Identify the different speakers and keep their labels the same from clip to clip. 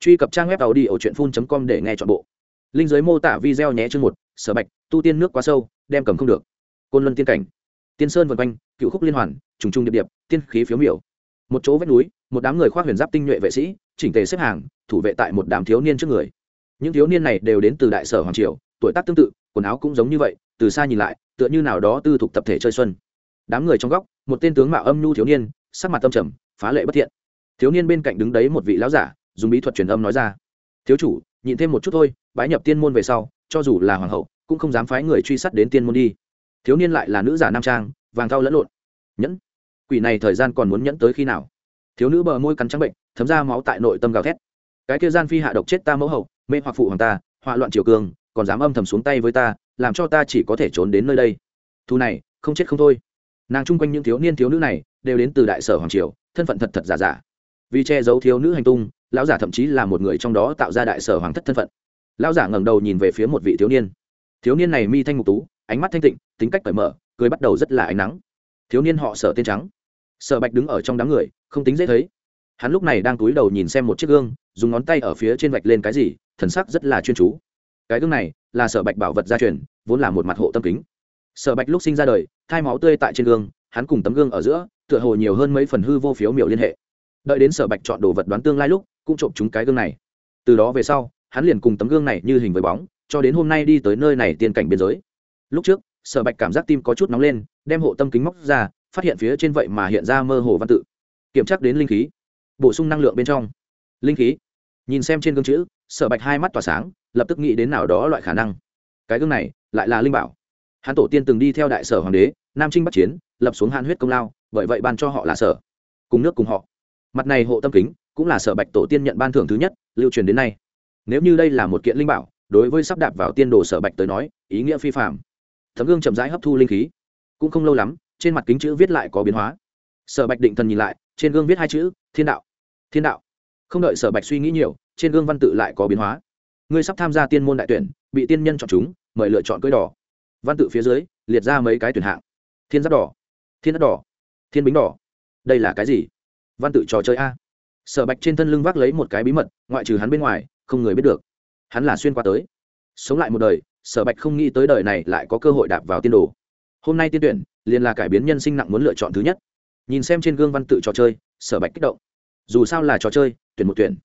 Speaker 1: truy cập trang web tàu đi ở truyện phun com để nghe chọn bộ. Linh giới mô tả video nhé chương một, sở bạch, tu tiên nước quá sâu, đem cầm không được. Côn luân tiên cảnh. Tiên sơn vân quanh, cựu khúc liên hoàn, trùng trùng điệp điệp, tiên khí phiếu miểu. Một chỗ vách núi, một đám người khoác huyền giáp tinh nhuệ vệ sĩ, chỉnh tề xếp hàng, thủ vệ tại một đám thiếu niên trước người. Những thiếu niên này đều đến từ đại sở hoàng triều, tuổi tác tương tự, quần áo cũng giống như vậy, từ xa nhìn lại, tựa như nào đó tư thuộc tập thể chơi xuân. Đám người trong góc, một tên tướng mạo âm nhu thiếu niên, sắc mặt tâm trầm, phá lệ bất thiện. Thiếu niên bên cạnh đứng đấy một vị lão giả dùng bí thuật truyền âm nói ra. Thiếu chủ, nhịn thêm một chút thôi, bái nhập tiên môn về sau, cho dù là hoàng hậu, cũng không dám phái người truy sát đến tiên môn đi. Thiếu niên lại là nữ giả nam trang, vàng thau lẫn lộn. Nhẫn? Quỷ này thời gian còn muốn nhẫn tới khi nào? Thiếu nữ bờ môi cắn trắng bệnh, thấm ra máu tại nội tâm gào thét. Cái kia gian phi hạ độc chết ta mẫu hậu, mê hoặc phụ hoàng ta, họa loạn triều cường, còn dám âm thầm xuống tay với ta, làm cho ta chỉ có thể trốn đến nơi đây. Thu này, không chết không thôi. Nàng chung quanh những thiếu niên thiếu nữ này, đều đến từ đại sở hoàng triều, thân phận thật thật giả giả. Vì che giấu thiếu nữ hành tung lão giả thậm chí là một người trong đó tạo ra đại sở hoàng thất thân phận. Lão giả ngẩng đầu nhìn về phía một vị thiếu niên. Thiếu niên này mi thanh ngục tú, ánh mắt thanh tịnh, tính cách cởi mở, cười bắt đầu rất là ánh nắng. Thiếu niên họ sở tên trắng. Sở bạch đứng ở trong đám người, không tính dễ thấy. Hắn lúc này đang túi đầu nhìn xem một chiếc gương, dùng ngón tay ở phía trên vạch lên cái gì, thần sắc rất là chuyên chú. Cái gương này là sở bạch bảo vật gia truyền, vốn là một mặt hộ tâm kính. Sở bạch lúc sinh ra đời, thai máu tươi tại trên gương, hắn cùng tấm gương ở giữa, tựa hồ nhiều hơn mấy phần hư vô phiếu miểu liên hệ. Đợi đến sở bạch chọn đồ vật đoán tương lai lúc cũng trộm chúng cái gương này. Từ đó về sau, hắn liền cùng tấm gương này như hình với bóng, cho đến hôm nay đi tới nơi này tiên cảnh biên giới. Lúc trước, sở bạch cảm giác tim có chút nóng lên, đem hộ tâm kính móc ra, phát hiện phía trên vậy mà hiện ra mơ hồ văn tự. Kiểm tra đến linh khí, bổ sung năng lượng bên trong. Linh khí. Nhìn xem trên gương chữ, sở bạch hai mắt tỏa sáng, lập tức nghĩ đến nào đó loại khả năng. Cái gương này, lại là linh bảo. Hắn tổ tiên từng đi theo đại sở hoàng đế, nam trinh bắc chiến, lập xuống hàn huyết công lao, bởi vậy ban cho họ là sở. Cùng nước cùng họ. Mặt này hộ tâm kính cũng là sở bạch tổ tiên nhận ban thưởng thứ nhất, lưu truyền đến nay. Nếu như đây là một kiện linh bảo, đối với sắp đạp vào tiên đồ sở bạch tới nói, ý nghĩa phi phạm thấm gương chậm rãi hấp thu linh khí. Cũng không lâu lắm, trên mặt kính chữ viết lại có biến hóa. Sở bạch định thần nhìn lại, trên gương viết hai chữ, thiên đạo. Thiên đạo. Không đợi sở bạch suy nghĩ nhiều, trên gương văn tự lại có biến hóa. Ngươi sắp tham gia tiên môn đại tuyển, bị tiên nhân chọn chúng, mời lựa chọn cưới đỏ. Văn tự phía dưới, liệt ra mấy cái tuyển hạng. Thiên giáp đỏ, thiên đất đỏ, thiên bính đỏ. Đây là cái gì? Văn tự trò chơi a sở bạch trên thân lưng vác lấy một cái bí mật, ngoại trừ hắn bên ngoài, không người biết được. Hắn là xuyên qua tới. Sống lại một đời, sở bạch không nghĩ tới đời này lại có cơ hội đạp vào tiên đồ. Hôm nay tiên tuyển, liền là cải biến nhân sinh nặng muốn lựa chọn thứ nhất. Nhìn xem trên gương văn tự trò chơi, sở bạch kích động. Dù sao là trò chơi, tuyển một tuyển,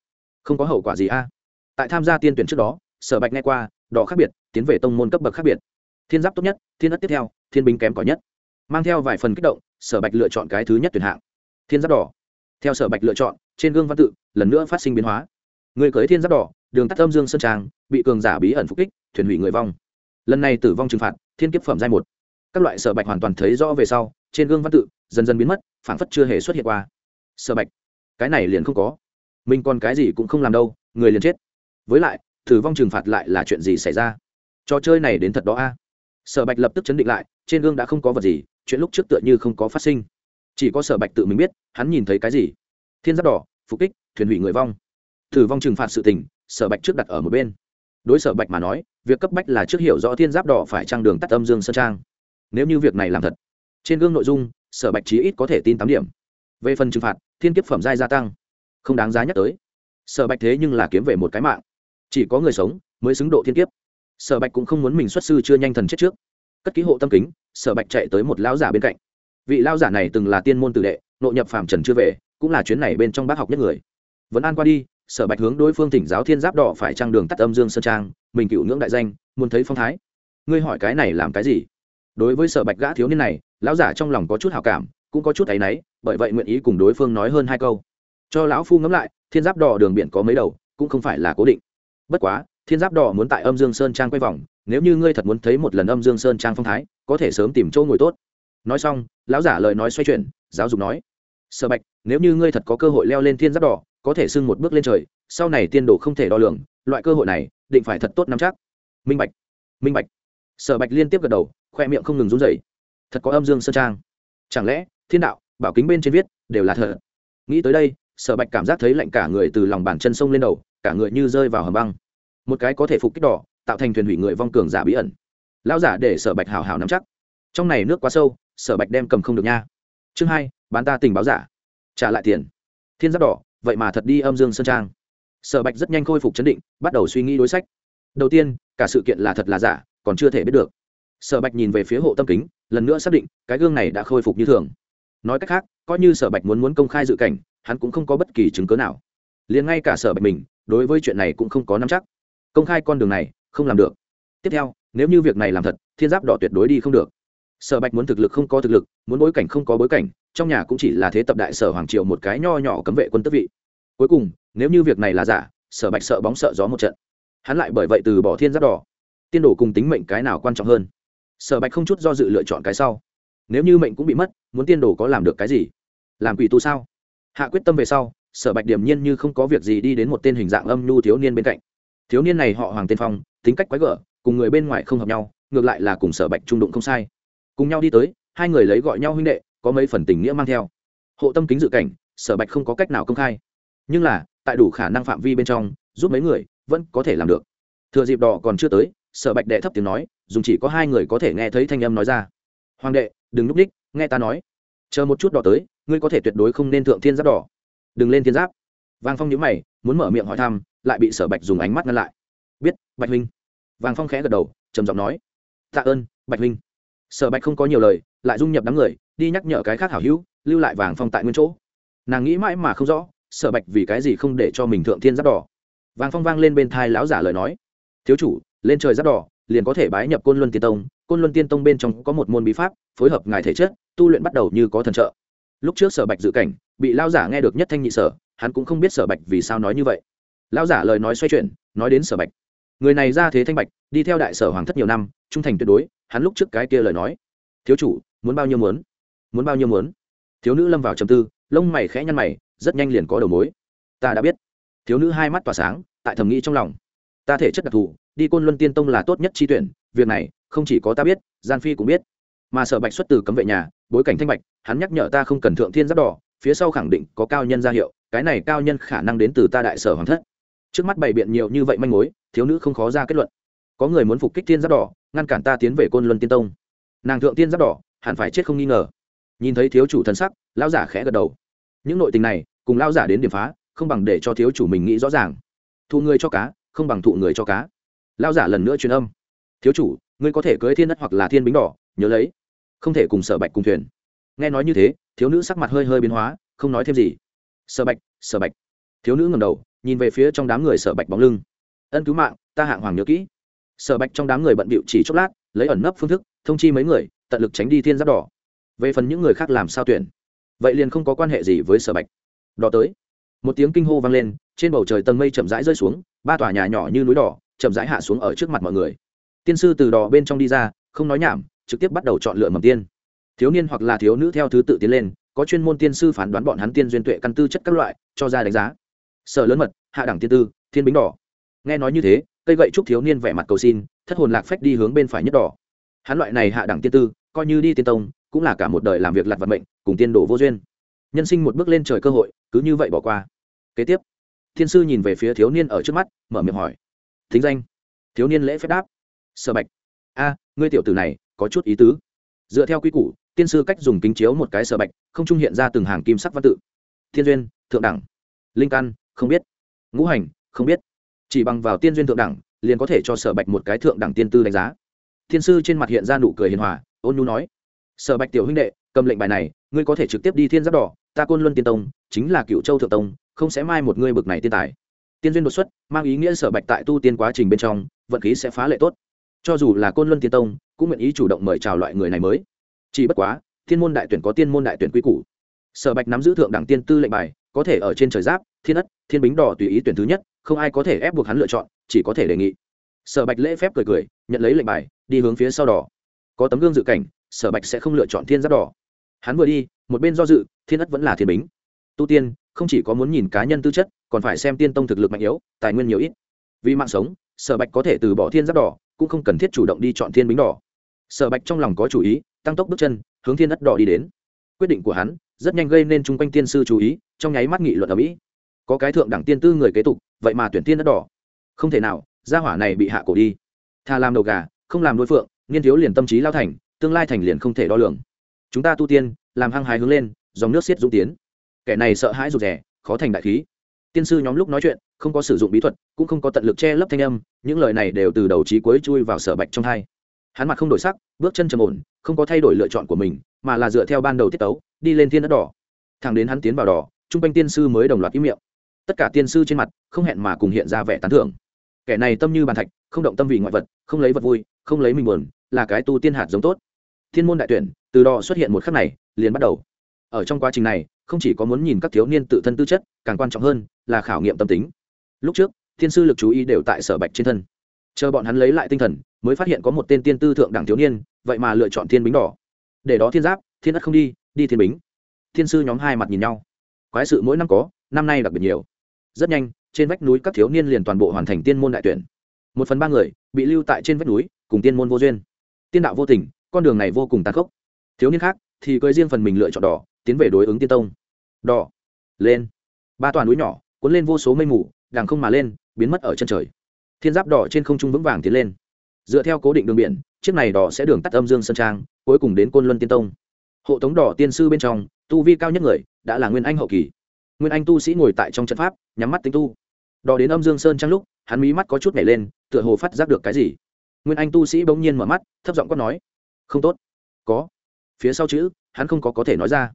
Speaker 1: không có hậu quả gì a. Tại tham gia tiên tuyển trước đó, sở bạch nghe qua, đỏ khác biệt, tiến về tông môn cấp bậc khác biệt. Thiên giáp tốt nhất, thiên đất tiếp theo, thiên binh kém cỏi nhất. Mang theo vài phần kích động, sở bạch lựa chọn cái thứ nhất tuyển hạng. Thiên giáp đỏ theo sở bạch lựa chọn, trên gương văn tự, lần nữa phát sinh biến hóa. Người cưới thiên giáp đỏ, đường tắt âm dương sơn trang, bị cường giả bí ẩn phục kích, thuyền hủy người vong. Lần này tử vong trừng phạt, thiên kiếp phẩm giai một. Các loại sở bạch hoàn toàn thấy rõ về sau, trên gương văn tự, dần dần biến mất phản phất chưa hề xuất hiện qua. Sở bạch, cái này liền không có. Mình còn cái gì cũng không làm đâu, người liền chết. Với lại, tử vong trừng phạt lại là chuyện gì xảy ra? Trò chơi này đến thật đó a. Sở bạch lập tức chấn định lại, trên gương đã không có vật gì, chuyện lúc trước tựa như không có phát sinh chỉ có sở bạch tự mình biết, hắn nhìn thấy cái gì? Thiên giáp đỏ, phục kích, thuyền hủy người vong. Thử vong trừng phạt sự tình, sở bạch trước đặt ở một bên. Đối sở bạch mà nói, việc cấp bách là trước hiểu rõ thiên giáp đỏ phải trang đường tắt âm dương sơn trang. Nếu như việc này làm thật, trên gương nội dung, sở bạch chí ít có thể tin tám điểm. Về phần trừng phạt, thiên kiếp phẩm giai gia tăng, không đáng giá nhắc tới. Sở bạch thế nhưng là kiếm về một cái mạng. Chỉ có người sống mới xứng độ thiên kiếp. Sở bạch cũng không muốn mình xuất sư chưa nhanh thần chết trước. Cất ký hộ tâm kính, sở bạch chạy tới một lão giả bên cạnh vị lão giả này từng là tiên môn tử đệ, nội nhập phàm trần chưa về, cũng là chuyến này bên trong bác học nhất người. Vẫn an qua đi, sở bạch hướng đối phương thỉnh giáo thiên giáp đỏ phải trang đường tắt âm dương sơn trang, mình cựu ngưỡng đại danh, muốn thấy phong thái. Ngươi hỏi cái này làm cái gì? Đối với sở bạch gã thiếu niên này, lão giả trong lòng có chút hảo cảm, cũng có chút áy náy, bởi vậy nguyện ý cùng đối phương nói hơn hai câu. Cho lão phu ngẫm lại, thiên giáp đỏ đường biển có mấy đầu, cũng không phải là cố định. Bất quá, thiên giáp đỏ muốn tại âm dương sơn trang quay vòng, nếu như ngươi thật muốn thấy một lần âm dương sơn trang phong thái, có thể sớm tìm chỗ ngồi tốt nói xong, lão giả lời nói xoay chuyển, giáo dục nói, sở bạch, nếu như ngươi thật có cơ hội leo lên thiên giáp đỏ, có thể sưng một bước lên trời, sau này tiên đồ không thể đo lường, loại cơ hội này, định phải thật tốt nắm chắc. Minh bạch minh bạch. Sở bạch liên tiếp gật đầu, khoe miệng không ngừng run rẩy. Thật có âm dương sơn trang. Chẳng lẽ, thiên đạo, bảo kính bên trên viết, đều là thật? Nghĩ tới đây, sở bạch cảm giác thấy lạnh cả người từ lòng bàn chân sông lên đầu, cả người như rơi vào hầm băng. Một cái có thể phục kích đỏ, tạo thành thuyền hủy người vong cường giả bí ẩn. Lao giả để sở bạch hào hào nắm chắc. Trong này nước quá sâu sở bạch đem cầm không được nha. Chương hai, bán ta tình báo giả. Trả lại tiền. Thiên giáp đỏ, vậy mà thật đi âm dương sơn trang. Sở bạch rất nhanh khôi phục chấn định, bắt đầu suy nghĩ đối sách. Đầu tiên, cả sự kiện là thật là giả, còn chưa thể biết được. Sở bạch nhìn về phía hộ tâm kính, lần nữa xác định, cái gương này đã khôi phục như thường. Nói cách khác, coi như sở bạch muốn muốn công khai dự cảnh, hắn cũng không có bất kỳ chứng cớ nào. Liền ngay cả sở bạch mình, đối với chuyện này cũng không có nắm chắc. Công khai con đường này, không làm được. Tiếp theo, nếu như việc này làm thật, thiên giáp đỏ tuyệt đối đi không được sở bạch muốn thực lực không có thực lực, muốn bối cảnh không có bối cảnh, trong nhà cũng chỉ là thế tập đại sở hoàng triều một cái nho nhỏ cấm vệ quân tức vị. Cuối cùng, nếu như việc này là giả, sở bạch sợ bóng sợ gió một trận. Hắn lại bởi vậy từ bỏ thiên giáp đỏ. Tiên đồ cùng tính mệnh cái nào quan trọng hơn? Sở bạch không chút do dự lựa chọn cái sau. Nếu như mệnh cũng bị mất, muốn tiên đồ có làm được cái gì? Làm quỷ tu sao? Hạ quyết tâm về sau, sở bạch điểm nhiên như không có việc gì đi đến một tên hình dạng âm nhu thiếu niên bên cạnh. Thiếu niên này họ hoàng tiên phong, tính cách quái gở, cùng người bên ngoài không hợp nhau, ngược lại là cùng sở bạch trung đụng không sai cùng nhau đi tới, hai người lấy gọi nhau huynh đệ, có mấy phần tình nghĩa mang theo. Hộ tâm kính dự cảnh, sở bạch không có cách nào công khai. Nhưng là, tại đủ khả năng phạm vi bên trong, giúp mấy người, vẫn có thể làm được. Thừa dịp đỏ còn chưa tới, sở bạch đệ thấp tiếng nói, dùng chỉ có hai người có thể nghe thấy thanh âm nói ra. Hoàng đệ, đừng núp đích, nghe ta nói. Chờ một chút đỏ tới, ngươi có thể tuyệt đối không nên thượng thiên giáp đỏ. Đừng lên thiên giáp. Vàng phong nhữ mày, muốn mở miệng hỏi thăm, lại bị sở bạch dùng ánh mắt ngăn lại. Biết, bạch huynh. Vàng phong khẽ gật đầu, trầm giọng nói. Tạ ơn, bạch huynh sở bạch không có nhiều lời, lại dung nhập đám người, đi nhắc nhở cái khác hảo hữu, lưu lại vàng phong tại nguyên chỗ. Nàng nghĩ mãi mà không rõ, sở bạch vì cái gì không để cho mình thượng thiên giáp đỏ. Vàng phong vang lên bên thai lão giả lời nói. Thiếu chủ, lên trời giáp đỏ, liền có thể bái nhập côn luân tiên tông. Côn luân tiên tông bên trong có một môn bí pháp, phối hợp ngài thể chất, tu luyện bắt đầu như có thần trợ. Lúc trước sở bạch dự cảnh, bị lao giả nghe được nhất thanh nhị sở, hắn cũng không biết sở bạch vì sao nói như vậy. Lao giả lời nói xoay chuyển, nói đến sở bạch. Người này ra thế thanh bạch, đi theo đại sở hoàng thất nhiều năm, trung thành tuyệt đối hắn lúc trước cái kia lời nói. Thiếu chủ, muốn bao nhiêu muốn? Muốn bao nhiêu muốn? Thiếu nữ lâm vào trầm tư, lông mày khẽ nhăn mày, rất nhanh liền có đầu mối. Ta đã biết. Thiếu nữ hai mắt tỏa sáng, tại thầm nghĩ trong lòng. Ta thể chất đặc thù, đi côn luân tiên tông là tốt nhất chi tuyển, việc này, không chỉ có ta biết gian phi cũng biết. Mà sở bạch xuất từ cấm vệ nhà, bối cảnh thanh bạch, hắn nhắc nhở ta không cần thượng thiên giáp đỏ, phía sau khẳng định có cao nhân ra hiệu, cái này cao nhân khả năng đến từ ta đại sở hoàng thất. Trước mắt bày biện nhiều như vậy manh mối, thiếu nữ không khó ra kết luận. Có người muốn phục kích thiên giáp đỏ ngăn cản ta tiến về côn luân tiên tông. Nàng thượng tiên giáp đỏ, hẳn phải chết không nghi ngờ. Nhìn thấy thiếu chủ thân sắc, lão giả khẽ gật đầu. Những nội tình này, cùng lão giả đến điểm phá, không bằng để cho thiếu chủ mình nghĩ rõ ràng. Thụ người cho cá, không bằng thụ người cho cá. Lão giả lần nữa truyền âm. Thiếu chủ, ngươi có thể cưới thiên đất hoặc là thiên bính đỏ, nhớ lấy. Không thể cùng sở bạch cùng thuyền. Nghe nói như thế, thiếu nữ sắc mặt hơi hơi biến hóa, không nói thêm gì. Sở bạch sở bạch. Thiếu nữ ngầm đầu, nhìn về phía trong đám người sở bạch bóng lưng. Ân cứu mạng, ta hạng hoàng nhớ kỹ sở bạch trong đám người bận bịu chỉ chốc lát, lấy ẩn nấp phương thức, thông chi mấy người, tận lực tránh đi thiên giáp đỏ. Về phần những người khác làm sao tuyển? Vậy liền không có quan hệ gì với sở bạch. Đỏ tới, một tiếng kinh hô vang lên, trên bầu trời tầng mây chậm rãi rơi xuống, ba tòa nhà nhỏ như núi đỏ, chậm rãi hạ xuống ở trước mặt mọi người. Tiên sư từ đỏ bên trong đi ra, không nói nhảm, trực tiếp bắt đầu chọn lựa mầm tiên. Thiếu niên hoặc là thiếu nữ theo thứ tự tiến lên, có chuyên môn tiên sư phán đoán bọn hắn tiên duyên tuệ căn tư chất các loại, cho ra đánh giá. Sở lớn mật, hạ đẳng tiên tư, thiên bính đỏ. Nghe nói như thế cây gậy trúc thiếu niên vẻ mặt cầu xin, thất hồn lạc phách đi hướng bên phải nhất đỏ. Hắn loại này hạ đẳng tiên tư, coi như đi tiên tông, cũng là cả một đời làm việc lặt vận mệnh, cùng tiên đồ vô duyên. Nhân sinh một bước lên trời cơ hội, cứ như vậy bỏ qua. Kế tiếp, thiên sư nhìn về phía thiếu niên ở trước mắt, mở miệng hỏi. Thính danh. Thiếu niên lễ phép đáp. Sở bạch. A, ngươi tiểu tử này, có chút ý tứ. Dựa theo quy củ, tiên sư cách dùng kính chiếu một cái sở bạch, không trung hiện ra từng hàng kim sắc văn tự. Thiên duyên, thượng đẳng. Linh căn, không biết. Ngũ hành, không biết chỉ bằng vào tiên duyên thượng đẳng, liền có thể cho sở bạch một cái thượng đẳng tiên tư đánh giá. Thiên sư trên mặt hiện ra nụ cười hiền hòa, ôn nhu nói, sở bạch tiểu huynh đệ, cầm lệnh bài này, ngươi có thể trực tiếp đi thiên giáp đỏ, ta côn luân tiên tông, chính là cựu châu thượng tông, không sẽ mai một ngươi bực này tiên tài. Tiên duyên đột xuất, mang ý nghĩa sở bạch tại tu tiên quá trình bên trong, vận khí sẽ phá lệ tốt. Cho dù là côn luân tiên tông, cũng nguyện ý chủ động mời chào loại người này mới. Chỉ bất quá, thiên môn đại tuyển có tiên môn đại tuyển quy củ. Sở bạch nắm giữ thượng đẳng tiên tư lệnh bài, có thể ở trên trời giáp, thiên ất, thiên bính đỏ tùy ý tuyển thứ nhất không ai có thể ép buộc hắn lựa chọn, chỉ có thể đề nghị. Sở bạch lễ phép cười cười, nhận lấy lệnh bài, đi hướng phía sau đỏ có tấm gương dự cảnh, sở bạch sẽ không lựa chọn thiên giáp đỏ. Hắn vừa đi, một bên do dự, thiên ất vẫn là thiên bính. Tu tiên, không chỉ có muốn nhìn cá nhân tư chất, còn phải xem tiên tông thực lực mạnh yếu, tài nguyên nhiều ít. Vì mạng sống, sở bạch có thể từ bỏ thiên giáp đỏ, cũng không cần thiết chủ động đi chọn thiên bính đỏ. Sở bạch trong lòng có chủ ý, tăng tốc bước chân, hướng thiên ất đỏ đi đến. Quyết định của hắn, rất nhanh gây nên chung quanh tiên sư chú ý, trong nháy mắt nghị luận ở mỹ có cái thượng đẳng tiên tư người kế tục, vậy mà tuyển tiên đất đỏ. Không thể nào, gia hỏa này bị hạ cổ đi. Thà làm đầu gà, không làm đối phượng nghiên thiếu liền tâm trí lao thành, tương lai thành liền không thể đo lường. Chúng ta tu tiên, làm hăng hái hướng lên, dòng nước xiết dũng tiến. Kẻ này sợ hãi rụt rẻ khó thành đại khí. Tiên sư nhóm lúc nói chuyện, không có sử dụng bí thuật, cũng không có tận lực che lấp thanh âm, những lời này đều từ đầu trí cuối chui vào sở bạch trong hai. Hắn mặt không đổi sắc, bước chân trầm ổn, không có thay đổi lựa chọn của mình, mà là dựa theo ban đầu tiết tấu, đi lên thiên đất đỏ. Thẳng đến hắn tiến vào đỏ, trung quanh tiên sư mới đồng loạt ý miệng tất cả tiên sư trên mặt không hẹn mà cùng hiện ra vẻ tán thưởng. Kẻ này tâm như bàn thạch, không động tâm vì ngoại vật, không lấy vật vui, không lấy mình buồn, là cái tu tiên hạt giống tốt. Thiên môn đại tuyển, từ đó xuất hiện một khắc này, liền bắt đầu. Ở trong quá trình này, không chỉ có muốn nhìn các thiếu niên tự thân tư chất, càng quan trọng hơn là khảo nghiệm tâm tính. Lúc trước, thiên sư lực chú ý đều tại sở bạch trên thân. Chờ bọn hắn lấy lại tinh thần, mới phát hiện có một tên tiên tư thượng đẳng thiếu niên, vậy mà lựa chọn thiên bính đỏ. Để đó thiên giáp, thiên đất không đi đi thiên bính. Thiên sư nhóm hai mặt nhìn nhau. Quái sự mỗi năm có, năm nay đặc biệt nhiều rất nhanh, trên vách núi các thiếu niên liền toàn bộ hoàn thành tiên môn đại tuyển. Một phần ba người bị lưu tại trên vách núi, cùng tiên môn vô duyên. Tiên đạo vô tình, con đường này vô cùng tàn khốc. Thiếu niên khác thì cưới riêng phần mình lựa chọn đỏ, tiến về đối ứng tiên tông. Đỏ, lên. Ba toàn núi nhỏ, cuốn lên vô số mây mù, đằng không mà lên, biến mất ở chân trời. Thiên giáp đỏ trên không trung vững vàng tiến lên. Dựa theo cố định đường biển, chiếc này đỏ sẽ đường tắt âm dương sơn trang, cuối cùng đến côn luân tiên tông. Hộ tống đỏ tiên sư bên trong, tu vi cao nhất người, đã là nguyên anh hậu kỳ nguyên anh tu sĩ ngồi tại trong trận pháp, nhắm mắt tính tu. Đò đến âm dương sơn trăng lúc, hắn mí mắt có chút nhảy lên, tựa hồ phát giác được cái gì. Nguyên anh tu sĩ bỗng nhiên mở mắt, thấp giọng quát nói, không tốt. Có. Phía sau chữ, hắn không có có thể nói ra.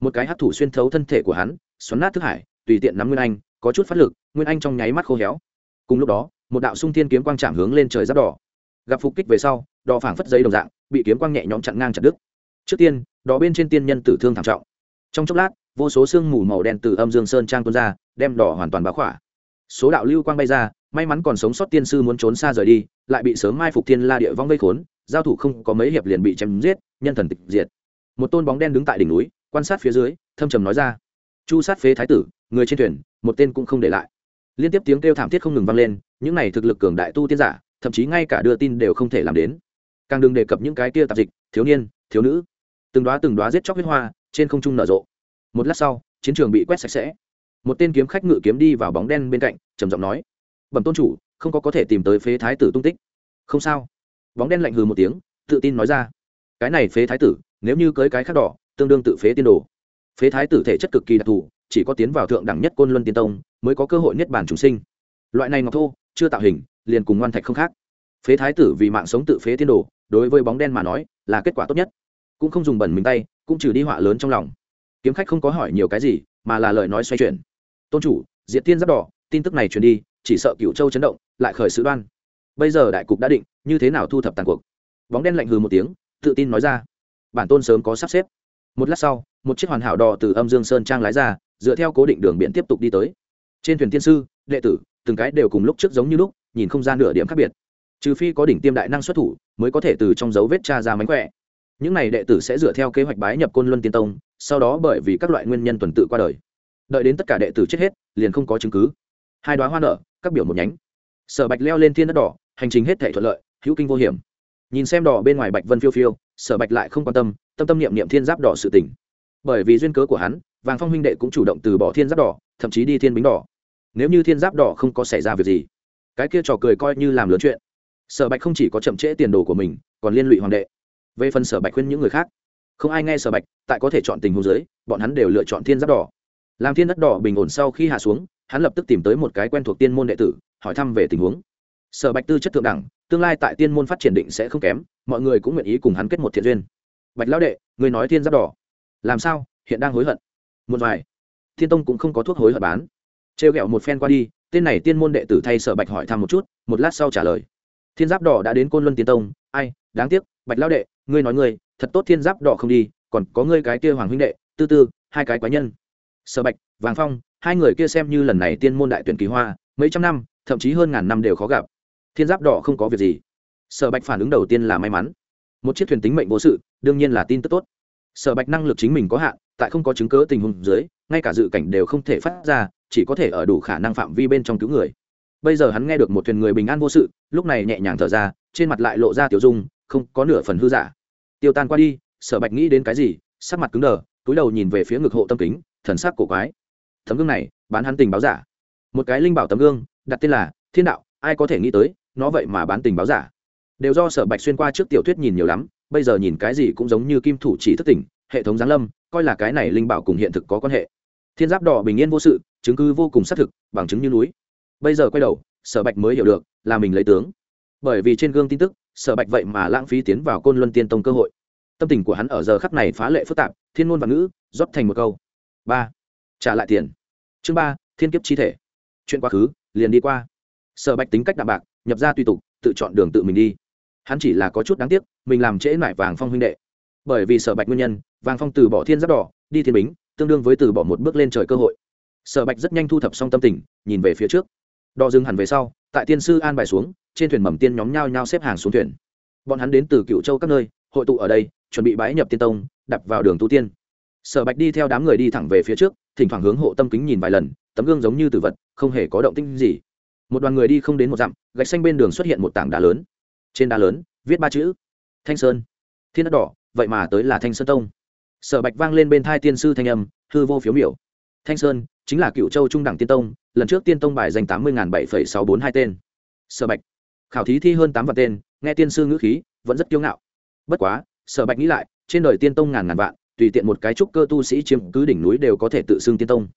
Speaker 1: Một cái hát thủ xuyên thấu thân thể của hắn, xoắn nát thức hải, tùy tiện nắm nguyên anh, có chút phát lực, nguyên anh trong nháy mắt khô héo. Cùng lúc đó, một đạo sung thiên kiếm quang chạm hướng lên trời giáp đỏ. Gặp phục kích về sau đỏ phảng phất giấy đồng dạng, bị kiếm quang nhẹ nhõm chặn ngang chặt đứt. Trước tiên đỏ bên trên tiên nhân tử thương thảm trọng. Trong chốc lát vô số sương mù màu đen từ âm dương sơn trang tuôn ra, đem đỏ hoàn toàn bá khỏa. Số đạo lưu quang bay ra, may mắn còn sống sót tiên sư muốn trốn xa rời đi, lại bị sớm mai phục thiên la địa vong vây khốn, giao thủ không có mấy hiệp liền bị chém giết, nhân thần tịch diệt. Một tôn bóng đen đứng tại đỉnh núi, quan sát phía dưới, thâm trầm nói ra, chu sát phế thái tử, người trên thuyền, một tên cũng không để lại. Liên tiếp tiếng kêu thảm thiết không ngừng vang lên, những này thực lực cường đại tu tiên giả, thậm chí ngay cả đưa tin đều không thể làm đến. Càng đừng đề cập những cái kia tạp dịch, thiếu niên, thiếu nữ. Từng đoá từng đoá giết chóc huyết hoa, trên không trung nở rộ một lát sau, chiến trường bị quét sạch sẽ. Một tên kiếm khách ngự kiếm đi vào bóng đen bên cạnh, trầm giọng nói, bẩm tôn chủ, không có có thể tìm tới phế thái tử tung tích. Không sao. Bóng đen lạnh hừ một tiếng, tự tin nói ra, cái này phế thái tử, nếu như cưới cái khác đỏ, tương đương tự phế tiên đồ. Phế thái tử thể chất cực kỳ đặc thù, chỉ có tiến vào thượng đẳng nhất côn luân tiên tông mới có cơ hội niết bàn chúng sinh. Loại này ngọc thô, chưa tạo hình, liền cùng ngoan thạch không khác. Phế thái tử vì mạng sống tự phế tiên đồ, đối với bóng đen mà nói, là kết quả tốt nhất. Cũng không dùng bẩn mình tay, cũng trừ đi họa lớn trong lòng kiếm khách không có hỏi nhiều cái gì, mà là lời nói xoay chuyển. Tôn chủ diện tiên giáp đỏ, tin tức này truyền đi, chỉ sợ cựu châu chấn động, lại khởi sự đoan. Bây giờ đại cục đã định, như thế nào thu thập tàn cuộc? Bóng đen lạnh hừ một tiếng, tự tin nói ra. Bản tôn sớm có sắp xếp. Một lát sau, một chiếc hoàn hảo đỏ từ âm dương sơn trang lái ra, dựa theo cố định đường biển tiếp tục đi tới. Trên thuyền tiên sư, đệ tử, từng cái đều cùng lúc trước giống như lúc, nhìn không gian nửa điểm khác biệt. Trừ phi có đỉnh tiêm đại năng xuất thủ, mới có thể từ trong dấu vết cha ra mánh khỏe những này đệ tử sẽ dựa theo kế hoạch bái nhập côn luân tiên tông, sau đó bởi vì các loại nguyên nhân tuần tự qua đời. Đợi đến tất cả đệ tử chết hết, liền không có chứng cứ. Hai đoá hoa nở, các biểu một nhánh. Sở bạch leo lên thiên đất đỏ, hành trình hết thể thuận lợi, hữu kinh vô hiểm. Nhìn xem đỏ bên ngoài bạch vân phiêu phiêu, sở bạch lại không quan tâm tâm tâm niệm niệm thiên giáp đỏ sự tỉnh bởi vì duyên cớ của hắn, vàng phong huynh đệ cũng chủ động từ bỏ thiên giáp đỏ, thậm chí đi thiên bính đỏ. Nếu như thiên giáp đỏ không có xảy ra việc gì, cái kia trò cười coi như làm lớn chuyện. Sở bạch không chỉ có chậm trễ tiền đồ của mình, còn liên lụy hoàng đệ về phần sở bạch khuyên những người khác, không ai nghe sở bạch, tại có thể chọn tình huống giới bọn hắn đều lựa chọn thiên giáp đỏ. Làm thiên đất đỏ bình ổn sau khi hạ xuống, hắn lập tức tìm tới một cái quen thuộc tiên môn đệ tử, hỏi thăm về tình huống. Sở bạch tư chất thượng đẳng, tương lai tại tiên môn phát triển định sẽ không kém, mọi người cũng nguyện ý cùng hắn kết một thiện duyên. Bạch lão đệ, người nói thiên giáp đỏ. Làm sao? Hiện đang hối hận. Một vài. Thiên tông cũng không có thuốc hối hận bán. Trêu ghẹo một phen qua đi, tên này tiên môn đệ tử thay sở bạch hỏi thăm một chút, một lát sau trả lời. Thiên giáp đỏ đã đến côn luân tiên tông. Ai, đáng tiếc, bạch lão đệ ngươi nói ngươi, thật tốt thiên giáp đỏ không đi, còn có ngươi cái kia hoàng huynh đệ, tư tư, hai cái quái nhân. Sở bạch, vàng phong, hai người kia xem như lần này tiên môn đại tuyển kỳ hoa, mấy trăm năm, thậm chí hơn ngàn năm đều khó gặp. Thiên giáp đỏ không có việc gì. Sở bạch phản ứng đầu tiên là may mắn. Một chiếc thuyền tính mệnh vô sự, đương nhiên là tin tức tốt. Sở bạch năng lực chính mình có hạn, tại không có chứng cớ tình huống dưới, ngay cả dự cảnh đều không thể phát ra, chỉ có thể ở đủ khả năng phạm vi bên trong cứu người. Bây giờ hắn nghe được một thuyền người bình an vô sự, lúc này nhẹ nhàng thở ra, trên mặt lại lộ ra tiểu dung không có nửa phần hư giả. Tiêu tan qua đi, sở bạch nghĩ đến cái gì, sắc mặt cứng đờ, túi đầu nhìn về phía ngực hộ tâm kính, thần sắc cổ quái. Tấm gương này, bán hắn tình báo giả. Một cái linh bảo tấm gương, đặt tên là thiên đạo, ai có thể nghĩ tới, nó vậy mà bán tình báo giả. Đều do sở bạch xuyên qua trước tiểu thuyết nhìn nhiều lắm, bây giờ nhìn cái gì cũng giống như kim thủ chỉ thất tỉnh, hệ thống giáng lâm, coi là cái này linh bảo cùng hiện thực có quan hệ. Thiên giáp đỏ bình yên vô sự, chứng cứ vô cùng xác thực, bằng chứng như núi. Bây giờ quay đầu, sở bạch mới hiểu được là mình lấy tướng. Bởi vì trên gương tin tức sở bạch vậy mà lãng phí tiến vào côn luân tiên tông cơ hội. Tâm tình của hắn ở giờ khắc này phá lệ phức tạp, thiên ngôn và ngữ, rót thành một câu. Ba, trả lại tiền. Chương ba, thiên kiếp chi thể. Chuyện quá khứ, liền đi qua. Sở bạch tính cách đạm bạc, nhập ra tùy tục, tự chọn đường tự mình đi. Hắn chỉ là có chút đáng tiếc, mình làm trễ lại vàng phong huynh đệ. Bởi vì sở bạch nguyên nhân, vàng phong từ bỏ thiên giáp đỏ, đi thiên bính, tương đương với từ bỏ một bước lên trời cơ hội. Sở bạch rất nhanh thu thập xong tâm tình, nhìn về phía trước. Đo dừng hẳn về sau, tại tiên sư an bài xuống trên thuyền mầm tiên nhóm nhao nhao xếp hàng xuống thuyền. Bọn hắn đến từ cựu châu các nơi, hội tụ ở đây, chuẩn bị bái nhập tiên tông đập vào đường tu tiên. Sở bạch đi theo đám người đi thẳng về phía trước, thỉnh thoảng hướng hộ tâm kính nhìn vài lần, tấm gương giống như tử vật, không hề có động tinh gì. Một đoàn người đi không đến một dặm, gạch xanh bên đường xuất hiện một tảng đá lớn. Trên đá lớn, viết ba chữ, thanh sơn. Thiên đất đỏ, vậy mà tới là thanh sơn tông. Sở bạch vang lên bên thai tiên sư thanh âm, hư vô phiếu miểu. Thanh sơn, chính là cựu châu trung đẳng tiên tông, lần trước tiên tông bài dành tám mươi bảy sáu bốn hai tên. Sở bạch khảo thí thi hơn tám vạn tên, nghe tiên sư ngữ khí, vẫn rất kiêu ngạo. Bất quá, sở bạch nghĩ lại, trên đời tiên tông ngàn ngàn vạn, tùy tiện một cái trúc cơ tu sĩ chiếm cứ đỉnh núi đều có thể tự xưng tiên tông.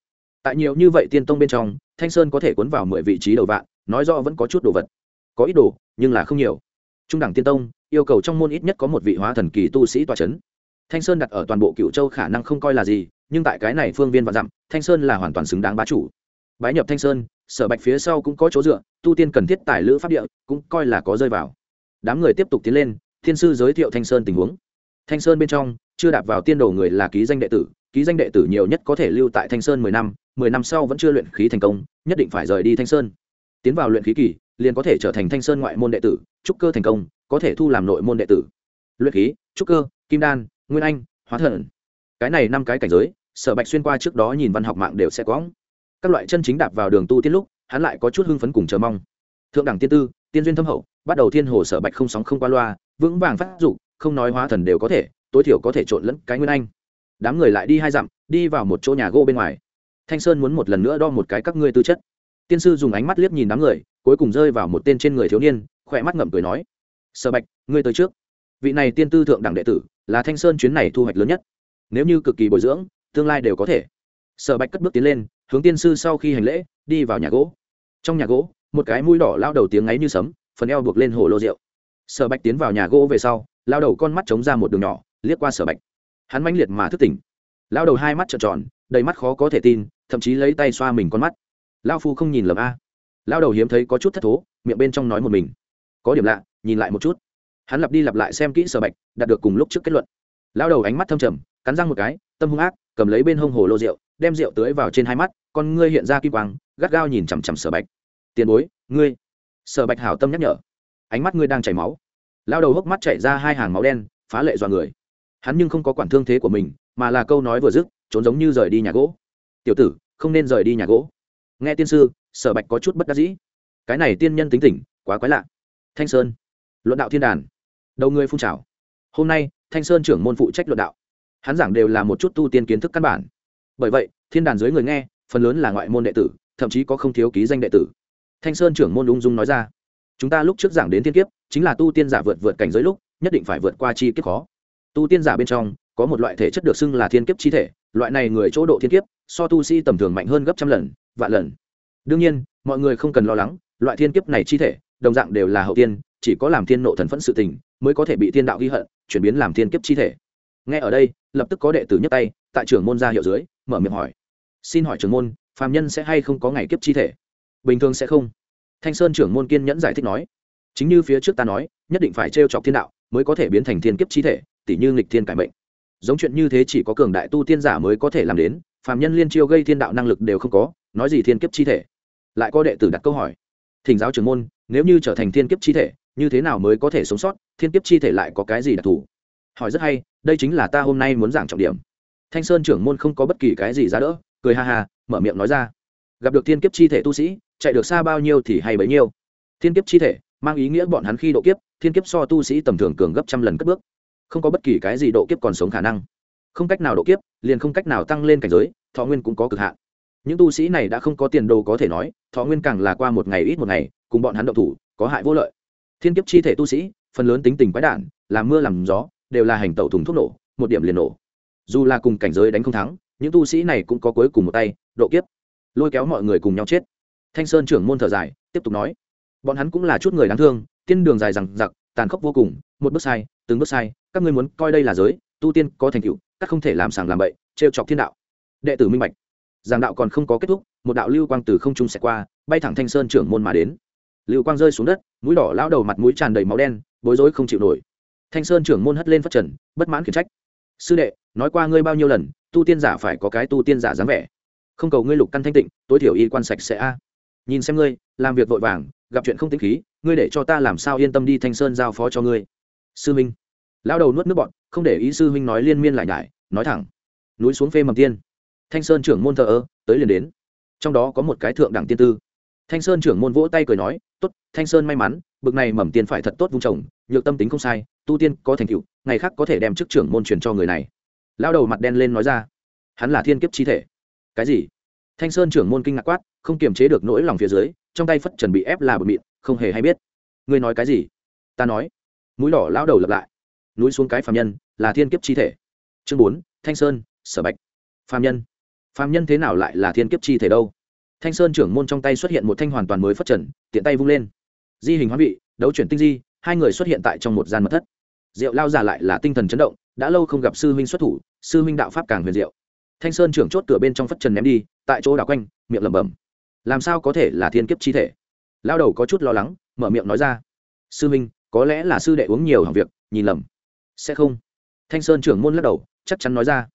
Speaker 1: Tại nhiều như vậy tiên tông bên trong, thanh sơn có thể cuốn vào mười vị trí đầu vạn, nói rõ vẫn có chút đồ vật. Có ít đồ, nhưng là không nhiều. Trung đẳng tiên tông, yêu cầu trong môn ít nhất có một vị hóa thần kỳ tu sĩ tòa c h ấ n thanh sơn đặt ở toàn bộ cựu châu khả năng không coi là gì, nhưng tại cái này phương viên và dặm, thanh sơn là hoàn toàn xứng đáng bá chủ. Bái nhập thanh sơn, sở bạch phía sau cũng có chỗ dựa tu tiên cần thiết tài lữ pháp địa, cũng coi là có rơi vào. Đám người tiếp tục tiến lên, thiên sư giới thiệu thanh sơn tình huống. Thanh sơn bên trong, chưa đạp vào tiên đồ người là ký danh đệ tử, ký danh đệ tử nhiều nhất có thể lưu tại thanh sơn mười năm mười năm sau vẫn chưa luyện khí thành công, nhất định phải rời đi thanh sơn. Tiến vào luyện khí kỳ, liền có thể trở thành thanh sơn ngoại môn đệ tử, trúc cơ thành công, có thể thu làm nội môn đệ tử. Luyện khí, trúc cơ, kim đan, nguyên anh, hóa thần. Cái này năm cái cảnh giới, sở bạch xuyên qua trước đó nhìn văn học mạng đều sẽ có. Các loại chân chính đạp vào đường tu tiết lúc hắn lại có chút hưng phấn cùng chờ mong. Thượng đẳng tiên tư, tiên duyên thâm hậu, bắt đầu thiên hồ sở bạch không sóng không qua loa, vững vàng phát dục, không nói hóa thần đều có thể, tối thiểu có thể trộn lẫn cái nguyên anh. Đám người lại đi hai dặm, đi vào một chỗ nhà gỗ bên ngoài. Thanh sơn muốn một lần nữa đo một cái các ngươi tư chất. Tiên sư dùng ánh mắt liếc nhìn đám người, cuối cùng rơi vào một tên trên người thiếu niên, khỏe mắt ngậm cười nói, sở bạch, ngươi tới trước. Vị này tiên tư thượng đẳng đệ tử, là thanh sơn chuyến này thu hoạch lớn nhất. Nếu như cực kỳ bồi dưỡng, tương lai đều có thể. Sở bạch cất bước tiến lên, hướng tiên sư sau khi hành lễ, đi vào nhà gỗ trong nhà gỗ, một cái mũi đỏ lao đầu tiếng ngáy như sấm, phần eo buộc lên hồ lô rượu. Sở bạch tiến vào nhà gỗ về sau, lao đầu con mắt chống ra một đường nhỏ, liếc qua sở bạch. Hắn mãnh liệt mà thức tỉnh. Lao đầu hai mắt trợn tròn, đầy mắt khó có thể tin, thậm chí lấy tay xoa mình con mắt. Lao phu không nhìn lầm a. Lao đầu hiếm thấy có chút thất thố, miệng bên trong nói một mình. Có điểm lạ, nhìn lại một chút. Hắn lặp đi lặp lại xem kỹ sở bạch, đạt được cùng lúc trước kết luận. Lao đầu ánh mắt thâm trầm, cắn răng một cái, tâm hung ác, cầm lấy bên hông hồ lô rượu, đem rượu tưới vào trên hai mắt, con ngươi hiện ra kim quang, gắt gao nhìn chằm chằm sở bạch tiền bối, ngươi. Sở bạch hảo tâm nhắc nhở. Ánh mắt ngươi đang chảy máu. Lao đầu hốc mắt chảy ra hai hàng máu đen, phá lệ dọa người. Hắn nhưng không có quản thương thế của mình, mà là câu nói vừa dứt, trốn giống như rời đi nhà gỗ. Tiểu tử, không nên rời đi nhà gỗ. Nghe tiên sư, sở bạch có chút bất đắc dĩ. Cái này tiên nhân tính tỉnh quá quái lạ. Thanh sơn. Luận đạo thiên đàn. Đầu người phun trào. Hôm nay, thanh sơn trưởng môn phụ trách luận đạo. Hắn giảng đều là một chút tu tiên kiến thức căn bản. Bởi vậy, thiên đàn dưới người nghe, phần lớn là ngoại môn đệ tử, thậm chí có không thiếu ký danh đệ tử thanh sơn trưởng môn ung dung nói ra, chúng ta lúc trước giảng đến thiên kiếp, chính là tu tiên giả vượt vượt cảnh giới lúc, nhất định phải vượt qua chi kiếp khó. Tu tiên giả bên trong, có một loại thể chất được xưng là thiên kiếp chi thể, loại này người chỗ độ thiên kiếp, so tu sĩ tầm thường mạnh hơn gấp trăm lần, vạn lần. Đương nhiên, mọi người không cần lo lắng, loại thiên kiếp này chi thể, đồng dạng đều là hậu tiên, chỉ có làm thiên nộ thần phẫn sự tình, mới có thể bị thiên đạo ghi hận, chuyển biến làm thiên kiếp chi thể. Nghe ở đây, lập tức có đệ tử nhất tay, tại trưởng môn ra hiệu dưới, mở miệng hỏi, xin hỏi trưởng môn, phàm nhân sẽ hay không có ngày kiếp chi thể? Bình thường sẽ không. Thanh sơn trưởng môn kiên nhẫn giải thích nói. Chính như phía trước ta nói, nhất định phải t chọc thiên đạo, mới có thể biến thành thiên kiếp chi thể tỷ như nghịch thiên cải mệnh. Giống chuyện như thế chỉ có cường đại tu tiên giả mới có thể làm đến, phàm nhân liên chiêu gây thiên đạo năng lực đều không có, nói gì thiên kiếp chi thể? Lại có đệ tử đặt câu hỏi. Thỉnh giáo trưởng môn, nếu như trở thành thiên kiếp chi thể, như thế nào mới có thể sống sót? Thiên kiếp chi thể lại có cái gì đặc thù? Hỏi rất hay, đây chính là ta hôm nay muốn giảng trọng điểm. Thanh sơn trưởng môn không có bất kỳ cái gì giá đỡ, cười ha ha, mở miệng nói ra. Gặp được thiên kiếp chi thể tu sĩ chạy được xa bao nhiêu thì hay bấy nhiêu. Thiên kiếp chi thể, mang ý nghĩa bọn hắn khi độ kiếp, thiên kiếp so tu sĩ tầm thường cường gấp trăm lần cất bước. Không có bất kỳ cái gì độ kiếp còn sống khả năng. Không cách nào độ kiếp, liền không cách nào tăng lên cảnh giới, thọ nguyên cũng có cực hạn. Những tu sĩ này đã không có tiền đồ có thể nói, thọ nguyên càng là qua một ngày ít một ngày, cùng bọn hắn động thủ, có hại vô lợi. Thiên kiếp chi thể tu sĩ, phần lớn tính tình quái đản làm mưa làm gió, đều là hành tẩu thùng thuốc nổ, một điểm liền nổ. Dù là cùng cảnh giới đánh không thắng, những tu sĩ này cũng có cuối cùng một tay, độ kiếp. Lôi kéo mọi người cùng nhau chết thanh sơn trưởng môn thở dài, tiếp tục nói, bọn hắn cũng là chút người đáng thương tiên đường dài rằng giặc tàn khốc vô cùng, một bước sai, từng bước sai, các ngươi muốn coi đây là giới, tu tiên có thành tựu, các không thể làm sàng làm bậy, trêu chọc thiên đạo. Đệ tử minh bạch, giảng đạo còn không có kết thúc, một đạo lưu quang từ không trung sẽ qua, bay thẳng thanh sơn trưởng môn mà đến. Lưu quang rơi xuống đất, mũi đỏ lao đầu mặt mũi tràn đầy máu đen, bối rối không chịu nổi. Thanh sơn trưởng môn hất lên phát trần, bất mãn khiển trách, sư đệ, nói qua ngươi bao nhiêu lần, tu tiên giả phải có cái tu tiên giả dáng vẻ. Không cầu ngươi lục căn thanh tịnh, tối thiểu y quan sạch sẽ a nhìn xem ngươi, làm việc vội vàng, gặp chuyện không tính khí, ngươi để cho ta làm sao yên tâm đi thanh sơn giao phó cho ngươi. Sư minh. Lao đầu nuốt nước bọn không để ý sư minh nói liên miên lại nhải, nói thẳng. Núi xuống phê mầm tiên. Thanh sơn trưởng môn thờ ơ, tới liền đến. Trong đó có một cái thượng đẳng tiên tư. Thanh sơn trưởng môn vỗ tay cười nói, tốt, thanh sơn may mắn, bực này mầm tiên phải thật tốt vung trồng nhược tâm tính không sai, tu tiên có thành tựu, ngày khác có thể đem chức trưởng môn truyền cho người này. Lao đầu mặt đen lên nói ra, hắn là thiên kiếp chi thể. Cái gì? Thanh sơn trưởng môn kinh ngạc quát không kiềm chế được nỗi lòng phía dưới, trong tay phất trần bị ép là bờ mịn, không hề hay biết. Ngươi nói cái gì? Ta nói. Mũi đỏ lao đầu lặp lại. Núi xuống cái phạm nhân, là thiên kiếp chi thể. Chương bốn, thanh sơn, sở bạch. Phạm nhân. Phạm nhân thế nào lại là thiên kiếp chi thể đâu? Thanh sơn trưởng môn trong tay xuất hiện một thanh hoàn toàn mới phất trần, tiện tay vung lên. Di hình hóa vị, đấu chuyển tinh di, hai người xuất hiện tại trong một gian mật thất. Diệu lao giả lại là tinh thần chấn động, đã lâu không gặp sư huynh xuất thủ, sư huynh đạo pháp càng huyền diệu. Thanh sơn trưởng chốt cửa bên trong phất trần ném đi, tại chỗ đảo quanh, miệng lẩm bẩm làm sao có thể là thiên kiếp chi thể? Lao đầu có chút lo lắng mở miệng nói ra. Sư Minh, có lẽ là sư đệ uống nhiều hàng việc nhìn lầm. Sẽ không. Thanh sơn trưởng môn lắc đầu chắc chắn nói ra.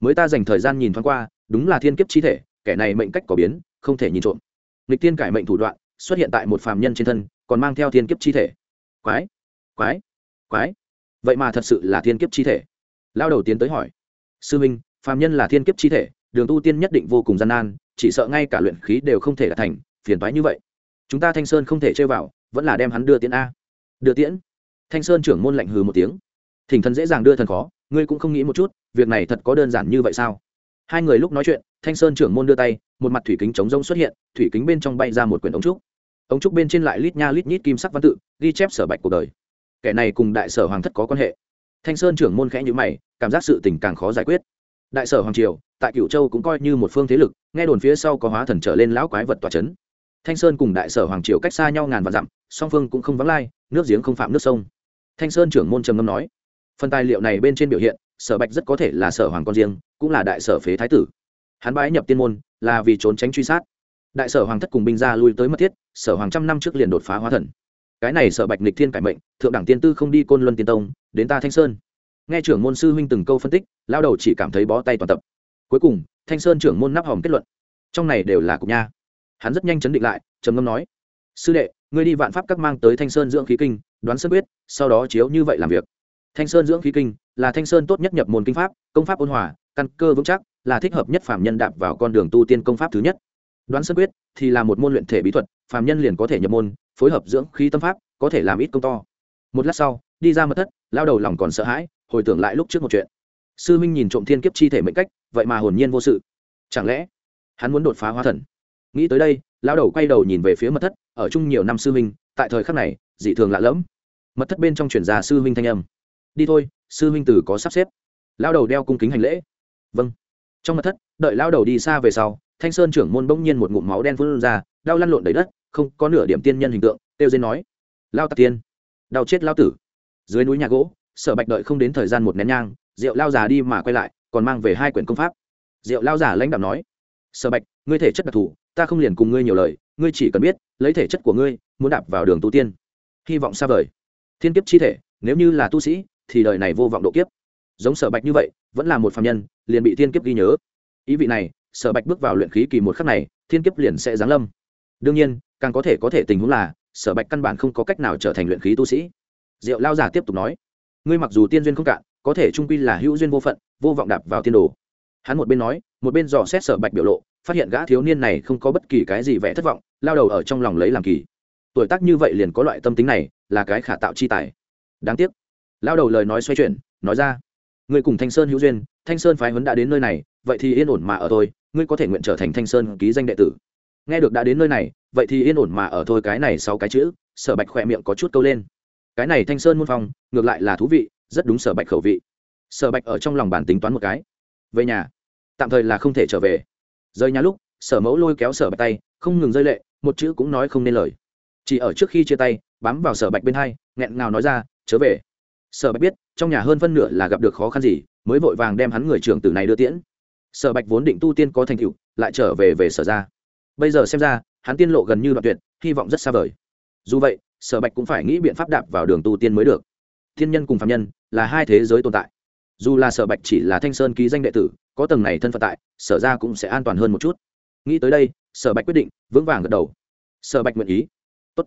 Speaker 1: Mới ta dành thời gian nhìn thoáng qua đúng là thiên kiếp chi thể kẻ này mệnh cách có biến không thể nhìn trộm. Nghịch tiên cải mệnh thủ đoạn xuất hiện tại một phàm nhân trên thân còn mang theo thiên kiếp chi thể. Quái quái quái. Vậy mà thật sự là thiên kiếp chi thể. Lao đầu tiến tới hỏi. Sư minh phàm nhân là thiên kiếp chi thể đường tu tiên nhất định vô cùng gian nan chỉ sợ ngay cả luyện khí đều không thể đạt thành, phiền toái như vậy. Chúng ta thanh sơn không thể chơi vào, vẫn là đem hắn đưa tiễn a. Đưa tiễn? Thanh sơn trưởng môn lạnh hừ một tiếng. Thỉnh thần dễ dàng đưa thần khó, ngươi cũng không nghĩ một chút, việc này thật có đơn giản như vậy sao? Hai người lúc nói chuyện, thanh sơn trưởng môn đưa tay, một mặt thủy kính chống rông xuất hiện, thủy kính bên trong bay ra một quyển ống trúc. Ống trúc bên trên lại lít nha lít nhít kim sắc văn tự, ghi chép sở bạch cuộc đời. Kẻ này cùng đại sở hoàng thất có quan hệ. Thanh sơn trưởng môn khẽ nhữ mày, cảm giác sự tình càng khó giải quyết đại sở hoàng triều, tại cửu châu cũng coi như một phương thế lực, nghe đồn phía sau có hóa thần trở lên lão quái vật tòa c h ấ n thanh sơn cùng đại sở hoàng triều cách xa nhau ngàn vạn dặm, song phương cũng không vắng lai, nước giếng không phạm nước sông. Thanh sơn trưởng môn trầm ngâm nói, phần tài liệu này bên trên biểu hiện, sở bạch rất có thể là sở hoàng con riêng, cũng là đại sở phế thái tử. Hắn bái nhập tiên môn, là vì trốn tránh truy sát. Đại sở hoàng thất cùng binh ra lui tới mất thiết, sở hoàng trăm năm trước liền đột phá hóa thần. Cái này sở bạch nịch thiên cải mệnh, thượng đẳng tiên tư không đi côn luân tiên tông, đến ta thanh sơn nghe trưởng môn sư huynh từng câu phân tích, lao đầu chỉ cảm thấy bó tay toàn tập. Cuối cùng, thanh sơn trưởng môn nắp hòm kết luận. Trong này đều là cục nha. Hắn rất nhanh chấn định lại, trầm ngâm nói, sư đệ, ngươi đi vạn pháp các mang tới thanh sơn dưỡng khí kinh, đoán sơ quyết, sau đó chiếu như vậy làm việc. Thanh sơn dưỡng khí kinh là thanh sơn tốt nhất nhập môn kinh pháp, công pháp ôn hòa, căn cơ vững chắc, là thích hợp nhất phạm nhân đạp vào con đường tu tiên công pháp thứ nhất. Đoán sơ quyết thì là một môn luyện thể bí thuật phạm nhân liền có thể nhập môn, phối hợp dưỡng khí tâm pháp, có thể làm ít công to. Một lát sau, đi ra mật thất, lao đầu lòng còn sợ hãi hồi tưởng lại lúc trước một chuyện. Sư minh nhìn trộm thiên kiếp chi thể mệnh cách, vậy mà hồn nhiên vô sự. Chẳng lẽ, hắn muốn đột phá hóa thần? Nghĩ tới đây lao đầu quay đầu nhìn về phía mật thất, ở chung nhiều năm sư minh, tại thời khắc này, dị thường lạ lẫm. Mật thất bên trong chuyển ra sư minh thanh âm. Đi thôi, sư minh tử có sắp xếp. Lao đầu đeo cung kính hành lễ. Vâng. Trong mật thất, đợi lao đầu đi xa về sau, thanh sơn trưởng môn bỗng nhiên một ngụm máu đen phun ra, đau lăn lộn đầy đất, không có nửa điểm tiên nhân hình tượng tiêu dên nói. Lao tạc tiên, đau chết lao tử. Dưới núi nhà gỗ sở bạch đợi không đến thời gian một nén nhang rượu lao già đi mà quay lại, còn mang về hai quyển công pháp. Rượu lao giả lãnh đạo nói, sở bạch, ngươi thể chất đặc thù, ta không liền cùng ngươi nhiều lời, ngươi chỉ cần biết, lấy thể chất của ngươi, muốn đạp vào đường tu tiên. Hy vọng xa vời. Thiên kiếp chi thể, nếu như là tu sĩ, thì đời này vô vọng độ kiếp. Giống sở bạch như vậy, vẫn là một phạm nhân, liền bị thiên kiếp ghi nhớ. Ý vị này, sở bạch bước vào luyện khí kỳ một khắc này, thiên kiếp liền sẽ giáng lâm. Đương nhiên, càng có thể có thể tình huống là, sở bạch căn bản không có cách nào trở thành luyện khí tu sĩ. Diệu lao giả tiếp tục nói ngươi mặc dù tiên duyên không cạn, có thể trung quy là hữu duyên vô phận, vô vọng đạp vào tiên đồ. Hắn một bên nói, một bên dò xét sở bạch biểu lộ, phát hiện gã thiếu niên này không có bất kỳ cái gì vẻ thất vọng, lao đầu ở trong lòng lấy làm kỳ. Tuổi tác như vậy liền có loại tâm tính này, là cái khả tạo chi tài. Đáng tiếc. Lao đầu lời nói xoay chuyển, nói ra, ngươi cùng thanh sơn hữu duyên, thanh sơn phái huấn đã đến nơi này, vậy thì yên ổn mà ở thôi, ngươi có thể nguyện trở thành thanh sơn ký danh đệ tử. Nghe được đã đến nơi này, vậy thì yên ổn mà ở thôi cái này sau cái chữ, sở bạch khỏe miệng có chút câu lên cái này thanh sơn môn phong, ngược lại là thú vị, rất đúng sở bạch khẩu vị. Sở bạch ở trong lòng bản tính toán một cái. Về nhà. Tạm thời là không thể trở về. Rời nhà lúc, sở mẫu lôi kéo sở bạch tay, không ngừng rơi lệ, một chữ cũng nói không nên lời. Chỉ ở trước khi chia tay, bám vào sở bạch bên hai, nghẹn ngào nói ra, chớ về. Sở bạch biết, trong nhà hơn phân nửa là gặp được khó khăn gì, mới vội vàng đem hắn người trưởng tử này đưa tiễn. Sở bạch vốn định tu tiên có thành tựu, lại trở về về sở ra bây giờ xem ra, hắn tiên lộ gần như đoạn tuyệt, hy vọng rất xa vời. Dù vậy sở bạch cũng phải nghĩ biện pháp đạp vào đường tu tiên mới được. Thiên nhân cùng phạm nhân là hai thế giới tồn tại. Dù là sở bạch chỉ là thanh sơn ký danh đệ tử, có tầng này thân phận tại, sở ra cũng sẽ an toàn hơn một chút. Nghĩ tới đây, sở bạch quyết định vững vàng gật đầu. Sở bạch nguyện ý. Tốt.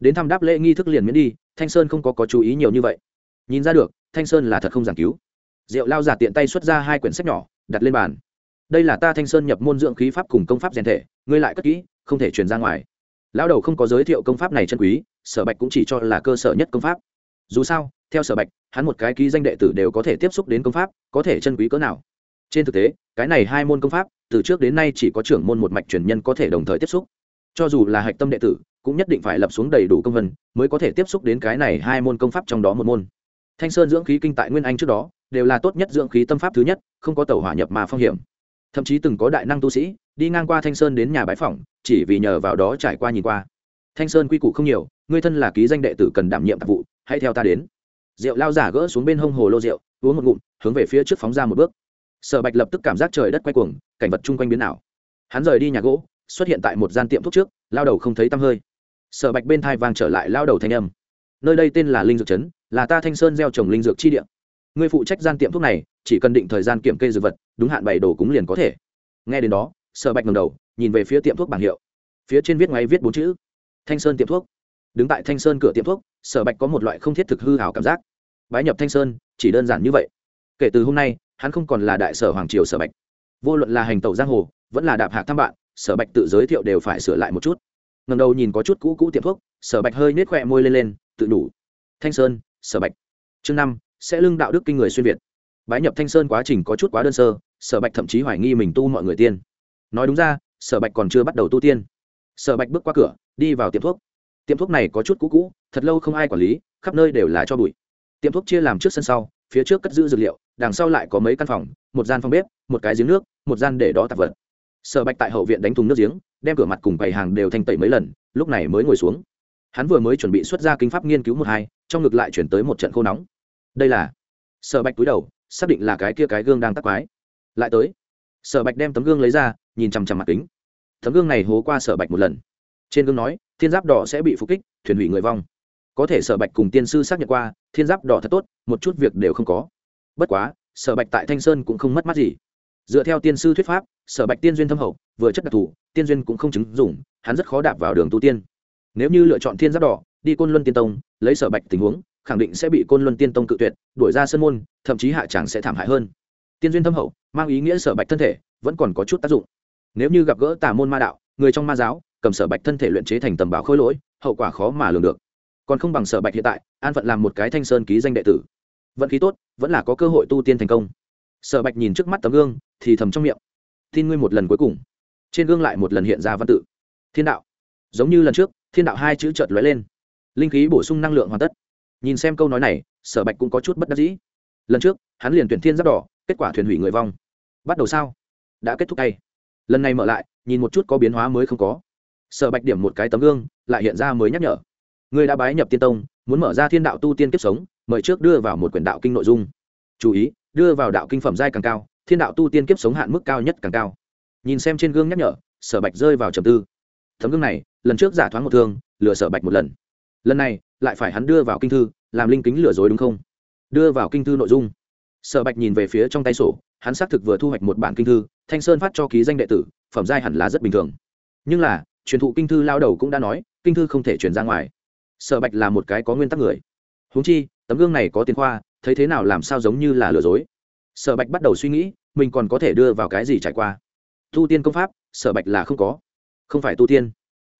Speaker 1: đến thăm đáp lễ nghi thức liền miễn đi, thanh sơn không có có chú ý nhiều như vậy. Nhìn ra được, thanh sơn là thật không giảng cứu. Diệu lao giả tiện tay xuất ra hai quyển sách nhỏ, đặt lên bàn. Đây là ta thanh sơn nhập môn dưỡng khí pháp cùng công pháp rèn thể, ngươi lại cất kỹ, không thể truyền ra ngoài. Lão đầu không có giới thiệu công pháp này chân quý sở bạch cũng chỉ cho là cơ sở nhất công pháp. Dù sao, theo sở bạch, hắn một cái ký danh đệ tử đều có thể tiếp xúc đến công pháp, có thể chân quý cỡ nào. Trên thực tế, cái này hai môn công pháp, từ trước đến nay chỉ có trưởng môn một mạch truyền nhân có thể đồng thời tiếp xúc. Cho dù là hạch tâm đệ tử, cũng nhất định phải lập xuống đầy đủ công vân, mới có thể tiếp xúc đến cái này hai môn công pháp trong đó một môn. Thanh sơn dưỡng khí kinh tại nguyên anh trước đó, đều là tốt nhất dưỡng khí tâm pháp thứ nhất, không có tàu hỏa nhập mà phong hiểm. Thậm chí từng có đại năng tu sĩ, đi ngang qua thanh sơn đến nhà bãi phỏng, chỉ vì nhờ vào đó trải qua nhìn qua. Thanh sơn quy củ không nhiều ngươi thân là ký danh đệ tử cần đảm nhiệm tạp vụ, hãy theo ta đến. Rượu lao giả gỡ xuống bên hông hồ lô rượu, uống một ngụm, hướng về phía trước phóng ra một bước. Sở bạch lập tức cảm giác trời đất quay cuồng, cảnh vật chung quanh biến ảo. Hắn rời đi nhà gỗ, xuất hiện tại một gian tiệm thuốc trước, lao đầu không thấy tăm hơi. Sở bạch bên thai vang trở lại lao đầu thanh âm. Nơi đây tên là linh dược trấn là ta thanh sơn gieo trồng linh dược chi địa. Người phụ trách gian tiệm thuốc này, chỉ cần định thời gian kiểm kê dược vật, đúng hạn bày đồ cúng liền có thể. Nghe đến đó, sở bạch ngầm đầu, nhìn về phía tiệm thuốc bảng hiệu. Phía trên viết ngay viết bốn chữ, thanh sơn tiệm thuốc đứng tại thanh sơn cửa tiệm thuốc, sở bạch có một loại không thiết thực hư hảo cảm giác. Bái nhập thanh sơn, chỉ đơn giản như vậy. Kể từ hôm nay, hắn không còn là đại sở hoàng triều sở bạch. Vô luận là hành tẩu giang hồ, vẫn là đạp hạ thăm bạn, sở bạch tự giới thiệu đều phải sửa lại một chút. Ngầm đầu nhìn có chút cũ cũ tiệm thuốc, sở bạch hơi nết khỏe môi lên lên, tự đủ. Thanh sơn, sở bạch. Chương năm, sẽ lưng đạo đức kinh người xuyên việt. Bái nhập thanh sơn quá trình có chút quá đơn sơ, sở bạch thậm chí hoài nghi mình tu mọi người tiên. Nói đúng ra, sở bạch còn chưa bắt đầu tu tiên. Sở bạch bước qua cửa, đi vào tiệm thuốc tiệm thuốc này có chút cũ cũ, thật lâu không ai quản lý, khắp nơi đều là cho bụi. Tiệm thuốc chia làm trước sân sau, phía trước cất giữ dược liệu, đằng sau lại có mấy căn phòng, một gian phòng bếp, một cái giếng nước, một gian để đó tạp vật. Sở bạch tại hậu viện đánh thùng nước giếng, đem cửa mặt cùng bày hàng đều thanh tẩy mấy lần, lúc này mới ngồi xuống. Hắn vừa mới chuẩn bị xuất ra kinh pháp nghiên cứu một hai, trong ngực lại chuyển tới một trận khô nóng. Đây là? Sở bạch túi đầu, xác định là cái kia cái gương đang tắc quái. Lại tới. Sở bạch đem tấm gương lấy ra, nhìn chằm chằm mặt kính. Tấm gương này hố qua sở bạch một lần. Trên gương nói thiên giáp đỏ sẽ bị phục kích, thuyền hủy người vong. Có thể sở bạch cùng tiên sư xác nhận qua, thiên giáp đỏ thật tốt, một chút việc đều không có. Bất quá, sở bạch tại thanh sơn cũng không mất mát gì. Dựa theo tiên sư thuyết pháp, sở bạch tiên duyên thâm hậu, vừa chất đặc thù, tiên duyên cũng không chứng dùng hắn rất khó đạp vào đường tu tiên. Nếu như lựa chọn thiên giáp đỏ, đi côn luân tiên tông, lấy sở bạch tình huống, khẳng định sẽ bị côn luân tiên tông cự tuyệt, đuổi ra sân môn, thậm chí hạ tràng sẽ thảm hại hơn. Tiên duyên thâm hậu, mang ý nghĩa sở bạch thân thể vẫn còn có chút tác dụng. Nếu như gặp gỡ tà môn ma đạo, người trong ma giáo cầm sở bạch thân thể luyện chế thành tầm bảo khôi lỗi, hậu quả khó mà lường được. Còn không bằng sở bạch hiện tại, an phận làm một cái thanh sơn ký danh đệ tử. Vận khí tốt, vẫn là có cơ hội tu tiên thành công. Sở bạch nhìn trước mắt tấm gương, thì thầm trong miệng. Tin ngươi một lần cuối cùng. Trên gương lại một lần hiện ra văn tự. Thiên đạo. Giống như lần trước, thiên đạo hai chữ chợt lóe lên. Linh khí bổ sung năng lượng hoàn tất. Nhìn xem câu nói này, sở bạch cũng có chút bất đắc dĩ. Lần trước, hắn liền tuyển thiên giáp đỏ, kết quả thuyền hủy người vong. Bắt đầu sao? Đã kết thúc tay. Lần này mở lại, nhìn một chút có biến hóa mới không có sở bạch điểm một cái tấm gương, lại hiện ra mới nhắc nhở. Người đã bái nhập tiên tông, muốn mở ra thiên đạo tu tiên kiếp sống, mời trước đưa vào một quyển đạo kinh nội dung. Chú ý, đưa vào đạo kinh phẩm giai càng cao, thiên đạo tu tiên kiếp sống hạn mức cao nhất càng cao. Nhìn xem trên gương nhắc nhở, sở bạch rơi vào trầm tư. Tấm gương này, lần trước giả thoáng một thương, lừa sở bạch một lần. Lần này, lại phải hắn đưa vào kinh thư, làm linh kính lừa dối đúng không? Đưa vào kinh thư nội dung. Sở bạch nhìn về phía trong tay sổ, hắn xác thực vừa thu hoạch một bản kinh thư, thanh sơn phát cho ký danh đệ tử, phẩm giai hẳn là rất bình thường. Nhưng là truyền thụ kinh thư lao đầu cũng đã nói, kinh thư không thể truyền ra ngoài. Sở bạch là một cái có nguyên tắc người. Húng chi, tấm gương này có tiền khoa, thấy thế nào làm sao giống như là lừa dối. Sở bạch bắt đầu suy nghĩ, mình còn có thể đưa vào cái gì trải qua? Tu tiên công pháp, sở bạch là không có. Không phải tu tiên.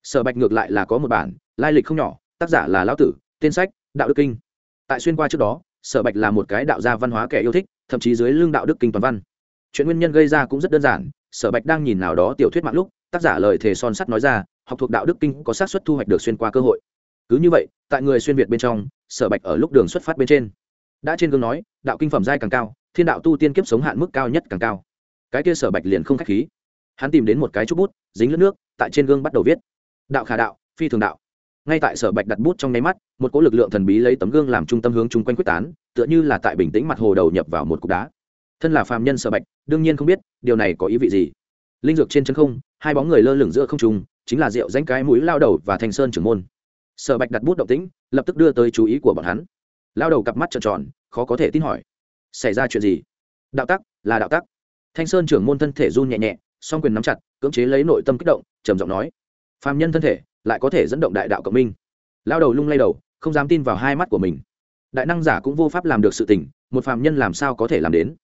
Speaker 1: Sở bạch ngược lại là có một bản, lai lịch không nhỏ, tác giả là lão tử, tên sách, đạo đức kinh. Tại xuyên qua trước đó, sở bạch là một cái đạo gia văn hóa kẻ yêu thích, thậm chí dưới lưng đạo đức kinh toàn văn. Chuyện nguyên nhân gây ra cũng rất đơn giản, sở bạch đang nhìn nào đó tiểu thuyết mạng lúc tác giả lời thề son sắt nói ra, học thuộc đạo đức kinh có xác suất thu hoạch được xuyên qua cơ hội. Cứ như vậy, tại người xuyên việt bên trong, sở bạch ở lúc đường xuất phát bên trên. Đã trên gương nói, đạo kinh phẩm giai càng cao, thiên đạo tu tiên kiếp sống hạn mức cao nhất càng cao. Cái kia sở bạch liền không k h á c h khí. Hắn tìm đến một cái chút bút, dính lướt nước, tại trên gương bắt đầu viết. Đạo khả đạo, phi thường đạo. Ngay tại sở bạch đặt bút trong nháy mắt, một cỗ lực lượng thần bí lấy tấm gương làm trung tâm hướng chung quanh quyết tán, tựa như là tại bình tĩnh mặt hồ đầu nhập vào một cục đá. Thân là phàm nhân sở bạch, đương nhiên không biết, điều này có ý vị gì. Linh dược trên chân không hai bóng người lơ lửng giữa không trung, chính là rượu danh cái mũi lao đầu và thanh sơn trưởng môn. Sở bạch đặt bút động tĩnh, lập tức đưa tới chú ý của bọn hắn. Lao đầu cặp mắt trợn tròn, khó có thể tin hỏi, xảy ra chuyện gì? Đạo tắc, là đạo tắc. Thanh sơn trưởng môn thân thể run nhẹ nhẹ, song quyền nắm chặt, cưỡng chế lấy nội tâm kích động, trầm giọng nói, phàm nhân thân thể, lại có thể dẫn động đại đạo cộng minh. Lao đầu lung lay đầu, không dám tin vào hai mắt của mình. Đại năng giả cũng vô pháp làm được sự tình, một phàm nhân làm sao có thể làm đến?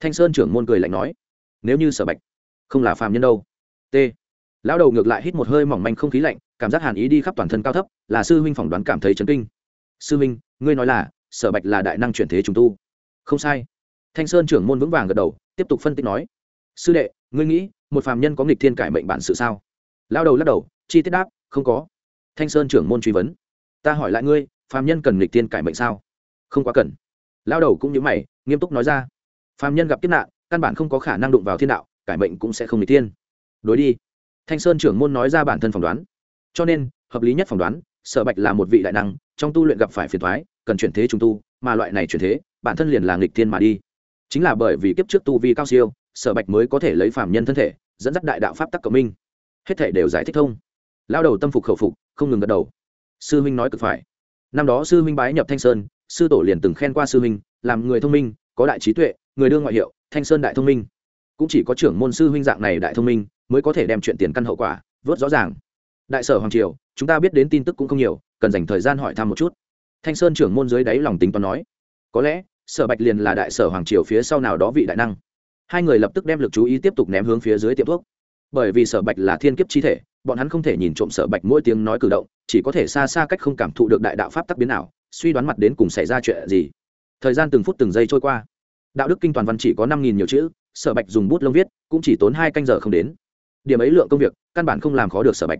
Speaker 1: Thanh sơn trưởng môn cười lạnh nói, nếu như sở bạch không là phàm nhân đâu t. Lão đầu ngược lại hít một hơi mỏng manh không khí lạnh, cảm giác hàn ý đi khắp toàn thân cao thấp, là sư huynh phỏng đoán cảm thấy chấn kinh. Sư huynh, ngươi nói là, sở bạch là đại năng chuyển thế trùng tu. Không sai. Thanh sơn trưởng môn vững vàng gật đầu, tiếp tục phân tích nói. Sư đệ, ngươi nghĩ, một phàm nhân có nghịch thiên cải mệnh bản sự sao? Lão đầu lắc đầu, chi tiết đáp, không có. Thanh sơn trưởng môn truy vấn. Ta hỏi lại ngươi, phàm nhân cần nghịch thiên cải mệnh sao? Không quá cần. Lão đầu cũng như mày, nghiêm túc nói ra. Phàm nhân gặp kiếp nạn, căn bản không có khả năng đụng vào thiên đạo, cải mệnh cũng sẽ không nghịch thiên đối đi. Thanh sơn trưởng môn nói ra bản thân phỏng đoán. Cho nên, hợp lý nhất phỏng đoán, sở bạch là một vị đại năng, trong tu luyện gặp phải phiền thoái cần chuyển thế trùng tu, mà loại này chuyển thế, bản thân liền là nghịch thiên mà đi. Chính là bởi vì kiếp trước tu vi cao siêu, sở bạch mới có thể lấy phạm nhân thân thể, dẫn dắt đại đạo pháp tắc cộng minh. Hết thể đều giải thích thông. Lao đầu tâm phục khẩu phục, không ngừng gật đầu. Sư huynh nói cực phải. Năm đó sư huynh bái nhập thanh sơn, sư tổ liền từng khen qua sư huynh, làm người thông minh, có đại trí tuệ, người đương ngoại hiệu, thanh sơn đại thông minh. Cũng chỉ có trưởng môn sư huynh dạng này đại thông minh mới có thể đem chuyện tiền căn hậu quả vớt rõ ràng. Đại sở hoàng triều, chúng ta biết đến tin tức cũng không nhiều, cần dành thời gian hỏi thăm một chút. Thanh sơn trưởng môn dưới đáy lòng tính toán nói, có lẽ, sở bạch liền là đại sở hoàng triều phía sau nào đó vị đại năng. Hai người lập tức đem lực chú ý tiếp tục ném hướng phía dưới tiệm thuốc. Bởi vì sở bạch là thiên kiếp chi thể, bọn hắn không thể nhìn trộm sở bạch mỗi tiếng nói cử động, chỉ có thể xa xa cách không cảm thụ được đại đạo pháp tắc biến nào suy đoán mặt đến cùng xảy ra chuyện gì. Thời gian từng phút từng giây trôi qua. Đạo đức kinh toàn văn chỉ có năm nghìn nhiều chữ, sở bạch dùng bút lông viết, cũng chỉ tốn hai canh giờ không đến điểm ấy lượng công việc căn bản không làm khó được sở bạch.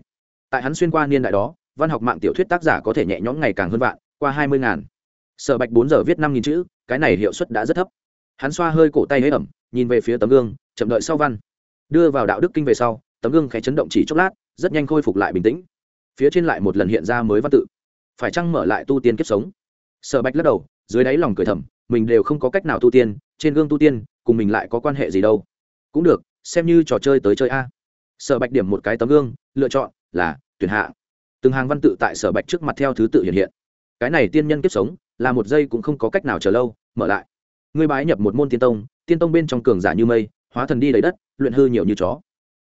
Speaker 1: Tại hắn xuyên qua niên đại đó, văn học mạng tiểu thuyết tác giả có thể nhẹ nhõm ngày càng hơn vạn, qua hai mươi ngàn. Sở bạch bốn giờ viết năm nghìn chữ, cái này hiệu suất đã rất thấp. Hắn xoa hơi cổ tay hế ẩm, nhìn về phía tấm gương, chậm đợi sau văn. Đưa vào đạo đức kinh về sau, tấm gương khẽ chấn động chỉ chốc lát, rất nhanh khôi phục lại bình tĩnh. Phía trên lại một lần hiện ra mới văn tự. Phải chăng mở lại tu tiên kiếp sống? Sở bạch lắc đầu, dưới đáy lòng cười thầm, mình đều không có cách nào tu tiên, trên gương tu tiên, cùng mình lại có quan hệ gì đâu. Cũng được, xem như trò chơi tới chơi a sở bạch điểm một cái tấm gương, lựa chọn là tuyển hạ. Từng hàng văn tự tại sở bạch trước mặt theo thứ tự hiện hiện. Cái này tiên nhân kiếp sống, là một giây cũng không có cách nào chờ lâu, mở lại. Ngươi bái nhập một môn tiên tông tiên tông bên trong cường giả như mây, hóa thần đi đầy đất, luyện hư nhiều như chó.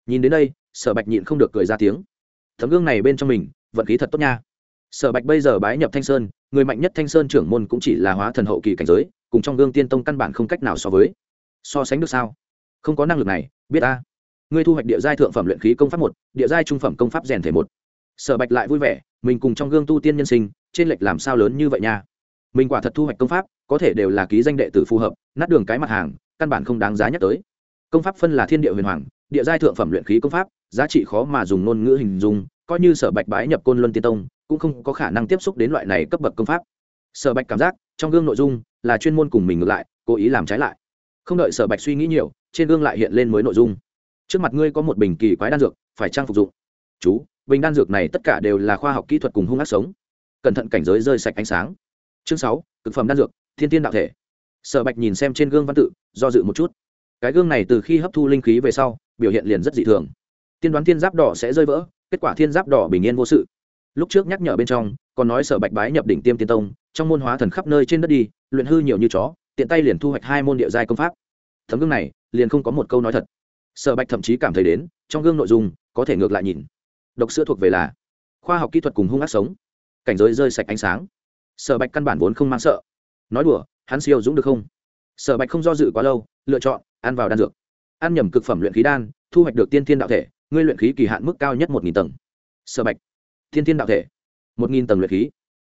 Speaker 1: Nhìn đến đây, sở bạch nhịn không được cười ra tiếng. Tấm gương này bên trong mình, vận khí thật tốt nha. Sở bạch bây giờ bái nhập thanh sơn, người mạnh nhất thanh sơn trưởng môn cũng chỉ là hóa thần hậu kỳ cảnh giới, cùng trong gương tiên tông căn bản không cách nào so với. So sánh được sao? Không có năng lực này, biết ta ngươi thu hoạch địa giai thượng phẩm luyện khí công pháp một, địa giai trung phẩm công pháp rèn thể một. Sở bạch lại vui vẻ, mình cùng trong gương tu tiên nhân sinh, trên lệch làm sao lớn như vậy nha? Mình quả thật thu hoạch công pháp, có thể đều là ký danh đệ tử phù hợp, nát đường cái mặt hàng, căn bản không đáng giá nhắc tới. Công pháp phân là thiên địa huyền hoàng, địa giai thượng phẩm luyện khí công pháp, giá trị khó mà dùng ngôn ngữ hình dung, coi như sở bạch bái nhập côn luân tiên tông, cũng không có khả năng tiếp xúc đến loại này cấp bậc công pháp. Sở bạch cảm giác, trong gương nội dung là chuyên môn cùng mình ngược lại, cố ý làm trái lại. Không đợi sở bạch suy nghĩ nhiều, trên gương lại hiện lên mới nội dung trước mặt ngươi có một bình kỳ quái đan dược, phải trang phục dụng. Chú, bình đan dược này tất cả đều là khoa học kỹ thuật cùng hung ác sống. Cẩn thận cảnh giới rơi sạch ánh sáng. Chương sáu thực phẩm đan dược, thiên tiên đạo thể. Sở bạch nhìn xem trên gương văn tự, do dự một chút. Cái gương này từ khi hấp thu linh khí về sau, biểu hiện liền rất dị thường. Tiên đoán thiên giáp đỏ sẽ rơi vỡ, kết quả thiên giáp đỏ bình yên vô sự. Lúc trước nhắc nhở bên trong, còn nói sở bạch bái nhập đỉnh tiêm tiên tông, trong môn hóa thần khắp nơi trên đất đi, luyện hư nhiều như chó, tiện tay liền thu hoạch hai môn địa giai công pháp. Thấm gương này, liền không có một câu nói thật sở bạch thậm chí cảm thấy đến, trong gương nội dung, có thể ngược lại nhìn. Độc sữa thuộc về là khoa học kỹ thuật cùng hung ác sống. Cảnh giới rơi sạch ánh sáng. Sở bạch căn bản vốn không mang sợ. Nói đùa, hắn siêu dũng được không? Sở bạch không do dự quá lâu, lựa chọn ăn vào đan dược. Ăn nhầm cực phẩm luyện khí đan, thu hoạch được tiên thiên đạo thể, ngươi luyện khí kỳ hạn mức cao nhất một nghìn tầng. Sở bạch thiên thiên đạo thể, một nghìn tầng luyện khí.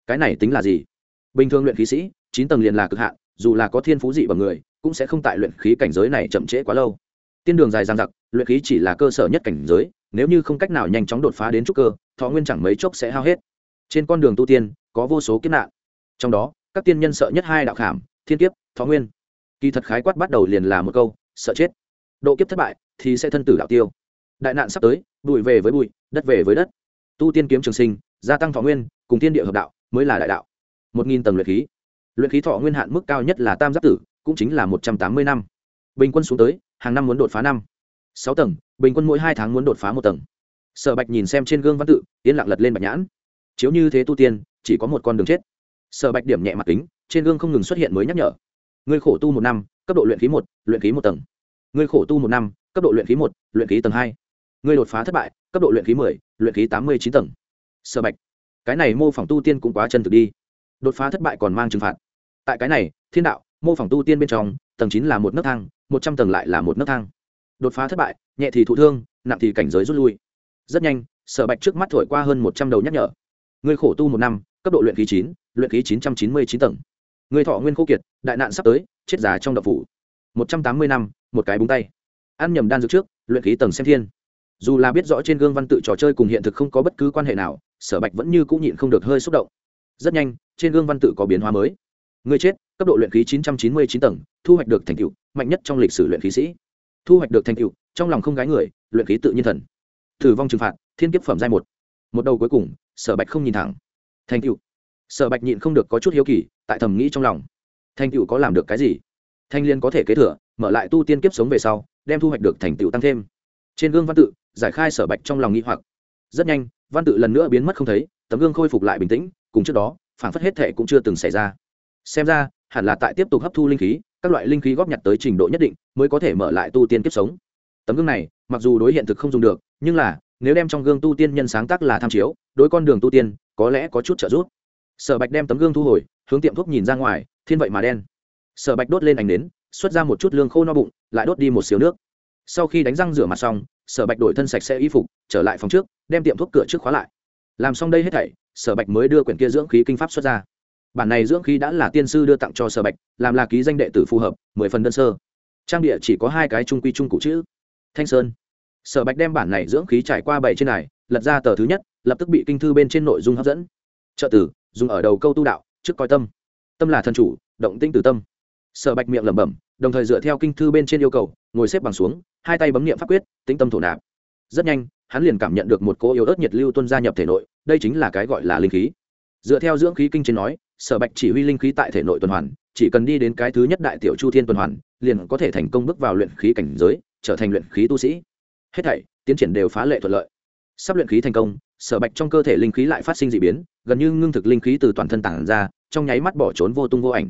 Speaker 1: Cái này tính là gì? Bình thường luyện khí sĩ, chín tầng liền là cực hạn, dù là có thiên phú dị bằng người, cũng sẽ không tại luyện khí cảnh giới này chậm trễ quá lâu tiên đường dài dang dặc, luyện khí chỉ là cơ sở nhất cảnh giới, nếu như không cách nào nhanh chóng đột phá đến trúc cơ, thọ nguyên chẳng mấy chốc sẽ hao hết. Trên con đường tu tiên, có vô số kiếp nạn. Trong đó, các tiên nhân sợ nhất hai đạo khảm, thiên kiếp, thọ nguyên. Kỳ thật khái quát bắt đầu liền là một câu, sợ chết. Độ kiếp thất bại thì sẽ thân tử đạo tiêu. Đại nạn sắp tới, bụi về với bụi, đất về với đất. Tu tiên kiếm trường sinh, gia tăng thọ nguyên, cùng tiên địa hợp đạo, mới là đại đạo. Một nghìn tầng luyện khí. Luyện khí thọ nguyên hạn mức cao nhất là tam giáp tử, cũng chính là một trăm tám mươi năm. Bình quân xuống tới hàng năm muốn đột phá năm, sáu tầng, bình quân mỗi hai tháng muốn đột phá một tầng. Sở bạch nhìn xem trên gương văn tự, yên lặng lật lên bạch nhãn. Chiếu như thế tu tiên, chỉ có một con đường chết. Sở bạch điểm nhẹ mặt kính, trên gương không ngừng xuất hiện mới nhắc nhở. Người khổ tu một năm, cấp độ luyện khí một, luyện khí một tầng. Người khổ tu một năm, cấp độ luyện khí một, luyện khí tầng hai. Người đột phá thất bại, cấp độ luyện khí mười, luyện khí tám mươi chín tầng. Sở bạch, cái này mô phỏng tu tiên cũng quá chân thực đi. Đột phá thất bại còn mang trừng phạt. Tại cái này, thiên đạo, mô phỏng tu tiên bên trong, tầng chín là một nấc thang một trăm tầng lại là một nấc thang. Đột phá thất bại, nhẹ thì thụ thương, nặng thì cảnh giới rút lui. Rất nhanh, sở bạch trước mắt thổi qua hơn một trăm đầu nhắc nhở. Người khổ tu một năm, cấp độ luyện khí chín, luyện khí chín trăm chín mươi chín tầng. Người thọ nguyên khô kiệt, đại nạn sắp tới, chết già trong đập phủ. Một trăm tám mươi năm, một cái búng tay. Ăn nhầm đan dược trước, luyện khí tầng xem thiên. Dù là biết rõ trên gương văn tự trò chơi cùng hiện thực không có bất cứ quan hệ nào, sở bạch vẫn như cũng nhịn không được hơi xúc động. Rất nhanh, trên gương văn tự có biến hóa mới. Người chết, cấp độ luyện khí chín trăm chín mươi chín tầng thu hoạch được thành tựu mạnh nhất trong lịch sử luyện khí sĩ. Thu hoạch được thành tựu, trong lòng không gái người, luyện khí tự nhiên thần. Thử vong trừng phạt, thiên kiếp phẩm giai một. Một đầu cuối cùng, sở bạch không nhìn thẳng. Thành tựu. Sở bạch nhịn không được có chút hiếu kỳ, tại thầm nghĩ trong lòng. Thành tựu có làm được cái gì? Thanh liên có thể kế thừa, mở lại tu tiên kiếp sống về sau, đem thu hoạch được thành tựu tăng thêm. Trên gương văn tự, giải khai sở bạch trong lòng nghĩ hoặc. Rất nhanh, văn tự lần nữa biến mất không thấy, tấm gương khôi phục lại bình tĩnh, cùng trước đó phản phất hết thệ cũng chưa từng xảy ra. Xem ra, hẳn là tại tiếp tục hấp thu linh khí các loại linh khí góp nhặt tới trình độ nhất định mới có thể mở lại tu tiên kiếp sống. Tấm gương này, mặc dù đối hiện thực không dùng được, nhưng là, nếu đem trong gương tu tiên nhân sáng tác là tham chiếu, đối con đường tu tiên, có lẽ có chút trợ giúp. Sở bạch đem tấm gương thu hồi, hướng tiệm thuốc nhìn ra ngoài, thiên vậy mà đen. Sở bạch đốt lên ảnh đến xuất ra một chút lương khô no bụng, lại đốt đi một xíu nước. Sau khi đánh răng rửa mặt xong, sở bạch đổi thân sạch sẽ y phục, trở lại phòng trước, đem tiệm thuốc cửa trước khóa lại. Làm xong đây hết thảy, sở bạch mới đưa quyển kia dưỡng khí kinh pháp xuất ra bản này dưỡng khí đã là tiên sư đưa tặng cho sở bạch, làm là ký danh đệ tử phù hợp, mười phần đơn sơ. Trang địa chỉ có hai cái trung quy trung cụ chữ. Thanh sơn. Sở bạch đem bản này dưỡng khí trải qua bảy trên này, lật ra tờ thứ nhất, lập tức bị kinh thư bên trên nội dung hấp dẫn. Trợ tử, dùng ở đầu câu tu đạo, trước coi tâm. Tâm là thần chủ, động tinh từ tâm. Sở bạch miệng lẩm bẩm, đồng thời dựa theo kinh thư bên trên yêu cầu, ngồi xếp bằng xuống, hai tay bấm niệm pháp quyết, tĩnh tâm thổ nạp. Rất nhanh, hắn liền cảm nhận được một cỗ yếu ớt nhiệt lưu tuân gia nhập thể nội, đây chính là cái gọi là linh khí dựa theo dưỡng khí kinh trên nói, sở bạch chỉ huy linh khí tại thể nội tuần hoàn, chỉ cần đi đến cái thứ nhất đại tiểu chu thiên tuần hoàn, liền có thể thành công bước vào luyện khí cảnh giới, trở thành luyện khí tu sĩ. Hết thảy, tiến triển đều phá lệ thuận lợi. Sắp luyện khí thành công, sở bạch trong cơ thể linh khí lại phát sinh d ị biến, gần như ngưng thực linh khí từ toàn thân tản ra, trong nháy mắt bỏ trốn vô tung vô ảnh.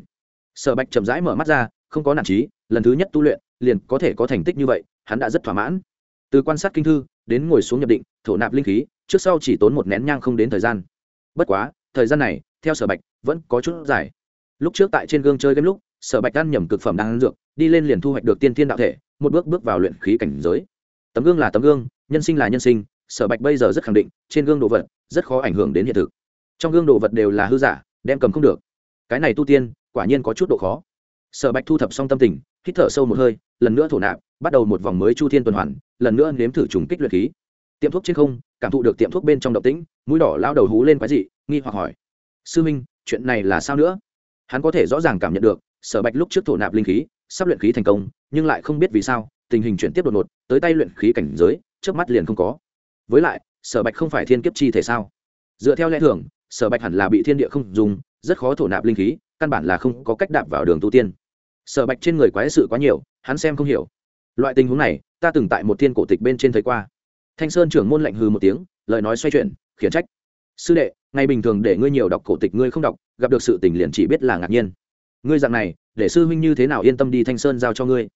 Speaker 1: Sở bạch chậm rãi mở mắt ra, không có nản trí, lần thứ nhất tu luyện, liền có thể có thành tích như vậy, hắn đã rất thỏa mãn. Từ quan sát kinh thư, đến ngồi xuống nhập định, thổ nạp linh khí, trước sau chỉ tốn một nén nhang không đến thời gian. Bất quá thời gian này, theo sở bạch, vẫn có chút dài. Lúc trước tại trên gương chơi game lúc, sở bạch ăn nhầm cực phẩm đang ăn dược, đi lên liền thu hoạch được tiên thiên đạo thể, một bước bước vào luyện khí cảnh giới. Tấm gương là tấm gương, nhân sinh là nhân sinh, sở bạch bây giờ rất khẳng định, trên gương đồ vật rất khó ảnh hưởng đến hiện thực. Trong gương đồ vật đều là hư giả, đem cầm không được. Cái này tu tiên, quả nhiên có chút độ khó. Sở bạch thu thập xong tâm tình, hít thở sâu một hơi, lần nữa thổ nạp, bắt đầu một vòng mới chu thiên tuần hoàn, lần nữa nếm thử trùng kích luyện khí tiệm thuốc trên không, cảm thụ được tiệm thuốc bên trong động tĩnh, mũi đỏ lao đầu hú lên quái dị, nghi hoặc hỏi, sư minh chuyện này là sao nữa? Hắn có thể rõ ràng cảm nhận được, sở bạch lúc trước thổ nạp linh khí, sắp luyện khí thành công, nhưng lại không biết vì sao, tình hình chuyển tiếp đột ngột, tới tay luyện khí cảnh giới, trước mắt liền không có. Với lại, sở bạch không phải thiên kiếp chi thể sao? Dựa theo lẽ thường, sở bạch hẳn là bị thiên địa không dùng, rất khó thổ nạp linh khí, căn bản là không có cách đạp vào đường tu tiên. Sở bạch trên người quái sự quá nhiều, hắn xem không hiểu. Loại tình huống này, ta từng tại một thiên cổ tịch bên trên thấy qua thanh sơn trưởng môn lạnh hừ một tiếng, lời nói xoay chuyển, khiển trách. Sư đệ, ngày bình thường để ngươi nhiều đọc cổ tịch ngươi không đọc, gặp được sự tình liền chỉ biết là ngạc nhiên. Ngươi dạng này, để sư huynh như thế nào yên tâm đi thanh sơn giao cho ngươi?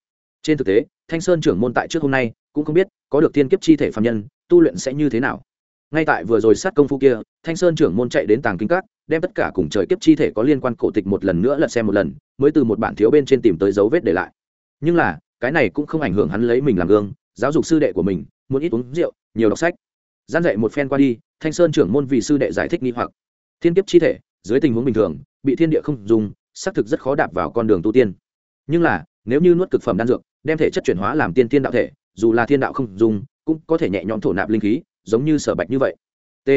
Speaker 1: Trên thực tế, thanh sơn trưởng môn tại trước hôm nay, cũng không biết có được thiên kiếp chi thể phạm nhân, tu luyện sẽ như thế nào. Ngay tại vừa rồi sát công phu kia, thanh sơn trưởng môn chạy đến tàng kinh các, đem tất cả cùng trời kiếp chi thể có liên quan cổ tịch một lần nữa lật xem một lần, mới từ một bản thiếu bên trên tìm tới dấu vết để lại. Nhưng là, cái này cũng không ảnh hưởng hắn lấy mình làm gương, giáo dục sư đệ của mình muốn ít uống rượu, nhiều đọc sách. Gian dạy một phen qua đi, thanh sơn trưởng môn vị sư đệ giải thích nghi hoặc. Thiên kiếp chi thể, dưới tình huống bình thường, bị thiên địa không dùng, xác thực rất khó đạp vào con đường tu tiên. Nhưng là, nếu như nuốt cực phẩm đan dược, đem thể chất chuyển hóa làm tiên tiên đạo thể, dù là thiên đạo không dùng, cũng có thể nhẹ nhõm thổ nạp linh khí, giống như sở bạch như vậy. T.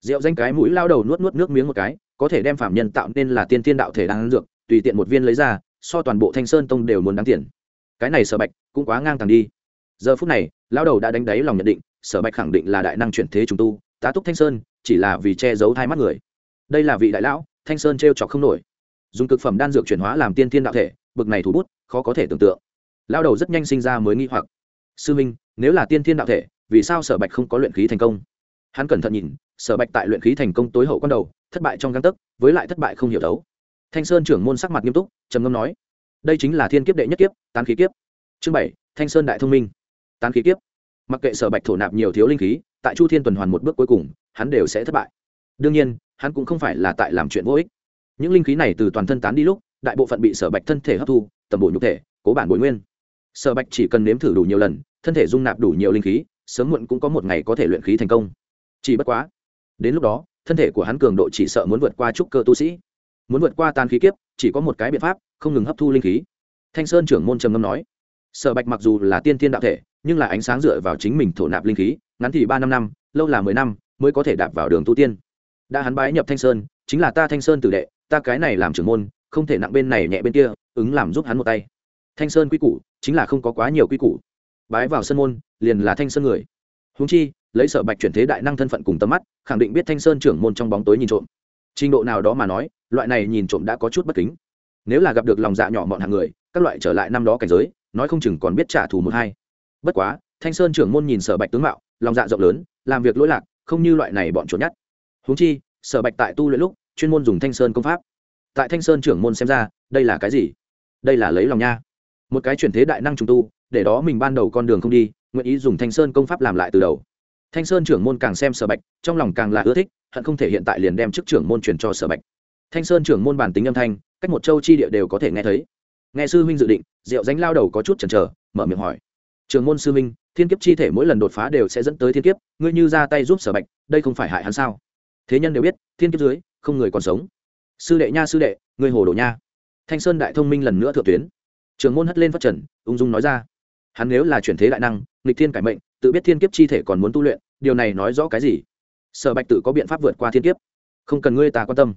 Speaker 1: Rượu danh cái mũi lao đầu nuốt nuốt nước miếng một cái, có thể đem phạm nhân tạo nên là tiên tiên đạo thể đan dược, tùy tiện một viên lấy ra, so toàn bộ thanh sơn tông đều muốn đáng tiền. Cái này sở bạch, cũng quá ngang tàng đi giờ phút này, lão đầu đã đánh đáy lòng nhận định, sở bạch khẳng định là đại năng chuyển thế trùng tu, tá túc thanh sơn chỉ là vì che giấu hai mắt người. Đây là vị đại lão, thanh sơn t r e o trọc không nổi. Dùng thực phẩm đan dược chuyển hóa làm tiên thiên đạo thể, bực này thủ bút, khó có thể tưởng tượng. Lao đầu rất nhanh sinh ra mới nghi hoặc. Sư minh, nếu là tiên thiên đạo thể, vì sao sở bạch không có luyện khí thành công? Hắn cẩn thận nhìn, sở bạch tại luyện khí thành công tối hậu con đầu, thất bại trong găng tấc, với lại thất bại không hiểu đấu. Thanh sơn trưởng môn sắc mặt nghiêm túc, trầm ngâm nói, đây chính là thiên kiếp đệ nhất kiếp, tán khí kiếp. Chương bảy, thanh sơn đại thông minh tán khí kiếp. Mặc kệ sở bạch thổ nạp nhiều thiếu linh khí, tại chu thiên tuần hoàn một bước cuối cùng, hắn đều sẽ thất bại. Đương nhiên, hắn cũng không phải là tại làm chuyện vô ích. Những linh khí này từ toàn thân tán đi lúc, đại bộ phận bị sở bạch thân thể hấp thu, tầm bổ nhục thể, cố bản bội nguyên. Sở bạch chỉ cần nếm thử đủ nhiều lần, thân thể dung nạp đủ nhiều linh khí, sớm muộn cũng có một ngày có thể luyện khí thành công. Chỉ bất quá, đến lúc đó, thân thể của hắn cường độ chỉ sợ muốn vượt qua trúc cơ tu sĩ. Muốn vượt qua tan khí kiếp, chỉ có một cái biện pháp, không ngừng hấp thu linh khí. Thanh sơn trưởng môn trầm ngâm nói sở bạch mặc dù là tiên thiên đạo thể, nhưng là ánh sáng dựa vào chính mình thổ nạp linh khí, ngắn thì ba năm năm, lâu là mười năm, mới có thể đạp vào đường tu tiên. Đã hắn bái nhập thanh sơn, chính là ta thanh sơn tử đệ, ta cái này làm trưởng môn, không thể nặng bên này nhẹ bên kia, ứng làm giúp hắn một tay. Thanh sơn quy củ, chính là không có quá nhiều quy củ. Bái vào sân môn, liền là thanh sơn người. Húng chi, lấy sở bạch chuyển thế đại năng thân phận cùng tầm mắt, khẳng định biết thanh sơn trưởng môn trong bóng tối nhìn trộm. Trình độ nào đó mà nói, loại này nhìn trộm đã có chút bất kính. Nếu là gặp được lòng dạ nhỏ mọn hàng người, các loại trở lại năm đó cảnh giới nói không chừng còn biết trả thù một hai. Bất quá, thanh sơn trưởng môn nhìn sở bạch tướng mạo, lòng dạ rộng lớn, làm việc lỗi lạc, không như loại này bọn trốn nhát. Huống chi, sở bạch tại tu luyện lúc, chuyên môn dùng thanh sơn công pháp. Tại thanh sơn trưởng môn xem ra, đây là cái gì? Đây là lấy lòng nha. Một cái chuyển thế đại năng trùng tu, để đó mình ban đầu con đường không đi, nguyện ý dùng thanh sơn công pháp làm lại từ đầu. Thanh sơn trưởng môn càng xem sở bạch, trong lòng càng là ưa thích, hận không thể hiện tại liền đem chức trưởng môn truyền cho sở bạch. Thanh sơn trưởng môn bản tính âm thanh, cách một châu chi địa đều có thể nghe thấy. Nghe sư huynh dự định diệu danh lao đầu có chút chần chờ mở miệng hỏi. Trưởng môn sư minh, thiên kiếp chi thể mỗi lần đột phá đều sẽ dẫn tới thiên kiếp ngươi như ra tay giúp sở bạch đây không phải hại hắn sao? Thế nhân đều biết thiên kiếp dưới không người còn sống. Sư đệ nha sư đệ ngươi hồ đồ nha. Thanh sơn đại thông minh lần nữa thượng tuyến. Trường môn hất lên phát trần ung dung nói ra. Hắn nếu là chuyển thế đại năng nghịch thiên cải mệnh tự biết thiên kiếp chi thể còn muốn tu luyện điều này nói rõ cái gì? Sở bạch tự có biện pháp vượt qua thiên kiếp. Không cần ngươi ta quan tâm.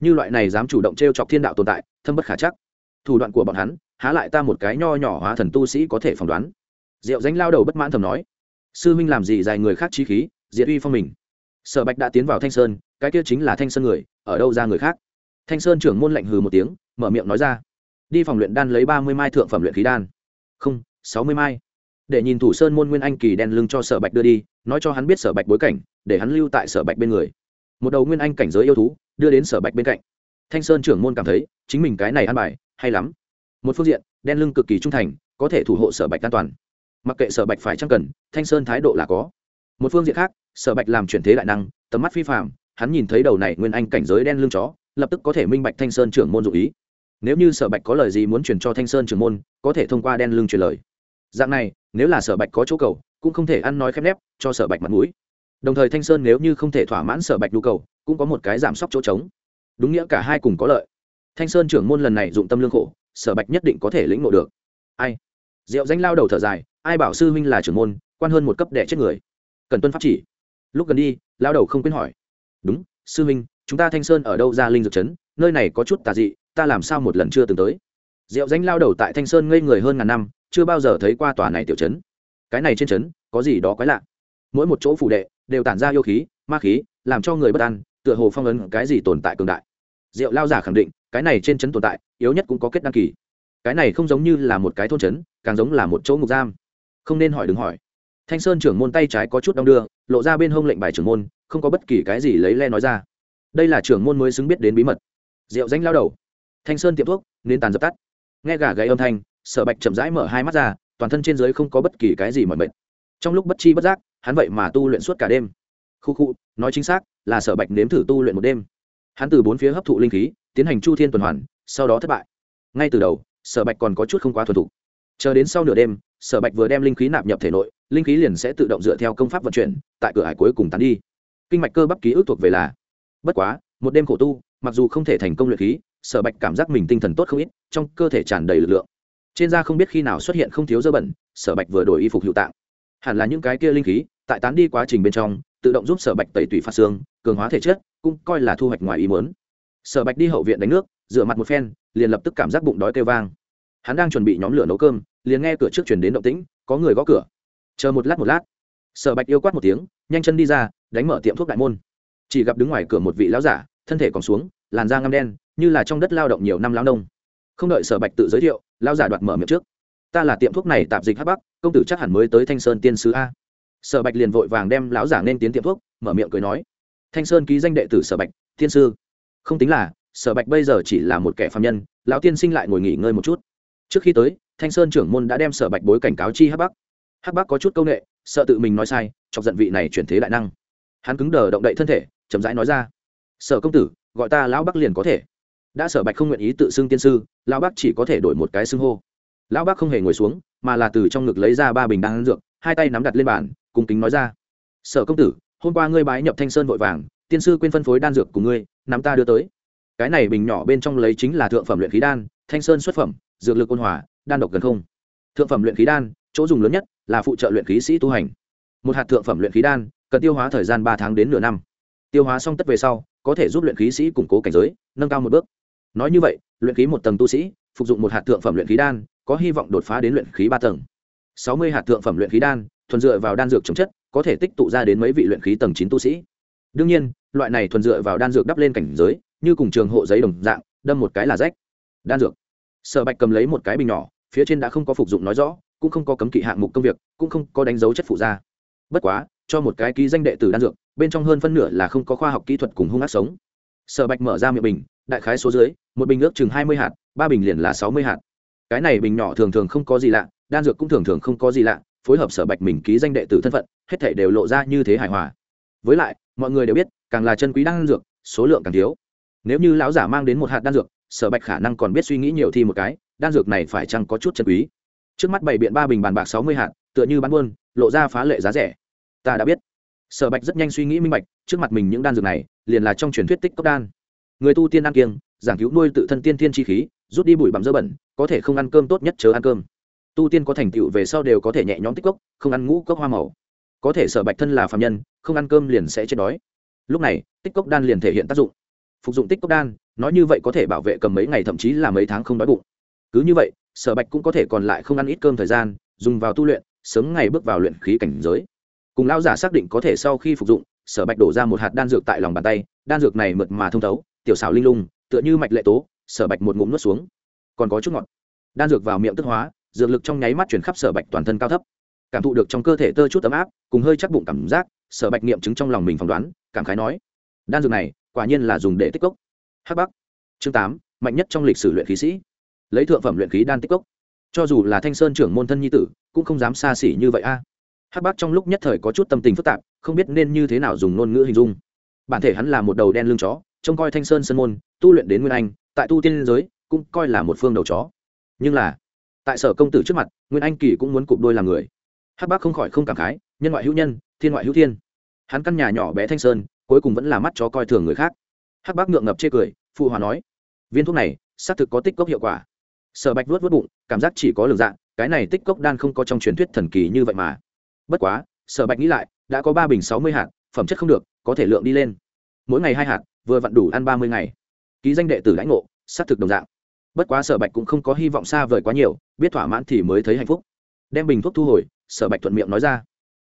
Speaker 1: Như loại này dám chủ động t r e o chọc thiên đạo tồn tại thâm bất khả chắc. Thủ đoạn của bọn hắn há lại ta một cái nho nhỏ hóa thần tu sĩ có thể phỏng đoán. Diệu danh lao đầu bất mãn thầm nói, sư huynh làm gì dài người khác trí khí, diệt uy phong mình. Sở bạch đã tiến vào thanh sơn, cái kia chính là thanh sơn người, ở đâu ra người khác? Thanh sơn trưởng môn lạnh hừ một tiếng, mở miệng nói ra, đi phòng luyện đan lấy ba mươi mai thượng phẩm luyện khí đan. Không, sáu mươi mai. Để nhìn thủ sơn môn nguyên anh kỳ đen lưng cho sở bạch đưa đi, nói cho hắn biết sở bạch bối cảnh, để hắn lưu tại sở bạch bên người. Một đầu nguyên anh cảnh giới yêu thú, đưa đến sở bạch bên cạnh. Thanh sơn trưởng môn cảm thấy, chính mình cái này ăn bài, hay lắm một phương diện, đen lưng cực kỳ trung thành, có thể thủ hộ sở bạch an toàn. Mặc kệ sở bạch phải chăng cần, thanh sơn thái độ là có. Một phương diện khác, sở bạch làm chuyển thế đại năng, tầm mắt phi phạm hắn nhìn thấy đầu này nguyên anh cảnh giới đen lưng chó, lập tức có thể minh bạch thanh sơn trưởng môn dụ ý. Nếu như sở bạch có lời gì muốn truyền cho thanh sơn trưởng môn, có thể thông qua đen lưng truyền lời. Dạng này, nếu là sở bạch có chỗ cầu, cũng không thể ăn nói khép nép, cho sở bạch mặt mũi. Đồng thời thanh sơn nếu như không thể thỏa mãn sở bạch nhu cầu, cũng có một cái giảm sốc chỗ trống. Đúng nghĩa cả hai cùng có lợi. Thanh sơn trưởng môn lần này dụng tâm lương khổ sở bạch nhất định có thể lĩnh ngộ được. Ai? Diệu danh lao đầu thở dài, ai bảo sư huynh là trưởng môn, quan hơn một cấp đẻ chết người. Cần tuân pháp chỉ. Lúc gần đi, lao đầu không quên hỏi. Đúng, sư huynh, chúng ta thanh sơn ở đâu ra linh dược chấn? Nơi này có chút tà dị, ta làm sao một lần chưa từng tới? Diệu danh lao đầu tại thanh sơn ngây người hơn ngàn năm, chưa bao giờ thấy qua tòa này tiểu chấn. Cái này trên chấn, có gì đó quái lạ. Mỗi một chỗ phủ đệ, đều tản ra yêu khí, ma khí, làm cho người bất an, tựa hồ phong ấn cái gì tồn tại cường đại. Diệu lao giả khẳng định cái này trên chấn tồn tại, yếu nhất cũng có kết đăng kỳ. Cái này không giống như là một cái thôn chấn càng giống là một chỗ ngục giam. Không nên hỏi đừng hỏi. Thanh sơn trưởng môn tay trái có chút đong đưa, lộ ra bên hông lệnh bài trưởng môn, không có bất kỳ cái gì lấy le nói ra. Đây là trưởng môn mới xứng biết đến bí mật. Rượu danh lao đầu. Thanh sơn tiệm thuốc nên tàn dập tắt. Nghe gà gãy âm thanh, sở bạch chậm rãi mở hai mắt ra, toàn thân trên giới không có bất kỳ cái gì mỏi mệt. Trong lúc bất chi bất giác, hắn vậy mà tu luyện suốt cả đêm. Khu khu, nói chính xác, là sở bạch nếm thử tu luyện một đêm. Hắn từ bốn phía hấp thụ linh khí tiến hành chu thiên tuần hoàn, sau đó thất bại. Ngay từ đầu, sở bạch còn có chút không quá thuần thục. Chờ đến sau nửa đêm, sở bạch vừa đem linh khí nạp nhập thể nội, linh khí liền sẽ tự động dựa theo công pháp vận chuyển, tại cửa hải cuối cùng tán đi. Kinh mạch cơ bắp ký ức thuộc về là, bất quá, một đêm khổ tu, mặc dù không thể thành công luyện khí, sở bạch cảm giác mình tinh thần tốt không ít, trong cơ thể tràn đầy lực lượng. Trên da không biết khi nào xuất hiện không thiếu dơ bẩn, sở bạch vừa đổi y phục hữu tạng. Hẳn là những cái kia linh khí, tại tán đi quá trình bên trong, tự động giúp sở bạch tẩy tủy phát xương, cường hóa thể chất, cũng coi là thu hoạch ngoài ý muốn sở bạch đi hậu viện đánh nước, rửa mặt một phen, liền lập tức cảm giác bụng đói kêu vang. Hắn đang chuẩn bị nhóm lửa nấu cơm, liền nghe cửa trước chuyển đến động tĩnh, có người gõ cửa. Chờ một lát một lát. Sở bạch yêu quát một tiếng, nhanh chân đi ra, đánh mở tiệm thuốc đại môn. Chỉ gặp đứng ngoài cửa một vị lão giả, thân thể còn xuống, làn da ngăm đen, như là trong đất lao động nhiều năm lao nông. Không đợi sở bạch tự giới thiệu lao giả đoạt mở miệng trước. Ta là tiệm thuốc này tạp dịch hắc bắc, công tử chắc hẳn mới tới thanh sơn tiên sứ a. Sở bạch liền vội vàng đem lão giả nên tiến tiệm thuốc, mở miệng cười nói. Thanh sơn ký danh đệ tử sở bạch, tiên sư không tính là, sở bạch bây giờ chỉ là một kẻ phạm nhân, lão tiên sinh lại ngồi nghỉ ngơi một chút. Trước khi tới, thanh sơn trưởng môn đã đem sở bạch bối cảnh cáo chi hắc bắc. Hắc bắc có chút c â u n ệ sợ tự mình nói sai, chọc giận vị này chuyển thế đại năng. Hắn cứng đờ động đậy thân thể, chậm rãi nói ra, sở công tử, gọi ta lão bắc liền có thể. Đã sở bạch không nguyện ý tự xưng tiên sư, lão bắc chỉ có thể đổi một cái xưng hô. Lão bắc không hề ngồi xuống, mà là từ trong ngực lấy ra ba bình đan dược, hai tay nắm đặt lên bàn cùng kính nói ra, sở công tử, hôm qua ngươi bái nhập thanh sơn vội vàng, tiên sư quên phân phối đan dược của ngươi nắm ta đưa tới cái này bình nhỏ bên trong lấy chính là thượng phẩm luyện khí đan thanh sơn xuất phẩm dược lực ôn hòa đan độc gần không thượng phẩm luyện khí đan chỗ dùng lớn nhất là phụ trợ luyện khí sĩ tu hành một hạt thượng phẩm luyện khí đan cần tiêu hóa thời gian ba tháng đến nửa năm tiêu hóa xong tất về sau có thể giúp luyện khí sĩ củng cố cảnh giới nâng cao một bước nói như vậy luyện khí một tầng tu sĩ phục dụng một hạt thượng phẩm luyện khí đan có hy vọng đột phá đến luyện khí ba tầng sáu mươi hạt thượng phẩm luyện khí đan thuần dựa vào đan dược chống chất có thể tích tụ ra đến mấy vị luyện khí tầng chín tu sĩ đương nhiên loại này thuần dựa vào đan dược đắp lên cảnh giới, như cùng trường hộ giấy đồng dạng, đâm một cái là rách. Đan dược. Sở bạch cầm lấy một cái bình nhỏ, phía trên đã không có phục dụng nói rõ, cũng không có cấm kỵ hạng mục công việc, cũng không có đánh dấu chất phụ da. Bất quá, cho một cái ký danh đệ tử đan dược, bên trong hơn phân nửa là không có khoa học kỹ thuật cùng hung ác sống. Sở bạch mở ra miệng bình, đại khái số dưới, một bình ước chừng hai mươi hạt, ba bình liền là sáu mươi hạt. Cái này bình nhỏ thường thường không có gì lạ, đan dược cũng thường thường không có gì lạ, phối hợp sở bạch mình ký danh đệ tử thân phận, hết thể đều lộ ra như thế hài hòa với lại, mọi người đều biết, càng là chân quý đan dược, số lượng càng thiếu. Nếu như lão giả mang đến một hạt đan dược, sở bạch khả năng còn biết suy nghĩ nhiều thi một cái, đan dược này phải chăng có chút chân quý. Trước mắt bày biện ba bình bàn bạc sáu mươi hạt, tựa như bán buôn, lộ ra phá lệ giá rẻ. Ta đã biết. Sở bạch rất nhanh suy nghĩ minh bạch, trước mặt mình những đan dược này, liền là trong truyền thuyết tích cốc đan. Người tu tiên ăn kiêng, giảng cứu nuôi tự thân tiên thiên chi khí, rút đi bụi bặm dơ bẩn, có thể không ăn cơm tốt nhất chớ ăn cơm. Tu tiên có thành tựu về sau đều có thể nhẹ nhõm tích cốc, không ăn ngũ cốc hoa màu có thể sở bạch thân là phạm nhân, không ăn cơm liền sẽ chết đói. Lúc này tích cốc đan liền thể hiện tác dụng. Phục dụng tích cốc đan, nói như vậy có thể bảo vệ cầm mấy ngày thậm chí là mấy tháng không đói bụng. Cứ như vậy, sở bạch cũng có thể còn lại không ăn ít cơm thời gian, dùng vào tu luyện, sớm ngày bước vào luyện khí cảnh giới. Cùng lão giả xác định có thể sau khi phục dụng, sở bạch đổ ra một hạt đan dược tại lòng bàn tay, đan dược này mượt mà thông thấu, tiểu xảo linh lung, tựa như mạch lệ tố, sở bạch một ngụm nuốt xuống. Còn có chút ngọt. Đan dược vào miệng tức hóa, dược lực trong nháy mắt chuyển khắp sở bạch toàn thân cao thấp cảm thụ được trong cơ thể tơ chút ấm áp, cùng hơi chắc bụng cảm giác, sở bạch nghiệm chứng trong lòng mình phỏng đoán, cảm khái nói, đan dược này, quả nhiên là dùng để tích cốc. Hắc bắc. Chương tám, mạnh nhất trong lịch sử luyện khí sĩ. Lấy thượng phẩm luyện khí đan tích cốc. Cho dù là thanh sơn trưởng môn thân nhi tử, cũng không dám xa xỉ như vậy a. Hắc bắc trong lúc nhất thời có chút tâm tình phức tạp, không biết nên như thế nào dùng ngôn ngữ hình dung. Bản thể hắn là một đầu đen lưng chó, trông coi thanh sơn sơn môn, tu luyện đến nguyên anh, tại tu tiên giới, cũng coi là một phương đầu chó. Nhưng là, tại sở công tử trước mặt, nguyên anh kỳ cũng muốn cụp đôi làm người hắc bác không khỏi không cảm khái, nhân ngoại hữu nhân, thiên ngoại hữu thiên. Hắn căn nhà nhỏ bé thanh sơn, cuối cùng vẫn là mắt chó coi thường người khác. Hắc bác ngượng ngập chê cười, phụ hòa nói, viên thuốc này, xác thực có tích cốc hiệu quả. Sở bạch vuốt vuốt bụng, cảm giác chỉ có lường dạng, cái này tích cốc đan không có trong truyền thuyết thần kỳ như vậy mà. Bất quá, sở bạch nghĩ lại, đã có ba bình sáu mươi hạt, phẩm chất không được, có thể lượng đi lên. Mỗi ngày hai hạt, vừa vặn đủ ăn ba mươi ngày. Ký danh đệ tử lãnh ngộ, xác thực đồng dạng. Bất quá sở bạch cũng không có hy vọng xa vời quá nhiều, biết thỏa mãn thì mới thấy hạnh phúc. Đem bình thuốc thu hồi sở bạch thuận miệng nói ra.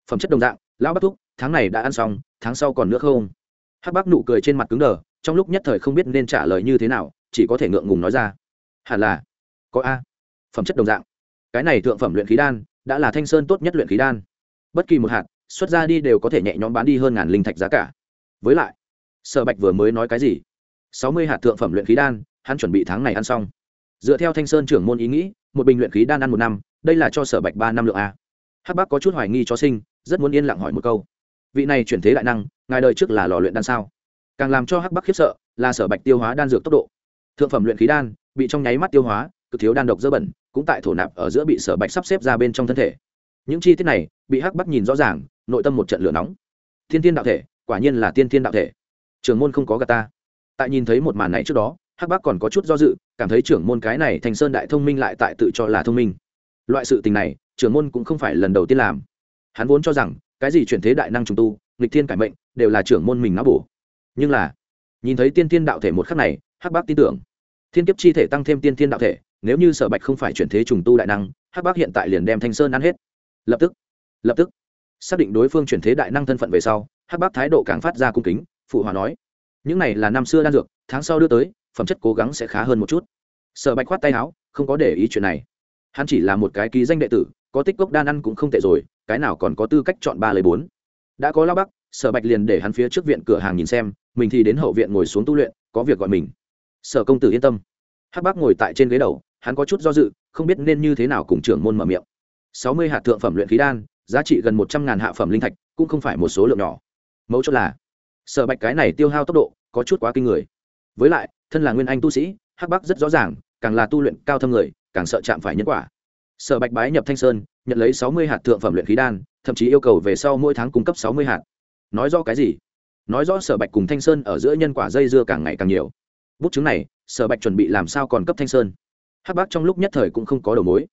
Speaker 1: Phẩm chất đồng dạng, lão bắt thuốc tháng này đã ăn xong, tháng sau còn nữa không? Hắc bác nụ cười trên mặt cứng đờ, trong lúc nhất thời không biết nên trả lời như thế nào, chỉ có thể ngượng ngùng nói ra. Hẳn là, có a. Phẩm chất đồng dạng. Cái này thượng phẩm luyện khí đan, đã là thanh sơn tốt nhất luyện khí đan. Bất kỳ một hạt, xuất ra đi đều có thể nhẹ nhõm bán đi hơn ngàn linh thạch giá cả. Với lại, sở bạch vừa mới nói cái gì? Sáu mươi hạt thượng phẩm luyện khí đan, hắn chuẩn bị tháng này ăn xong. Dựa theo thanh sơn trưởng môn ý nghĩ, một bình luyện khí đan ăn một năm, đây là cho sở bạch ba năm lượng a hắc bác có chút hoài nghi cho sinh, rất muốn yên lặng hỏi một câu. Vị này chuyển thế đại năng, ngài đời trước là lò luyện đan sao? Càng làm cho hắc bác khiếp sợ, là sở bạch tiêu hóa đan dược tốc độ. Thượng phẩm luyện khí đan, bị trong nháy mắt tiêu hóa, cực thiếu đan độc dơ bẩn, cũng tại thổ nạp ở giữa bị sở bạch sắp xếp ra bên trong thân thể. Những chi tiết này, bị hắc bắc nhìn rõ ràng, nội tâm một trận lửa nóng. Thiên thiên đạo thể, quả nhiên là tiên thiên đạo thể. Trường môn không có gà ta. Tại nhìn thấy một màn này trước đó, hắc bác còn có chút do dự, cảm thấy trưởng môn cái này thành sơn đại thông minh lại tại tự cho là thông minh loại sự tình này, trưởng môn cũng không phải lần đầu tiên làm. Hắn vốn cho rằng, cái gì chuyển thế đại năng trùng tu, nghịch thiên cải mệnh, đều là trưởng môn mình nó bổ. Nhưng là, nhìn thấy tiên thiên đạo thể một khắc này, hắc bác tin tưởng. Thiên kiếp chi thể tăng thêm tiên thiên đạo thể, nếu như sở bạch không phải chuyển thế trùng tu đại năng, hắc bác hiện tại liền đem thanh sơn ăn hết. Lập tức lập tức, xác định đối phương chuyển thế đại năng thân phận về sau, hắc bác thái độ càng phát ra cung kính, phụ hòa nói, những này là năm xưa đan dược, tháng sau đưa tới, phẩm chất cố gắng sẽ khá hơn một chút. Sở bạch khoát tay áo, không có để ý chuyện này hắn chỉ là một cái ký danh đệ tử, có tích gốc đan ăn cũng không tệ rồi, cái nào còn có tư cách chọn ba lấy bốn. Đã có lao bắc sở bạch liền để hắn phía trước viện cửa hàng nhìn xem, mình thì đến hậu viện ngồi xuống tu luyện, có việc gọi mình. Sở công tử yên tâm. Hắc bác ngồi tại trên ghế đầu, hắn có chút do dự, không biết nên như thế nào cùng trưởng môn mở miệng. Sáu mươi hạt thượng phẩm luyện khí đan, giá trị gần một trăm ngàn hạ phẩm linh thạch, cũng không phải một số lượng nhỏ. Mấu chốt là, sở bạch cái này tiêu hao tốc độ, có chút quá kinh người. Với lại, thân là nguyên anh tu sĩ, hắc bắc rất rõ ràng, càng là tu luyện cao thâm người càng sợ chạm phải nhân quả. Sở bạch bái nhập thanh sơn, nhận lấy sáu mươi hạt thượng phẩm luyện khí đan, thậm chí yêu cầu về sau mỗi tháng cung cấp sáu mươi hạt. Nói rõ cái gì? Nói rõ sở bạch cùng thanh sơn ở giữa nhân quả dây dưa càng ngày càng nhiều. Bút chứng này, sở bạch chuẩn bị làm sao còn cấp thanh sơn? Hắc bác trong lúc nhất thời cũng không có đầu mối.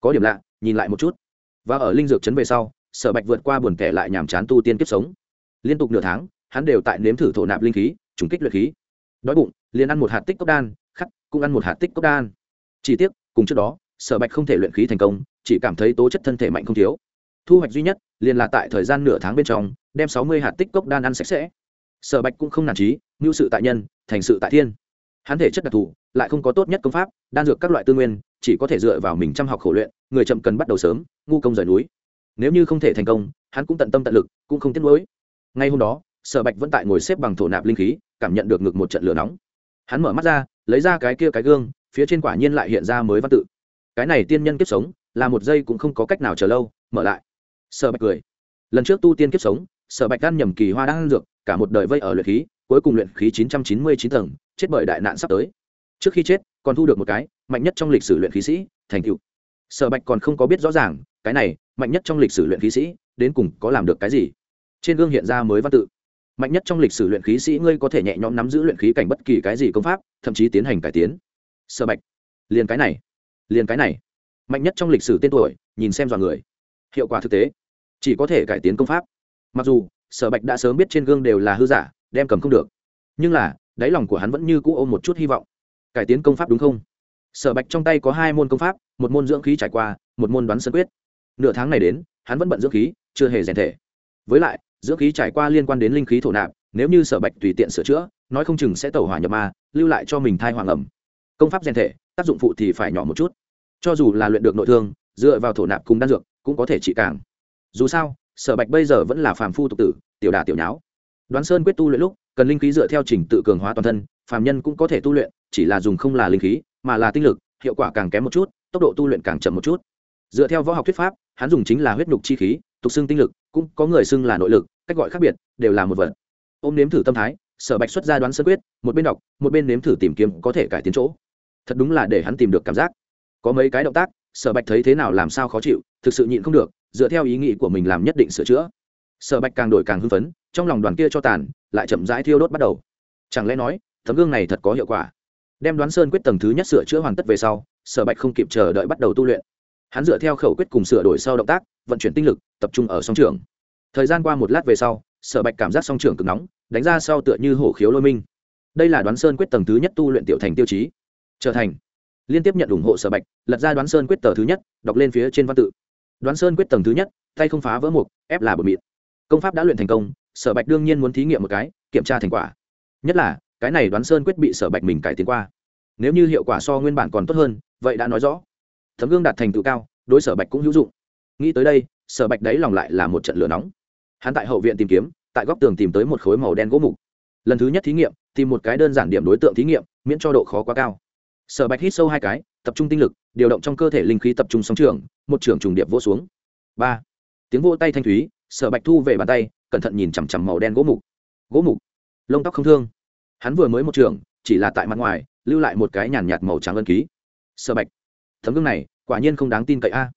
Speaker 1: Có điểm lạ, nhìn lại một chút. Và ở linh dược trấn về sau, sở bạch vượt qua buồn tẻ lại nhàm chán tu tiên kiếp sống. Liên tục nửa tháng, hắn đều tại nếm thử thổ nạp linh khí, trùng kích luyện khí. Đói bụng, liền ăn một hạt tích cốc đan, khắc, cũng ăn một hạt tích cốc đan. Chỉ tiếc cùng trước đó, sở bạch không thể luyện khí thành công, chỉ cảm thấy tố chất thân thể mạnh không thiếu. Thu hoạch duy nhất, liền là tại thời gian nửa tháng bên trong, đem sáu mươi hạt tích cốc đan ăn sạch sẽ. Sở bạch cũng không nản trí ngưu sự tại nhân, thành sự tại thiên. Hắn thể chất đặc thù, lại không có tốt nhất công pháp, đan dược các loại tư nguyên, chỉ có thể dựa vào mình chăm học khổ luyện, người chậm cần bắt đầu sớm, ngu công rời núi. Nếu như không thể thành công, hắn cũng tận tâm tận lực, cũng không tiếc nuối. Ngay hôm đó, sở bạch vẫn tại ngồi xếp bằng thổ nạp linh khí, cảm nhận được ngực một trận lửa nóng. Hắn mở mắt ra, lấy ra cái kia cái gương phía trên quả nhiên lại hiện ra mới văn tự. Cái này tiên nhân kiếp sống, là một giây cũng không có cách nào chờ lâu, mở lại. Sở bạch cười. Lần trước tu tiên kiếp sống, sở bạch gan nhầm kỳ hoa đang dược, cả một đời vây ở luyện khí, cuối cùng luyện khí chín trăm chín mươi chín tầng, chết bởi đại nạn sắp tới. Trước khi chết, còn thu được một cái, mạnh nhất trong lịch sử luyện khí sĩ, thành cựu sở bạch còn không có biết rõ ràng, cái này, mạnh nhất trong lịch sử luyện khí sĩ, đến cùng có làm được cái gì? Trên gương hiện ra mới văn tự. Mạnh nhất trong lịch sử luyện khí sĩ ngươi có thể nhẹ nhõm nắm giữ luyện khí cảnh bất kỳ cái gì công pháp, thậm chí tiến hành cải tiến sở bạch, liền cái này, liền cái này. Mạnh nhất trong lịch sử tên tuổi, nhìn xem dọn người. Hiệu quả thực tế, chỉ có thể cải tiến công pháp. Mặc dù, sở bạch đã sớm biết trên gương đều là hư giả, đem cầm không được. Nhưng là, đáy lòng của hắn vẫn như cũ ôm một chút hy vọng. Cải tiến công pháp đúng không? Sở bạch trong tay có hai môn công pháp, một môn dưỡng khí trải qua, một môn đoán sân quyết. Nửa tháng này đến, hắn vẫn bận dưỡng khí, chưa hề rèn thể. Với lại, dưỡng khí trải qua liên quan đến linh khí thổ nạp, nếu như sở bạch tùy tiện sửa chữa, nói không chừng sẽ tẩu hỏa nhập ma, lưu lại cho mình thai hoàng ẩm công pháp rèn thể, tác dụng phụ thì phải nhỏ một chút. Cho dù là luyện được nội thương, dựa vào thổ nạp cùng đan dược, cũng có thể trị càng. Dù sao, sở bạch bây giờ vẫn là phàm phu tục tử, tiểu đà tiểu nháo. Đoán sơn quyết tu luyện lúc, cần linh khí dựa theo trình tự cường hóa toàn thân, phàm nhân cũng có thể tu luyện, chỉ là dùng không là linh khí, mà là tinh lực, hiệu quả càng kém một chút, tốc độ tu luyện càng chậm một chút. Dựa theo võ học thuyết pháp, hắn dùng chính là huyết nhục chi khí, tục xưng tinh lực, cũng có người xưng là nội lực, cách gọi khác biệt, đều là một vật. Ôm nếm thử tâm thái, sở bạch xuất ra đoán sơ quyết, một bên đọc, một bên nếm thử tìm kiếm có thể cải tiến chỗ thật đúng là để hắn tìm được cảm giác. Có mấy cái động tác, sở bạch thấy thế nào làm sao khó chịu, thực sự nhịn không được, dựa theo ý nghĩ của mình làm nhất định sửa chữa. Sở bạch càng đổi càng hưng phấn, trong lòng đoàn kia cho tàn, lại chậm rãi thiêu đốt bắt đầu. Chẳng lẽ nói, tấm gương này thật có hiệu quả? Đem đoán sơn quyết tầng thứ nhất sửa chữa hoàn tất về sau, sở bạch không kịp chờ đợi bắt đầu tu luyện. Hắn dựa theo khẩu quyết cùng sửa đổi sau động tác, vận chuyển tinh lực, tập trung ở song trường. Thời gian qua một lát về sau, sở bạch cảm giác song trường cực nóng, đánh ra sau tựa như hổ khiếu lôi minh. Đây là đoán sơn quyết tầng thứ nhất tu luyện tiểu thành tiêu chí trở thành. Liên tiếp nhận ủng hộ sở bạch, lật ra đoán sơn quyết tờ thứ nhất, đọc lên phía trên văn tự. Đoán sơn quyết tầng thứ nhất, tay không phá vỡ mục, ép là bột mịt công pháp đã luyện thành công, sở bạch đương nhiên muốn thí nghiệm một cái, kiểm tra thành quả. Nhất là, cái này đoán sơn quyết bị sở bạch mình cải tiến qua. Nếu như hiệu quả so nguyên bản còn tốt hơn, vậy đã nói rõ. Thấm gương đạt thành tựu cao, đối sở bạch cũng hữu dụng. Nghĩ tới đây, sở bạch đấy lòng lại là một trận lửa nóng. Hắn tại hậu viện tìm kiếm, tại góc tường tìm tới một khối màu đen gỗ mục. Lần thứ nhất thí nghiệm, tìm một cái đơn giản điểm đối tượng thí nghiệm, miễn cho độ khó quá cao sở bạch hít sâu hai cái, tập trung tinh lực, điều động trong cơ thể linh khí tập trung sóng trường, một trường trùng điệp vỗ xuống. Ba. Tiếng vỗ tay thanh thúy, sở bạch thu về bàn tay, cẩn thận nhìn chằm chằm màu đen gỗ mục. Gỗ mục? Lông tóc không thương. Hắn vừa mới một trường, chỉ là tại mặt ngoài, lưu lại một cái nhàn nhạt màu trắng ân ký. Sở bạch. Tấm gương này, quả nhiên không đáng tin cậy a.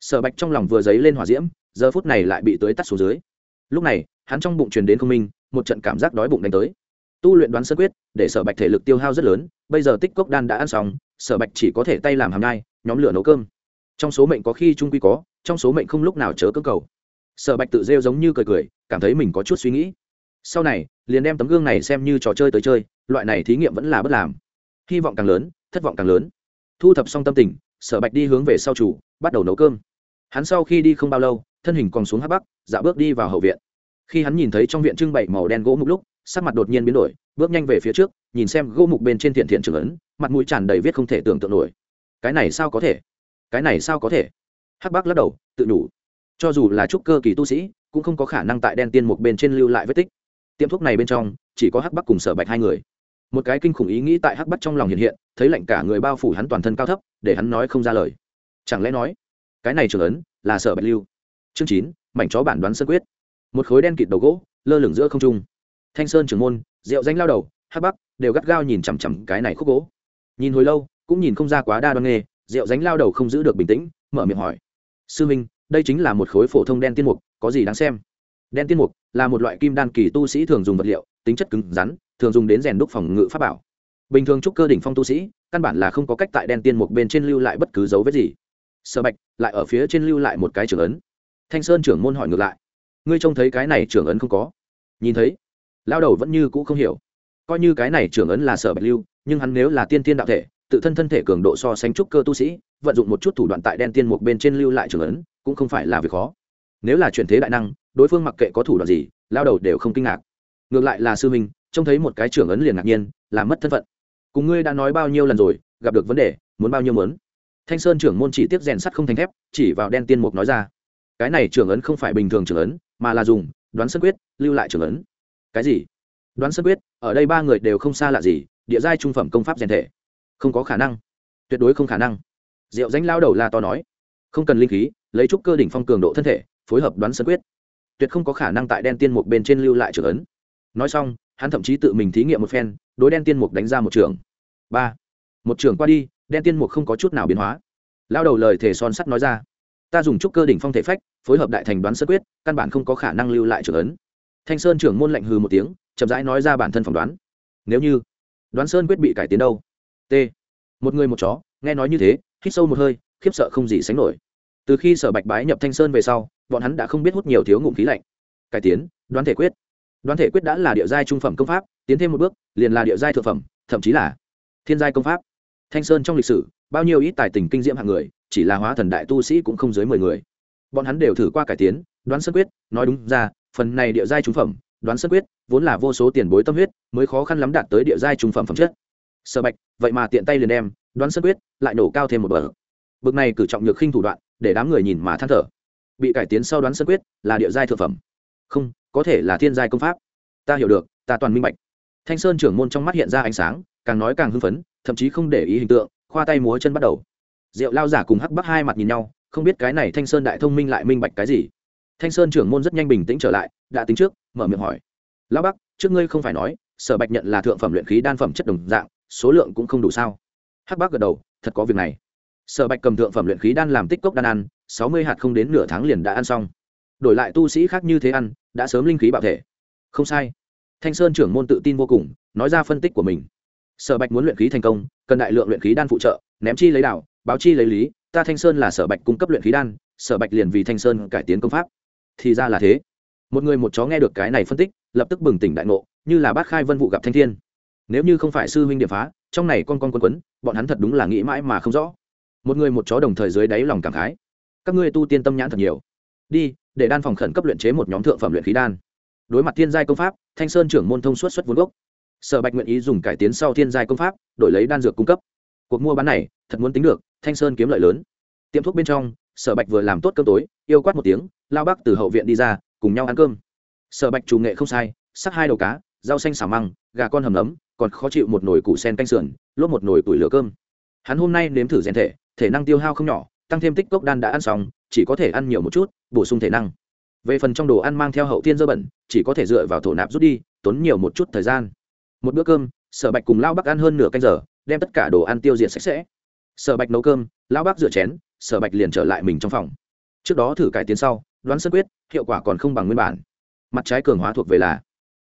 Speaker 1: Sở bạch trong lòng vừa dấy lên hỏa diễm, giờ phút này lại bị tới tắt xuống dưới. Lúc này, hắn trong bụng truyền đến không minh, một trận cảm giác đói bụng đánh tới tu luyện đoán sơ quyết, để sở bạch thể lực tiêu hao rất lớn, bây giờ tích cốc đan đã ăn xong, sở bạch chỉ có thể tay làm hàm nhai, nhóm lửa nấu cơm. Trong số mệnh có khi trung quy có, trong số mệnh không lúc nào chớ cơ cầu. Sở bạch tự rêu giống như cười cười, cảm thấy mình có chút suy nghĩ. Sau này, liền đem tấm gương này xem như trò chơi tới chơi, loại này thí nghiệm vẫn là bất làm. Hy vọng càng lớn, thất vọng càng lớn. Thu thập xong tâm tình, sở bạch đi hướng về sau chủ, bắt đầu nấu cơm. Hắn sau khi đi không bao lâu, thân hình còn xuống hát bắc, dạo bước đi vào hậu viện. Khi hắn nhìn thấy trong viện trưng bày màu đen gỗ mục lúc sắc mặt đột nhiên biến đổi, bước nhanh về phía trước, nhìn xem gỗ mục bên trên thiện thiện trưởng ấn, mặt mũi tràn đầy viết không thể tưởng tượng nổi. Cái này sao có thể? Cái này sao có thể? Hắc bác lắc đầu, tự nhủ. Cho dù là trúc cơ kỳ tu sĩ, cũng không có khả năng tại đen tiên mục bên trên lưu lại vết tích. Tiệm thuốc này bên trong, chỉ có hắc bắc cùng sở bạch hai người. Một cái kinh khủng ý nghĩ tại hắc bắc trong lòng hiện hiện, thấy lạnh cả người bao phủ hắn toàn thân cao thấp, để hắn nói không ra lời. Chẳng lẽ nói, cái này trưởng ấn là sở bạch lưu? Chương chín, mảnh chó bản đoán sơ quyết. Một khối đen kịt đầu gỗ, lơ lửng giữa không trung thanh sơn trưởng môn, rượu danh lao đầu, hắc bắc, đều gắt gao nhìn chằm chằm cái này khúc gỗ. Nhìn hồi lâu, cũng nhìn không ra quá đa đoan nghề, rượu danh lao đầu không giữ được bình tĩnh, mở miệng hỏi. Sư minh, đây chính là một khối phổ thông đen tiên mục, có gì đáng xem? Đen tiên mục là một loại kim đan kỳ tu sĩ thường dùng vật liệu, tính chất cứng rắn, thường dùng đến rèn đúc phòng ngự pháp bảo. Bình thường trúc cơ đỉnh phong tu sĩ, căn bản là không có cách tại đen tiên mục bên trên lưu lại bất cứ dấu vết gì. Sở bạch, lại ở phía trên lưu lại một cái trưởng ấn. Thanh sơn trưởng môn hỏi ngược lại. Ngươi trông thấy cái này trưởng ấn không có? Nhìn thấy lao đầu vẫn như cũ không hiểu. Coi như cái này trưởng ấn là sở bạch lưu, nhưng hắn nếu là tiên tiên đạo thể, tự thân thân thể cường độ so sánh trúc cơ tu sĩ, vận dụng một chút thủ đoạn tại đen tiên một bên trên lưu lại trưởng ấn, cũng không phải là việc khó. Nếu là chuyển thế đại năng, đối phương mặc kệ có thủ đoạn gì lao đầu đều không kinh ngạc. Ngược lại là sư minh, trông thấy một cái trưởng ấn liền ngạc nhiên, là mất thân phận. Cùng ngươi đã nói bao nhiêu lần rồi, gặp được vấn đề, muốn bao nhiêu mớn thanh sơn trưởng môn chỉ tiếp rèn sắt không thành thép, chỉ vào đen tiên mục nói ra. Cái này trưởng ấn không phải bình thường trưởng ấn, mà là dùng, đoán sân quyết, lưu lại trưởng ấn cái gì? Đoán sơ quyết, ở đây ba người đều không xa lạ gì, địa giai trung phẩm công pháp rèn thể. Không có khả năng. Tuyệt đối không khả năng. Diệu danh lao đầu la to nói. Không cần linh khí, lấy trúc cơ đỉnh phong cường độ thân thể, phối hợp đoán sơ quyết. Tuyệt không có khả năng tại đen tiên mục bên trên lưu lại trưởng ấn. Nói xong, hắn thậm chí tự mình thí nghiệm một phen, đối đen tiên mục đánh ra một trường. Ba. Một trường qua đi, đen tiên mục không có chút nào biến hóa. Lao đầu lời thể son sắt nói ra. Ta dùng trúc cơ đỉnh phong thể phách, phối hợp đại thành đoán sơ quyết, căn bản không có khả năng lưu lại trưởng ấn thanh sơn trưởng môn lạnh hừ một tiếng, chậm rãi nói ra bản thân phỏng đoán. Nếu như đoán sơn quyết bị cải tiến đâu? T. Một người một chó, nghe nói như thế, hít sâu một hơi, khiếp sợ không gì sánh nổi. Từ khi sở bạch bái nhập thanh sơn về sau, bọn hắn đã không biết hút nhiều thiếu ngụm khí lạnh. Cải tiến, đoán thể quyết. Đoán thể quyết đã là địa giai trung phẩm công pháp, tiến thêm một bước, liền là địa giai thượng phẩm, thậm chí là thiên giai công pháp. Thanh sơn trong lịch sử, bao nhiêu ít tài tình kinh diễm hạng người, chỉ là hóa thần đại tu sĩ cũng không dưới mười người. Bọn hắn đều thử qua cải tiến, đoán Sơ quyết, nói đúng ra phần này địa giai trung phẩm, đoán sân quyết, vốn là vô số tiền bối tâm huyết, mới khó khăn lắm đạt tới địa giai trung phẩm phẩm chất. Sở bạch, vậy mà tiện tay liền đem, đoán sân quyết, lại nổ cao thêm một bậc. Bậc này cử trọng nhược khinh thủ đoạn, để đám người nhìn mà than thở. Bị cải tiến sau đoán sân quyết, là địa giai thượng phẩm. Không, có thể là thiên giai công pháp. Ta hiểu được, ta toàn minh bạch. Thanh sơn trưởng môn trong mắt hiện ra ánh sáng, càng nói càng hưng phấn, thậm chí không để ý hình tượng, khoa tay múa chân bắt đầu. Diệu lao giả cùng hắc bắc hai mặt nhìn nhau, không biết cái này thanh sơn đại thông minh lại minh bạch cái gì thanh sơn trưởng môn rất nhanh bình tĩnh trở lại, đã tính trước, mở miệng hỏi. Lão bắc, trước ngươi không phải nói, sở bạch nhận là thượng phẩm luyện khí đan phẩm chất đồng dạng, số lượng cũng không đủ sao? Hắc bác gật đầu, thật có việc này. Sở bạch cầm thượng phẩm luyện khí đan làm tích cốc đan ăn, sáu mươi hạt không đến nửa tháng liền đã ăn xong. Đổi lại tu sĩ khác như thế ăn, đã sớm linh khí bạo thể. Không sai. Thanh sơn trưởng môn tự tin vô cùng, nói ra phân tích của mình. Sở bạch muốn luyện khí thành công, cần đại lượng luyện khí đan phụ trợ, ném chi lấy đạo báo chi lấy lý, ta thanh sơn là sở bạch cung cấp luyện khí đan, sở bạch liền vì thanh sơn cải tiến công pháp thì ra là thế. Một người một chó nghe được cái này phân tích, lập tức bừng tỉnh đại ngộ, như là bát khai vân vụ gặp thanh thiên. Nếu như không phải sư huynh điệp phá, trong này con con quấn quấn, bọn hắn thật đúng là nghĩ mãi mà không rõ. Một người một chó đồng thời dưới đáy lòng cảm khái. Các ngươi tu tiên tâm nhãn thật nhiều. Đi, để đan phòng khẩn cấp luyện chế một nhóm thượng phẩm luyện khí đan. Đối mặt thiên giai công pháp, thanh sơn trưởng môn thông suốt xuất vốn gốc. Sở bạch nguyện ý dùng cải tiến sau thiên giai công pháp, đổi lấy đan dược cung cấp. Cuộc mua bán này, thật muốn tính được, thanh sơn kiếm lợi lớn. Tiệm thuốc bên trong sở bạch vừa làm tốt cơm tối, yêu quát một tiếng, lao Bác từ hậu viện đi ra, cùng nhau ăn cơm. Sở bạch chủ nghệ không sai, sắc hai đầu cá, rau xanh xào măng, gà con hầm ấm còn khó chịu một nồi củ sen canh sườn, lốp một nồi củi lửa cơm. Hắn hôm nay nếm thử rèn thể thể năng tiêu hao không nhỏ, tăng thêm tích cốc đan đã ăn xong, chỉ có thể ăn nhiều một chút, bổ sung thể năng. Về phần trong đồ ăn mang theo hậu tiên dơ bẩn, chỉ có thể dựa vào thổ nạp rút đi, tốn nhiều một chút thời gian. Một bữa cơm, sở bạch cùng lao bắc ăn hơn nửa canh giờ, đem tất cả đồ ăn tiêu diệt sạch sẽ. Sở bạch nấu cơm lão bác rửa chén, sở bạch liền trở lại mình trong phòng. Trước đó thử cải tiến sau, đoán sơ quyết, hiệu quả còn không bằng nguyên bản. Mặt trái cường hóa thuộc về là.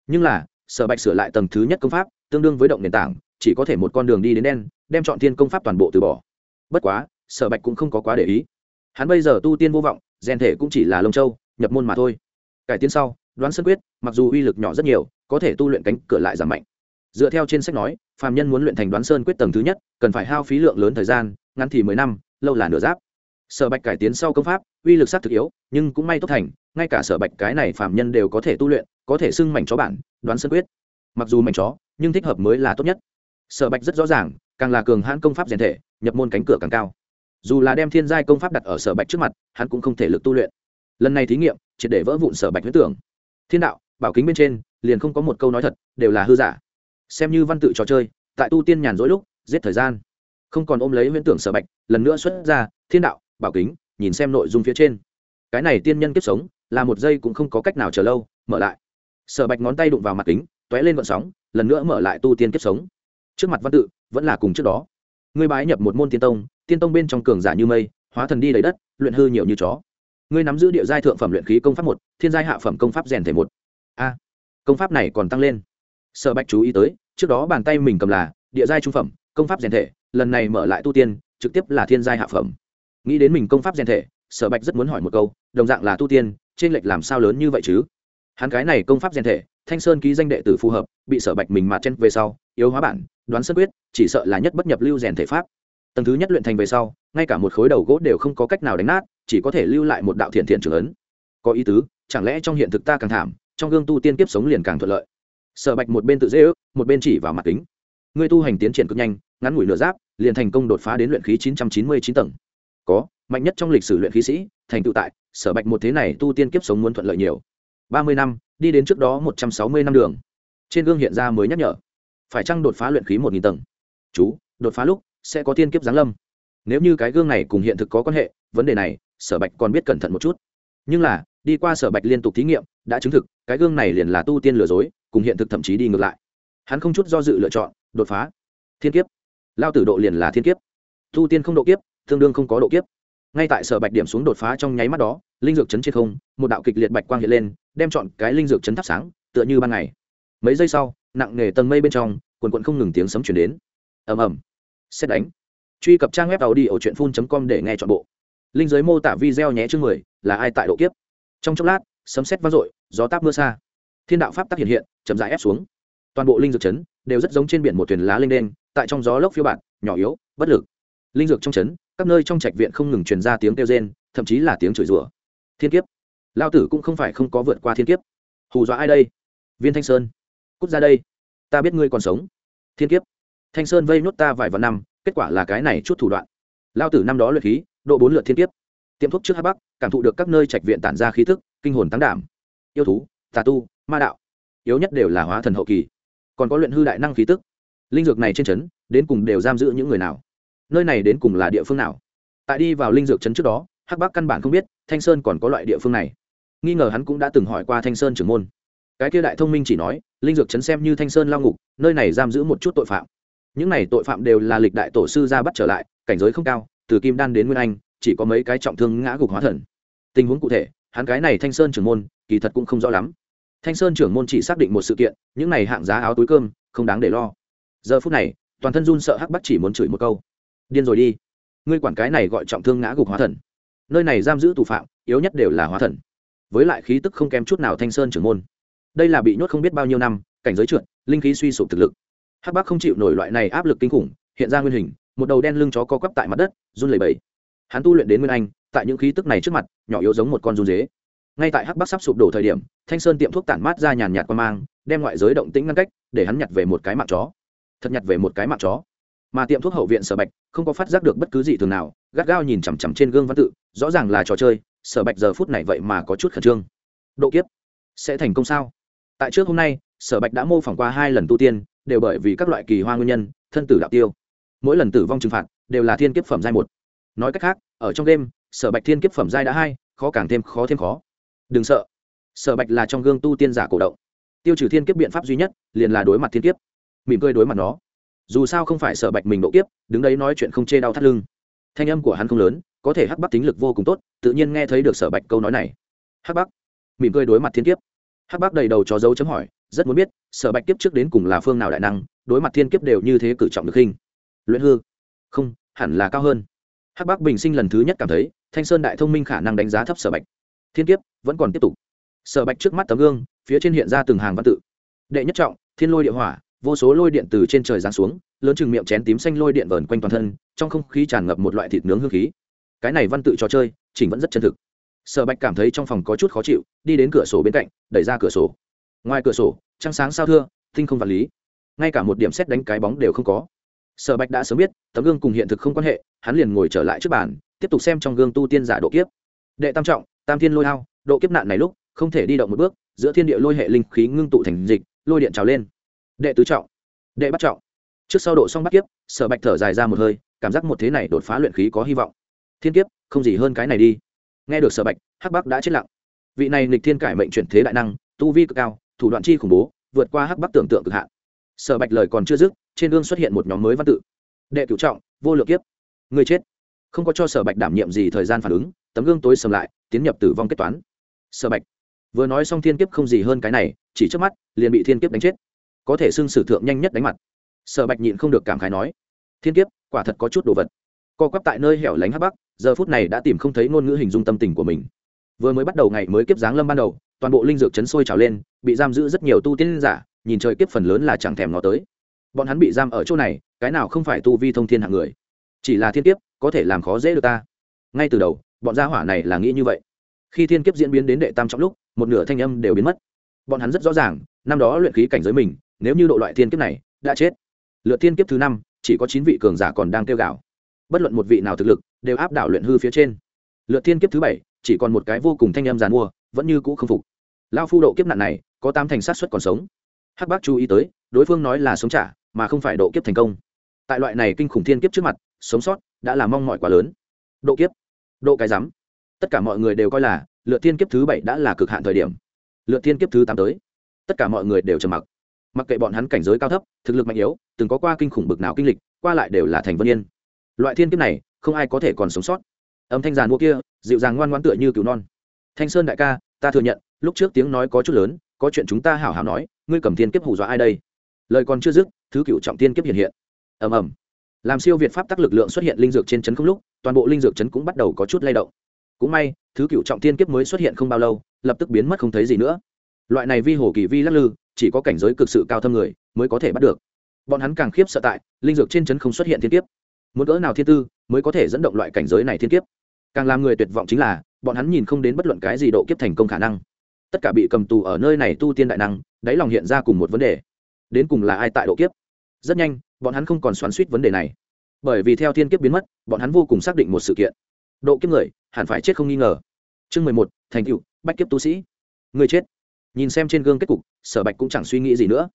Speaker 1: Nhưng là, sở bạch sửa lại tầng thứ nhất công pháp, tương đương với động nền tảng, chỉ có thể một con đường đi đến đen, đem chọn thiên công pháp toàn bộ từ bỏ. Bất quá, sở bạch cũng không có quá để ý. Hắn bây giờ tu tiên vô vọng rèn thể cũng chỉ là lông châu, nhập môn mà thôi. Cải tiến sau, đoán sân quyết, mặc dù uy lực nhỏ rất nhiều, có thể tu luyện cánh cửa lại giảm mạnh. Dựa theo trên sách nói, phàm nhân muốn luyện thành đoán sơn quyết tầng thứ nhất, cần phải hao phí lượng lớn thời gian ngắn thì mười năm, lâu là nửa giáp. Sở bạch cải tiến sau công pháp, uy lực sát thực yếu, nhưng cũng may tốt thành, ngay cả sở bạch cái này phạm nhân đều có thể tu luyện, có thể xưng mảnh chó bản, đoán sân quyết. Mặc dù mảnh chó, nhưng thích hợp mới là tốt nhất. Sở bạch rất rõ ràng, càng là cường hãn công pháp rèn thể, nhập môn cánh cửa càng cao. Dù là đem thiên giai công pháp đặt ở sở bạch trước mặt, hắn cũng không thể lực tu luyện. Lần này thí nghiệm, triệt để vỡ vụn sở bạch huyết tưởng. Thiên đạo, bảo kính bên trên, liền không có một câu nói thật, đều là hư giả. Xem như văn tự trò chơi, tại tu tiên nhàn rỗi lúc, giết thời gian không còn ôm lấy huyễn tưởng sở bạch, lần nữa xuất ra, thiên đạo, bảo kính, nhìn xem nội dung phía trên. Cái này tiên nhân kiếp sống, là một giây cũng không có cách nào chờ lâu, mở lại. Sở bạch ngón tay đụng vào mặt kính t ó é lên vận sóng, lần nữa mở lại tu tiên kiếp sống. Trước mặt văn tự, vẫn là cùng trước đó. Ngươi bái nhập một môn tiên tông tiên tông bên trong cường giả như mây, hóa thần đi đầy đất, luyện hư nhiều như chó. Ngươi nắm giữ địa giai thượng phẩm luyện khí công pháp một, thiên giai hạ phẩm công pháp rèn thể một. A, công pháp này còn tăng lên. Sở bạch chú ý tới, trước đó bàn tay mình cầm là, địa giai trung phẩm, công pháp rèn thể lần này mở lại tu tiên, trực tiếp là thiên giai hạ phẩm. Nghĩ đến mình công pháp rèn thể, sở bạch rất muốn hỏi một câu, đồng dạng là tu tiên, trên lệch làm sao lớn như vậy chứ? Hắn cái này công pháp rèn thể, thanh sơn ký danh đệ tử phù hợp, bị sở bạch mình mạt chen về sau, yếu hóa bản, đoán sân quyết, chỉ sợ là nhất bất nhập lưu rèn thể pháp. Tầng thứ nhất luyện thành về sau, ngay cả một khối đầu gỗ đều không có cách nào đánh nát, chỉ có thể lưu lại một đạo thiện thiện trưởng ấn. Có ý tứ, chẳng lẽ trong hiện thực ta càng thảm, trong gương tu tiên kiếp sống liền càng thuận lợi? Sở bạch một bên tự dễ ước, một bên chỉ vào mặt kính. Ngươi tu hành tiến triển cực nhanh ngắn ngủi nửa giáp, liền thành công đột phá đến luyện khí chín trăm chín mươi chín tầng. Có, mạnh nhất trong lịch sử luyện khí sĩ, thành tựu tại, sở bạch một thế này tu tiên kiếp sống muốn thuận lợi nhiều. Ba mươi năm, đi đến trước đó một trăm sáu mươi năm đường. Trên gương hiện ra mới nhắc nhở. Phải chăng đột phá luyện khí một nghìn tầng? Chú, đột phá lúc, sẽ có tiên kiếp giáng lâm. Nếu như cái gương này cùng hiện thực có quan hệ, vấn đề này, sở bạch còn biết cẩn thận một chút. Nhưng là, đi qua sở bạch liên tục thí nghiệm, đã chứng thực, cái gương này liền là tu tiên lừa dối, cùng hiện thực thậm chí đi ngược lại. Hắn không chút do dự lựa chọn, đột phá. Thiên kiếp lao tử độ liền là thiên kiếp. Thu tiên không độ kiếp, tương đương không có độ kiếp. Ngay tại sở bạch điểm xuống đột phá trong nháy mắt đó, linh dược chấn trên không, một đạo kịch liệt bạch quang hiện lên, đem chọn cái linh dược chấn thắp sáng, tựa như ban ngày. Mấy giây sau, nặng nề tầng mây bên trong, quần quận không ngừng tiếng sấm chuyển đến. Ầm ầm. Xét đánh. Truy cập trang web tàu đi ở truyện phun com để nghe chọn bộ. Linh giới mô tả video nhé chương mười, là ai tại độ kiếp? Trong chốc lát, sấm xét vang dội, gió táp mưa xa. Thiên đạo pháp tác hiện hiện, chậm rãi ép xuống. Toàn bộ linh dược chấn đều rất giống trên biển một thuyền lá linh đen tại trong gió lốc phiêu bạt, nhỏ yếu bất lực. Linh dược trong chấn các nơi trong trạch viện không ngừng truyền ra tiếng kêu rên thậm chí là tiếng chửi rủa. Thiên kiếp. Lao tử cũng không phải không có vượt qua thiên kiếp. Hù dọa ai đây? Viên thanh sơn. Cút ra đây. Ta biết ngươi còn sống. Thiên kiếp. Thanh sơn vây nhốt ta vài vạn năm kết quả là cái này chút thủ đoạn. Lao tử năm đó luyện khí độ bốn lượt thiên kiếp. Tiệm thuốc trước hát bắc cảm thụ được các nơi trạch viện tản ra khí thức kinh hồn tăng đảm. Yêu thú tà tu ma đạo. Yếu nhất đều là hóa thần hậu kỳ. Còn có luyện hư đại năng khí tức linh dược này trên trấn, đến cùng đều giam giữ những người nào? Nơi này đến cùng là địa phương nào? Tại đi vào linh dược trấn trước đó, hắc bắc căn bản không biết thanh sơn còn có loại địa phương này. Nghi ngờ hắn cũng đã từng hỏi qua thanh sơn trưởng môn. Cái kia đại thông minh chỉ nói, linh dược trấn xem như thanh sơn lao ngục, nơi này giam giữ một chút tội phạm. Những này tội phạm đều là lịch đại tổ sư ra bắt trở lại, cảnh giới không cao, từ kim đan đến nguyên anh, chỉ có mấy cái trọng thương ngã gục hóa thần. Tình huống cụ thể, hắn cái này thanh sơn trưởng môn, kỳ thật cũng không rõ lắm. Thanh sơn trưởng môn chỉ xác định một sự kiện, những này hạng giá áo túi cơm, không đáng để lo giờ phút này, toàn thân run sợ hắc bắc chỉ muốn chửi một câu. Điên rồi đi. Ngươi quản cái này gọi trọng thương ngã gục hóa thần. Nơi này giam giữ tù phạm, yếu nhất đều là hóa thần. Với lại khí tức không kém chút nào thanh sơn trưởng môn. Đây là bị nhốt không biết bao nhiêu năm, cảnh giới trượt, linh khí suy sụp thực lực. Hắc bác không chịu nổi loại này áp lực kinh khủng, hiện ra nguyên hình, một đầu đen lưng chó co quắp tại mặt đất, run lẩy bẩy. Hắn tu luyện đến nguyên anh, tại những khí tức này trước mặt, nhỏ yếu giống một con run dế. Ngay tại hắc bắc sắp sụp đổ thời điểm, thanh sơn tiệm thuốc tản mát ra nhàn nhạt qua mang, đem ngoại giới động tĩnh ngăn cách, để hắn nhặt về một cái mạng chó thật nhặt về một cái mạng chó. Mà tiệm thuốc hậu viện sở bạch không có phát giác được bất cứ gì thường nào, gắt gao nhìn chằm chằm trên gương văn tự, rõ ràng là trò chơi, sở bạch giờ phút này vậy mà có chút khẩn trương. Độ kiếp sẽ thành công sao? Tại trước hôm nay, sở bạch đã mô phỏng qua hai lần tu tiên, đều bởi vì các loại kỳ hoa nguyên nhân, thân tử đạo tiêu. Mỗi lần tử vong trừng phạt đều là thiên kiếp phẩm giai một. Nói cách khác, ở trong đêm, sở bạch thiên kiếp phẩm giai đã hai, khó càng thêm khó thêm khó. Đừng sợ, sở bạch là trong gương tu tiên giả cổ động. Tiêu trừ thiên kiếp biện pháp duy nhất, liền là đối mặt thiên kiếp mỉm cười đối mặt nó. Dù sao không phải sợ bạch mình độ kiếp, đứng đấy nói chuyện không chê đau thắt lưng. Thanh âm của hắn không lớn, có thể hắc bắc tính lực vô cùng tốt, tự nhiên nghe thấy được sở bạch câu nói này. Hắc bắc, mỉm cười đối mặt thiên kiếp. Hắc bắc đầy đầu cho dấu chấm hỏi, rất muốn biết sở bạch kiếp trước đến cùng là phương nào đại năng, đối mặt thiên kiếp đều như thế cử trọng được khinh. Luyện hư, không, hẳn là cao hơn. Hắc bắc bình sinh lần thứ nhất cảm thấy, thanh sơn đại thông minh khả năng đánh giá thấp sở bạch. Thiên kiếp, vẫn còn tiếp tục. Sở bạch trước mắt tấm gương, phía trên hiện ra từng hàng văn tự. Đệ nhất trọng, thiên lôi địa hỏa vô số lôi điện từ trên trời giáng xuống, lớn chừng miệng chén tím xanh lôi điện vờn quanh toàn thân, trong không khí tràn ngập một loại thịt nướng hương khí. Cái này văn tự trò chơi, chỉnh vẫn rất chân thực. Sở bạch cảm thấy trong phòng có chút khó chịu, đi đến cửa sổ bên cạnh, đẩy ra cửa sổ. Ngoài cửa sổ, trăng sáng sao thưa, tinh không vật lý. Ngay cả một điểm xét đánh cái bóng đều không có. Sở bạch đã sớm biết, tấm gương cùng hiện thực không quan hệ, hắn liền ngồi trở lại trước bàn, tiếp tục xem trong gương tu tiên giả độ kiếp. Đệ tam trọng, tam thiên lôi hao độ kiếp nạn này lúc, không thể đi động một bước, giữa thiên địa lôi hệ linh khí ngưng tụ thành dịch, lôi điện trào lên đệ tứ trọng. Đệ bắt trọng. Trước sau độ xong bắt kiếp, sở bạch thở dài ra một hơi, cảm giác một thế này đột phá luyện khí có hy vọng. Thiên kiếp, không gì hơn cái này đi. Nghe được sở bạch, hắc bắc đã chết lặng. Vị này nghịch thiên cải mệnh chuyển thế đại năng, tu vi cực cao, thủ đoạn chi khủng bố, vượt qua hắc bắc tưởng tượng cực hạn. Sở bạch lời còn chưa dứt, trên gương xuất hiện một nhóm mới văn tự. Đệ cửu trọng, vô lượng kiếp. Người chết. Không có cho sở bạch đảm nhiệm gì thời gian phản ứng, tấm gương tối sầm lại, tiến nhập tử vong kết toán. Sở bạch. Vừa nói xong thiên kiếp không gì hơn cái này, chỉ trước mắt, liền bị thiên kiếp đánh chết có thể xưng sử thượng nhanh nhất đánh mặt. Sở bạch nhịn không được cảm khái nói, thiên kiếp, quả thật có chút đồ vật. Co quắp tại nơi hẻo lánh hắc bắc, giờ phút này đã tìm không thấy ngôn ngữ hình dung tâm tình của mình. Vừa mới bắt đầu ngày mới kiếp giáng lâm ban đầu, toàn bộ linh dược chấn sôi trào lên, bị giam giữ rất nhiều tu tiên giả, nhìn trời kiếp phần lớn là chẳng thèm ngó tới. Bọn hắn bị giam ở chỗ này, cái nào không phải tu vi thông thiên hạng người? Chỉ là thiên kiếp, có thể làm khó dễ được ta. Ngay từ đầu, bọn gia hỏa này là nghĩ như vậy. Khi thiên kiếp diễn biến đến đệ tam trong lúc, một nửa thanh âm đều biến mất. Bọn hắn rất rõ ràng, năm đó luyện khí cảnh giới mình nếu như độ loại thiên kiếp này đã chết lựa thiên kiếp thứ năm, chỉ có chín vị cường giả còn đang kêu gào. Bất luận một vị nào thực lực, đều áp đảo luyện hư phía trên. Lựa thiên kiếp thứ bảy, chỉ còn một cái vô cùng thanh âm giàn mua, vẫn như cũ không phục. Lao phu độ kiếp nạn này, có tám thành sát xuất còn sống. Hắc bác chú ý tới, đối phương nói là sống trả, mà không phải độ kiếp thành công. Tại loại này kinh khủng thiên kiếp trước mặt, sống sót đã là mong mỏi quá lớn. Độ kiếp, độ cái rắm. Tất cả mọi người đều coi là lựa thiên kiếp thứ bảy đã là cực hạn thời điểm. Lựa thiên kiếp thứ tám tới, tất cả mọi người đều trầm mặc mặc kệ bọn hắn cảnh giới cao thấp, thực lực mạnh yếu, từng có qua kinh khủng bực nào kinh lịch, qua lại đều là thành vân yên. Loại thiên kiếp này, không ai có thể còn sống sót. Âm thanh giàn mua kia, dịu dàng ngoan ngoan tựa như cứu non. Thanh sơn đại ca, ta thừa nhận, lúc trước tiếng nói có chút lớn, có chuyện chúng ta hảo hảo nói, ngươi cầm thiên kiếp hù dọa ai đây? Lời còn chưa dứt, thứ cựu trọng thiên kiếp hiện hiện. Ầm ầm. Làm siêu việt pháp tắc lực lượng xuất hiện linh dược trên chấn không lúc, toàn bộ linh dược chấn cũng bắt đầu có chút lay động. Cũng may, thứ cựu trọng thiên kiếp mới xuất hiện không bao lâu, lập tức biến mất không thấy gì nữa. Loại này vi hồ kỳ vi lắc lư chỉ có cảnh giới cực sự cao thâm người mới có thể bắt được. Bọn hắn càng khiếp sợ tại, linh dược trên chấn không xuất hiện thiên kiếp. Muốn cỡ nào thiên tư mới có thể dẫn động loại cảnh giới này thiên kiếp? Càng làm người tuyệt vọng chính là, bọn hắn nhìn không đến bất luận cái gì độ kiếp thành công khả năng. Tất cả bị cầm tù ở nơi này tu tiên đại năng, đáy lòng hiện ra cùng một vấn đề. Đến cùng là ai tại độ kiếp? Rất nhanh, bọn hắn không còn xoắn suýt vấn đề này. Bởi vì theo thiên kiếp biến mất, bọn hắn vô cùng xác định một sự kiện. Độ kiếp người, hẳn phải chết không nghi ngờ. Chương mười một, thành cựu bách kiếp tu sĩ. Người chết nhìn xem trên gương kết cục, sở bạch cũng chẳng suy nghĩ gì nữa.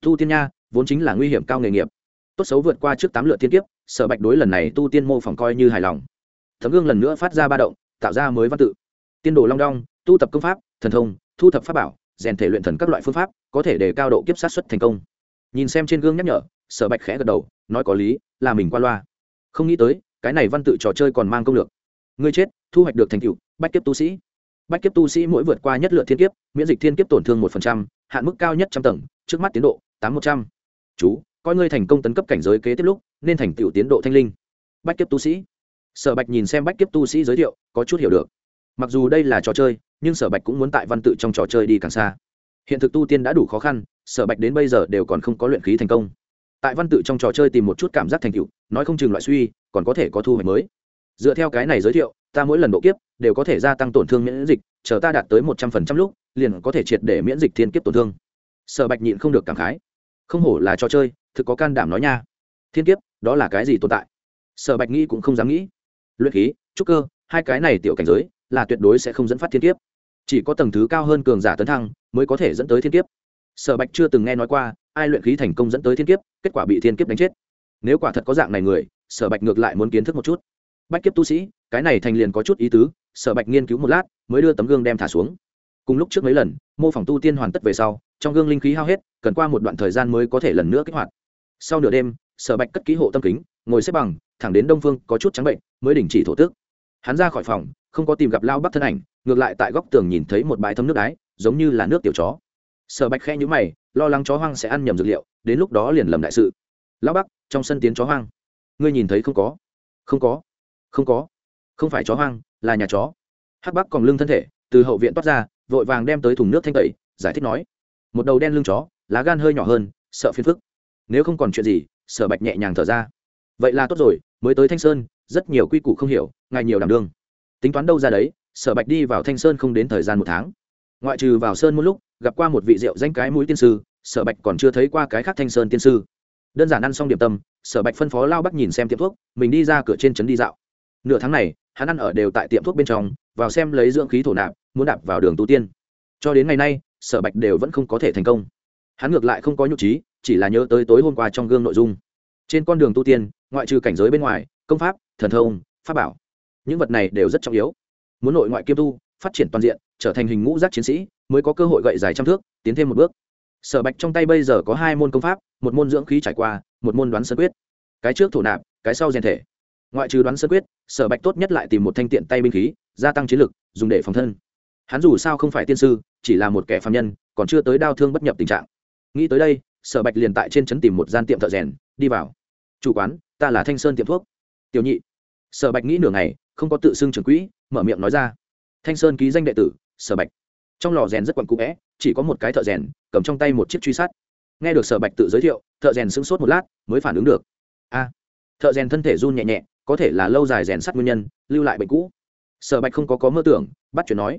Speaker 1: Tu tiên nha, vốn chính là nguy hiểm cao nghề nghiệp. Tốt xấu vượt qua trước tám lượt thiên kiếp, sở bạch đối lần này tu tiên mô phỏng coi như hài lòng. Tấm gương lần nữa phát ra ba động, tạo ra mới văn tự. Tiên đồ long đong, tu tập công pháp, thần thông, thu thập pháp bảo, rèn thể luyện thần các loại phương pháp, có thể để cao độ kiếp sát xuất thành công. Nhìn xem trên gương nhắc nhở, sở bạch khẽ gật đầu, nói có lý, là mình qua loa. Không nghĩ tới, cái này văn tự trò chơi còn mang công lược. Người chết, thu hoạch được thành tựu, bách kiếp tu sĩ. Bách kiếp tu sĩ mỗi vượt qua nhất lượt thiên kiếp miễn dịch thiên kiếp tổn thương một phần trăm, hạn mức cao nhất trăm tầng, trước mắt tiến độ, tám một trăm. Chú, coi ngươi thành công tấn cấp cảnh giới kế tiếp lúc, nên thành tựu tiến độ thanh linh. Bách kiếp tu sĩ. Sở bạch nhìn xem bách kiếp tu sĩ giới thiệu, có chút hiểu được. Mặc dù đây là trò chơi, nhưng sở bạch cũng muốn tại văn tự trong trò chơi đi càng xa. Hiện thực tu tiên đã đủ khó khăn, sở bạch đến bây giờ đều còn không có luyện khí thành công. Tại văn tự trong trò chơi tìm một chút cảm giác thành tựu, nói không chừng loại suy, còn có thể có thu hoạch mới. Dựa theo cái này giới thiệu, ta mỗi lần độ kiếp đều có thể gia tăng tổn thương miễn dịch, chờ ta đạt tới một trăm phần trăm lúc liền có thể triệt để miễn dịch thiên kiếp tổn thương. Sở bạch nhịn không được cảm khái. Không hổ là trò chơi, thực có can đảm nói nha. Thiên kiếp, đó là cái gì tồn tại? Sở bạch nghĩ cũng không dám nghĩ. Luyện khí, trúc cơ, hai cái này tiểu cảnh giới, là tuyệt đối sẽ không dẫn phát thiên kiếp. Chỉ có tầng thứ cao hơn cường giả tấn thăng, mới có thể dẫn tới thiên kiếp. Sở bạch chưa từng nghe nói qua, ai luyện khí thành công dẫn tới thiên kiếp, kết quả bị thiên kiếp đánh chết. Nếu quả thật có dạng này người, sở bạch ngược lại muốn kiến thức một chút. Bách kiếp tu sĩ, cái này thành liền có chút ý tứ, sở bạch nghiên cứu một lát, mới đưa tấm gương đem thả xuống cùng lúc trước mấy lần, mô phỏng tu tiên hoàn tất về sau, trong gương linh khí hao hết, cần qua một đoạn thời gian mới có thể lần nữa kích hoạt. Sau nửa đêm, sở bạch cất ký hộ tâm kính, ngồi xếp bằng, thẳng đến đông phương có chút trắng bệnh, mới đình chỉ thổ tước. Hắn ra khỏi phòng, không có tìm gặp lao bắc thân ảnh, ngược lại tại góc tường nhìn thấy một bãi thấm nước đái giống như là nước tiểu chó. Sở bạch khe nhũ mày, lo lắng chó hoang sẽ ăn nhầm dược liệu, đến lúc đó liền lầm đại sự. Lão bắc, trong sân tiến chó hoang. Ngươi nhìn thấy không có? Không có. Không có. Không phải chó hoang, là nhà chó. Hắc bắc còn lưng thân thể, từ hậu viện toát ra vội vàng đem tới thùng nước thanh tẩy, giải thích nói, một đầu đen lưng chó, lá gan hơi nhỏ hơn, sợ phiền phức. Nếu không còn chuyện gì sở bạch nhẹ nhàng thở ra. Vậy là tốt rồi, mới tới thanh sơn, rất nhiều quy củ không hiểu, ngài nhiều đảm đương. Tính toán đâu ra đấy sở bạch đi vào thanh sơn không đến thời gian một tháng. Ngoại trừ vào sơn một lúc, gặp qua một vị rượu danh cái mũi tiên sư sở bạch còn chưa thấy qua cái khác thanh sơn tiên sư. Đơn giản ăn xong điểm tâm sở bạch phân phó lao bắc nhìn xem tiệm thuốc, mình đi ra cửa trên trấn đi dạo nửa tháng này, hắn ăn ở đều tại tiệm thuốc bên trong, vào xem lấy dưỡng khí thổ nạp, muốn đạp vào đường tu tiên. Cho đến ngày nay, sở bạch đều vẫn không có thể thành công. Hắn ngược lại không có nhục trí, chỉ là nhớ tới tối hôm qua trong gương nội dung. Trên con đường tu tiên, ngoại trừ cảnh giới bên ngoài, công pháp, thần thông, pháp bảo, những vật này đều rất trọng yếu. Muốn nội ngoại kiêm tu, phát triển toàn diện, trở thành hình ngũ giác chiến sĩ, mới có cơ hội gậy dài trăm thước, tiến thêm một bước. Sở bạch trong tay bây giờ có hai môn công pháp, một môn dưỡng khí trải qua, một môn đoán sơ quyết. Cái trước thổ nạp, cái sau rèn thể ngoại trừ đoán sơ quyết, sở bạch tốt nhất lại tìm một thanh tiện tay binh khí, gia tăng chiến lực, dùng để phòng thân. Hắn dù sao không phải tiên sư, chỉ là một kẻ phạm nhân, còn chưa tới đau thương bất nhập tình trạng. Nghĩ tới đây, sở bạch liền tại trên trấn tìm một gian tiệm thợ rèn, đi vào. Chủ quán, ta là thanh sơn tiệm thuốc. Tiểu nhị. Sở bạch nghĩ nửa ngày, không có tự xưng trưởng quỹ, mở miệng nói ra. Thanh sơn ký danh đệ tử, sở bạch. Trong lò rèn rất quặn cũ vẽ, chỉ có một cái thợ rèn, cầm trong tay một chiếc truy sát. Nghe được sở bạch tự giới thiệu, thợ rèn sững sốt một lát, mới phản ứng được. A. Thợ rèn thân thể run nhẹ nhẹ có thể là lâu dài rèn sắt nguyên nhân, lưu lại bệnh cũ. Sở bạch không có có mơ tưởng, bắt chuyển nói,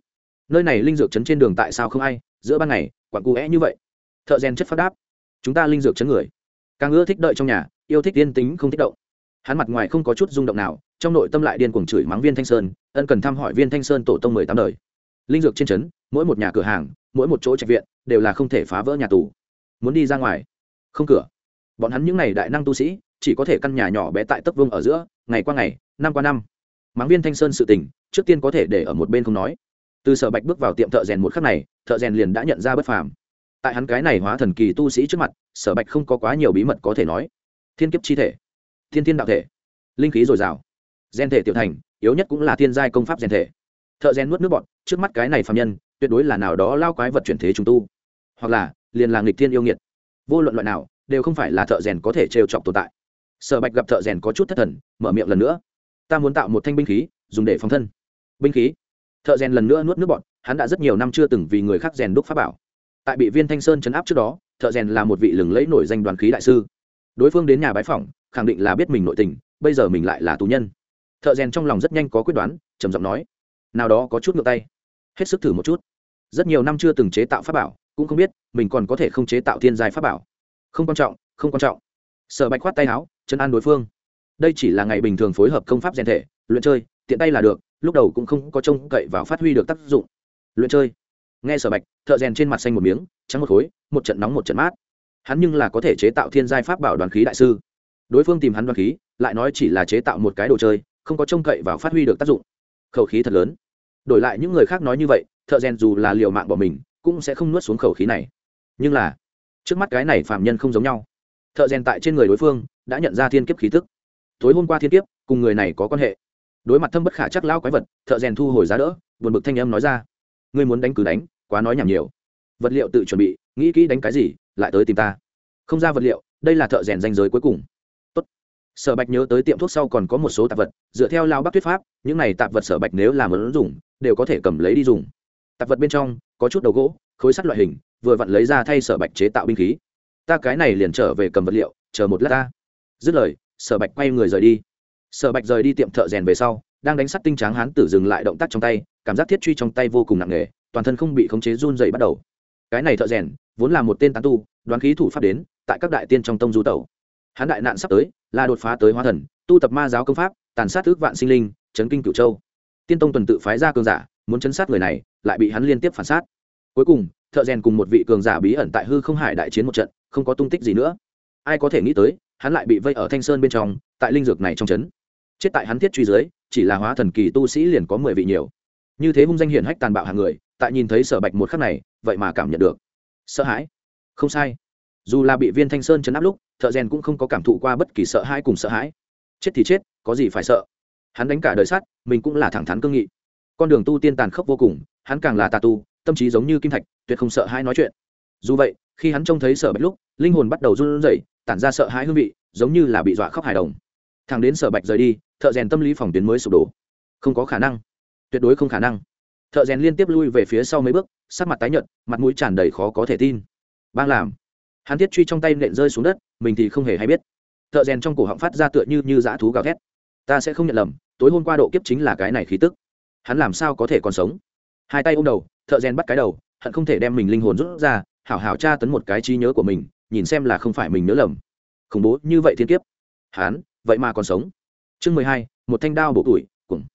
Speaker 1: nơi này linh dược chấn trên đường tại sao không ai? Giữa ban ngày quặn cụ é như vậy. Thợ rèn chất phát đáp, chúng ta linh dược chấn người. Càng ưa thích đợi trong nhà, yêu thích yên tính không thích động. Hắn mặt ngoài không có chút rung động nào, trong nội tâm lại điên cuồng chửi mắng viên thanh sơn, ân cần thăm hỏi viên thanh sơn tổ tông mười tám đời. Linh dược trên trấn mỗi một nhà cửa hàng, mỗi một chỗ trạch viện, đều là không thể phá vỡ nhà tù. Muốn đi ra ngoài? Không cửa. Bọn hắn những n à y đại năng tu sĩ chỉ có thể căn nhà nhỏ bé tại tấp vương ở giữa, ngày qua ngày, năm qua năm. Mắng viên thanh sơn sự tình, trước tiên có thể để ở một bên không nói. Từ sở bạch bước vào tiệm thợ rèn một khắc này, thợ rèn liền đã nhận ra bất phàm. Tại hắn cái này hóa thần kỳ tu sĩ trước mặt, sở bạch không có quá nhiều bí mật có thể nói. Thiên kiếp chi thể, thiên thiên đạo thể, linh khí dồi dào. Gen thể tiểu thành, yếu nhất cũng là thiên giai công pháp gen thể. Thợ rèn nuốt nước bọn trước mắt cái này phạm nhân, tuyệt đối là nào đó lao quái vật chuyển thế trùng tu. Hoặc là, liền là nghịch thiên yêu nghiệt. Vô luận loại nào, đều không phải là thợ rèn có thể trêu chọc tồn tại sở bạch gặp thợ rèn có chút thất thần mở miệng lần nữa. Ta muốn tạo một thanh binh khí dùng để phòng thân. Binh khí? Thợ rèn lần nữa nuốt nước bọt, hắn đã rất nhiều năm chưa từng vì người khác rèn đúc pháp bảo. Tại bị viên thanh sơn chấn áp trước đó thợ rèn là một vị lừng lẫy nổi danh đoàn khí đại sư. Đối phương đến nhà bái phỏng khẳng định là biết mình nội tình bây giờ mình lại là tù nhân. Thợ rèn trong lòng rất nhanh có quyết đoán trầm giọng nói nào đó có chút ngược tay. Hết sức thử một chút. Rất nhiều năm chưa từng chế tạo pháp bảo cũng không biết mình còn có thể không chế tạo thiên giai pháp bảo. Không quan trọng không quan trọng. Sở bạch khoát tay áo chân an đối phương. Đây chỉ là ngày bình thường phối hợp công pháp rèn thể, luyện chơi, tiện tay là được, lúc đầu cũng không có trông cậy vào phát huy được tác dụng. Luyện chơi. Nghe sở bạch, thợ rèn trên mặt xanh một miếng, trắng một khối, một trận nóng một trận mát. Hắn nhưng là có thể chế tạo thiên giai pháp bảo đoàn khí đại sư. Đối phương tìm hắn đoàn khí, lại nói chỉ là chế tạo một cái đồ chơi, không có trông cậy vào phát huy được tác dụng. Khẩu khí thật lớn. Đổi lại những người khác nói như vậy, thợ rèn dù là liều mạng bỏ mình, cũng sẽ không nuốt xuống khẩu khí này. Nhưng là, trước mắt cái này phạm nhân không giống nhau. Thợ rèn tại trên người đối phương đã nhận ra thiên kiếp khí tức. Tối hôm qua thiên kiếp, cùng người này có quan hệ. Đối mặt thâm bất khả chắc lao quái vật, thợ rèn thu hồi giá đỡ, buồn bực thanh âm nói ra. Ngươi muốn đánh cứ đánh, quá nói nhảm nhiều. Vật liệu tự chuẩn bị, nghĩ kỹ đánh cái gì, lại tới tìm ta. Không ra vật liệu, đây là thợ rèn danh giới cuối cùng. Tốt. sở bạch nhớ tới tiệm thuốc sau còn có một số tạp vật, dựa theo lao bắc thuyết pháp, những này tạp vật sở bạch nếu làm ứng dùng, đều có thể cầm lấy đi dùng. Tạp vật bên trong, có chút đầu gỗ, khối sắt loại hình, vừa vặn lấy ra thay sở bạch chế tạo binh khí. Ta cái này liền trở về cầm vật liệu, chờ một lát ta dứt lời, sở bạch quay người rời đi. Sở bạch rời đi tiệm thợ rèn về sau, đang đánh sắt tinh tráng hán tử dừng lại động tác trong tay, cảm giác thiết truy trong tay vô cùng nặng nề, toàn thân không bị khống chế run dày bắt đầu. Cái này thợ rèn, vốn là một tên tán tu, đoán khí thủ pháp đến, tại các đại tiên trong tông du tẩu. Hắn đại nạn sắp tới, là đột phá tới hóa thần, tu tập ma giáo công pháp, tàn sát ước vạn sinh linh, chấn kinh cửu châu. Tiên tông tuần tự phái ra cường giả, muốn chấn sát người này, lại bị hắn liên tiếp phản sát. Cuối cùng, thợ rèn cùng một vị cường giả bí ẩn tại hư không hải đại chiến một trận, không có tung tích gì nữa. Ai có thể nghĩ tới hắn lại bị vây ở thanh sơn bên trong tại linh dược này trong trấn. Chết tại hắn thiết truy dưới chỉ là hóa thần kỳ tu sĩ liền có mười vị nhiều. Như thế hung danh hiển hách tàn bạo hàng người tại nhìn thấy sở bạch một khắc này vậy mà cảm nhận được. Sợ hãi. Không sai. Dù là bị viên thanh sơn chấn áp lúc thợ rèn cũng không có cảm thụ qua bất kỳ sợ hãi cùng sợ hãi. Chết thì chết có gì phải sợ? Hắn đánh cả đời sát, mình cũng là thẳng thắn cương nghị. Con đường tu tiên tàn khốc vô cùng hắn càng là tà tu tâm trí giống như kim thạch tuyệt không sợ hãi nói chuyện. Dù vậy khi hắn trông thấy sở bạch lúc linh hồn bắt đầu run rẩy tản ra sợ hãi hương vị, giống như là bị dọa khóc hài đồng. Thằng đến sở bạch rời đi, thợ rèn tâm lý phòng tuyến mới sụp đổ. Không có khả năng. Tuyệt đối không khả năng. Thợ rèn liên tiếp lui về phía sau mấy bước, sắc mặt tái nhợt, mặt mũi tràn đầy khó có thể tin. Bang làm. Hắn thiết truy trong tay nện rơi xuống đất, mình thì không hề hay biết. Thợ rèn trong cổ họng phát ra tựa như như dã thú gào thét. Ta sẽ không nhận lầm, tối hôm qua độ kiếp chính là cái này khí tức. Hắn làm sao có thể còn sống? Hai tay ôm đầu, thợ rèn bắt cái đầu, hận không thể đem mình linh hồn rút ra, hảo hảo tra tấn một cái trí nhớ của mình nhìn xem là không phải mình nhớ lầm. Khủng bố như vậy thiên kiếp. Hắn vậy mà còn sống. Chương mười hai, một thanh đao bổ tuổi cùng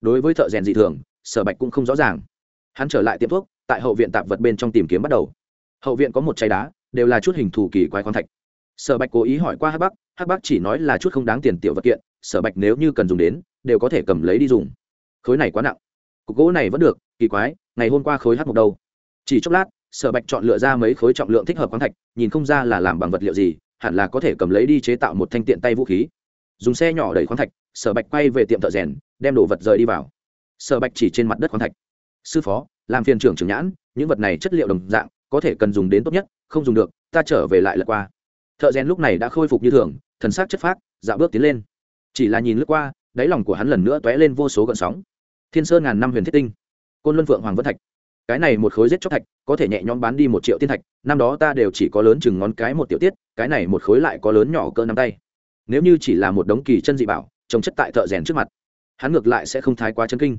Speaker 1: đối với thợ rèn dị thường, sở bạch cũng không rõ ràng. Hắn trở lại tiệm thuốc, tại hậu viện tạp vật bên trong tìm kiếm bắt đầu. Hậu viện có một chai đá, đều là chút hình thù kỳ quái khoáng thạch. Sở bạch cố ý hỏi qua hắc bắc hắc bắc chỉ nói là chút không đáng tiền tiểu vật kiện, sở bạch nếu như cần dùng đến, đều có thể cầm lấy đi dùng. Khối này quá nặng. Cục gỗ này vẫn được, kỳ quái, ngày hôm qua khối hát một đâu? Chỉ chốc lát sở bạch chọn lựa ra mấy khối trọng lượng thích hợp khoáng thạch, nhìn không ra là làm bằng vật liệu gì, hẳn là có thể cầm lấy đi chế tạo một thanh tiện tay vũ khí. Dùng xe nhỏ đẩy khoáng thạch, sở bạch quay về tiệm thợ rèn, đem đồ vật rời đi vào. Sở bạch chỉ trên mặt đất khoáng thạch. Sư phó, làm phiền trưởng trưởng nhãn, những vật này chất liệu đồng dạng, có thể cần dùng đến tốt nhất, không dùng được, ta trở về lại lật qua. Thợ rèn lúc này đã khôi phục như thường, thần sắc chất phác, dạo bước tiến lên. Chỉ là nhìn lướt qua, đáy lòng của hắn lần nữa t ó é lên vô số gợn sóng. Thiên sơn ngàn năm huyền thiết tinh. Côn luân phượng hoàng vân thạch cái này một khối giết chóc thạch, có thể nhẹ nhõm bán đi một triệu tiên thạch, năm đó ta đều chỉ có lớn chừng ngón cái một tiểu tiết, cái này một khối lại có lớn nhỏ cỡ nắm tay. Nếu như chỉ là một đống kỳ chân dị bảo trồng chất tại thợ rèn trước mặt, hắn ngược lại sẽ không thái quá chân kinh.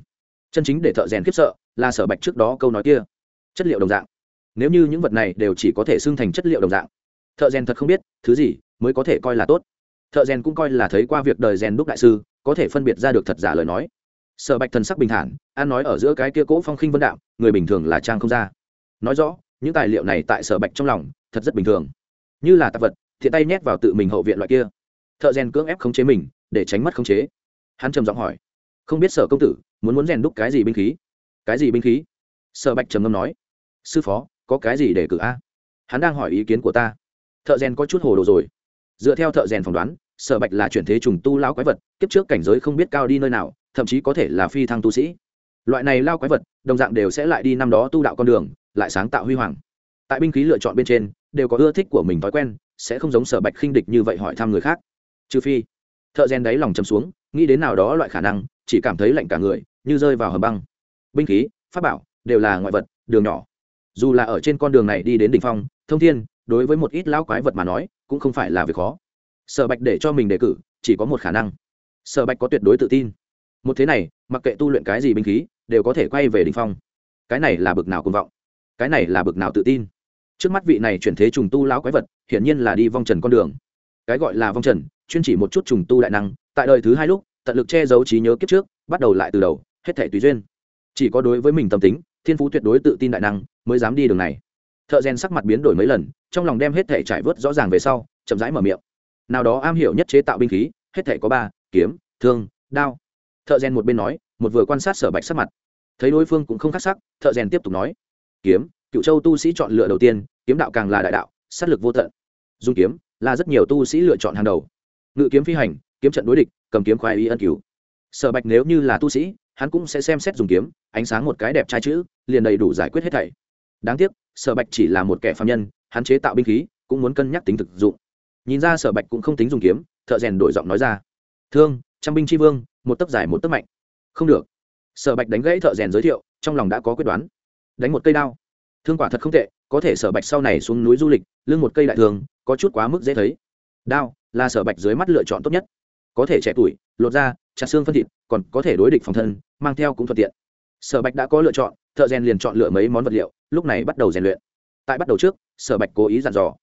Speaker 1: Chân chính để thợ rèn khiếp sợ, là sở bạch trước đó câu nói kia. Chất liệu đồng dạng. Nếu như những vật này đều chỉ có thể xưng thành chất liệu đồng dạng, thợ rèn thật không biết, thứ gì mới có thể coi là tốt. Thợ rèn cũng coi là thấy qua việc đời rèn đúc đại sư, có thể phân biệt ra được thật giả lời nói sở bạch thần sắc bình thản, an nói ở giữa cái kia cỗ phong khinh vân đạo, người bình thường là trang không ra. Nói rõ, những tài liệu này tại sở bạch trong lòng, thật rất bình thường. Như là tạp vật, thiện tay nhét vào tự mình hậu viện loại kia. Thợ rèn cưỡng ép khống chế mình, để tránh mất khống chế. Hắn trầm giọng hỏi, không biết sở công tử, muốn muốn rèn đúc cái gì binh khí? Cái gì binh khí? Sở bạch trầm ngâm nói, sư phó, có cái gì để cử a? Hắn đang hỏi ý kiến của ta. Thợ rèn có chút hồ đồ rồi. Dựa theo thợ rèn phỏng đoán, sở bạch là chuyển thế trùng tu lão quái vật, kiếp trước cảnh giới không biết cao đi nơi nào thậm chí có thể là phi thăng tu sĩ. Loại này lao quái vật, đồng dạng đều sẽ lại đi năm đó tu đạo con đường, lại sáng tạo huy hoàng. Tại binh khí lựa chọn bên trên, đều có ưa thích của mình thói quen, sẽ không giống sở bạch khinh địch như vậy hỏi thăm người khác. Trừ phi, thợ rèn đáy lòng chấm xuống, nghĩ đến nào đó loại khả năng, chỉ cảm thấy lạnh cả người, như rơi vào hầm băng. Binh khí, pháp bảo, đều là ngoại vật, đường nhỏ. Dù là ở trên con đường này đi đến đ ỉ n h phong, thông thiên, đối với một ít lão quái vật mà nói, cũng không phải là việc khó. Sở bạch để cho mình đề cử, chỉ có một khả năng. Sở bạch có tuyệt đối tự tin một thế này, mặc kệ tu luyện cái gì binh khí, đều có thể quay về đ ỉ n h phong. Cái này là bực nào công vọng. Cái này là bực nào tự tin. Trước mắt vị này chuyển thế trùng tu lão quái vật, hiển nhiên là đi vong trần con đường. Cái gọi là vong trần, chuyên chỉ một chút trùng tu đại năng, tại đời thứ hai lúc, tận lực che giấu trí nhớ kiếp trước, bắt đầu lại từ đầu, hết thể tùy duyên. Chỉ có đối với mình tâm tính, thiên phú tuyệt đối tự tin đại năng, mới dám đi đường này. Thợ rèn sắc mặt biến đổi mấy lần, trong lòng đem hết thể trải vớt rõ ràng về sau, chậm rãi mở miệng. Nào đó am hiểu nhất chế tạo binh khí, hết thể có ba, kiếm, thương, đao thợ rèn một bên nói, một vừa quan sát sở bạch sắc mặt. Thấy đối phương cũng không khắc sắc, thợ rèn tiếp tục nói, kiếm, cựu châu tu sĩ chọn lựa đầu tiên, kiếm đạo càng là đại đạo, sát lực vô tận. Dùng kiếm là rất nhiều tu sĩ lựa chọn hàng đầu. Ngự kiếm phi hành, kiếm trận đối địch, cầm kiếm khoái ý ân cứu. Sở bạch nếu như là tu sĩ, hắn cũng sẽ xem xét dùng kiếm, ánh sáng một cái đẹp trai chữ, liền đầy đủ giải quyết hết thảy. Đáng tiếc, sở bạch chỉ là một kẻ phạm nhân, hắn chế tạo binh khí, cũng muốn cân nhắc tính thực dụng. Nhìn ra sở bạch cũng không tính dùng kiếm, thợ rèn đổi giọng nói ra, thương, trăm binh tri vương một tấc dài một tấc mạnh. Không được. Sở bạch đánh gãy thợ rèn giới thiệu, trong lòng đã có quyết đoán. Đánh một cây đao. Thương quả thật không tệ, có thể sở bạch sau này xuống núi du lịch, lưng một cây đại thường, có chút quá mức dễ thấy. Đao là sở bạch dưới mắt lựa chọn tốt nhất. Có thể trẻ tuổi, lột da, chặt xương phân thịt, còn có thể đối địch phòng thân, mang theo cũng thuận tiện. Sở bạch đã có lựa chọn, thợ rèn liền chọn lựa mấy món vật liệu, lúc này bắt đầu rèn luyện. Tại bắt đầu trước, sở bạch cố ý dặn dò.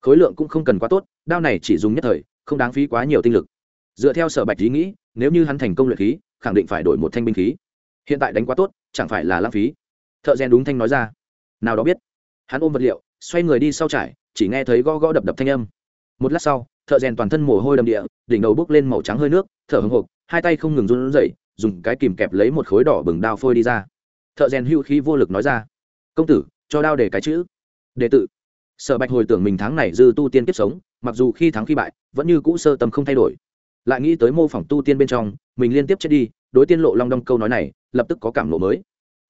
Speaker 1: Khối lượng cũng không cần quá tốt, đao này chỉ dùng nhất thời, không đáng phí quá nhiều tinh lực. Dựa theo sở bạch ý nghĩ nếu như hắn thành công luyện khí, khẳng định phải đổi một thanh binh khí. Hiện tại đánh quá tốt, chẳng phải là lãng phí? Thợ rèn đúng thanh nói ra. Nào đó biết. Hắn ôm vật liệu, xoay người đi sau trải, chỉ nghe thấy gõ gõ đập đập thanh âm. Một lát sau, thợ rèn toàn thân mồ hôi đầm địa, đỉnh đầu bốc lên màu trắng hơi nước, thở hồng hộc, hai tay không ngừng run rẩy, dùng cái kìm kẹp lấy một khối đỏ bừng đao phôi đi ra. Thợ rèn hưu khí vô lực nói ra. Công tử, cho đao để cái chữ. Đệ tự sở bạch hồi tưởng mình tháng này dư tu tiên kiếp sống, mặc dù khi thắng khi bại, vẫn như cũ sơ tâm không thay đổi lại nghĩ tới mô phỏng tu tiên bên trong, mình liên tiếp chết đi, đối tiên lộ long đong câu nói này, lập tức có cảm lộ mới.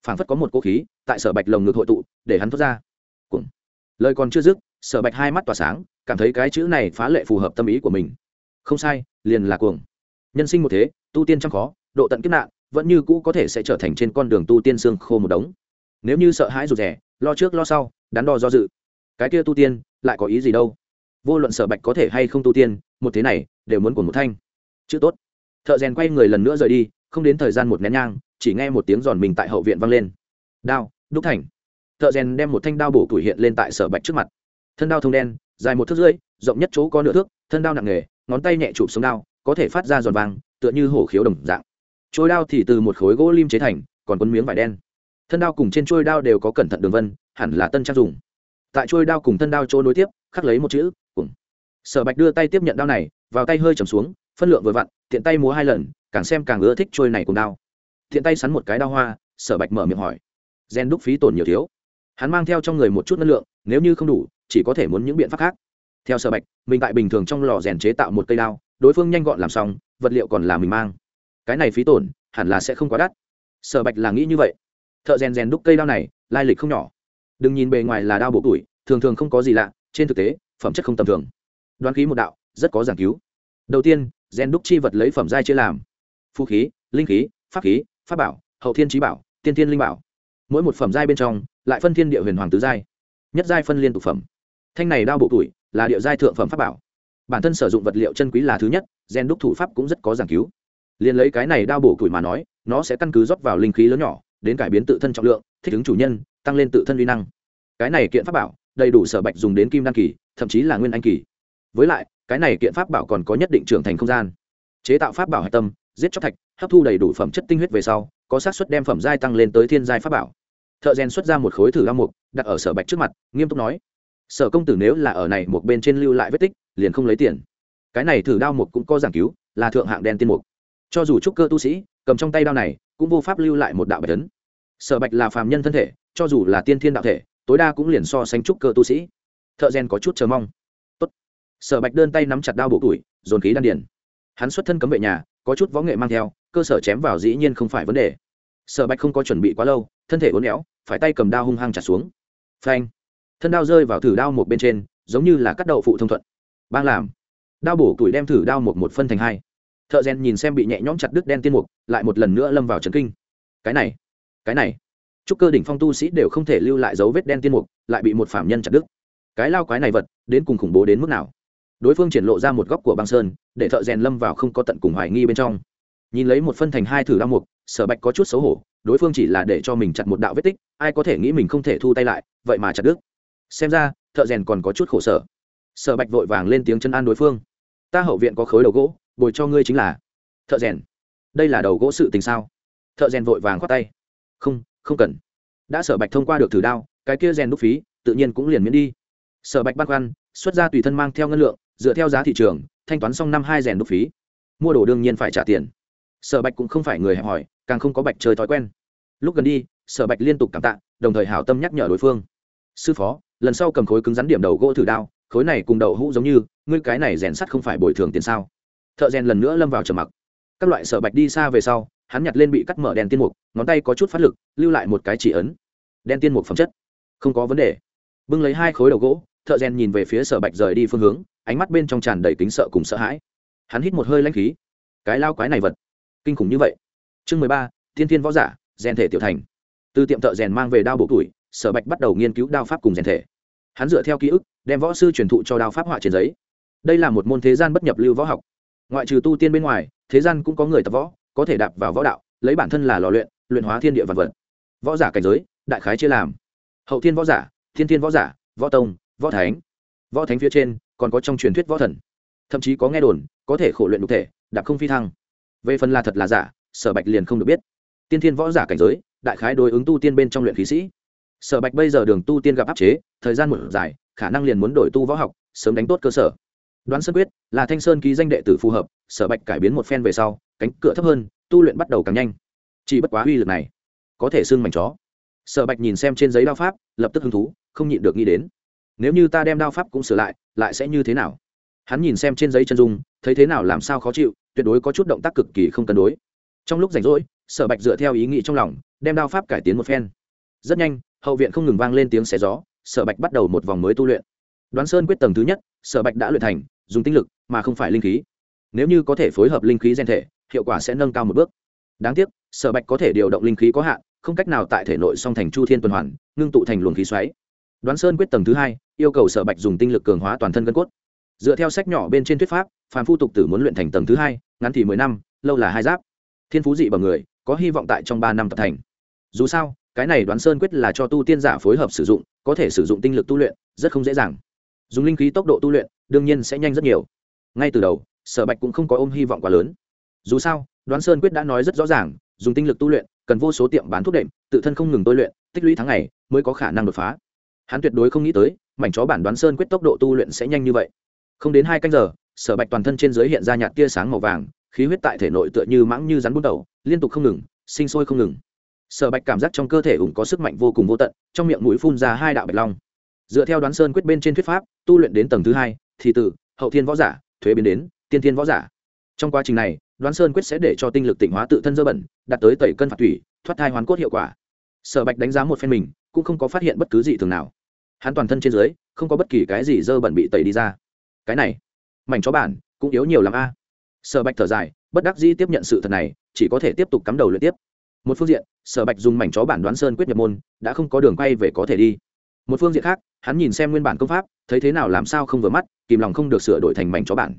Speaker 1: Phảng phất có một cố khí, tại sở bạch lồng ngực hội tụ, để hắn thoát ra. Cũng. lời còn chưa dứt, sở bạch hai mắt tỏa sáng, cảm thấy cái chữ này phá lệ phù hợp tâm ý của mình. Không sai, liền là cuồng. Nhân sinh một thế, tu tiên trăm khó, độ tận kiếp nạn, vẫn như cũ có thể sẽ trở thành trên con đường tu tiên xương khô một đống. Nếu như sợ hãi rụt rẻ lo trước lo sau, đắn đo do dự. Cái kia tu tiên, lại có ý gì đâu? Vô luận sở bạch có thể hay không tu tiên, một thế này đều muốn của một thanh. Chữ tốt. Thợ rèn quay người lần nữa rời đi, không đến thời gian một nén nhang, chỉ nghe một tiếng giòn mình tại hậu viện vang lên. Đao, đúc thành. Thợ rèn đem một thanh đao bổ tuổi hiện lên tại sở bạch trước mặt. Thân đao thông đen, dài một thước rưỡi, rộng nhất chỗ có nửa thước, thân đao nặng nghề ngón tay nhẹ chụp xuống đao, có thể phát ra giòn vàng, tựa như hổ khiếu đồng dạng. Trôi đao thì từ một khối gỗ lim chế thành, còn quấn miếng vải đen. Thân đao cùng trên trôi đao đều có cẩn thận đường vân, hẳn là tân trang dùng. Tại trôi đao cùng thân đao chỗ nối tiếp, khắc lấy một chữ cùng sở bạch đưa tay tiếp nhận đao này vào tay hơi trầm xuống, phân lượng vừa vặn, tiện tay múa hai lần, càng xem càng ưa thích trôi này cùng đao. Tiện tay sắn một cái đao hoa, sở bạch mở miệng hỏi. Gen đúc phí tổn nhiều thiếu. Hắn mang theo trong người một chút năng lượng, nếu như không đủ, chỉ có thể muốn những biện pháp khác. Theo sở bạch, mình tại bình thường trong lò rèn chế tạo một cây đao, đối phương nhanh gọn làm xong, vật liệu còn là mình mang. Cái này phí tổn, hẳn là sẽ không quá đắt. Sở bạch là nghĩ như vậy. Thợ rèn rèn đúc cây đao này, lai lịch không nhỏ. Đừng nhìn bề ngoài là đao bộ tuổi, thường thường không có gì lạ, trên thực tế, phẩm chất không tầm thường. Đoán khí một đạo rất có giảng cứu. Đầu tiên rèn đúc chi vật lấy phẩm giai chia làm. Phu khí, linh khí, pháp khí, pháp bảo, hậu thiên trí bảo, tiên thiên linh bảo. Mỗi một phẩm giai bên trong, lại phân thiên địa huyền hoàng tứ giai. Nhất giai phân liên tục phẩm. Thanh này đao bộ tuổi là địa giai thượng phẩm pháp bảo. Bản thân sử dụng vật liệu chân quý là thứ nhất, gen đúc thủ pháp cũng rất có giảng cứu. Liền lấy cái này đao bổ tuổi mà nói, nó sẽ căn cứ rót vào linh khí lớn nhỏ, đến cải biến tự thân trọng lượng, thích ứng chủ nhân, tăng lên tự thân uy năng. Cái này kiện pháp bảo, đầy đủ sở bạch dùng đến kim đăng kỳ, thậm chí là nguyên anh kỳ. Với lại cái này kiện pháp bảo còn có nhất định trưởng thành không gian. Chế tạo pháp bảo hạch tâm, giết chóc thạch, hấp thu đầy đủ phẩm chất tinh huyết về sau, có xác suất đem phẩm giai tăng lên tới thiên giai pháp bảo. Thợ rèn xuất ra một khối thử đao mục, đặt ở sở bạch trước mặt, nghiêm túc nói, sở công tử nếu là ở này một bên trên lưu lại vết tích, liền không lấy tiền. Cái này thử đao mục cũng có giảng cứu, là thượng hạng đen tiên mục. Cho dù trúc cơ tu sĩ, cầm trong tay đao này, cũng vô pháp lưu lại một đạo bạch tấn sở bạch là phàm nhân thân thể, cho dù là tiên thiên đạo thể, tối đa cũng liền so sánh trúc cơ tu sĩ. Thợ rèn có chút chờ mong sở bạch đơn tay nắm chặt đao bộ tuổi, dồn khí đan điền. Hắn xuất thân cấm vệ nhà, có chút võ nghệ mang theo, cơ sở chém vào dĩ nhiên không phải vấn đề. Sở bạch không có chuẩn bị quá lâu, thân thể uốn éo, phải tay cầm đao hung hăng chặt xuống. Phanh! Thân đao rơi vào thử đao một bên trên, giống như là cắt đậu phụ thông thuận. Bang làm! Đao bổ tuổi đem thử đao một một phân thành hai. Thợ rèn nhìn xem bị nhẹ nhõm chặt đứt đen tiên mục, lại một lần nữa lâm vào trấn kinh. Cái này! Cái này! Chúc cơ đỉnh phong tu sĩ đều không thể lưu lại dấu vết đen tiên mục, lại bị một phạm nhân chặt đứt. Cái lao quái này vật, đến cùng khủng bố đến mức nào? Đối phương triển lộ ra một góc của băng sơn, để thợ rèn lâm vào không có tận cùng hoài nghi bên trong. Nhìn lấy một phân thành hai thử đao mục, sở bạch có chút xấu hổ, đối phương chỉ là để cho mình chặt một đạo vết tích, ai có thể nghĩ mình không thể thu tay lại, vậy mà chặt đứt. Xem ra, thợ rèn còn có chút khổ sở. Sở bạch vội vàng lên tiếng chân an đối phương. Ta hậu viện có khối đầu gỗ, bồi cho ngươi chính là thợ rèn. Đây là đầu gỗ sự tình sao? Thợ rèn vội vàng khoát tay. Không không cần. Đã sở bạch thông qua được thử đao, cái kia rèn đúc phí, tự nhiên cũng liền miễn đi. Sở bạch băn khoăn, xuất ra tùy thân mang theo ngân lượng dựa theo giá thị trường, thanh toán xong năm hai rèn đúc phí. Mua đồ đương nhiên phải trả tiền. Sở bạch cũng không phải người hẹp hỏi càng không có bạch chơi thói quen. Lúc gần đi, sở bạch liên tục cảm tạ, đồng thời hảo tâm nhắc nhở đối phương. Sư phó, lần sau cầm khối cứng rắn điểm đầu gỗ thử đao, khối này cùng đầu hũ giống như, ngươi cái này rèn sắt không phải bồi thường tiền sao? Thợ rèn lần nữa lâm vào trầm mặc. Các loại sở bạch đi xa về sau, hắn nhặt lên bị cắt mở đèn tiên mục, ngón tay có chút phát lực, lưu lại một cái chỉ ấn. Đen tiên mục phẩm chất. Không có vấn đề. Bưng lấy hai khối đầu gỗ, thợ rèn nhìn về phía sở bạch rời đi phương hướng ánh mắt bên trong tràn đầy kính sợ cùng sợ hãi. Hắn hít một hơi lanh khí. Cái lao quái này vật, kinh khủng như vậy. Chương mười ba, thiên thiên võ giả, rèn thể tiểu thành. Từ tiệm thợ rèn mang về đao bộ tuổi, sở bạch bắt đầu nghiên cứu đao pháp cùng rèn thể. Hắn dựa theo ký ức, đem võ sư truyền thụ cho đao pháp họa trên giấy. Đây là một môn thế gian bất nhập lưu võ học. Ngoại trừ tu tiên bên ngoài, thế gian cũng có người tập võ, có thể đạp vào võ đạo, lấy bản thân là lò luyện luyện hóa thiên địa vật vật. Võ giả cảnh giới, đại khái chia làm. Hậu thiên võ giả, thiên thiên võ giả, võ tông, võ thánh. Võ thánh phía trên còn có trong truyền thuyết võ thần. Thậm chí có nghe đồn, có thể khổ luyện đục thể, đạp không phi thăng. Về phần là thật là giả, sở bạch liền không được biết. Tiên thiên võ giả cảnh giới, đại khái đối ứng tu tiên bên trong luyện khí sĩ. Sở bạch bây giờ đường tu tiên gặp áp chế, thời gian một dài, khả năng liền muốn đổi tu võ học, sớm đánh tốt cơ sở. Đoán sơn quyết, là thanh sơn ký danh đệ tử phù hợp, sở bạch cải biến một phen về sau, cánh cửa thấp hơn, tu luyện bắt đầu càng nhanh. Chỉ bất quá uy lực này, có thể xưng mảnh chó. Sở bạch nhìn xem trên giấy đao pháp, lập tức hứng thú, không nhịn được nghĩ đến nếu như ta đem đao pháp cũng sửa lại lại sẽ như thế nào? Hắn nhìn xem trên giấy chân dung, thấy thế nào làm sao khó chịu, tuyệt đối có chút động tác cực kỳ không cân đối. Trong lúc rảnh rỗi, sở bạch dựa theo ý nghĩ trong lòng, đem đao pháp cải tiến một phen. Rất nhanh, hậu viện không ngừng vang lên tiếng xé gió, sở bạch bắt đầu một vòng mới tu luyện. Đoán sơn quyết tầng thứ nhất, sở bạch đã luyện thành, dùng tinh lực, mà không phải linh khí. Nếu như có thể phối hợp linh khí gen thể, hiệu quả sẽ nâng cao một bước. Đáng tiếc, sở bạch có thể điều động linh khí có hạn, không cách nào tại thể nội song thành chu thiên tuần hoàn, ngưng tụ thành luồng khí xoáy đoán sơn quyết tầng thứ hai, yêu cầu sở bạch dùng tinh lực cường hóa toàn thân gân cốt. Dựa theo sách nhỏ bên trên thuyết pháp, phàm phu tục tử muốn luyện thành tầng thứ hai, ngắn thì mười năm, lâu là hai giáp. Thiên phú dị bằng người, có hy vọng tại trong ba năm tập thành. Dù sao, cái này đoán sơn quyết là cho tu tiên giả phối hợp sử dụng, có thể sử dụng tinh lực tu luyện, rất không dễ dàng. Dùng linh khí tốc độ tu luyện, đương nhiên sẽ nhanh rất nhiều. Ngay từ đầu, sở bạch cũng không có ôm hy vọng quá lớn. Dù sao, đoán sơn quyết đã nói rất rõ ràng, dùng tinh lực tu luyện, cần vô số tiệm bán thuốc đệm, tự thân không ngừng tôi luyện, tích lũy tháng ngày, mới có khả năng đột phá hắn tuyệt đối không nghĩ tới, mảnh chó bản đoán sơn quyết tốc độ tu luyện sẽ nhanh như vậy. Không đến hai canh giờ, sở bạch toàn thân trên giới hiện ra nhạt tia sáng màu vàng, khí huyết tại thể nội tựa như mãng như rắn bút đầu, liên tục không ngừng, sinh sôi không ngừng. Sở bạch cảm giác trong cơ thể ủng có sức mạnh vô cùng vô tận, trong miệng mũi phun ra hai đạo bạch long. Dựa theo đoán sơn quyết bên trên thuyết pháp, tu luyện đến tầng thứ hai, thì từ, hậu thiên võ giả, thuế biến đến, tiên thiên võ giả. Trong quá trình này, đoán sơn quyết sẽ để cho tinh lực tịnh hóa tự thân dơ bẩn, đạt tới tẩy cân phạt thủy, thoát thai hoàn cốt hiệu quả. Sở bạch đánh giá một phen mình cũng không có phát hiện bất cứ gì thường nào. Hắn toàn thân trên dưới, không có bất kỳ cái gì dơ bẩn bị tẩy đi ra. Cái này, mảnh chó bản cũng yếu nhiều l a. À. sở bạch thở dài, bất đắc dĩ tiếp nhận sự thật này, chỉ có thể tiếp tục cắm đầu luyện tiếp. Một phương diện, sở bạch dùng mảnh chó bản đoán sơn quyết nhập môn, đã không có đường quay về có thể đi. Một phương diện khác, hắn nhìn xem nguyên bản công pháp, thấy thế nào làm sao không vừa mắt, kìm lòng không được sửa đổi thành mảnh chó bản.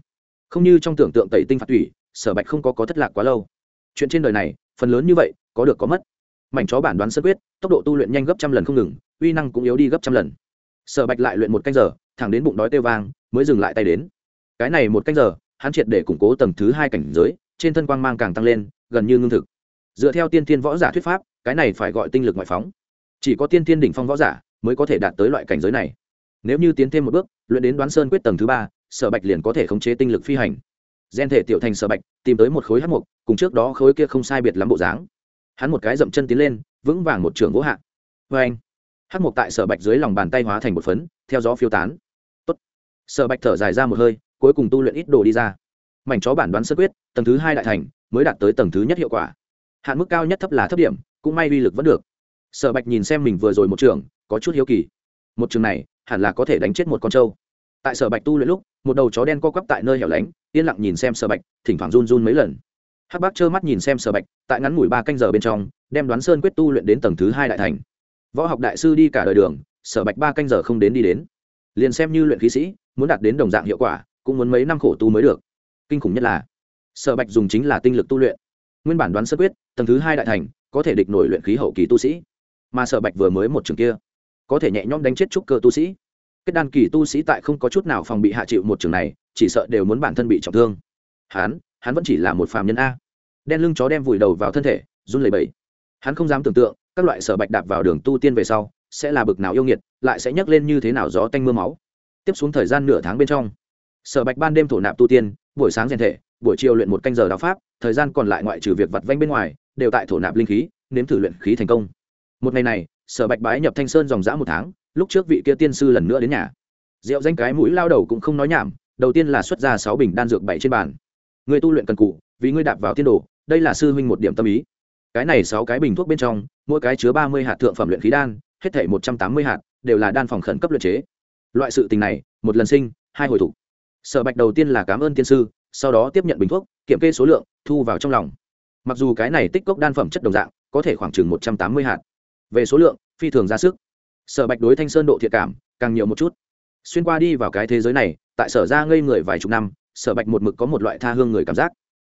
Speaker 1: Không như trong tưởng tượng tẩy tinh phạt thủy sở bạch không có có thất lạc quá lâu. Chuyện trên đời này, phần lớn như vậy, có được có mất mảnh chó bản đoán sơ quyết, tốc độ tu luyện nhanh gấp trăm lần không ngừng, uy năng cũng yếu đi gấp trăm lần. Sở bạch lại luyện một canh giờ, thẳng đến bụng đói tê vang, mới dừng lại tay đến. Cái này một canh giờ, hắn triệt để củng cố tầng thứ hai cảnh giới, trên thân quang mang càng tăng lên, gần như ngưng thực. Dựa theo tiên Thiên võ giả thuyết pháp, cái này phải gọi tinh lực ngoại phóng. Chỉ có tiên Thiên đỉnh phong võ giả mới có thể đạt tới loại cảnh giới này. Nếu như tiến thêm một bước, luyện đến đoán sơn quyết tầng thứ ba, sở bạch liền có thể khống chế tinh lực phi hành. Gen thể tiểu thành sở bạch, tìm tới một khối hát mục, cùng trước đó khối kia không sai biệt lắm bộ dáng hắn một cái dậm chân tiến lên, vững vàng một trường vỗ hạ. Vê anh hát mục tại sở bạch dưới lòng bàn tay hóa thành một phấn, theo gió phiêu tán. Tốt. sở bạch thở dài ra một hơi, cuối cùng tu luyện ít đồ đi ra. Mảnh chó bản đoán sơ quyết, tầng thứ hai đại thành, mới đạt tới tầng thứ nhất hiệu quả. Hạn mức cao nhất thấp là thấp điểm, cũng may uy lực vẫn được. Sở bạch nhìn xem mình vừa rồi một trường, có chút hiếu kỳ. Một trường này, hẳn là có thể đánh chết một con trâu. Tại sở bạch tu luyện lúc, một đầu chó đen co quắp tại nơi hẻo lánh, yên lặng nhìn xem sở bạch, thỉnh thoảng run run mấy lần hắc bác trơ mắt nhìn xem sở bạch, tại ngắn ngủi ba canh giờ bên trong, đem đoán sơn quyết tu luyện đến tầng thứ hai đại thành. Võ học đại sư đi cả đời đường, sở bạch ba canh giờ không đến đi đến. Liền xem như luyện khí sĩ, muốn đạt đến đồng dạng hiệu quả, cũng muốn mấy năm khổ tu mới được. Kinh khủng nhất là, sở bạch dùng chính là tinh lực tu luyện. Nguyên bản đoán sơn quyết, tầng thứ hai đại thành, có thể địch nổi luyện khí hậu kỳ tu sĩ. Mà sở bạch vừa mới một trường kia, có thể nhẹ nhõm đánh chết trúc cơ tu sĩ. Kết đan kỳ tu sĩ tại không có chút nào phòng bị hạ chịu một trường này, chỉ sợ đều muốn bản thân bị trọng thương. Hắn hắn vẫn chỉ là một phàm nhân a đen lưng chó đem vùi đầu vào thân thể, run lẩy bẩy. Hắn không dám tưởng tượng, các loại sở bạch đạp vào đường tu tiên về sau, sẽ là bực nào yêu nghiệt, lại sẽ nhấc lên như thế nào gió tanh mưa máu. Tiếp xuống thời gian nửa tháng bên trong, sở bạch ban đêm thổ nạp tu tiên, buổi sáng rèn thể, buổi chiều luyện một canh giờ đạo pháp, thời gian còn lại ngoại trừ việc vặt vanh bên ngoài, đều tại thổ nạp linh khí, nếm thử luyện khí thành công. Một ngày này, sở bạch bái nhập thanh sơn dòng dã một tháng, lúc trước vị kia tiên sư lần nữa đến nhà. Rượu danh cái mũi lao đầu cũng không nói nhảm, đầu tiên là xuất ra sáu bình đan dược bảy trên bàn. Người tu luyện cần cụ, vì ngươi đạp vào tiên đồ đây là sư huynh một điểm tâm ý. Cái này sáu cái bình thuốc bên trong, mỗi cái chứa ba mươi hạt thượng phẩm luyện khí đan, hết thể một trăm tám mươi hạt, đều là đan phòng khẩn cấp luyện chế. Loại sự tình này, một lần sinh, hai hồi thủ. Sở bạch đầu tiên là cảm ơn tiên sư, sau đó tiếp nhận bình thuốc, kiểm kê số lượng, thu vào trong lòng. Mặc dù cái này tích cốc đan phẩm chất đồng dạng, có thể khoảng chừng một trăm tám mươi hạt. Về số lượng, phi thường ra sức. Sở bạch đối thanh sơn độ thiệt cảm, càng nhiều một chút. Xuyên qua đi vào cái thế giới này, tại sở ra ngây người vài chục năm, sở bạch một mực có một loại tha hương người cảm giác.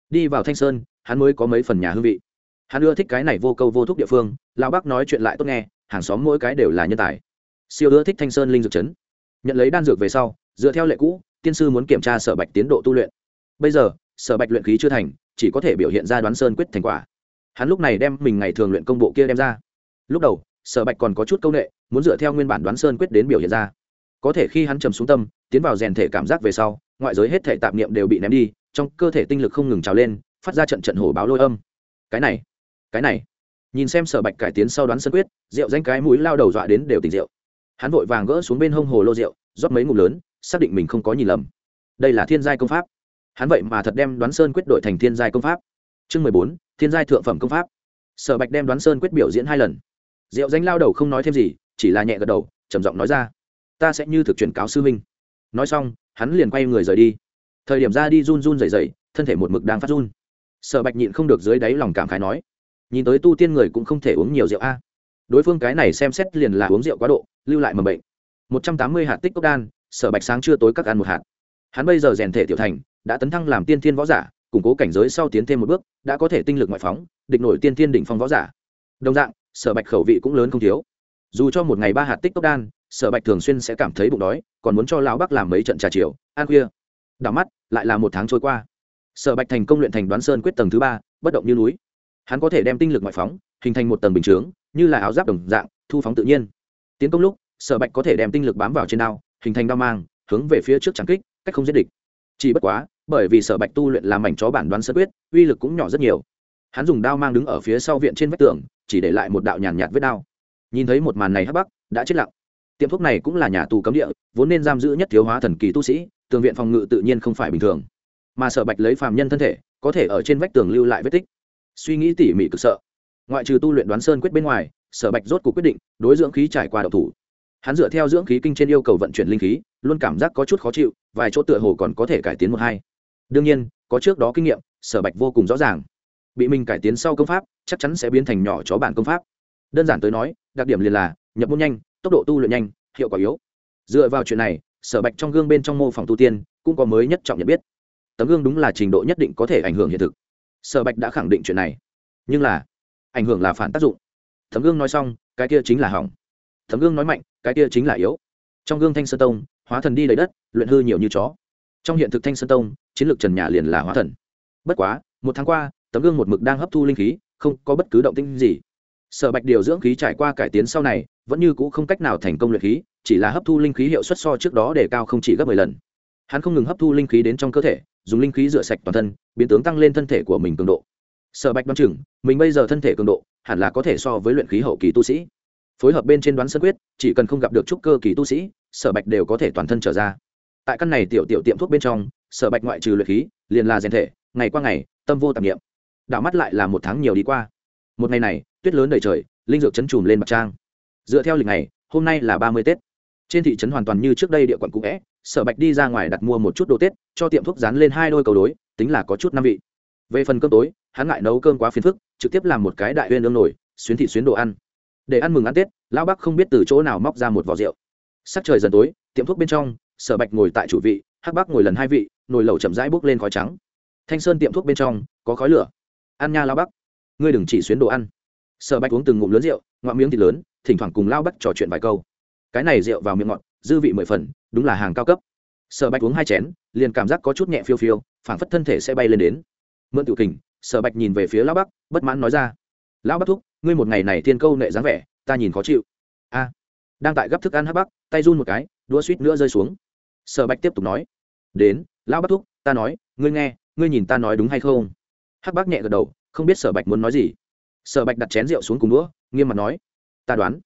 Speaker 1: Đi vào thanh sơn hắn mới có mấy phần nhà hương vị. Hắn ưa thích cái này vô câu vô thúc địa phương, lão bác nói chuyện lại tốt nghe, hàng xóm mỗi cái đều là nhân tài. Siêu ưa thích thanh sơn linh dược chấn. Nhận lấy đan dược về sau, dựa theo lệ cũ, tiên sư muốn kiểm tra sở bạch tiến độ tu luyện. Bây giờ, sở bạch luyện khí chưa thành, chỉ có thể biểu hiện ra đoán sơn quyết thành quả. Hắn lúc này đem mình ngày thường luyện công bộ kia đem ra. Lúc đầu, sở bạch còn có chút c â u n ệ muốn dựa theo nguyên bản đoán sơn quyết đến biểu hiện ra. Có thể khi hắn trầm xuống tâm, tiến vào rèn thể cảm giác về sau, ngoại giới hết thể tạp niệm đều bị ném đi, trong cơ thể tinh lực không ngừng trào lên phát ra trận trận hổ báo lôi âm. Cái này cái này. Nhìn xem sở bạch cải tiến sau đoán sơn quyết, rượu danh cái mũi lao đầu dọa đến đều tỉnh rượu. Hắn vội vàng gỡ xuống bên hông hồ lô rượu, rót mấy ngụm lớn, xác định mình không có nhìn lầm. Đây là thiên giai công pháp. Hắn vậy mà thật đem đoán sơn quyết đổi thành thiên giai công pháp. Chương mười bốn, thiên giai thượng phẩm công pháp. Sở bạch đem đoán sơn quyết biểu diễn hai lần. Diệu danh lao đầu không nói thêm gì, chỉ là nhẹ gật đầu, trầm giọng nói ra. Ta sẽ như thực truyền cáo sư minh nói xong, hắn liền quay người rời đi. Thời điểm ra đi run run rẩy rẩy, thân thể một mực đang phát run sở bạch nhịn không được dưới đáy lòng cảm khái nói, nhìn tới tu tiên người cũng không thể uống nhiều rượu a. Đối phương cái này xem xét liền là uống rượu quá độ, lưu lại mầm bệnh. Một trăm tám mươi hạt tích cốc đan, sở bạch sáng trưa tối các ăn một hạt. Hắn bây giờ rèn thể tiểu thành, đã tấn thăng làm tiên thiên võ giả, củng cố cảnh giới sau tiến thêm một bước, đã có thể tinh lực ngoại phóng, địch nổi tiên thiên đỉnh phong võ giả. Đồng dạng, sở bạch khẩu vị cũng lớn không thiếu. Dù cho một ngày ba hạt tích cốc đan, sở bạch thường xuyên sẽ cảm thấy bụng đói, còn muốn cho lão bắc làm mấy trận trà chiều, ăn khuya. Đảo mắt, lại là một tháng trôi qua sở bạch thành công luyện thành đoán sơn quyết tầng thứ ba, bất động như núi. Hắn có thể đem tinh lực ngoại phóng, hình thành một tầng bình chướng, như là áo giáp đồng dạng, thu phóng tự nhiên. Tiến công lúc, sở bạch có thể đem tinh lực bám vào trên đao, hình thành đao mang, hướng về phía trước trắng kích, cách không giết địch. Chỉ bất quá, bởi vì sở bạch tu luyện làm mảnh chó bản đoán sơn quyết, uy lực cũng nhỏ rất nhiều. Hắn dùng đao mang đứng ở phía sau viện trên vách tường, chỉ để lại một đạo nhàn nhạt vết đao. Nhìn thấy một màn này hắc bắc, đã chết lặng. Tiệm thuốc này cũng là nhà tù cấm địa, vốn nên giam giữ nhất thiếu hóa thần kỳ tu sĩ, tường viện phòng ngự tự nhiên không phải bình thường mà sở bạch lấy phàm nhân thân thể, có thể ở trên vách tường lưu lại vết tích. Suy nghĩ tỉ mỉ cực sợ. Ngoại trừ tu luyện đoán sơn quyết bên ngoài, sở bạch rốt cuộc quyết định, đối dưỡng khí trải qua độc thủ. Hắn dựa theo dưỡng khí kinh trên yêu cầu vận chuyển linh khí, luôn cảm giác có chút khó chịu, vài chỗ tựa hồ còn có thể cải tiến một hai. Đương nhiên, có trước đó kinh nghiệm, sở bạch vô cùng rõ ràng. Bị mình cải tiến sau công pháp, chắc chắn sẽ biến thành nhỏ chó bản công pháp. Đơn giản tới nói, đặc điểm liền là, nhập môn nhanh, tốc độ tu luyện nhanh, hiệu quả yếu. Dựa vào chuyện này, sở bạch trong gương bên trong mô phỏng tu tiên, cũng có mới nhất trọng nhận biết tấm gương đúng là trình độ nhất định có thể ảnh hưởng hiện thực. Sở bạch đã khẳng định chuyện này. Nhưng là, ảnh hưởng là phản tác dụng. Tấm gương nói xong, cái kia chính là hỏng. Tấm gương nói mạnh, cái kia chính là yếu. Trong gương thanh sơn tông, hóa thần đi lấy đất, luyện hư nhiều như chó. Trong hiện thực thanh sơn tông, chiến lược trần nhà liền là hóa thần. Bất quá, một tháng qua, tấm gương một mực đang hấp thu linh khí, không có bất cứ động tinh gì. Sở bạch điều dưỡng khí trải qua cải tiến sau này, vẫn như c ũ không cách nào thành công luyện khí, chỉ là hấp thu linh khí hiệu suất so trước đó để cao không chỉ gấp mười lần hắn không ngừng hấp thu linh khí đến trong cơ thể, dùng linh khí rửa sạch toàn thân, biến tướng tăng lên thân thể của mình cường độ. Sở bạch đoán chừng, mình bây giờ thân thể cường độ, hẳn là có thể so với luyện khí hậu kỳ tu sĩ. Phối hợp bên trên đoán sân quyết, chỉ cần không gặp được trúc cơ kỳ tu sĩ, sở bạch đều có thể toàn thân trở ra. Tại căn này tiểu tiểu tiệm thuốc bên trong, sở bạch ngoại trừ luyện khí, liền là rèn thể, ngày qua ngày, tâm vô tạp nghiệm đảo mắt lại là một tháng nhiều đi qua. Một ngày này, tuyết lớn đầy trời, linh dược chấn trùm lên mặt trang. Dựa theo lịch này hôm nay là ba mươi tết trên thị trấn hoàn toàn như trước đây địa quận cũ vẽ, sở bạch đi ra ngoài đặt mua một chút đồ tết, cho tiệm thuốc dán lên hai đôi cầu đối, tính là có chút năm vị. Về phần cơm tối, hắn ngại nấu cơm quá phiền phức, trực tiếp làm một cái đại huyên lương nổi, xuyến thị xuyến đồ ăn. Để ăn mừng ăn tết, lão bắc không biết từ chỗ nào móc ra một vỏ rượu. Sắc trời dần tối, tiệm thuốc bên trong, sở bạch ngồi tại chủ vị, hắc bắc ngồi lần hai vị, nồi lẩu chậm rãi bốc lên khói trắng. Thanh sơn tiệm thuốc bên trong, có khói lửa. Ăn nha lao bắc ngươi đừng chỉ xuyến đồ ăn. Sở bạch uống từng ngụm lớn rượu, ngoạm miếng thịt lớn, thỉnh thoảng cùng lao bắc trò chuyện vài câu cái này rượu vào miệng ngọt, dư vị mười phần, đúng là hàng cao cấp. Sở bạch uống hai chén, liền cảm giác có chút nhẹ phiêu phiêu, phảng phất thân thể sẽ bay lên đến. Mượn Tiểu kình, sở bạch nhìn về phía Lão bắc, bất mãn nói ra, lão bắc thúc, ngươi một ngày này thiên câu nệ dáng vẻ, ta nhìn khó chịu. A. Đang tại gấp thức ăn hắc bắc, tay run một cái, đũa suýt nữa rơi xuống. Sở bạch tiếp tục nói, đến, lão bắc thúc, ta nói, ngươi nghe, ngươi nhìn ta nói đúng hay không? Hắc bác nhẹ gật đầu, không biết sở bạch muốn nói gì. Sở bạch đặt chén rượu xuống cùng đũa, nghiêm mặt nói, ta đoán,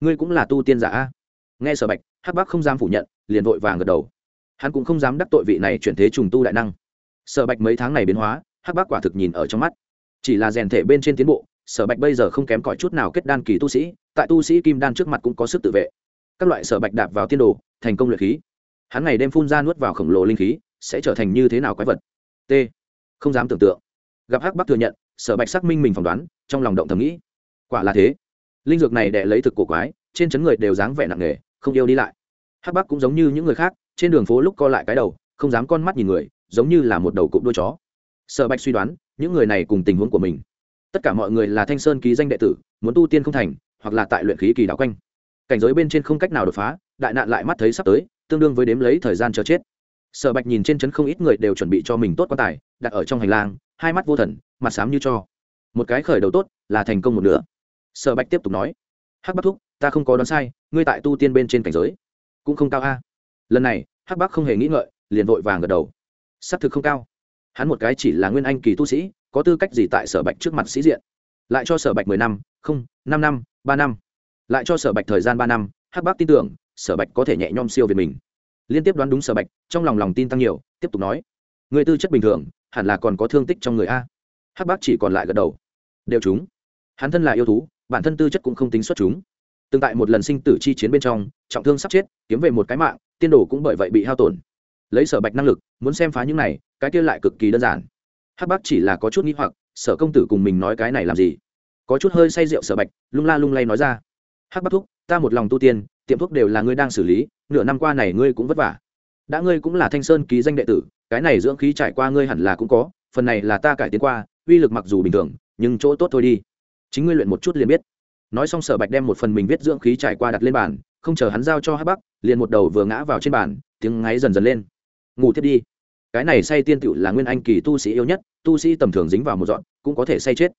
Speaker 1: ngươi cũng là tu tiên giả a nghe sở bạch, hắc bác không dám phủ nhận, liền vội vàng gật đầu. Hắn cũng không dám đắc tội vị này chuyển thế trùng tu đại năng. Sở bạch mấy tháng này biến hóa, hắc bác quả thực nhìn ở trong mắt. Chỉ là rèn thể bên trên tiến bộ, sở bạch bây giờ không kém cỏi chút nào kết đan kỳ tu sĩ, tại tu sĩ kim đan trước mặt cũng có sức tự vệ. Các loại sở bạch đạp vào tiên đồ, thành công luyện khí. Hắn ngày đêm phun ra nuốt vào khổng lồ linh khí, sẽ trở thành như thế nào quái vật? T. Không dám tưởng tượng. Gặp hắc bắc thừa nhận, sở bạch xác minh mình phỏng đoán, trong lòng động thầm nghĩ. Quả là thế. Linh dược này đệ lấy thực cổ quái, trên chấn người đều dáng vẻ nặng nề không yêu đi lại. Hắc bắc cũng giống như những người khác, trên đường phố lúc co lại cái đầu, không dám con mắt nhìn người, giống như là một đầu cụm đuôi chó. Sở bạch suy đoán, những người này cùng tình huống của mình. Tất cả mọi người là thanh sơn ký danh đệ tử, muốn tu tiên không thành, hoặc là tại luyện khí kỳ đảo quanh. Cảnh giới bên trên không cách nào đột phá, đại nạn lại mắt thấy sắp tới, tương đương với đếm lấy thời gian chờ chết. Sở bạch nhìn trên trấn không ít người đều chuẩn bị cho mình tốt quan tài, đặt ở trong hành lang, hai mắt vô thần, mặt xám như cho. Một cái khởi đầu tốt là thành công một nửa. Sở bạch tiếp tục nói, hắc bắc thúc, ta không có đoán sai ngươi tại tu tiên bên trên cảnh giới cũng không cao a. Lần này, hắc bắc không hề nghĩ ngợi, liền vội vàng gật đầu. S ắ c thực không cao. Hắn một cái chỉ là nguyên anh kỳ tu sĩ, có tư cách gì tại sở bạch trước mặt sĩ diện? Lại cho sở bạch mười năm, không, năm năm, ba năm. Lại cho sở bạch thời gian ba năm, hắc bắc tin tưởng, sở bạch có thể nhẹ nhom siêu về mình. Liên tiếp đoán đúng sở bạch, trong lòng lòng tin tăng nhiều, tiếp tục nói. Người tư chất bình thường, hẳn là còn có thương tích trong người a. Hắc bác chỉ còn lại gật đầu. Đều chúng hắn thân là yêu thú, bản thân tư chất cũng không tính xuất chúng tương tại một lần sinh tử chi chiến bên trong, trọng thương sắp chết, kiếm về một cái mạng, tiên đồ cũng bởi vậy bị hao tổn. Lấy sở bạch năng lực, muốn xem phá những này, cái kia lại cực kỳ đơn giản. Hắc bác chỉ là có chút nghĩ hoặc, sở công tử cùng mình nói cái này làm gì? Có chút hơi say rượu sở bạch, lung la lung lay nói ra. Hắc bác thúc, ta một lòng tu tiên, tiệm thuốc đều là ngươi đang xử lý, nửa năm qua này ngươi cũng vất vả. Đã ngươi cũng là thanh sơn ký danh đệ tử, cái này dưỡng khí trải qua ngươi hẳn là cũng có, phần này là ta cải tiến qua, uy lực mặc dù bình thường, nhưng chỗ tốt thôi đi. Chính ngươi luyện một chút liền biết nói xong sở bạch đem một phần mình viết dưỡng khí trải qua đặt lên bàn, không chờ hắn giao cho hắc bắc, liền một đầu vừa ngã vào trên bàn, tiếng ngáy dần dần lên. Ngủ thiết đi. Cái này say tiên tựu là nguyên anh kỳ tu sĩ yêu nhất, tu sĩ tầm thường dính vào một dọn, cũng có thể say chết.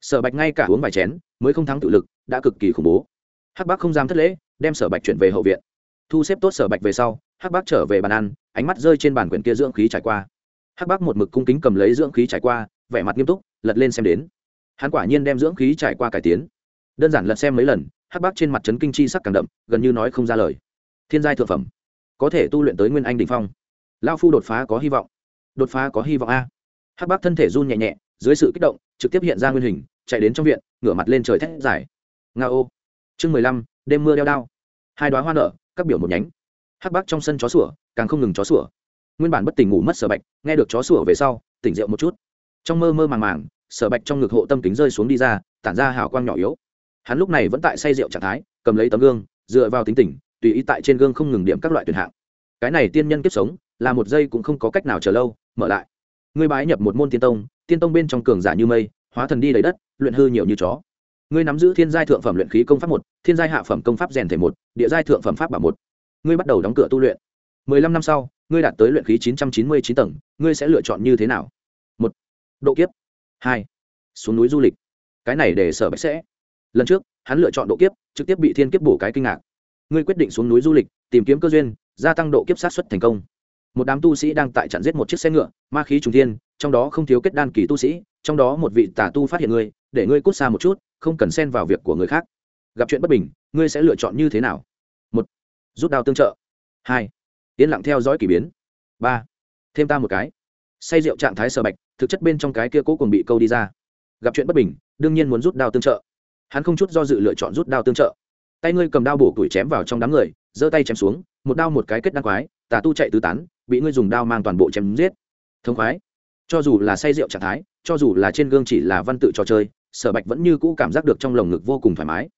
Speaker 1: Sở bạch ngay cả uống vài chén, mới không thắng tự lực, đã cực kỳ khủng bố. Hắc bắc không dám thất lễ, đem sở bạch chuyển về hậu viện. Thu xếp tốt sở bạch về sau, hắc bắc trở về bàn ăn, ánh mắt rơi trên bàn quyển kia dưỡng khí trải qua. Hắc bắc một mực cung kính cầm lấy dưỡng khí trải qua, vẻ mặt nghiêm túc, lật lên xem đến. Hắn quả nhiên đem dưỡng khí trải qua cải tiến đơn giản lật xem mấy lần, hắc bác trên mặt trấn kinh chi sắc càng đậm, gần như nói không ra lời. Thiên giai thượng phẩm, có thể tu luyện tới nguyên anh đình phong. Lao phu đột phá có hy vọng. Đột phá có hy vọng a. Hắc bác thân thể run nhẹ nhẹ, dưới sự kích động, trực tiếp hiện ra nguyên hình, chạy đến trong viện, ngửa mặt lên trời thét giải nga ô. Chương mười lăm, đêm mưa đeo đao. Hai đoá hoa nở, các biểu một nhánh. Hắc bác trong sân chó sủa, càng không ngừng chó sủa. Nguyên bản bất tỉnh ngủ mất sở bạch, nghe được chó sủa về sau, tỉnh rượu một chút. Trong mơ mơ màng màng, sở bạch trong ngực hộ tâm kính rơi xuống đi ra, tản ra hào quang nhỏ yếu hắn lúc này vẫn tại say rượu trạng thái, cầm lấy tấm gương, dựa vào tính tình, tùy ý tại trên gương không ngừng điểm các loại tuyển hạng. Cái này tiên nhân kiếp sống, là một giây cũng không có cách nào chờ lâu, mở lại. Ngươi bái nhập một môn tiên tông tiên tông bên trong cường giả như mây, hóa thần đi đầy đất, luyện hư nhiều như chó. Ngươi nắm giữ thiên giai thượng phẩm luyện khí công pháp một, thiên giai hạ phẩm công pháp rèn thể một, địa giai thượng phẩm pháp bảo một. Ngươi bắt đầu đóng cửa tu luyện. Mười lăm năm sau, ngươi đạt tới luyện khí chín trăm chín mươi chín tầng, ngươi sẽ lựa chọn như thế nào? Một. Độ kiếp. Hai. Xuống núi du lịch. Cái này để sở bạch sẽ lần trước, hắn lựa chọn độ kiếp, trực tiếp bị thiên kiếp bổ cái kinh ngạc. Ngươi quyết định xuống núi du lịch, tìm kiếm cơ duyên, gia tăng độ kiếp sát xuất thành công. Một đám tu sĩ đang tại trận giết một chiếc xe ngựa, ma khí trùng thiên, trong đó không thiếu kết đan kỳ tu sĩ, trong đó một vị tà tu phát hiện ngươi, để ngươi cút xa một chút, không cần xen vào việc của người khác. Gặp chuyện bất bình, ngươi sẽ lựa chọn như thế nào? Một, rút đao tương trợ. Hai, yên lặng theo dõi k ỳ biến. Ba, thêm ta một cái. Say rượu trạng thái sờ bạch, thực chất bên trong cái kia cố cùng bị câu đi ra. Gặp chuyện bất bình, đương nhiên muốn rút đao tương trợ hắn không chút do dự lựa chọn rút đao tương trợ. Tay ngươi cầm đao bổ tuổi chém vào trong đám người, giơ tay chém xuống, một đao một cái kết đăng quái, tà tu chạy tứ tán, bị ngươi dùng đao mang toàn bộ chém giết. Thống khoái. Cho dù là say rượu trạng thái, cho dù là trên gương chỉ là văn tự trò chơi, sở bạch vẫn như cũ cảm giác được trong lồng ngực vô cùng thoải mái.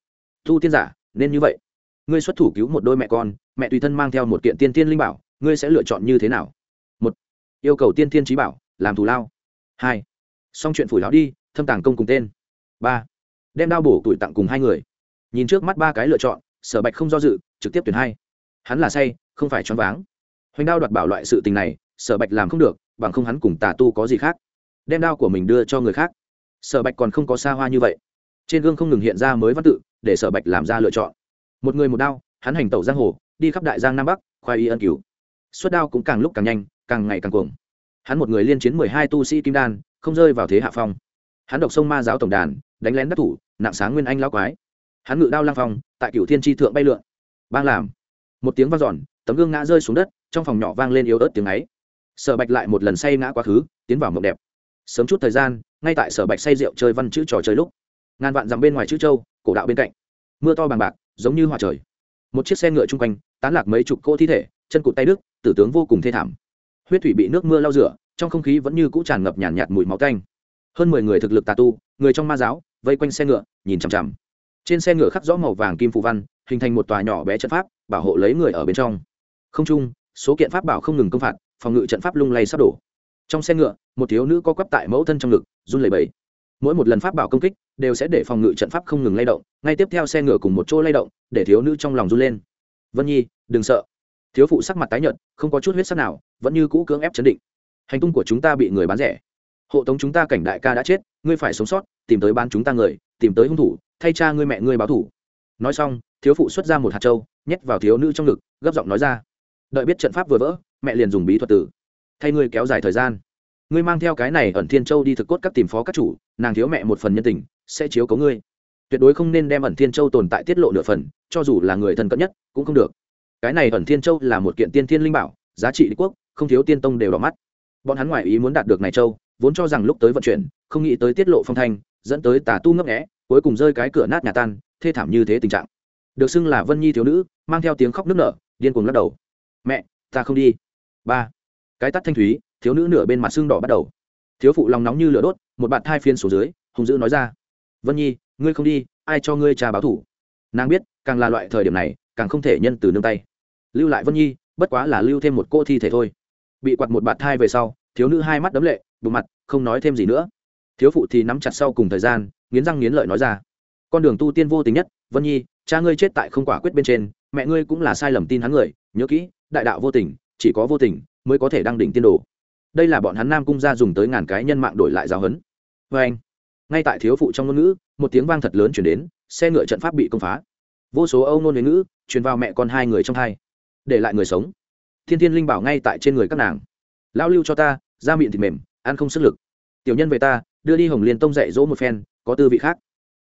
Speaker 1: Thu tiên giả, nên như vậy. Ngươi xuất thủ cứu một đôi mẹ con, mẹ tùy thân mang theo một kiện tiên tiên linh bảo, ngươi sẽ lựa chọn như thế nào? Một. Yêu cầu tiên tiên trí bảo, làm thù lao. Hai. Xong chuyện phủi lão đi, thâm tàng công cùng tên. Ba đem đao bổ tuổi tặng cùng hai người. Nhìn trước mắt ba cái lựa chọn, sở bạch không do dự, trực tiếp tuyển hai. Hắn là say, không phải choáng váng. Hoành đao đoạt bảo loại sự tình này, sở bạch làm không được, bằng không hắn cùng tà tu có gì khác. Đem đao của mình đưa cho người khác. Sở bạch còn không có xa hoa như vậy. Trên gương không ngừng hiện ra mới văn tự, để sở bạch làm ra lựa chọn. Một người một đao, hắn hành tẩu giang hồ, đi khắp đại giang nam bắc, khoai y ân cứu suất đao cũng càng lúc càng nhanh, càng ngày càng cuồng. Hắn một người liên chiến mười hai tu sĩ kim đan, không rơi vào thế hạ phong. Hắn độc sông ma giáo tổng đàn đánh lén đắc thủ nặng sáng nguyên anh lao quái. Hắn ngự đao lang phong tại cửu thiên tri thượng bay lượn. Bang làm. Một tiếng vang giòn tấm gương ngã rơi xuống đất trong phòng nhỏ vang lên yếu ớt tiếng ấy. Sở bạch lại một lần say ngã quá khứ tiến vào mộng đẹp. Sớm chút thời gian ngay tại sở bạch say rượu chơi văn chữ trò chơi lúc ngàn vạn dằm bên ngoài chữ châu cổ đạo bên cạnh. Mưa to bằng bạc giống như hòa trời. Một chiếc xe ngựa chung quanh tán lạc mấy chục cô thi thể chân cụt tay đức tử tướng vô cùng thê thảm. Huyết thủy bị nước mưa lau rửa trong không khí vẫn như cũ tràn ngập nhàn nhạt, nhạt mùi máu canh hơn mười người thực lực tà tu người trong ma giáo vây quanh xe ngựa, nhìn chằm chằm. Trên xe ngựa khắc rõ màu vàng kim phù văn, hình thành một tòa nhỏ bé trận pháp, bảo hộ lấy người ở bên trong. Không chung, số kiện pháp bảo không ngừng công phạt, phòng ngự trận pháp lung lay sắp đổ. Trong xe ngựa, một thiếu nữ có quắp tại mẫu thân trong ngực, run lẩy bẩy. Mỗi một lần pháp bảo công kích đều sẽ để phòng ngự trận pháp không ngừng lay động, ngay tiếp theo xe ngựa cùng một chỗ lay động, để thiếu nữ trong lòng run lên. Vân nhi, đừng sợ. Thiếu phụ sắc mặt tái nhợt, không có chút huyết sắc nào, vẫn như cũ cưỡng ép chấn định. Hành tung của chúng ta bị người bán rẻ. Hộ tống chúng ta cảnh đại ca đã chết ngươi phải sống sót, tìm tới ban chúng ta người, tìm tới hung thủ, thay cha ngươi mẹ ngươi báo thủ. Nói xong, thiếu phụ xuất ra một hạt trâu nhét vào thiếu nữ trong ngực, gấp giọng nói ra. Đợi biết trận pháp vừa vỡ, mẹ liền dùng bí thuật tử. Thay ngươi kéo dài thời gian. Ngươi mang theo cái này ẩn thiên châu đi thực cốt các tìm phó các chủ, nàng thiếu mẹ một phần nhân tình, sẽ chiếu cấu ngươi. Tuyệt đối không nên đem ẩn thiên châu tồn tại tiết lộ nửa phần, cho dù là người thân cận nhất, cũng không được. Cái này ẩn thiên châu là một kiện tiên thiên linh bảo, giá trị đế quốc, không thiếu tiên tông đều đỏ mắt. Bọn hắn ngoại ý muốn đạt được này châu, vốn cho rằng lúc tới vận chuyển không nghĩ tới tiết lộ phong thanh, dẫn tới tà tu ngấp nghẽ cuối cùng rơi cái cửa nát nhà tan, thê thảm như thế tình trạng. Được xưng là vân nhi thiếu nữ, mang theo tiếng khóc nức nở, điên cuồng lắc đầu. Mẹ, ta không đi. Ba, cái tắt thanh thúy, thiếu nữ nửa bên mặt xương đỏ bắt đầu. Thiếu phụ lòng nóng như lửa đốt, một bạn thai phiên số dưới hùng dữ nói ra. Vân nhi, ngươi không đi, ai cho ngươi trà báo thủ? Nàng biết, càng là loại thời điểm này, càng không thể nhân từ nương tay. Lưu lại vân nhi, bất quá là lưu thêm một cô thi thể thôi. Bị quặt một bạt thai về sau, thiếu nữ hai mắt đấm lệ bù mặt, không nói thêm gì nữa thiếu phụ thì nắm chặt sau cùng thời gian, nghiến răng nghiến lợi nói ra. Con đường tu tiên vô tính nhất, vân nhi, cha ngươi chết tại không quả quyết bên trên, mẹ ngươi cũng là sai lầm tin hắn người, nhớ kỹ, đại đạo vô tình, chỉ có vô tình mới có thể đăng đỉnh tiên đồ. Đây là bọn hắn nam cung gia dùng tới ngàn cái nhân mạng đổi lại giáo huấn. Vê anh, ngay tại thiếu phụ trong ngôn ngữ, một tiếng vang thật lớn chuyển đến, xe ngựa trận pháp bị công phá. Vô số âu nôn huế ngữ, truyền vào mẹ con hai người trong hai. Để lại người sống. Thiên thiên linh bảo ngay tại trên người các nàng. Lao lưu cho ta, da miệng thịt mềm, ăn không sức lực. Tiểu nhân về ta đưa đi hồng liên tông dạy dỗ một phen, có tư vị khác.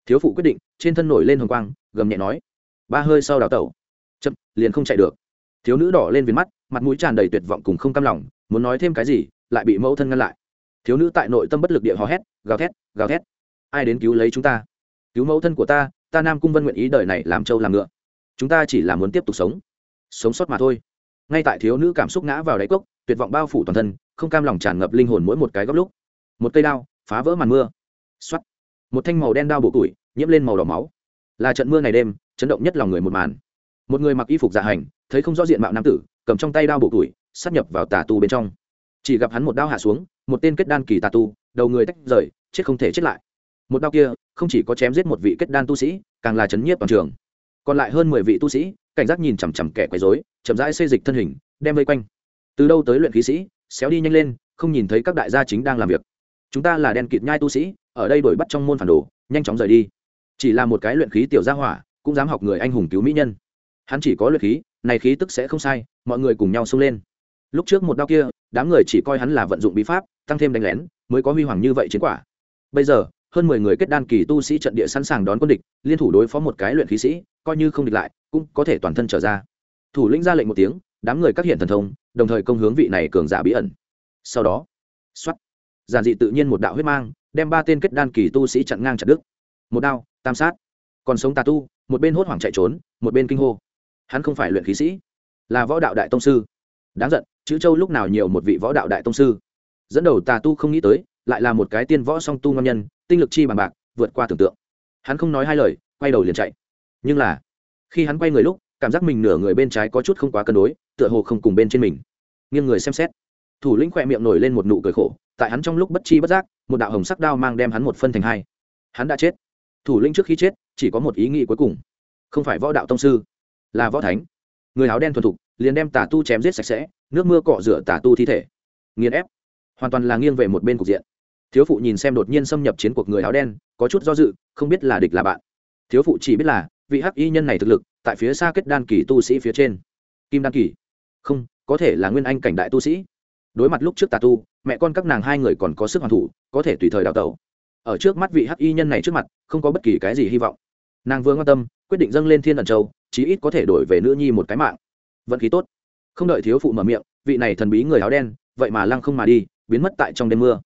Speaker 1: Thiếu phụ quyết định, trên thân nổi lên hồng quang, gầm nhẹ nói, ba hơi sau đào tẩu. Chậm, liền không chạy được. Thiếu nữ đỏ lên viền mắt, mặt mũi tràn đầy tuyệt vọng cùng không cam lòng, muốn nói thêm cái gì, lại bị mẫu thân ngăn lại. Thiếu nữ tại nội tâm bất lực địa hò hét, gào thét gào thét. Ai đến cứu lấy chúng ta? Cứu mẫu thân của ta ta nam cung vân nguyện ý đời này làm trâu làm ngựa. Chúng ta chỉ là muốn tiếp tục sống. Sống sót mà thôi. Ngay tại thiếu nữ cảm xúc ngã vào đáy cốc, tuyệt vọng bao phủ toàn thân, không cam lòng tràn ngập linh hồn mỗi một cái góc lúc. Một cây đao phá vỡ màn mưa. X một thanh màu đen đao bộ tuổi nhiễm lên màu đỏ máu. Là trận mưa ngày đêm, chấn động nhất lòng người một màn. Một người mặc y phục dạ hành, thấy không rõ diện mạo nam tử, cầm trong tay đao bộ tuổi sát nhập vào tà tu bên trong. Chỉ gặp hắn một đao hạ xuống, một tên kết đan kỳ tà tu, đầu người tách rời, chết không thể chết lại. Một đao kia, không chỉ có chém giết một vị kết đan tu sĩ, càng là chấn nhiếp toàn trường. Còn lại hơn mười vị tu sĩ, cảnh giác nhìn chằm chằm kẻ quấy rối, chậm rãi xây dịch thân hình, đem vây quanh. Từ đâu tới luyện khí sĩ, xéo đi nhanh lên, không nhìn thấy các đại gia chính đang làm việc chúng ta là đen kịt nhai tu sĩ, ở đây đổi bắt trong môn phản đồ, nhanh chóng rời đi. Chỉ là một cái luyện khí tiểu gia hỏa, cũng dám học người anh hùng cứu mỹ nhân. Hắn chỉ có luyện khí, này khí tức sẽ không sai, mọi người cùng nhau xông lên. Lúc trước một đao kia, đám người chỉ coi hắn là vận dụng bí pháp, tăng thêm đánh lén, mới có huy hoàng như vậy chiến quả. Bây giờ, hơn mười người kết đan kỳ tu sĩ trận địa sẵn sàng đón quân địch, liên thủ đối phó một cái luyện khí sĩ, coi như không địch lại, cũng có thể toàn thân trở ra. Thủ lĩnh ra lệnh một tiếng, đám người các hiện thần thông, đồng thời công hướng vị này cường giả bí ẩn. Sau đó xuất giản dị tự nhiên một đạo huyết mang, đem ba tên kết đan kỳ tu sĩ chặn ngang chặt đức một đao, tam sát. Còn sống tà tu, một bên hốt hoảng chạy trốn, một bên kinh hô. Hắn không phải luyện khí sĩ, là võ đạo đại tông sư. Đáng giận, chữ châu lúc nào nhiều một vị võ đạo đại tông sư. Dẫn đầu tà tu không nghĩ tới, lại là một cái tiên võ song tu ngon nhân, tinh lực chi bằng bạc, vượt qua tưởng tượng. Hắn không nói hai lời, quay đầu liền chạy. Nhưng là, khi hắn quay người lúc, cảm giác mình nửa người bên trái có chút không quá cân đối, tựa hồ không cùng bên trên mình. Nghiêng người xem xét. Thủ lĩnh khỏe miệng nổi lên một nụ cười khổ tại hắn trong lúc bất chi bất giác, một đạo hồng sắc đao mang đem hắn một phân thành hai. Hắn đã chết. Thủ lĩnh trước khi chết, chỉ có một ý nghĩ cuối cùng. Không phải võ đạo tông sư, là võ thánh. Người áo đen thuần thục, liền đem tà tu chém giết sạch sẽ, nước mưa cọ rửa tà tu thi thể. Nghiền ép. Hoàn toàn là nghiêng về một bên cục diện. Thiếu phụ nhìn xem đột nhiên xâm nhập chiến cuộc người áo đen, có chút do dự, không biết là địch là bạn. Thiếu phụ chỉ biết là, vị hắc y nhân này thực lực, tại phía xa kết đan kỳ tu sĩ phía trên. Kim đan kỳ. Không, có thể là nguyên anh cảnh đại tu sĩ đối mặt lúc trước tà tu, mẹ con các nàng hai người còn có sức hoàn thủ, có thể tùy thời đào tẩu. Ở trước mắt vị hắc y nhân này trước mặt, không có bất kỳ cái gì hy vọng. Nàng vương quan tâm, quyết định dâng lên thiên ẩn châu, chí ít có thể đổi về nữ nhi một cái mạng. Vận khí tốt. Không đợi thiếu phụ mở miệng, vị này thần bí người áo đen, vậy mà lăng không mà đi, biến mất tại trong đêm mưa.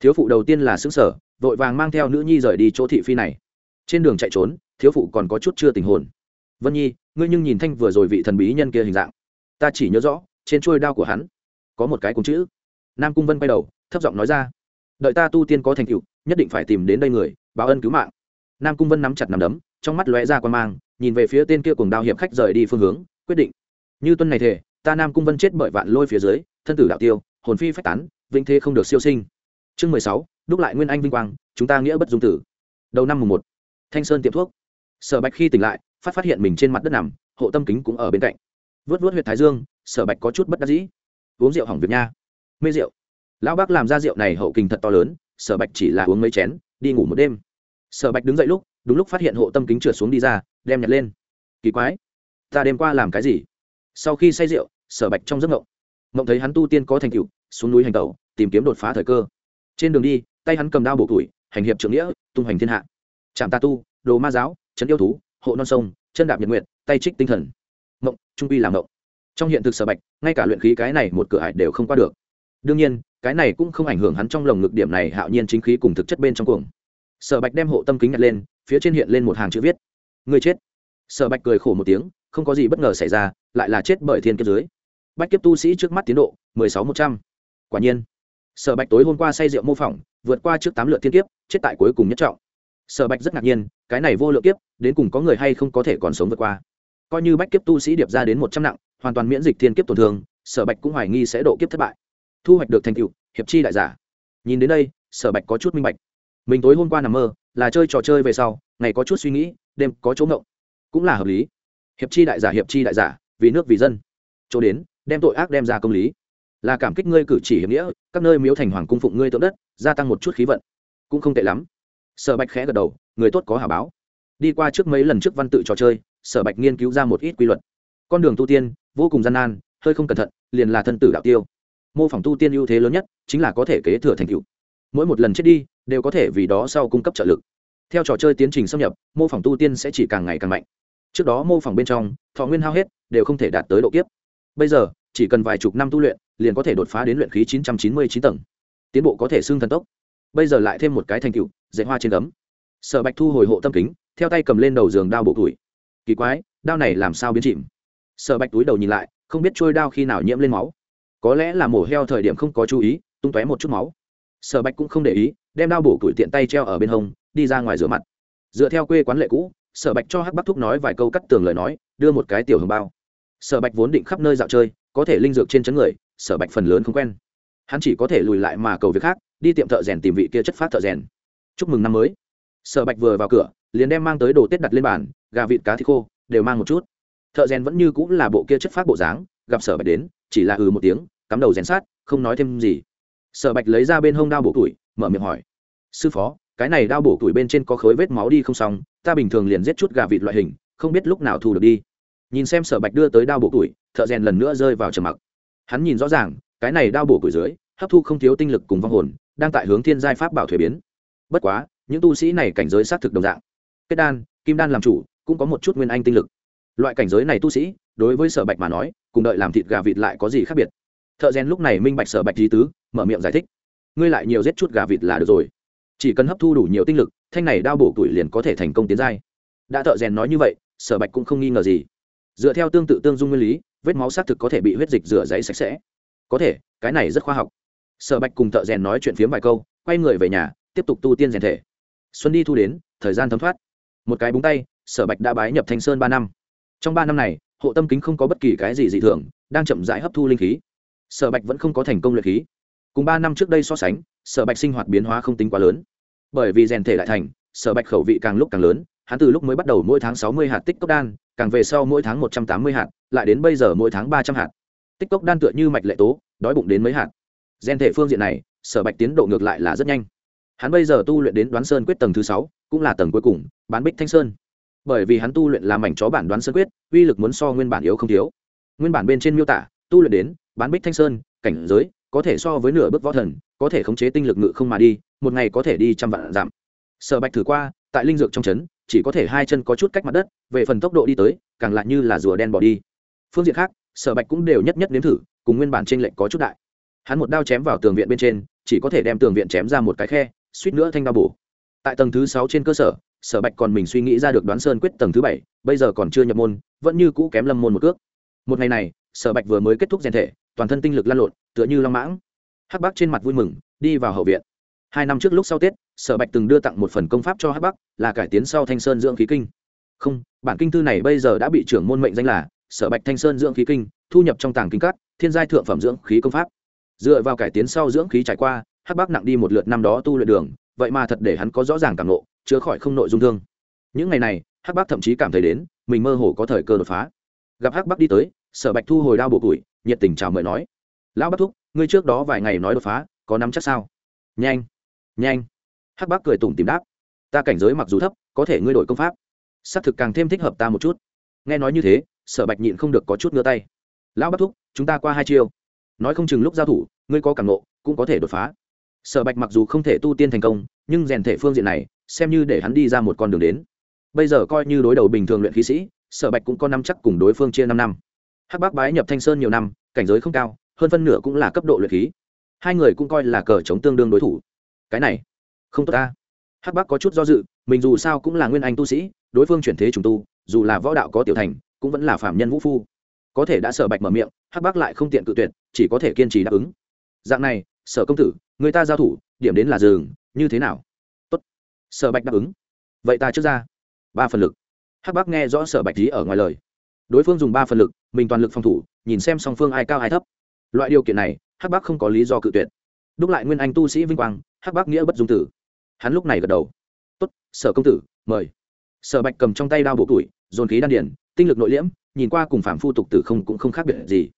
Speaker 1: Thiếu phụ đầu tiên là xứng sở vội vàng mang theo nữ nhi rời đi chỗ thị phi này. Trên đường chạy trốn, thiếu phụ còn có chút chưa tình hồn. Vân nhi, ngươi nhưng nhìn thanh vừa rồi vị thần bí nhân kia hình dạng. Ta chỉ nhớ rõ, trên trôi đao của hắn có một cái cùng chữ. Nam cung vân quay đầu, thấp giọng nói ra, đợi ta tu tiên có thành tựu, nhất định phải tìm đến đây người, báo ân cứu mạng. Nam cung vân nắm chặt nằm đấm, trong mắt lóe ra quan mang, nhìn về phía tên kia cùng đao hiệp khách rời đi phương hướng, quyết định, như tuân này thể ta nam cung vân chết bởi vạn lôi phía dưới, thân tử đạo tiêu, hồn phi phách tán, vĩnh thế không được siêu sinh. Chương mười sáu, đúc lại nguyên anh vinh quang, chúng ta nghĩa bất dung tử. Đầu năm mùng một, thanh sơn tiệm thuốc. Sở bạch khi tỉnh lại, phát phát hiện mình trên mặt đất nằm, hộ tâm kính cũng ở bên cạnh. Vớt vớt huyệt thái dương, sở bạch có chút bất đắc dĩ uống rượu hỏng việc nha. Mê rượu. Lão bác làm ra rượu này hậu kinh thật to lớn, sở bạch chỉ là uống mấy chén, đi ngủ một đêm. Sở bạch đứng dậy lúc, đúng lúc phát hiện hộ tâm kính trượt xuống đi ra, đem nhặt lên. Kỳ quái, ta đêm qua làm cái gì? Sau khi say rượu, sở bạch trong giấc ngộng ngộng thấy hắn tu tiên có thành tựu, xuống núi hành tẩu, tìm kiếm đột phá thời cơ. Trên đường đi, tay hắn cầm đao bổ tuổi, hành hiệp trưởng nghĩa, tung hành thiên hạ. Trạm ta tu, đồ ma giáo, trấn yêu thú, hộ non sông, chân đạp nhật nguyện tay trích tinh thần. Mộng trung quy làm mộng trong hiện thực sở bạch, ngay cả luyện khí cái này một cửa ải đều không qua được. Đương nhiên, cái này cũng không ảnh hưởng hắn trong lồng ngực điểm này hạo nhiên chính khí cùng thực chất bên trong cuồng. Sở bạch đem hộ tâm kính nhặt lên, phía trên hiện lên một hàng chữ viết. Người chết. Sở bạch cười khổ một tiếng, không có gì bất ngờ xảy ra, lại là chết bởi thiên kiếp dưới. Bách kiếp tu sĩ trước mắt tiến độ, mười sáu một trăm. Quả nhiên. Sở bạch tối hôm qua say rượu mô phỏng, vượt qua trước tám lượt thiên kiếp, chết tại cuối cùng nhất trọng. Sở bạch rất ngạc nhiên, cái này vô lượng kiếp, đến cùng có người hay không có thể còn sống vượt qua coi như bách kiếp tu sĩ điệp ra đến một trăm nặng, hoàn toàn miễn dịch thiên kiếp tổn thương, sở bạch cũng hoài nghi sẽ độ kiếp thất bại. Thu hoạch được thành tựu, hiệp chi đại giả. Nhìn đến đây, sở bạch có chút minh bạch. Mình tối hôm qua nằm mơ, là chơi trò chơi về sau, ngày có chút suy nghĩ, đêm có chỗ ngộng. Cũng là hợp lý. Hiệp chi đại giả, hiệp chi đại giả, vì nước vì dân. Chỗ đến, đem tội ác đem ra công lý. Là cảm kích ngươi cử chỉ hiệp nghĩa, các nơi miếu thành hoàng cung phụng ngươi tượng đất, gia tăng một chút khí vận. Cũng không tệ lắm. Sở bạch khẽ gật đầu, người tốt có hả báo. Đi qua trước mấy lần trước văn tự trò chơi sở bạch nghiên cứu ra một ít quy luật. Con đường tu tiên, vô cùng gian nan, hơi không cẩn thận, liền là thân tử đạo tiêu. Mô phỏng tu tiên ưu thế lớn nhất chính là có thể kế thừa thành tựu. Mỗi một lần chết đi, đều có thể vì đó sau cung cấp trợ lực. Theo trò chơi tiến trình xâm nhập, mô phỏng tu tiên sẽ chỉ càng ngày càng mạnh. Trước đó mô phỏng bên trong, thọ nguyên hao hết, đều không thể đạt tới độ kiếp. Bây giờ, chỉ cần vài chục năm tu luyện, liền có thể đột phá đến luyện khí chín trăm chín mươi chín tầng. Tiến bộ có thể xưng thần tốc. Bây giờ lại thêm một cái thành tựu, dạy hoa trên gấm. Sở bạch thu hồi hộ tâm kính, theo tay cầm lên đầu giường đao bộ tuổi kỳ quái, đao này làm sao biến chìm? Sở bạch túi đầu nhìn lại, không biết trôi đao khi nào nhiễm lên máu. Có lẽ là mổ heo thời điểm không có chú ý, tung tóe một chút máu. Sở bạch cũng không để ý, đem đao bổ củi tiện tay treo ở bên hông, đi ra ngoài rửa mặt. Dựa theo quê quán lệ cũ, sở bạch cho hắc bắc thúc nói vài câu cắt tường lời nói, đưa một cái tiểu hồng bao. Sở bạch vốn định khắp nơi dạo chơi, có thể linh dược trên chấn người, sở bạch phần lớn không quen. Hắn chỉ có thể lùi lại mà cầu việc khác, đi tiệm thợ rèn tìm vị kia chất phát thợ rèn. Chúc mừng năm mới. Sở bạch vừa vào cửa, liền đem mang tới đồ tết đặt lên bàn gà vịt cá thịt khô, đều mang một chút. Thợ rèn vẫn như cũng là bộ kia chất phát bộ dáng, gặp sở bạch đến, chỉ là ừ một tiếng, cắm đầu rèn sát, không nói thêm gì. Sở bạch lấy ra bên hông đao bổ tuổi mở miệng hỏi, sư phó, cái này đao bổ tuổi bên trên có khối vết máu đi không xong, ta bình thường liền giết chút gà vịt loại hình, không biết lúc nào thu được đi. Nhìn xem sở bạch đưa tới đao bổ tuổi thợ rèn lần nữa rơi vào trầm mặc. Hắn nhìn rõ ràng, cái này đao bổ tuổi dưới, hấp thu không thiếu tinh lực cùng vong hồn, đang tại hướng thiên giai pháp bảo thuế biến. Bất quá, những tu sĩ này cảnh giới xác thực đồng dạng. Kết đan, kim đan làm chủ cũng có một chút nguyên anh tinh lực. Loại cảnh giới này tu sĩ, đối với sở bạch mà nói, cùng đợi làm thịt gà vịt lại có gì khác biệt? Thợ rèn lúc này minh bạch sở bạch trí tứ, mở miệng giải thích. Ngươi lại nhiều giết chút gà vịt là được rồi. Chỉ cần hấp thu đủ nhiều tinh lực, thanh này đao bổ tuổi liền có thể thành công tiến giai. Đã thợ rèn nói như vậy, sở bạch cũng không nghi ngờ gì. Dựa theo tương tự tương dung nguyên lý, vết máu xác thực có thể bị huyết dịch rửa giấy sạch sẽ. Có thể, cái này rất khoa học. Sở bạch cùng thợ rèn nói chuyện phiếm vài câu, quay người về nhà, tiếp tục tu tiên rèn thể. Xuân đi thu đến, thời gian thấm thoát. Một cái búng tay sở bạch đã bái nhập thanh sơn ba năm. Trong ba năm này, hộ tâm kính không có bất kỳ cái gì dị thường, đang chậm rãi hấp thu linh khí. Sở bạch vẫn không có thành công luyện khí. Cùng ba năm trước đây so sánh, sở bạch sinh hoạt biến hóa không tính quá lớn. Bởi vì rèn thể lại thành, sở bạch khẩu vị càng lúc càng lớn, hắn từ lúc mới bắt đầu mỗi tháng sáu mươi hạt tích cốc đan, càng về sau mỗi tháng một trăm tám mươi hạt, lại đến bây giờ mỗi tháng ba trăm hạt. Tích cốc đan tựa như mạch lệ tố, đói bụng đến mấy hạt. Rèn thể phương diện này, sở bạch tiến độ ngược lại là rất nhanh. Hắn bây giờ tu luyện đến đoán sơn quyết tầng thứ sáu, cũng là tầng cuối cùng, bán bích thanh sơn bởi vì hắn tu luyện làm mảnh chó bản đoán sơn quyết, uy lực muốn so nguyên bản yếu không thiếu. Nguyên bản bên trên miêu tả, tu luyện đến, bán bích thanh sơn, cảnh giới, có thể so với nửa bước võ thần, có thể khống chế tinh lực ngự không mà đi, một ngày có thể đi trăm vạn giảm sở bạch thử qua, tại linh dược trong trấn, chỉ có thể hai chân có chút cách mặt đất, về phần tốc độ đi tới, càng lại như là rùa đen bỏ đi. Phương diện khác, sở bạch cũng đều nhất nhất nếm thử, cùng nguyên bản trên lệnh có chút đại. Hắn một đao chém vào tường viện bên trên, chỉ có thể đem tường viện chém ra một cái khe, suýt nữa thanh đao bổ. Tại tầng thứ sáu trên cơ sở sở bạch còn mình suy nghĩ ra được đoán sơn quyết tầng thứ bảy, bây giờ còn chưa nhập môn, vẫn như cũ kém lâm môn một cước. Một ngày này, sở bạch vừa mới kết thúc rèn thể, toàn thân tinh lực lan lộn, tựa như long mãng. Hắc bắc trên mặt vui mừng, đi vào hậu viện. Hai năm trước lúc sau tết, sở bạch từng đưa tặng một phần công pháp cho hắc bắc, là cải tiến sau thanh sơn dưỡng khí kinh. Không, bản kinh thư này bây giờ đã bị trưởng môn mệnh danh là sở bạch thanh sơn dưỡng khí kinh, thu nhập trong tàng kinh cát thiên giai thượng phẩm dưỡng khí công pháp. Dựa vào cải tiến sau dưỡng khí trải qua, hắc bắc nặng đi một lượt năm đó tu luyện đường, vậy mà thật để hắn có rõ ràng cảm nộ chữa khỏi không nội dung thương. Những ngày này, hắc bắc thậm chí cảm thấy đến, mình mơ hồ có thời cơ đột phá. Gặp hắc bắc đi tới, sở bạch thu hồi đao bộ củi, nhiệt tình chào mời nói, lão bắc thúc, ngươi trước đó vài ngày nói đột phá, có nắm chắc sao? Nhanh nhanh. Hắc bắc cười tủm tìm đáp, ta cảnh giới mặc dù thấp, có thể ngươi đổi công pháp. Xác thực càng thêm thích hợp ta một chút. Nghe nói như thế, sở bạch nhịn không được có chút ngơ tay. Lão bắc thúc, chúng ta qua hai chiêu. Nói không chừng lúc giao thủ, ngươi có cảm nộ cũng có thể đột phá. Sở bạch mặc dù không thể tu tiên thành công, nhưng rèn thể phương diện này xem như để hắn đi ra một con đường đến. Bây giờ coi như đối đầu bình thường luyện khí sĩ, sở bạch cũng có năm chắc cùng đối phương chia năm năm. Hắc bác bái nhập thanh sơn nhiều năm, cảnh giới không cao, hơn phân nửa cũng là cấp độ luyện khí. Hai người cũng coi là cờ chống tương đương đối thủ. Cái này, không tốt ta. Hắc bác có chút do dự, mình dù sao cũng là nguyên anh tu sĩ, đối phương chuyển thế trùng tu, dù là võ đạo có tiểu thành, cũng vẫn là phạm nhân vũ phu. Có thể đã sở bạch mở miệng, hắc bác lại không tiện cự tuyệt, chỉ có thể kiên trì đáp ứng. Dạng này, sở công tử, người ta giao thủ, điểm đến là rừng như thế nào? Sở bạch đáp ứng. Vậy ta trước ra. Ba phần lực. Hắc bác nghe rõ sở bạch lý ở ngoài lời. Đối phương dùng ba phần lực, mình toàn lực phòng thủ, nhìn xem song phương ai cao ai thấp. Loại điều kiện này, hắc bác không có lý do cự tuyệt. Đúc lại nguyên anh tu sĩ vinh quang, hắc bác nghĩa bất dung tử. Hắn lúc này gật đầu. Tốt, sở công tử, mời. Sở bạch cầm trong tay đao bộ tuổi, dồn khí đan điển tinh lực nội liễm, nhìn qua cùng phạm phu tục tử không cũng không khác biệt gì.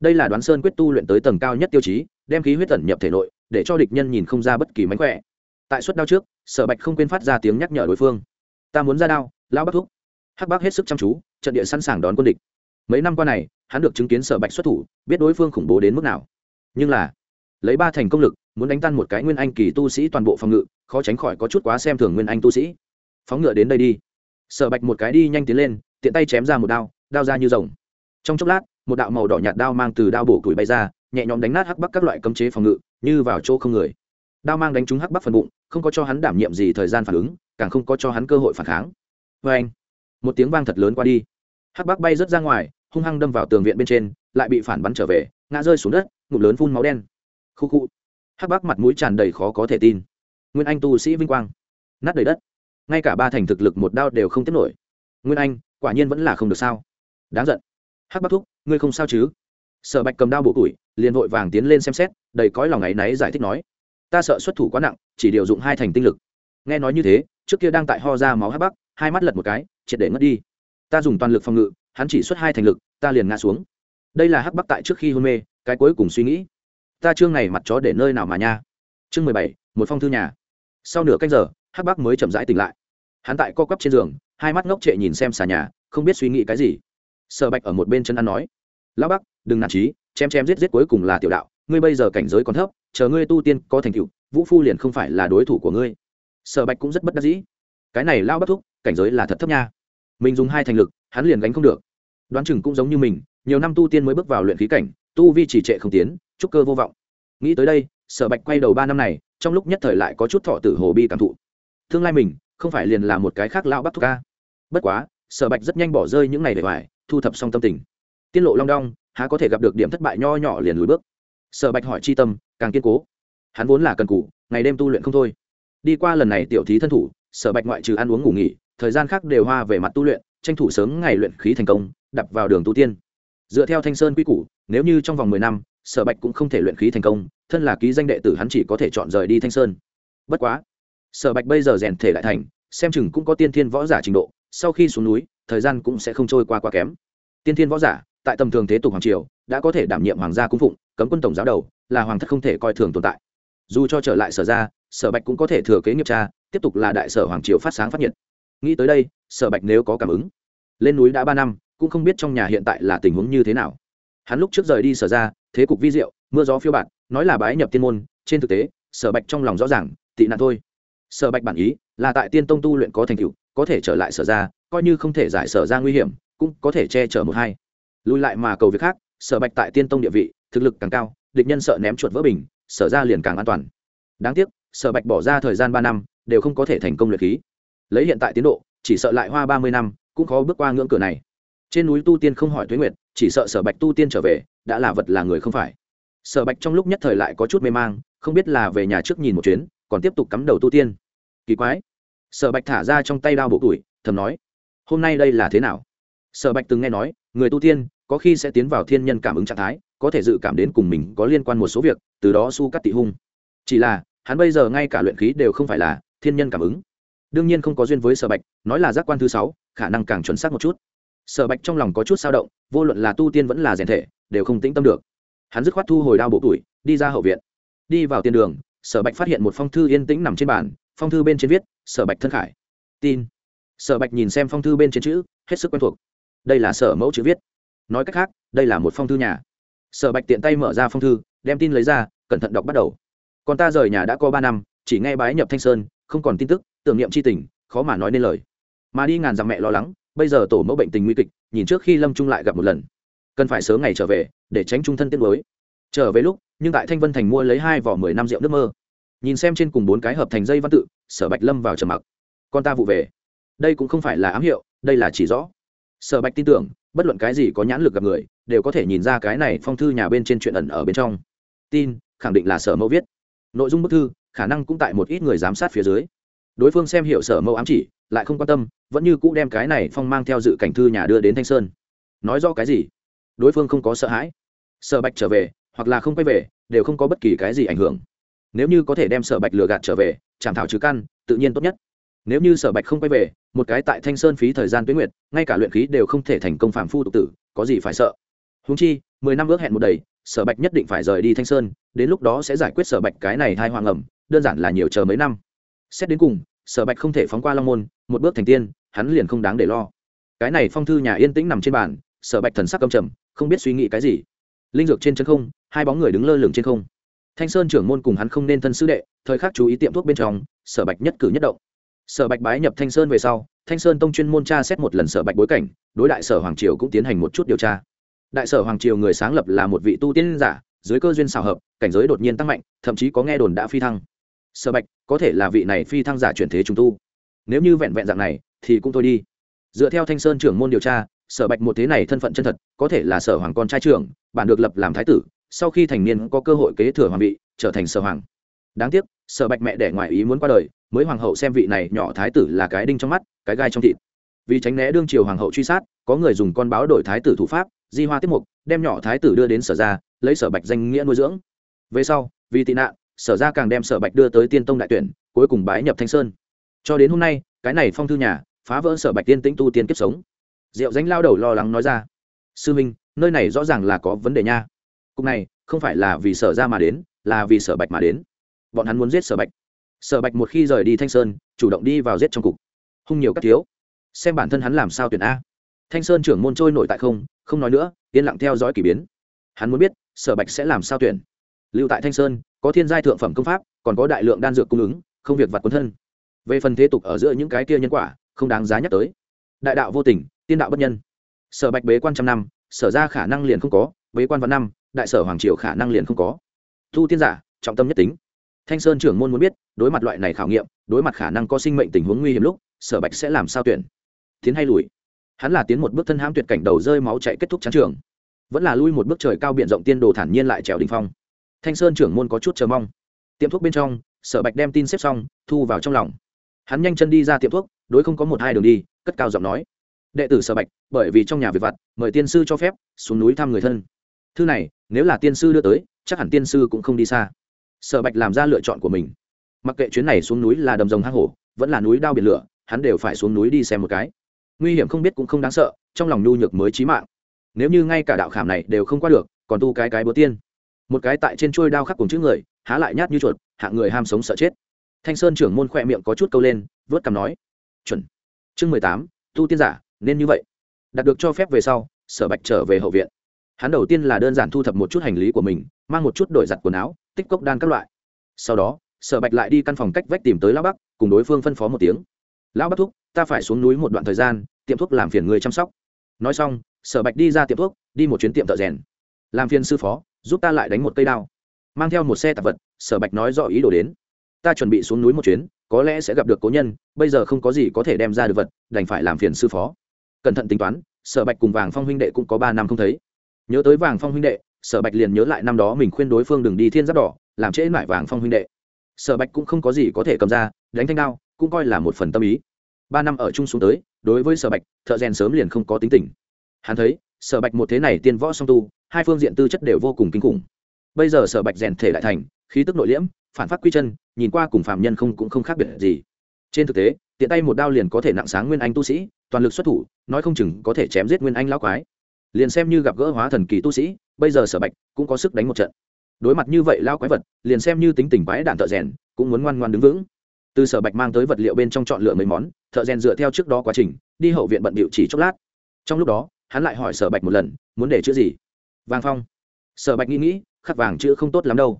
Speaker 1: Đây là đoán sơn quyết tu luyện tới tầng cao nhất tiêu chí, đem khí huyết tẩn nhập thể nội, để cho địch nhân nhìn không ra bất kỳ mánh khỏe tại suất đao trước, sở bạch không quên phát ra tiếng nhắc nhở đối phương. Ta muốn ra đao, lão bắc thúc. Hắc bác hết sức chăm chú, trận địa sẵn sàng đón quân địch. Mấy năm qua này, hắn được chứng kiến sở bạch xuất thủ, biết đối phương khủng bố đến mức nào. Nhưng là, lấy ba thành công lực, muốn đánh tan một cái nguyên anh kỳ tu sĩ toàn bộ phòng ngự, khó tránh khỏi có chút quá xem thường nguyên anh tu sĩ. Phóng ngựa đến đây đi. Sở bạch một cái đi nhanh tiến lên, tiện tay chém ra một đao đao ra như rồng. Trong chốc lát, một đạo màu đỏ nhạt đao mang từ đao bổ củi bay ra, nhẹ nhõm đánh nát hắc bắc các loại cấm chế phòng ngự, như vào chỗ không người đao mang đánh trúng hắc bắc phần bụng, không có cho hắn đảm nhiệm gì thời gian phản ứng, càng không có cho hắn cơ hội phản kháng. Vê anh, một tiếng vang thật lớn qua đi. Hắc bắc bay rớt ra ngoài, hung hăng đâm vào tường viện bên trên, lại bị phản bắn trở về, ngã rơi xuống đất, ngụm lớn phun máu đen. Khu khu. Hắc bắc mặt mũi tràn đầy khó có thể tin. Nguyên anh tu sĩ vinh quang. Nát đầy đất. Ngay cả ba thành thực lực một đao đều không tiếp nổi. Nguyên anh, quả nhiên vẫn là không được sao. Đáng giận. Hắc bắc thúc, ngươi không sao chứ? Sở bạch cầm đao bộ củi, liền vội vàng tiến lên xem xét, đầy cõi lòng ngày náy giải thích nói ta sợ xuất thủ quá nặng, chỉ điều dụng hai thành tinh lực. Nghe nói như thế, trước kia đang tại ho ra máu hắc bắc, hai mắt lật một cái, triệt để ngất đi. Ta dùng toàn lực phòng ngự, hắn chỉ xuất hai thành lực, ta liền ngã xuống. Đây là hắc bắc tại trước khi hôn mê, cái cuối cùng suy nghĩ. Ta chương này mặt chó để nơi nào mà nha. Chương mười bảy, một phong thư nhà. Sau nửa canh giờ, hắc bắc mới chậm rãi tỉnh lại. Hắn tại co quắp trên giường, hai mắt ngốc trệ nhìn xem xà nhà, không biết suy nghĩ cái gì. Sở bạch ở một bên chân ăn nói, lão bắc đừng nản trí chém chém giết giết cuối cùng là tiểu đạo, ngươi bây giờ cảnh giới còn thấp chờ ngươi tu tiên có thành tựu, vũ phu liền không phải là đối thủ của ngươi. Sở bạch cũng rất bất đắc dĩ. Cái này lao bắt thúc, cảnh giới là thật thấp nha. Mình dùng hai thành lực, hắn liền gánh không được. Đoán chừng cũng giống như mình, nhiều năm tu tiên mới bước vào luyện khí cảnh, tu vi chỉ trệ không tiến, trúc cơ vô vọng. Nghĩ tới đây, sở bạch quay đầu ba năm này, trong lúc nhất thời lại có chút thọ tử hồ bi cảm thụ. Tương lai mình, không phải liền là một cái khác lao bắt thúc ca. Bất quá, sở bạch rất nhanh bỏ rơi những ngày để hoài, thu thập xong tâm tình. Tiết lộ long đong, há có thể gặp được điểm thất bại nho nhỏ liền lùi bước sở bạch hỏi chi tâm, càng kiên cố. Hắn vốn là cần cũ ngày đêm tu luyện không thôi. Đi qua lần này tiểu thí thân thủ, sở bạch ngoại trừ ăn uống ngủ nghỉ, thời gian khác đều hoa về mặt tu luyện, tranh thủ sớm ngày luyện khí thành công, đập vào đường tu tiên. Dựa theo thanh sơn quy củ, nếu như trong vòng mười năm, sở bạch cũng không thể luyện khí thành công, thân là ký danh đệ tử hắn chỉ có thể chọn rời đi thanh sơn. Bất quá, sở bạch bây giờ rèn thể lại thành, xem chừng cũng có tiên thiên võ giả trình độ, sau khi xuống núi, thời gian cũng sẽ không trôi qua quá kém. Tiên thiên võ giả, tại tầm thường thế tục hoàng triều, đã có thể đảm nhiệm hoàng gia cung phụng cấm quân tổng giáo đầu, là hoàng thất không thể coi thường tồn tại. Dù cho trở lại sở ra sở bạch cũng có thể thừa kế nghiệp cha, tiếp tục là đại sở hoàng triều phát sáng phát nhiệt. Nghĩ tới đây, sở bạch nếu có cảm ứng, lên núi đã ba năm, cũng không biết trong nhà hiện tại là tình huống như thế nào. Hắn lúc trước rời đi sở ra thế cục vi diệu, mưa gió phiêu bạt, nói là bái nhập tiên môn, trên thực tế, sở bạch trong lòng rõ ràng, tị nạn thôi. Sở bạch bản ý, là tại tiên tông tu luyện có thành tựu, có thể trở lại sở ra coi như không thể giải sở ra nguy hiểm, cũng có thể che chở một hai. Lùi lại mà cầu việc khác sở bạch tại tiên tông địa vị, thực lực càng cao, địch nhân sợ ném chuột vỡ bình, sở ra liền càng an toàn. Đáng tiếc, sở bạch bỏ ra thời gian ba năm, đều không có thể thành công luyện khí. Lấy hiện tại tiến độ, chỉ sợ lại hoa ba mươi năm, cũng khó bước qua ngưỡng cửa này. Trên núi tu tiên không hỏi thuế nguyệt, chỉ sợ sở bạch tu tiên trở về, đã là vật là người không phải. Sở bạch trong lúc nhất thời lại có chút mê mang, không biết là về nhà trước nhìn một chuyến, còn tiếp tục cắm đầu tu tiên. Kỳ quái. Sở bạch thả ra trong tay đao bộ tuổi, thầm nói, hôm nay đây là thế nào? Sở bạch từng nghe nói, người tu tiên có khi sẽ tiến vào thiên nhân cảm ứng trạng thái, có thể dự cảm đến cùng mình có liên quan một số việc, từ đó su cắt tị hung. Chỉ là, hắn bây giờ ngay cả luyện khí đều không phải là thiên nhân cảm ứng. Đương nhiên không có duyên với sở bạch, nói là giác quan thứ sáu, khả năng càng chuẩn xác một chút. Sở bạch trong lòng có chút sao động, vô luận là tu tiên vẫn là rèn thể, đều không tĩnh tâm được. Hắn dứt khoát thu hồi đao bộ tuổi, đi ra hậu viện. Đi vào tiền đường, sở bạch phát hiện một phong thư yên tĩnh nằm trên bàn, phong thư bên trên viết, sở bạch thân khải. Tin. Sở bạch nhìn xem phong thư bên trên chữ, hết sức quen thuộc. Đây là sở mẫu chữ viết nói cách khác, đây là một phong thư nhà. Sở bạch tiện tay mở ra phong thư, đem tin lấy ra, cẩn thận đọc bắt đầu. Còn ta rời nhà đã có ba năm, chỉ nghe bái nhập thanh sơn, không còn tin tức, tưởng niệm c h i tình, khó mà nói nên lời. Mà đi ngàn dặm mẹ lo lắng, bây giờ tổ mẫu bệnh tình nguy kịch, nhìn trước khi lâm trung lại gặp một lần. Cần phải sớm ngày trở về, để tránh trung thân tiết mới trở về lúc, nhưng tại thanh vân thành mua lấy hai vỏ mười năm rượu nước mơ. Nhìn xem trên cùng bốn cái hợp thành dây văn tự, sở bạch lâm vào trầm mặc. Con ta vụ về. Đây cũng không phải là ám hiệu, đây là chỉ rõ. Sở bạch tin tưởng bất luận cái gì có nhãn lực gặp người, đều có thể nhìn ra cái này phong thư nhà bên trên chuyện ẩn ở bên trong. Tin, khẳng định là sở mẫu viết. Nội dung bức thư, khả năng cũng tại một ít người giám sát phía dưới. Đối phương xem hiểu sở mẫu ám chỉ, lại không quan tâm, vẫn như cũ đem cái này phong mang theo dự cảnh thư nhà đưa đến thanh sơn. Nói rõ cái gì? Đối phương không có sợ hãi. Sở bạch trở về, hoặc là không quay về, đều không có bất kỳ cái gì ảnh hưởng. Nếu như có thể đem sở bạch lừa gạt trở về chảm thảo trừ căn, tự nhiên tốt nhất nếu như sở bạch không quay về, một cái tại thanh sơn phí thời gian tuyến nguyệt, ngay cả luyện khí đều không thể thành công phạm phu tục tử, có gì phải sợ? Húng chi, mười năm ước hẹn một đầy, sở bạch nhất định phải rời đi thanh sơn, đến lúc đó sẽ giải quyết sở bạch cái này thai hoàng ẩm, đơn giản là nhiều chờ mấy năm. Xét đến cùng, sở bạch không thể phóng qua long môn, một bước thành tiên, hắn liền không đáng để lo. Cái này phong thư nhà yên tĩnh nằm trên bàn, sở bạch thần sắc cầm trầm, không biết suy nghĩ cái gì. Linh dược trên chân không, hai bóng người đứng lơ lửng trên không. Thanh sơn trưởng môn cùng hắn không nên thân sư đệ, thời khắc chú ý tiệm thuốc bên trong, sở bạch nhất cử nhất động sở bạch bái nhập thanh sơn về sau, thanh sơn tông chuyên môn tra xét một lần sở bạch bối cảnh, đối đại sở hoàng triều cũng tiến hành một chút điều tra. Đại sở hoàng triều người sáng lập là một vị tu tiên giả, dưới cơ duyên xảo hợp, cảnh giới đột nhiên tăng mạnh, thậm chí có nghe đồn đã phi thăng. Sở bạch, có thể là vị này phi thăng giả chuyển thế trung tu. Nếu như vẹn vẹn dạng này, thì cũng thôi đi. Dựa theo thanh sơn trưởng môn điều tra, sở bạch một thế này thân phận chân thật, có thể là sở hoàng con trai trưởng, bản được lập làm thái tử, sau khi thành niên có cơ hội kế thừa hoàng vị, trở thành sở hoàng. Đáng tiếc, sở bạch mẹ đẻ ngoài ý muốn qua đời mới hoàng hậu xem vị này nhỏ thái tử là cái đinh trong mắt, cái gai trong thịt. Vì tránh né đương triều hoàng hậu truy sát, có người dùng con báo đổi thái tử thủ pháp, di hoa tiết mục, đem nhỏ thái tử đưa đến sở ra lấy sở bạch danh nghĩa nuôi dưỡng. Về sau, vì tị nạn, sở ra càng đem sở bạch đưa tới tiên tông đại tuyển, cuối cùng bái nhập thanh sơn. Cho đến hôm nay, cái này phong thư nhà, phá vỡ sở bạch tiên tĩnh tu tiên kiếp sống. Diệu danh lao đầu lo lắng nói ra, sư minh, nơi này rõ ràng là có vấn đề nha. Cục này, không phải là vì sở ra mà đến, là vì sở bạch mà đến. Bọn hắn muốn giết sở bạch sở bạch một khi rời đi thanh sơn, chủ động đi vào giết trong cục. Hung nhiều các thiếu. Xem bản thân hắn làm sao tuyển a. Thanh sơn trưởng môn trôi nổi tại không không nói nữa, yên lặng theo dõi k ỳ biến. Hắn muốn biết, sở bạch sẽ làm sao tuyển. Lưu tại thanh sơn, có thiên giai thượng phẩm công pháp, còn có đại lượng đan dược cung ứng, không việc vặt quân thân. Về phần thế tục ở giữa những cái kia nhân quả, không đáng giá nhắc tới. Đại đạo vô tình, tiên đạo bất nhân. Sở bạch bế quan trăm năm, sở ra khả năng liền không có, bế quan vạn năm, đại sở hoàng triều khả năng liền không có. Thu tiên giả, trọng tâm nhất tính thanh sơn trưởng môn muốn biết, đối mặt loại này khảo nghiệm, đối mặt khả năng có sinh mệnh tình huống nguy hiểm lúc, sở bạch sẽ làm sao tuyển? Tiến hay lùi? Hắn là tiến một bước thân hãm tuyệt cảnh đầu rơi máu chạy kết thúc chán trường. Vẫn là lui một bước trời cao b i ể n rộng tiên đồ thản nhiên lại trèo đình phong. Thanh sơn trưởng môn có chút chờ mong. Tiệm thuốc bên trong, sở bạch đem tin xếp xong, thu vào trong lòng. Hắn nhanh chân đi ra tiệm thuốc, đối không có một hai đường đi, cất cao giọng nói. Đệ tử sở bạch, bởi vì trong nhà việc vặt, mời tiên sư cho phép, xuống núi thăm người thân. Thư này, nếu là tiên sư đưa tới, chắc hẳn tiên sư cũng không đi xa sở bạch làm ra lựa chọn của mình. Mặc kệ chuyến này xuống núi là đầm rồng hang hổ, vẫn là núi đao biển lửa, hắn đều phải xuống núi đi xem một cái. Nguy hiểm không biết cũng không đáng sợ, trong lòng nhu nhược mới trí mạng. Nếu như ngay cả đạo khảm này đều không qua được, còn tu cái cái búa tiên. Một cái tại trên trôi đao khắc cùng chữ người, há lại nhát như chuột, hạng người ham sống sợ chết. Thanh sơn trưởng môn khỏe miệng có chút câu lên, vớt cằm nói, chuẩn. Chương mười tám, tu tiên giả, nên như vậy. Đạt được cho phép về sau, sở bạch trở về hậu viện. Hắn đầu tiên là đơn giản thu thập một chút hành lý của mình, mang một chút đổi giặt quần áo tích cốc đan các loại. Sau đó, sở bạch lại đi căn phòng cách vách tìm tới lão bắc, cùng đối phương phân phó một tiếng. Lão bắc thúc, ta phải xuống núi một đoạn thời gian, tiệm thuốc làm phiền người chăm sóc. Nói xong, sở bạch đi ra tiệm thuốc, đi một chuyến tiệm thợ rèn. Làm phiền sư phó, giúp ta lại đánh một cây đao. Mang theo một xe tạp vật, sở bạch nói rõ ý đồ đến. Ta chuẩn bị xuống núi một chuyến, có lẽ sẽ gặp được cố nhân, bây giờ không có gì có thể đem ra được vật, đành phải làm phiền sư phó. Cẩn thận tính toán, sở bạch cùng vàng phong huynh đệ cũng có ba năm không thấy. Nhớ tới vàng phong huynh đệ sở bạch liền nhớ lại năm đó mình khuyên đối phương đừng đi thiên giáp đỏ, làm trễ mải vàng phong huynh đệ. Sở bạch cũng không có gì có thể cầm ra, đánh thanh đao, cũng coi là một phần tâm ý. Ba năm ở chung xuống tới, đối với sở bạch, thợ rèn sớm liền không có tính tình. Hắn thấy, sở bạch một thế này tiên võ song tu, hai phương diện tư chất đều vô cùng kinh khủng. Bây giờ sở bạch rèn thể đại thành, khí tức nội liễm, phản phát quy chân, nhìn qua cùng phạm nhân không cũng không khác biệt gì. Trên thực tế, tiện tay một đao liền có thể nặng sáng nguyên anh tu sĩ, toàn lực xuất thủ, nói không chừng có thể chém giết nguyên anh lão quái. Liền xem như gặp gỡ hóa thần kỳ tu sĩ bây giờ sở bạch cũng có sức đánh một trận. Đối mặt như vậy lao quái vật, liền xem như tính tình quái đạn thợ rèn, cũng muốn ngoan ngoan đứng vững. Từ sở bạch mang tới vật liệu bên trong chọn lựa mấy món, thợ rèn dựa theo trước đó quá trình, đi hậu viện bận bịu chỉ chốc lát. Trong lúc đó, hắn lại hỏi sở bạch một lần, muốn để chữ gì? Vàng phong. Sở bạch nghĩ nghĩ, khắc vàng chữ không tốt lắm đâu.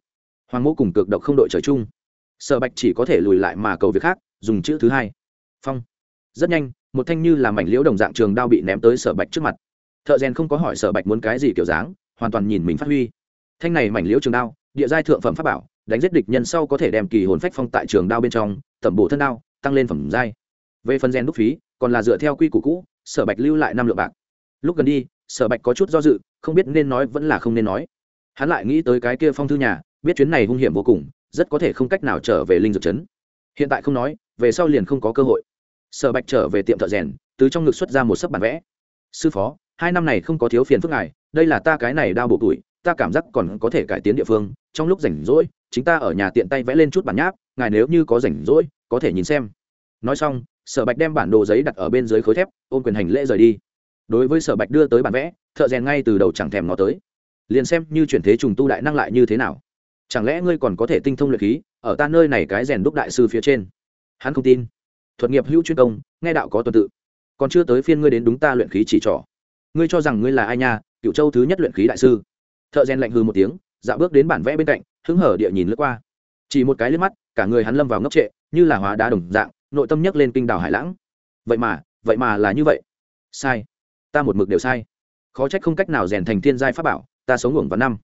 Speaker 1: Hoàng mô cùng cực độc không đội trời chung. Sở bạch chỉ có thể lùi lại mà cầu việc khác, dùng chữ thứ hai. Phong. Rất nhanh, một thanh như là mảnh liễu đồng dạng trường đao bị ném tới sở bạch trước mặt. Thợ rèn không có hỏi sở bạch muốn cái gì kiểu dáng hoàn toàn nhìn mình phát huy. Thanh này mảnh liễu trường đao, địa giai thượng phẩm pháp bảo, đánh giết địch nhân sau có thể đem kỳ hồn phách phong tại trường đao bên trong, tẩm bổ thân đao, tăng lên phẩm giai. Về phần rèn đúc phí, còn là dựa theo quy củ cũ, sở bạch lưu lại năm lượng bạc. Lúc gần đi, sở bạch có chút do dự, không biết nên nói vẫn là không nên nói. Hắn lại nghĩ tới cái kia phong thư nhà, biết chuyến này hung hiểm vô cùng, rất có thể không cách nào trở về linh dược trấn hiện tại không nói, về sau liền không có cơ hội. Sở bạch trở về tiệm thợ rèn, từ trong ngực xuất ra một sấp bản vẽ. Sư phó, hai năm này không có thiếu phiền phức ngài đây là ta cái này đau bộ tuổi, ta cảm giác còn có thể cải tiến địa phương, trong lúc rảnh rỗi, chính ta ở nhà tiện tay vẽ lên chút bản nháp, ngài nếu như có rảnh rỗi, có thể nhìn xem. Nói xong, sở bạch đem bản đồ giấy đặt ở bên dưới khối thép, ôm quyền hành lễ rời đi. Đối với sở bạch đưa tới bản vẽ, thợ rèn ngay từ đầu chẳng thèm nó tới. Liền xem như chuyển thế trùng tu đại năng lại như thế nào. Chẳng lẽ ngươi còn có thể tinh thông luyện khí, ở ta nơi này cái rèn đúc đại sư phía trên? Hắn không tin. Thuật nghiệp hữu chuyên công, nghe đạo có tuần tự. Còn chưa tới phiên ngươi đến đúng ta luyện khí chỉ trỏ. Ngươi cho rằng ngươi là ai nha cựu châu thứ nhất luyện khí đại sư. Thợ rèn lạnh hư một tiếng, dạo bước đến bản vẽ bên cạnh, hứng hở địa nhìn lướt qua. Chỉ một cái liếc mắt, cả người hắn lâm vào ngốc trệ, như là hóa đá đồng dạng, nội tâm nhấc lên kinh đảo hải lãng. Vậy mà vậy mà là như vậy. Sai. Ta một mực đều sai. Khó trách không cách nào rèn thành thiên giai pháp bảo, ta sống ngủng vào năm.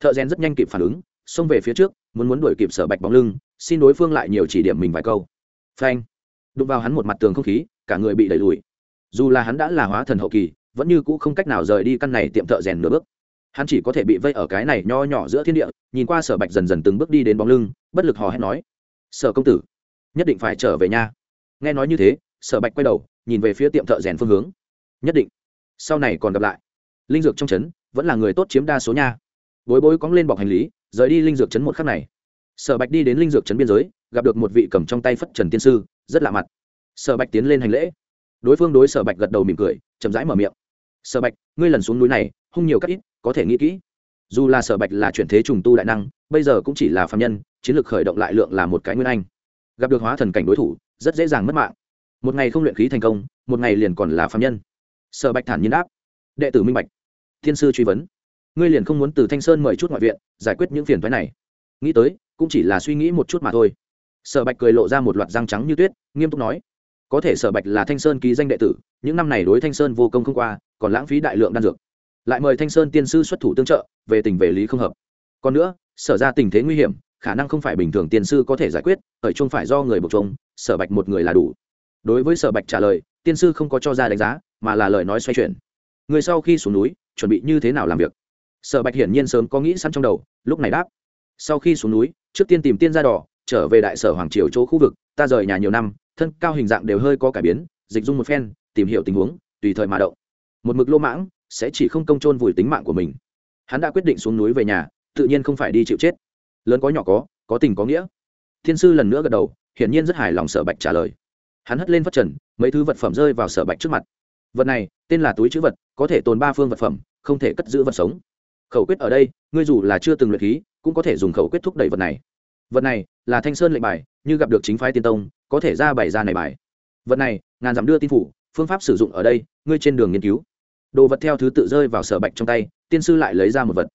Speaker 1: Thợ rèn rất nhanh kịp phản ứng, xông về phía trước, muốn muốn đuổi kịp sở bạch bóng lưng, xin đối phương lại nhiều chỉ điểm mình vài câu. Phanh. Đụng vào hắn một mặt tường không khí, cả người bị đẩy lùi. Dù là hắn đã là hóa thần hậu kỳ vẫn như cũ không cách nào rời đi căn này tiệm thợ rèn nửa bước. Hắn chỉ có thể bị vây ở cái này nho nhỏ giữa thiên địa, nhìn qua sở bạch dần dần từng bước đi đến bóng lưng, bất lực hò hét nói, sở công tử, nhất định phải trở về nhà nghe nói như thế, sở bạch quay đầu, nhìn về phía tiệm thợ rèn phương hướng. Nhất định, sau này còn gặp lại. Linh dược trong trấn vẫn là người tốt chiếm đa số nha. Bối bối cóng lên bọc hành lý, rời đi linh dược trấn một khắc này. Sở bạch đi đến linh dược trấn biên giới, gặp được một vị cầm trong tay phất trần tiên sư, rất lạ mặt. Sở bạch tiến lên hành lễ. Đối phương đối sở bạch gật đầu mỉm cười, chậm rãi mở miệng sở bạch, ngươi lần xuống núi này, hung nhiều các ít, có thể nghĩ kỹ. Dù là sở bạch là chuyển thế trùng tu đại năng, bây giờ cũng chỉ là phạm nhân, chiến lược khởi động lại lượng là một cái nguyên anh. Gặp được hóa thần cảnh đối thủ, rất dễ dàng mất mạng. Một ngày không luyện khí thành công, một ngày liền còn là phạm nhân. Sở bạch thản nhiên đáp. Đệ tử minh bạch. Thiên sư truy vấn. Ngươi liền không muốn từ thanh sơn mời chút ngoại viện, giải quyết những phiền thoái này. Nghĩ tới, cũng chỉ là suy nghĩ một chút mà thôi. Sở bạch cười lộ ra một loạt răng trắng như tuyết, nghiêm túc nói. Có thể sở bạch là thanh sơn ký danh đệ tử, những năm này đối thanh sơn vô công không qua còn lãng phí đại lượng đan dược. Lại mời thanh sơn tiên sư xuất thủ tương trợ, về tình về lý không hợp. Còn nữa, sở ra tình thế nguy hiểm, khả năng không phải bình thường tiên sư có thể giải quyết ở chung phải do người buộc chung, sở bạch một người là đủ. Đối với sở bạch trả lời, tiên sư không có cho ra đánh giá, mà là lời nói xoay chuyển. Người sau khi xuống núi, chuẩn bị như thế nào làm việc? Sở bạch hiển nhiên sớm có nghĩ sẵn trong đầu, lúc này đáp. Sau khi xuống núi, trước tiên tìm tiên gia đỏ, trở về đại sở hoàng triều chỗ khu vực, ta rời nhà nhiều năm, thân cao hình dạng đều hơi có cải biến, dịch dung một phen, tìm hiểu tình huống, tùy thời mà động một mực lô mãng sẽ chỉ không công trôn vùi tính mạng của mình. Hắn đã quyết định xuống núi về nhà, tự nhiên không phải đi chịu chết. Lớn có nhỏ có có tình có nghĩa. Thiên sư lần nữa gật đầu, hiển nhiên rất hài lòng sở bạch trả lời. Hắn hất lên phát trần, mấy thứ vật phẩm rơi vào sở bạch trước mặt. Vật này, tên là túi chữ vật, có thể tồn ba phương vật phẩm, không thể cất giữ vật sống. Khẩu quyết ở đây, ngươi dù là chưa từng luyện khí, cũng có thể dùng khẩu quyết thúc đẩy vật này. Vật này, là thanh sơn lệnh bài, như gặp được chính phái tiên tông, có thể ra bày ra này bài. Vật này, ngàn dặm đưa tin phủ, phương pháp sử dụng ở đây, ngươi trên đường nghiên cứu đồ vật theo thứ tự rơi vào sở bạch trong tay, tiên sư lại lấy ra một vật.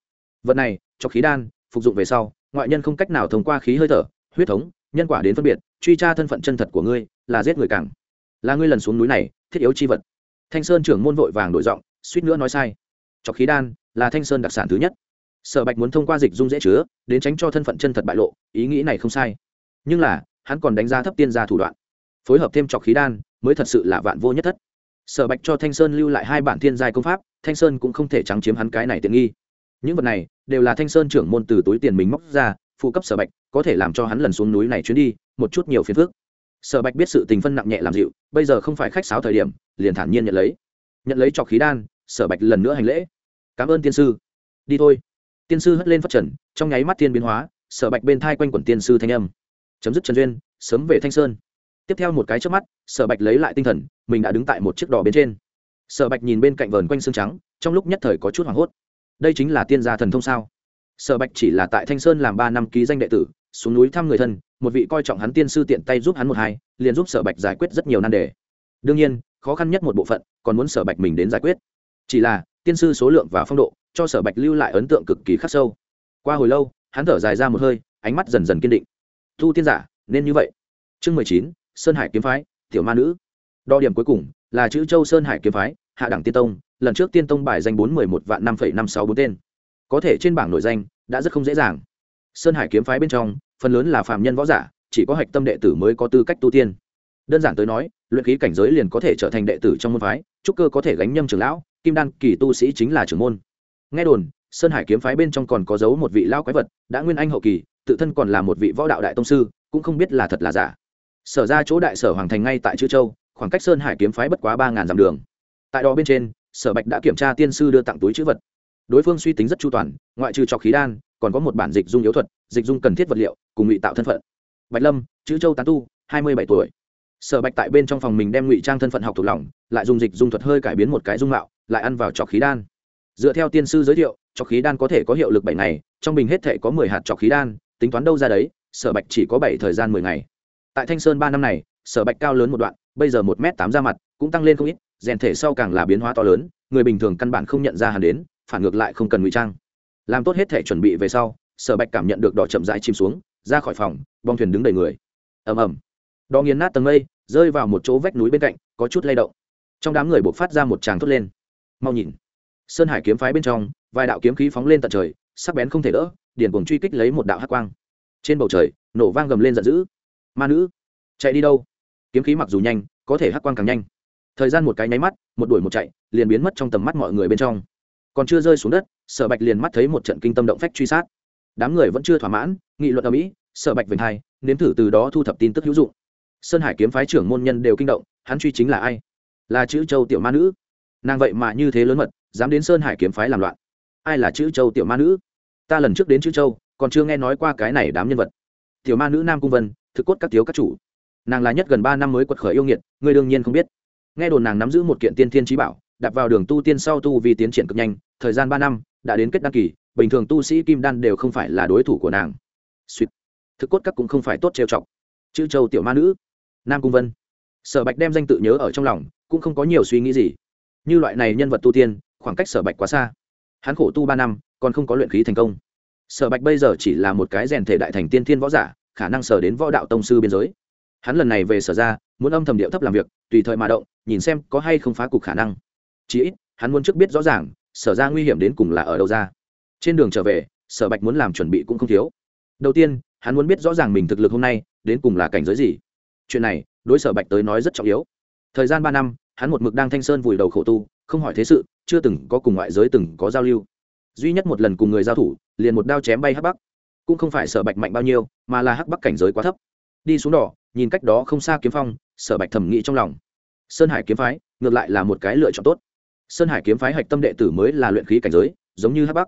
Speaker 1: Vật này, cho khí đan, phục dụng về sau, ngoại nhân không cách nào thông qua khí hơi thở, huyết thống, nhân quả đến phân biệt, truy tra thân phận chân thật của ngươi, là giết người càng. Là ngươi lần xuống núi này, thiết yếu chi vật. Thanh sơn trưởng môn vội vàng đổi giọng, suýt nữa nói sai. Cho khí đan, là thanh sơn đặc sản thứ nhất. Sở bạch muốn thông qua dịch dung dễ chứa, đến tránh cho thân phận chân thật bại lộ, ý nghĩ này không sai. Nhưng là, hắn còn đánh giá thấp tiên gia thủ đoạn. Phối hợp thêm trọc khí đan, mới thật sự là vạn vô nhất thất sở bạch cho thanh sơn lưu lại hai bản thiên giai công pháp, thanh sơn cũng không thể trắng chiếm hắn cái này tiện nghi. Những vật này đều là thanh sơn trưởng môn từ túi tiền mình móc ra, phụ cấp sở bạch, có thể làm cho hắn lần xuống núi này chuyến đi, một chút nhiều phiền phức. Sở bạch biết sự tình phân nặng nhẹ làm dịu, bây giờ không phải khách sáo thời điểm, liền thản nhiên nhận lấy. Nhận lấy trọc khí đan, sở bạch lần nữa hành lễ. Cảm ơn tiên sư. Đi thôi. Tiên sư hất lên phát trần, trong nháy mắt tiên biến hóa, sở bạch bên thai quanh quẩn tiên sư thanh âm. Chấm dứt trần duyên, sớm về thanh sơn tiếp theo một cái trước mắt, sở bạch lấy lại tinh thần, mình đã đứng tại một chiếc đò bên trên. Sở bạch nhìn bên cạnh vờn quanh xương trắng, trong lúc nhất thời có chút hoảng hốt. Đây chính là tiên gia thần thông sao? Sở bạch chỉ là tại thanh sơn làm ba năm ký danh đệ tử, xuống núi thăm người thân, một vị coi trọng hắn tiên sư tiện tay giúp hắn một hai, liền giúp sở bạch giải quyết rất nhiều nan đề. Đương nhiên, khó khăn nhất một bộ phận, còn muốn sở bạch mình đến giải quyết. Chỉ là, tiên sư số lượng và phong độ, cho sở bạch lưu lại ấn tượng cực kỳ khắc sâu. Qua hồi lâu, hắn thở dài ra một hơi, ánh mắt dần dần kiên định. Thu tiên giả, nên như vậy. Chương mười chín sơn hải kiếm phái, tiểu ma nữ. Đo điểm cuối cùng là chữ châu sơn hải kiếm phái, hạ đẳng tiên tông, lần trước tiên tông bài danh bốn mười một vạn năm phẩy năm sáu bốn tên. Có thể trên bảng nội danh đã rất không dễ dàng. Sơn hải kiếm phái bên trong, phần lớn là phạm nhân võ giả, chỉ có hạch tâm đệ tử mới có tư cách tu tiên. Đơn giản tới nói, luyện khí cảnh giới liền có thể trở thành đệ tử trong môn phái, trúc cơ có thể gánh nhâm trưởng lão, kim đan kỳ tu sĩ chính là trưởng môn. Nghe đồn, sơn hải kiếm phái bên trong còn có giấu một vị lão quái vật, đã nguyên anh hậu kỳ, tự thân còn là một vị võ đạo đại tông sư, cũng không biết là thật là giả sở ra chỗ đại sở hoàng thành ngay tại chữ châu, khoảng cách sơn hải kiếm phái bất quá ba ngàn dặm đường. Tại đó bên trên, sở bạch đã kiểm tra tiên sư đưa tặng túi chữ vật. Đối phương suy tính rất chu toàn, ngoại trừ trọc khí đan, còn có một bản dịch dung yếu thuật, dịch dung cần thiết vật liệu, cùng ngụy tạo thân phận. Bạch lâm chữ châu tán tu, hai mươi bảy tuổi. Sở bạch tại bên trong phòng mình đem ngụy trang thân phận học thuộc lòng, lại dùng dịch dung thuật hơi cải biến một cái dung mạo, lại ăn vào trọc khí đan. Dựa theo tiên sư giới thiệu, trọc khí đan có thể có hiệu lực bảy ngày, trong bình hết thể có mười hạt trọc khí đan, tính toán đâu ra đấy, sở bạch chỉ có bảy thời gian mười ngày tại thanh sơn ba năm này, sở bạch cao lớn một đoạn, bây giờ một m tám ra mặt, cũng tăng lên không ít, rèn thể sau càng là biến hóa to lớn, người bình thường căn bản không nhận ra hắn đến, phản ngược lại không cần ngụy trang. Làm tốt hết thể chuẩn bị về sau, sở bạch cảm nhận được đỏ chậm rãi chìm xuống, ra khỏi phòng, bong thuyền đứng đầy người. Ầm ầm. Đỏ nghiền nát tầng mây, rơi vào một chỗ vách núi bên cạnh, có chút lay động. Trong đám người buộc phát ra một tràng thốt lên. Mau nhìn. Sơn hải kiếm phái bên trong, vài đạo kiếm khí phóng lên tận trời, sắc bén không thể đỡ điển cuồng truy kích lấy một đạo hắc quang. Trên bầu trời, nổ vang gầm lên giận dữ ma nữ, chạy đi đâu? Kiếm khí mặc dù nhanh, có thể hắc quang càng nhanh. Thời gian một cái nháy mắt, một đuổi một chạy, liền biến mất trong tầm mắt mọi người bên trong. Còn chưa rơi xuống đất, sở bạch liền mắt thấy một trận kinh tâm động phách truy sát. Đám người vẫn chưa thỏa mãn, nghị luận ở mỹ, sở bạch vành hai, nếm thử từ đó thu thập tin tức hữu dụng. Sơn hải kiếm phái trưởng môn nhân đều kinh động, hắn truy chính là ai? Là chữ châu tiểu ma nữ. Nàng vậy mà như thế lớn mật, dám đến sơn hải kiếm phái làm loạn. Ai là chữ châu tiểu ma nữ? Ta lần trước đến chữ châu, còn chưa nghe nói qua cái này đám nhân vật. Tiểu ma nữ nam cung vân thực cốt các thiếu các chủ. Nàng là nhất gần ba năm mới quật khởi yêu nghiệt, ngươi đương nhiên không biết. Nghe đồn nàng nắm giữ một kiện tiên thiên trí bảo đặt vào đường tu tiên sau tu vì tiến triển cực nhanh, thời gian ba năm, đã đến kết đăng kỳ, bình thường tu sĩ kim đan đều không phải là đối thủ của nàng. Suýt thực cốt các cũng không phải tốt trêu chọc. Chữ châu tiểu ma nữ, nam cung vân. Sở bạch đem danh tự nhớ ở trong lòng, cũng không có nhiều suy nghĩ gì. Như loại này nhân vật tu tiên, khoảng cách sở bạch quá xa. Hắn khổ tu ba năm, còn không có luyện khí thành công. Sở bạch bây giờ chỉ là một cái rèn thể đại thành tiên thiên võ giả khả năng sở đến võ đạo tông sư biên giới. Hắn lần này về sở ra, muốn âm thầm điệu thấp làm việc, tùy thời mà động, nhìn xem có hay không phá cục khả năng. Chí ít, hắn muốn trước biết rõ ràng, sở ra nguy hiểm đến cùng là ở đâu ra. Trên đường trở về, sở bạch muốn làm chuẩn bị cũng không thiếu. Đầu tiên, hắn muốn biết rõ ràng mình thực lực hôm nay, đến cùng là cảnh giới gì. Chuyện này, đối sở bạch tới nói rất trọng yếu. Thời gian ba năm, hắn một mực đang thanh sơn vùi đầu khổ tu, không hỏi thế sự, chưa từng có cùng ngoại giới từng có giao lưu. Duy nhất một lần cùng người giao thủ, liền một đao chém bay hắc bắc cũng không phải sở bạch mạnh bao nhiêu, mà là hắc bắc cảnh giới quá thấp. Đi xuống đỏ, nhìn cách đó không xa kiếm phong, sở bạch thẩm nghĩ trong lòng. Sơn hải kiếm phái, ngược lại là một cái lựa chọn tốt. Sơn hải kiếm phái hạch tâm đệ tử mới là luyện khí cảnh giới, giống như hắc bắc.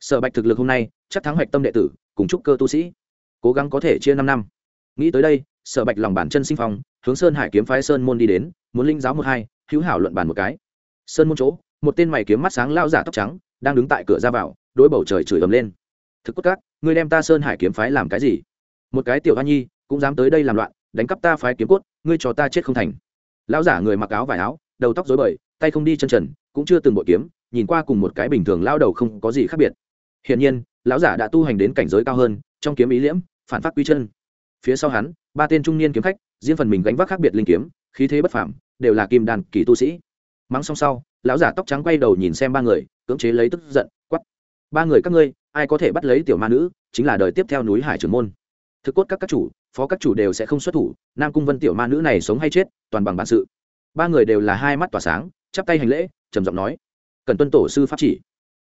Speaker 1: Sở bạch thực lực hôm nay, chắc thắng hạch tâm đệ tử, cùng chúc cơ tu sĩ. Cố gắng có thể chia năm năm. Nghĩ tới đây, sở bạch lòng bản chân sinh phong, hướng sơn hải kiếm phái sơn môn đi đến, muốn linh giáo một hai, hữu hảo luận bàn một cái. Sơn môn chỗ, một tên mày kiếm mắt sáng lao giả tóc trắng, đang đứng tại cửa ra vào, đối bầu trời chửi ầm lên thực cốt các ngươi đem ta sơn hải kiếm phái làm cái gì? Một cái tiểu hoa nhi, cũng dám tới đây làm loạn, đánh cắp ta phái kiếm cốt, ngươi cho ta chết không thành. Lão giả người mặc áo vải áo, đầu tóc rối bời, tay không đi chân trần, cũng chưa từng bội kiếm, nhìn qua cùng một cái bình thường lao đầu không có gì khác biệt. Hiển nhiên, lão giả đã tu hành đến cảnh giới cao hơn, trong kiếm ý liễm, phản phát quy chân. Phía sau hắn, ba tên trung niên kiếm khách, riêng phần mình gánh vác khác biệt linh kiếm, khí thế bất phảm đều là kim đàn kỳ tu sĩ. Mắng xong sau, lão giả tóc trắng quay đầu nhìn xem ba người, cưỡng chế lấy tức giận quắp ba người các ngươi ai có thể bắt lấy tiểu ma nữ, chính là đời tiếp theo núi hải trưởng môn. Thực cốt các các chủ, phó các chủ đều sẽ không xuất thủ, nam cung vân tiểu ma nữ này sống hay chết, toàn bằng bản sự. Ba người đều là hai mắt tỏa sáng, chắp tay hành lễ, trầm giọng nói, cần tuân tổ sư pháp chỉ.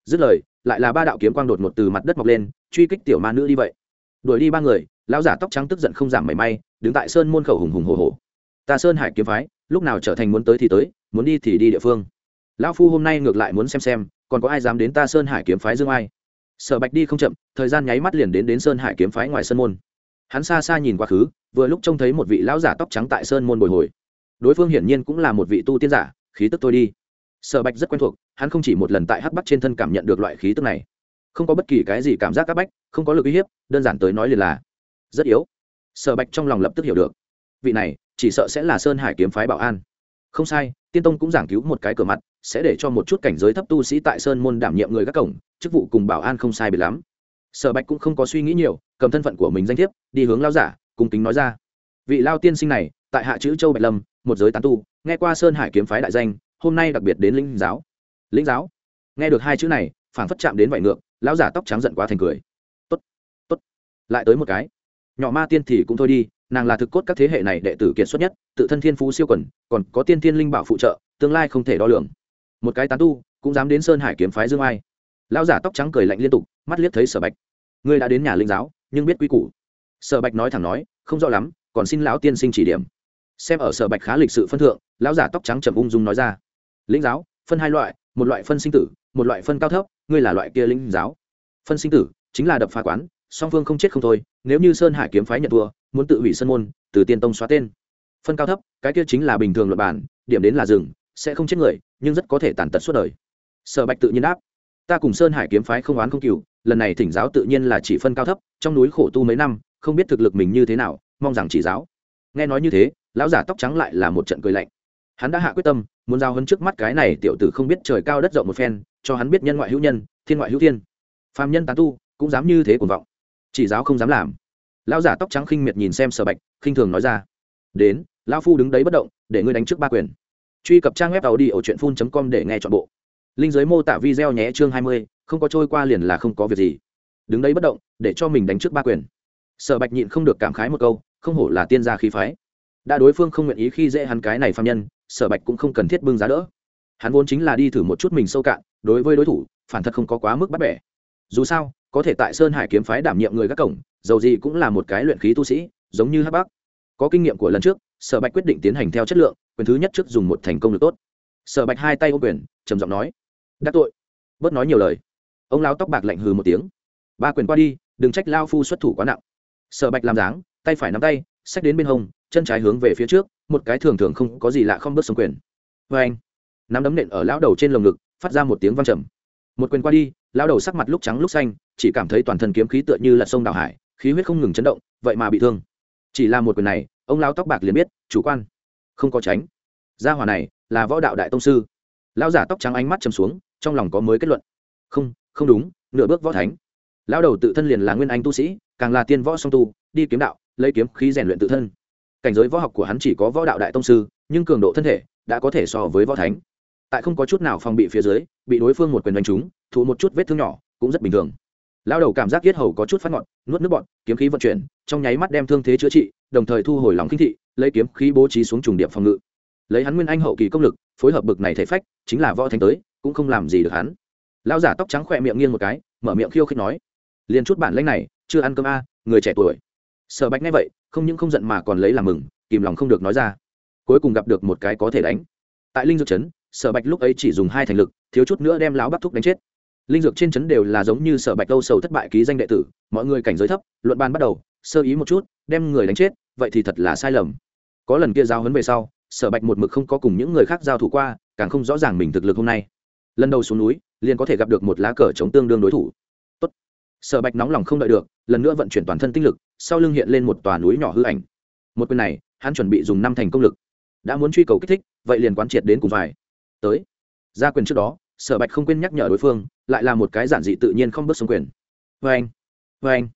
Speaker 1: Dứt lời, lại là ba đạo kiếm quang đột ngột từ mặt đất mọc lên, truy kích tiểu ma nữ đi vậy. Đuổi đi ba người, lão giả tóc trắng tức giận không giảm mảy may, đứng tại sơn môn khẩu hùng hùng hồ hồ ta sơn hải kiếm phái, lúc nào trở thành muốn tới thì tới, muốn đi thì đi địa phương. Lão phu hôm nay ngược lại muốn xem xem, còn có ai dám đến ta sơn hải kiếm phái dương ai? Sở bạch đi không chậm, thời gian nháy mắt liền đến đến sơn hải kiếm phái ngoài sơn môn. Hắn xa xa nhìn quá khứ, vừa lúc trông thấy một vị lão giả tóc trắng tại sơn môn bồi hồi. Đối phương hiển nhiên cũng là một vị tu tiên giả, khí tức tôi đi. Sở bạch rất quen thuộc, hắn không chỉ một lần tại hắc bắc trên thân cảm nhận được loại khí tức này. Không có bất kỳ cái gì cảm giác c áp bách, không có lực uy hiếp, đơn giản tới nói liền là rất yếu. Sở bạch trong lòng lập tức hiểu được. Vị này, chỉ sợ sẽ là sơn hải kiếm phái bảo an. Không sai, tiên tông cũng giảng cứu một cái cửa mặt sẽ để cho một chút cảnh giới thấp tu sĩ tại sơn môn đảm nhiệm người các cổng, chức vụ cùng bảo an không sai biệt lắm. Sở bạch cũng không có suy nghĩ nhiều, cầm thân phận của mình danh thiếp, đi hướng lao giả cùng kính nói ra. Vị lao tiên sinh này, tại hạ chữ châu bạch lâm, một giới tán tu, nghe qua sơn hải kiếm phái đại danh, hôm nay đặc biệt đến linh giáo. Linh giáo? Nghe được hai chữ này phản phất chạm đến vải ngược, lão giả tóc trắng giận quá thành cười. Tốt tốt. Lại tới một cái. Nhỏ ma tiên thì cũng thôi đi, nàng là thực cốt các thế hệ này đệ tử kiệt xuất nhất, tự thân thiên phú siêu quần, còn có tiên thiên linh bảo phụ trợ, tương lai không thể đo lường một cái tán tu, cũng dám đến sơn hải kiếm phái dương ai. Lão giả tóc trắng cười lạnh liên tục, mắt liếc thấy sở bạch. Ngươi đã đến nhà linh giáo, nhưng biết quy củ. Sở bạch nói thẳng nói, không rõ lắm, còn xin lão tiên sinh chỉ điểm. Xem ở sở bạch khá lịch sự phân thượng, lão giả tóc trắng trầm ung dung nói ra. Linh giáo, phân hai loại, một loại phân sinh tử, một loại phân cao thấp, ngươi là loại kia linh giáo. Phân sinh tử, chính là đập phá quán, song phương không chết không thôi, nếu như sơn hải kiếm phái nhận thua, muốn tự hủy sân môn, từ tiên tông xóa tên. Phân cao thấp, cái kia chính là bình thường luật bản, điểm đến là rừng, sẽ không chết người nhưng rất có thể tàn tật suốt đời. Sở bạch tự nhiên đáp, ta cùng sơn hải kiếm phái không oán không cừu, lần này thỉnh giáo tự nhiên là chỉ phân cao thấp, trong núi khổ tu mấy năm, không biết thực lực mình như thế nào, mong rằng chỉ giáo. Nghe nói như thế, lão giả tóc trắng lại là một trận cười lạnh. Hắn đã hạ quyết tâm, muốn giao hấn trước mắt cái này tiểu tử không biết trời cao đất rộng một phen, cho hắn biết nhân ngoại hữu nhân, thiên ngoại hữu thiên. Phàm nhân tán tu, cũng dám như thế cuồng vọng. Chỉ giáo không dám làm. Lão giả tóc trắng khinh miệt nhìn xem sở bạch, khinh thường nói ra, đến, lão phu đứng đấy bất động, để ngươi đánh trước ba quyền truy cập trang web tàu đi ở truyện phun com để nghe chọn bộ. Linh giới mô tả video nhé, chương hai mươi, không có trôi qua liền là không có việc gì. Đứng đấy bất động, để cho mình đánh trước ba quyền. Sở bạch nhịn không được cảm khái một câu, không hổ là tiên gia khí phái. Đã đối phương không nguyện ý khi dễ hắn cái này phạm nhân, sở bạch cũng không cần thiết bưng giá đỡ. Hắn vốn chính là đi thử một chút mình sâu cạn, đối với đối thủ, phản thật không có quá mức bắt bẻ. Dù sao, có thể tại sơn hải kiếm phái đảm nhiệm người các cổng, dầu gì cũng là một cái luyện khí tu sĩ, giống như hắc bắc. Có kinh nghiệm của lần trước, sở bạch quyết định tiến hành theo chất lượng quyền thứ nhất trước dùng một thành công được tốt. Sở bạch hai tay ô quyền, trầm giọng nói, đắc tội. Bớt nói nhiều lời, ông lao tóc bạc lạnh hừ một tiếng, ba quyền qua đi, đừng trách lao phu xuất thủ quá nặng. Sở bạch làm dáng, tay phải nắm tay, xách đến bên hông, chân trái hướng về phía trước, một cái thường thường không có gì lạ không bước xuống quyền. Vê anh, nắm đấm nện ở lão đầu trên lồng ngực, phát ra một tiếng văng trầm. Một quyền qua đi, lão đầu sắc mặt lúc trắng lúc xanh, chỉ cảm thấy toàn thân kiếm khí tựa như là sông đào hải, khí huyết không ngừng chấn động, vậy mà bị thương. Chỉ là một quyền này, ông lão tóc bạc liền biết, chủ quan không có tránh. Gia hỏa này là võ đạo đại tông sư. Lão giả tóc trắng ánh mắt chầm xuống, trong lòng có mới kết luận. Không không đúng, nửa bước võ thánh. Lão đầu tự thân liền là nguyên anh tu sĩ, càng là tiên võ song tu, đi kiếm đạo, lấy kiếm khí rèn luyện tự thân. Cảnh giới võ học của hắn chỉ có võ đạo đại tông sư, nhưng cường độ thân thể đã có thể so với võ thánh. Tại không có chút nào phòng bị phía dưới, bị đối phương một quyền đánh trúng, thụ một chút vết thương nhỏ, cũng rất bình thường. Lão đầu cảm giác yết hầu có chút phát ngọn, nuốt nước bọt, kiếm khí vận chuyển, trong nháy mắt đem thương thế chữa trị, đồng thời thu hồi lòng kinh thị lấy kiếm khí bố trí xuống trùng điệp phòng ngự. Lấy hắn nguyên anh hậu kỳ công lực, phối hợp bực này thể phách, chính là võ thánh tới, cũng không làm gì được hắn. Lao giả tóc trắng khỏe miệng nghiêng một cái, mở miệng khiêu khích nói, liền chút bản lãnh này, chưa ăn cơm a, người trẻ tuổi. Sở bạch nghe vậy, không những không giận mà còn lấy làm mừng, kìm lòng không được nói ra. Cuối cùng gặp được một cái có thể đánh. Tại linh dược trấn sở bạch lúc ấy chỉ dùng hai thành lực, thiếu chút nữa đem lão bắc thúc đánh chết. Linh dược trên trấn đều là giống như sở bạch lâu sầu thất bại ký danh đệ tử, mọi người cảnh giới thấp, luận ban bắt đầu, sơ ý một chút, đem người đánh chết vậy thì thật là sai lầm. Có lần kia giao hấn về sau, sở bạch một mực không có cùng những người khác giao thủ qua, càng không rõ ràng mình thực lực hôm nay. Lần đầu xuống núi, liền có thể gặp được một lá cờ chống tương đương đối thủ. Tốt. sở bạch nóng lòng không đợi được, lần nữa vận chuyển toàn thân tinh lực, sau lưng hiện lên một tòa núi nhỏ hư ảnh. Một quyền này, hắn chuẩn bị dùng năm thành công lực. Đã muốn truy cầu kích thích, vậy liền quán triệt đến cùng vài tới. Ra quyền trước đó, sở bạch không quên nhắc nhở đối phương, lại là một cái giản dị tự nhiên không bước xuống quyền. Vê anh vê anh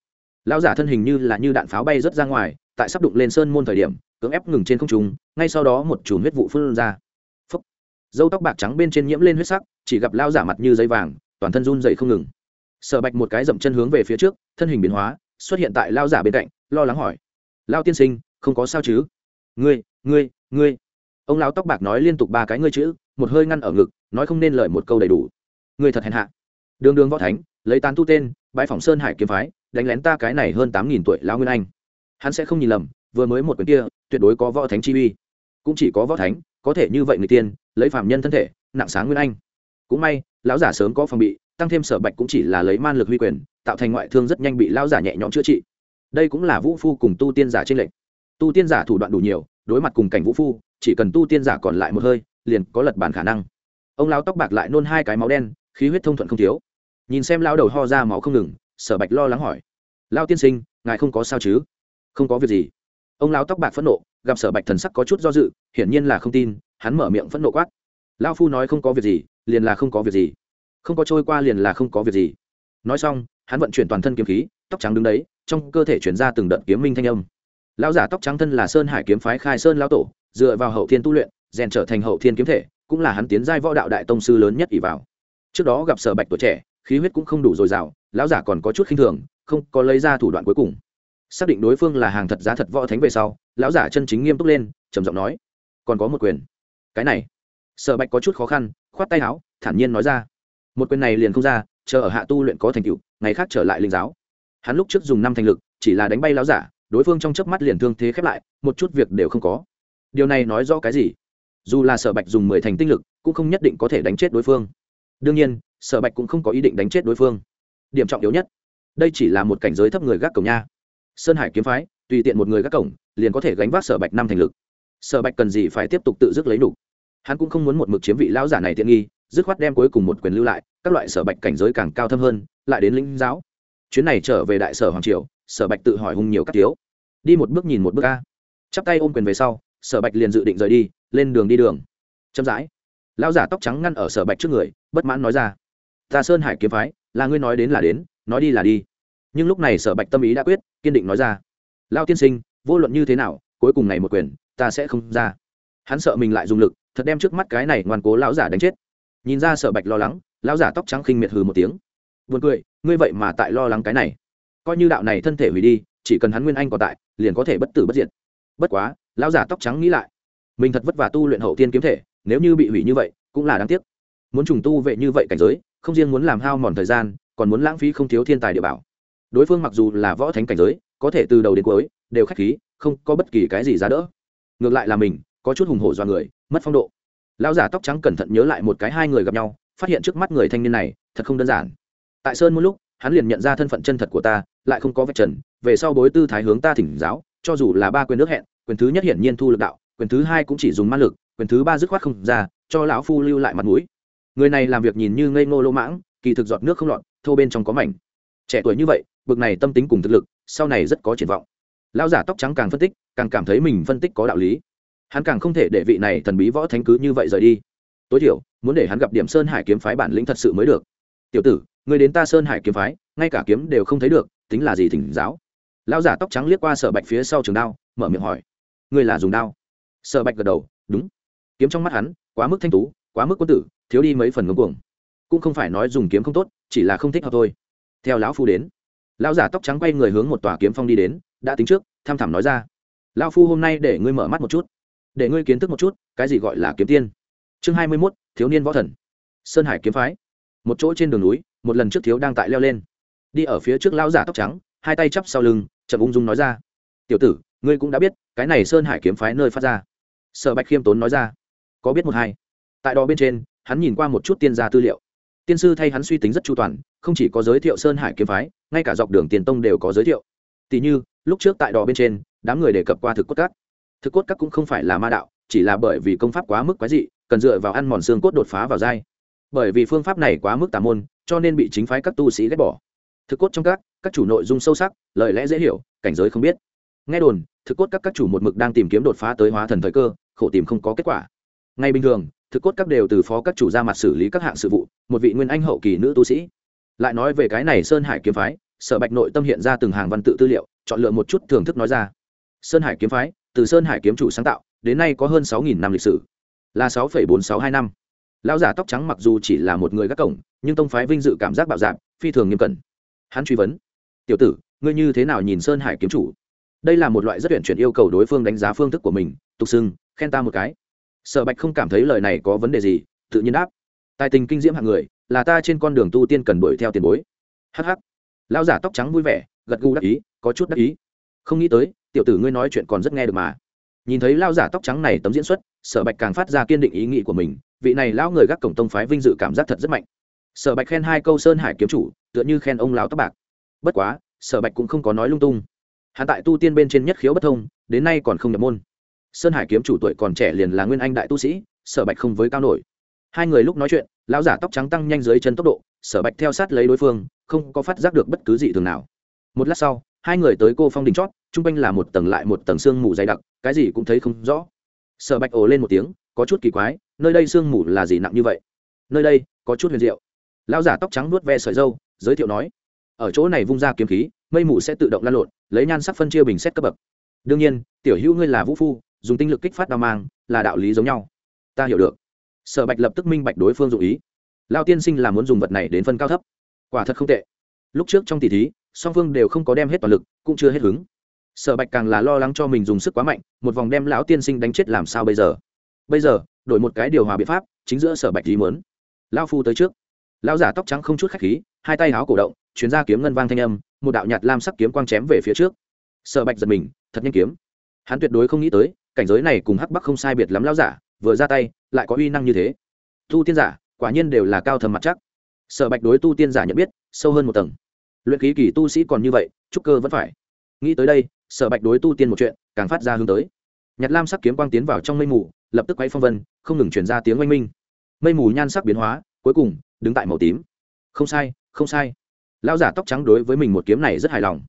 Speaker 1: lão giả thân hình như là như đạn pháo bay rớt ra ngoài tại sắp đụng lên sơn môn thời điểm, cưỡng ép ngừng trên không trung, ngay sau đó một chùm huyết vụ phun ra. Phấp dâu tóc bạc trắng bên trên nhiễm lên huyết sắc, chỉ gặp lao giả mặt như dây vàng, toàn thân run dậy không ngừng. Sở bạch một cái dậm chân hướng về phía trước, thân hình biến hóa, xuất hiện tại lao giả bên cạnh, lo lắng hỏi. Lao tiên sinh, không có sao chứ? Ngươi ngươi ngươi. Ông lão tóc bạc nói liên tục ba cái ngươi chữ, một hơi ngăn ở ngực, nói không nên lời một câu đầy đủ. Ngươi thật hèn hạ. Đường đường võ thánh, lấy tán tu tên bãi phòng sơn hải kiếm phái, đánh lén ta cái này hơn tám nghìn tuổi lão nguyên anh hắn sẽ không nhìn lầm, vừa mới một quyền kia, tuyệt đối có võ thánh chi uy. Cũng chỉ có võ thánh, có thể như vậy người tiên, lấy phạm nhân thân thể, nặng sáng nguyên anh. Cũng may, lão giả sớm có phòng bị, tăng thêm sở bạch cũng chỉ là lấy man lực huy quyền, tạo thành ngoại thương rất nhanh bị lão giả nhẹ nhõm chữa trị. Đây cũng là vũ phu cùng tu tiên giả trên lệnh tu tiên giả thủ đoạn đủ nhiều, đối mặt cùng cảnh vũ phu, chỉ cần tu tiên giả còn lại một hơi, liền có lật bàn khả năng. Ông lão tóc bạc lại nôn hai cái máu đen, khí huyết thông thuận không thiếu. Nhìn xem lao đầu ho ra máu không ngừng, sở bạch lo lắng hỏi. Lao tiên sinh, ngài không có sao chứ? Không có việc gì. Ông lão tóc bạc phẫn nộ, gặp sở bạch thần sắc có chút do dự, hiển nhiên là không tin, hắn mở miệng phẫn nộ quát. Lao phu nói không có việc gì, liền là không có việc gì. Không có trôi qua liền là không có việc gì. Nói xong, hắn vận chuyển toàn thân kiếm khí, tóc trắng đứng đấy, trong cơ thể chuyển ra từng đợt kiếm minh thanh âm. Lão giả tóc trắng thân là sơn hải kiếm phái khai sơn lão tổ, dựa vào hậu thiên tu luyện, rèn trở thành hậu thiên kiếm thể, cũng là hắn tiến giai võ đạo đại tông sư lớn nhất ỷ vào. Trước đó gặp sở bạch tuổi trẻ, khí huyết cũng không đủ dồi dào, lão giả còn có chút khinh thường, không có lấy ra thủ đoạn cuối cùng xác định đối phương là hàng thật giá thật võ thánh về sau, lão giả chân chính nghiêm túc lên, trầm giọng nói, còn có một quyền. Cái này? Sở bạch có chút khó khăn, khoát tay áo, thản nhiên nói ra, một quyền này liền không ra, chờ ở hạ tu luyện có thành tựu, ngày khác trở lại linh giáo. Hắn lúc trước dùng năm thành lực, chỉ là đánh bay lão giả, đối phương trong chớp mắt liền thương thế khép lại, một chút việc đều không có. Điều này nói rõ cái gì? Dù là sở bạch dùng mười thành tinh lực, cũng không nhất định có thể đánh chết đối phương. Đương nhiên, sở bạch cũng không có ý định đánh chết đối phương. Điểm trọng yếu nhất, đây chỉ là một cảnh giới thấp người gác cổng nha sơn hải kiếm phái, tùy tiện một người gác cổng, liền có thể gánh vác sở bạch năm thành lực. Sở bạch cần gì phải tiếp tục tự dứt lấy đủ? Hắn cũng không muốn một mực chiếm vị lão giả này tiện nghi, dứt khoát đem cuối cùng một quyền lưu lại, các loại sở bạch cảnh giới càng cao thâm hơn, lại đến lĩnh giáo. Chuyến này trở về đại sở hoàng triều, sở bạch tự hỏi hung nhiều các thiếu. Đi một bước nhìn một bước a. chắp tay ôm quyền về sau, sở bạch liền dự định rời đi, lên đường đi đường. Chậm rãi. Lão giả tóc trắng ngăn ở sở bạch trước người, bất mãn nói ra. Ta sơn hải kiếm phái, là ngươi nói đến là đến, nói đi là đi. Nhưng lúc này sở bạch tâm ý đã quyết kiên định nói ra. Lao tiên sinh, vô luận như thế nào, cuối cùng này một quyền, ta sẽ không ra. Hắn sợ mình lại dùng lực, thật đem trước mắt cái này ngoan cố lão giả đánh chết. Nhìn ra sợ bạch lo lắng, lão giả tóc trắng khinh miệt hừ một tiếng. Buồn cười, ngươi vậy mà tại lo lắng cái này. Coi như đạo này thân thể hủy đi, chỉ cần hắn nguyên anh còn tại, liền có thể bất tử bất diệt. Bất quá, lão giả tóc trắng nghĩ lại. Mình thật vất vả tu luyện hậu tiên kiếm thể, nếu như bị hủy như vậy, cũng là đáng tiếc. Muốn trùng tu vệ như vậy cảnh giới, không riêng muốn làm hao mòn thời gian, còn muốn lãng phí không thiếu thiên tài địa bảo đối phương mặc dù là võ thánh cảnh giới, có thể từ đầu đến cuối đều khách khí, không có bất kỳ cái gì giá đỡ. Ngược lại là mình, có chút hùng hổ do người, mất phong độ. Lão giả tóc trắng cẩn thận nhớ lại một cái hai người gặp nhau, phát hiện trước mắt người thanh niên này, thật không đơn giản. Tại sơn một lúc, hắn liền nhận ra thân phận chân thật của ta, lại không có vạch trần, về sau bối tư thái hướng ta thỉnh giáo, cho dù là ba quyền nước hẹn, quyền thứ nhất hiển nhiên thu lực đạo, quyền thứ hai cũng chỉ dùng ma lực, quyền thứ ba dứt khoát không ra, cho lão phu lưu lại mặt mũi. Người này làm việc nhìn như ngây ngô lỗ mãng, kỳ thực giọt nước không lọt, thô bên trong có mảnh. Trẻ tuổi như vậy bực này tâm tính cùng thực lực, sau này rất có triển vọng. Lão giả tóc trắng càng phân tích, càng cảm thấy mình phân tích có đạo lý. Hắn càng không thể để vị này thần bí võ thánh cứ như vậy rời đi. Tối thiểu, muốn để hắn gặp điểm sơn hải kiếm phái bản lĩnh thật sự mới được. Tiểu tử người đến ta sơn hải kiếm phái, ngay cả kiếm đều không thấy được, tính là gì thỉnh giáo? Lão giả tóc trắng liếc qua sở bạch phía sau trường đao, mở miệng hỏi. Ngươi là dùng đao? Sở bạch gật đầu, đúng. Kiếm trong mắt hắn, quá mức thanh tú, quá mức quân tử, thiếu đi mấy phần ngưng cuồng. Cũng không phải nói dùng kiếm không tốt, chỉ là không thích hợp thôi. Theo lão phu đến lão giả tóc trắng quay người hướng một tòa kiếm phong đi đến, đã tính trước, tham thảm nói ra. Lão phu hôm nay để ngươi mở mắt một chút. Để ngươi kiến thức một chút, cái gì gọi là kiếm tiên. Chương hai mươi mốt, thiếu niên võ thần. Sơn hải kiếm phái. Một chỗ trên đường núi, một lần trước thiếu đang tại leo lên. Đi ở phía trước lão giả tóc trắng, hai tay chắp sau lưng, chậm ung dung nói ra, tiểu tử, ngươi cũng đã biết, cái này sơn hải kiếm phái nơi phát ra. Sở bạch khiêm tốn nói ra, có biết một hai. Tại đó bên trên, hắn nhìn qua một chút tiên gia tư liệu tiên sư thay hắn suy tính rất chu toàn, không chỉ có giới thiệu sơn hải kiếm phái, ngay cả dọc đường tiền tông đều có giới thiệu. Tỷ như, lúc trước tại đò bên trên, đám người đề cập qua thực cốt các thực cốt các cũng không phải là ma đạo, chỉ là bởi vì công pháp quá mức quái dị, cần dựa vào ăn mòn xương cốt đột phá vào dai bởi vì phương pháp này quá mức tà môn, cho nên bị chính phái các tu sĩ ghét bỏ. Thực cốt trong các các chủ nội dung sâu sắc, lời lẽ dễ hiểu, cảnh giới không biết. Nghe đồn, thực cốt các các chủ một mực đang tìm kiếm đột phá tới hóa thần thời cơ, khổ tìm không có kết quả. Ngay bình thường, thực cốt các đều từ phó các chủ ra mặt xử lý các hạng sự vụ một vị nguyên anh hậu kỳ nữ tu sĩ. Lại nói về cái này sơn hải kiếm phái, sở bạch nội tâm hiện ra từng hàng văn tự tư liệu, chọn lựa một chút thưởng thức nói ra. Sơn hải kiếm phái, từ sơn hải kiếm chủ sáng tạo, đến nay có hơn sáu nghìn năm lịch sử, là sáu bốn sáu hai năm. Lão giả tóc trắng mặc dù chỉ là một người gác cổng, nhưng tông phái vinh dự cảm giác bạo dạp phi thường nghiêm cẩn. Hắn truy vấn, tiểu tử, ngươi như thế nào nhìn sơn hải kiếm chủ? Đây là một loại rất tuyển chuyển yêu cầu đối phương đánh giá phương thức của mình, tục xưng, khen ta một cái. Sở bạch không cảm thấy lời này có vấn đề gì, tự nhiên đáp tài tình kinh diễm hạng người, là ta trên con đường tu tiên cần đuổi theo tiền bối. Hh lão giả tóc trắng vui vẻ, gật gù đắc ý, có chút đắc ý. Không nghĩ tới, tiểu tử ngươi nói chuyện còn rất nghe được mà. Nhìn thấy lão giả tóc trắng này tấm diễn xuất, sở bạch càng phát ra kiên định ý nghĩ của mình, vị này lão người gác cổng tông phái vinh dự cảm giác thật rất mạnh. Sở bạch khen hai câu sơn hải kiếm chủ, tựa như khen ông lão tóc bạc. Bất quá, sở bạch cũng không có nói lung tung. Hạ tại tu tiên bên trên nhất khiếu bất thông, đến nay còn không nhập môn. Sơn hải kiếm chủ tuổi còn trẻ liền là nguyên anh đại tu sĩ, sở bạch không với cao nổi hai người lúc nói chuyện, lão giả tóc trắng tăng nhanh dưới chân tốc độ, sở bạch theo sát lấy đối phương, không có phát giác được bất cứ gì thường nào. Một lát sau, hai người tới cô phong đỉnh chót t r u n g quanh là một tầng lại một tầng sương mù dày đặc, cái gì cũng thấy không rõ. Sở bạch ồ lên một tiếng, có chút kỳ quái, nơi đây sương mù là gì nặng như vậy? Nơi đây, có chút huyền diệu. Lão giả tóc trắng nuốt ve sợi dâu giới thiệu nói, ở chỗ này vung ra kiếm khí, mây mù sẽ tự động lan lộn, lấy nhan sắc phân chia bình xét cấp bậc. Đương nhiên, tiểu hữu ngươi là vũ phu, dùng tinh lực kích phát đao mang, là đạo lý giống nhau. Ta hiểu được sở bạch lập tức minh bạch đối phương dụ ý. Lao tiên sinh là muốn dùng vật này đến phân cao thấp. Quả thật không tệ. Lúc trước trong tỷ thí, song phương đều không có đem hết toàn lực, cũng chưa hết hứng. Sở bạch càng là lo lắng cho mình dùng sức quá mạnh, một vòng đem lão tiên sinh đánh chết làm sao bây giờ? Bây giờ, đổi một cái điều hòa biện pháp, chính giữa sở bạch ý mớn lao phu tới trước. Lão giả tóc trắng không chút khách khí, hai tay háo cổ động chuyến ra kiếm ngân vang thanh âm, một đạo nhạt lam sắc kiếm quang chém về phía trước. Sở bạch giật mình, thật nhanh kiếm. Hắn tuyệt đối không nghĩ tới, cảnh giới này cùng hắc bắc không sai biệt lắm lão giả vừa ra tay, lại có uy năng như thế. Tu tiên giả, quả nhiên đều là cao thầm mặt chắc. Sở bạch đối tu tiên giả nhận biết, sâu hơn một tầng. Luyện khí kỳ tu sĩ còn như vậy, trúc cơ vẫn phải. Nghĩ tới đây, sở bạch đối tu tiên một chuyện, càng phát ra hướng tới. Nhật lam sắc kiếm quang tiến vào trong mây mù, lập tức quay phong vân, không ngừng chuyển ra tiếng oanh minh. Mây mù nhan sắc biến hóa, cuối cùng, đứng tại màu tím. Không sai không sai. Lao giả tóc trắng đối với mình một kiếm này rất hài lòng.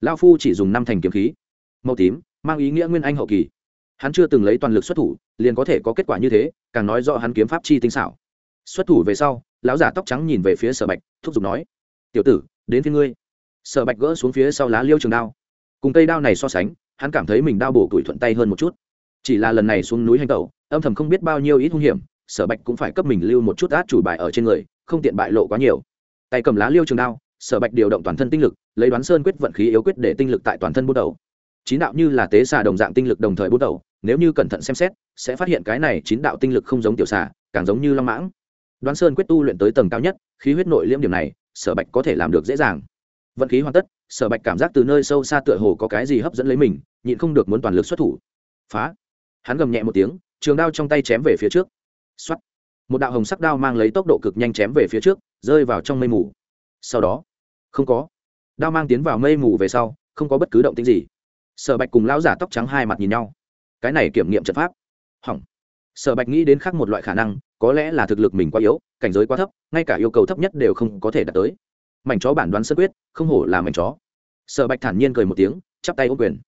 Speaker 1: Lao phu chỉ dùng năm thành kiếm khí. Màu tím, mang ý nghĩa nguyên anh hậu kỳ hắn chưa từng lấy toàn lực xuất thủ, liền có thể có kết quả như thế, càng nói do hắn kiếm pháp chi tinh xảo. Xuất thủ về sau, lão giả tóc trắng nhìn về phía sở bạch, thúc giục nói, tiểu tử, đến phía ngươi. Sở bạch gỡ xuống phía sau lá liêu trường đao. Cùng cây đao này so sánh, hắn cảm thấy mình đao bổ tuổi thuận tay hơn một chút. Chỉ là lần này xuống núi hành tẩu, âm thầm không biết bao nhiêu ít hung hiểm, sở bạch cũng phải cấp mình lưu một chút át chủ bài ở trên người, không tiện bại lộ quá nhiều. Tay cầm lá liêu trường đao, sở bạch điều động toàn thân tinh lực, lấy đoán sơn quyết vận khí yếu quyết để tinh lực tại toàn thân bút đầu. Chín đạo như là tế xà đồng dạng tinh lực đồng thời bút đầu nếu như cẩn thận xem xét, sẽ phát hiện cái này chín đạo tinh lực không giống tiểu xà, càng giống như long mãng. Đoán sơn quyết tu luyện tới tầng cao nhất, khí huyết nội liễm điểm này, sở bạch có thể làm được dễ dàng. Vận khí hoàn tất, sở bạch cảm giác từ nơi sâu xa tựa hồ có cái gì hấp dẫn lấy mình, nhịn không được muốn toàn lực xuất thủ. Phá! Hắn gầm nhẹ một tiếng, trường đao trong tay chém về phía trước. X một đạo hồng sắc đao mang lấy tốc độ cực nhanh chém về phía trước, rơi vào trong mây mù. Sau đó, không có. Đao mang tiến vào mây mù về sau, không có bất cứ động tính gì. Sở bạch cùng lão giả tóc trắng hai mặt nhìn nhau cái này kiểm nghiệm trận pháp. Hỏng. Sở bạch nghĩ đến khác một loại khả năng, có lẽ là thực lực mình quá yếu, cảnh giới quá thấp, ngay cả yêu cầu thấp nhất đều không có thể đạt tới. Mảnh chó bản đoán sơ quyết, không hổ là mảnh chó. Sở bạch thản nhiên cười một tiếng, chắp tay ô quyền.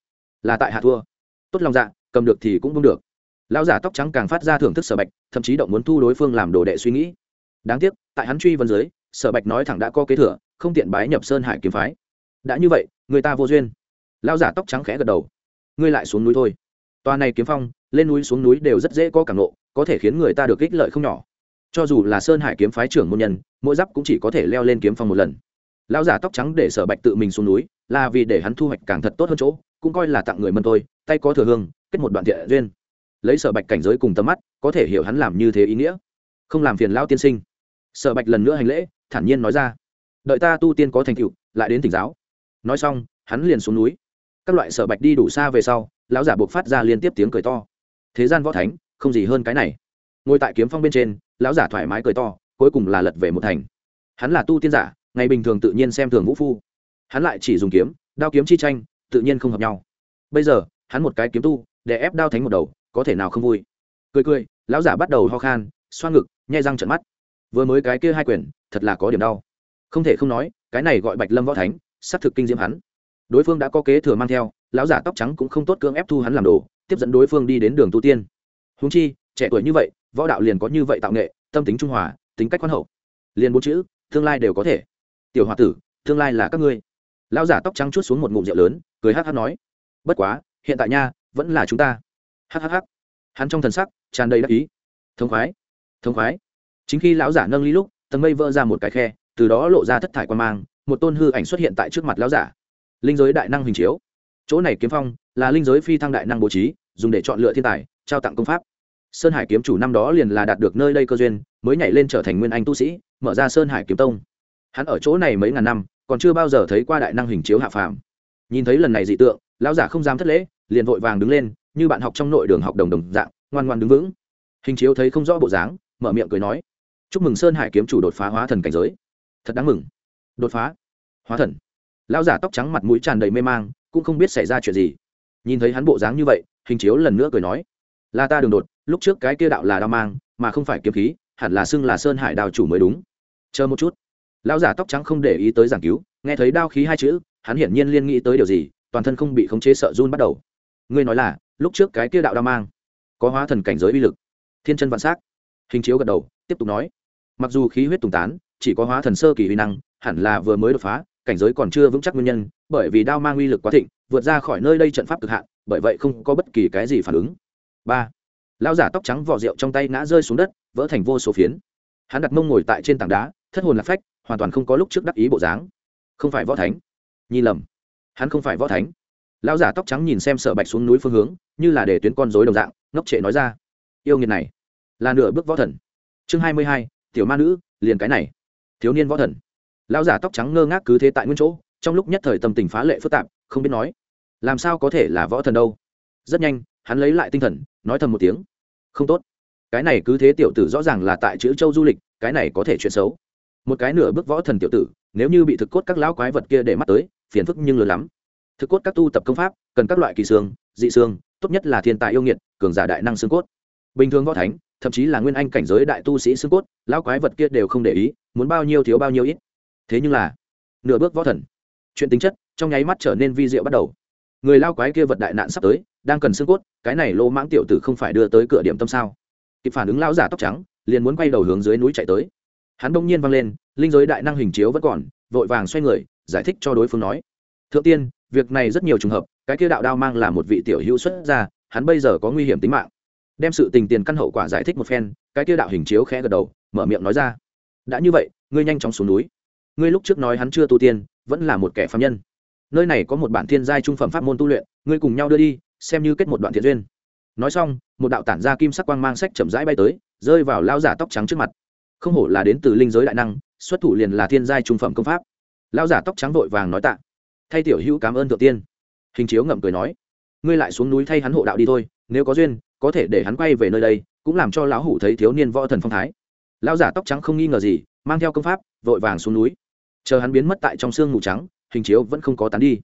Speaker 1: Là tại hạ thua. Tốt lòng dạ cầm được thì cũng không được. Lão giả tóc trắng càng phát ra thưởng thức sở bạch, thậm chí động muốn thu đối phương làm đồ đệ suy nghĩ. Đáng tiếc, tại hắn truy vân dưới, sở bạch nói thẳng đã có kế thừa, không tiện bái nhập sơn hải kiếm phái. Đã như vậy, người ta vô duyên. Lão giả tóc trắng khẽ gật đầu. Ngươi lại xuống núi thôi toa này kiếm phong lên núi xuống núi đều rất dễ có cảm ngộ, có thể khiến người ta được ích lợi không nhỏ. Cho dù là sơn hải kiếm phái trưởng môn nhân mỗi giáp cũng chỉ có thể leo lên kiếm phong một lần. Lão giả tóc trắng để sở bạch tự mình xuống núi là vì để hắn thu hoạch càng thật tốt hơn chỗ cũng coi là tặng người mân tôi tay có thừa hương kết một đoạn thiện duyên. Lấy sở bạch cảnh giới cùng tầm mắt có thể hiểu hắn làm như thế ý nghĩa. Không làm phiền Lão tiên sinh. Sở bạch lần nữa hành lễ thản nhiên nói ra. Đợi ta tu tiên có thành tựu lại đến tỉnh giáo. Nói xong hắn liền xuống núi. Các loại sở bạch đi đủ xa về sau lão giả buộc phát ra liên tiếp tiếng cười to. Thế gian võ thánh, không gì hơn cái này. Ngồi tại kiếm phong bên trên, lão giả thoải mái cười to, cuối cùng là lật về một thành. Hắn là tu tiên giả, ngày bình thường tự nhiên xem thường vũ phu. Hắn lại chỉ dùng kiếm, đao kiếm chi tranh, tự nhiên không hợp nhau. Bây giờ, hắn một cái kiếm tu, để ép đao thánh một đầu, có thể nào không vui? Cười cười, lão giả bắt đầu ho khan, xoa ngực, nhai răng trận mắt. Vừa mới cái kia hai quyền, thật là có điểm đau. Không thể không nói, cái này gọi bạch lâm võ thánh s ắ c thực kinh diễm hắn đối phương đã có kế thừa mang theo, lão giả tóc trắng cũng không tốt cưỡng ép thu hắn làm đồ, tiếp dẫn đối phương đi đến đường tu tiên. Húng chi, trẻ tuổi như vậy, võ đạo liền có như vậy tạo nghệ, tâm tính trung hòa, tính cách quan hậu. Liền bốn chữ, tương lai đều có thể. Tiểu h o a tử, tương lai là các ngươi. Lão giả tóc trắng chút xuống một ngụm rượu lớn, cười hát hát nói, bất quá, hiện tại nha, vẫn là chúng ta. Hhh hắn trong thần sắc tràn đầy đắc ý. Thống khoái thống khoái. Chính khi lão giả nâng ly lúc, tầng mây vỡ ra một cái khe, từ đó lộ ra thất thải quan mang, một tôn hư ảnh xuất hiện tại trước mặt lão giả linh giới đại năng hình chiếu. Chỗ này kiếm phong là linh giới phi thăng đại năng bố trí, dùng để chọn lựa thiên tài, trao tặng công pháp. Sơn hải kiếm chủ năm đó liền là đạt được nơi đây cơ duyên, mới nhảy lên trở thành nguyên anh tu sĩ, mở ra sơn hải kiếm tông. Hắn ở chỗ này mấy ngàn năm, còn chưa bao giờ thấy qua đại năng hình chiếu hạ phàm. Nhìn thấy lần này dị tượng, lão giả không dám thất lễ, liền vội vàng đứng lên, như bạn học trong nội đường học đồng đồng dạng, ngoan ngoan đứng vững. Hình chiếu thấy không rõ bộ dáng, mở miệng cười nói, chúc mừng sơn hải kiếm chủ đột phá hóa thần cảnh giới. Thật đáng mừng. Đột phá hóa thần lão giả tóc trắng mặt mũi tràn đầy mê mang, cũng không biết xảy ra chuyện gì. Nhìn thấy hắn bộ dáng như vậy, hình chiếu lần nữa cười nói, là ta đường đột, lúc trước cái kia đạo là đao mang, mà không phải kiếm khí, hẳn là xưng là sơn hải đào chủ mới đúng. Chờ một chút. Lão giả tóc trắng không để ý tới giảng cứu, nghe thấy đao khí hai chữ, hắn hiển nhiên liên nghĩ tới điều gì, toàn thân không bị khống chế sợ run bắt đầu. Ngươi nói là, lúc trước cái kia đạo đao mang, có hóa thần cảnh giới uy lực. Thiên chân vạn s á c hình chiếu gật đầu, tiếp tục nói, mặc dù khí huyết tùng tán, chỉ có hóa thần sơ kỳ uy năng, hẳn là vừa mới đột phá cảnh giới còn chưa vững chắc nguyên nhân, bởi vì đao mang uy lực quá thịnh, vượt ra khỏi nơi đây trận pháp cực hạn, bởi vậy không có bất kỳ cái gì phản ứng. Ba lao giả tóc trắng vỏ rượu trong tay ngã rơi xuống đất, vỡ thành vô số phiến. Hắn đặt mông ngồi tại trên tảng đá, thất hồn lạc phách, hoàn toàn không có lúc trước đắc ý bộ dáng. Không phải võ thánh. Nhìn lầm. Hắn không phải võ thánh. Lão giả tóc trắng nhìn xem sợ bạch xuống núi phương hướng, như là để tuyến con dối đồng dạng, ngốc trệ nói ra. Yêu nghiệt này, là nửa bước võ thần. Chương hai mươi hai, tiểu ma nữ, liền cái này. Thiếu niên võ thần lão giả tóc trắng ngơ ngác cứ thế tại nguyên chỗ, trong lúc nhất thời tâm tình phá lệ phức tạp, không biết nói, làm sao có thể là võ thần đâu. Rất nhanh, hắn lấy lại tinh thần, nói thầm một tiếng. Không tốt. Cái này cứ thế tiểu tử rõ ràng là tại chữ châu du lịch, cái này có thể chuyện xấu. Một cái nửa bước võ thần tiểu tử, nếu như bị thực cốt các lão quái vật kia để mắt tới, phiền phức nhưng lớn lắm. Thực cốt các tu tập công pháp, cần các loại kỳ xương, dị xương, tốt nhất là thiên tài yêu nghiệt, cường giả đại năng xương cốt. Bình thường võ thánh, thậm chí là nguyên anh cảnh giới đại tu sĩ xương cốt, lão quái vật kia đều không để ý, muốn bao nhiêu thiếu bao nhiêu ít thế nhưng là, nửa bước võ thần. Chuyện tính chất, trong nháy mắt trở nên vi diệu bắt đầu. Người lao quái kia vật đại nạn sắp tới, đang cần xương cốt, cái này lô mãng tiểu tử không phải đưa tới cửa điểm tâm sao? Kịp phản ứng lao giả tóc trắng, liền muốn quay đầu hướng dưới núi chạy tới. Hắn đông nhiên văng lên, linh giới đại năng hình chiếu vẫn còn, vội vàng xoay người, giải thích cho đối phương nói. Thượng tiên, việc này rất nhiều trường hợp, cái kia đạo đao mang là một vị tiểu hữu xuất ra hắn bây giờ có nguy hiểm tính mạng. Đem sự tình tiền căn hậu quả giải thích một phen, cái kia đạo hình chiếu khẽ gật đầu, mở miệng nói ra. Đã như vậy, ngươi nhanh chóng xuống núi ngươi lúc trước nói hắn chưa tu tiên, vẫn là một kẻ phạm nhân. Nơi này có một bản thiên giai trung phẩm pháp môn tu luyện, ngươi cùng nhau đưa đi, xem như kết một đoạn thiện duyên. Nói xong, một đạo tản ra kim sắc quang mang sách chậm rãi bay tới, rơi vào lao giả tóc trắng trước mặt. Không hổ là đến từ linh giới đại năng, xuất thủ liền là thiên giai trung phẩm công pháp. Lao giả tóc trắng vội vàng nói tạ. Thay tiểu hữu cảm ơn thượng tiên. Hình chiếu ngậm cười nói, ngươi lại xuống núi thay hắn hộ đạo đi thôi, nếu có duyên, có thể để hắn quay về nơi đây, cũng làm cho lão hủ thấy thiếu niên võ thần phong thái. Lão giả tóc trắng không nghi ngờ gì, mang theo công pháp, vội vàng xuống núi chờ hắn biến mất tại trong sương mù trắng, hình chiếu vẫn không có tán đi.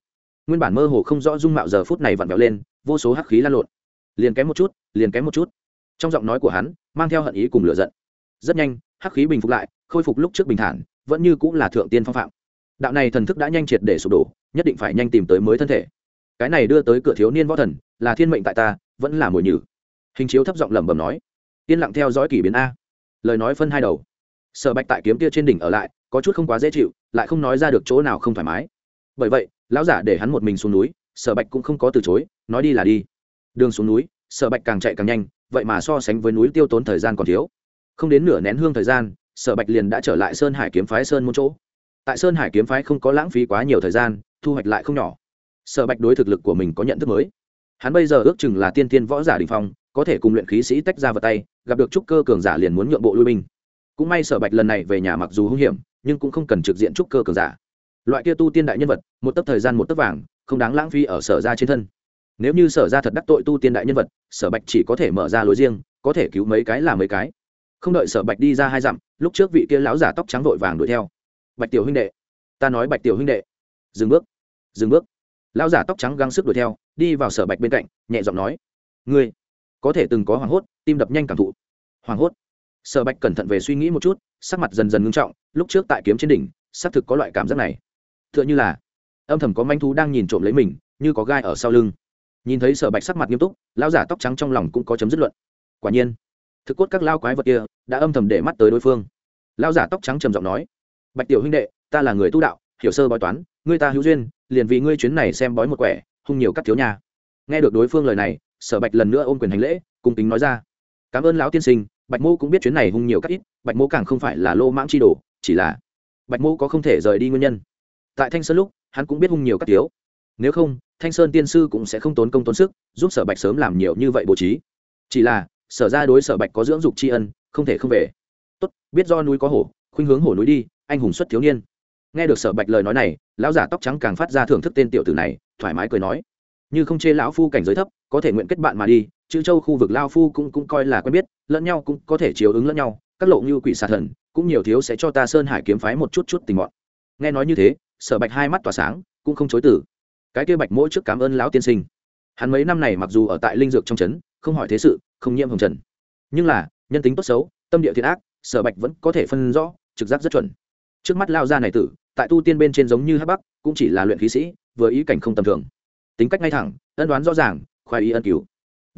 Speaker 1: Nguyên bản mơ hồ không rõ dung mạo giờ phút này vặn vẹo lên, vô số hắc khí lan lộn. Liền kém một chút, liền kém một chút. Trong giọng nói của hắn, mang theo hận ý cùng lửa giận. Rất nhanh, hắc khí bình phục lại, khôi phục lúc trước bình thản, vẫn như cũng là thượng tiên phong phạm. Đạo này thần thức đã nhanh triệt để sụp đổ, nhất định phải nhanh tìm tới mới thân thể. Cái này đưa tới cửa thiếu niên võ thần, là thiên mệnh tại ta, vẫn là mồi nhử. Hình chiếu thấp giọng lẩm bẩm nói, yên lặng theo dõi kỷ biến a. Lời nói phân hai đầu. Sở bạch tại kiếm kia trên đỉnh ở lại, có chút không quá dễ chịu lại không nói ra được chỗ nào không thoải mái. Bởi vậy, lão giả để hắn một mình xuống núi, sở bạch cũng không có từ chối, nói đi là đi. Đường xuống núi, sở bạch càng chạy càng nhanh, vậy mà so sánh với núi tiêu tốn thời gian còn thiếu. Không đến nửa nén hương thời gian, sở bạch liền đã trở lại sơn hải kiếm phái sơn một chỗ. Tại sơn hải kiếm phái không có lãng phí quá nhiều thời gian, thu hoạch lại không nhỏ. Sở bạch đối thực lực của mình có nhận thức mới. Hắn bây giờ ước chừng là tiên tiên võ giả đình phong, có thể cùng luyện khí sĩ tách ra vật tay, gặp được trúc cơ cường giả liền muốn nhượng bộ lui binh. Cũng may sở bạch lần này về nhà mặc dù hung hiểm nhưng cũng không cần trực diện trúc cơ cường giả. Loại kia tu tiên đại nhân vật, một tấc thời gian một tấc vàng, không đáng lãng phí ở sở ra trên thân. Nếu như sở ra thật đắc tội tu tiên đại nhân vật, sở bạch chỉ có thể mở ra lối riêng, có thể cứu mấy cái là mấy cái. Không đợi sở bạch đi ra hai dặm, lúc trước vị kia lão giả tóc trắng vội vàng đuổi theo. Bạch tiểu huynh đệ, ta nói bạch tiểu huynh đệ. Dừng bước dừng bước. Lão giả tóc trắng găng sức đuổi theo, đi vào sở bạch bên cạnh, nhẹ giọng nói, ngươi, có thể từng có hoảng hốt, tim đập nhanh cảm thụ. Hoảng hốt? Sở bạch cẩn thận về suy nghĩ một chút, sắc mặt dần dần ngưng trọng, lúc trước tại kiếm trên đỉnh, xác thực có loại cảm giác này. T h ư ợ n h ư là, âm thầm có manh thú đang nhìn trộm lấy mình, như có gai ở sau lưng. Nhìn thấy sở bạch sắc mặt nghiêm túc, lão giả tóc trắng trong lòng cũng có chấm dứt luận. Quả nhiên, thực cốt các lao quái vật kia đã âm thầm để mắt tới đối phương. Lão giả tóc trắng trầm giọng nói, bạch tiểu huynh đệ, ta là người tu đạo, hiểu sơ bói toán, ngươi ta hữu duyên, liền vì ngươi chuyến này xem bói một quẻ, hung nhiều các thiếu nhà nghe được đối phương lời này, sở bạch lần nữa ôm quyền hành lễ, cung kính nói ra, cảm ơn lão tiên sinh bạch mô cũng biết chuyến này hung nhiều các ít, bạch mô càng không phải là lô mãng chi đồ, chỉ là bạch mô có không thể rời đi nguyên nhân. Tại thanh sơn lúc, hắn cũng biết hung nhiều các tiếu nếu không, thanh sơn tiên sư cũng sẽ không tốn công tốn sức, giúp sở bạch sớm làm nhiều như vậy bố trí. Chỉ là, sở ra đối sở bạch có dưỡng dục tri ân, không thể không về. Tốt, biết do núi có hổ, khuynh hướng hổ núi đi, anh hùng xuất thiếu niên. Nghe được sở bạch lời nói này, lão giả tóc trắng càng phát ra thưởng thức tên tiểu tử này, thoải mái cười nói. Như không chê lão phu cảnh giới thấp, có thể nguyện kết bạn mà đi chữ châu khu vực lao phu cũng cũng coi là quen biết, lẫn nhau cũng có thể chiếu ứng lẫn nhau, các lộ như quỷ xà thần, cũng nhiều thiếu sẽ cho ta sơn hải kiếm phái một chút chút tình bọn. Nghe nói như thế, sở bạch hai mắt tỏa sáng, cũng không chối tử cái kia bạch mỗi trước cảm ơn lão tiên sinh. Hắn mấy năm này mặc dù ở tại linh dược trong trấn, không hỏi thế sự, không nhiễm hồng trần. Nhưng là, nhân tính tốt xấu, tâm địa thiện ác, sở bạch vẫn có thể phân rõ, trực giác rất chuẩn. Trước mắt lao ra này tử, tại tu tiên bên trên giống như hắc bắc, cũng chỉ là luyện khí sĩ, vừa ý cảnh không tầm thường. Tính cách ngay thẳng, ân đoán rõ ràng khoai ý ân cứu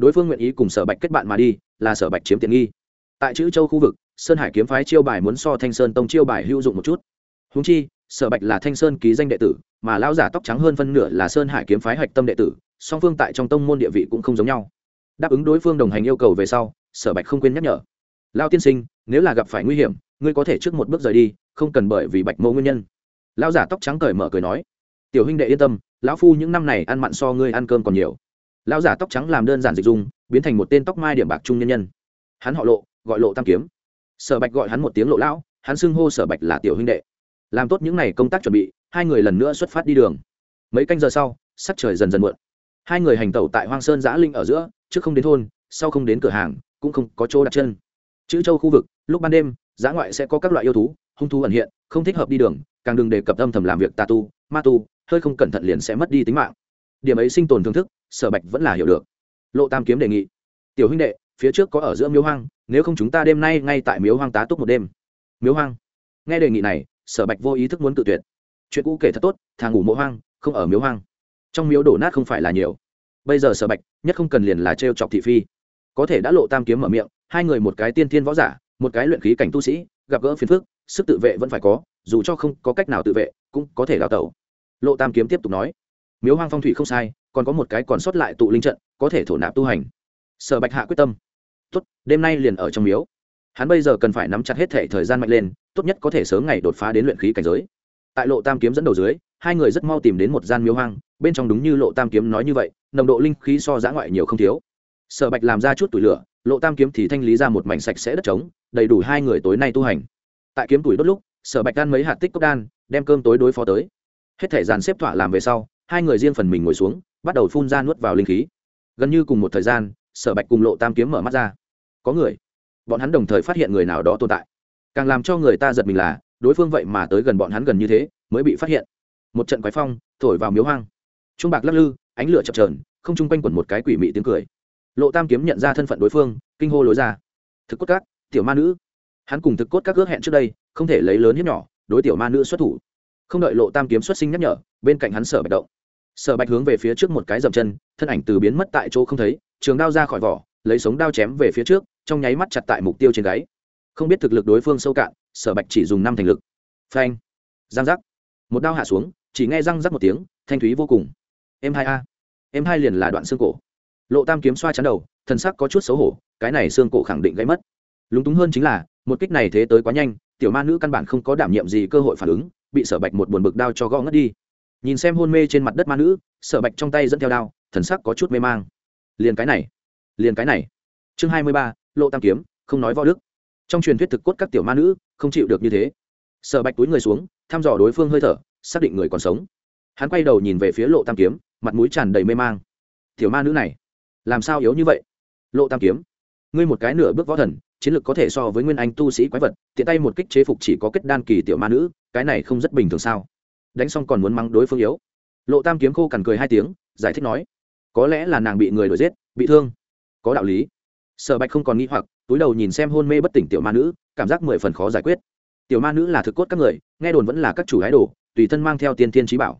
Speaker 1: đối phương nguyện ý cùng sở bạch kết bạn mà đi, là sở bạch chiếm tiện nghi. Tại chữ châu khu vực, sơn hải kiếm phái chiêu bài muốn so thanh sơn tông chiêu bài hữu dụng một chút. Húng chi, sở bạch là thanh sơn ký danh đệ tử, mà lão giả tóc trắng hơn phân nửa là sơn hải kiếm phái hạch tâm đệ tử, song phương tại trong tông môn địa vị cũng không giống nhau. Đáp ứng đối phương đồng hành yêu cầu về sau, sở bạch không quên nhắc nhở. Lao tiên sinh, nếu là gặp phải nguy hiểm, ngươi có thể trước một bước rời đi, không cần bởi vì bạch mẫu nguyên nhân. Lão giả tóc trắng cởi mở cười nói. Tiểu huynh đệ yên tâm, lão phu những năm này ăn mặn so ngươi ăn cơm còn nhiều lão giả tóc trắng làm đơn giản dịch dung, biến thành một tên tóc mai điểm bạc trung nhân nhân. Hắn họ lộ, gọi lộ tam kiếm. Sở bạch gọi hắn một tiếng lộ lão, hắn xưng hô sở bạch là tiểu huynh đệ. Làm tốt những n à y công tác chuẩn bị, hai người lần nữa xuất phát đi đường. Mấy canh giờ sau, sắc trời dần dần muộn. Hai người hành tẩu tại hoang sơn giã linh ở giữa, trước không đến thôn, sau không đến cửa hàng, cũng không có chỗ đặt chân. Chữ châu khu vực, lúc ban đêm, giã ngoại sẽ có các loại yêu thú, hung thú ẩn hiện, không thích hợp đi đường, càng đừng đề cập âm thầm làm việc tà tu, ma tu, hơi không cẩn thận liền sẽ mất đi tính mạng điểm ấy sinh tồn thưởng thức, sở bạch vẫn là hiểu được. Lộ tam kiếm đề nghị, tiểu huynh đệ, phía trước có ở giữa miếu hoang, nếu không chúng ta đêm nay ngay tại miếu hoang tá túc một đêm. Miếu hoang? Nghe đề nghị này, sở bạch vô ý thức muốn tự tuyệt. Chuyện cũ kể thật tốt, thà ngủ mộ hoang, không ở miếu hoang. Trong miếu đổ nát không phải là nhiều. Bây giờ sở bạch nhất không cần liền là t r e o chọc thị phi. Có thể đã lộ tam kiếm mở miệng, hai người một cái tiên thiên võ giả, một cái luyện khí cảnh tu sĩ, gặp gỡ phiền phức, sức tự vệ vẫn phải có, dù cho không có cách nào tự vệ, cũng có thể đào tẩu. Lộ tam kiếm tiếp tục nói miếu hoang phong thủy không sai, còn có một cái còn sót lại tụ linh trận, có thể thổ nạp tu hành. Sở bạch hạ quyết tâm. Tốt, đêm nay liền ở trong miếu. Hắn bây giờ cần phải nắm chặt hết thể thời gian mạnh lên, tốt nhất có thể sớm ngày đột phá đến luyện khí cảnh giới. Tại lộ tam kiếm dẫn đầu dưới, hai người rất mau tìm đến một gian miếu hoang, bên trong đúng như lộ tam kiếm nói như vậy, nồng độ linh khí so giã ngoại nhiều không thiếu. Sở bạch làm ra chút tủi lửa, lộ tam kiếm thì thanh lý ra một mảnh sạch sẽ đất trống, đầy đủ hai người tối nay tu hành. Tại kiếm tuổi đốt lúc, sở bạch đan mấy hạt tích cốc đan, đem cơm tối đối phó tới. Hết thể dàn xếp thỏa làm về sau hai người riêng phần mình ngồi xuống, bắt đầu phun ra nuốt vào linh khí. Gần như cùng một thời gian, sở bạch cùng lộ tam kiếm mở mắt ra. Có người. Bọn hắn đồng thời phát hiện người nào đó tồn tại. Càng làm cho người ta giật mình là, đối phương vậy mà tới gần bọn hắn gần như thế, mới bị phát hiện. Một trận quái phong, thổi vào miếu hoang. Trung bạc lắc lư, ánh lửa chập trờn không chung quanh quẩn một cái quỷ mị tiếng cười. Lộ tam kiếm nhận ra thân phận đối phương, kinh hô lối ra. Thực cốt các, tiểu ma nữ. Hắn cùng thực cốt các ước hẹn trước đây, không thể lấy lớn hiếp nhỏ, đối tiểu ma nữ xuất thủ. Không đợi lộ tam kiếm xuất sinh nhắc nhở, bên cạnh hắn sở bạch động sở bạch hướng về phía trước một cái dậm chân, thân ảnh từ biến mất tại chỗ không thấy, trường đao ra khỏi vỏ, lấy sống đao chém về phía trước, trong nháy mắt chặt tại mục tiêu trên gáy. Không biết thực lực đối phương sâu cạn, sở bạch chỉ dùng năm thành lực. Phanh! Giang giác một đao hạ xuống, chỉ nghe răng rắc một tiếng, thanh thúy vô cùng. Em hai a! Em hai liền là đoạn xương cổ. Lộ tam kiếm xoa chắn đầu, thần sắc có chút xấu hổ, cái này xương cổ khẳng định gãy mất. Lúng túng hơn chính là, một kích này thế tới quá nhanh, tiểu ma nữ căn bản không có đảm nhiệm gì cơ hội phản ứng, bị sở bạch một buồn bực đao cho gõ ngất đi nhìn xem hôn mê trên mặt đất ma nữ, sở bạch trong tay dẫn theo đao, thần sắc có chút mê mang. Liền cái này, liền cái này. Chương hai mươi ba, lộ tam kiếm, không nói võ đức. Trong truyền thuyết thực cốt các tiểu ma nữ, không chịu được như thế. Sở bạch túi người xuống, thăm dò đối phương hơi thở, xác định người còn sống. Hắn quay đầu nhìn về phía lộ tam kiếm, mặt mũi tràn đầy mê mang. Tiểu ma nữ này, làm sao yếu như vậy? Lộ tam kiếm, ngươi một cái nửa bước võ thần, chiến lược có thể so với nguyên anh tu sĩ quái vật, tiện tay một kích chế phục chỉ có kết đan kỳ tiểu ma nữ, cái này không rất bình thường sao? Đánh xong còn muốn mắng đối phương yếu. Lộ tam kiếm khô cằn cười hai tiếng, giải thích nói, có lẽ là nàng bị người đuổi giết, bị thương. Có đạo lý. Sở bạch không còn nghĩ hoặc, túi đầu nhìn xem hôn mê bất tỉnh tiểu ma nữ, cảm giác mười phần khó giải quyết. Tiểu ma nữ là thực cốt các người, nghe đồn vẫn là các chủ gái đồ, tùy thân mang theo tiên thiên trí bảo.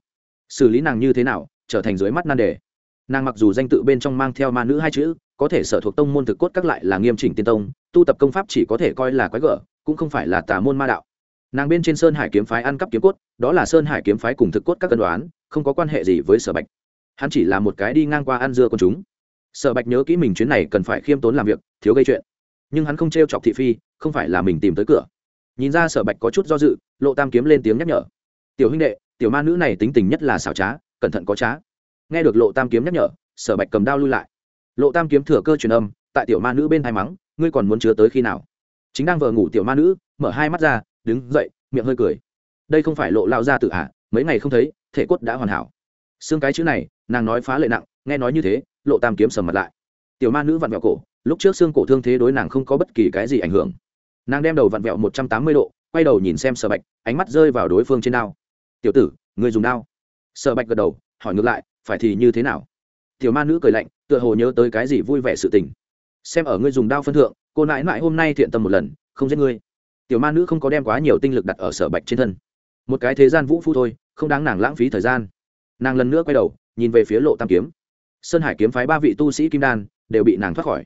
Speaker 1: Xử lý nàng như thế nào, trở thành dưới mắt nan đề. Nàng mặc dù danh tự bên trong mang theo ma nữ hai chữ, có thể sở thuộc tông môn thực cốt các lại là nghiêm chỉnh tiên tông, tu tập công pháp chỉ có thể coi là quái gở, cũng không phải là tà môn ma đạo nàng bên trên sơn hải kiếm phái ăn cắp kiếm cốt, đó là sơn hải kiếm phái cùng thực cốt các cân đoán, không có quan hệ gì với sở bạch. Hắn chỉ là một cái đi ngang qua ăn dưa con chúng. Sở bạch nhớ kỹ mình chuyến này cần phải khiêm tốn làm việc, thiếu gây chuyện. Nhưng hắn không t r e o chọc thị phi, không phải là mình tìm tới cửa. Nhìn ra sở bạch có chút do dự, lộ tam kiếm lên tiếng nhắc nhở. Tiểu huynh đệ, tiểu ma nữ này tính tình nhất là xảo trá, cẩn thận có trá. Nghe được lộ tam kiếm nhắc nhở, sở bạch cầm đao lui lại. Lộ tam kiếm thừa cơ truyền âm, tại tiểu ma nữ bên hai mắng, ngươi còn muốn chứa tới khi nào? Chính đang vờ ngủ tiểu ma nữ, mở hai mắt ra đứng dậy, miệng hơi cười. Đây không phải lộ lao ra tự hạ à, mấy ngày không thấy, thể cốt đã hoàn hảo. Xương cái chữ này, nàng nói phá lệ nặng, nghe nói như thế, lộ tam kiếm sầm mặt lại. Tiểu ma nữ vặn vẹo cổ, lúc trước xương cổ thương thế đối nàng không có bất kỳ cái gì ảnh hưởng. Nàng đem đầu vặn vẹo một trăm tám mươi độ, quay đầu nhìn xem sở bạch, ánh mắt rơi vào đối phương trên đao. Tiểu tử người dùng đao. Sở bạch gật đầu, hỏi ngược lại, phải thì như thế nào? Tiểu ma nữ cười lạnh, tựa hồ nhớ tới cái gì vui vẻ sự tình. Xem ở ngươi dùng đao phân thượng, cô nãi nãi hôm nay thiện tâm một lần, không giết ngươi tiểu ma nữ không có đem quá nhiều tinh lực đặt ở sở bạch trên thân. Một cái thế gian vũ phu thôi, không đáng nàng lãng phí thời gian. Nàng lần nữa quay đầu, nhìn về phía lộ tam kiếm. Sơn hải kiếm phái ba vị tu sĩ kim đan đều bị nàng thoát khỏi.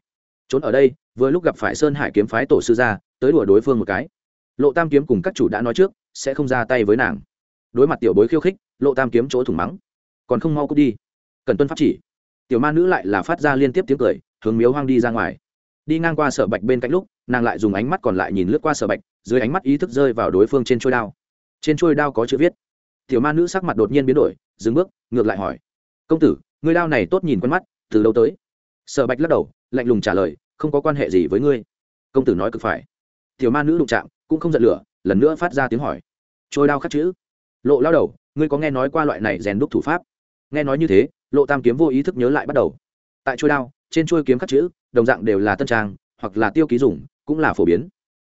Speaker 1: Trốn ở đây, vừa lúc gặp phải sơn hải kiếm phái tổ sư gia, tới đùa đối phương một cái. Lộ tam kiếm cùng các chủ đã nói trước, sẽ không ra tay với nàng. Đối mặt tiểu bối khiêu khích, lộ tam kiếm chỗ thủng mắng. Còn không mau cút đi. Cần tuân pháp chỉ. Tiểu ma nữ lại là phát ra liên tiếp tiếng cười, hướng miếu hoang đi ra ngoài. Đi ngang qua sở bạch bên cạnh lúc, nàng lại dùng ánh mắt còn lại nhìn lướt qua sở bạch dưới ánh mắt ý thức rơi vào đối phương trên trôi đao. Trên trôi đao có chữ viết. Tiểu ma nữ sắc mặt đột nhiên biến đổi, dừng bước, ngược lại hỏi, công tử, ngươi đao này tốt nhìn quen mắt, từ đâu tới? Sở bạch lắc đầu, lạnh lùng trả lời, không có quan hệ gì với ngươi. Công tử nói cực phải. Tiểu ma nữ đụng chạm, cũng không giận lửa, lần nữa phát ra tiếng hỏi, trôi đao khắc chữ? Lộ lao đầu, ngươi có nghe nói qua loại này rèn đúc thủ pháp? Nghe nói như thế, lộ tam kiếm vô ý thức nhớ lại bắt đầu. Tại trôi đao, trên trôi kiếm khắc chữ, đồng dạng đều là tân trang, hoặc là tiêu ký dùng, cũng là phổ biến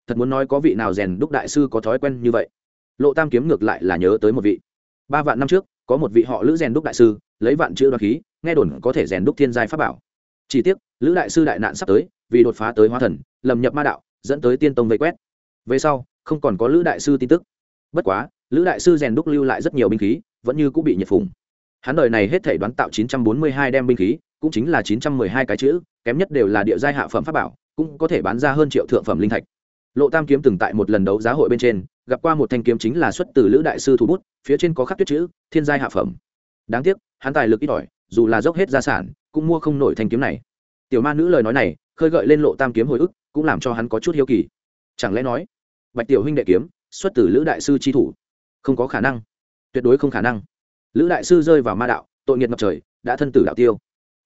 Speaker 1: thật muốn nói có vị nào rèn đúc đại sư có thói quen như vậy. Lộ tam kiếm ngược lại là nhớ tới một vị. Ba vạn năm trước, có một vị họ lữ rèn đúc đại sư, lấy vạn chữ đoạt khí, nghe đồn có thể rèn đúc thiên giai pháp bảo. Chỉ tiếc, lữ đại sư đại nạn sắp tới, vì đột phá tới hóa thần, lầm nhập ma đạo, dẫn tới tiên tông vây quét. Về sau, không còn có lữ đại sư tin tức. Bất quá, lữ đại sư rèn đúc lưu lại rất nhiều binh khí, vẫn như cũng bị nhiệt phùng. Hắn đời này hết thể đoán tạo 942 đem binh khí, cũng chính là 912 cái chữ, kém nhất đều là địa giai hạ phẩm pháp bảo, cũng có thể bán ra hơn triệu thượng phẩm linh thạch lộ tam kiếm từng tại một lần đấu giá hội bên trên, gặp qua một thanh kiếm chính là xuất từ lữ đại sư thủ bút, phía trên có khắc tuyết chữ, thiên giai hạ phẩm. Đáng tiếc, hắn tài lực ít ỏi, dù là dốc hết gia sản, cũng mua không nổi thanh kiếm này. Tiểu ma nữ lời nói này, khơi gợi lên lộ tam kiếm hồi ức, cũng làm cho hắn có chút hiếu kỳ. Chẳng lẽ nói, bạch tiểu huynh đệ kiếm, xuất từ lữ đại sư chi thủ? Không có khả năng. Tuyệt đối không khả năng. Lữ đại sư rơi vào ma đạo, tội nghiệt ngập trời, đã thân tử đạo tiêu.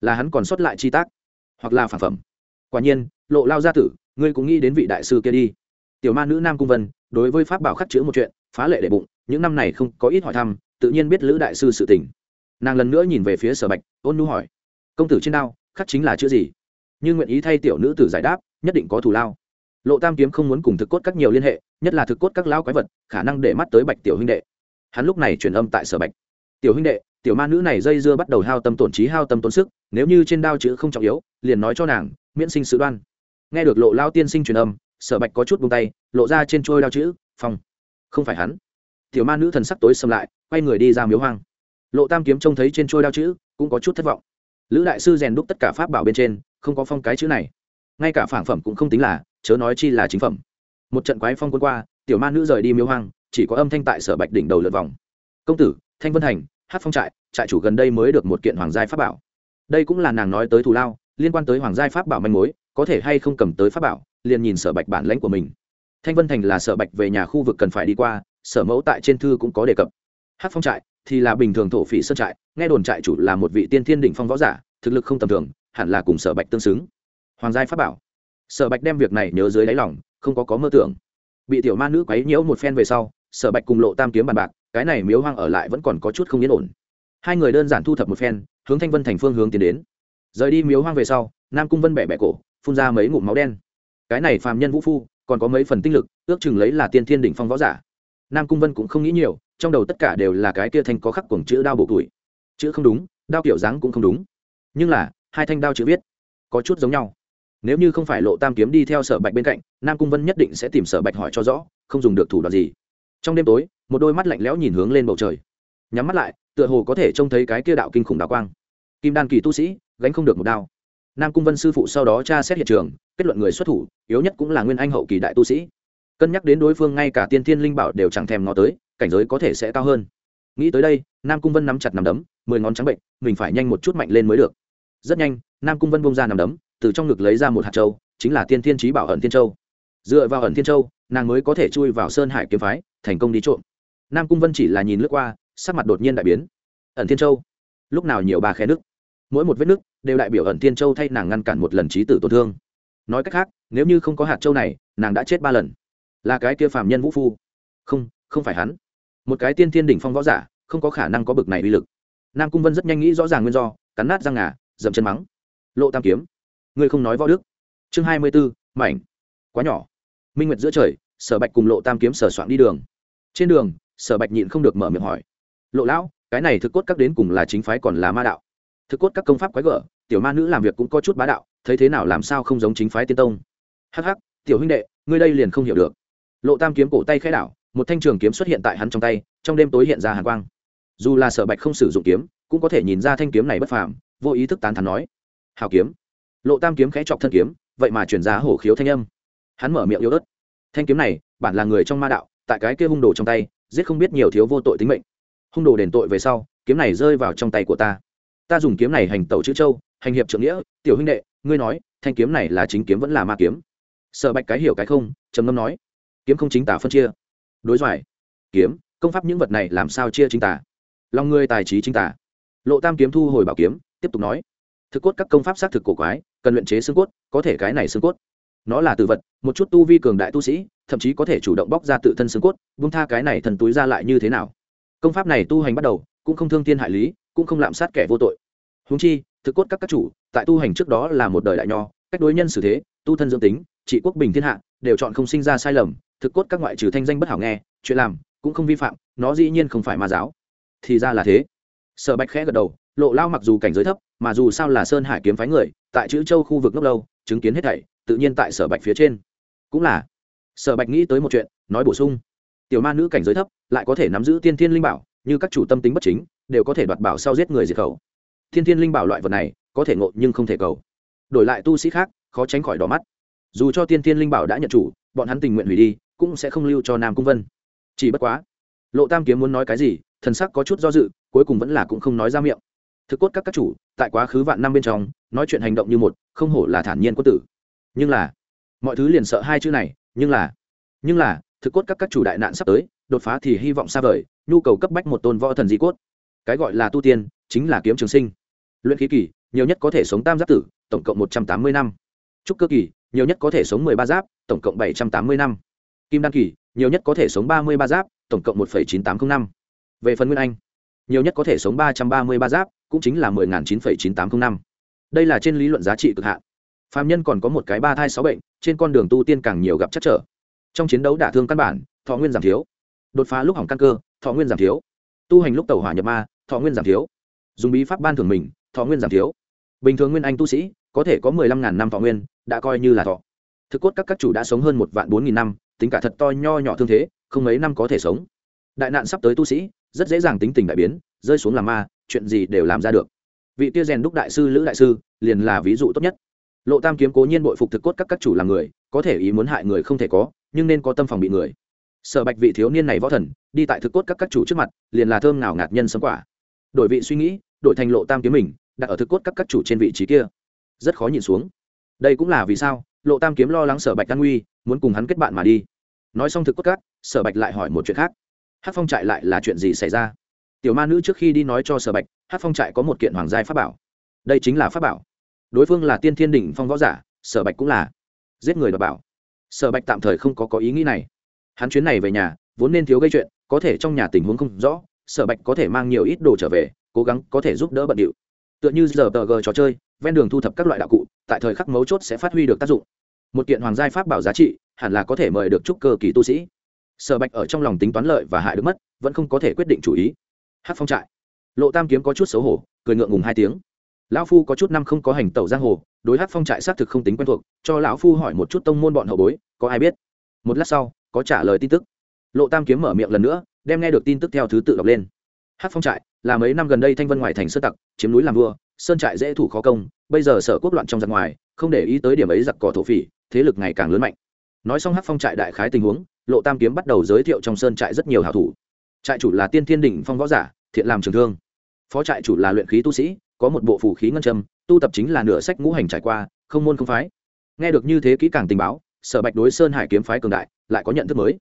Speaker 1: Là hắn còn xuất lại chi tác, hoặc là phản phẩm. Quả nhiên, lộ lao gia tử ngươi cũng nghĩ đến vị đại sư kia đi. Tiểu ma nữ nam cung vân, đối với pháp bảo khắc chữ một chuyện, phá lệ đệ bụng, những năm này không có ít hỏi thăm, tự nhiên biết lữ đại sư sự tình. Nàng lần nữa nhìn về phía sở bạch, ôn nu hỏi, công tử trên đao, khắc chính là chữ gì? Như nguyện ý thay tiểu nữ tử giải đáp, nhất định có thù lao. Lộ tam kiếm không muốn cùng thực cốt các nhiều liên hệ, nhất là thực cốt các lao quái vật, khả năng để mắt tới bạch tiểu huynh đệ. Hắn lúc này truyền âm tại sở bạch. Tiểu huynh đệ, tiểu ma nữ này dây dưa bắt đầu hao tâm tổn trí, hao tâm tốn sức, nếu như trên đao chữ không trọng yếu, liền nói cho nàng, miễn sinh sự đoan nghe được lộ lao tiên sinh truyền âm, sở bạch có chút buông tay, lộ ra trên trôi đao chữ, phong. Không phải hắn. Tiểu ma nữ thần sắc tối xâm lại, quay người đi ra miếu hoang. Lộ tam kiếm trông thấy trên trôi đao chữ, cũng có chút thất vọng. Lữ đại sư rèn đúc tất cả pháp bảo bên trên, không có phong cái chữ này. Ngay cả phản phẩm cũng không tính là, chớ nói chi là chính phẩm. Một trận quái phong quân qua, tiểu ma nữ rời đi miếu hoang, chỉ có âm thanh tại sở bạch đỉnh đầu lượt vòng. Công tử, thanh vân thành hát phong trại trại chủ gần đây mới được một kiện hoàng giai pháp bảo. Đây cũng là nàng nói tới thù lao, liên quan tới hoàng giai pháp bảo manh mối có thể hay không cầm tới pháp bảo, liền nhìn sở bạch bản lãnh của mình. Thanh vân thành là sở bạch về nhà khu vực cần phải đi qua, sở mẫu tại trên thư cũng có đề cập. Hát phong trại thì là bình thường thổ phỉ sơn trại, nghe đồn trại chủ là một vị tiên thiên đỉnh phong võ giả, thực lực không tầm thường, hẳn là cùng sở bạch tương xứng. Hoàng giai pháp bảo. Sở bạch đem việc này nhớ dưới đáy lòng, không có có mơ tưởng. Bị tiểu ma nữ quấy nhiễu một phen về sau, sở bạch cùng lộ tam kiếm bàn bạc, cái này miếu hoang ở lại vẫn còn có chút không yên ổn. Hai người đơn giản thu thập một phen, hướng thanh vân thành phương hướng tiến đến. Rời đi miếu hoang về sau, nam cung vân bẻ bẻ cổ phun ra mấy ngụm máu đen. Cái này phàm nhân vũ phu, còn có mấy phần tinh lực, ước chừng lấy là tiên thiên đỉnh phong võ giả. Nam cung vân cũng không nghĩ nhiều, trong đầu tất cả đều là cái kia thanh có khắc cuồng chữ đao bộ tuổi. Chữ không đúng, đao kiểu dáng cũng không đúng. Nhưng là, hai thanh đao chữ viết, có chút giống nhau. Nếu như không phải lộ tam kiếm đi theo sở bạch bên cạnh, nam cung vân nhất định sẽ tìm sở bạch hỏi cho rõ, không dùng được thủ đoạn gì. Trong đêm tối, một đôi mắt lạnh lẽo nhìn hướng lên bầu trời. Nhắm mắt lại, tựa hồ có thể trông thấy cái kia đạo kinh khủng đạo quang. Kim đan kỳ tu sĩ, gánh không được một đao nam cung vân sư phụ sau đó tra xét hiện trường, kết luận người xuất thủ, yếu nhất cũng là nguyên anh hậu kỳ đại tu sĩ. Cân nhắc đến đối phương ngay cả tiên thiên linh bảo đều chẳng thèm ngó tới, cảnh giới có thể sẽ cao hơn. Nghĩ tới đây, nam cung vân nắm chặt nằm đấm, mười ngón trắng bệnh, mình phải nhanh một chút mạnh lên mới được. Rất nhanh, nam cung vân bông ra nằm đấm, từ trong ngực lấy ra một hạt châu, chính là tiên thiên trí bảo ẩn thiên châu. Dựa vào ẩn thiên châu, nàng mới có thể chui vào sơn hải kiếm phái, thành công đi trộm. Nam cung vân chỉ là nhìn lướt qua, sắc mặt đột nhiên đại biến. Ẩn thiên châu? Lúc nào nhiều ba khe nước mỗi một vết nước đều đại biểu ẩn thiên châu thay nàng ngăn cản một lần trí tử tổn thương. Nói cách khác, nếu như không có hạt châu này, nàng đã chết ba lần. Là cái kia phàm nhân vũ phu. Không không phải hắn. Một cái tiên thiên đỉnh phong võ giả, không có khả năng có bực này uy lực. Nam cung vân rất nhanh nghĩ rõ ràng nguyên do, cắn nát răng ngà, dậm chân mắng. Lộ tam kiếm, ngươi không nói võ đức. Chương hai mươi b ố mảnh. Quá nhỏ. Minh nguyệt giữa trời, sở bạch cùng lộ tam kiếm sở soạn đi đường. Trên đường, sở bạch nhịn không được mở miệng hỏi. Lộ lão, cái này thực cốt các đến cùng là chính phái còn là ma đạo? Thực cốt các công pháp quái gở, tiểu ma nữ làm việc cũng có chút bá đạo, thấy thế nào làm sao không giống chính phái tiên tông. Hắc hắc, tiểu huynh đệ, ngươi đây liền không hiểu được. Lộ tam kiếm cổ tay khẽ đảo, một thanh trường kiếm xuất hiện tại hắn trong tay, trong đêm tối hiện ra hàn quang. Dù là sở bạch không sử dụng kiếm, cũng có thể nhìn ra thanh kiếm này bất phàm, vô ý thức tán thắn nói. Hào kiếm. Lộ tam kiếm khẽ chọc thân kiếm, vậy mà chuyển ra hổ khiếu thanh âm. Hắn mở miệng yếu ớt. Thanh kiếm này, bản là người trong ma đạo, tại cái kia hung đồ trong tay, giết không biết nhiều thiếu vô tội tính mệnh. Hung đồ đền tội về sau, kiếm này rơi vào trong tay của ta ta dùng kiếm này hành tẩu chữ châu, hành hiệp trưởng nghĩa, tiểu huynh đệ, ngươi nói, thanh kiếm này là chính kiếm vẫn là ma kiếm? Sợ bạch cái hiểu cái không, trầm ngâm nói, kiếm không chính tả phân chia. Đối doài kiếm, công pháp những vật này làm sao chia chính tả? Lòng ngươi tài trí chính tả. Lộ tam kiếm thu hồi bảo kiếm, tiếp tục nói, thực cốt các công pháp xác thực cổ quái, cần luyện chế xương cốt, có thể cái này xương cốt. Nó là tự vật, một chút tu vi cường đại tu sĩ, thậm chí có thể chủ động bóc ra tự thân xương cốt vung tha cái này thần túi ra lại như thế nào? Công pháp này tu hành bắt đầu, cũng không thương thiên hại lý cũng không lạm sát kẻ vô tội. Húng chi, thực cốt các các chủ, tại tu hành trước đó là một đời đại nho, cách đối nhân xử thế, tu thân dưỡng tính, trị quốc bình thiên hạ, đều chọn không sinh ra sai lầm, thực cốt các ngoại trừ thanh danh bất hảo nghe, chuyện làm, cũng không vi phạm, nó dĩ nhiên không phải ma giáo. Thì ra là thế. Sở bạch khẽ gật đầu, lộ lao mặc dù cảnh giới thấp, mà dù sao là sơn hải kiếm phái người, tại chữ châu khu vực ngốc lâu, chứng kiến hết thảy, tự nhiên tại sở bạch phía trên. Cũng là. Sở bạch nghĩ tới một chuyện, nói bổ sung. Tiểu ma nữ cảnh giới thấp, lại có thể nắm giữ tiên thiên linh bảo, như các chủ tâm tính bất chính đều có thể đoạt bảo sau giết người diệt khẩu. Thiên thiên linh bảo loại vật này, có thể ngộ nhưng không thể cầu. Đổi lại tu sĩ khác, khó tránh khỏi đỏ mắt. Dù cho tiên thiên linh bảo đã nhận chủ, bọn hắn tình nguyện hủy đi, cũng sẽ không lưu cho nam cung vân. Chỉ bất quá, lộ tam kiếm muốn nói cái gì, thần sắc có chút do dự, cuối cùng vẫn là cũng không nói ra miệng. Thực cốt các các chủ, tại quá khứ vạn năm bên trong, nói chuyện hành động như một, không hổ là thản nhiên quân tử. Nhưng là, mọi thứ liền sợ hai chữ này, nhưng là nhưng là, thực cốt các các chủ đại nạn sắp tới, đột phá thì hy vọng xa vời, nhu cầu cấp bách một tôn võ thần di cốt cái gọi là tu tiên, chính là kiếm trường sinh. Luyện khí kỳ, nhiều nhất có thể sống tam giáp tử, tổng cộng một trăm tám mươi năm. Trúc cơ kỳ, nhiều nhất có thể sống mười ba giáp, tổng cộng bảy trăm tám mươi năm. Kim đan kỳ, nhiều nhất có thể sống ba mươi ba giáp, tổng cộng một chín tám t r ă n h năm. Về phần nguyên anh, nhiều nhất có thể sống ba trăm ba mươi ba giáp, cũng chính là mười chín chín tám t r ă n h năm. Đây là trên lý luận giá trị cực hạn. Phạm nhân còn có một cái ba thai sáu bệnh, trên con đường tu tiên càng nhiều gặp chắc trở. Trong chiến đấu đả thương căn bản, thọ nguyên giảm thiếu. Đột phá lúc hỏng căn cơ, thọ nguyên giảm thiếu. Tu hành lúc tàu hỏa nhập ma thọ nguyên giảm thiếu. Dùng bí pháp ban thường mình, thọ nguyên giảm thiếu. Bình thường nguyên anh tu sĩ, có thể có mười lăm ngàn năm thọ nguyên, đã coi như là thọ. Thực cốt các các chủ đã sống hơn một vạn bốn nghìn năm, tính cả thật to nho nhỏ thương thế, không mấy năm có thể sống. Đại nạn sắp tới tu sĩ, rất dễ dàng tính tình đại biến, rơi xuống làm ma, chuyện gì đều làm ra được. Vị tia rèn đúc đại sư lữ đại sư, liền là ví dụ tốt nhất. Lộ tam kiếm cố nhiên bội phục thực cốt các các chủ là người, có thể ý muốn hại người không thể có, nhưng nên có tâm phòng bị người. Sở bạch vị thiếu niên này võ thần, đi tại thực cốt các các chủ trước mặt, liền là thơm nào ngạt nhân sấm quả đổi vị suy nghĩ, đổi thành lộ tam kiếm mình, đặt ở thực cốt các các chủ trên vị trí kia. Rất khó nhìn xuống. Đây cũng là vì sao, lộ tam kiếm lo lắng sở bạch an nguy, muốn cùng hắn kết bạn mà đi. Nói xong thực cốt các, sở bạch lại hỏi một chuyện khác. Hát phong trại lại là chuyện gì xảy ra? Tiểu ma nữ trước khi đi nói cho sở bạch, hát phong trại có một kiện hoàng giai pháp bảo. Đây chính là pháp bảo. Đối phương là tiên thiên đỉnh phong võ giả, sở bạch cũng là. Giết người đọc bảo. Sở bạch tạm thời không có có ý nghĩ này. Hắn chuyến này về nhà, vốn nên thiếu gây chuyện, có thể trong nhà tình huống không rõ sở bạch có thể mang nhiều ít đồ trở về, cố gắng có thể giúp đỡ bận điệu. Tựa như giờ tờ g trò chơi, ven đường thu thập các loại đạo cụ, tại thời khắc mấu chốt sẽ phát huy được tác dụng. Một kiện hoàng giai pháp bảo giá trị, hẳn là có thể mời được trúc cơ kỳ tu sĩ. Sở bạch ở trong lòng tính toán lợi và hại được mất, vẫn không có thể quyết định chủ ý. Hát phong trại. Lộ tam kiếm có chút xấu hổ, cười ngượng ngùng hai tiếng. Lão phu có chút năm không có hành tẩu giang hồ, đối hát phong trại xác thực không tính quen thuộc, cho lão phu hỏi một chút tông môn bọn hậu bối, có ai biết? Một lát sau, có trả lời tin tức. Lộ tam kiếm mở miệng lần nữa đem nghe được tin tức theo thứ tự đọc lên. Hát phong trại là mấy năm gần đây thanh vân ngoài thành sơn tặc, chiếm núi làm vua, sơn trại dễ thủ khó công, bây giờ sở quốc loạn trong giặc ngoài, không để ý tới điểm ấy giặc cỏ thổ phỉ, thế lực ngày càng lớn mạnh. Nói xong hát phong trại đại khái tình huống, lộ tam kiếm bắt đầu giới thiệu trong sơn trại rất nhiều hảo thủ. Trại chủ là tiên thiên đỉnh phong võ giả, thiện làm trường thương. Phó trại chủ là luyện khí tu sĩ, có một bộ phù khí ngân châm, tu tập chính là nửa sách ngũ hành trải qua, không môn không phái. Nghe được như thế kỹ càng tình báo, sở bạch đối sơn hải kiếm phái cường đại, lại có nhận thức mới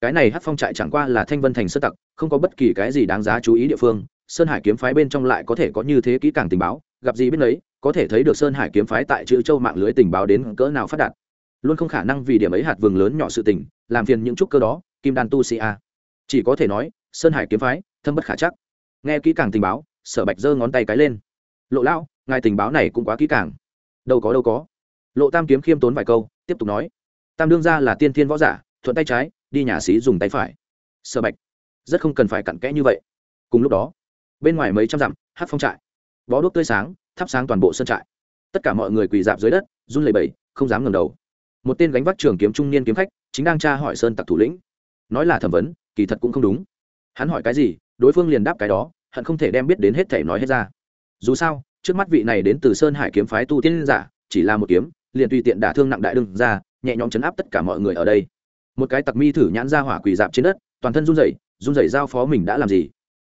Speaker 1: cái này hát phong trại chẳng qua là thanh vân thành sơ tặc, không có bất kỳ cái gì đáng giá chú ý địa phương, sơn hải kiếm phái bên trong lại có thể có như thế kỹ càng tình báo, gặp gì biết lấy có thể thấy được sơn hải kiếm phái tại chữ châu mạng lưới tình báo đến cỡ nào phát đạt. Luôn không khả năng vì điểm ấy hạt vừng lớn nhỏ sự tình, làm phiền những chút cơ đó, kim đan tu sĩ a. Chỉ có thể nói, sơn hải kiếm phái, thâm bất khả chắc. Nghe kỹ càng tình báo, sở bạch giơ ngón tay cái lên. Lộ lão, ngài tình báo này cũng quá kỹ càng. Đâu có đâu có. Lộ tam kiếm khiêm tốn vài câu, tiếp tục nói. Tam đương ra là tiên thiên võ giả, thuận tay trái đi nhà xí dùng tay phải. Sở bạch, rất không cần phải cặn kẽ như vậy. Cùng lúc đó, bên ngoài mấy trăm dặm, hát phong trại. Bó đuốc tươi sáng, thắp sáng toàn bộ sân trại. Tất cả mọi người quỳ dạp dưới đất, run lẩy bẩy, không dám ngầm đầu. Một tên gánh vác trường kiếm trung niên kiếm khách, chính đang tra hỏi sơn tặc thủ lĩnh. Nói là thẩm vấn, kỳ thật cũng không đúng. Hắn hỏi cái gì, đối phương liền đáp cái đó, hận không thể đem biết đến hết thể nói hết ra. Dù sao, trước mắt vị này đến từ sơn hải kiếm phái tu tiên giả, chỉ là một kiếm, liền tùy tiện đả thương nặng đại đương ra, nhẹ nhõm chấn áp tất cả mọi người ở đây một cái tặc mi thử nhãn ra hỏa quỳ dạp trên đất, toàn thân run rẩy run rẩy giao phó mình đã làm gì?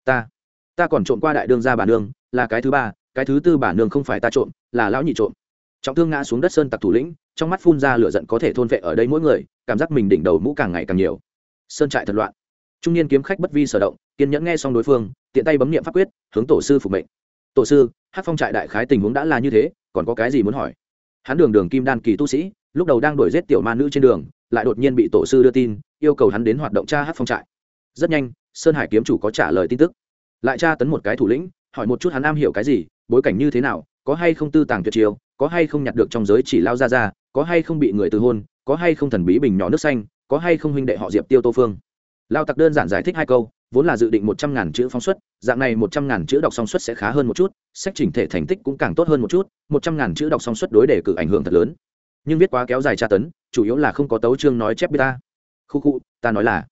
Speaker 1: Ta ta còn trộm qua đại đương ra bà nương, là cái thứ ba, cái thứ tư bà nương không phải ta trộm, là lão nhị trộm. Trọng thương ngã xuống đất sơn tặc thủ lĩnh, trong mắt phun ra lửa giận có thể thôn vệ ở đây mỗi người, cảm giác mình đỉnh đầu mũ càng ngày càng nhiều. Sơn trại thật loạn. Trung niên kiếm khách bất vi sở động, kiên nhẫn nghe xong đối phương, tiện tay bấm nghiệm pháp quyết, hướng tổ sư phục mệnh. Tổ sư hát phong trại đại khái tình huống đã là như thế, còn có cái gì muốn hỏi? Hắn đường đường kim đan kỳ tu sĩ, lúc đầu đang đuổi giết tiểu ma nữ trên đường lại đột nhiên bị tổ sư đưa tin, yêu cầu hắn đến hoạt động tra hát phong trại. Rất nhanh, sơn hải kiếm chủ có trả lời tin tức. Lại tra tấn một cái thủ lĩnh, hỏi một chút hắn am hiểu cái gì, bối cảnh như thế nào, có hay không tư tàng tuyệt chiêu, có hay không nhặt được trong giới chỉ lao ra ra, có hay không bị người từ hôn, có hay không thần bí bình nhỏ nước xanh, có hay không huynh đệ họ diệp tiêu tô phương. Lao tặc đơn giản giải thích hai câu, vốn là dự định một trăm ngàn chữ phóng xuất, dạng này một trăm ngàn chữ đọc song xuất sẽ khá hơn một chút, sách chỉnh thể thành tích cũng càng tốt hơn một chút, một trăm ngàn chữ đọc song xuất đối đề cử ảnh hưởng thật lớn. Nhưng viết quá kéo dài tra tấn chủ yếu là không có tấu chương nói chép bê ta. Khu khu, ta nói là,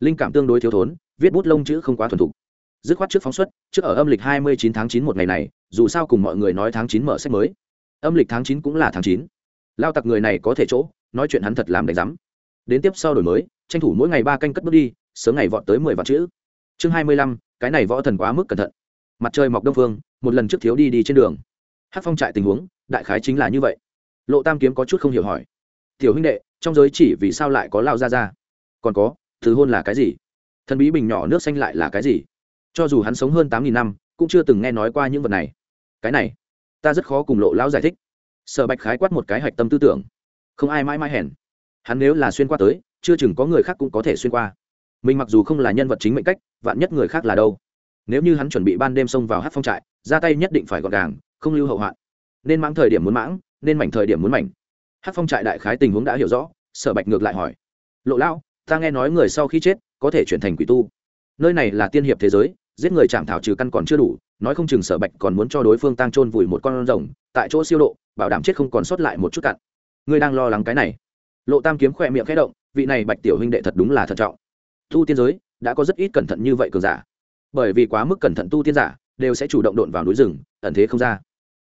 Speaker 1: linh cảm tương đối thiếu thốn, viết bút lông chữ không quá thuần thục. Dứt khoát trước phóng xuất, trước ở âm lịch hai mươi chín tháng chín một ngày này, dù sao cùng mọi người nói tháng chín mở sách mới. Âm lịch tháng chín cũng là tháng chín. Lao tặc người này có thể chỗ, nói chuyện hắn thật làm đánh rắm đến tiếp sau đổi mới, tranh thủ mỗi ngày ba canh cất bước đi, sớm ngày vọt tới mười vạn chữ. Chương hai mươi lăm, cái này võ thần quá mức cẩn thận. Mặt trời mọc đông phương, một lần trước thiếu đi đi trên đường. Hát phong trại tình huống, đại khái chính là như vậy. Lộ tam kiếm có chút không hiểu hỏi tiểu huynh đệ, trong giới chỉ vì sao lại có lao ra ra còn có thứ hôn là cái gì? Thần bí bình nhỏ nước xanh lại là cái gì? Cho dù hắn sống hơn tám nghìn năm, cũng chưa từng nghe nói qua những vật này. Cái này, ta rất khó cùng lộ lão giải thích. Sở bạch khái quát một cái hạch tâm tư tưởng. Không ai mãi mãi hèn. Hắn nếu là xuyên qua tới, chưa chừng có người khác cũng có thể xuyên qua. Mình mặc dù không là nhân vật chính mệnh cách, vạn nhất người khác là đâu? Nếu như hắn chuẩn bị ban đêm xông vào hát phong trại, ra tay nhất định phải gọn gàng, không lưu hậu hoạn. Nên mãng thời điểm muốn mãng, nên mảnh thời điểm muốn mảnh hát phong trại đại khái tình huống đã hiểu rõ, sở bạch ngược lại hỏi, lộ lão, ta nghe nói người sau khi chết có thể chuyển thành quỷ tu. Nơi này là tiên hiệp thế giới, giết người chạm thảo trừ căn còn chưa đủ, nói không chừng sở bạch còn muốn cho đối phương tăng trôn vùi một con rồng, tại chỗ siêu độ, bảo đảm chết không còn sót lại một chút cặn. Ngươi đang lo lắng cái này. Lộ tam kiếm khỏe miệng khẽ động, vị này bạch tiểu huynh đệ thật đúng là thận trọng. Tu tiên giới, đã có rất ít cẩn thận như vậy cường giả. Bởi vì quá mức cẩn thận tu tiên giả, đều sẽ chủ động độn vào núi rừng, ẩn thế không ra.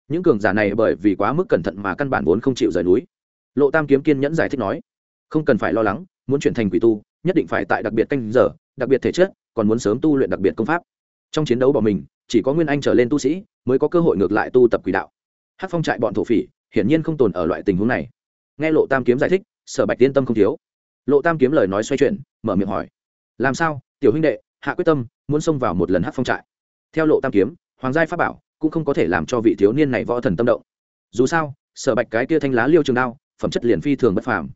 Speaker 1: Những cường giả này bởi vì quá mức cẩn thận mà căn bản vốn không chịu rời núi lộ tam kiếm kiên nhẫn giải thích nói, không cần phải lo lắng, muốn chuyển thành quỷ tu, nhất định phải tại đặc biệt canh giờ, đặc biệt thể chất, còn muốn sớm tu luyện đặc biệt công pháp. Trong chiến đấu bỏ mình, chỉ có nguyên anh trở lên tu sĩ mới có cơ hội ngược lại tu tập quỷ đạo. Hát phong trại bọn thổ phỉ, hiển nhiên không tồn ở loại tình huống này. Nghe lộ tam kiếm giải thích, sở bạch yên tâm không thiếu. Lộ tam kiếm lời nói xoay chuyển, mở miệng hỏi, làm sao, tiểu huynh đệ, hạ quyết tâm, muốn xông vào một lần hát phong trại? Theo lộ tam kiếm, hoàng giai pháp bảo cũng không có thể làm cho vị thiếu niên này võ thần tâm động. Dù sao, sở bạch cái kia thanh lá liêu trường đao phẩm chất liền phi thường bất phàm.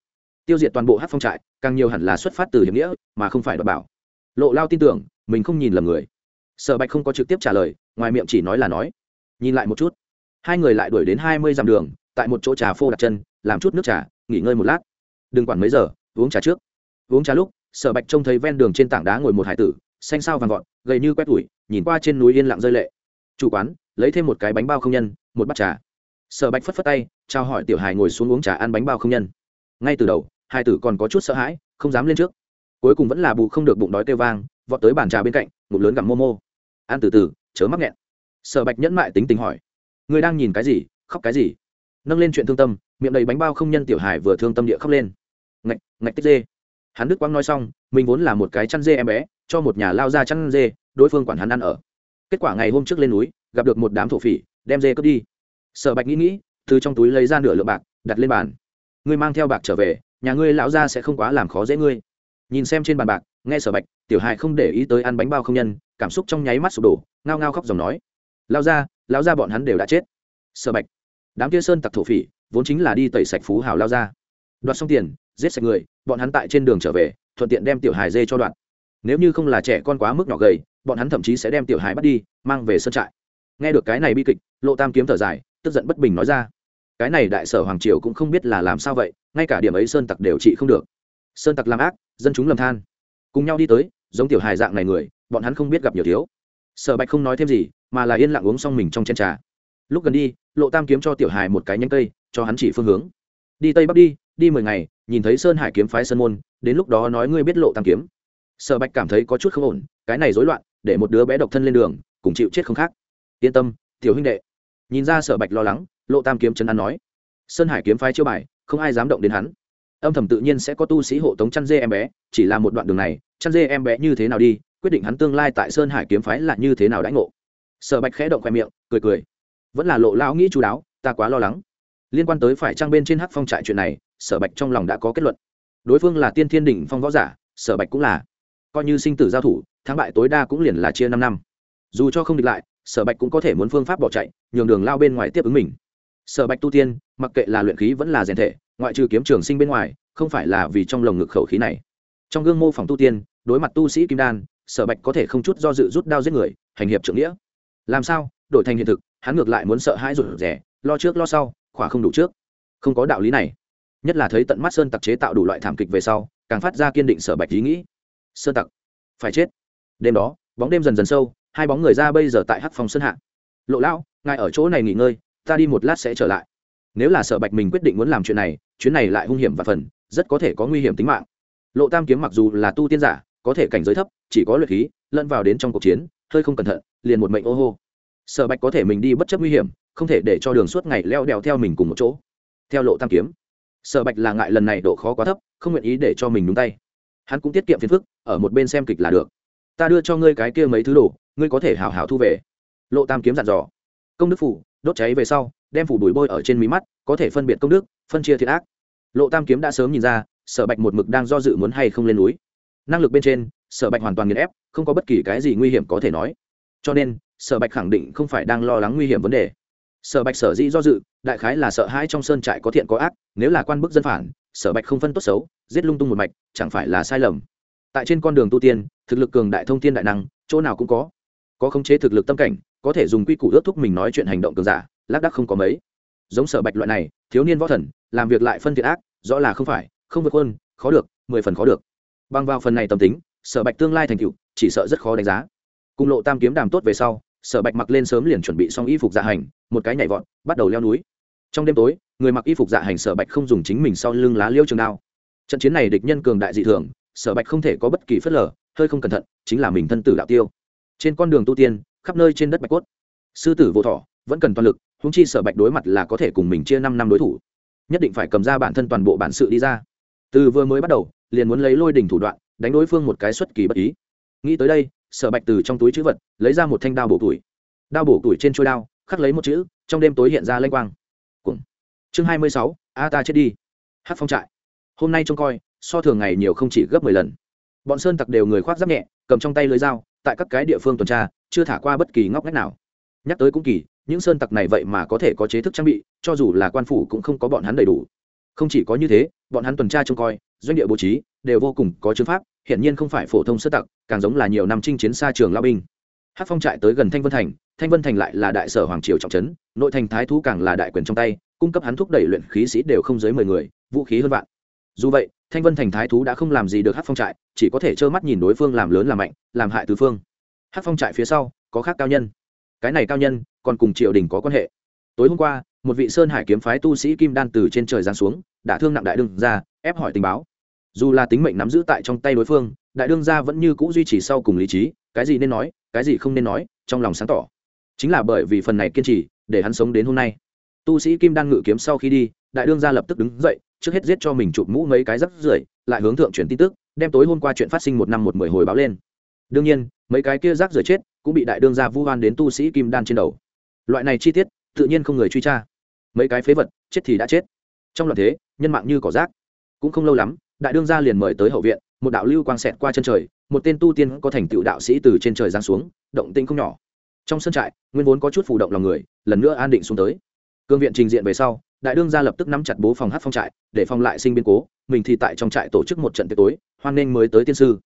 Speaker 1: Tiêu diệt toàn bộ hát phong trại, càng nhiều hẳn là xuất phát từ hiểm nghĩa, mà không phải đoạt bảo. Lộ lao tin tưởng, mình không nhìn lầm người. Sở bạch không có trực tiếp trả lời, ngoài miệng chỉ nói là nói. Nhìn lại một chút. Hai người lại đuổi đến hai mươi dặm đường, tại một chỗ trà phô đặt chân, làm chút nước trà, nghỉ ngơi một lát. Đừng quản mấy giờ, uống trà trước. Uống trà lúc, sở bạch trông thấy ven đường trên tảng đá ngồi một hải tử, xanh sao vàng gọn, gầy như quét tủi nhìn qua trên núi yên lặng rơi lệ. Chủ quán, lấy thêm một cái bánh bao không nhân, một bát trà. Sở bạch phất phất tay trao hỏi tiểu hài ngồi xuống uống trà ăn bánh bao không nhân. Ngay từ đầu hai tử còn có chút sợ hãi, không dám lên trước. Cuối cùng vẫn là bù không được bụng đói kêu vang, vọt tới bàn trà bên cạnh, ngụm lớn gặm momo ăn từ từ, chớ mắc nghẹn. Sở bạch nhẫn mại tính tình hỏi người đang nhìn cái gì? Khóc cái gì? Nâng lên chuyện thương tâm, miệng đầy bánh bao không nhân tiểu hài vừa thương tâm địa khóc lên. Ngạch ngạch tích dê. Hắn đức quang nói xong, mình vốn là một cái chăn dê em bé, cho một nhà lao ra chăn dê, đối phương quản hắn ăn ở. Kết quả ngày hôm trước lên núi, gặp được một đám thổ phỉ, đem dê cướp đi. Sở bạch nghĩ nghĩ từ trong túi lấy ra nửa lượng bạc, đặt lên bàn. Ngươi mang theo bạc trở về, nhà ngươi lão ra sẽ không quá làm khó dễ ngươi. Nhìn xem trên bàn bạc, nghe sở bạch, tiểu hài không để ý tới ăn bánh bao không nhân, cảm xúc trong nháy mắt sụp đổ, ngao ngao khóc dòng nói. Lao ra lao ra bọn hắn đều đã chết. Sở bạch, đám kia sơn tặc thổ phỉ, vốn chính là đi tẩy sạch phú hào lao ra đoạt xong tiền, giết sạch người, bọn hắn tại trên đường trở về, thuận tiện đem tiểu hài dê cho đoạn. Nếu như không là trẻ con quá mức nhỏ gầy, bọn hắn thậm chí sẽ đem tiểu hài bắt đi, mang về sân trại. Nghe được cái này bi kịch, lộ tam kiếm thở dài tức giận bất bình nói ra. Cái này đại sở hoàng triều cũng không biết là làm sao vậy, ngay cả điểm ấy sơn tặc đều trị không được. Sơn tặc làm ác, dân chúng lầm than. Cùng nhau đi tới, giống tiểu hài dạng này người, bọn hắn không biết gặp nhiều thiếu. Sở bạch không nói thêm gì, mà là yên lặng uống xong mình trong chén trà. Lúc gần đi, lộ tam kiếm cho tiểu hài một cái nhánh cây, cho hắn chỉ phương hướng. Đi tây bắc đi đi mười ngày, nhìn thấy sơn hải kiếm phái sơn môn, đến lúc đó nói ngươi biết lộ tam kiếm. Sở bạch cảm thấy có chút không ổn, cái này rối loạn, để một đứa bé độc thân lên đường, cùng chịu chết không khác. Yên tâm, tiểu huynh đệ nhìn ra sở bạch lo lắng, lộ tam kiếm chân ăn nói, sơn hải kiếm phái chưa bài, không ai dám động đến hắn. Âm thầm tự nhiên sẽ có tu sĩ hộ tống chăn dê em bé, chỉ là một đoạn đường này, chăn dê em bé như thế nào đi, quyết định hắn tương lai tại sơn hải kiếm phái là như thế nào đãi ngộ. Sở bạch khẽ động khoe miệng, cười cười, vẫn là lộ lão nghĩ chú đáo, ta quá lo lắng. Liên quan tới phải trang bên trên hắc phong trại chuyện này, sở bạch trong lòng đã có kết luận. Đối phương là tiên thiên đỉnh phong võ giả, sở bạch cũng là. Coi như sinh tử giao thủ, thắng bại tối đa cũng liền là chia năm năm dù cho không địch lại, sở bạch cũng có thể muốn phương pháp bỏ chạy, nhường đường lao bên ngoài tiếp ứng mình. Sở bạch tu tiên, mặc kệ là luyện khí vẫn là rèn thể, ngoại trừ kiếm trường sinh bên ngoài, không phải là vì trong lồng ngực khẩu khí này. Trong gương mô phỏng tu tiên, đối mặt tu sĩ kim đan, sở bạch có thể không chút do dự rút đao giết người, hành hiệp trưởng nghĩa. Làm sao? Đổi thành hiện thực, hắn ngược lại muốn sợ hãi rụt rẻ lo trước lo sau khỏa không đủ trước. Không có đạo lý này. Nhất là thấy tận mắt sơn tặc chế tạo đủ loại thảm kịch về sau, càng phát ra kiên định sở bạch ý nghĩ. Sơn tặc, phải chết. Đêm đó, bóng đêm dần dần sâu hai bóng người ra bây giờ tại hắc phòng sân hạ. Lộ lão, ngài ở chỗ này nghỉ ngơi, ta đi một lát sẽ trở lại. Nếu là sở bạch mình quyết định muốn làm chuyện này, chuyến này lại hung hiểm và phần, rất có thể có nguy hiểm tính mạng. Lộ tam kiếm mặc dù là tu tiên giả, có thể cảnh giới thấp, chỉ có luyện khí, lẫn vào đến trong cuộc chiến, hơi không cẩn thận, liền một mệnh ô hô. Sở bạch có thể mình đi bất chấp nguy hiểm, không thể để cho đường suốt ngày leo đèo theo mình cùng một chỗ. Theo lộ tam kiếm, sở bạch là ngại lần này độ khó quá thấp, không nguyện ý để cho mình đúng tay. Hắn cũng tiết kiệm phiền phức, ở một bên xem kịch là được. Ta đưa cho ngươi cái kia mấy thứ đồ ngươi có thể hào hào thu về. Lộ tam kiếm dặn dò. Công đức phủ, đốt cháy về sau, đem phủ đùi bôi ở trên mí mắt, có thể phân biệt công đức, phân chia thiệt ác. Lộ tam kiếm đã sớm nhìn ra, sở bạch một mực đang do dự muốn hay không lên núi. Năng lực bên trên, sở bạch hoàn toàn nghiền ép, không có bất kỳ cái gì nguy hiểm có thể nói. Cho nên, sở bạch khẳng định không phải đang lo lắng nguy hiểm vấn đề. Sở bạch sở dĩ do dự, đại khái là sợ hãi trong sơn trại có thiện có ác, nếu là quan bức dân phản, sở bạch không phân tốt xấu, giết lung tung một mạch, chẳng phải là sai lầm. Tại trên con đường tu tiên, thực lực cường đại thông thiên đại năng, chỗ nào cũng có có khống chế thực lực tâm cảnh, có thể dùng quy củ ước thúc mình nói chuyện hành động cường giả, lác đắc không có mấy. Giống sở bạch loại này, thiếu niên võ thần, làm việc lại phân thiện ác, rõ là không phải, không vượt hơn khó được, mười phần khó được. Bằng vào phần này tâm tính, sở bạch tương lai thành cựu chỉ sợ rất khó đánh giá. Cùng lộ tam kiếm đàm tốt về sau, sở bạch mặc lên sớm liền chuẩn bị xong y phục dạ hành, một cái nhảy vọt, bắt đầu leo núi. Trong đêm tối, người mặc y phục dạ hành sở bạch không dùng chính mình sau lưng lá liêu trường đao. Trận chiến này địch nhân cường đại dị thường, sở bạch không thể có bất kỳ phớt lờ, hơi không cẩn thận, chính là mình thân tử đạo tiêu trên con đường tu tiên, khắp nơi trên đất bạch cốt. Sư tử vô thọ vẫn cần toàn lực húng chi sở bạch đối mặt là có thể cùng mình chia năm năm đối thủ. Nhất định phải cầm ra bản thân toàn bộ bản sự đi ra. Từ vừa mới bắt đầu, liền muốn lấy lôi đỉnh thủ đoạn, đánh đối phương một cái xuất kỳ bất ý. Nghĩ tới đây, sở bạch từ trong túi chữ vật, lấy ra một thanh đao bổ tuổi. Đao bổ tuổi trên trôi đao, khắc lấy một chữ, trong đêm tối hiện ra lênh quang. Cùng chương hai mươi sáu, a ta chết đi. Hát phong trại. Hôm nay trông coi, so thường ngày nhiều không chỉ gấp mười lần. Bọn sơn tặc đều người khoác giáp nhẹ, cầm trong tay lưới dao tại các cái địa phương tuần tra, chưa thả qua bất kỳ ngóc ngách nào. Nhắc tới cũng kỳ, những sơn tặc này vậy mà có thể có chế thức trang bị, cho dù là quan phủ cũng không có bọn hắn đầy đủ. Không chỉ có như thế, bọn hắn tuần tra trông coi, doanh địa bố trí, đều vô cùng có chứng pháp, hiển nhiên không phải phổ thông sơ tặc, càng giống là nhiều năm chinh chiến xa trường lao binh. Hát phong trại tới gần thanh vân thành, thanh vân thành lại là đại sở hoàng triều trọng trấn, nội thành thái thú càng là đại quyền trong tay, cung cấp hắn thúc đẩy luyện khí sĩ đều không dưới mười người, vũ khí hơn vạn. Dù vậy thanh vân thành thái thú đã không làm gì được hát phong trại, chỉ có thể trơ mắt nhìn đối phương làm lớn làm mạnh, làm hại tứ phương. Hát phong trại phía sau, có khác cao nhân. Cái này cao nhân, còn cùng triều đình có quan hệ. Tối hôm qua, một vị sơn hải kiếm phái tu sĩ kim đan từ trên trời giáng xuống, đã thương nặng đại đương ra ép hỏi tình báo. Dù là tính mệnh nắm giữ tại trong tay đối phương, đại đương gia vẫn như c ũ duy trì sau cùng lý trí, cái gì nên nói, cái gì không nên nói, trong lòng sáng tỏ. Chính là bởi vì phần này kiên trì, để hắn sống đến hôm nay tu sĩ kim đan ngự kiếm sau khi đi, đại đương gia lập tức đứng dậy, trước hết giết cho mình chụp mũ mấy cái rắc rưởi, lại hướng thượng chuyển tin tức, đem tối hôm qua chuyện phát sinh một năm một mười hồi báo lên. Đương nhiên, mấy cái kia rác rưởi chết cũng bị đại đương gia vu hoan đến tu sĩ kim đan trên đầu. Loại này chi tiết, tự nhiên không người truy tra. Mấy cái phế vật, chết thì đã chết. Trong loạn thế, nhân mạng như cỏ rác. Cũng không lâu lắm, đại đương gia liền mời tới hậu viện, một đạo lưu quang xẹt qua chân trời, một tên tu tiên có thành tựu đạo sĩ từ trên trời giáng xuống, động tĩnh không nhỏ. Trong sân trại, nguyên vốn có chút phù động lòng người, lần nữa an định xuống tới cương viện trình diện về sau, đại đương gia lập tức nắm chặt bố phòng hát phong trại, để phòng lại sinh biến cố, mình thì tại trong trại tổ chức một trận tiệc tối, hoan nghênh mới tới tiên sư.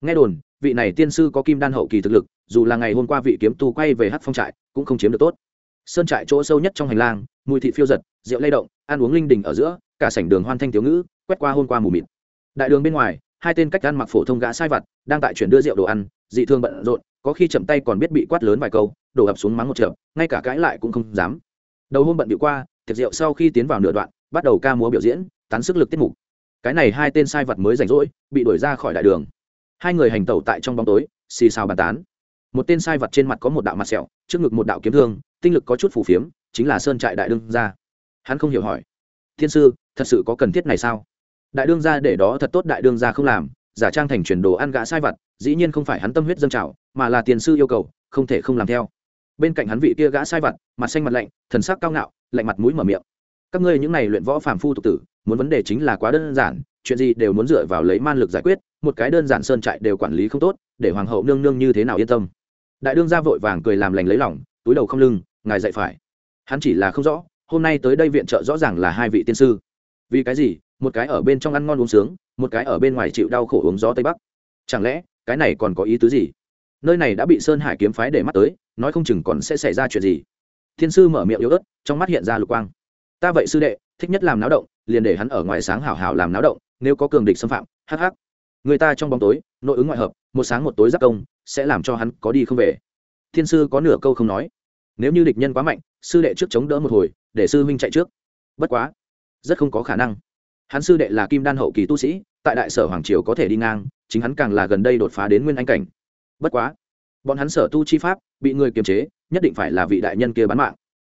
Speaker 1: Nghe đồn, vị này tiên sư có kim đan hậu kỳ thực lực, dù là ngày hôm qua vị kiếm tu quay về hát phong trại, cũng không chiếm được tốt. Sơn trại chỗ sâu nhất trong hành lang, mùi thị phiêu giật, rượu lay động, ăn uống linh đình ở giữa, cả sảnh đường hoan thanh thiếu ngữ, quét qua hôm qua mù mịt. Đại đường bên ngoài, hai tên cách ăn mặc phổ thông gã sai vặt, đang tại chuyển đưa rượu đồ ăn, dị thương bận rộn, có khi chậm tay còn biết bị quát lớn vài câu, đổ ập xuống mắng một chợ ngay cả cãi lại cũng không dám đầu hôm bận bị qua, tiệc rượu sau khi tiến vào nửa đoạn, bắt đầu ca múa biểu diễn, tán sức lực tiết mục. Cái này hai tên sai vật mới rảnh rỗi, bị đuổi ra khỏi đại đường. Hai người hành tẩu tại trong bóng tối, xì xào bàn tán. Một tên sai vật trên mặt có một đạo mặt sẹo, trước ngực một đạo kiếm thương, tinh lực có chút phủ phiếm, chính là sơn trại đại đương gia. Hắn không hiểu hỏi, thiên sư, thật sự có cần thiết này sao? Đại đương gia để đó thật tốt đại đương gia không làm, giả trang thành chuyển đồ ăn gã sai vật, dĩ nhiên không phải hắn tâm huyết dâng trào, mà là tiền sư yêu cầu, không thể không làm theo bên cạnh hắn vị kia gã sai vặt, mặt xanh mặt lạnh thần sắc cao ngạo lạnh mặt mũi mở miệng. Các ngươi những này luyện võ phàm phu tục tử muốn vấn đề chính là quá đơn giản chuyện gì đều muốn dựa vào lấy man lực giải quyết một cái đơn giản sơn trại đều quản lý không tốt để hoàng hậu nương nương như thế nào yên tâm. Đại đương gia vội vàng cười làm lành lấy lòng túi đầu không lưng ngài dạy phải. Hắn chỉ là không rõ hôm nay tới đây viện trợ rõ ràng là hai vị tiên sư. Vì cái gì? Một cái ở bên trong ăn ngon uống sướng một cái ở bên ngoài chịu đau khổ uống gió tây bắc. Chẳng lẽ cái này còn có ý tứ gì? Nơi này đã bị sơn hải kiếm phái để mắt tới nói không chừng còn sẽ xảy ra chuyện gì. Thiên sư mở miệng yếu ớt, trong mắt hiện ra lục quang. Ta vậy sư đệ, thích nhất làm náo động, liền để hắn ở ngoài sáng hảo hảo làm náo động, nếu có cường địch xâm phạm, hắc hắc. Người ta trong bóng tối, nội ứng ngoại hợp, một sáng một tối giác công, sẽ làm cho hắn có đi không về. Thiên sư có nửa câu không nói. Nếu như địch nhân quá mạnh, sư đệ trước chống đỡ một hồi, để sư huynh chạy trước. Bất quá, rất không có khả năng. Hắn sư đệ là kim đan hậu kỳ tu sĩ, tại đại sở hoàng triều có thể đi ngang, chính hắn càng là gần đây đột phá đến nguyên anh cảnh. Bất quá bọn hắn sở tu chi pháp, bị người kiềm chế, nhất định phải là vị đại nhân kia bán mạng.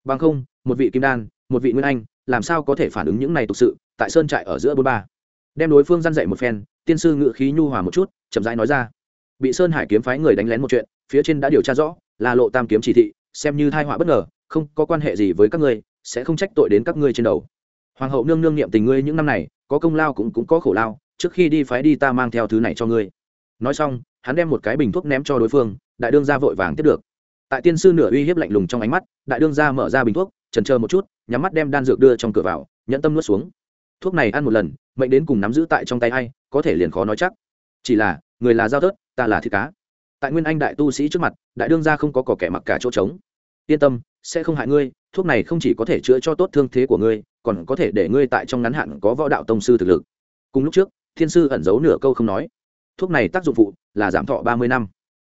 Speaker 1: Bằng không, một vị kim đan, một vị nguyên anh, làm sao có thể phản ứng những này thực sự, tại sơn trại ở giữa bốn ba. Đem đối phương gian dạy một phen, tiên sư ngự khí nhu hòa một chút, chậm rãi nói ra. Bị sơn hải kiếm phái người đánh lén một chuyện, phía trên đã điều tra rõ, là lộ tam kiếm chỉ thị, xem như thai họa bất ngờ, không có quan hệ gì với các ngươi, sẽ không trách tội đến các ngươi trên đầu. Hoàng hậu nương nương niệm tình ngươi những năm này, có công lao cũng cũng có khổ lao, trước khi đi phái đi ta mang theo thứ này cho ngươi. Nói xong hắn đem một cái bình thuốc ném cho đối phương, đại đương ra vội vàng tiếp được. Tại tiên sư nửa uy hiếp lạnh lùng trong ánh mắt, đại đương ra mở ra bình thuốc trần chờ một chút, nhắm mắt đem đan dược đưa trong cửa vào, nhẫn tâm nuốt xuống. Thuốc này ăn một lần, mệnh đến cùng nắm giữ tại trong tay hay có thể liền khó nói chắc. Chỉ là, người là giao tớt ta là thịt cá. Tại nguyên anh đại tu sĩ trước mặt, đại đương gia không có cỏ kẻ mặc cả chỗ trống. Yên tâm, sẽ không hại ngươi, thuốc này không chỉ có thể chữa cho tốt thương thế của ngươi, còn có thể để ngươi tại trong ngắn hạn có võ đạo tông sư thực lực. Cùng lúc trước, thiên sư ẩn giấu nửa câu không nói thuốc này tác dụng phụ là giảm thọ ba mươi năm.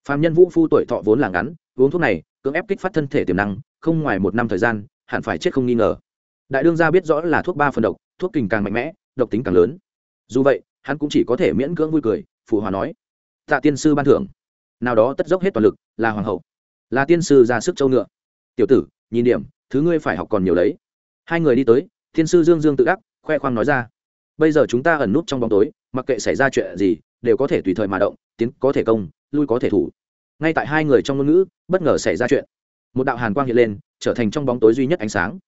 Speaker 1: Phạm nhân vũ phu tuổi thọ vốn là ngắn, uống thuốc này cưỡng ép kích phát thân thể tiềm năng, không ngoài một năm thời gian, hẳn phải chết không nghi ngờ. Đại đương gia biết rõ là thuốc ba phần độc, thuốc kình càng mạnh mẽ, độc tính càng lớn. Dù vậy, hắn cũng chỉ có thể miễn cưỡng vui cười, phụ hòa nói, tạ tiên sư ban thưởng. Nào đó tất dốc hết toàn lực là hoàng hậu, là tiên sư ra sức châu ngựa. Tiểu tử, nhìn điểm, thứ ngươi phải học còn nhiều lấy hai người đi tới, tiên sư dương dương tự ác khoe khoang nói ra, bây giờ chúng ta ẩn núp trong bóng tối, mặc kệ xảy ra chuyện gì đều có thể tùy thời mà động, tiến có thể công, lui có thể thủ. Ngay tại hai người trong ngôn ngữ, bất ngờ xảy ra chuyện. Một đạo hàn quang hiện lên, trở thành trong bóng tối duy nhất ánh sáng.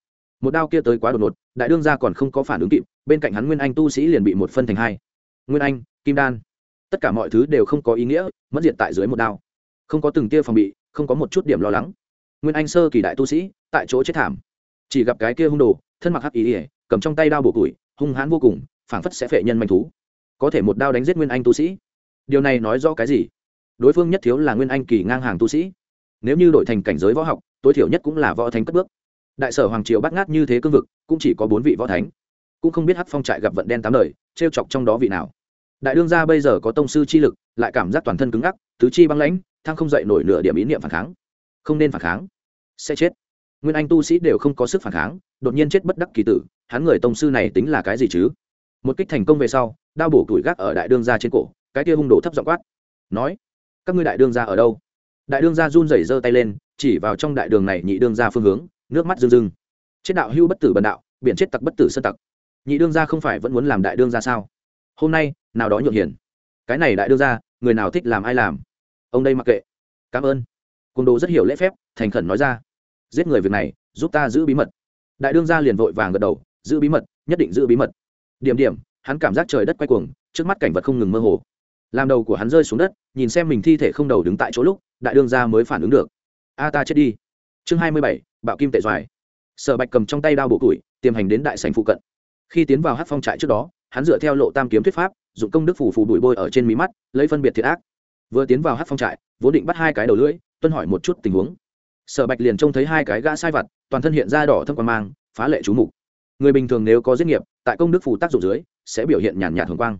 Speaker 1: Một đao kia tới quá đột ngột, đại đương gia còn không có phản ứng kịp, bên cạnh hắn nguyên anh tu sĩ liền bị một phân thành hai. Nguyên anh, kim đan. Tất cả mọi thứ đều không có ý nghĩa, mất diệt tại dưới một đao. Không có từng tia phòng bị, không có một chút điểm lo lắng. Nguyên anh sơ kỳ đại tu sĩ, tại chỗ chết thảm. Chỉ gặp cái kia hung đồ, thân mặc hắc ý ỉa cầm trong tay đao bổ củi, hung hãn vô cùng, phảng phất sẽ phệ nhân manh thú có thể một đao đánh giết nguyên anh tu sĩ. Điều này nói rõ cái gì? Đối phương nhất thiếu là nguyên anh kỳ ngang hàng tu sĩ. Nếu như đổi thành cảnh giới võ học, tối thiểu nhất cũng là võ thánh cất bước. Đại sở hoàng triều bắt ngát như thế cương vực, cũng chỉ có bốn vị võ thánh. Cũng không biết hắc phong trại gặp vận đen tám đời t r e o chọc trong đó vị nào. Đại đương gia bây giờ có tông sư chi lực, lại cảm giác toàn thân cứng ngắc, tứ chi băng lãnh thang không dậy nổi nửa điểm ý niệm phản kháng. Không nên phản kháng. Sẽ chết. Nguyên anh tu sĩ đều không có sức phản kháng, đột nhiên chết bất đắc kỳ tử, hắn người tông sư này tính là cái gì chứ? Một kích thành công về sau, đao bổ tuổi gác ở đại đương gia trên cổ, cái kia hung đồ thấp giọng quát. Nói, các ngươi đại đương gia ở đâu? Đại đương gia run rẩy giơ tay lên, chỉ vào trong đại đường này nhị đương gia phương hướng, nước mắt rưng rưng. Chết đạo hưu bất tử bần đạo, biển chết tặc bất tử sân tặc. Nhị đương gia không phải vẫn muốn làm đại đương gia sao? Hôm nay, nào đó nhượng hiền. Cái này đại đương gia, người nào thích làm ai làm? Ông đây mặc kệ. Cảm ơn. Côn đồ rất hiểu lễ phép, thành khẩn nói ra. Giết người việc này, giúp ta giữ bí mật. Đại đương gia liền vội vàng gật đầu, giữ bí mật, nhất định giữ bí mật điểm điểm, hắn cảm giác trời đất quay cuồng, trước mắt cảnh vật không ngừng mơ hồ. Làm đầu của hắn rơi xuống đất, nhìn xem mình thi thể không đầu đứng tại chỗ lúc, đại đương gia mới phản ứng được. A, ta chết đi. Chương hai mươi bảy, bạo kim tệ doài. Sở bạch cầm trong tay đao bộ tuổi tiềm hành đến đại sành phụ cận. Khi tiến vào hát phong trại trước đó, hắn dựa theo lộ tam kiếm thuyết pháp, dụng công đức phủ phủ đuổi bôi ở trên mí mắt, lấy phân biệt thiệt ác. Vừa tiến vào hát phong trại, vốn định bắt hai cái đầu lưỡi, tuân hỏi một chút tình huống. Sở bạch liền trông thấy hai cái gã sai vặt, toàn thân hiện ra đỏ thâm quan mang, phá lệ chú mục. Người bình thường nếu có giết nghiệp tại công đức phù tác dụng dưới, sẽ biểu hiện nhàn nhạt thường quang.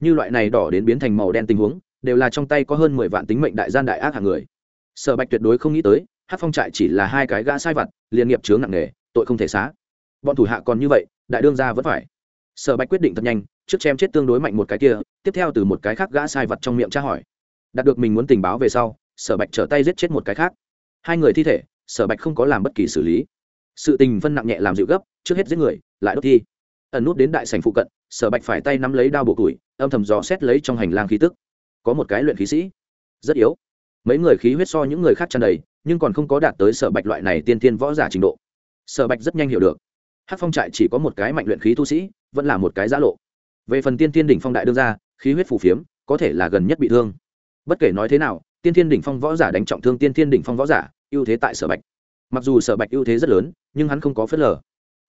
Speaker 1: Như loại này đỏ đến biến thành màu đen tình huống, đều là trong tay có hơn mười vạn tính mệnh đại gian đại ác hàng người. Sở bạch tuyệt đối không nghĩ tới hát phong trại chỉ là hai cái gã sai vặt, liên nghiệp chướng nặng nề, tội không thể xá. Bọn thủ hạ còn như vậy, đại đương ra vẫn phải. Sở bạch quyết định thật nhanh, trước chém chết tương đối mạnh một cái kia, tiếp theo từ một cái khác gã sai vật trong miệng tra hỏi. Đạt được mình muốn tình báo về sau, sở bạch trở tay giết chết một cái khác. Hai người thi thể, sở bạch không có làm bất kỳ xử lý. Sự tình phân nặng nhẹ làm dịu gấp, trước hết giết người, lại đốt thi ẩn nút đến đại sành phụ cận, sở bạch phải tay nắm lấy đao bộ tuổi, âm thầm dò xét lấy trong hành lang khí tức. Có một cái luyện khí sĩ. Rất yếu. Mấy người khí huyết so những người khác tràn đầy, nhưng còn không có đạt tới sở bạch loại này tiên tiên võ giả trình độ. Sở bạch rất nhanh hiểu được. Hát phong trại chỉ có một cái mạnh luyện khí tu sĩ, vẫn là một cái giã lộ. Về phần tiên tiên đỉnh phong đại đương ra khí huyết phù phiếm, có thể là gần nhất bị thương. Bất kể nói thế nào, tiên tiên đỉnh phong võ giả đánh trọng thương tiên tiên đỉnh phong võ giả, ưu thế tại sở bạch. Mặc dù sở bạch ưu thế rất lớn, nhưng hắn không có phớt lờ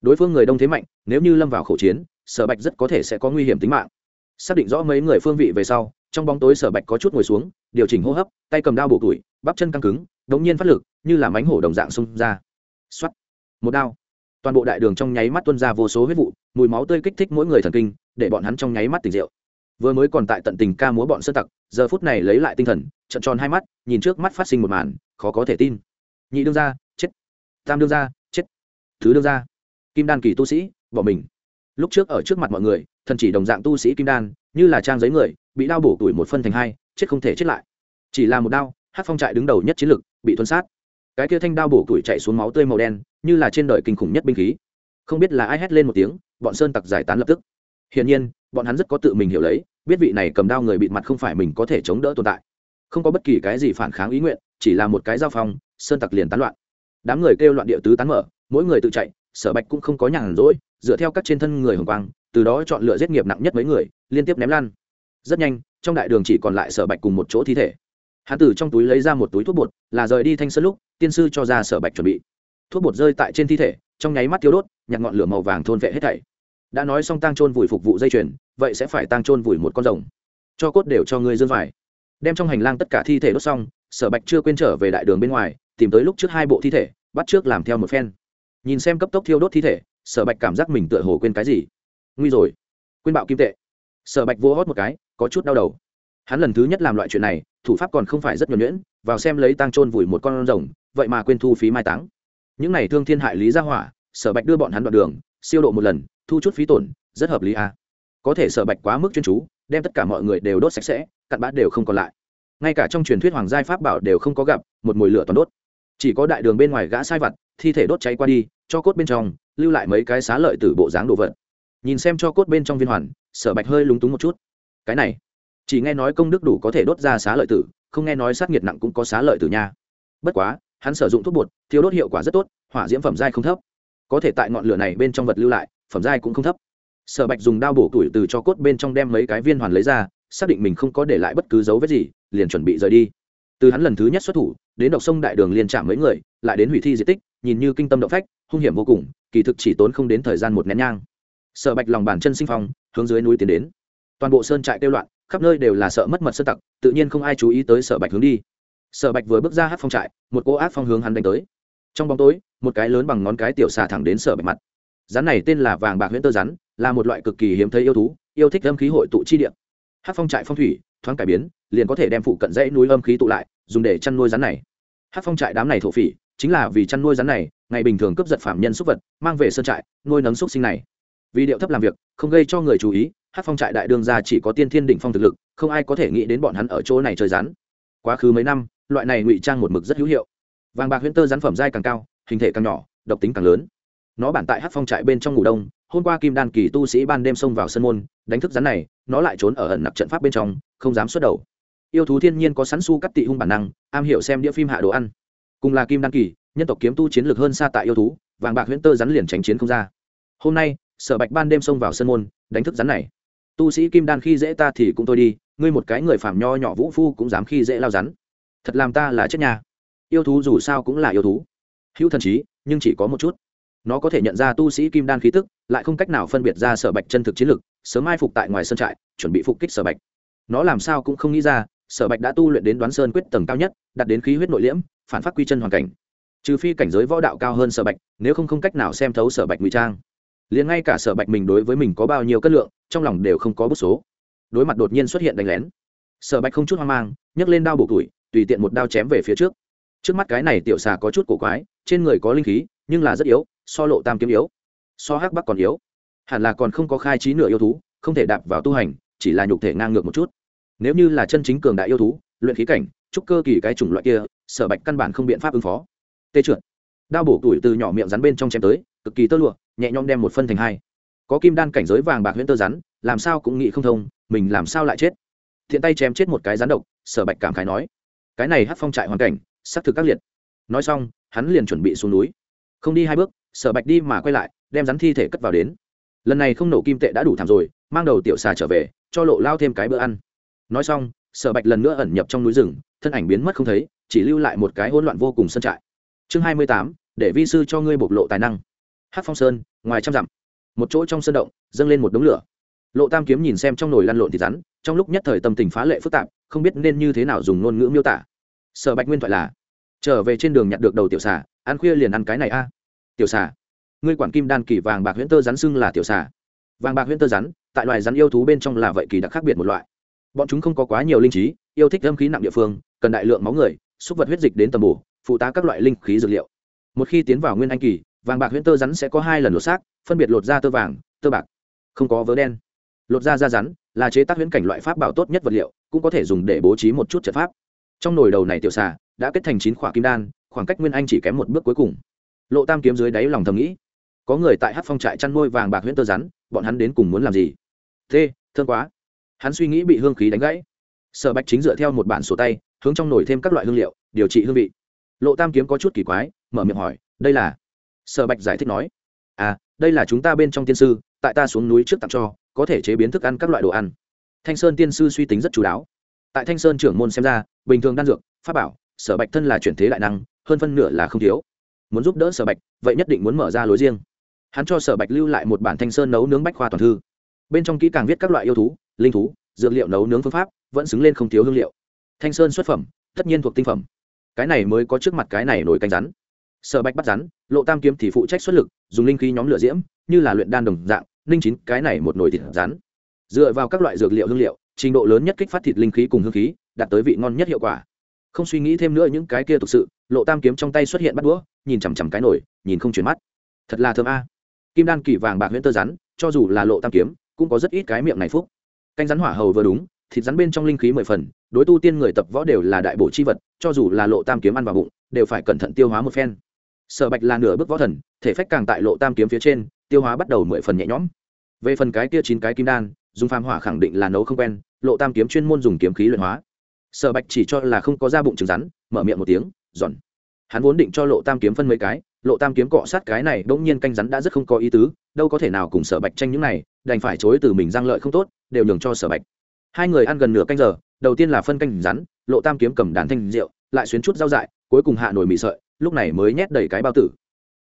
Speaker 1: đối phương người đông thế mạnh, nếu như lâm vào khẩu chiến, sở bạch rất có thể sẽ có nguy hiểm tính mạng. Xác định rõ mấy người phương vị về sau, trong bóng tối sở bạch có chút ngồi xuống, điều chỉnh hô hấp, tay cầm đao bổ tuổi, bắp chân căng cứng, đống nhiên phát lực, như là mánh hổ đồng dạng xông ra. X một đao. Toàn bộ đại đường trong nháy mắt tuân ra vô số huyết vụ, mùi máu tươi kích thích mỗi người thần kinh, để bọn hắn trong nháy mắt tỉnh rượu. Vừa mới còn tại tận tình ca múa bọn sơn tặc, giờ phút này lấy lại tinh thần trận tròn hai mắt, nhìn trước mắt phát sinh một màn, khó có thể tin. Nhị đương ra chết. Tam đương ra chết. Thứ đương ra kim đan kỳ tu sĩ, bỏ mình. Lúc trước ở trước mặt mọi người, thần chỉ đồng dạng tu sĩ kim đan, như là trang giấy người, bị đao bổ tuổi một phân thành hai, chết không thể chết lại. Chỉ là một đao hát phong trại đứng đầu nhất chiến lực, bị thuần sát. Cái kia thanh đao bổ tuổi chạy xuống máu tươi màu đen, như là trên đời kinh khủng nhất binh khí. Không biết là ai hét lên một tiếng, bọn sơn tặc giải tán lập tức. Hiển nhiên, bọn hắn rất có tự mình hiểu lấy, biết vị này cầm đao người bịt mặt không phải mình có thể chống đỡ tồn tại. Không có bất kỳ cái gì phản kháng ý nguyện, chỉ là một cái giao phong, sơn tặc liền tán loạn. Đám người kêu loạn địa tứ tán mở, mỗi người tự chạy sở bạch cũng không có nhàn rỗi, dựa theo các trên thân người hồng quang, từ đó chọn lựa giết nghiệp nặng nhất mấy người, liên tiếp ném lan. Rất nhanh, trong đại đường chỉ còn lại sở bạch cùng một chỗ thi thể. Hắn Tử trong túi lấy ra một túi thuốc bột, là rời đi thanh sơn lúc, tiên sư cho ra sở bạch chuẩn bị. Thuốc bột rơi tại trên thi thể, trong nháy mắt thiếu đốt, nhặt ngọn lửa màu vàng thôn vệ hết thảy. Đã nói xong tăng trôn vùi phục vụ dây chuyền, vậy sẽ phải tăng trôn vùi một con rồng. Cho cốt đều cho ngươi dương vải. Đem trong hành lang tất cả thi thể đốt xong, sở bạch chưa quên trở về đại đường bên ngoài, tìm tới lúc trước hai bộ thi thể, bắt trước làm theo một phen nhìn xem cấp tốc thiêu đốt thi thể, sở bạch cảm giác mình tựa hồ quên cái gì. Nguy rồi. Quên bạo kim tệ. Sở bạch vô hót một cái, có chút đau đầu. Hắn lần thứ nhất làm loại chuyện này, thủ pháp còn không phải rất nhuẩn nhuyễn, vào xem lấy tang trôn vùi một con rồng, vậy mà quên thu phí mai táng. Những này thương thiên hại lý ra hỏa, sở bạch đưa bọn hắn đoạn đường, siêu độ một lần, thu chút phí tổn, rất hợp lý à. có thể sở bạch quá mức chuyên chú, đem tất cả mọi người đều đốt sạch sẽ, cặn bã đều không còn lại. Ngay cả trong truyền thuyết hoàng giai pháp bảo đều không có gặp, một mùi lửa toàn đốt. Chỉ có đại đường bên ngoài gã sai vặt thi thể đốt cháy qua đi, cho cốt bên trong, lưu lại mấy cái xá lợi từ bộ dáng đồ vật. Nhìn xem cho cốt bên trong viên hoàn, sở bạch hơi lúng túng một chút. Cái này, chỉ nghe nói công đức đủ có thể đốt ra xá lợi tử, không nghe nói sát nhiệt nặng cũng có xá lợi tử nha. Bất quá, hắn sử dụng thuốc bột thiếu đốt hiệu quả rất tốt, hỏa diễm phẩm dai không thấp. Có thể tại ngọn lửa này bên trong vật lưu lại, phẩm dai cũng không thấp. Sở bạch dùng đao bổ tuổi từ cho cốt bên trong đem mấy cái viên hoàn lấy ra, xác định mình không có để lại bất cứ dấu vết gì, liền chuẩn bị rời đi. Từ hắn lần thứ nhất xuất thủ, đến độc sông đại đường liền chạm mấy người, lại đến hủy thi di tích nhìn như kinh tâm động phách, hung hiểm vô cùng, kỳ thực chỉ tốn không đến thời gian một nén nhang. Sở bạch lòng bàn chân sinh phong, hướng dưới núi tiến đến. Toàn bộ sơn trại kêu loạn, khắp nơi đều là sợ mất mật sơn tặc, tự nhiên không ai chú ý tới sở bạch hướng đi. Sở bạch vừa bước ra hát phong trại, một cô ác phong hướng hắn đánh tới. Trong bóng tối, một cái lớn bằng ngón cái tiểu xà thẳng đến sở bạch mặt. Rắn này tên là vàng bạc huyễn tơ rắn, là một loại cực kỳ hiếm thấy yêu thú, yêu thích âm khí hội tụ chi điện hát phong trại phong thủy, thoáng cải biến, liền có thể đem phụ cận dãy núi âm khí tụ lại, dùng để chăn nuôi rắn này hát phong trại đám này thổ phỉ, chính là vì chăn nuôi rắn này, ngày bình thường cướp giật phạm nhân xúc vật, mang về sơn trại, nuôi nấng xúc sinh này. Vì điệu thấp làm việc, không gây cho người chú ý, hát phong trại đại đương ra chỉ có tiên thiên đỉnh phong thực lực, không ai có thể nghĩ đến bọn hắn ở chỗ này chơi rắn. Quá khứ mấy năm, loại này ngụy trang một mực rất hữu hiệu. Vàng bạc huyễn tơ rắn phẩm dai càng cao, hình thể càng nhỏ, độc tính càng lớn. Nó bản tại hát phong trại bên trong ngủ đông, hôm qua kim đan kỳ tu sĩ ban đêm xông vào sân môn, đánh thức rắn này, nó lại trốn ở ẩn nặc trận pháp bên trong, không dám xuất đầu yêu thú thiên nhiên có sẵn su cắt tị hung bản năng, am hiểu xem đĩa phim hạ đồ ăn. Cùng là kim đăng kỳ, nhân tộc kiếm tu chiến lược hơn xa tại yêu thú, vàng bạc huyễn tơ rắn liền tránh chiến không ra. Hôm nay, sở bạch ban đêm xông vào sân môn, đánh thức rắn này. Tu sĩ kim đan khi dễ ta thì cũng thôi đi, ngươi một cái người phàm nho nhỏ vũ phu cũng dám khi dễ lao rắn. Thật làm ta là chết nhà yêu thú dù sao cũng là yêu thú. Hữu thần trí, nhưng chỉ có một chút. Nó có thể nhận ra tu sĩ kim đan khí tức, lại không cách nào phân biệt ra sở bạch chân thực chiến lực sớm mai phục tại ngoài sân trại, chuẩn bị phục kích sở bạch. Nó làm sao cũng không nghĩ ra sở bạch đã tu luyện đến đoán sơn quyết tầng cao nhất đặt đến khí huyết nội liễm, phản phát quy chân hoàn cảnh. Trừ phi cảnh giới võ đạo cao hơn sở bạch, nếu không không cách nào xem thấu sở bạch ngụy trang. Liền ngay cả sở bạch mình đối với mình có bao nhiêu cân lượng, trong lòng đều không có bức số. Đối mặt đột nhiên xuất hiện đánh lén, sở bạch không chút hoang mang, nhấc lên đao bổ tuổi tùy tiện một đao chém về phía trước. Trước mắt cái này tiểu xà có chút cổ quái, trên người có linh khí, nhưng là rất yếu, so lộ tam kiếm yếu, so hắc bắc còn yếu. Hẳn là còn không có khai trí nửa yêu thú, không thể đạp vào tu hành, chỉ là nhục thể ngang ngược một chút nếu như là chân chính cường đại yêu thú, luyện khí cảnh, trúc cơ kỳ cái chủng loại kia, sở bạch căn bản không biện pháp ứng phó. Tê trượt. Đao bổ tuổi từ nhỏ miệng rắn bên trong chém tới, cực kỳ tơ lụa, nhẹ nhõm đem một phân thành hai. Có kim đan cảnh giới vàng bạc huyễn tơ rắn, làm sao cũng nghĩ không thông, mình làm sao lại chết? Thiện tay chém chết một cái rắn độc, sở bạch cảm khái nói. Cái này hát phong trại hoàn cảnh, xác thực các liệt. Nói xong, hắn liền chuẩn bị xuống núi. Không đi hai bước, sở bạch đi mà quay lại, đem rắn thi thể cất vào đến. Lần này không nổ kim tệ đã đủ thảm rồi, mang đầu tiểu xà trở về, cho lộ lao thêm cái bữa ăn nói xong, sở bạch lần nữa ẩn nhập trong núi rừng, thân ảnh biến mất không thấy, chỉ lưu lại một cái hỗn loạn vô cùng sân trại. Chương hai mươi tám, để vi sư cho ngươi bộc lộ tài năng. Hát phong sơn, ngoài trăm dặm. Một chỗ trong sân động, dâng lên một đống lửa. Lộ tam kiếm nhìn xem trong nồi lăn lộn thịt rắn, trong lúc nhất thời tâm tình phá lệ phức tạp, không biết nên như thế nào dùng ngôn ngữ miêu tả. Sở bạch nguyên thoại là, trở về trên đường nhặt được đầu tiểu xà, ăn khuya liền ăn cái này a. Tiểu xà? Ngươi quản kim đan kỳ vàng bạc huyễn tơ rắn xưng là tiểu xà. Vàng bạc huyễn tơ rắn, tại loài rắn yêu thú bên trong là vậy kỳ đặc khác biệt một loại bọn chúng không có quá nhiều linh trí, yêu thích âm khí nặng địa phương, cần đại lượng máu người, xúc vật huyết dịch đến tầm bổ, phụ tá các loại linh khí dược liệu. Một khi tiến vào nguyên anh kỳ, vàng bạc huyễn tơ rắn sẽ có hai lần lột xác, phân biệt lột ra tơ vàng, tơ bạc. Không có vớ đen. Lột ra da rắn là chế tác huyễn cảnh loại pháp bảo tốt nhất vật liệu, cũng có thể dùng để bố trí một chút trận pháp. Trong nồi đầu này tiểu xà đã kết thành chín khỏa kim đan, khoảng cách nguyên anh chỉ kém một bước cuối cùng. Lộ tam kiếm dưới đáy lòng thầm nghĩ, có người tại hát phong trại chăn nuôi vàng bạc huyễn tơ rắn, bọn hắn đến cùng muốn làm gì? Thế thương quá hắn suy nghĩ bị hương khí đánh gãy. Sở bạch chính dựa theo một bản sổ tay, hướng trong nồi thêm các loại hương liệu, điều trị hương vị. Lộ tam kiếm có chút kỳ quái, mở miệng hỏi, đây là? Sở bạch giải thích nói à đây là chúng ta bên trong tiên sư, tại ta xuống núi trước tặng cho, có thể chế biến thức ăn các loại đồ ăn. Thanh sơn tiên sư suy tính rất chú đáo. Tại thanh sơn trưởng môn xem ra, bình thường đan dược, pháp bảo, sở bạch thân là chuyển thế đại năng, hơn phân nửa là không thiếu. Muốn giúp đỡ sở bạch, vậy nhất định muốn mở ra lối riêng. Hắn cho sở bạch lưu lại một bản thanh sơn nấu nướng bách khoa toàn thư. Bên trong kỹ càng viết các loại yêu thú linh thú, dược liệu nấu nướng phương pháp vẫn xứng lên không thiếu hương liệu. Thanh sơn xuất phẩm, tất nhiên thuộc tinh phẩm. Cái này mới có trước mặt cái này nổi canh rắn. Sở bạch bắt rắn, lộ tam kiếm thì phụ trách xuất lực, dùng linh khí nhóm lửa diễm, như là luyện đan đồng dạng, ninh chín cái này một nồi thịt rắn. Dựa vào các loại dược liệu hương liệu, trình độ lớn nhất kích phát thịt linh khí cùng hương khí, đạt tới vị ngon nhất hiệu quả. Không suy nghĩ thêm nữa những cái kia thực sự, lộ tam kiếm trong tay xuất hiện bắt đũa, nhìn chằm chằm cái nổi nhìn không chuyển mắt. Thật là thơm a. Kim đan kỳ vàng bạc huyễn tơ rắn, cho dù là lộ tam kiếm, cũng có rất ít cái miệng này phúc canh rắn hỏa hầu vừa đúng, thịt rắn bên trong linh khí mười phần, đối tu tiên người tập võ đều là đại bổ chi vật, cho dù là lộ tam kiếm ăn vào bụng, đều phải cẩn thận tiêu hóa một phen. Sở bạch là nửa bước võ thần, thể phách càng tại lộ tam kiếm phía trên, tiêu hóa bắt đầu mười phần nhẹ nhõm. Về phần cái kia chín cái kim đan, dùng phàm hỏa khẳng định là nấu không quen, lộ tam kiếm chuyên môn dùng kiếm khí luyện hóa. Sở bạch chỉ cho là không có da bụng trứng rắn, mở miệng một tiếng, giòn. Hắn vốn định cho lộ tam kiếm phân mấy cái, lộ tam kiếm cọ sát cái này đỗng nhiên canh rắn đã rất không có ý tứ, đâu có thể nào cùng sở bạch tranh những này đành phải chối từ mình răng lợi không tốt, đều nhường cho sở bạch. Hai người ăn gần nửa canh giờ, đầu tiên là phân canh rắn, lộ tam kiếm cầm đàn thanh rượu, lại xuyến chút rau dại, cuối cùng hạ nổi mì sợi, lúc này mới nhét đầy cái bao tử.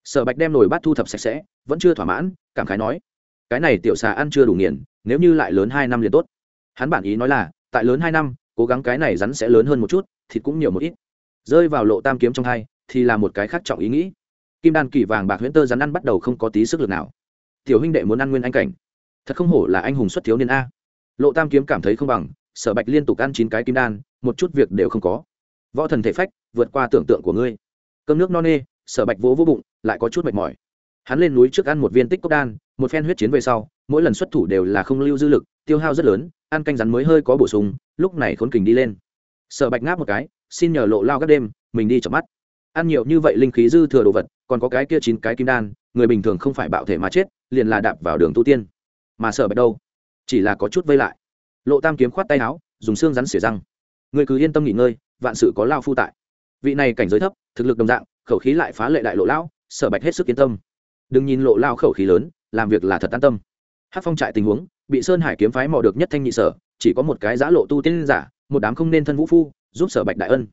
Speaker 1: Sở bạch đem nồi bát thu thập sạch sẽ, vẫn chưa thỏa mãn, cảm khái nói, cái này tiểu xà ăn chưa đủ nghiền, nếu như lại lớn hai năm liền tốt. Hắn bản ý nói là, tại lớn hai năm, cố gắng cái này rắn sẽ lớn hơn một chút, thịt cũng nhiều một ít. Rơi vào lộ tam kiếm trong hai, thì là một cái khác trọng ý nghĩ. Kim đan kỳ vàng bạc huyễn tơ rắn ăn bắt đầu không có tí sức lực nào. Tiểu huynh đệ muốn ăn nguyên anh cảnh thật không hổ là anh hùng xuất thiếu niên a. Lộ tam kiếm cảm thấy không bằng, sở bạch liên tục ăn chín cái kim đan, một chút việc đều không có. Võ thần thể phách, vượt qua tưởng tượng của ngươi. Cơm nước no nê, sở bạch vỗ vỗ bụng, lại có chút mệt mỏi. Hắn lên núi trước ăn một viên tích cốc đan, một phen huyết chiến về sau, mỗi lần xuất thủ đều là không lưu dư lực, tiêu hao rất lớn, ăn canh rắn mới hơi có bổ sung, lúc này khốn kình đi lên. Sở bạch ngáp một cái, xin nhờ lộ lao các đêm, mình đi chợp mắt. Ăn nhiều như vậy linh khí dư thừa đồ vật, còn có cái kia chín cái kim đan, người bình thường không phải bạo thể mà chết, liền là đạp vào đường tu tiên mà sở bạch đâu? Chỉ là có chút vây lại. Lộ tam kiếm khoát tay áo, dùng xương rắn xỉa răng. Người cứ yên tâm nghỉ ngơi, vạn sự có lao phu tại. Vị này cảnh giới thấp, thực lực đồng dạng, khẩu khí lại phá lệ đại lộ lão sở bạch hết sức yên tâm. Đừng nhìn lộ lao khẩu khí lớn, làm việc là thật an tâm. Hát phong trại tình huống, bị sơn hải kiếm phái mò được nhất thanh nhị sở, chỉ có một cái giã lộ tu tiên giả, một đám không nên thân vũ phu, giúp sở bạch đại ân.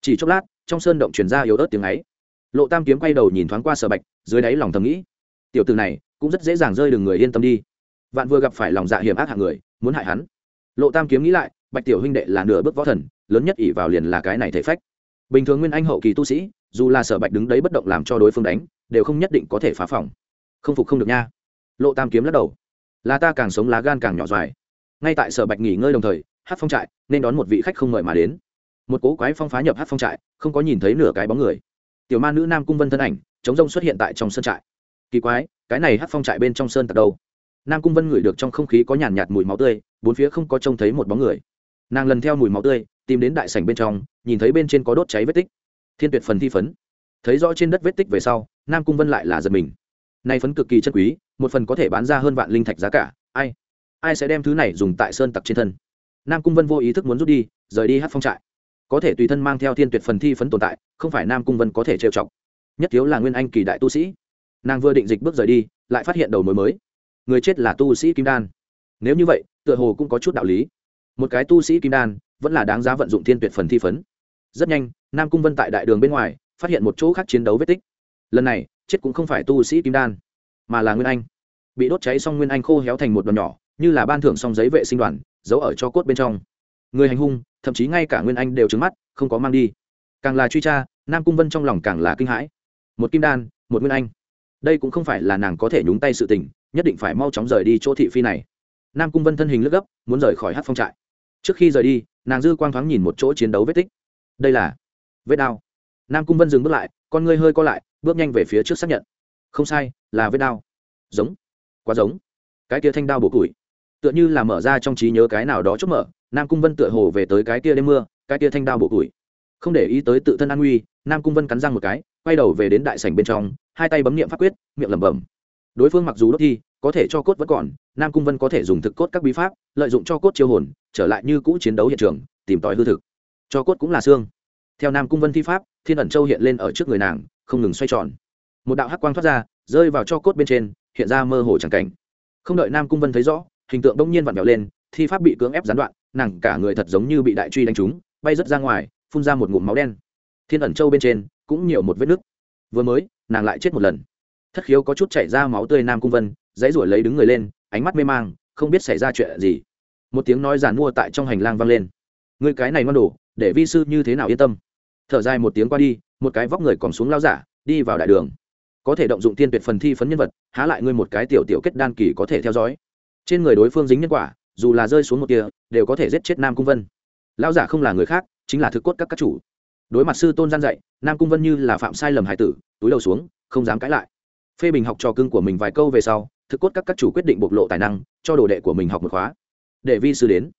Speaker 1: Chỉ chốc lát, trong sơn động truyền ra yếu ớt tiếng ấy. Lộ tam kiếm quay đầu nhìn thoáng qua sở bạch, dưới đáy lòng thầm nghĩ. Tiểu từ này, cũng rất dễ dàng rơi đường người yên tâm đi vạn vừa gặp phải lòng dạ hiểm ác hạng người, muốn hại hắn. Lộ tam kiếm nghĩ lại, bạch tiểu huynh đệ là nửa bước võ thần, lớn nhất ỷ vào liền là cái này thể phách. Bình thường nguyên anh hậu kỳ tu sĩ, dù là sở bạch đứng đấy bất động làm cho đối phương đánh, đều không nhất định có thể phá phòng. Không phục không được nha. Lộ tam kiếm lắc đầu. Là ta càng sống lá gan càng nhỏ dài ngay tại sở bạch nghỉ ngơi đồng thời hát phong trại, nên đón một vị khách không mời mà đến. Một cố quái phong phá nhập hát phong trại, không có nhìn thấy nửa cái bóng người. Tiểu ma nữ nam cung vân thân ảnh, chống rông xuất hiện tại trong sân trại. Kỳ quái, cái này hát phong trại bên trong sơn tặc đâu? Nam cung vân ngửi được trong không khí có nhàn nhạt mùi máu tươi, bốn phía không có trông thấy một bóng người. Nàng lần theo mùi máu tươi, tìm đến đại sảnh bên trong, nhìn thấy bên trên có đốt cháy vết tích. Thiên tuyệt phần thi phấn. Thấy rõ trên đất vết tích về sau, nam cung vân lại là giật mình. Nay phấn cực kỳ chân quý, một phần có thể bán ra hơn vạn linh thạch giá cả, ai ai sẽ đem thứ này dùng tại sơn tặc trên thân? Nam cung vân vô ý thức muốn rút đi, rời đi hát phong trại. Có thể tùy thân mang theo thiên tuyệt phần thi phấn tồn tại, không phải nam cung vân có thể trêu chọc. Nhất thiếu là nguyên anh kỳ đại tu sĩ. Nàng vừa định dịch bước rời đi, lại phát hiện đầu mối mới người chết là tu sĩ kim đan. Nếu như vậy, tựa hồ cũng có chút đạo lý. Một cái tu sĩ kim đan, vẫn là đáng giá vận dụng thiên tuyệt phần thi phấn. Rất nhanh, nam cung vân tại đại đường bên ngoài, phát hiện một chỗ khác chiến đấu vết tích. Lần này, chết cũng không phải tu sĩ kim đan, mà là nguyên anh. Bị đốt cháy xong nguyên anh khô héo thành một đoàn nhỏ, như là ban thưởng xong giấy vệ sinh đoàn, giấu ở cho cốt bên trong. Người hành hung, thậm chí ngay cả nguyên anh đều trứng mắt, không có mang đi. Càng là truy tra, nam cung vân trong lòng càng là kinh hãi. Một kim đan, một nguyên anh. Đây cũng không phải là nàng có thể nhúng tay sự tình nhất định phải mau chóng rời đi chỗ thị phi này. Nam cung vân thân hình lướt gấp, muốn rời khỏi hát phong trại. Trước khi rời đi, nàng dư quang thoáng nhìn một chỗ chiến đấu vết tích. Đây là vết đao. Nam cung vân dừng bước lại, con ngươi hơi co lại, bước nhanh về phía trước xác nhận. Không sai, là vết đao. Giống. Quá giống. Cái kia thanh đao bổ củi. Tựa như là mở ra trong trí nhớ cái nào đó chốt mở, nam cung vân tựa hồ về tới cái kia đêm mưa, cái kia thanh đao bổ củi. Không để ý tới tự thân an nguy, nam cung vân cắn răng một cái, quay đầu về đến đại sảnh bên trong, hai tay bấm nghiệm pháp quyết, miệng lẩm bẩm đối phương mặc dù đốt thi, có thể cho cốt vẫn còn, nam cung vân có thể dùng thực cốt các bí pháp, lợi dụng cho cốt chiêu hồn, trở lại như cũ chiến đấu hiện trường, tìm tòi hư thực. Cho cốt cũng là xương. Theo nam cung vân thi pháp, thiên ẩn châu hiện lên ở trước người nàng, không ngừng xoay tròn. Một đạo hắc quang thoát ra, rơi vào cho cốt bên trên, hiện ra mơ hồ chẳng cảnh. Không đợi nam cung vân thấy rõ, hình tượng đông nhiên vặn vẹo lên, thi pháp bị cưỡng ép gián đoạn, nàng cả người thật giống như bị đại truy đánh trúng, bay rớt ra ngoài, phun ra một ngụm máu đen. Thiên ẩn châu bên trên, cũng nhiều một vết nứt. Vừa mới, nàng lại chết một lần thất khiếu có chút chảy ra máu tươi nam cung vân, dãy ruổi lấy đứng người lên, ánh mắt mê mang, không biết xảy ra chuyện gì. Một tiếng nói giàn mua tại trong hành lang vang lên. Người cái này ngon đồ, để vi sư như thế nào yên tâm? Thở dài một tiếng qua đi, một cái vóc người còn xuống lao giả, đi vào đại đường. Có thể động dụng tiên tuyệt phần thi phấn nhân vật, há lại ngươi một cái tiểu tiểu kết đan kỳ có thể theo dõi. Trên người đối phương dính nhân quả, dù là rơi xuống một kia đều có thể giết chết nam cung vân. Lao giả không là người khác, chính là thực cốt các các chủ. Đối mặt sư tôn gian dạy, nam cung vân như là phạm sai lầm hải tử, túi đầu xuống, không dám cãi lại phê bình học trò cưng của mình vài câu về sau thực cốt các các chủ quyết định bộc lộ tài năng cho đồ đệ của mình học một khóa. Để vi sư đến.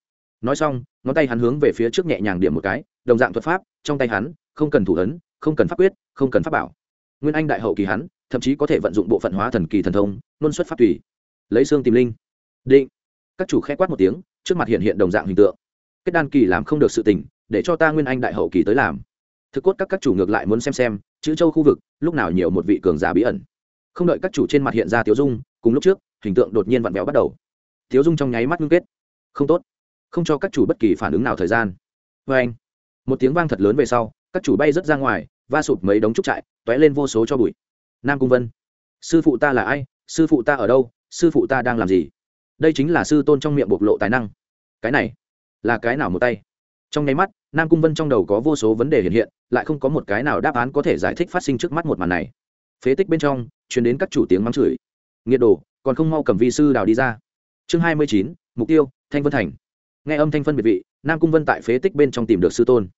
Speaker 1: Nói xong ngón tay hắn hướng về phía trước nhẹ nhàng điểm một cái đồng dạng thuật pháp trong tay hắn không cần thủ ấn không cần pháp quyết không cần pháp bảo. Nguyên anh đại hậu kỳ hắn thậm chí có thể vận dụng bộ phận hóa thần kỳ thần thông luân xuất pháp tùy. Lấy xương tìm linh. Định. Các chủ khẽ quát một tiếng trước mặt hiện hiện đồng dạng hình tượng. Kết đan kỳ làm không được sự tỉnh, để cho ta nguyên anh đại hậu kỳ tới làm. Thực cốt các các chủ ngược lại muốn xem xem chữ châu khu vực lúc nào nhiều một vị cường giả bí ẩn không đợi các chủ trên mặt hiện ra tiếu dung, cùng lúc trước, hình tượng đột nhiên vặn vẹo bắt đầu. Tiếu dung trong nháy mắt ngưng kết. Không tốt. Không cho các chủ bất kỳ phản ứng nào thời gian. Vê anh, một tiếng vang thật lớn về sau, các chủ bay rớt ra ngoài, va sụt mấy đống trúc trại t ó é lên vô số cho bụi. Nam cung vân, sư phụ ta là ai? Sư phụ ta ở đâu? Sư phụ ta đang làm gì? Đây chính là sư tôn trong miệng bộc lộ tài năng. Cái này, là cái nào một tay? Trong nháy mắt, nam cung vân trong đầu có vô số vấn đề hiện hiện, lại không có một cái nào đáp án có thể giải thích phát sinh trước mắt một màn này phế tích bên trong chuyển đến các chủ tiếng mắng chửi. Nghiệt đồ, còn không mau cầm vi sư đào đi ra. Chương hai mươi chín, mục tiêu, thanh vân thành. Nghe âm thanh phân biệt vị, nam cung vân tại phế tích bên trong tìm được sư tôn.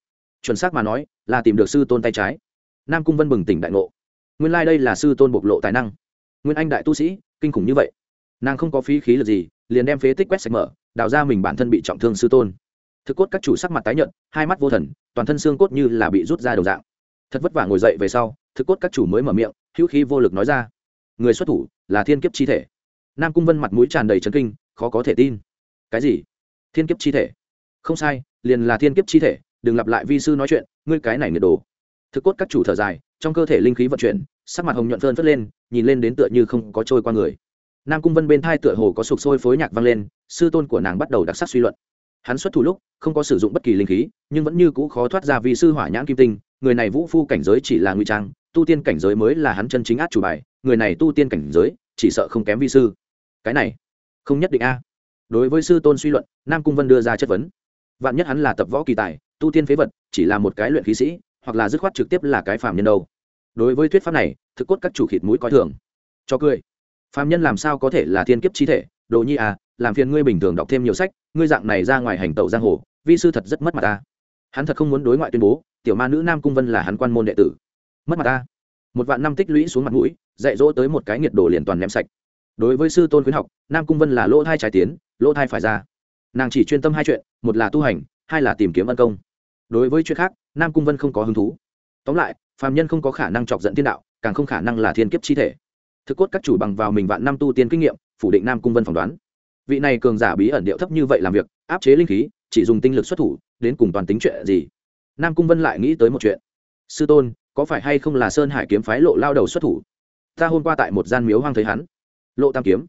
Speaker 1: Chuẩn xác mà nói, là tìm được sư tôn tay trái. Nam cung vân bừng tỉnh đại ngộ. Nguyên lai、like、đây là sư tôn bộc lộ tài năng. Nguyên anh đại tu sĩ, kinh khủng như vậy. Nàng không có phí khí lực gì, liền đem phế tích quét sạch mở, đào ra mình bản thân bị trọng thương sư tôn. Thực cốt các chủ sắc mặt tái nhợt, hai mắt vô thần, toàn thân xương cốt như là bị rút ra đầu dạng. Thật vất vả ngồi dậy về sau, thực cốt các chủ mới mở miệng hữu khí vô lực nói ra. Người xuất thủ là thiên kiếp chi thể. Nam cung vân mặt mũi tràn đầy trấn kinh, khó có thể tin. Cái gì? Thiên kiếp chi thể? Không sai, liền là thiên kiếp chi thể, đừng lặp lại vi sư nói chuyện, ngươi cái này nghiệt đồ. Thực cốt các chủ thở dài, trong cơ thể linh khí vận chuyển, sắc mặt hồng nhuận phơn phất lên, nhìn lên đến tựa như không có trôi qua người. Nam cung vân bên thai tựa hồ có sục sôi phối nhạc vang lên, sư tôn của nàng bắt đầu đặc sắc suy luận. Hắn xuất thủ lúc, không có sử dụng bất kỳ linh khí, nhưng vẫn như cũ khó thoát ra vì sư hỏa nhãn kim tinh người này vũ phu cảnh giới chỉ là ngụy trang, tu tiên cảnh giới mới là hắn chân chính át chủ bài, người này tu tiên cảnh giới, chỉ sợ không kém vi sư. Cái này, không nhất định a. Đối với sư tôn suy luận, nam cung vân đưa ra chất vấn. Vạn nhất hắn là tập võ kỳ tài, tu tiên phế vật, chỉ là một cái luyện khí sĩ, hoặc là dứt khoát trực tiếp là cái phạm nhân đâu. Đối với thuyết pháp này, thực cốt các chủ khịt mũi coi thường. Cho cười. Phạm nhân làm sao có thể là thiên kiếp chi thể? Đồ nhi à làm phiền ngươi bình thường đọc thêm nhiều sách, ngươi dạng này ra ngoài hành tẩu giang hồ, vi sư thật rất mất mặt ta hắn thật không muốn đối ngoại tuyên bố, tiểu ma nữ nam cung vân là hắn quan môn đệ tử. Mất mặt ta. Một vạn năm tích lũy xuống mặt mũi, dạy dỗ tới một cái nhiệt độ liền toàn ném sạch. Đối với sư tôn khuyến học, nam cung vân là lỗ thai trái tiến, lỗ thai phải ra. Nàng chỉ chuyên tâm hai chuyện, một là tu hành, hai là tìm kiếm ân công. Đối với chuyện khác, nam cung vân không có hứng thú. Tóm lại, phàm nhân không có khả năng chọc giận thiên đạo, càng không khả năng là thiên kiếp chi thể. Thực cốt các chủ bằng vào mình vạn năm tu tiên kinh nghiệm, phủ định nam cung vân phỏng đoán. Vị này cường giả bí ẩn điệu thấp như vậy làm việc, áp chế linh khí, chỉ dùng tinh lực xuất thủ đến cùng toàn tính chuyện gì? Nam cung vân lại nghĩ tới một chuyện. Sư tôn, có phải hay không là sơn hải kiếm phái lộ lao đầu xuất thủ? Ta hôm qua tại một gian miếu hoang thấy hắn. Lộ tam kiếm.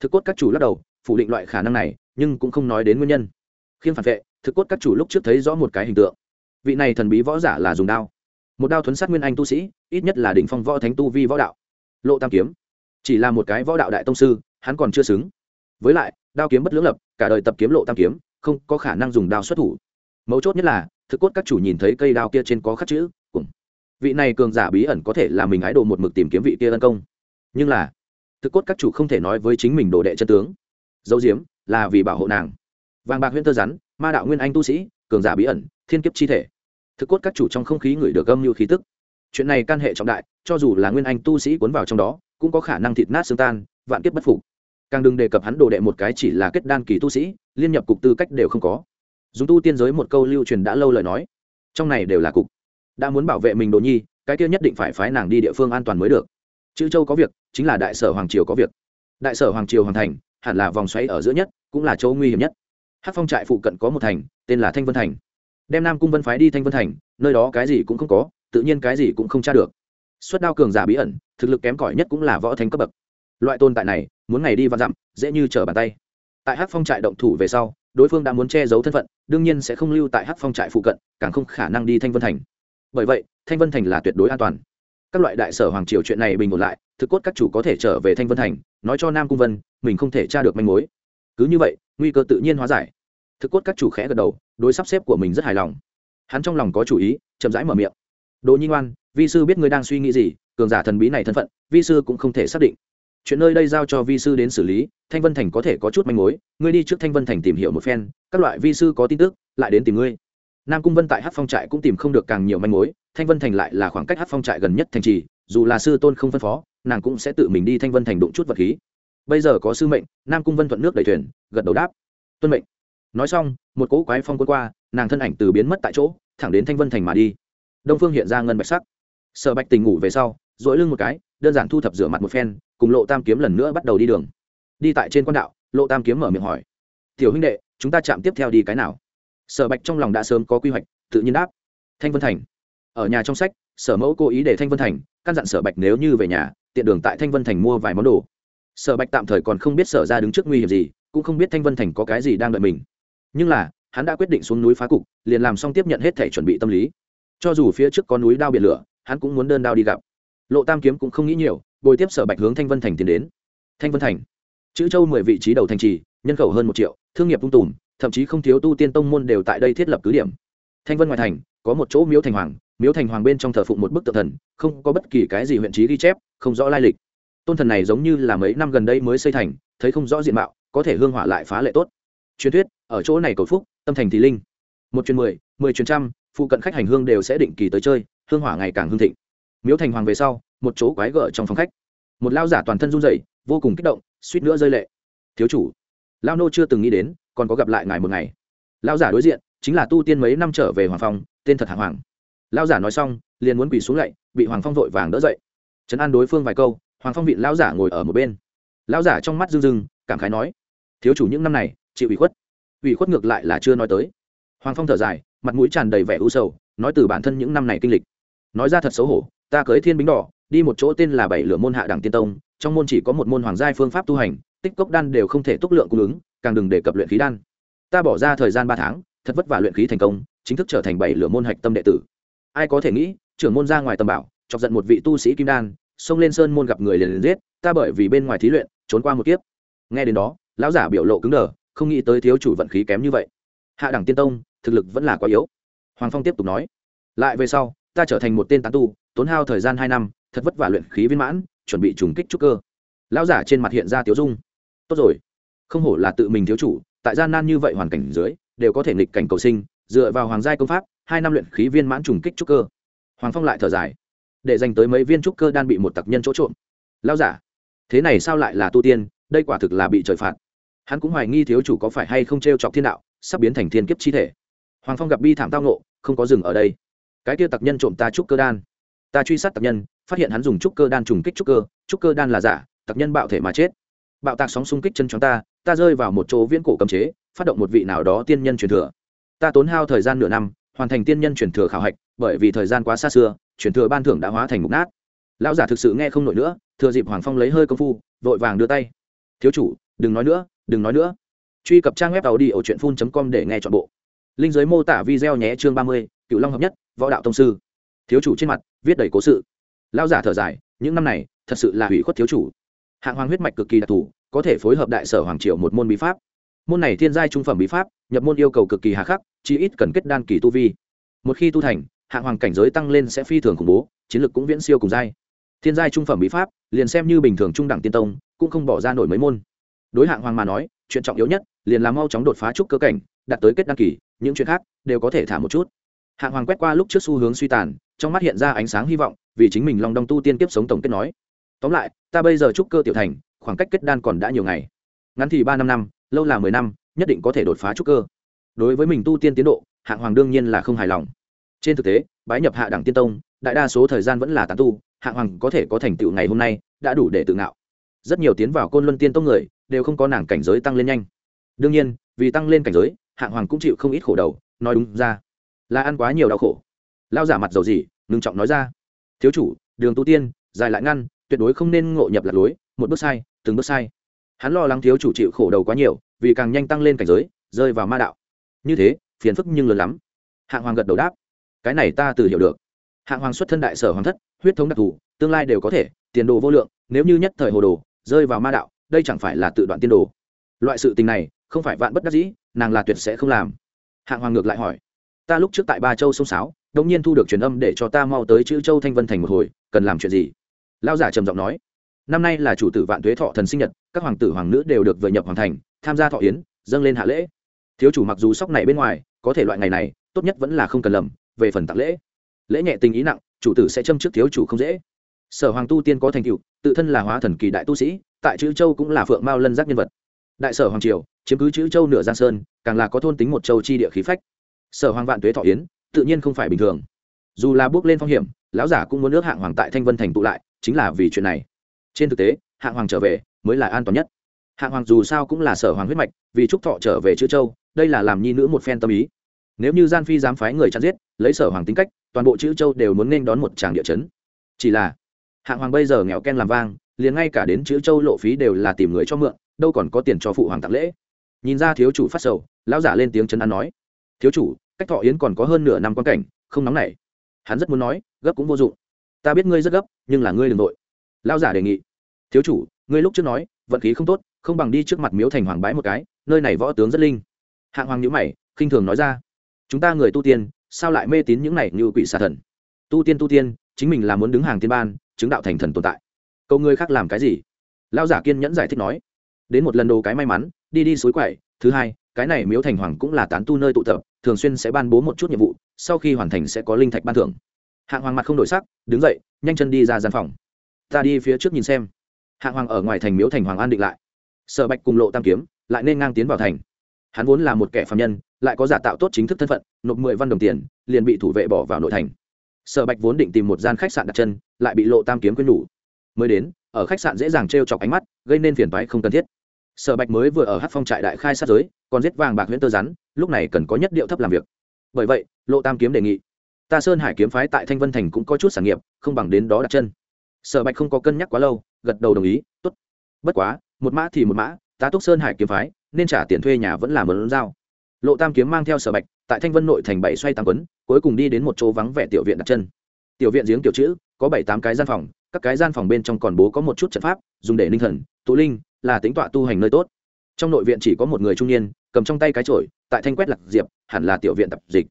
Speaker 1: Thực cốt các chủ lắc đầu, phủ định loại khả năng này, nhưng cũng không nói đến nguyên nhân. Khiêm phản vệ, thực cốt các chủ lúc trước thấy rõ một cái hình tượng. Vị này thần bí võ giả là dùng đao. Một đao thuấn sát nguyên anh tu sĩ, ít nhất là đỉnh phong võ thánh tu vi võ đạo. Lộ tam kiếm. Chỉ là một cái võ đạo đại tông sư, hắn còn chưa xứng. Với lại, đao kiếm bất lưỡng lập, cả đời tập kiếm lộ tam kiếm, không có khả năng dùng đao xuất thủ mấu chốt nhất là, thực cốt các chủ nhìn thấy cây đao kia trên có khắc chữ, cùng. Vị này cường giả bí ẩn có thể là mình ái đồ một mực tìm kiếm vị kia tấn công. Nhưng là, thực cốt các chủ không thể nói với chính mình đồ đệ chân tướng. Dấu diếm, là vì bảo hộ nàng. Vàng bạc huyễn tơ rắn, ma đạo nguyên anh tu sĩ, cường giả bí ẩn, thiên kiếp chi thể. Thực cốt các chủ trong không khí ngửi được âm như khí tức. Chuyện này can hệ trọng đại, cho dù là nguyên anh tu sĩ cuốn vào trong đó, cũng có khả năng thịt nát xương tan, vạn kiếp bất phục. Càng đừng đề cập hắn đồ đệ một cái chỉ là kết đan kỳ tu sĩ, liên nhập cục tư cách đều không có dùng tu tiên giới một câu lưu truyền đã lâu lời nói. Trong này đều là cục. Đã muốn bảo vệ mình đồ nhi, cái kia nhất định phải phái nàng đi địa phương an toàn mới được. Chữ châu có việc, chính là đại sở hoàng triều có việc. Đại sở hoàng triều hoàn thành, hẳn là vòng xoáy ở giữa nhất, cũng là chỗ nguy hiểm nhất. Hát phong trại phụ cận có một thành, tên là thanh vân thành. Đem nam cung vân phái đi thanh vân thành, nơi đó cái gì cũng không có, tự nhiên cái gì cũng không tra được. Xuất đao cường giả bí ẩn, thực lực kém cỏi nhất cũng là võ thánh cấp bậc. Loại tồn tại này, muốn ngày đi và dặm, dễ như trở bàn tay. Tại hát phong trại động thủ về sau, đối phương đã muốn che giấu thân phận đương nhiên sẽ không lưu tại Hắc phong trại phụ cận, càng không khả năng đi thanh vân thành. Bởi vậy, thanh vân thành là tuyệt đối an toàn. Các loại đại sở hoàng triều chuyện này bình ổn lại, thực cốt các chủ có thể trở về thanh vân thành, nói cho nam cung vân, mình không thể tra được manh mối. Cứ như vậy, nguy cơ tự nhiên hóa giải. Thực cốt các chủ khẽ gật đầu, đối sắp xếp của mình rất hài lòng. Hắn trong lòng có chủ ý, chậm rãi mở miệng. Đồ nhi ngoan, vi sư biết ngươi đang suy nghĩ gì, cường giả thần bí này thân phận, vi sư cũng không thể xác định chuyện nơi đây giao cho vi sư đến xử lý, thanh vân thành có thể có chút manh mối, ngươi đi trước thanh vân thành tìm hiểu một phen, các loại vi sư có tin tức, lại đến tìm ngươi. Nam cung vân tại hát phong trại cũng tìm không được càng nhiều manh mối, thanh vân thành lại là khoảng cách hát phong trại gần nhất thành trì, dù là sư tôn không phân phó, nàng cũng sẽ tự mình đi thanh vân thành đụng chút vật khí. Bây giờ có sư mệnh, nam cung vân thuận nước đầy thuyền, gật đầu đáp. Tuân mệnh. Nói xong, một cỗ quái phong quân qua, nàng thân ảnh từ biến mất tại chỗ, thẳng đến thanh vân thành mà đi. Đông phương hiện ra ngân bạch sắc. Sợ bạch tình ngủ về sau dỗi lưng một cái đơn giản thu thập rửa mặt một phen, cùng lộ tam kiếm lần nữa bắt đầu đi đường. Đi tại trên quan đạo, lộ tam kiếm mở miệng hỏi, tiểu huynh đệ, chúng ta chạm tiếp theo đi cái nào? Sở bạch trong lòng đã sớm có quy hoạch, tự nhiên đáp, thanh vân thành. Ở nhà trong sách, sở mẫu cố ý để thanh vân thành, căn dặn sở bạch nếu như về nhà, tiện đường tại thanh vân thành mua vài món đồ. Sở bạch tạm thời còn không biết sở ra đứng trước nguy hiểm gì, cũng không biết thanh vân thành có cái gì đang đợi mình. Nhưng là, hắn đã quyết định xuống núi phá cục, liền làm xong tiếp nhận hết thể chuẩn bị tâm lý. Cho dù phía trước có núi đao biển lửa, hắn cũng muốn đơn đao đi gặp lộ tam kiếm cũng không nghĩ nhiều, bồi tiếp sở bạch hướng thanh vân thành tiến đến. Thanh vân thành, chữ châu mười vị trí đầu thành trì, nhân khẩu hơn một triệu, thương nghiệp tung tùm, thậm chí không thiếu tu tiên tông môn đều tại đây thiết lập cứ điểm. Thanh vân ngoài thành, có một chỗ miếu thành hoàng, miếu thành hoàng bên trong thờ phụng một bức tượng thần, không có bất kỳ cái gì huyện trí ghi chép, không rõ lai lịch. Tôn thần này giống như là mấy năm gần đây mới xây thành, thấy không rõ diện mạo, có thể hương hỏa lại phá lệ tốt. Truyền thuyết, ở chỗ này cầu phúc, tâm thành thì linh. Một chuyến mười mười chuyến trăm, phụ cận khách hành hương đều sẽ định kỳ tới chơi, hương hỏa ngày càng hương thịnh miếu thành hoàng về sau, một chỗ quái gở trong phòng khách. Một lao giả toàn thân run rẩy, vô cùng kích động, suýt nữa rơi lệ. Thiếu chủ lao nô chưa từng nghĩ đến, còn có gặp lại ngài một ngày. Lao giả đối diện, chính là tu tiên mấy năm trở về hoàng phong, tên thật hạng hoàng. Lao giả nói xong, liền muốn quỳ xuống lạy, bị hoàng phong vội vàng đỡ dậy. Trấn an đối phương vài câu, hoàng phong bị lao giả ngồi ở một bên. Lao giả trong mắt rưng rưng, cảm khái nói, thiếu chủ những năm này, chịu ủy khuất. Ủy khuất ngược lại là chưa nói tới. Hoàng phong thở dài, mặt mũi tràn đầy vẻ u sầu, nói từ bản thân những năm này kinh lịch. Nói ra thật xấu hổ ta cưới thiên bính đỏ, đi một chỗ tên là bảy lửa môn hạ đẳng tiên tông, trong môn chỉ có một môn hoàng giai phương pháp tu hành, tích cốc đan đều không thể túc lượng cung ứng, càng đừng đề cập luyện khí đan. Ta bỏ ra thời gian ba tháng, thật vất vả luyện khí thành công, chính thức trở thành bảy lửa môn hạch tâm đệ tử. Ai có thể nghĩ, trưởng môn ra ngoài tầm bảo, chọc giận một vị tu sĩ kim đan, xông lên sơn môn gặp người liền liền giết, ta bởi vì bên ngoài thí luyện, trốn qua một kiếp. Nghe đến đó, lão giả biểu lộ cứng đờ, không nghĩ tới thiếu chủ vận khí kém như vậy. Hạ đẳng tiên tông, thực lực vẫn là quá yếu. Hoàng phong tiếp tục nói. Lại về sau ta trở thành một tên tán tu, tốn hao thời gian hai năm, thật vất vả luyện khí viên mãn, chuẩn bị trùng kích trúc cơ. Lão giả trên mặt hiện ra tiếu dung. Tốt rồi. Không hổ là tự mình thiếu chủ, tại gian nan như vậy hoàn cảnh dưới, đều có thể nghịch cảnh cầu sinh, dựa vào hoàng giai công pháp, hai năm luyện khí viên mãn trùng kích trúc cơ. Hoàng phong lại thở dài. Để dành tới mấy viên trúc cơ đan bị một tặc nhân chỗ trộm. Lão giả, thế này sao lại là tu tiên, đây quả thực là bị trời phạt. Hắn cũng hoài nghi thiếu chủ có phải hay không t r e o chọc thiên đạo, sắp biến thành thiên kiếp chi thể. Hoàng phong gặp bi thảm tao nộ không có dừng ở đây cái kia tặc nhân trộm ta trúc cơ đan. Ta truy sát tặc nhân, phát hiện hắn dùng trúc cơ đan trùng kích trúc cơ trúc cơ đan là giả, tặc nhân bạo thể mà chết. Bạo tạc sóng xung kích chân chóng ta ta rơi vào một chỗ viễn cổ cấm chế, phát động một vị nào đó tiên nhân truyền thừa. Ta tốn hao thời gian nửa năm, hoàn thành tiên nhân truyền thừa khảo hạch, bởi vì thời gian quá xa xưa, truyền thừa ban thưởng đã hóa thành mục nát. Lão giả thực sự nghe không nổi nữa, thừa dịp hoàng phong lấy hơi công phu, vội vàng đưa tay. Thiếu chủ, đừng nói nữa, đừng nói nữa. Truy cập trang web tàu đi ở truyện phun com để nghe chọn bộ. Linh giới mô tả video nhé, chương ba mươi cựu long hợp nhất, võ đạo tông sư. Thiếu chủ trên mặt, viết đầy cố sự. Lao giả thở dài, những năm này, thật sự là hủy khuất thiếu chủ. Hạng hoàng huyết mạch cực kỳ đặc thù, có thể phối hợp đại sở hoàng triều một môn bí pháp. Môn này thiên giai trung phẩm bí pháp, nhập môn yêu cầu cực kỳ hà khắc chi ít cần kết đan kỳ tu vi. Một khi tu thành, hạng hoàng cảnh giới tăng lên sẽ phi thường khủng bố, chiến lược cũng viễn siêu cùng giai. Thiên giai trung phẩm bí pháp, liền xem như bình thường trung đẳng tiên tông, cũng không bỏ ra nổi mấy môn. Đối hạng hoàng mà nói, chuyện trọng yếu nhất, liền là mau chóng đột phá trúc cơ cảnh, đạt tới kết đăng kỳ, những chuyện khác, đều có thể thả một chút hạng hoàng quét qua lúc trước xu hướng suy tàn, trong mắt hiện ra ánh sáng hy vọng, vì chính mình long đong tu tiên kiếp sống tổng kết nói. Tóm lại, ta bây giờ trúc cơ tiểu thành, khoảng cách kết đan còn đã nhiều ngày. Ngắn thì ba năm năm, lâu là mười năm, nhất định có thể đột phá trúc cơ. Đối với mình tu tiên tiến độ hạng hoàng đương nhiên là không hài lòng. Trên thực tế, bái nhập hạ đẳng tiên tông, đại đa số thời gian vẫn là tán tu hạng hoàng có thể có thành tựu ngày hôm nay, đã đủ để tự ngạo. Rất nhiều tiến vào côn luân tiên tông người, đều không có nàng cảnh giới tăng lên nhanh. Đương nhiên, vì tăng lên cảnh giới hạng hoàng cũng chịu không ít khổ đầu, nói đúng ra là ăn quá nhiều đau khổ. Lao giả mặt dầu gì ngưng trọng nói ra. Thiếu chủ, đường tu tiên, dài lại ngăn, tuyệt đối không nên ngộ nhập lạc lối, một bước sai, từng bước sai. Hắn lo lắng thiếu chủ chịu khổ đầu quá nhiều, vì càng nhanh tăng lên cảnh giới, rơi vào ma đạo. Như thế, phiền phức nhưng lớn lắm. Hạng hoàng gật đầu đáp. Cái này ta từ hiểu được. Hạng hoàng xuất thân đại sở hoàng thất, huyết thống đặc thù, tương lai đều có thể, tiền đồ vô lượng, nếu như nhất thời hồ đồ, rơi vào ma đạo, đây chẳng phải là tự đoạn tiên đồ. Loại sự tình này, không phải vạn bất đắc dĩ, nàng là tuyệt sẽ không làm. Hạng hoàng ngược lại hỏi ta lúc trước tại ba châu sông sáo đông nhiên thu được truyền âm để cho ta mau tới chữ châu thanh vân thành một hồi, cần làm chuyện gì? Lao giả trầm giọng nói. Năm nay là chủ tử vạn tuế thọ thần sinh nhật, các hoàng tử hoàng nữ đều được vừa nhập hoàng thành, tham gia thọ yến, dâng lên hạ lễ. Thiếu chủ mặc dù sóc này bên ngoài, có thể loại ngày này, tốt nhất vẫn là không cần lầm, về phần tặng lễ. Lễ nhẹ tình ý nặng, chủ tử sẽ châm trước thiếu chủ không dễ. Sở hoàng tu tiên có thành tựu, tự thân là hóa thần kỳ đại tu sĩ, tại chữ châu cũng là phượng mao lân giác nhân vật. Đại sở hoàng triều, chiếm cứ chữ châu nửa giang sơn, càng là có thôn tính một châu chi địa khí phách sở hoàng vạn tuế thọ yến, tự nhiên không phải bình thường. Dù là bước lên phong hiểm, lão giả cũng muốn nước hạng hoàng tại thanh vân thành tụ lại, chính là vì chuyện này. Trên thực tế, hạng hoàng trở về mới là an toàn nhất. Hạng hoàng dù sao cũng là sở hoàng huyết mạch, vì trúc thọ trở về chữ châu, đây là làm nhi nữ một phen tâm ý. Nếu như gian phi dám phái người chăn giết, lấy sở hoàng tính cách, toàn bộ chữ châu đều muốn nên đón một tràng địa chấn. Chỉ là, hạng hoàng bây giờ nghèo ken làm vang, liền ngay cả đến chữ châu lộ phí đều là tìm người cho mượn, đâu còn có tiền cho phụ hoàng tặng lễ. Nhìn ra thiếu chủ phát sầu, lão giả lên tiếng chấn an nói, thiếu chủ cách thọ yến còn có hơn nửa năm quan cảnh, không nóng nảy. Hắn rất muốn nói, gấp cũng vô dụng. Ta biết ngươi rất gấp, nhưng là ngươi đ ừ n g nội lão giả đề nghị. Thiếu chủ, ngươi lúc trước nói, vận khí không tốt, không bằng đi trước mặt miếu thành hoàng bái một cái, nơi này võ tướng rất linh. Hạng hoàng nhữ mày, khinh thường nói ra. Chúng ta người tu tiên, sao lại mê tín những này như quỷ xà thần? Tu tiên tu tiên, chính mình là muốn đứng hàng tiên ban, chứng đạo thành thần tồn tại. Câu ngươi khác làm cái gì? Lao giả kiên nhẫn giải thích nói. Đến một lần đồ cái may mắn, đi đi suối quậy, thứ hai cái này miếu thành hoàng cũng là tán tu nơi tụ tập, thường xuyên sẽ ban bố một chút nhiệm vụ, sau khi hoàn thành sẽ có linh thạch ban thưởng. Hạng hoàng mặt không đổi sắc, đứng dậy, nhanh chân đi ra gian phòng. Ta đi phía trước nhìn xem. Hạng hoàng ở ngoài thành miếu thành hoàng an định lại. Sở bạch cùng lộ tam kiếm, lại nên ngang tiến vào thành. Hắn vốn là một kẻ phạm nhân, lại có giả tạo tốt chính thức thân phận, nộp mười văn đồng tiền, liền bị thủ vệ bỏ vào nội thành. Sở bạch vốn định tìm một gian khách sạn đặt chân, lại bị lộ tam kiếm quyên nhủ. Mới đến, ở khách sạn dễ dàng t r e o chọc ánh mắt, gây nên phiền toái không cần thiết sở bạch mới vừa ở hát phong trại đại khai sát giới, còn giết vàng bạc huyễn tơ rắn, lúc này cần có nhất điệu thấp làm việc. Bởi vậy, lộ tam kiếm đề nghị, ta sơn hải kiếm phái tại thanh vân thành cũng có chút sản nghiệp, không bằng đến đó đặt chân. Sở bạch không có cân nhắc quá lâu, gật đầu đồng ý t ố t bất quá, một mã thì một mã tá túc sơn hải kiếm phái, nên trả tiền thuê nhà vẫn là mớn giao. Lộ tam kiếm mang theo sở bạch, tại thanh vân nội thành bảy xoay tam quấn, cuối cùng đi đến một chỗ vắng vẻ tiểu viện đặt chân. Tiểu viện giếng tiểu chữ, có bảy tám cái gian phòng, các cái gian phòng bên trong còn bố có một chút trận pháp, dùng để ninh thần, tụ linh là tính tọa tu hành nơi tốt. Trong nội viện chỉ có một người trung niên, cầm trong tay cái chổi, tại thanh quét lạc diệp, hẳn là tiểu viện tập dịch.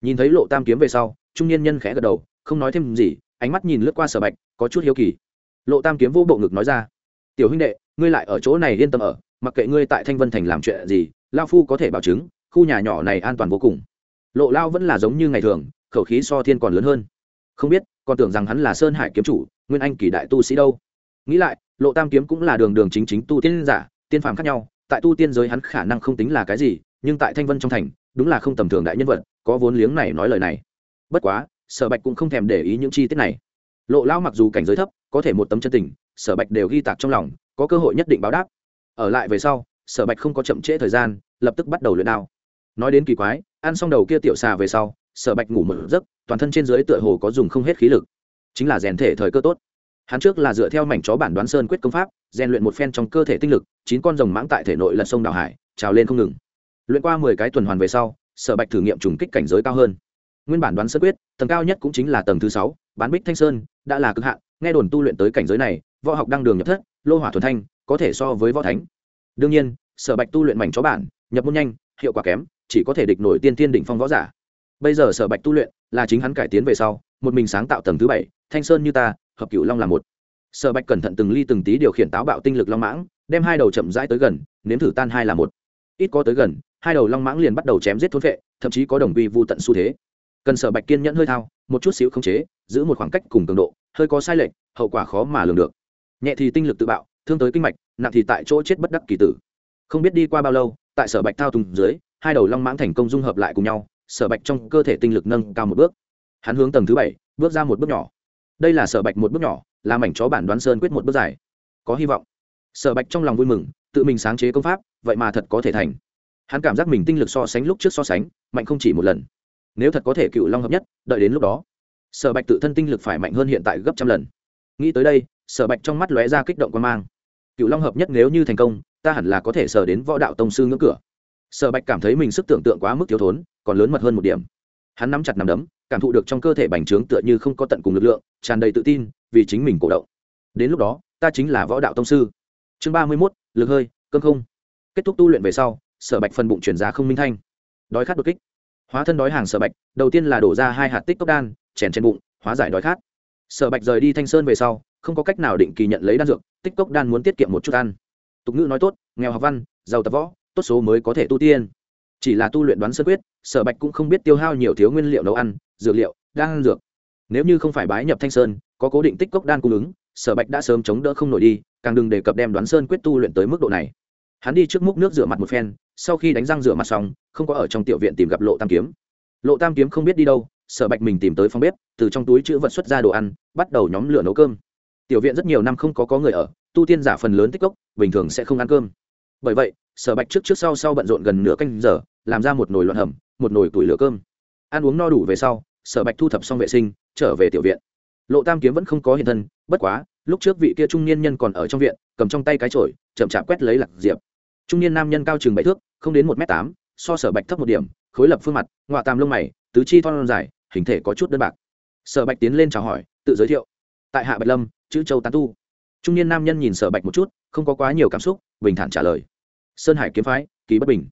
Speaker 1: Nhìn thấy lộ tam kiếm về sau, trung niên nhân khẽ gật đầu, không nói thêm gì, ánh mắt nhìn lướt qua sở bạch, có chút hiếu kỳ. Lộ tam kiếm vô bộ ngực nói ra, tiểu huynh đệ, ngươi lại ở chỗ này yên tâm ở, mặc kệ ngươi tại thanh vân thành làm chuyện gì lao phu có thể bảo chứng, khu nhà nhỏ này an toàn vô cùng. Lộ lao vẫn là giống như ngày thường, khẩu khí so thiên còn lớn hơn. Không biết, còn tưởng rằng hắn là sơn hải kiếm chủ, nguyên anh kỳ đại tu sĩ đâu. Nghĩ lại lộ tam kiếm cũng là đường đường chính chính tu tiên giả, tiên phàm khác nhau, tại tu tiên giới hắn khả năng không tính là cái gì, nhưng tại thanh vân trong thành, đúng là không tầm thường đại nhân vật, có vốn liếng này nói lời này. Bất quá, sở bạch cũng không thèm để ý những chi tiết này. Lộ lao mặc dù cảnh giới thấp, có thể một tấm chân tình, sở bạch đều ghi tạc trong lòng, có cơ hội nhất định báo đáp. Ở lại về sau, sở bạch không có chậm trễ thời gian, lập tức bắt đầu luyện đao. Nói đến kỳ quái, ăn xong đầu kia tiểu xà về sau, sở bạch ngủ một giấc, toàn thân trên dưới tựa hồ có dùng không hết khí lực. Chính là rèn thể thời cơ tốt hắn trước là dựa theo mảnh chó bản đoán sơn quyết công pháp, rèn luyện một phen trong cơ thể tinh lực, chín con rồng mãng tại thể nội lật sông đào hải, trào lên không ngừng. Luyện qua mười cái tuần hoàn về sau, sở bạch thử nghiệm trùng kích cảnh giới cao hơn. Nguyên bản đoán sơ quyết, tầng cao nhất cũng chính là tầng thứ sáu, bán bích thanh sơn, đã là cực hạn, nghe đồn tu luyện tới cảnh giới này, võ học đăng đường nhập thất, lô hỏa thuần thanh, có thể so với võ thánh. Đương nhiên, sở bạch tu luyện mảnh chó bản, nhập môn nhanh, hiệu quả kém, chỉ có thể địch nổi tiên tiên đỉnh phong võ giả. Bây giờ sở bạch tu luyện là chính hắn cải tiến về sau, một mình sáng tạo tầng thứ bảy, thanh sơn như ta hợp cửu long là một. Sở bạch cẩn thận từng ly từng tí điều khiển táo bạo tinh lực long mãng, đem hai đầu chậm rãi tới gần, nếm thử tan hai là một. Ít có tới gần, hai đầu long mãng liền bắt đầu chém giết thốn vệ, thậm chí có đồng quy vô tận xu thế. Cần sở bạch kiên nhẫn hơi thao, một chút xíu khống chế, giữ một khoảng cách cùng cường độ, hơi có sai lệch, hậu quả khó mà lường được. Nhẹ thì tinh lực tự bạo, thương tới kinh mạch, nặng thì tại chỗ chết bất đắc kỳ tử. Không biết đi qua bao lâu, tại sở bạch thao tùng dưới, hai đầu long mãng thành công dung hợp lại cùng nhau, sở bạch trong cơ thể tinh lực nâng cao một bước. Hắn hướng tầng thứ bảy, bước ra một bước nhỏ đây là sở bạch một bước nhỏ là mảnh chó bản đoán sơn quyết một bước dài. Có hy vọng. Sở bạch trong lòng vui mừng, tự mình sáng chế công pháp, vậy mà thật có thể thành. Hắn cảm giác mình tinh lực so sánh lúc trước so sánh, mạnh không chỉ một lần. Nếu thật có thể cựu long hợp nhất, đợi đến lúc đó, sở bạch tự thân tinh lực phải mạnh hơn hiện tại gấp trăm lần. Nghĩ tới đây, sở bạch trong mắt lóe ra kích động quan mang. Cựu long hợp nhất nếu như thành công, ta hẳn là có thể sở đến võ đạo tông sư ngưỡng cửa. Sở bạch cảm thấy mình sức tưởng tượng quá mức thiếu thốn, còn lớn mật hơn một điểm. Hắn nắm chặt nằm đấm cảm thụ được trong cơ thể bành trướng tựa như không có tận cùng lực lượng, tràn đầy tự tin, vì chính mình cổ động. Đến lúc đó, ta chính là võ đạo tông sư. Chương ba mươi mốt, lực hơi cơm không. Kết thúc tu luyện về sau, sở bạch phần bụng chuyển giá không minh thanh. Đói khát đột kích. Hóa thân đói hàng sở bạch, đầu tiên là đổ ra hai hạt tích cốc đan, chèn trên bụng, hóa giải đói khát. Sở bạch rời đi thanh sơn về sau, không có cách nào định kỳ nhận lấy đan dược, tích cốc đan muốn tiết kiệm một chút ăn. Tục ngữ nói tốt, nghèo học văn, giàu tập võ, tốt số mới có thể tu tiên. Chỉ là tu luyện đoán sơ quyết, sở bạch cũng không biết tiêu hao nhiều thiếu nguyên liệu nấu ăn dược liệu đan dược. Nếu như không phải bái nhập thanh sơn, có cố định tích cốc đan cung ứng, sở bạch đã sớm chống đỡ không nổi đi, càng đừng đề cập đem đoán sơn quyết tu luyện tới mức độ này. Hắn đi trước múc nước rửa mặt một phen, sau khi đánh răng rửa mặt xong, không có ở trong tiểu viện tìm gặp lộ tam kiếm. Lộ tam kiếm không biết đi đâu, sở bạch mình tìm tới phòng bếp, từ trong túi chữ vật xuất ra đồ ăn, bắt đầu nhóm lửa nấu cơm. Tiểu viện rất nhiều năm không có có người ở, tu tiên giả phần lớn tích cốc, bình thường sẽ không ăn cơm. Bởi vậy, sở bạch trước trước sau sau bận rộn gần nửa canh giờ, làm ra một nồi loạn hầm, một nồi tuổi lửa cơm. Ăn uống no đủ về sau sở bạch thu thập xong vệ sinh, trở về tiểu viện. Lộ tam kiếm vẫn không có hiện thân, bất quá, lúc trước vị kia trung niên nhân còn ở trong viện, cầm trong tay cái chổi, chậm chạp quét lấy lạc diệp. Trung niên nam nhân cao chừng bảy thước, không đến một m tám, so sở bạch thấp một điểm, khối lập phương mặt ngoại tam lông mày, tứ chi thon dài, hình thể có chút đơn bạc. Sở bạch tiến lên chào hỏi, tự giới thiệu. Tại hạ bạch lâm, chữ châu tán tu. Trung niên nam nhân nhìn sở bạch một chút, không có quá nhiều cảm xúc, bình thản trả lời. Sơn hải kiếm phái ký bất bình.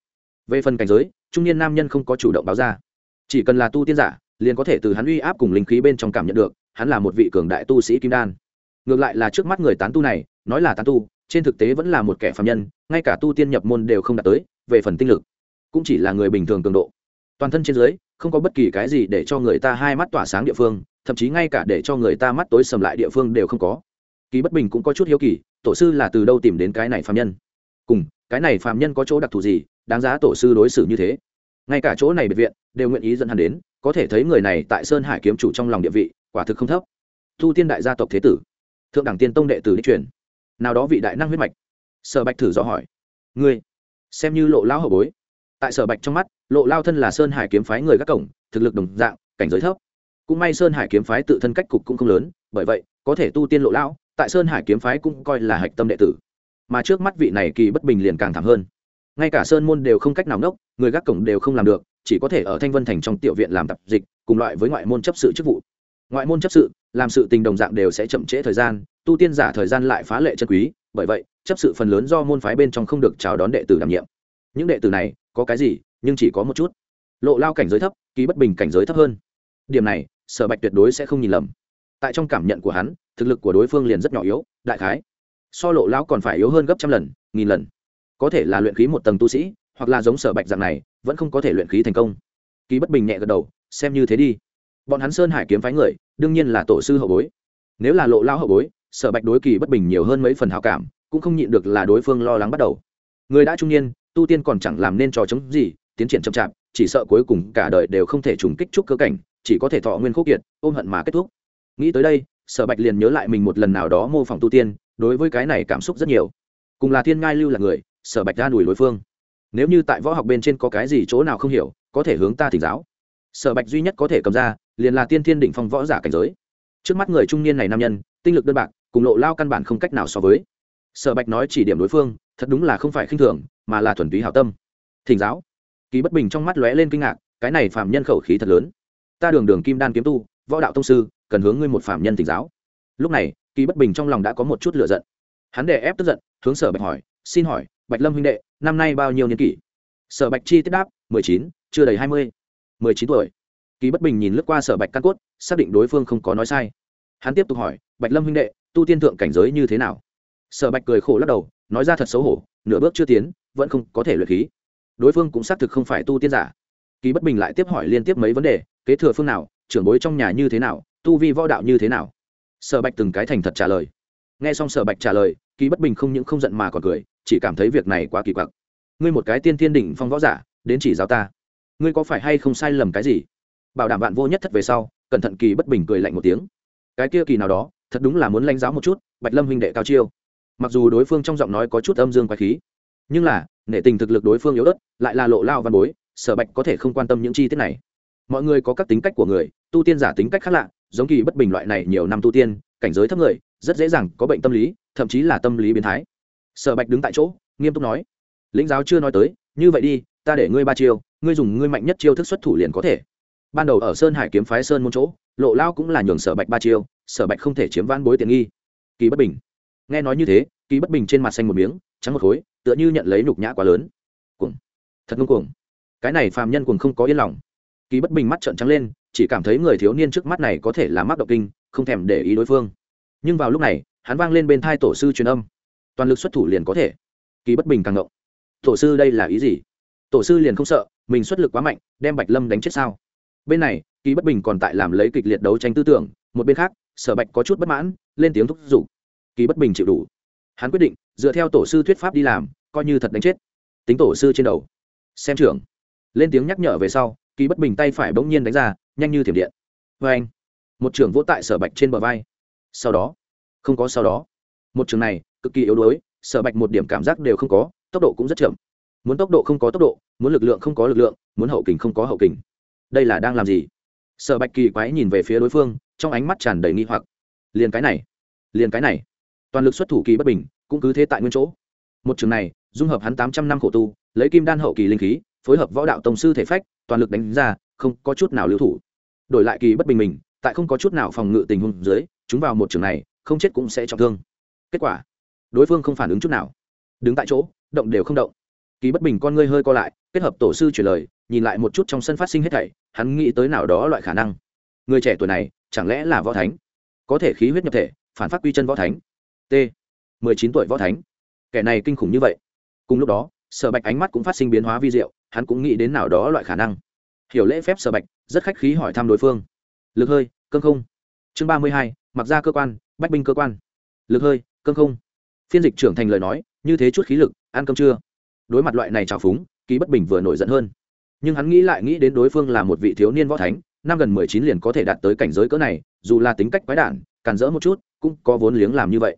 Speaker 1: Về phần cảnh giới, trung niên nam nhân không có chủ động báo ra. Chỉ cần là tu tiên giả liền có thể từ hắn uy áp cùng linh khí bên trong cảm nhận được, hắn là một vị cường đại tu sĩ kim đan. Ngược lại là trước mắt người tán tu này, nói là tán tu, trên thực tế vẫn là một kẻ phạm nhân, ngay cả tu tiên nhập môn đều không đạt tới, về phần tinh lực, cũng chỉ là người bình thường cường độ. Toàn thân trên dưới, không có bất kỳ cái gì để cho người ta hai mắt tỏa sáng địa phương, thậm chí ngay cả để cho người ta mắt tối sầm lại địa phương đều không có. Kỳ bất bình cũng có chút hiếu kỳ, tổ sư là từ đâu tìm đến cái này phạm nhân? Cùng, cái này phạm nhân có chỗ đặc thù gì? Đáng giá tổ sư đối xử như thế. Ngay cả chỗ này biệt viện, đều nguyện ý dẫn hắn đến có thể thấy người này tại sơn hải kiếm chủ trong lòng địa vị, quả thực không thấp. Thu tiên đại gia tộc thế tử, thượng đẳng tiên tông đệ tử đích truyền. Nào đó vị đại năng huyết mạch. Sở bạch thử dò hỏi. Ngươi, xem như lộ lao hậu bối. Tại sở bạch trong mắt, lộ lao thân là sơn hải kiếm phái người gác cổng, thực lực đồng dạng, cảnh giới thấp. Cũng may sơn hải kiếm phái tự thân cách cục cũng không lớn, bởi vậy, có thể tu tiên lộ lao tại sơn hải kiếm phái cũng coi là hạch tâm đệ tử. Mà trước mắt vị này kỳ bất bình liền càng thảm hơn. Ngay cả sơn môn đều không cách nào nốc, người gác cổng đều không làm được chỉ có thể ở thanh vân thành trong tiểu viện làm tập dịch, cùng loại với ngoại môn chấp sự chức vụ. Ngoại môn chấp sự, làm sự tình đồng dạng đều sẽ chậm trễ thời gian, tu tiên giả thời gian lại phá lệ chân quý, bởi vậy, chấp sự phần lớn do môn phái bên trong không được chào đón đệ tử đảm nhiệm. Những đệ tử này, có cái gì, nhưng chỉ có một chút. Lộ lao cảnh giới thấp, ký bất bình cảnh giới thấp hơn. Điểm này, sở bạch tuyệt đối sẽ không nhìn lầm. Tại trong cảm nhận của hắn, thực lực của đối phương liền rất nhỏ yếu, đại khái. So lộ lao còn phải yếu hơn gấp trăm lần, nghìn lần. Có thể là luyện khí một tầng tu sĩ, hoặc là giống sở bạch dạng này vẫn không có thể luyện khí thành công. Kỳ bất bình nhẹ gật đầu, xem như thế đi. Bọn hắn sơn hải kiếm phái người, đương nhiên là tổ sư hậu bối. Nếu là lộ lao hậu bối, sở bạch đối kỳ bất bình nhiều hơn mấy phần hào cảm, cũng không nhịn được là đối phương lo lắng bắt đầu. Người đã trung niên, tu tiên còn chẳng làm nên trò chống gì, tiến triển chậm chạp, chỉ sợ cuối cùng cả đời đều không thể trùng kích trúc cơ cảnh, chỉ có thể thọ nguyên khúc kiệt, ôm hận mà kết thúc. Nghĩ tới đây, sở bạch liền nhớ lại mình một lần nào đó mô phỏng tu tiên, đối với cái này cảm xúc rất nhiều. Cùng là thiên ngai lưu là người, sở bạch ra đuổi đối phương nếu như tại võ học bên trên có cái gì chỗ nào không hiểu, có thể hướng ta thỉnh giáo. Sở bạch duy nhất có thể cầm ra, liền là tiên thiên Đỉnh phong võ giả cảnh giới. Trước mắt người trung niên này nam nhân, tinh lực đơn bạc, cùng lộ lao căn bản không cách nào so với. Sở bạch nói chỉ điểm đối phương, thật đúng là không phải khinh thường, mà là thuần túy hảo tâm. Thỉnh giáo. Kỳ bất bình trong mắt lóe lên kinh ngạc, cái này phạm nhân khẩu khí thật lớn. Ta đường đường kim đan kiếm tu, võ đạo tông sư, cần hướng ngươi một phạm nhân thỉnh giáo. Lúc này, kỳ bất bình trong lòng đã có một chút lựa giận. Hắn đè ép tức giận, hướng sở bạch hỏi, xin hỏi, bạch lâm huynh đệ năm nay bao nhiêu niên kỷ? Sở bạch chi tiết đáp, mười chín, chưa đầy hai mươi. mười chín tuổi. Kỳ bất bình nhìn lướt qua sở bạch căn cốt, xác định đối phương không có nói sai. Hắn tiếp tục hỏi, bạch lâm huynh đệ, tu tiên thượng cảnh giới như thế nào? Sở bạch cười khổ lắc đầu, nói ra thật xấu hổ, nửa bước chưa tiến, vẫn không có thể luyện khí. Đối phương cũng xác thực không phải tu tiên giả. Kỳ bất bình lại tiếp hỏi liên tiếp mấy vấn đề, kế thừa phương nào, trưởng bối trong nhà như thế nào, tu vi võ đạo như thế nào? Sở bạch từng cái thành thật trả lời. Nghe xong sở bạch trả lời, kỳ bất bình không những không giận mà còn cười chỉ cảm thấy việc này quá kỳ quặc. Ngươi một cái tiên thiên đỉnh phong võ giả, đến chỉ giáo ta. Ngươi có phải hay không sai lầm cái gì? Bảo đảm bạn vô nhất thất về sau, cẩn thận kỳ bất bình cười lạnh một tiếng. Cái kia kỳ nào đó, thật đúng là muốn lãnh giáo một chút, bạch lâm huynh đệ cao chiêu. Mặc dù đối phương trong giọng nói có chút âm dương quái khí, nhưng là, nể tình thực lực đối phương yếu ớt, lại là lộ lao văn bối, sở bạch có thể không quan tâm những chi tiết này. Mọi người có các tính cách của người, tu tiên giả tính cách khác lạ, giống kỳ bất bình loại này nhiều năm tu tiên, cảnh giới thấp người, rất dễ dàng có bệnh tâm lý, thậm chí là tâm lý biến thái sở bạch đứng tại chỗ, nghiêm túc nói, lĩnh giáo chưa nói tới, như vậy đi, ta để ngươi ba chiêu, ngươi dùng ngươi mạnh nhất chiêu thức xuất thủ liền có thể. Ban đầu ở sơn hải kiếm phái sơn môn chỗ, lộ lao cũng là nhường sở bạch ba chiêu, sở bạch không thể chiếm van bối tiện nghi. Kỳ bất bình. Nghe nói như thế, kỳ bất bình trên mặt xanh một miếng, trắng một khối, tựa như nhận lấy nhục nhã quá lớn. Cuồng. Thật ngông cuồng. Cái này phàm nhân cuồng không có yên lòng. Kỳ bất bình mắt trợn trắng lên, chỉ cảm thấy người thiếu niên trước mắt này có thể là mắc động kinh, không thèm để ý đối phương. Nhưng vào lúc này, hắn vang lên bên thai tổ sư truyền âm toàn lực xuất thủ liền có thể. Kỳ bất bình càng ngộng. Tổ sư đây là ý gì? Tổ sư liền không sợ, mình xuất lực quá mạnh, đem bạch lâm đánh chết sao? Bên này, kỳ bất bình còn tại làm lấy kịch liệt đấu tranh tư tưởng, một bên khác, sở bạch có chút bất mãn, lên tiếng thúc giục. Kỳ bất bình chịu đủ. Hắn quyết định, dựa theo tổ sư thuyết pháp đi làm, coi như thật đánh chết. Tính tổ sư trên đầu. Xem trưởng. Lên tiếng nhắc nhở về sau, kỳ bất bình tay phải bỗng nhiên đánh ra, nhanh như thiểm điện. Vê anh một trưởng vỗ tại sở bạch trên bờ vai. Sau đó. Không có sau đó một trường này, cực kỳ yếu đuối, sở bạch một điểm cảm giác đều không có, tốc độ cũng rất chậm. Muốn tốc độ không có tốc độ, muốn lực lượng không có lực lượng, muốn hậu kình không có hậu kình. Đây là đang làm gì? Sở bạch kỳ quái nhìn về phía đối phương, trong ánh mắt tràn đầy nghi hoặc. Liền cái này, liền cái này. Toàn lực xuất thủ kỳ bất bình, cũng cứ thế tại nguyên chỗ. Một trường này, dung hợp hắn tám trăm năm khổ tu, lấy kim đan hậu kỳ linh khí, phối hợp võ đạo tổng sư thể phách, toàn lực đánh ra, không có chút nào lưu thủ. Đổi lại kỳ bất bình mình, tại không có chút nào phòng ngự tình huống dưới, chúng vào một trường này, không chết cũng sẽ trọng thương kết quả, đối phương không phản ứng chút nào. Đứng tại chỗ, động đều không động. Kỳ bất bình con ngươi hơi co lại, kết hợp tổ sư truyền lời, nhìn lại một chút trong sân phát sinh hết thảy, hắn nghĩ tới nào đó loại khả năng. Người trẻ tuổi này, chẳng lẽ là võ thánh? Có thể khí huyết nhập thể, phản phát quy chân võ thánh. T, mười chín tuổi võ thánh. Kẻ này kinh khủng như vậy. Cùng lúc đó, sở bạch ánh mắt cũng phát sinh biến hóa vi diệu, hắn cũng nghĩ đến nào đó loại khả năng. Hiểu lễ phép sở bạch, rất khách khí hỏi thăm đối phương. Lực hơi cơn không. Chương ba mươi hai, mặc ra cơ quan, bách binh cơ quan. Lực hơi cơm không? Phiên dịch trưởng thành lời nói, như thế chút khí lực, ăn cơm chưa? Đối mặt loại này trào phúng ký bất bình vừa nổi giận hơn. Nhưng hắn nghĩ lại nghĩ đến đối phương là một vị thiếu niên võ thánh, năm gần mười chín liền có thể đạt tới cảnh giới cỡ này, dù là tính cách quái đản, càn rỡ một chút, cũng có vốn liếng làm như vậy.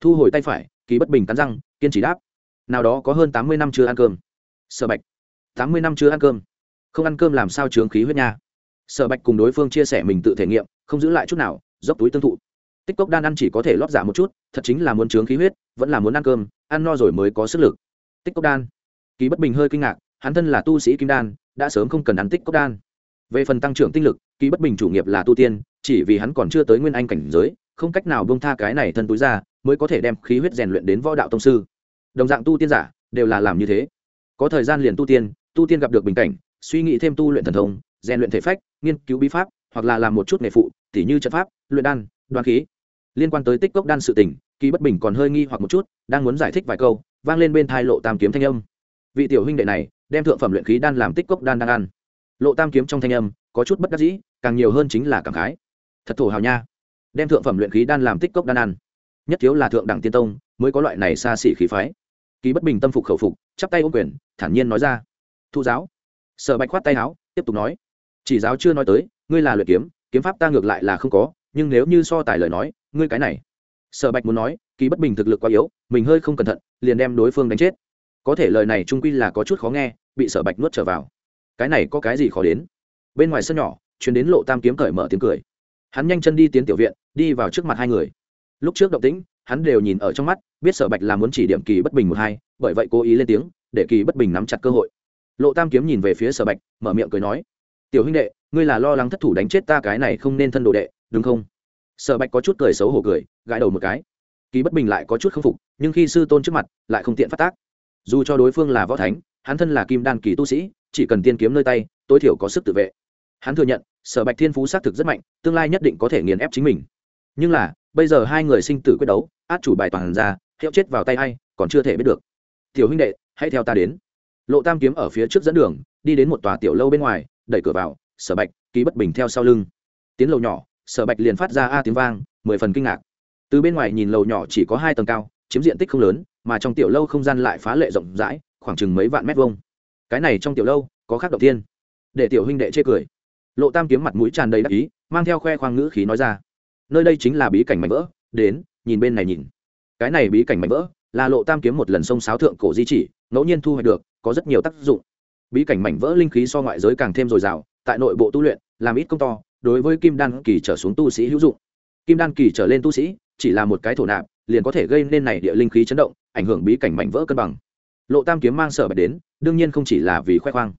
Speaker 1: Thu hồi tay phải ký bất bình cắn răng, kiên trì đáp. Nào đó có hơn tám mươi năm chưa ăn cơm. Sở bạch. Tám mươi năm chưa ăn cơm. Không ăn cơm làm sao trướng khí huyết nha. Sở bạch cùng đối phương chia sẻ mình tự thể nghiệm, không giữ lại chút nào, dốc túi tương thụ tích cốc đan ăn chỉ có thể lót giả một chút, thật chính là muốn trướng khí huyết, vẫn là muốn ăn cơm, ăn no rồi mới có sức lực. Tích cốc đan. Kỳ bất bình hơi kinh ngạc, hắn thân là tu sĩ kim đan, đã sớm không cần ăn tích cốc đan. Về phần tăng trưởng tinh lực, kỳ bất bình chủ nghiệp là tu tiên, chỉ vì hắn còn chưa tới nguyên anh cảnh giới, không cách nào bông tha cái này thân túi ra, mới có thể đem khí huyết rèn luyện đến võ đạo tông sư. Đồng dạng tu tiên giả, đều là làm như thế. Có thời gian liền tu tiên tu tiên gặp được bình cảnh, suy nghĩ thêm tu luyện thần thông, rèn luyện thể phách, nghiên cứu bí pháp, hoặc là làm một chút nghề phụ, tỉ như trận pháp, luyện đan, đoan khí liên quan tới tích cốc đan sự tình, kỳ bất bình còn hơi nghi hoặc một chút, đang muốn giải thích vài câu, vang lên bên thai lộ tam kiếm thanh âm. Vị tiểu huynh đệ này, đem thượng phẩm luyện khí đan làm tích cốc đan đang ăn. Lộ tam kiếm trong thanh âm, có chút bất đắc dĩ, càng nhiều hơn chính là cảm khái. Thật thổ hào nha. Đem thượng phẩm luyện khí đan làm tích cốc đan ăn. Nhất thiếu là thượng đẳng tiên tông, mới có loại này xa xỉ khí phái. Kỳ bất bình tâm phục khẩu phục, chắp tay ô quyền, thản nhiên nói ra. Thụ giáo. Sở bạch khoát tay áo, tiếp tục nói. Chỉ giáo chưa nói tới, ngươi là luyện kiếm kiếm pháp ta ngược lại là không có nhưng nếu như so tài lời nói, ngươi cái này. Sở bạch muốn nói, kỳ bất bình thực lực quá yếu, mình hơi không cẩn thận, liền đem đối phương đánh chết. Có thể lời này trung quy là có chút khó nghe, bị sở bạch nuốt trở vào. Cái này có cái gì khó đến? Bên ngoài sân nhỏ chuyến đến lộ tam kiếm cởi mở tiếng cười. Hắn nhanh chân đi tiến tiểu viện, đi vào trước mặt hai người. Lúc trước động tĩnh, hắn đều nhìn ở trong mắt, biết sở bạch là muốn chỉ điểm kỳ bất bình một hai, bởi vậy cố ý lên tiếng, để kỳ bất bình nắm chặt cơ hội. Lộ tam kiếm nhìn về phía sở bạch, mở miệng cười nói, tiểu huynh đệ, ngươi là lo lắng thất thủ đánh chết ta cái này không nên thân đồ đệ đúng không? Sở bạch có chút cười xấu hổ cười, gãi đầu một cái. Kỳ bất bình lại có chút k phục, nhưng khi sư tôn trước mặt, lại không tiện phát tác. Dù cho đối phương là võ thánh, hắn thân là kim đan kỳ tu sĩ, chỉ cần tiên kiếm nơi tay, tối thiểu có sức tự vệ. Hắn thừa nhận, sở bạch thiên phú xác thực rất mạnh, tương lai nhất định có thể nghiền ép chính mình. Nhưng là, bây giờ hai người sinh tử quyết đấu, át chủ bài toàn ra, hiệu chết vào tay hay còn chưa thể biết được. Tiểu huynh đệ, hãy theo ta đến. Lộ tam kiếm ở phía trước dẫn đường, đi đến một tòa tiểu lâu bên ngoài, đẩy cửa vào, sở bạch ký bất bình theo sau lưng. Tiến lầu nhỏ sở bạch liền phát ra a tiếng vang, mười phần kinh ngạc. Từ bên ngoài nhìn lầu nhỏ chỉ có hai tầng cao, chiếm diện tích không lớn, mà trong tiểu lâu không gian lại phá lệ rộng rãi, khoảng chừng mấy vạn mét vuông. Cái này trong tiểu lâu, có khác đầu tiên để tiểu huynh đệ chê cười. Lộ tam kiếm mặt mũi tràn đầy đắc ý, mang theo khoe khoang ngữ khí nói ra. Nơi đây chính là bí cảnh mảnh vỡ, đến, nhìn bên này nhìn. Cái này bí cảnh mảnh vỡ, là lộ tam kiếm một lần sông sáo thượng cổ di chỉ, ngẫu nhiên thu hoạch được, có rất nhiều tác dụng. Bí cảnh mảnh vỡ linh khí so ngoại giới càng thêm dồi dào, tại nội bộ tu luyện, làm ít công to đối với kim đan kỳ trở xuống tu sĩ hữu dụng. Kim đan kỳ trở lên tu sĩ, chỉ là một cái thổ nạp, liền có thể gây nên này địa linh khí chấn động, ảnh hưởng bí cảnh mảnh vỡ cân bằng. Lộ tam kiếm mang sở bạch đến, đương nhiên không chỉ là vì khoe khoang.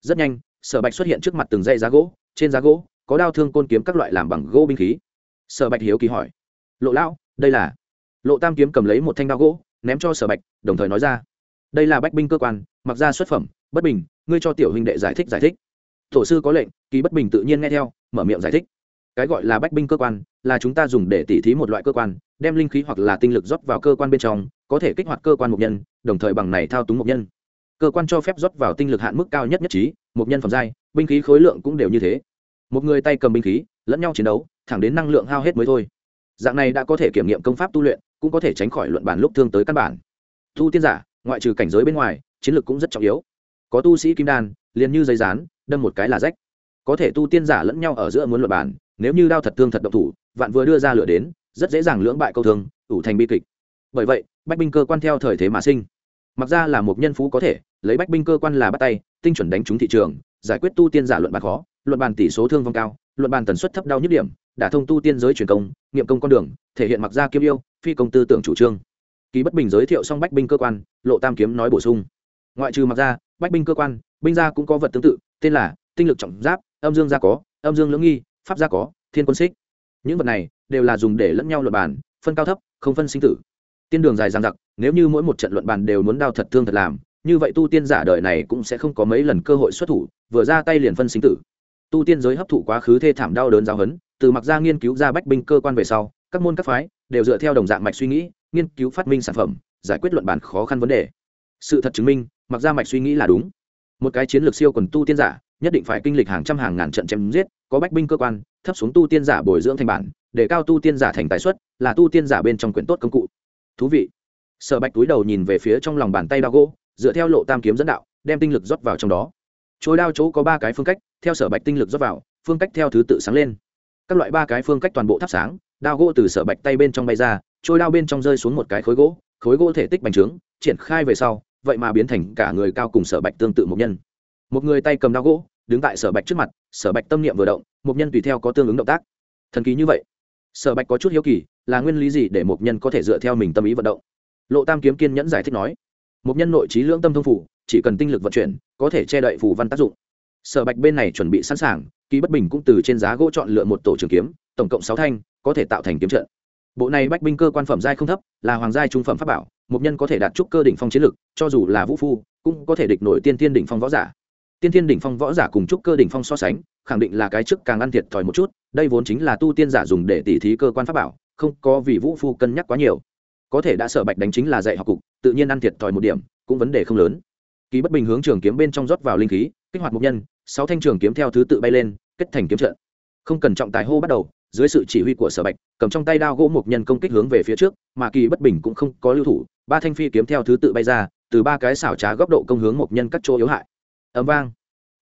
Speaker 1: Rất nhanh, sở bạch xuất hiện trước mặt từng dây giá gỗ, trên giá gỗ có đao thương côn kiếm các loại làm bằng gỗ binh khí. Sở bạch hiếu kỳ hỏi, lộ lão, đây là? Lộ tam kiếm cầm lấy một thanh đao gỗ, ném cho sở bạch, đồng thời nói ra, đây là bách binh cơ quan, mặc ra xuất phẩm, bất bình, ngươi cho tiểu huynh đệ giải thích giải thích. Tổ sư có lệnh ký bất bình tự nhiên nghe theo mở miệng giải thích. Cái gọi là bách binh cơ quan, là chúng ta dùng để tỉ thí một loại cơ quan, đem linh khí hoặc là tinh lực rót vào cơ quan bên trong, có thể kích hoạt cơ quan mục nhân, đồng thời bằng này thao túng mục nhân. Cơ quan cho phép rót vào tinh lực hạn mức cao nhất nhất trí mục nhân phẩm giai, binh khí khối lượng cũng đều như thế. Một người tay cầm binh khí, lẫn nhau chiến đấu, thẳng đến năng lượng hao hết mới thôi. Dạng này đã có thể kiểm nghiệm công pháp tu luyện, cũng có thể tránh khỏi luận bản lúc thương tới căn bản. Tu tiên giả, ngoại trừ cảnh giới bên ngoài, chiến lược cũng rất trọng yếu. Có tu sĩ kim đan, liền như giấy rán, đâm một cái là rách có thể tu tiên giả lẫn nhau ở giữa muốn luận bàn nếu như đao thật thương thật độc thủ, vạn vừa đưa ra lửa đến, rất dễ dàng lưỡng bại câu thương, ủ thành bi kịch. Bởi vậy, bách binh cơ quan theo thời thế mà sinh. Mặc ra là một nhân phú có thể, lấy bách binh cơ quan là bắt tay, tinh chuẩn đánh trúng thị trường, giải quyết tu tiên giả luận bàn khó, luận bàn tỷ số thương vong cao, luận bàn tần suất thấp đau nhức điểm, đả thông tu tiên giới truyền công, nghiệm công con đường, thể hiện mặc ra kiêm yêu, phi công tư tưởng chủ trương. Ký bất bình giới thiệu xong bách binh cơ quan, lộ tam kiếm nói bổ sung. Ngoại trừ mặc ra, bách binh cơ quan, binh gia cũng có vật tương tự, tên là tinh lực trọng giáp âm dương gia có, âm dương lưỡng nghi, pháp gia có, thiên quân xích. Những vật này đều là dùng để lẫn nhau luận bàn, phân cao thấp, không phân sinh tử. Tiên đường dài dằng dặc, nếu như mỗi một trận luận bàn đều muốn đao thật thương thật làm, như vậy tu tiên giả đời này cũng sẽ không có mấy lần cơ hội xuất thủ, vừa ra tay liền phân sinh tử. Tu tiên giới hấp thụ quá khứ thê thảm đau đớn giáo hấn từ mặc ra nghiên cứu ra bách binh cơ quan về sau, các môn các phái đều dựa theo đồng dạng mạch suy nghĩ, nghiên cứu phát minh sản phẩm, giải quyết luận bàn khó khăn vấn đề. Sự thật chứng minh, mặc ra mạch suy nghĩ là đúng. Một cái chiến lược siêu quần tu tiên giả nhất định phải kinh lịch hàng trăm hàng ngàn trận chém giết, có bách binh cơ quan, thấp xuống tu tiên giả bồi dưỡng thành bản, để cao tu tiên giả thành tài xuất, là tu tiên giả bên trong quyển tốt công cụ. Thú vị. Sở bạch túi đầu nhìn về phía trong lòng bàn tay đao gỗ, dựa theo lộ tam kiếm dẫn đạo, đem tinh lực rót vào trong đó. Chối đao chỗ có ba cái phương cách, theo sở bạch tinh lực rót vào, phương cách theo thứ tự sáng lên. Các loại ba cái phương cách toàn bộ thắp sáng, đao gỗ từ sở bạch tay bên trong bay ra trôi đao bên trong rơi xuống một cái khối gỗ khối gỗ thể tích bành trướng, triển khai về sau, vậy mà biến thành cả người cao cùng sở bạch tương tự một nhân một người tay cầm đao gỗ, đứng tại sở bạch trước mặt, sở bạch tâm niệm vừa động, một nhân tùy theo có tương ứng động tác. Thần kỳ như vậy. Sở bạch có chút hiếu kỳ, là nguyên lý gì để một nhân có thể dựa theo mình tâm ý vận động? Lộ tam kiếm kiên nhẫn giải thích nói. Một nhân nội trí lưỡng tâm thông phủ, chỉ cần tinh lực vận chuyển, có thể che đậy phù văn tác dụng. Sở bạch bên này chuẩn bị sẵn sàng, kỳ bất bình cũng từ trên giá gỗ chọn lựa một tổ trường kiếm, tổng cộng sáu thanh, có thể tạo thành kiếm trận. Bộ này bách binh cơ quan phẩm giai không thấp, là hoàng giai trung phẩm pháp bảo, một nhân có thể đạt trúc cơ đỉnh phong chiến lực, cho dù là vũ phu, cũng có thể địch nổi tiên tiên đỉnh phong võ giả tiên Thiên đỉnh phong võ giả cùng trúc cơ đỉnh phong so sánh, khẳng định là cái trước càng ăn thiệt thòi một chút, đây vốn chính là tu tiên giả dùng để tỉ thí cơ quan pháp bảo, không có vì vũ phu cân nhắc quá nhiều. Có thể đã sợ bạch đánh chính là dạy học cục, tự nhiên ăn thiệt thòi một điểm, cũng vấn đề không lớn. Ký bất bình hướng trường kiếm bên trong rót vào linh khí, kích hoạt mục nhân, sáu thanh trường kiếm theo thứ tự bay lên, kết thành kiếm trận. Không cần trọng tài hô bắt đầu, dưới sự chỉ huy của sở bạch, cầm trong tay đao gỗ mục nhân công kích hướng về phía trước, mà kỳ bất bình cũng không có lưu thủ, ba thanh phi kiếm theo thứ tự bay ra, từ ba cái xảo trá góc độ công hướng mục nhân các chỗ yếu hại ấm vang.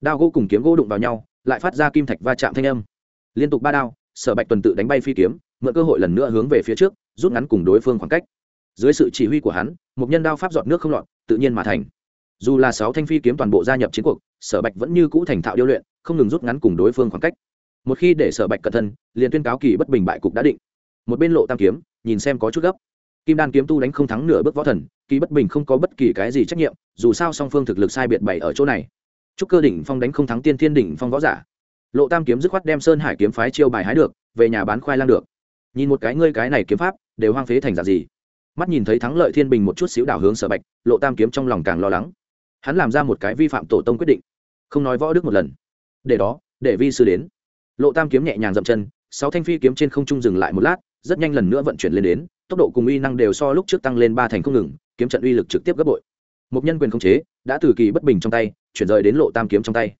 Speaker 1: Đao gỗ cùng kiếm gỗ đụng vào nhau, lại phát ra kim thạch va chạm thanh âm. Liên tục ba đao, sở bạch tuần tự đánh bay phi kiếm, mượn cơ hội lần nữa hướng về phía trước, rút ngắn cùng đối phương khoảng cách. Dưới sự chỉ huy của hắn, một nhân đao pháp dọn nước không lọt, tự nhiên mà thành. Dù là sáu thanh phi kiếm toàn bộ gia nhập chiến cuộc, sở bạch vẫn như cũ thành thạo điêu luyện, không ngừng rút ngắn cùng đối phương khoảng cách. Một khi để sở bạch cẩn thân liền tuyên cáo kỳ bất bình bại cục đã định. Một bên lộ tam kiếm, nhìn xem có chút gấp. Kim đan kiếm tu đánh không thắng nửa bước võ thần, kỳ bất bình không có bất kỳ cái gì trách nhiệm, dù sao song phương thực lực sai biệt bảy ở chỗ này chúc cơ đỉnh phong đánh không thắng tiên thiên đỉnh phong võ giả. Lộ tam kiếm dứt khoát đem sơn hải kiếm phái chiêu bài hái được, về nhà bán khoai lang được. Nhìn một cái ngươi cái này kiếm pháp, đều hoang phế thành dạng gì. Mắt nhìn thấy thắng lợi thiên bình một chút xíu đảo hướng sở bạch, lộ tam kiếm trong lòng càng lo lắng. Hắn làm ra một cái vi phạm tổ tông quyết định, không nói võ đức một lần. Để đó, để vi sư đến. Lộ tam kiếm nhẹ nhàng dậm chân, sáu thanh phi kiếm trên không trung dừng lại một lát, rất nhanh lần nữa vận chuyển lên đến, tốc độ cùng uy năng đều so lúc trước tăng lên ba thành không ngừng, kiếm trận uy lực trực tiếp gấp bội một nhân quyền không chế, đã từ kỳ bất bình trong tay, chuyển rời đến lộ tam kiếm trong tay.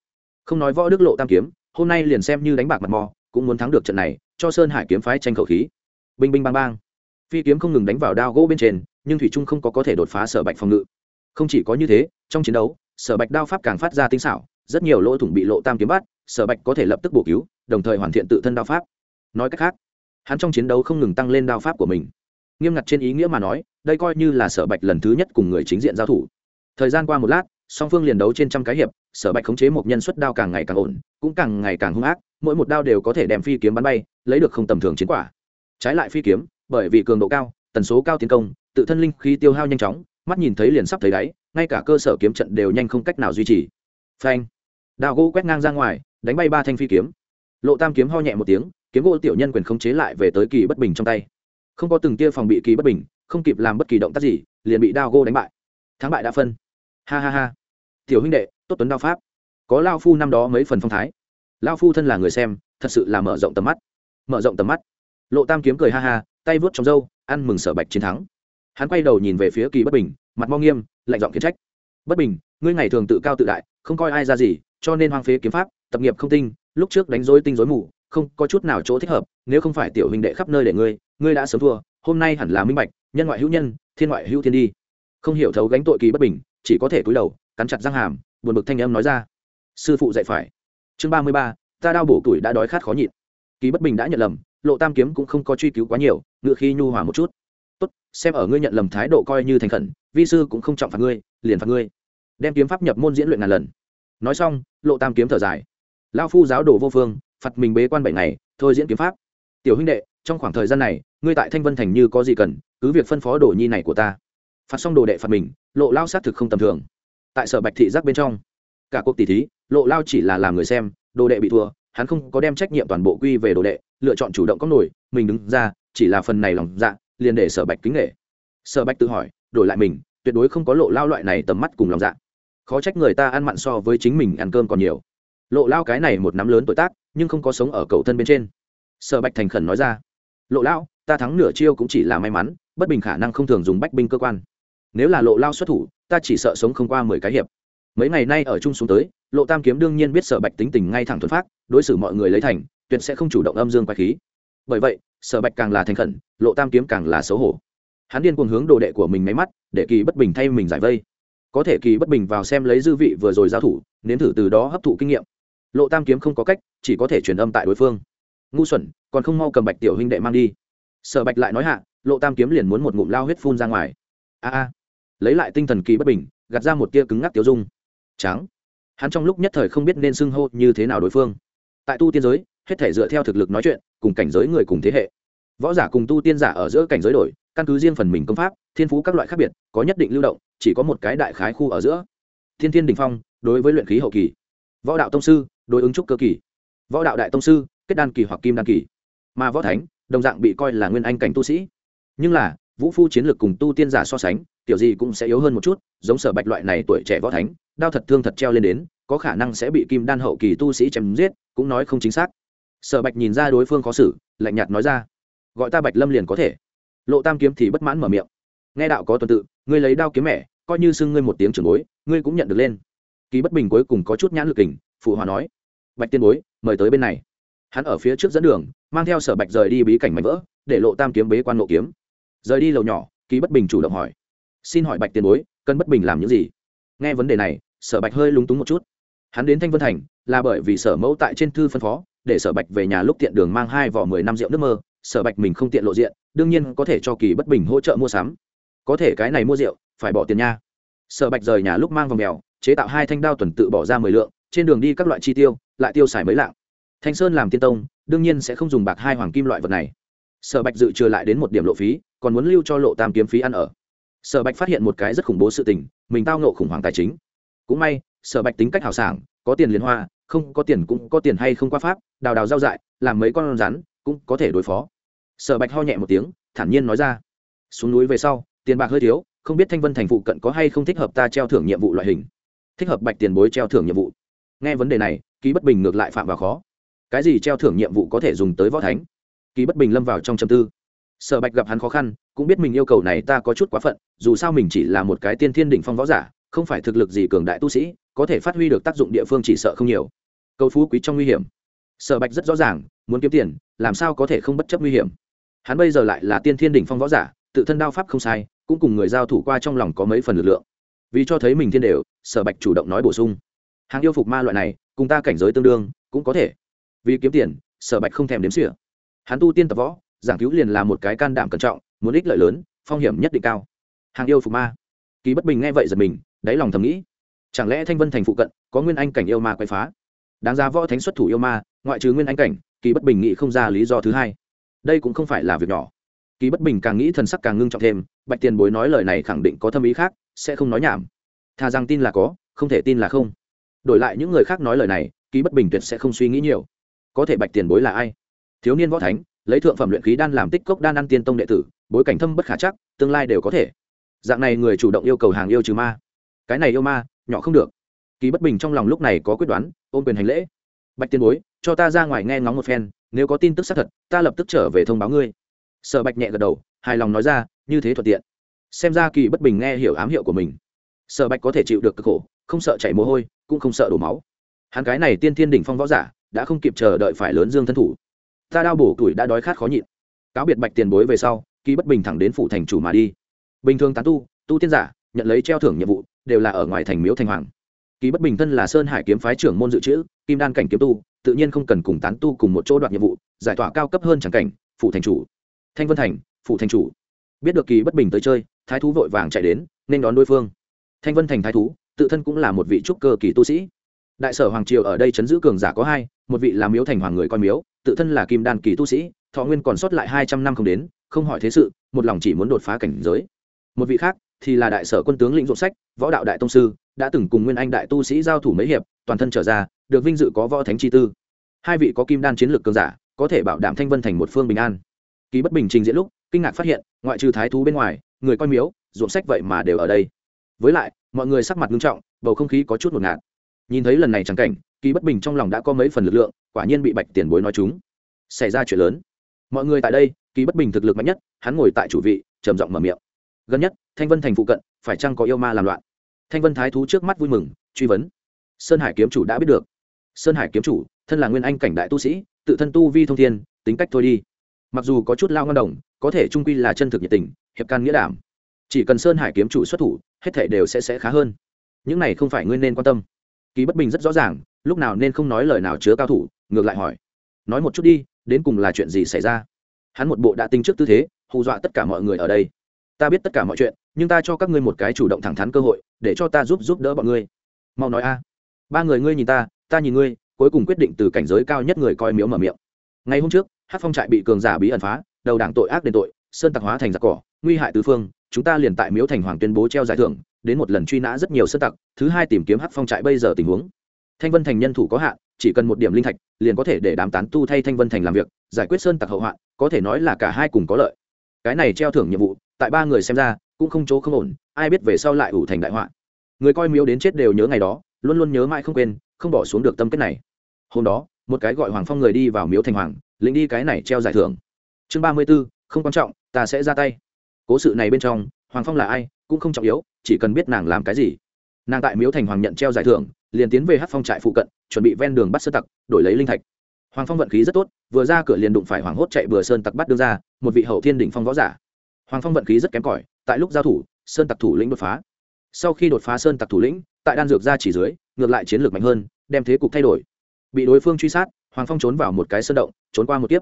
Speaker 1: Không nói võ đức lộ tam kiếm, hôm nay liền xem như đánh bạc mặt mò, cũng muốn thắng được trận này, cho sơn hải kiếm phái tranh khẩu khí. Binh binh bang bang. Phi kiếm không ngừng đánh vào đao gỗ bên trên, nhưng thủy trung không có có thể đột phá sở bạch phòng ngự. Không chỉ có như thế, trong chiến đấu, sở bạch đao pháp càng phát ra tinh xảo, rất nhiều lỗ thủng bị lộ tam kiếm bắt, sở bạch có thể lập tức bổ cứu, đồng thời hoàn thiện tự thân đao pháp. Nói cách khác, hắn trong chiến đấu không ngừng tăng lên đao pháp của mình. Nghiêm ngặt trên ý nghĩa mà nói, đây coi như là sở bạch lần thứ nhất cùng người chính diện giao thủ thời gian qua một lát, song phương liền đấu trên trăm cái hiệp, sở bạch khống chế một nhân suất đao càng ngày càng ổn, cũng càng ngày càng hung ác, mỗi một đao đều có thể đem phi kiếm bắn bay, lấy được không tầm thường chiến quả. Trái lại phi kiếm, bởi vì cường độ cao, tần số cao tiến công, tự thân linh khí tiêu hao nhanh chóng, mắt nhìn thấy liền sắp thấy đáy, ngay cả cơ sở kiếm trận đều nhanh không cách nào duy trì. Phanh. Đao gỗ quét ngang ra ngoài, đánh bay ba thanh phi kiếm. Lộ tam kiếm ho nhẹ một tiếng, kiếm gỗ tiểu nhân quyền khống chế lại về tới kỳ bất bình trong tay. Không có từng tia phòng bị kỳ bất bình, không kịp làm bất kỳ động tác gì, liền bị đao gỗ đánh bại. Thắng bại đã phân ha ha ha. Tiểu huynh đệ, tốt tuấn đao pháp. Có lao phu năm đó mấy phần phong thái. Lao phu thân là người xem, thật sự là mở rộng tầm mắt. Mở rộng tầm mắt. Lộ tam kiếm cười ha ha, tay vuốt trong râu, ăn mừng sở bạch chiến thắng. Hắn quay đầu nhìn về phía kỳ bất bình, mặt mo nghiêm, lạnh giọng kiến trách. Bất bình, ngươi ngày thường tự cao tự đại, không coi ai ra gì, cho nên hoang phế kiếm pháp, tập nghiệp không tinh, lúc trước đánh dối tinh dối mù, không có chút nào chỗ thích hợp, nếu không phải tiểu huynh đệ khắp nơi để ngươi ngươi đã sớm thua, hôm nay hẳn là minh bạch, nhân ngoại hữu nhân, thiên ngoại hữu thiên đi. Không hiểu thấu gánh tội kỳ bất bình chỉ có thể cúi đầu, cắn chặt răng hàm, buồn bực thanh âm nói ra. Sư phụ dạy phải. Chương ba mươi ba, ta đau bổ tuổi đã đói khát khó nhịn. Ký bất bình đã nhận lầm, lộ tam kiếm cũng không có truy cứu quá nhiều, ngựa khi nhu hòa một chút. Tốt, xem ở ngươi nhận lầm thái độ coi như thành khẩn, vi sư cũng không trọng phạt ngươi, liền phạt ngươi. Đem kiếm pháp nhập môn diễn luyện ngàn lần. Nói xong, lộ tam kiếm thở dài. Lao phu giáo đồ vô phương, phạt mình bế quan bảy ngày, thôi diễn kiếm pháp. Tiểu huynh đệ, trong khoảng thời gian này, ngươi tại thanh vân thành như có gì cần, cứ việc phân phó đồ nhi này của ta phạt xong đồ đệ phạt mình, lộ lao xác thực không tầm thường. Tại sở bạch thị giác bên trong, cả cuộc tỷ thí, lộ lao chỉ là làm người xem, đồ đệ bị thua, hắn không có đem trách nhiệm toàn bộ quy về đồ đệ, lựa chọn chủ động có nổi, mình đứng ra, chỉ là phần này lòng dạ liền để sở bạch kính nghệ sở bạch tự hỏi, đổi lại mình, tuyệt đối không có lộ lao loại này tầm mắt cùng lòng dạ. Khó trách người ta ăn mặn so với chính mình ăn cơm còn nhiều. Lộ lao cái này một nắm lớn tuổi tác, nhưng không có sống ở cầu thân bên trên. Sở bạch thành khẩn nói ra, lộ lao, ta thắng nửa chiêu cũng chỉ là may mắn, bất bình khả năng không thường dùng bách binh cơ quan nếu là lộ lao xuất thủ, ta chỉ sợ sống không qua mười cái hiệp. Mấy ngày nay ở chung xuống tới, lộ tam kiếm đương nhiên biết sở bạch tính tình ngay thẳng thuần phát đối xử mọi người lấy thành, tuyệt sẽ không chủ động âm dương quay khí. Bởi vậy, sở bạch càng là thành khẩn, lộ tam kiếm càng là xấu hổ. Hắn điên cuồng hướng đồ đệ của mình máy mắt, để kỳ bất bình thay mình giải vây. Có thể kỳ bất bình vào xem lấy dư vị vừa rồi giao thủ, nếm thử từ đó hấp thụ kinh nghiệm. Lộ tam kiếm không có cách, chỉ có thể truyền âm tại đối phương. Ngu xuẩn, còn không mau cầm bạch tiểu huynh đệ mang đi. Sở bạch lại nói hạ, lộ tam kiếm liền muốn một ngụm lao huyết phun ra ngoài. A a lấy lại tinh thần kỳ bất bình gạt ra một tia cứng ngắc tiêu dung. Tráng, hắn trong lúc nhất thời không biết nên xưng hô như thế nào đối phương. Tại tu tiên giới hết thể dựa theo thực lực nói chuyện cùng cảnh giới người cùng thế hệ. Võ giả cùng tu tiên giả ở giữa cảnh giới đổi căn cứ riêng phần mình công pháp thiên phú các loại khác biệt có nhất định lưu động chỉ có một cái đại khái khu ở giữa. Thiên thiên đình phong đối với luyện khí hậu kỳ. Võ đạo tông sư đối ứng trúc cơ kỳ. Võ đạo đại tông sư kết đan kỳ hoặc kim đan kỳ. Mà võ thánh đồng dạng bị coi là nguyên anh cảnh tu sĩ. Nhưng là vũ phu chiến lược cùng tu tiên giả so sánh kiểu gì cũng sẽ yếu hơn một chút, giống sở bạch loại này tuổi trẻ võ thánh, đao thật thương thật treo lên đến, có khả năng sẽ bị kim đan hậu kỳ tu sĩ chém giết, cũng nói không chính xác. Sở bạch nhìn ra đối phương khó xử, lạnh nhạt nói ra, gọi ta bạch lâm liền có thể. Lộ tam kiếm thì bất mãn mở miệng, nghe đạo có tuần tự, ngươi lấy đao kiếm mẹ, coi như xưng ngươi một tiếng trưởng bối, ngươi cũng nhận được lên. Kỳ bất bình cuối cùng có chút nhãn lực kình, phụ hòa nói, bạch tiên bối, mời tới bên này. Hắn ở phía trước dẫn đường, mang theo sở bạch rời đi bí cảnh mảnh vỡ, để lộ tam kiếm bế quan nộ kiếm. Rời đi lầu nhỏ, kỳ bất bình chủ động hỏi xin hỏi bạch tiền bối cần bất bình làm những gì? Nghe vấn đề này, sở bạch hơi lúng túng một chút. Hắn đến thanh vân thành, là bởi vì sở mẫu tại trên thư phân phó, để sở bạch về nhà lúc tiện đường mang hai vỏ mười năm rượu nước mơ, sở bạch mình không tiện lộ diện, đương nhiên có thể cho kỳ bất bình hỗ trợ mua sắm. Có thể cái này mua rượu, phải bỏ tiền nha. Sở bạch rời nhà lúc mang vòng mèo, chế tạo hai thanh đao tuần tự bỏ ra mười lượng, trên đường đi các loại chi tiêu, lại tiêu xài mấy lạng. Thanh sơn làm tiên tông, đương nhiên sẽ không dùng bạc hai hoàng kim loại vật này. Sở bạch dự trừ lại đến một điểm lộ phí, còn muốn lưu cho lộ tam kiếm phí ăn ở sở bạch phát hiện một cái rất khủng bố sự tình, mình tao nộ khủng hoảng tài chính. Cũng may, sở bạch tính cách hào sảng, có tiền liền hoa, không có tiền cũng có tiền hay không qua pháp, đào đào giao dại, làm mấy con rắn, cũng có thể đối phó. Sở bạch ho nhẹ một tiếng, thản nhiên nói ra. Xuống núi về sau, tiền bạc hơi thiếu, không biết thanh vân thành phụ cận có hay không thích hợp ta treo thưởng nhiệm vụ loại hình. Thích hợp bạch tiền bối treo thưởng nhiệm vụ. Nghe vấn đề này, ký bất bình ngược lại phạm vào khó. Cái gì treo thưởng nhiệm vụ có thể dùng tới võ thánh? Ký bất bình lâm vào trong châm tư sở bạch gặp hắn khó khăn, cũng biết mình yêu cầu này ta có chút quá phận, dù sao mình chỉ là một cái tiên thiên đỉnh phong võ giả, không phải thực lực gì cường đại tu sĩ, có thể phát huy được tác dụng địa phương chỉ sợ không nhiều. Cầu phú quý trong nguy hiểm. Sở bạch rất rõ ràng, muốn kiếm tiền, làm sao có thể không bất chấp nguy hiểm. Hắn bây giờ lại là tiên thiên đỉnh phong võ giả, tự thân đao pháp không sai, cũng cùng người giao thủ qua trong lòng có mấy phần lực lượng. Vì cho thấy mình thiên đều, sở bạch chủ động nói bổ sung. Hàng yêu phục ma loại này, cùng ta cảnh giới tương đương, cũng có thể. Vì kiếm tiền, sở bạch không thèm đếm xỉa. Hắn tu tiên tập võ giảng cứu liền là một cái can đảm cẩn trọng, muốn ích lợi lớn, phong hiểm nhất định cao. Hàng yêu phục ma. Kỳ bất bình nghe vậy giật mình, đáy lòng thầm nghĩ, chẳng lẽ thanh vân thành phụ cận có nguyên anh cảnh yêu ma quay phá? Đáng ra võ thánh xuất thủ yêu ma, ngoại trừ nguyên anh cảnh, kỳ bất bình nghĩ không ra lý do thứ hai. Đây cũng không phải là việc nhỏ. Kỳ bất bình càng nghĩ thần sắc càng ngưng trọng thêm, bạch tiền bối nói lời này khẳng định có thâm ý khác, sẽ không nói nhảm. Thà rằng tin là có, không thể tin là không. Đổi lại những người khác nói lời này, kỳ bất bình tuyệt sẽ không suy nghĩ nhiều. Có thể bạch tiền bối là ai? Thiếu niên võ thánh lấy thượng phẩm luyện khí đan làm tích cốc đan ăn tiên tông đệ tử, bối cảnh thâm bất khả chắc, tương lai đều có thể. Dạng này người chủ động yêu cầu hàng yêu trừ ma. Cái này yêu ma, nhỏ không được. Kỳ bất bình trong lòng lúc này có quyết đoán, ôm quyền hành lễ. Bạch tiên bối, cho ta ra ngoài nghe ngóng một phen, nếu có tin tức xác thật, ta lập tức trở về thông báo ngươi. Sợ bạch nhẹ gật đầu, hài lòng nói ra, như thế thuận tiện. Xem ra kỳ bất bình nghe hiểu ám hiệu của mình. Sợ bạch có thể chịu được cực khổ, không sợ chảy mồ hôi, cũng không sợ đổ máu. Hắn cái này tiên thiên đỉnh phong võ giả, đã không kịp chờ đợi phải lớn dương thân thủ ta đau bổ tuổi đã đói khát khó nhịn. Cáo biệt bạch tiền bối về sau kỳ bất bình thẳng đến phủ thành chủ mà đi. Bình thường tán tu tu tiên giả, nhận lấy treo thưởng nhiệm vụ, đều là ở ngoài thành miếu thành hoàng. Kỳ bất bình thân là sơn hải kiếm phái trưởng môn dự trữ, kim đan cảnh kiếm tu, tự nhiên không cần cùng tán tu cùng một chỗ đoạt nhiệm vụ, giải tỏa cao cấp hơn chẳng cảnh, phủ thành chủ. Thanh vân thành, phủ thành chủ. Biết được kỳ bất bình tới chơi, thái thú vội vàng chạy đến, nên đón đối phương. Thanh vân thành thái thú, tự thân cũng là một vị trúc cơ kỳ tu sĩ. Đại sở hoàng triều ở đây chấn giữ cường giả có hai, một vị là miếu thành hoàng người coi miếu tự thân là kim đan kỳ tu sĩ, thọ nguyên còn sót lại hai trăm năm không đến, không hỏi thế sự, một lòng chỉ muốn đột phá cảnh giới. Một vị khác thì là đại sở quân tướng lĩnh dụng sách, võ đạo đại tông sư, đã từng cùng nguyên anh đại tu sĩ giao thủ mấy hiệp, toàn thân trở ra, được vinh dự có võ thánh chi tư. Hai vị có kim đan chiến lược cường giả, có thể bảo đảm thanh vân thành một phương bình an. Ký bất bình trình diễn lúc, kinh ngạc phát hiện, ngoại trừ thái thú bên ngoài, người coi miếu, ruộng sách vậy mà đều ở đây. Với lại, mọi người sắc mặt nghiêm trọng, bầu không khí có chút ngột ngạt. Nhìn thấy lần này chẳng cảnh kỳ bất bình trong lòng đã có mấy phần lực lượng, quả nhiên bị bạch tiền bối nói chúng. Xảy ra chuyện lớn. Mọi người tại đây, kỳ bất bình thực lực mạnh nhất, hắn ngồi tại chủ vị, trầm giọng mở miệng. Gần nhất, thanh vân thành phụ cận, phải chăng có yêu ma làm loạn? Thanh vân thái thú trước mắt vui mừng, truy vấn. Sơn hải kiếm chủ đã biết được. Sơn hải kiếm chủ, thân là nguyên anh cảnh đại tu sĩ, tự thân tu vi thông thiên, tính cách thôi đi. Mặc dù có chút lao ngang đồng, có thể trung quy là chân thực nhiệt tình, hiệp can nghĩa đảm. Chỉ cần sơn hải kiếm chủ xuất thủ, hết thể đều sẽ sẽ khá hơn. Những này không phải ngươi nên quan tâm kỳ bất bình rất rõ ràng, lúc nào nên không nói lời nào chứa cao thủ, ngược lại hỏi. Nói một chút đi, đến cùng là chuyện gì xảy ra? Hắn một bộ đã tinh trước tư thế, hù dọa tất cả mọi người ở đây. Ta biết tất cả mọi chuyện, nhưng ta cho các ngươi một cái chủ động thẳng thắn cơ hội, để cho ta giúp giúp đỡ bọn ngươi. Mau nói a. Ba người ngươi nhìn ta ta nhìn ngươi, cuối cùng quyết định từ cảnh giới cao nhất người coi miếu mở miệng. Ngày hôm trước hát phong trại bị cường giả bí ẩn phá, đầu đảng tội ác đền tội, sơn tặc hóa thành giặc cỏ, nguy hại tứ phương, chúng ta liền tại miếu thành hoàng tuyên bố treo giải thưởng đến một lần truy nã rất nhiều sơn tặc, thứ hai tìm kiếm hắc phong trại bây giờ tình huống. Thanh vân thành nhân thủ có hạn, chỉ cần một điểm linh thạch, liền có thể để đám tán tu thay thanh vân thành làm việc, giải quyết sơn tặc hậu hoạn có thể nói là cả hai cùng có lợi. Cái này treo thưởng nhiệm vụ, tại ba người xem ra, cũng không chỗ không ổn, ai biết về sau lại ủ thành đại họa. Người coi miếu đến chết đều nhớ ngày đó, luôn luôn nhớ mãi không quên, không bỏ xuống được tâm kết này. Hôm đó, một cái gọi hoàng phong người đi vào miếu thành hoàng, lĩnh đi cái này treo giải thưởng. Chương ba mươi b ố không quan trọng, ta sẽ ra tay. Cố sự này bên trong hoàng phong là ai, cũng không trọng yếu, chỉ cần biết nàng làm cái gì. Nàng tại miếu thành hoàng nhận treo giải thưởng, liền tiến về hát phong trại phụ cận, chuẩn bị ven đường bắt sơ tặc, đổi lấy linh thạch. Hoàng phong vận khí rất tốt, vừa ra cửa liền đụng phải hoàng hốt chạy bừa sơn tặc bắt đưa ra, một vị hậu thiên đỉnh phong võ giả. Hoàng phong vận khí rất kém cỏi, tại lúc giao thủ, sơn tặc thủ lĩnh đột phá. Sau khi đột phá sơn tặc thủ lĩnh, tại đan dược ra chỉ dưới, ngược lại chiến lược mạnh hơn, đem thế cục thay đổi. Bị đối phương truy sát, hoàng phong trốn vào một cái sơn động, trốn qua một kiếp.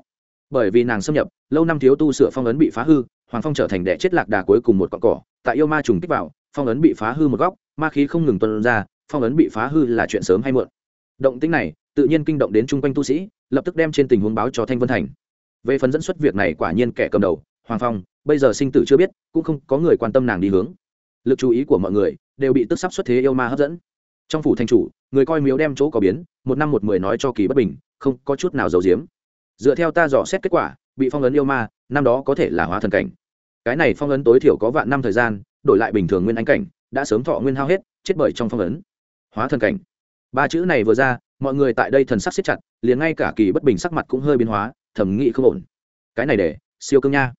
Speaker 1: Bởi vì nàng xâm nhập, lâu năm thiếu tu sửa phong ấn bị phá hư hoàng phong trở thành đẻ chết lạc đà cuối cùng một cọn cỏ, tại yêu ma trùng kích vào, phong ấn bị phá hư một góc, ma khí không ngừng tuân ra, phong ấn bị phá hư là chuyện sớm hay muộn. Động tính này, tự nhiên kinh động đến chung quanh tu sĩ, lập tức đem trên tình huống báo cho thanh vân thành. Về phần dẫn xuất việc này quả nhiên kẻ cầm đầu, hoàng phong, bây giờ sinh tử chưa biết, cũng không có người quan tâm nàng đi hướng. Lực chú ý của mọi người đều bị tức sắp xuất thế yêu ma hấp dẫn. Trong phủ thành chủ, người coi miếu đem chỗ có biến, một năm một mười nói cho kỳ bất bình, không có chút nào giấu giếm. Dựa theo ta dò xét kết quả, bị phong ấn yêu ma, năm đó có thể là hóa thần cảnh cái này phong ấn tối thiểu có vạn năm thời gian, đổi lại bình thường nguyên anh cảnh, đã sớm thọ nguyên hao hết, chết bởi trong phong ấn. Hóa thần cảnh. Ba chữ này vừa ra, mọi người tại đây thần sắc siết chặt, liền ngay cả kỳ bất bình sắc mặt cũng hơi biến hóa thẩm nghị không ổn. Cái này để, siêu cương nha.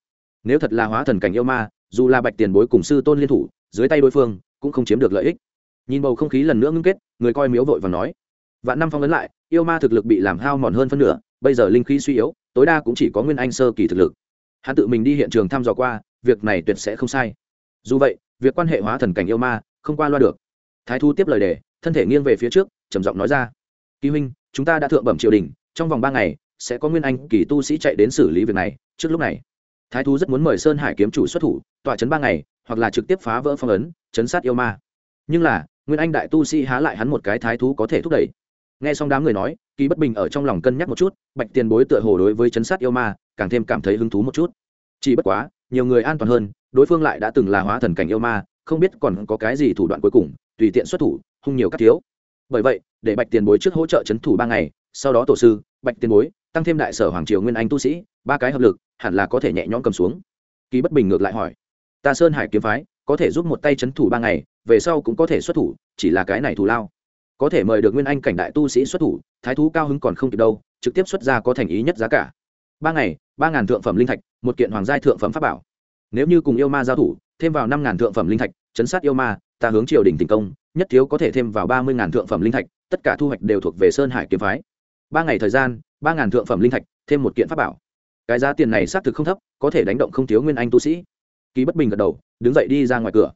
Speaker 1: Nếu thật là hóa thần cảnh yêu ma, dù là bạch tiền bối cùng sư tôn liên thủ, dưới tay đối phương, cũng không chiếm được lợi ích. Nhìn bầu không khí lần nữa ngưng kết, người coi miếu vội và nói, vạn năm phong ấn lại, yêu ma thực lực bị làm hao mòn hơn phân nửa, bây giờ linh khí suy yếu, tối đa cũng chỉ có nguyên anh sơ kỳ thực lực hắn tự mình đi hiện trường thăm dò qua, việc này tuyệt sẽ không sai. Dù vậy, việc quan hệ hóa thần cảnh yêu ma không qua loa được. Thái thu tiếp lời đề, thân thể nghiêng về phía trước, trầm giọng nói ra. Kỳ huynh, chúng ta đã thượng bẩm triều đình, trong vòng ba ngày, sẽ có nguyên anh kỳ tu sĩ chạy đến xử lý việc này, trước lúc này. Thái thú rất muốn mời sơn hải kiếm chủ xuất thủ, tọa chấn ba ngày, hoặc là trực tiếp phá vỡ phong ấn, chấn sát yêu ma. Nhưng là, nguyên anh đại tu sĩ há lại hắn một cái thái thú có thể thúc đẩy. Nghe xong đám người nói, kỳ bất bình ở trong lòng cân nhắc một chút, bạch tiền bối tựa hồ đối với chấn sát yêu ma càng thêm cảm thấy hứng thú một chút. Chỉ bất quá, nhiều người an toàn hơn, đối phương lại đã từng là hóa thần cảnh yêu ma, không biết còn có cái gì thủ đoạn cuối cùng, tùy tiện xuất thủ, hung nhiều các thiếu. Bởi vậy, để bạch tiền bối trước hỗ trợ chấn thủ ba ngày, sau đó tổ sư, bạch tiền bối, tăng thêm đại sở hoàng triều nguyên anh tu sĩ, ba cái hợp lực, hẳn là có thể nhẹ nhõm cầm xuống. Kỳ bất bình ngược lại hỏi, ta sơn hải kiếm phái, có thể giúp một tay chấn thủ ba ngày, về sau cũng có thể xuất thủ, chỉ là cái này thù lao. Có thể mời được nguyên anh cảnh đại tu sĩ xuất thủ, thái thú cao hứng còn không kịp đâu, trực tiếp xuất ra có thành ý nhất giá cả ba ngày, ba ngàn thượng phẩm linh thạch, một kiện hoàng giai thượng phẩm pháp bảo. Nếu như cùng yêu ma giao thủ, thêm vào năm ngàn thượng phẩm linh thạch, chấn sát yêu ma, ta hướng triều đình tình công, nhất thiếu có thể thêm vào ba mươi ngàn thượng phẩm linh thạch, tất cả thu hoạch đều thuộc về sơn hải kiếm phái. Ba ngày thời gian, ba ngàn thượng phẩm linh thạch, thêm một kiện pháp bảo. Cái giá tiền này xác thực không thấp, có thể đánh động không thiếu nguyên anh tu sĩ. Ký bất bình gật đầu, đứng dậy đi ra ngoài cửa.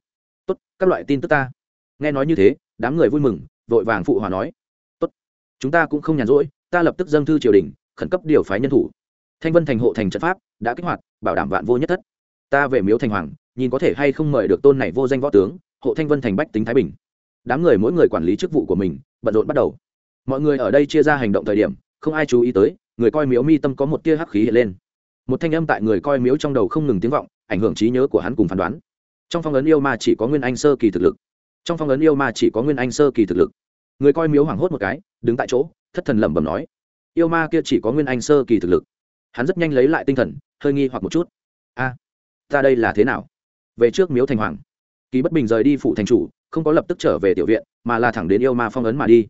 Speaker 1: Tốt, các loại tin tức ta. Nghe nói như thế, đám người vui mừng, vội vàng phụ hòa nói. Tốt, chúng ta cũng không nhàn rỗi, ta lập tức dâng thư triều đình, khẩn cấp điều phái nhân thủ thanh vân thành hộ thành trận pháp đã kích hoạt, bảo đảm vạn vô nhất thất. Ta về miếu thành hoàng, nhìn có thể hay không mời được tôn này vô danh võ tướng, hộ thanh vân thành bách tính thái bình. Đám người mỗi người quản lý chức vụ của mình, bận rộn bắt đầu. Mọi người ở đây chia ra hành động thời điểm, không ai chú ý tới, người coi miếu mi tâm có một tia hắc khí hiện lên. Một thanh âm tại người coi miếu trong đầu không ngừng tiếng vọng, ảnh hưởng trí nhớ của hắn cùng phán đoán. Trong phong ấn yêu ma chỉ có nguyên anh sơ kỳ thực lực. Trong phong ấn yêu ma chỉ có nguyên anh sơ kỳ thực lực. Người coi miếu hoảng hốt một cái, đứng tại chỗ, thất thần lẩm bẩm nói, yêu ma kia chỉ có nguyên anh sơ kỳ thực lực hắn rất nhanh lấy lại tinh thần hơi nghi hoặc một chút. A à, ta đây là thế nào? Về trước miếu thành hoàng. Kỳ bất bình rời đi phủ thành chủ không có lập tức trở về tiểu viện mà là thẳng đến yêu ma phong ấn mà đi.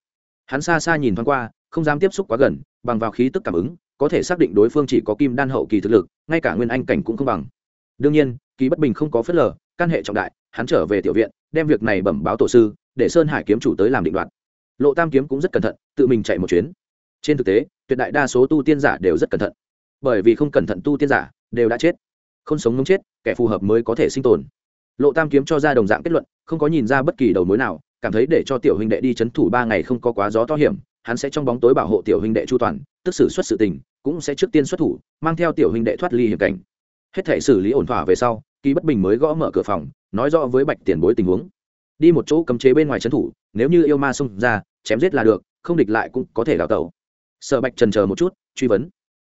Speaker 1: Hắn xa xa nhìn thoáng qua không dám tiếp xúc quá gần bằng vào khí tức cảm ứng có thể xác định đối phương chỉ có kim đan hậu kỳ thực lực ngay cả nguyên anh cảnh cũng không bằng. Đương nhiên kỳ bất bình không có phớt lờ căn hệ trọng đại hắn trở về tiểu viện đem việc này bẩm báo tổ sư để sơn hải kiếm chủ tới làm định đoạt. Lộ tam kiếm cũng rất cẩn thận tự mình chạy một chuyến. Trên thực tế tuyệt đại đa số tu tiên giả đều rất cẩn thận bởi vì không cẩn thận tu tiên giả đều đã chết, không sống mống chết, kẻ phù hợp mới có thể sinh tồn. Lộ tam kiếm cho ra đồng dạng kết luận, không có nhìn ra bất kỳ đầu mối nào, cảm thấy để cho tiểu huynh đệ đi c h ấ n thủ ba ngày không có quá gió to hiểm, hắn sẽ trong bóng tối bảo hộ tiểu huynh đệ chu toàn, tức xử xuất sự tình, cũng sẽ trước tiên xuất thủ, mang theo tiểu huynh đệ thoát ly hiểm cảnh. Hết thể xử lý ổn thỏa về sau, kỳ bất bình mới gõ mở cửa phòng, nói rõ với bạch tiền bối tình huống. Đi một chỗ cấm chế bên ngoài trấn thủ, nếu như yêu ma xông ra, chém giết là được, không địch lại cũng có thể đào tẩu. Sợ bạch trần chờ một chút, truy vấn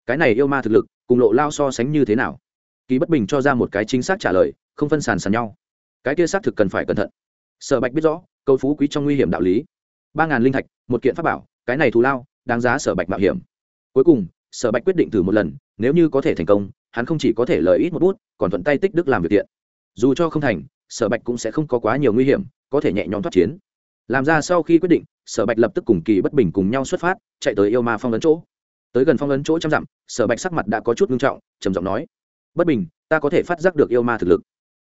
Speaker 1: cái này yêu ma thực lực, cùng lộ lao so sánh như thế nào? Kỳ bất bình cho ra một cái chính xác trả lời, không phân sàn sàn nhau. Cái kia xác thực cần phải cẩn thận. Sở bạch biết rõ, câu phú quý trong nguy hiểm đạo lý. Ba ngàn linh thạch, một kiện pháp bảo, cái này thù lao, đáng giá sở bạch mạo hiểm. Cuối cùng, sở bạch quyết định thử một lần, nếu như có thể thành công, hắn không chỉ có thể lời ít một bút, còn thuận tay tích đức làm việc tiện dù cho không thành, sở bạch cũng sẽ không có quá nhiều nguy hiểm, có thể nhẹ nhõm thoát chiến. Làm ra sau khi quyết định, sở bạch lập tức cùng kỳ bất bình cùng nhau xuất phát, chạy tới yêu ma phong ấn chỗ tới gần phong ấn chỗ trăm dặm sở bạch sắc mặt đã có chút ngưng trọng trầm giọng nói bất bình ta có thể phát giác được yêu ma thực lực.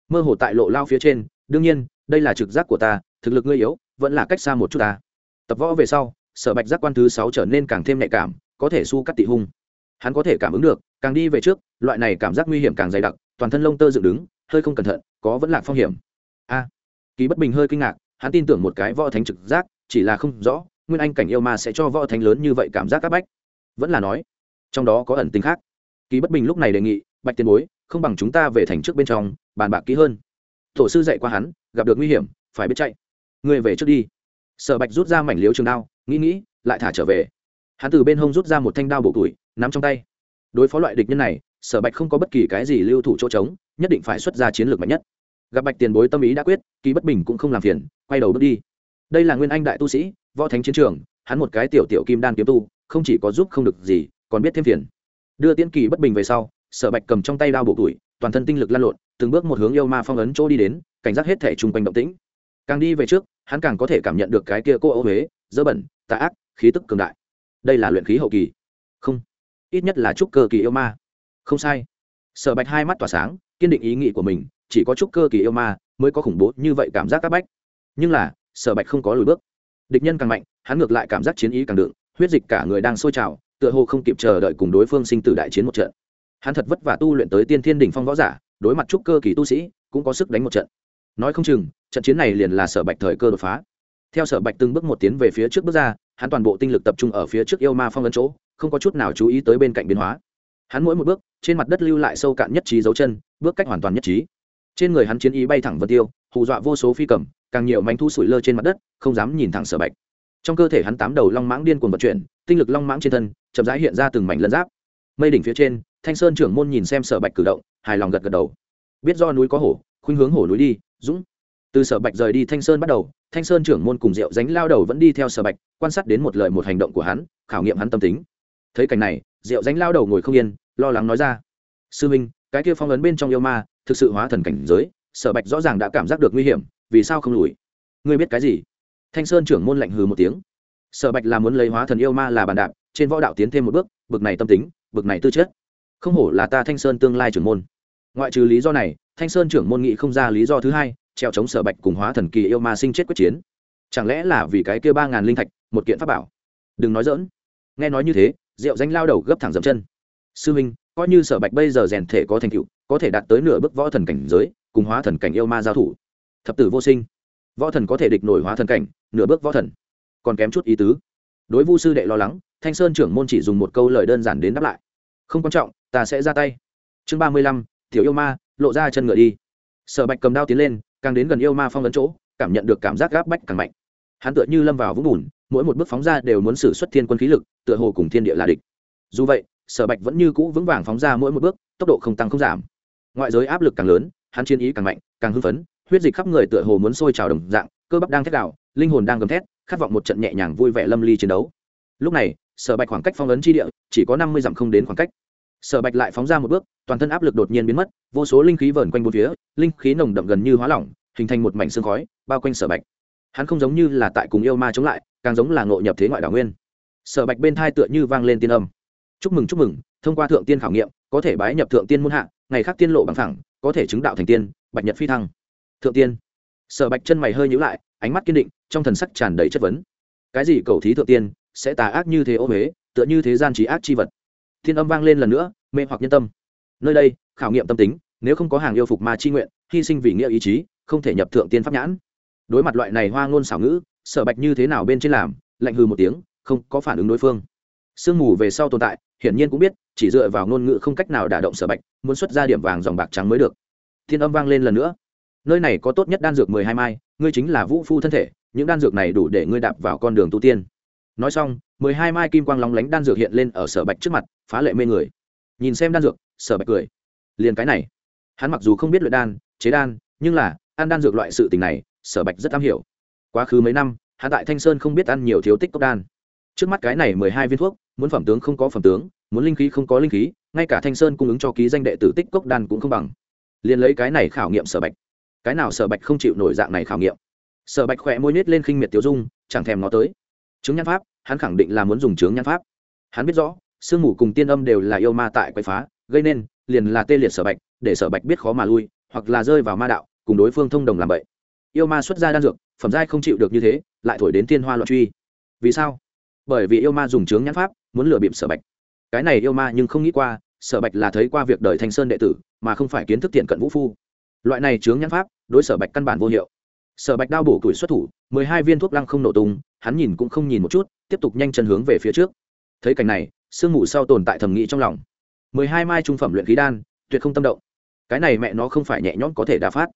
Speaker 1: Mơ hồ tại lộ lao phía trên đương nhiên đây là trực giác của ta thực lực ngươi yếu vẫn là cách xa một chút ta. Tập võ về sau sở bạch giác quan thứ sáu trở nên càng thêm nhạy cảm có thể su cắt tị hung. Hắn có thể cảm ứng được càng đi về trước loại này cảm giác nguy hiểm càng dày đặc toàn thân lông tơ dựng đứng hơi không cẩn thận có vẫn là phong hiểm. A à, kỳ bất bình hơi kinh ngạc hắn tin tưởng một cái võ thánh trực giác chỉ là không rõ nguyên anh cảnh yêu ma sẽ cho võ thánh lớn như vậy cảm giác các bách vẫn là nói, trong đó có ẩn tính khác. Kỳ bất bình lúc này đề nghị, bạch tiền bối, không bằng chúng ta về thành trước bên trong, bàn bạc kỹ hơn. Tổ sư dạy qua hắn, gặp được nguy hiểm, phải biết chạy. Người về trước đi. Sở bạch rút ra mảnh liếu trường đao, nghĩ nghĩ, lại thả trở về. Hắn từ bên hông rút ra một thanh đao bổ tuổi nắm trong tay. Đối phó loại địch nhân này, sở bạch không có bất kỳ cái gì lưu thủ chỗ trống, nhất định phải xuất ra chiến lược mạnh nhất. Gặp bạch tiền bối tâm ý đã quyết, kỳ bất bình cũng không làm phiền, quay đầu bước đi. Đây là nguyên anh đại tu sĩ, võ thánh chiến trường, hắn một cái tiểu tiểu kim đan kiếm tu không chỉ có giúp không được gì, còn biết thêm phiền. Đưa tiễn kỳ bất bình về sau, sở bạch cầm trong tay đao bộ tuổi toàn thân tinh lực lan lộn, từng bước một hướng yêu ma phong ấn chỗ đi đến, cảnh giác hết thể chung quanh động tĩnh. Càng đi về trước, hắn càng có thể cảm nhận được cái kia cô ô huế, dơ bẩn, tà ác, khí tức cường đại. Đây là luyện khí hậu kỳ. Không. Ít nhất là trúc cơ kỳ yêu ma. Không sai. Sở bạch hai mắt tỏa sáng, kiên định ý nghĩ của mình, chỉ có trúc cơ kỳ yêu ma mới có khủng bố như vậy cảm giác các bách. Nhưng là, sở bạch không có lùi bước. Địch nhân càng mạnh, hắn ngược lại cảm giác chiến ý càng đựng huyết dịch cả người đang sôi trào, tựa hồ không kịp chờ đợi cùng đối phương sinh tử đại chiến một trận. Hắn thật vất vả tu luyện tới tiên thiên đỉnh phong võ giả, đối mặt trúc cơ kỳ tu sĩ, cũng có sức đánh một trận. Nói không chừng, trận chiến này liền là sở bạch thời cơ đột phá. Theo sở bạch từng bước một tiến về phía trước bước ra, hắn toàn bộ tinh lực tập trung ở phía trước yêu ma phong ấn chỗ, không có chút nào chú ý tới bên cạnh biến hóa. Hắn mỗi một bước, trên mặt đất lưu lại sâu cạn nhất trí dấu chân, bước cách hoàn toàn nhất trí. Trên người hắn chiến ý bay thẳng vân tiêu, hù dọa vô số phi cầm, càng nhiều mánh thu sủi lơ trên mặt đất, không dám nhìn thẳng sở bạch trong cơ thể hắn tám đầu long mãng điên cuồng vận chuyển, tinh lực long mãng trên thân, chậm rãi hiện ra từng mảnh lân giáp. Mây đỉnh phía trên, thanh sơn trưởng môn nhìn xem sở bạch cử động, hài lòng gật gật đầu. Biết do núi có hổ, khuynh hướng hổ núi đi, dũng. Từ sở bạch rời đi thanh sơn bắt đầu, thanh sơn trưởng môn cùng rượu dánh lao đầu vẫn đi theo sở bạch, quan sát đến một lời một hành động của hắn, khảo nghiệm hắn tâm tính. Thấy cảnh này rượu dánh lao đầu ngồi không yên, lo lắng nói ra. Sư minh, cái kia phong ấn bên trong yêu ma, thực sự hóa thần cảnh giới, sở bạch rõ ràng đã cảm giác được nguy hiểm, vì sao không lùi? Ngươi biết cái gì? Thanh sơn trưởng môn lạnh hừ một tiếng. Sở bạch là muốn lấy hóa thần yêu ma là bàn đạp, trên võ đạo tiến thêm một bước, bực này tâm tính, bực này tư chất. Không hổ là ta thanh sơn tương lai trưởng môn. Ngoại trừ lý do này, thanh sơn trưởng môn nghị không ra lý do thứ hai, treo chống sở bạch cùng hóa thần kỳ yêu ma sinh chết quyết chiến. Chẳng lẽ là vì cái kia ba ngàn linh thạch, một kiện pháp bảo? Đừng nói dỡn nghe nói như thế, rượu danh lao đầu gấp thẳng dậm chân. Sư minh, coi như sở bạch bây giờ rèn thể có thành tựu, có thể đạt tới nửa bước võ thần cảnh giới, cùng hóa thần cảnh yêu ma giao thủ. Thập tử vô sinh võ thần có thể địch nổi hóa thần cảnh, nửa bước võ thần. Còn kém chút ý tứ. Đối vu sư đệ lo lắng, thanh sơn trưởng môn chỉ dùng một câu lời đơn giản đến đáp lại. Không quan trọng, ta sẽ ra tay. Chương ba mươi lăm, tiểu yêu ma, lộ ra chân ngựa đi. Sở bạch cầm đao tiến lên, càng đến gần yêu ma phong ấn chỗ, cảm nhận được cảm giác gáp bách càng mạnh. Hắn tựa như lâm vào vũng bùn, mỗi một bước phóng ra đều muốn xử xuất thiên quân khí lực, tựa hồ cùng thiên địa là địch. Dù vậy, sở bạch vẫn như cũ vững vàng phóng ra mỗi một bước, tốc độ không tăng không giảm. Ngoại giới áp lực càng lớn, hắn chiến ý càng mạnh, càng hưng phấn huyết dịch khắp người tựa hồ muốn sôi trào đồng dạng, cơ bắp đang thét đảo linh hồn đang gầm thét, khát vọng một trận nhẹ nhàng vui vẻ lâm ly chiến đấu. Lúc này, sở bạch khoảng cách phong ấn chi địa chỉ có năm mươi dặm không đến khoảng cách. Sở bạch lại phóng ra một bước, toàn thân áp lực đột nhiên biến mất, vô số linh khí vờn quanh bốn phía, linh khí nồng đậm gần như hóa lỏng, hình thành một mảnh xương khói, bao quanh sở bạch. Hắn không giống như là tại cùng yêu ma chống lại, càng giống là ngộ nhập thế ngoại đảo nguyên. Sở bạch bên thai tựa như vang lên tiên âm. Chúc mừng chúc mừng, thông qua thượng tiên khảo nghiệm, có thể bái nhập thượng tiên muôn hạ, ngày khác tiên lộ bằng thẳng có thể chứng đạo thành tiên, bạch nhật phi thăng thượng tiên. Sở bạch chân mày hơi nhữ lại, ánh mắt kiên định, trong thần sắc tràn đầy chất vấn. Cái gì cầu thí thượng tiên, sẽ tà ác như thế ô huế, tựa như thế gian trí ác chi vật. Thiên âm vang lên lần nữa, mê hoặc nhân tâm. Nơi đây, khảo nghiệm tâm tính, nếu không có hàng yêu phục ma chi nguyện, hy sinh vì nghĩa ý chí, không thể nhập thượng tiên pháp nhãn. Đối mặt loại này hoa ngôn xảo ngữ, sở bạch như thế nào bên trên làm, lạnh hư một tiếng, không có phản ứng đối phương. Sương mù về sau tồn tại, hiển nhiên cũng biết, chỉ dựa vào ngôn ngữ không cách nào đả động sở bạch, muốn xuất ra điểm vàng dòng bạc trắng mới được. Thiên âm vang lên lần nữa nơi này có tốt nhất đan dược mười hai mai, ngươi chính là vũ phu thân thể, những đan dược này đủ để ngươi đạp vào con đường tu tiên. Nói xong, mười hai mai kim quang lóng lánh đan dược hiện lên ở sở bạch trước mặt, phá lệ mê người. Nhìn xem đan dược, sở bạch cười. Liền cái này. Hắn mặc dù không biết luyện đan, chế đan, nhưng là, ăn đan dược loại sự tình này, sở bạch rất am hiểu. Quá khứ mấy năm, hắn tại thanh sơn không biết ăn nhiều thiếu tích cốc đan. Trước mắt cái này mười hai viên thuốc, muốn phẩm tướng không có phẩm tướng, muốn linh khí không có linh khí, ngay cả thanh sơn cung ứng cho ký danh đệ tử tích cốc đan cũng không bằng. Liền lấy cái này khảo nghiệm sở bạch cái nào sở bạch không chịu nổi dạng này khảo nghiệm? Sở bạch khỏe môi nết lên khinh miệt tiêu dung, chẳng thèm nó tới. Chứng nhan pháp, hắn khẳng định là muốn dùng chứng nhan pháp. Hắn biết rõ, sương mù cùng tiên âm đều là yêu ma tại quậy phá, gây nên, liền là tê liệt sở bạch, để sở bạch biết khó mà lui, hoặc là rơi vào ma đạo, cùng đối phương thông đồng làm vậy yêu ma xuất ra đan dược, phẩm giai không chịu được như thế, lại thổi đến tiên hoa loạn truy. Vì sao? Bởi vì yêu ma dùng chướng nhãn pháp, muốn lừa bịp sở bạch. Cái này yêu ma nhưng không nghĩ qua, sở bạch là thấy qua việc đời thanh sơn đệ tử, mà không phải kiến thức tiện cận vũ phu. Loại này chướng nhãn pháp đối sở bạch căn bản vô hiệu. Sở bạch đao bổ tuổi xuất thủ, mười hai viên thuốc lăng không nổ tung, hắn nhìn cũng không nhìn một chút, tiếp tục nhanh chân hướng về phía trước. Thấy cảnh này, sương mù sau tồn tại thầm nghĩ trong lòng. Mười hai mai trung phẩm luyện khí đan, tuyệt không tâm động. Cái này mẹ nó không phải nhẹ nhõm có thể đà phát.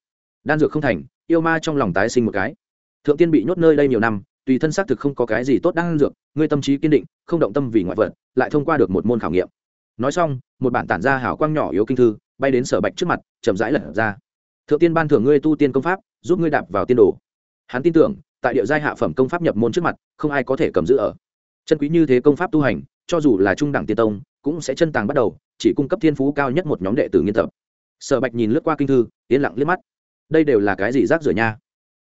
Speaker 1: Đan dược không thành, yêu ma trong lòng tái sinh một cái. Thượng tiên bị nhốt nơi đây nhiều năm, tùy thân xác thực không có cái gì tốt đan dược, ngươi tâm trí kiên định, không động tâm vì ngoại vật, lại thông qua được một môn khảo nghiệm. Nói xong, một bản tản ra hảo quang nhỏ yếu kinh thư, bay đến sở bạch trước mặt, chậm rãi lật ra thượng tiên ban thưởng ngươi tu tiên công pháp, giúp ngươi đạp vào tiên đồ. Hắn tin tưởng, tại địa giai hạ phẩm công pháp nhập môn trước mặt, không ai có thể cầm giữ ở. Chân quý như thế công pháp tu hành, cho dù là trung đẳng tiên tông, cũng sẽ chân tàng bắt đầu, chỉ cung cấp thiên phú cao nhất một nhóm đệ tử nghiên tập. Sở bạch nhìn lướt qua kinh thư, yên lặng liếc mắt. Đây đều là cái gì rác rưởi nha?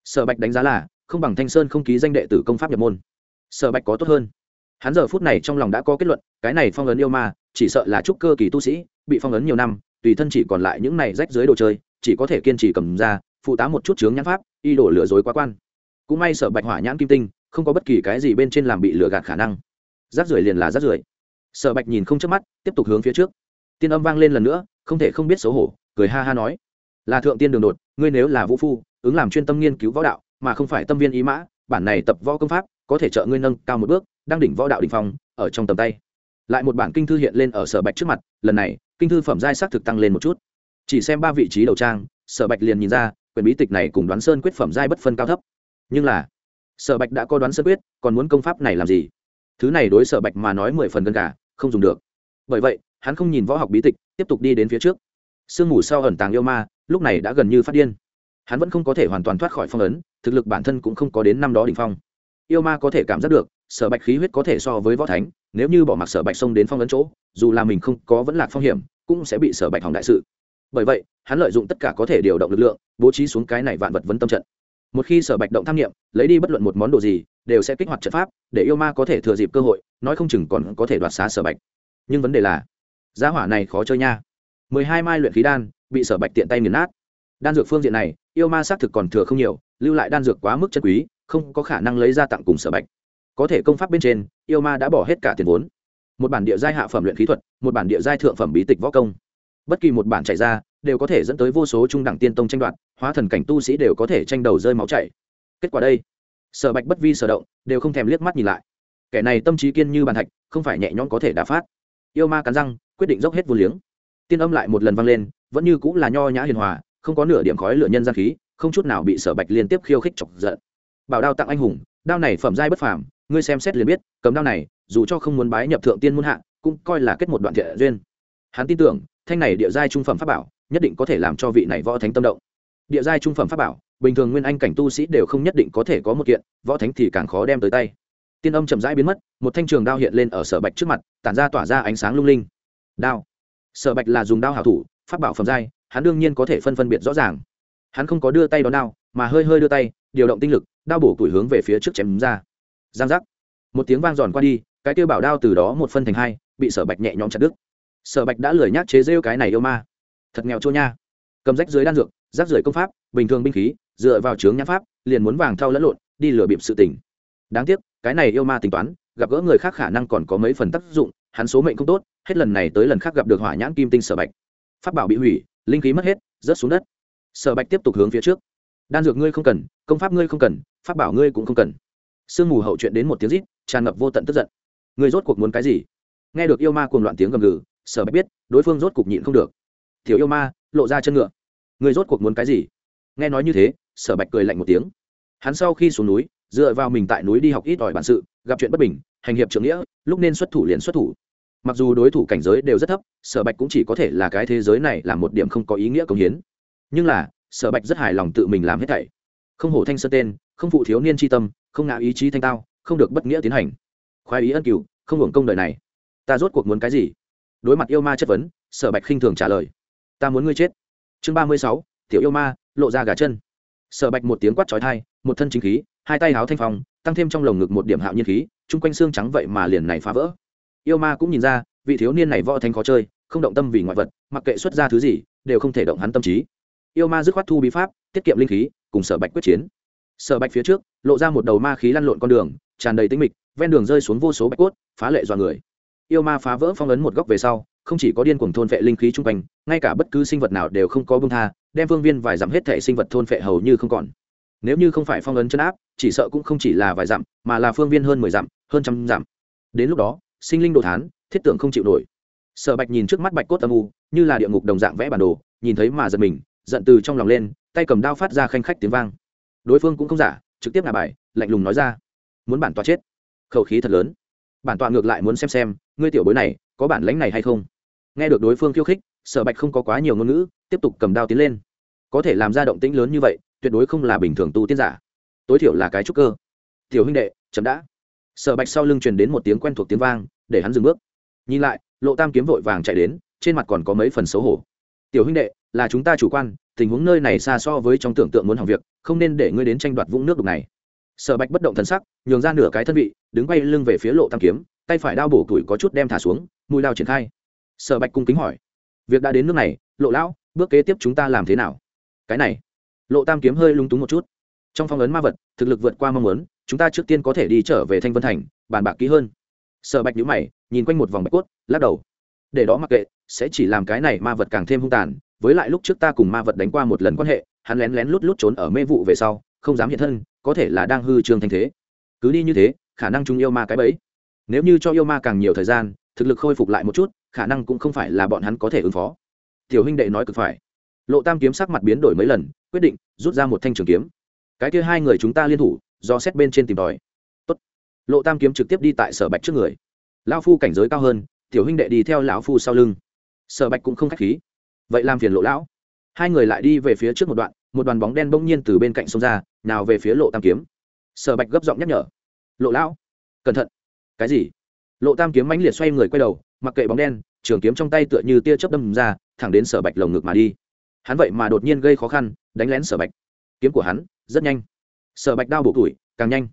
Speaker 1: Sở bạch đánh giá là, không bằng thanh sơn không ký danh đệ tử công pháp nhập môn. Sở bạch có tốt hơn. Hắn giờ phút này trong lòng đã có kết luận, cái này phong ấn yêu ma, chỉ sợ là trúc cơ kỳ tu sĩ, bị phong ấn nhiều năm, tùy thân chỉ còn lại những này rách dưới đồ chơi chỉ có thể kiên trì cầm ra, phụ tá một chút chướng nhãn pháp, y đổ lừa dối quá quan. Cũng may sở bạch hỏa nhãn kim tinh, không có bất kỳ cái gì bên trên làm bị lừa gạt khả năng. Rác rưởi liền là rác rưởi. Sở bạch nhìn không chớp mắt, tiếp tục hướng phía trước. Tiên âm vang lên lần nữa, không thể không biết xấu hổ, cười ha ha nói. Là thượng tiên đường đột, ngươi nếu là vũ phu, ứng làm chuyên tâm nghiên cứu võ đạo, mà không phải tâm viên ý mã, bản này tập võ công pháp, có thể trợ ngươi nâng cao một bước, đang đỉnh võ đạo đỉnh phong, ở trong tầm tay. Lại một bản kinh thư hiện lên ở sở bạch trước mặt, lần này, kinh thư phẩm giai sắc thực tăng lên một chút chỉ xem ba vị trí đầu trang, sở bạch liền nhìn ra quyền bí tịch này cùng đoán sơn quyết phẩm giai bất phân cao thấp. Nhưng là, sở bạch đã có đoán sơn quyết, còn muốn công pháp này làm gì? Thứ này đối sở bạch mà nói mười phần gần cả, không dùng được. Bởi vậy, hắn không nhìn võ học bí tịch, tiếp tục đi đến phía trước. Sương mù sau ẩn tàng yêu ma, lúc này đã gần như phát điên. Hắn vẫn không có thể hoàn toàn thoát khỏi phong ấn, thực lực bản thân cũng không có đến năm đó đ ỉ n h phong. Yêu ma có thể cảm giác được, sở bạch khí huyết có thể so với võ thánh, nếu như bỏ mặc sở bạch xông đến phong ấn chỗ, dù là mình không có vẫn lạc phong hiểm, cũng sẽ bị sở bạch hỏng đại sự bởi vậy, hắn lợi dụng tất cả có thể điều động lực lượng, bố trí xuống cái này vạn vật vấn tâm trận. Một khi sở bạch động tham nghiệm, lấy đi bất luận một món đồ gì, đều sẽ kích hoạt trận pháp, để yêu ma có thể thừa dịp cơ hội, nói không chừng còn có thể đoạt xá sở bạch. Nhưng vấn đề là giá hỏa này khó chơi nha. Mười hai mai luyện khí đan, bị sở bạch tiện tay nghiền nát. Đan dược phương diện này, yêu ma xác thực còn thừa không nhiều, lưu lại đan dược quá mức chân quý, không có khả năng lấy ra tặng cùng sở bạch. Có thể công pháp bên trên, yêu ma đã bỏ hết cả tiền vốn. Một bản địa giai hạ phẩm luyện khí thuật, một bản địa giai thượng phẩm bí tịch võ công bất kỳ một bản chạy ra, đều có thể dẫn tới vô số trung đẳng tiên tông tranh đoạt, hóa thần cảnh tu sĩ đều có thể tranh đầu rơi máu chảy. Kết quả đây, sở bạch bất vi sở động, đều không thèm liếc mắt nhìn lại. Kẻ này tâm trí kiên như bàn thạch, không phải nhẹ nhõm có thể đả phát. Yêu ma cắn răng, quyết định dốc hết vô liếng. Tiên âm lại một lần vang lên, vẫn như cũng là nho nhã hiền hòa, không có nửa điểm khói lửa nhân gian khí, không chút nào bị sở bạch liên tiếp khiêu khích chọc giận. Bảo đao tặng anh hùng, đao này phẩm giai bất phàm, ngươi xem xét liền biết, cầm đao này, dù cho không muốn bái nhập thượng tiên muôn hạ, cũng coi là kết một đoạn thiện duyên. Hắn tin tưởng thanh này địa giai trung phẩm pháp bảo, nhất định có thể làm cho vị này võ thánh tâm động. Địa giai trung phẩm pháp bảo, bình thường nguyên anh cảnh tu sĩ đều không nhất định có thể có một kiện, võ thánh thì càng khó đem tới tay. Tiên âm chậm rãi biến mất, một thanh trường đao hiện lên ở sở bạch trước mặt, tản ra tỏa ra ánh sáng lung linh. Đao. Sở bạch là dùng đao hảo thủ, pháp bảo phẩm giai, hắn đương nhiên có thể phân phân biệt rõ ràng. Hắn không có đưa tay đón đao, mà hơi hơi đưa tay, điều động tinh lực, đao bổ tuổi hướng về phía trước chém ra. Giang giác. Một tiếng vang giòn qua đi, cái tiêu bảo đao từ đó một phân thành hai, bị sở bạch nhẹ nhõm chặt đứt sở bạch đã lười nhác chế rêu cái này yêu ma. Thật nghèo chua nha. Cầm rách dưới đan dược rác rưởi công pháp, bình thường binh khí, dựa vào trướng nhãn pháp, liền muốn vàng thau lẫn lộn, đi lừa bịp sự tình. Đáng tiếc, cái này yêu ma tính toán, gặp gỡ người khác khả năng còn có mấy phần tác dụng, hắn số mệnh không tốt, hết lần này tới lần khác gặp được hỏa nhãn kim tinh sở bạch. Pháp bảo bị hủy, linh khí mất hết, rớt xuống đất. Sở bạch tiếp tục hướng phía trước. Đan dược ngươi không cần, công pháp ngươi không cần, pháp bảo ngươi cũng không cần. Sương mù hậu chuyện đến một tiếng rít, tràn ngập vô tận tức giận. Ngươi rốt cuộc muốn cái gì? Nghe được yêu ma cùng loạn tiếng gầm gừ sở bạch biết, đối phương rốt cuộc nhịn không được. Thiếu yêu ma, lộ ra chân ngựa. Người rốt cuộc muốn cái gì? Nghe nói như thế, sở bạch cười lạnh một tiếng. Hắn sau khi xuống núi, dựa vào mình tại núi đi học ít ỏi bản sự, gặp chuyện bất bình, hành hiệp trưởng nghĩa, lúc nên xuất thủ liền xuất thủ. Mặc dù đối thủ cảnh giới đều rất thấp, sở bạch cũng chỉ có thể là cái thế giới này là một điểm không có ý nghĩa công hiến. Nhưng là, sở bạch rất hài lòng tự mình làm hết thảy. Không hổ thanh sơ tên, không phụ thiếu niên tri tâm, không ngã ý chí thanh tao, không được bất nghĩa tiến hành. Khoái ý ân cựu không hưởng công đời này. Ta rốt cuộc muốn cái gì? Đối mặt yêu ma chất vấn, sở bạch khinh thường trả lời. Ta muốn ngươi chết. Chương ba mươi sáu, tiểu yêu ma, lộ ra gà chân. Sở bạch một tiếng quát trói thai một thân chính khí, hai tay háo thanh phong, tăng thêm trong lồng ngực một điểm hạo nhiên khí, chung quanh xương trắng vậy mà liền này phá vỡ. Yêu ma cũng nhìn ra, vị thiếu niên này võ thanh khó chơi, không động tâm vì ngoại vật, mặc kệ xuất ra thứ gì, đều không thể động hắn tâm trí. Yêu ma dứt khoát thu bí pháp, tiết kiệm linh khí, cùng sở bạch quyết chiến. Sở bạch phía trước, lộ ra một đầu ma khí lăn lộn con đường, tràn đầy tính mịch, ven đường rơi xuống vô số bạch cốt, phá lệ dọa người yêu ma phá vỡ phong ấn một góc về sau, không chỉ có điên cuồng thôn vệ linh khí chung quanh, ngay cả bất cứ sinh vật nào đều không có bưng tha, đem vương viên vài dặm hết thể sinh vật thôn vệ hầu như không còn. Nếu như không phải phong ấn chân áp, chỉ sợ cũng không chỉ là vài dặm, mà là phương viên hơn mười dặm, hơn trăm dặm. Đến lúc đó, sinh linh đồ thán, thiết tưởng không chịu nổi. Sở bạch nhìn trước mắt bạch cốt âm u, như là địa ngục đồng dạng vẽ bản đồ, nhìn thấy mà giật mình, giận từ trong lòng lên, tay cầm đao phát ra khanh khách tiếng vang. Đối phương cũng không giả, trực tiếp ngả bài, lạnh lùng nói ra, muốn bản toa chết. Khẩu khí thật lớn bản tọa ngược lại muốn xem xem, ngươi tiểu bối này, có bản lãnh này hay không? Nghe được đối phương khiêu khích, sở bạch không có quá nhiều ngôn ngữ, tiếp tục cầm đao tiến lên. Có thể làm ra động tĩnh lớn như vậy, tuyệt đối không là bình thường tu tiên giả. Tối thiểu là cái trúc cơ. Tiểu huynh đệ, chậm đã. Sở bạch sau lưng truyền đến một tiếng quen thuộc tiếng vang, để hắn dừng bước. Nhìn lại, lộ tam kiếm vội vàng chạy đến, trên mặt còn có mấy phần xấu hổ. Tiểu huynh đệ, là chúng ta chủ quan, tình huống nơi này xa so với trong tưởng tượng muốn hỏng việc, không nên để ngươi đến tranh đoạt vũng nước đục này sở bạch bất động thần sắc, nhường ra nửa cái thân vị, đứng quay lưng về phía lộ tam kiếm, tay phải đao bổ tuổi có chút đem thả xuống mùi lao triển khai. Sở bạch cung kính hỏi, việc đã đến nước này, lộ lão, bước kế tiếp chúng ta làm thế nào? Cái này. Lộ tam kiếm hơi lung túng một chút. Trong phong ấn ma vật, thực lực vượt qua mong muốn, chúng ta trước tiên có thể đi trở về thanh vân thành, bàn bạc kỹ hơn. Sở bạch nhữ mày, nhìn quanh một vòng bạch cốt, lắc đầu. Để đó mặc kệ, sẽ chỉ làm cái này ma vật càng thêm hung tàn, với lại lúc trước ta cùng ma vật đánh qua một lần quan hệ, hắn lén lén lút lút trốn ở mê vụ về sau, không dám hiện thân có thể là đang hư trương thanh thế. Cứ đi như thế, khả năng chúng yêu ma cái bẫy. Nếu như cho yêu ma càng nhiều thời gian, thực lực khôi phục lại một chút, khả năng cũng không phải là bọn hắn có thể ứng phó. Tiểu huynh đệ nói cực phải. Lộ tam kiếm sắc mặt biến đổi mấy lần, quyết định rút ra một thanh trường kiếm. Cái kia hai người chúng ta liên thủ, do xét bên trên tìm tòi. Tốt. lộ tam kiếm trực tiếp đi tại sở bạch trước người. Lao phu cảnh giới cao hơn, tiểu huynh đệ đi theo lão phu sau lưng. Sở bạch cũng không k h á c h khí. Vậy làm phiền lộ lão. Hai người lại đi về phía trước một đoạn, một đoàn bóng đen bỗng nhiên từ bên cạnh sông ra nào về phía lộ tam kiếm. Sở bạch gấp giọng nhắc nhở. Lộ lão, cẩn thận. Cái gì? Lộ tam kiếm mãnh liệt xoay người quay đầu, mặc kệ bóng đen, trường kiếm trong tay tựa như tia chớp đâm ra, thẳng đến sở bạch lồng ngực mà đi. Hắn vậy mà đột nhiên gây khó khăn, đánh lén sở bạch. Kiếm của hắn, rất nhanh. Sở bạch đao bổ tuổi, càng nhanh.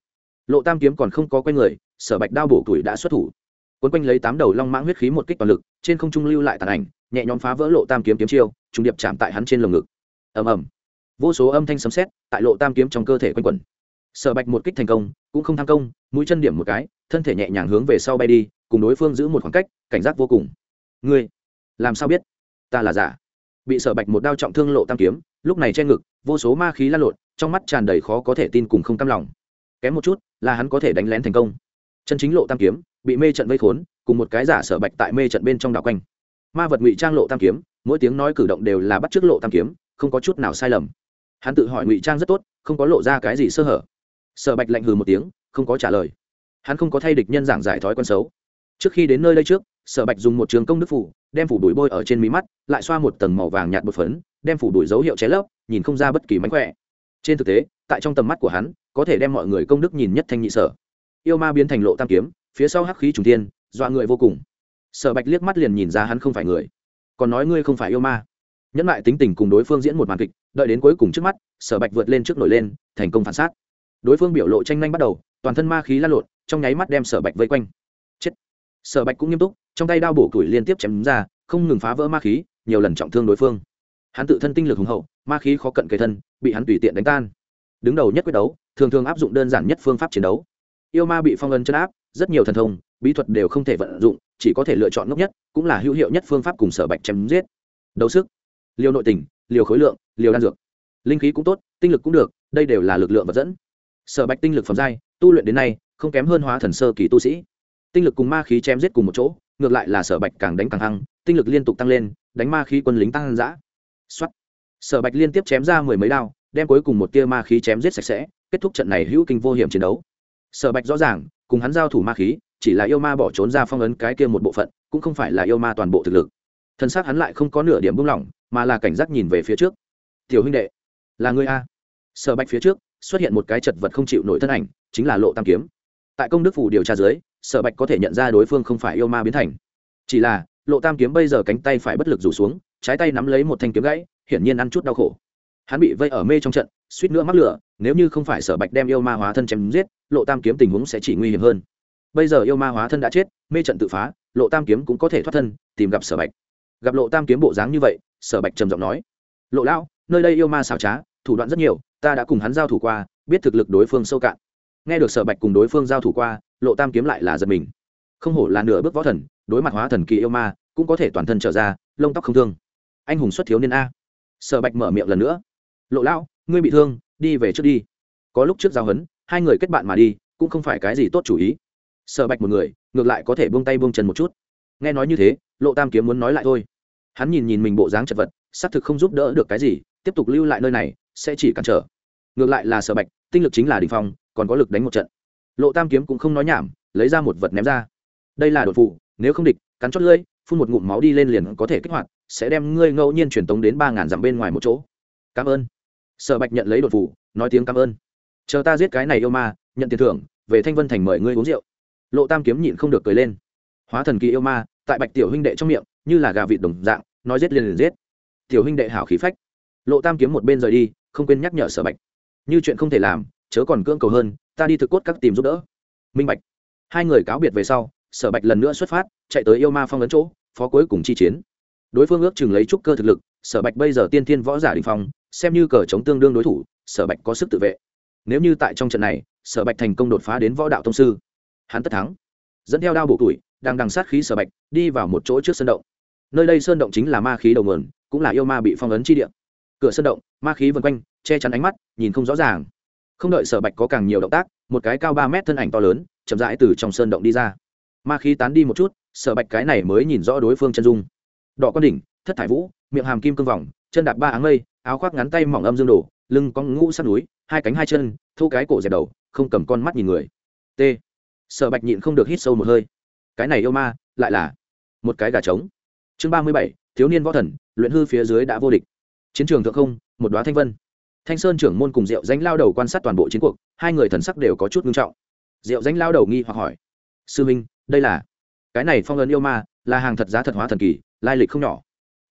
Speaker 1: Lộ tam kiếm còn không có quay người, sở bạch đao bổ tuổi đã xuất thủ. Quấn quanh lấy tám đầu long mãng huyết khí một kích toàn lực, trên không trung lưu lại tàn ảnh, nhẹ nhõm phá vỡ lộ tam kiếm kiếm chiêu, trùng điệp chạm tại hắn trên lồng ngực. Ầm ầm vô số âm thanh sấm sét tại lộ tam kiếm trong cơ thể quanh quẩn. Sở bạch một kích thành công, cũng không tham công, mũi chân điểm một cái, thân thể nhẹ nhàng hướng về sau bay đi, cùng đối phương giữ một khoảng cách, cảnh giác vô cùng. Ngươi, làm sao biết? Ta là giả. Bị sở bạch một đao trọng thương lộ tam kiếm, lúc này che ngực, vô số ma khí lan lộn, trong mắt tràn đầy khó có thể tin cùng không cam lòng. Kém một chút, là hắn có thể đánh lén thành công. Chân chính lộ tam kiếm, bị mê trận vây khốn, cùng một cái giả sở bạch tại mê trận bên trong đảo quanh. Ma vật ngụy trang lộ tam kiếm, mỗi tiếng nói cử động đều là bắt chước lộ tam kiếm, không có chút nào sai lầm hắn tự hỏi ngụy trang rất tốt, không có lộ ra cái gì sơ hở. Sở bạch lạnh hừ một tiếng, không có trả lời. Hắn không có thay địch nhân giảng giải thói quen xấu. Trước khi đến nơi đây trước, sở bạch dùng một trường công đức phủ, đem phủ đuổi bôi ở trên mí mắt, lại xoa một tầng màu vàng nhạt bột phấn, đem phủ đuổi dấu hiệu cháy lấp, nhìn không ra bất kỳ mánh khỏe. Trên thực tế, tại trong tầm mắt của hắn, có thể đem mọi người công đức nhìn nhất thanh nhị sở. Yêu ma biến thành lộ tam kiếm, phía sau hắc khí trùng tiên dọa người vô cùng. Sở bạch liếc mắt liền nhìn ra hắn không phải người. Còn nói ngươi không phải yêu ma nhẫn lại tính tình cùng đối phương diễn một màn kịch, đợi đến cuối cùng trước mắt, sở bạch vượt lên trước nổi lên, thành công phản xác đối phương biểu lộ tranh nhanh bắt đầu, toàn thân ma khí lan lộn, trong nháy mắt đem sở bạch vây quanh. Chết. Sở bạch cũng nghiêm túc, trong tay đao bổ củi liên tiếp chém ra, không ngừng phá vỡ ma khí, nhiều lần trọng thương đối phương. Hắn tự thân tinh lực hùng hậu, ma khí khó cận kề thân, bị hắn tùy tiện đánh tan. Đứng đầu nhất quyết đấu, thường thường áp dụng đơn giản nhất phương pháp chiến đấu. Yêu ma bị phong ấn chấn áp, rất nhiều thần thông, bí thuật đều không thể vận dụng, chỉ có thể lựa chọn ngốc nhất, cũng là hữu hiệu nhất phương pháp cùng sở bạch chém giết. Đấu sức liều nội tình, liều khối lượng, liều đan dược. Linh khí cũng tốt, tinh lực cũng được, đây đều là lực lượng vật dẫn. Sở bạch tinh lực phẩm giai, tu luyện đến nay, không kém hơn hóa thần sơ kỳ tu sĩ. Tinh lực cùng ma khí chém giết cùng một chỗ, ngược lại là sở bạch càng đánh càng hăng, tinh lực liên tục tăng lên, đánh ma khí quân lính tăng giã xuất sở bạch liên tiếp chém ra mười mấy đao, đem cuối cùng một tia ma khí chém giết sạch sẽ, kết thúc trận này hữu kinh vô hiểm chiến đấu. Sở bạch rõ ràng, cùng hắn giao thủ ma khí, chỉ là yêu ma bỏ trốn ra phong ấn cái kia một bộ phận, cũng không phải là yêu ma toàn bộ thực lực. Thân xác hắn lại không có nửa điểm buông lỏng mà là cảnh giác nhìn về phía trước. Tiểu huynh đệ, là người a? Sở bạch phía trước xuất hiện một cái chật vật không chịu nổi thân ảnh, chính là lộ tam kiếm. Tại công đức phủ điều tra dưới, sở bạch có thể nhận ra đối phương không phải yêu ma biến thành. Chỉ là, lộ tam kiếm bây giờ cánh tay phải bất lực rủ xuống, trái tay nắm lấy một thanh kiếm gãy, hiển nhiên ăn chút đau khổ. Hắn bị vây ở mê trong trận, suýt nữa mắc lửa, nếu như không phải sở bạch đem yêu ma hóa thân chém giết, lộ tam kiếm tình huống sẽ chỉ nguy hiểm hơn. Bây giờ yêu ma hóa thân đã chết, mê trận tự phá, lộ tam kiếm cũng có thể thoát thân, tìm gặp sở bạch. Gặp lộ tam kiếm bộ dáng như vậy sở bạch trầm giọng nói, lộ lão, nơi đây yêu ma xảo trá, thủ đoạn rất nhiều, ta đã cùng hắn giao thủ qua, biết thực lực đối phương sâu cạn. Nghe được sở bạch cùng đối phương giao thủ qua, lộ tam kiếm lại là giật mình. Không hổ là nửa bước võ thần, đối mặt hóa thần kỳ yêu ma, cũng có thể toàn thân trở ra, lông tóc không thương. Anh hùng xuất thiếu niên a. Sở bạch mở miệng lần nữa. Lộ lão, ngươi bị thương, đi về trước đi. Có lúc trước giao hấn, hai người kết bạn mà đi, cũng không phải cái gì tốt chủ ý. Sở bạch một người, ngược lại có thể buông tay buông chân một chút. Nghe nói như thế, lộ tam kiếm muốn nói lại thôi hắn nhìn nhìn mình bộ dáng chật vật, xác thực không giúp đỡ được cái gì, tiếp tục lưu lại nơi này, sẽ chỉ cản trở. Ngược lại là sở bạch, tinh lực chính là đình phong, còn có lực đánh một trận. Lộ tam kiếm cũng không nói nhảm, lấy ra một vật ném ra. Đây là đột phụ nếu không địch, cắn chót lưỡi, phun một ngụm máu đi lên liền có thể kích hoạt, sẽ đem ngươi ngẫu nhiên truyền tống đến ba ngàn dặm bên ngoài một chỗ. Cảm ơn. Sở bạch nhận lấy đột phụ nói tiếng cảm ơn. Chờ ta giết cái này yêu ma, nhận tiền thưởng, về thanh vân thành mời ngươi uống rượu. Lộ tam kiếm nhịn không được cười lên. Hóa thần kỳ yêu ma tại bạch tiểu huynh đệ trong miệng, như là gà vịt đồng dạng, nói giết liền liền giết. Tiểu huynh đệ hảo khí phách. Lộ tam kiếm một bên rời đi, không quên nhắc nhở sở bạch. Như chuyện không thể làm, chớ còn cưỡng cầu hơn, ta đi thực cốt các tìm giúp đỡ. Minh bạch. Hai người cáo biệt về sau, sở bạch lần nữa xuất phát, chạy tới yêu ma phong ấn chỗ, phó cuối cùng chi chiến. Đối phương ước chừng lấy trúc cơ thực lực, sở bạch bây giờ tiên thiên võ giả đình phong, xem như cờ chống tương đương đối thủ, sở bạch có sức tự vệ. Nếu như tại trong trận này, sở bạch thành công đột phá đến võ đạo thông sư, hắn tất thắng. Dẫn theo đao bổ tuổi đang đằng sát khí sở bạch, đi vào một chỗ trước sân động. Nơi đây sơn động chính là ma khí đầu nguồn, cũng là yêu ma bị phong ấn chi địa. Cửa sơn động, ma khí vân quanh, che chắn ánh mắt, nhìn không rõ ràng. Không đợi sở bạch có càng nhiều động tác, một cái cao ba mét thân ảnh to lớn, chậm rãi từ trong sơn động đi ra. Ma khí tán đi một chút, sở bạch cái này mới nhìn rõ đối phương chân dung. Đỏ con đỉnh, thất thải vũ, miệng hàm kim cương vòng, chân đạp ba áng mây, áo khoác ngắn tay mỏng âm dương đổ, lưng con ngũ sát núi, hai cánh hai chân, thu cái cổ dẹp đầu, không cầm con mắt nhìn người. T. Sở bạch nhịn không được hít sâu một hơi cái này yêu ma, lại là một cái gà trống. Chương ba mươi bảy, thiếu niên võ thần, luyện hư phía dưới đã vô địch. Chiến trường thượng không, một đoá thanh vân. Thanh sơn trưởng môn cùng diệu danh lao đầu quan sát toàn bộ chiến cuộc, hai người thần sắc đều có chút nghiêm trọng. Diệu danh lao đầu nghi hoặc hỏi, sư minh đây là cái này phong ấn yêu ma, là hàng thật giá thật hóa thần kỳ, lai lịch không nhỏ.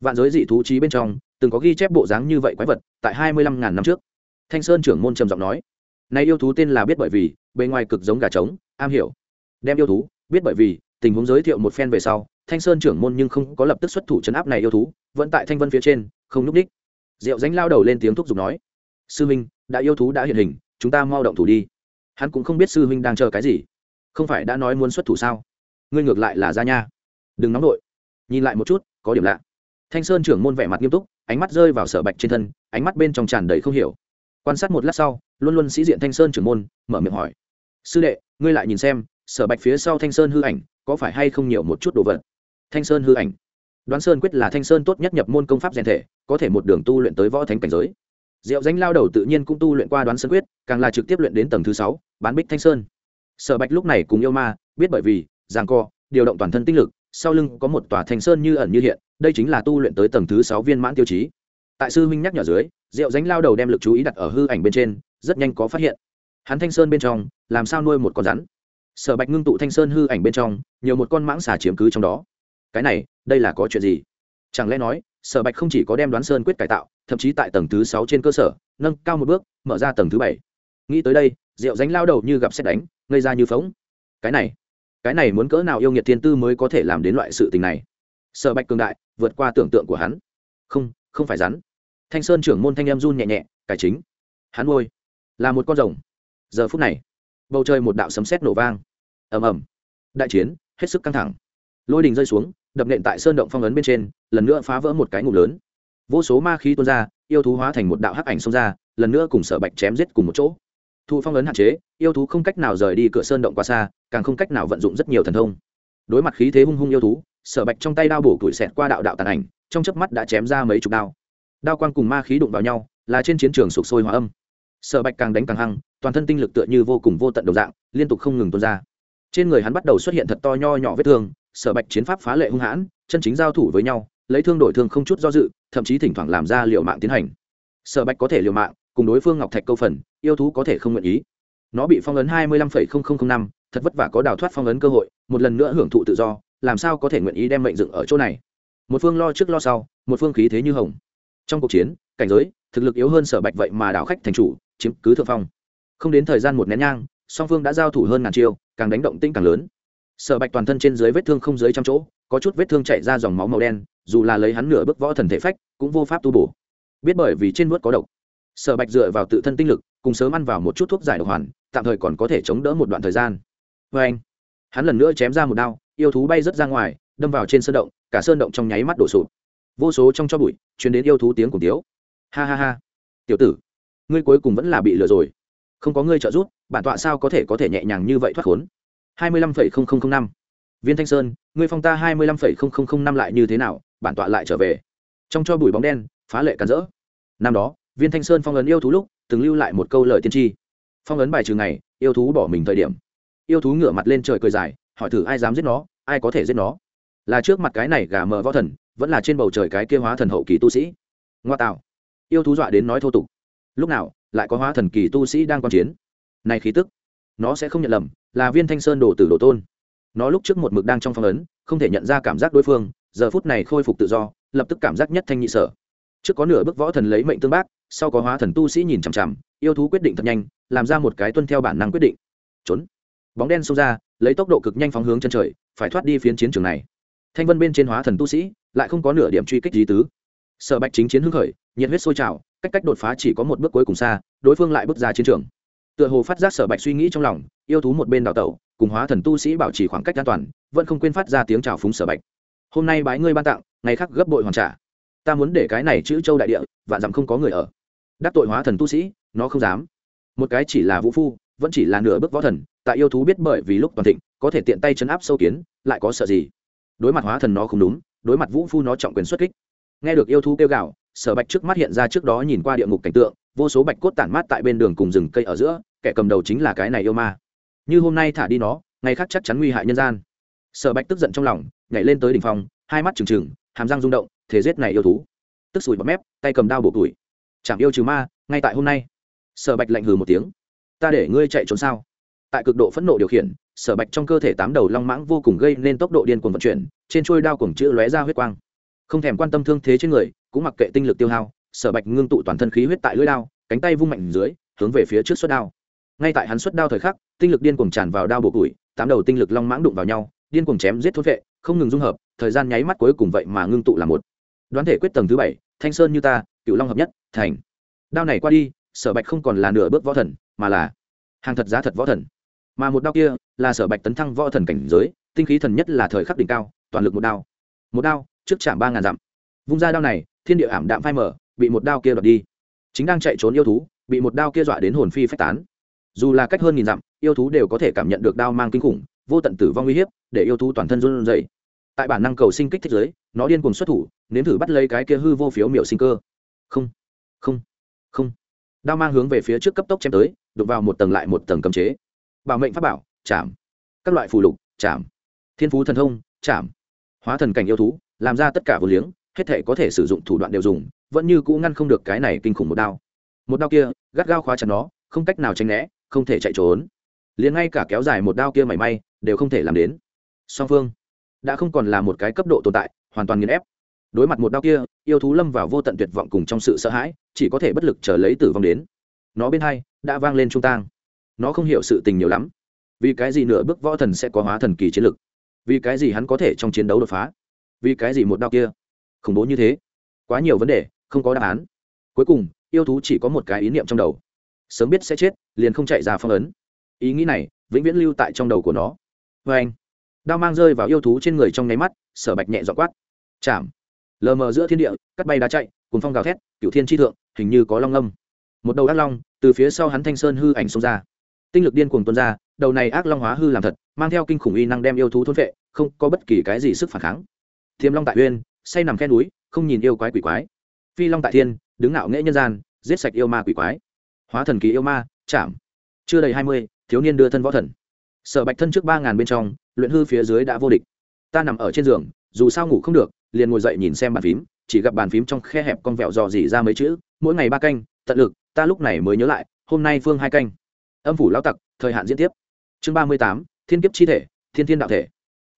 Speaker 1: Vạn giới dị thú trí bên trong, từng có ghi chép bộ dáng như vậy quái vật, tại hai mươi lăm ngàn năm trước. Thanh sơn trưởng môn trầm giọng nói nay yêu thú tên là biết bởi vì, bề ngoài cực giống gà trống, am hiểu. Đem yêu thú biết bởi vì tình huống giới thiệu một phen về sau, thanh sơn trưởng môn nhưng không có lập tức xuất thủ chấn áp này yêu thú, vẫn tại thanh vân phía trên, không núp đích diệu danh lao đầu lên tiếng thúc giục nói, sư huynh, đã yêu thú đã hiện hình, chúng ta mau động thủ đi. Hắn cũng không biết sư huynh đang chờ cái gì. Không phải đã nói muốn xuất thủ sao? Ngươi ngược lại là ra nha. Đừng nóng đội. Nhìn lại một chút, có điểm lạ. Thanh sơn trưởng môn vẻ mặt nghiêm túc, ánh mắt rơi vào sở bạch trên thân, ánh mắt bên trong tràn đầy không hiểu. Quan sát một lát sau, luôn luôn sĩ diện thanh sơn trưởng môn, mở miệng hỏi, sư đệ, ngươi lại nhìn xem, sở bạch phía sau thanh sơn hư ảnh có phải hay không nhiều một chút đồ vật? Thanh sơn hư ảnh. Đoán sơn quyết là thanh sơn tốt nhất nhập môn công pháp rèn thể, có thể một đường tu luyện tới võ thánh cảnh giới. Diệu danh lao đầu tự nhiên cũng tu luyện qua đoán sơn quyết, càng là trực tiếp luyện đến tầng thứ sáu, bán bích thanh sơn. Sở bạch lúc này cùng yêu ma, biết bởi vì giang co, điều động toàn thân tinh lực, sau lưng có một tòa thanh sơn như ẩn như hiện, đây chính là tu luyện tới tầng thứ sáu viên mãn tiêu chí. Tại sư huynh nhắc nhở dưới, diệu danh lao đầu đem lực chú ý đặt ở hư ảnh bên trên, rất nhanh có phát hiện. Hắn thanh sơn bên trong, làm sao nuôi một con rắn? Sở bạch ngưng tụ thanh sơn hư ảnh bên trong nhiều một con mãng xà chiếm cứ trong đó. Cái này đây là có chuyện gì? Chẳng lẽ nói sở bạch không chỉ có đem đoán sơn quyết cải tạo thậm chí tại tầng thứ sáu trên cơ sở nâng cao một bước mở ra tầng thứ bảy. Nghĩ tới đây diệu dánh lao đầu như gặp xét đánh ngây ra như phóng cái này cái này muốn cỡ nào yêu nghiệt thiên tư mới có thể làm đến loại sự tình này? Sở bạch cường đại vượt qua tưởng tượng của hắn. Không không phải rắn. Thanh sơn trưởng môn thanh em run nhẹ nhẹ cải chính. Hắn ôi, là một con rồng. Giờ phút này bầu trời một đạo sấm sét nổ vang. Ầm ầm. Đại chiến, hết sức căng thẳng. Lôi đình rơi xuống, đập nện tại sơn động phong ấn bên trên, lần nữa phá vỡ một cái ngục lớn. Vô số ma khí tuôn ra, yêu thú hóa thành một đạo hắc ảnh xông ra, lần nữa cùng sở bạch chém giết cùng một chỗ. Thu phong ấn hạn chế, yêu thú không cách nào rời đi cửa sơn động quá xa, càng không cách nào vận dụng rất nhiều thần thông. Đối mặt khí thế hung hung yêu thú, sở bạch trong tay đao bổ tuổi xẹt qua đạo đạo tàn ảnh, trong chớp mắt đã chém ra mấy chục đao. Đao quang cùng ma khí đụng vào nhau, là trên chiến trường sụp sôi hòa âm. Sở bạch càng đánh càng hăng toàn thân tinh lực tựa như vô cùng vô tận đồng dạng, liên tục không ngừng tuôn ra. Trên người hắn bắt đầu xuất hiện thật to nho nhỏ vết thương, sở bạch chiến pháp phá lệ hung hãn, chân chính giao thủ với nhau, lấy thương đổi thương không chút do dự, thậm chí thỉnh thoảng làm ra liệu mạng tiến hành. Sở bạch có thể liều mạng, cùng đối phương ngọc thạch câu phần, yêu thú có thể không nguyện ý. Nó bị phong ấn hai mươi lăm phẩy không không không năm, thật vất vả có đào thoát phong ấn cơ hội, một lần nữa hưởng thụ tự do, làm sao có thể nguyện ý đem mệnh dựng ở chỗ này? Một phương lo trước lo sau, một phương khí thế như hồng. Trong cuộc chiến, cảnh giới, thực lực yếu hơn sở bạch vậy mà đảo khách thành chủ, chiếm cứ thượng phong không đến thời gian một nén nhang, song phương đã giao thủ hơn ngàn chiêu, càng đánh động tinh càng lớn. Sở bạch toàn thân trên dưới vết thương không dưới trăm chỗ, có chút vết thương chạy ra dòng máu màu đen, dù là lấy hắn nửa bước võ thần thể phách, cũng vô pháp tu bổ. Biết bởi vì trên vớt có độc. Sở bạch dựa vào tự thân tinh lực, cùng sớm ăn vào một chút thuốc giải độc hoàn, tạm thời còn có thể chống đỡ một đoạn thời gian. Vê anh, hắn lần nữa chém ra một đao, yêu thú bay rớt ra ngoài, đâm vào trên sơn động, cả sơn động trong nháy mắt đổ sụp. Vô số trong cho bụi chuyến đến yêu thú tiếng cùng tiếu. Ha ha ha. Tiểu tử, ngươi cuối cùng vẫn là bị lừa rồi không có ngươi trợ giúp, bản tọa sao có thể có thể nhẹ nhàng như vậy thoát khốn? hai mươi lăm phẩy không không không năm. Viên thanh sơn, ngươi phong ta hai mươi lăm phẩy không không không năm lại như thế nào, bản tọa lại trở về. Trong cho bụi bóng đen, phá lệ cắn rỡ. Năm đó, viên thanh sơn phong ấn yêu thú lúc, từng lưu lại một câu lời tiên tri. Phong ấn bài trừ ngày, yêu thú bỏ mình thời điểm. Yêu thú ngửa mặt lên trời cười dài, hỏi thử ai dám giết nó, ai có thể giết nó? Là trước mặt cái này gà mờ võ thần, vẫn là trên bầu trời cái kia hóa thần hậu kỳ tu sĩ? Ngoa tạo. Yêu thú dọa đến nói thô tục. Lúc nào lại có hóa thần kỳ tu sĩ đang quan chiến. Này khí tức, nó sẽ không nhận lầm, là viên thanh sơn đổ tử đổ tôn. Nó lúc trước một mực đang trong phong ấn, không thể nhận ra cảm giác đối phương, giờ phút này khôi phục tự do, lập tức cảm giác nhất thanh nhị sở. Trước có nửa bước võ thần lấy mệnh tương bác, sau có hóa thần tu sĩ nhìn chằm chằm, yêu thú quyết định thật nhanh, làm ra một cái tuân theo bản năng quyết định. Trốn. Bóng đen xông ra, lấy tốc độ cực nhanh phóng hướng chân trời, phải thoát đi phiến chiến trường này. Thanh vân bên trên hóa thần tu sĩ, lại không có nửa điểm truy kích lý tứ. Sở bạch chính chiến hưng khởi, nhiệt huyết sôi trào cách cách đột phá chỉ có một bước cuối cùng xa, đối phương lại bước ra chiến trường. Tựa hồ phát giác sở bạch suy nghĩ trong lòng, yêu thú một bên đào tẩu, cùng hóa thần tu sĩ bảo trì khoảng cách an toàn, vẫn không quên phát ra tiếng chào phúng sở bạch. Hôm nay bái ngươi ban tặng, ngày khác gấp bội hoàn trả. Ta muốn để cái này chữ châu đại địa, vạn dặm không có người ở. Đắc tội hóa thần tu sĩ, nó không dám. Một cái chỉ là vũ phu, vẫn chỉ là nửa bước võ thần, tại yêu thú biết bởi vì lúc toàn thịnh, có thể tiện tay chấn áp sâu kiến, lại có sợ gì? Đối mặt hóa thần nó không đúng, đối mặt vũ phu nó trọng quyền xuất kích. Nghe được yêu thú kêu gào sở bạch trước mắt hiện ra trước đó nhìn qua địa ngục cảnh tượng, vô số bạch cốt tản mát tại bên đường cùng rừng cây ở giữa, kẻ cầm đầu chính là cái này yêu ma. Như hôm nay thả đi nó ngày khác chắc chắn nguy hại nhân gian. Sở bạch tức giận trong lòng, nhảy lên tới đỉnh phòng hai mắt trừng trừng, hàm răng rung động, thế giết này yêu thú. Tức sùi bọt mép, tay cầm đao bổ tuổi chạm yêu trừ ma, ngay tại hôm nay. Sở bạch lạnh hừ một tiếng. Ta để ngươi chạy trốn sao? Tại cực độ phẫn nộ điều khiển, sở bạch trong cơ thể tám đầu long mãng vô cùng gây nên tốc độ điên cuồng vận chuyển, trên trôi đao cùng chữ lóe ra huyết quang. Không thèm quan tâm thương thế trên người cũng mặc kệ tinh lực tiêu hao, sở bạch ngưng tụ toàn thân khí huyết tại lưỡi đao, cánh tay vung mạnh dưới, hướng về phía trước xuất đao. Ngay tại hắn xuất đao thời khắc, tinh lực điên cuồng tràn vào đao bộ củi, tám đầu tinh lực long mãng đụng vào nhau, điên cuồng chém giết thốt vệ, không ngừng dung hợp, thời gian nháy mắt cuối cùng vậy mà ngưng tụ là một. Đoán thể quyết tầng thứ bảy, thanh sơn như ta cựu long hợp nhất, thành. Đao này qua đi, sở bạch không còn là nửa bước võ thần, mà là hàng thật giá thật võ thần. Mà một đao kia là sở bạch tấn thăng võ thần cảnh giới, tinh khí thần nhất là thời khắc đỉnh cao, toàn lực một đao. Một đao, trước chạm ba ngàn dặm. Vung ra đao này thiên địa ảm đạm phai mở bị một đao kia đoạt đi. Chính đang chạy trốn yêu thú, bị một đao kia dọa đến hồn phi phách tán. Dù là cách hơn nghìn dặm, yêu thú đều có thể cảm nhận được đao mang kinh khủng, vô tận tử vong uy hiếp, để yêu thú toàn thân run rẩy. Tại bản năng cầu sinh kích thích giới, nó điên cuồng xuất thủ, nếm thử bắt lấy cái kia hư vô phiếu miểu sinh cơ. Không không không. Đao mang hướng về phía trước cấp tốc chém tới đục vào một tầng lại một tầng cấm chế. Bảo mệnh pháp bảo, chạm. Các loại phù lục, chạm. Thiên phú thần thông, chạm. Hóa thần cảnh yêu thú, làm ra tất cả vô liếng hết thể có thể sử dụng thủ đoạn đều dùng, vẫn như cũ ngăn không được cái này kinh khủng một đao. Một đao kia, gắt gao khóa chặt nó, không cách nào tránh né, không thể chạy trốn. Liền ngay cả kéo dài một đao kia mảy may, đều không thể làm đến. Song phương đã không còn là một cái cấp độ tồn tại, hoàn toàn nghiền ép. Đối mặt một đao kia, yêu thú lâm vào vô tận tuyệt vọng cùng trong sự sợ hãi, chỉ có thể bất lực chờ lấy tử vong đến. Nó bên hai đã vang lên trung tang. Nó không hiểu sự tình nhiều lắm. Vì cái gì nửa bước võ thần sẽ có hóa thần kỳ chiến lực? Vì cái gì hắn có thể trong chiến đấu đột phá? Vì cái gì một đao kia? Khủng bố như thế. Quá nhiều vấn đề, không có đáp án. Cuối cùng, yêu thú chỉ có một cái ý niệm trong đầu. Sớm biết sẽ chết, liền không chạy ra phong ấn. Ý nghĩ này, vĩnh viễn lưu tại trong đầu của nó. Vê anh, đao mang rơi vào yêu thú trên người trong nháy mắt, sở bạch nhẹ dọ quát. Chạm lờ mờ giữa thiên địa, cắt bay đá chạy cùng phong gào thét cựu thiên tri thượng, hình như có long âm. Một đầu ác long, từ phía sau hắn thanh sơn hư ảnh xông ra. Tinh lực điên cuồng tuôn ra, đầu này ác long hóa hư làm thật, mang theo kinh khủng uy năng đem yêu thú thôn vệ không có bất kỳ cái gì sức phản kháng. Thiềm long tại uyên say nằm khe núi, không nhìn yêu quái quỷ quái. Phi long tại thiên, đứng ngạo nghễ nhân gian, giết sạch yêu ma quỷ quái. Hóa thần kỳ yêu ma, chạm. Chưa đầy hai mươi, thiếu niên đưa thân võ thần. Sở bạch thân trước ba ngàn bên trong, luyện hư phía dưới đã vô địch. Ta nằm ở trên giường, dù sao ngủ không được, liền ngồi dậy nhìn xem bàn phím, chỉ gặp bàn phím trong khe hẹp con vẹo dò dỉ ra mấy chữ, mỗi ngày ba canh, tận lực, ta lúc này mới nhớ lại, hôm nay phương hai canh. Âm phủ lao tặc, thời hạn diễn tiếp. Chương ba mươi tám, thiên kiếp chi thể, thiên thiên đạo thể.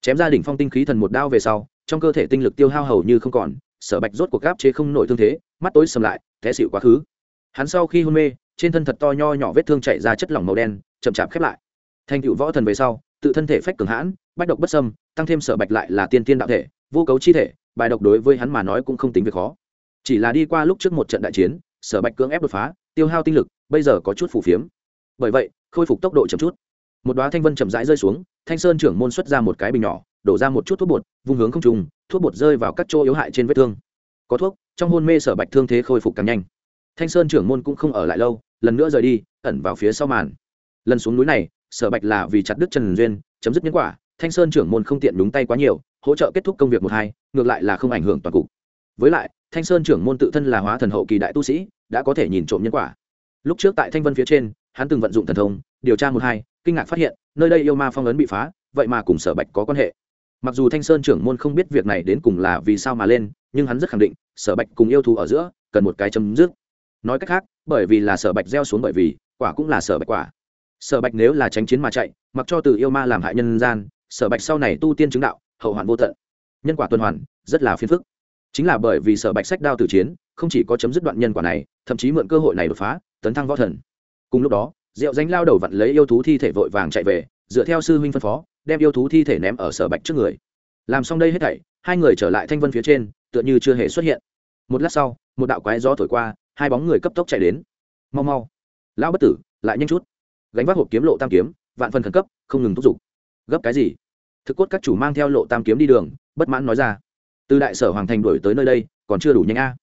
Speaker 1: Chém ra đỉnh phong tinh khí thần một đao về sau trong cơ thể tinh lực tiêu hao hầu như không còn, sở bạch rốt cuộc gáp chế không nổi thương thế, mắt tối sầm lại, té xịu quá khứ. Hắn sau khi hôn mê, trên thân thật to nho nhỏ vết thương chạy ra chất lỏng màu đen, chậm chạp khép lại. Thành cựu võ thần về sau, tự thân thể phách cường hãn, bách độc bất sâm tăng thêm sở bạch lại là tiên tiên đạo thể, vô cấu chi thể, bài độc đối với hắn mà nói cũng không tính việc khó. Chỉ là đi qua lúc trước một trận đại chiến, sở bạch cưỡng ép đột phá, tiêu hao tinh lực, bây giờ có chút phủ phiếm. Bởi vậy, khôi phục tốc độ chậm chút. Một đoá thanh vân chậm rãi rơi xuống, thanh sơn trưởng môn xuất ra một cái bình nhỏ đổ ra một chút thuốc bột, vung hướng không trùng thuốc bột rơi vào các chỗ yếu hại trên vết thương. Có thuốc, trong hôn mê sở bạch thương thế khôi phục càng nhanh. Thanh sơn trưởng môn cũng không ở lại lâu, lần nữa rời đi, ẩn vào phía sau màn. Lần xuống núi này, sở bạch là vì chặt đứt trần duyên, chấm dứt nhân quả, thanh sơn trưởng môn không tiện đúng tay quá nhiều, hỗ trợ kết thúc công việc một hai, ngược lại là không ảnh hưởng toàn cục. Với lại, thanh sơn trưởng môn tự thân là hóa thần hậu kỳ đại tu sĩ, đã có thể nhìn trộm nhân quả. Lúc trước tại thanh vân phía trên, hắn từng vận dụng thần thông, điều tra một hai, kinh ngạc phát hiện, nơi đây yêu ma phong ấn bị phá, vậy mà cùng sở bạch có quan hệ mặc dù thanh sơn trưởng môn không biết việc này đến cùng là vì sao mà lên, nhưng hắn rất khẳng định, sở bạch cùng yêu thù ở giữa, cần một cái chấm dứt. Nói cách khác, bởi vì là sở bạch gieo xuống bởi vì, quả cũng là sở bạch quả. Sở bạch nếu là tránh chiến mà chạy, mặc cho từ yêu ma làm hại nhân gian, sở bạch sau này tu tiên chứng đạo, hậu hoạn vô tận. Nhân quả tuần hoàn, rất là phiền phức. Chính là bởi vì sở bạch sách đao tử chiến, không chỉ có chấm dứt đoạn nhân quả này, thậm chí mượn cơ hội này đột phá, tấn thăng võ thần. Cùng lúc đó, diệu danh lao đầu vặn lấy yêu thú thi thể vội vàng chạy về, dựa theo sư huynh phân phó đem yêu thú thi thể ném ở sở bạch trước người. Làm xong đây hết thảy, hai người trở lại thanh vân phía trên, tựa như chưa hề xuất hiện. Một lát sau, một đạo quái gió thổi qua, hai bóng người cấp tốc chạy đến. Mau mau. Lão bất tử, lại nhanh chút. Gánh vác hộp kiếm lộ tam kiếm, vạn phần khẩn cấp, không ngừng thúc giục. Gấp cái gì? Thực cốt các chủ mang theo lộ tam kiếm đi đường, bất mãn nói ra. Từ đại sở hoàng thành đổi tới nơi đây, còn chưa đủ nhanh a.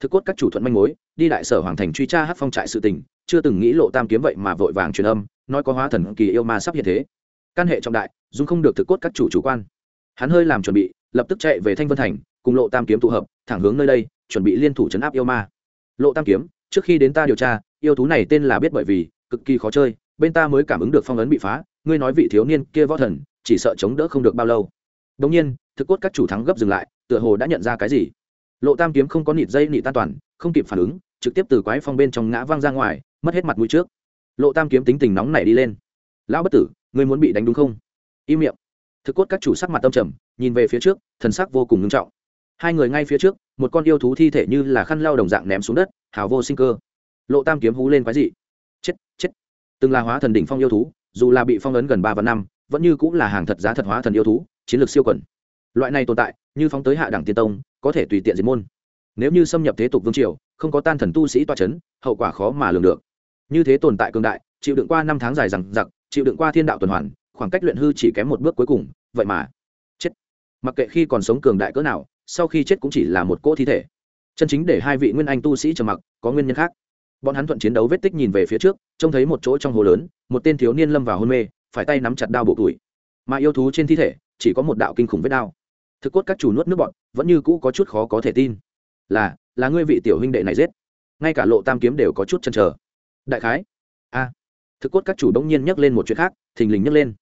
Speaker 1: Thực cốt các chủ thuận manh mối, đi đại sở hoàng thành truy tra hát phong trại sự tình, chưa từng nghĩ lộ tam kiếm vậy mà vội vàng truyền âm, nói có hóa thần kỳ yêu ma sắp hiện thế. Căn hệ trọng đại dung không được thực cốt các chủ chủ quan. Hắn hơi làm chuẩn bị, lập tức chạy về thanh vân thành, cùng lộ tam kiếm tụ hợp, thẳng hướng nơi đây, chuẩn bị liên thủ chấn áp yêu ma. Lộ tam kiếm, trước khi đến ta điều tra, yêu thú này tên là biết bởi vì, cực kỳ khó chơi, bên ta mới cảm ứng được phong ấn bị phá, ngươi nói vị thiếu niên kia võ thần, chỉ sợ chống đỡ không được bao lâu. Đống nhiên, thực cốt các chủ thắng gấp dừng lại, tựa hồ đã nhận ra cái gì. Lộ tam kiếm không có nịt dây nịt tan toàn, không kịp phản ứng, trực tiếp từ quái phong bên trong ngã văng ra ngoài, mất hết mặt mũi trước. Lộ tam kiếm tính tình nóng nảy đi lên. Lão bất tử, ngươi muốn bị đánh đúng không? Im miệng. Thực cốt các chủ sắc mặt tâm trầm, nhìn về phía trước, thần sắc vô cùng nghiêm trọng. Hai người ngay phía trước, một con yêu thú thi thể như là khăn lao đồng dạng ném xuống đất, hào vô sinh cơ. Lộ tam kiếm hú lên quái dị. Chết chết. Từng là hóa thần đỉnh phong yêu thú, dù là bị phong ấn gần ba và năm, vẫn như cũng là hàng thật giá thật hóa thần yêu thú, chiến lược siêu quẩn. Loại này tồn tại, như phóng tới hạ đẳng tiên tông, có thể tùy tiện diệt môn. Nếu như xâm nhập thế tục vương triều, không có tan thần tu sĩ toa c h ấ n hậu quả khó mà lường được. Như thế tồn tại cường đại, chịu đựng qua năm tháng dài rằng giặc chịu đựng qua thiên đạo tuần hoàn khoảng cách luyện hư chỉ kém một bước cuối cùng, vậy mà, chết. Mặc kệ khi còn sống cường đại cỡ nào, sau khi chết cũng chỉ là một cỗ thi thể. Chân chính để hai vị nguyên anh tu sĩ trầm mặc, có nguyên nhân khác. Bọn hắn thuận chiến đấu vết tích nhìn về phía trước, trông thấy một chỗ trong hồ lớn, một tên thiếu niên lâm vào hôn mê, phải tay nắm chặt đao bộ tuổi. Mà yêu thú trên thi thể, chỉ có một đạo kinh khủng vết đao. Thực cốt các chủ nuốt nước bọn vẫn như cũ có chút khó có thể tin. Là là ngươi vị tiểu huynh đệ này giết. Ngay cả lộ tam kiếm đều có chút chân chờ. Đại khái, a thực cốt các chủ bỗng nhiên nhắc lên một chuyện khác, thình lình nhắc lên.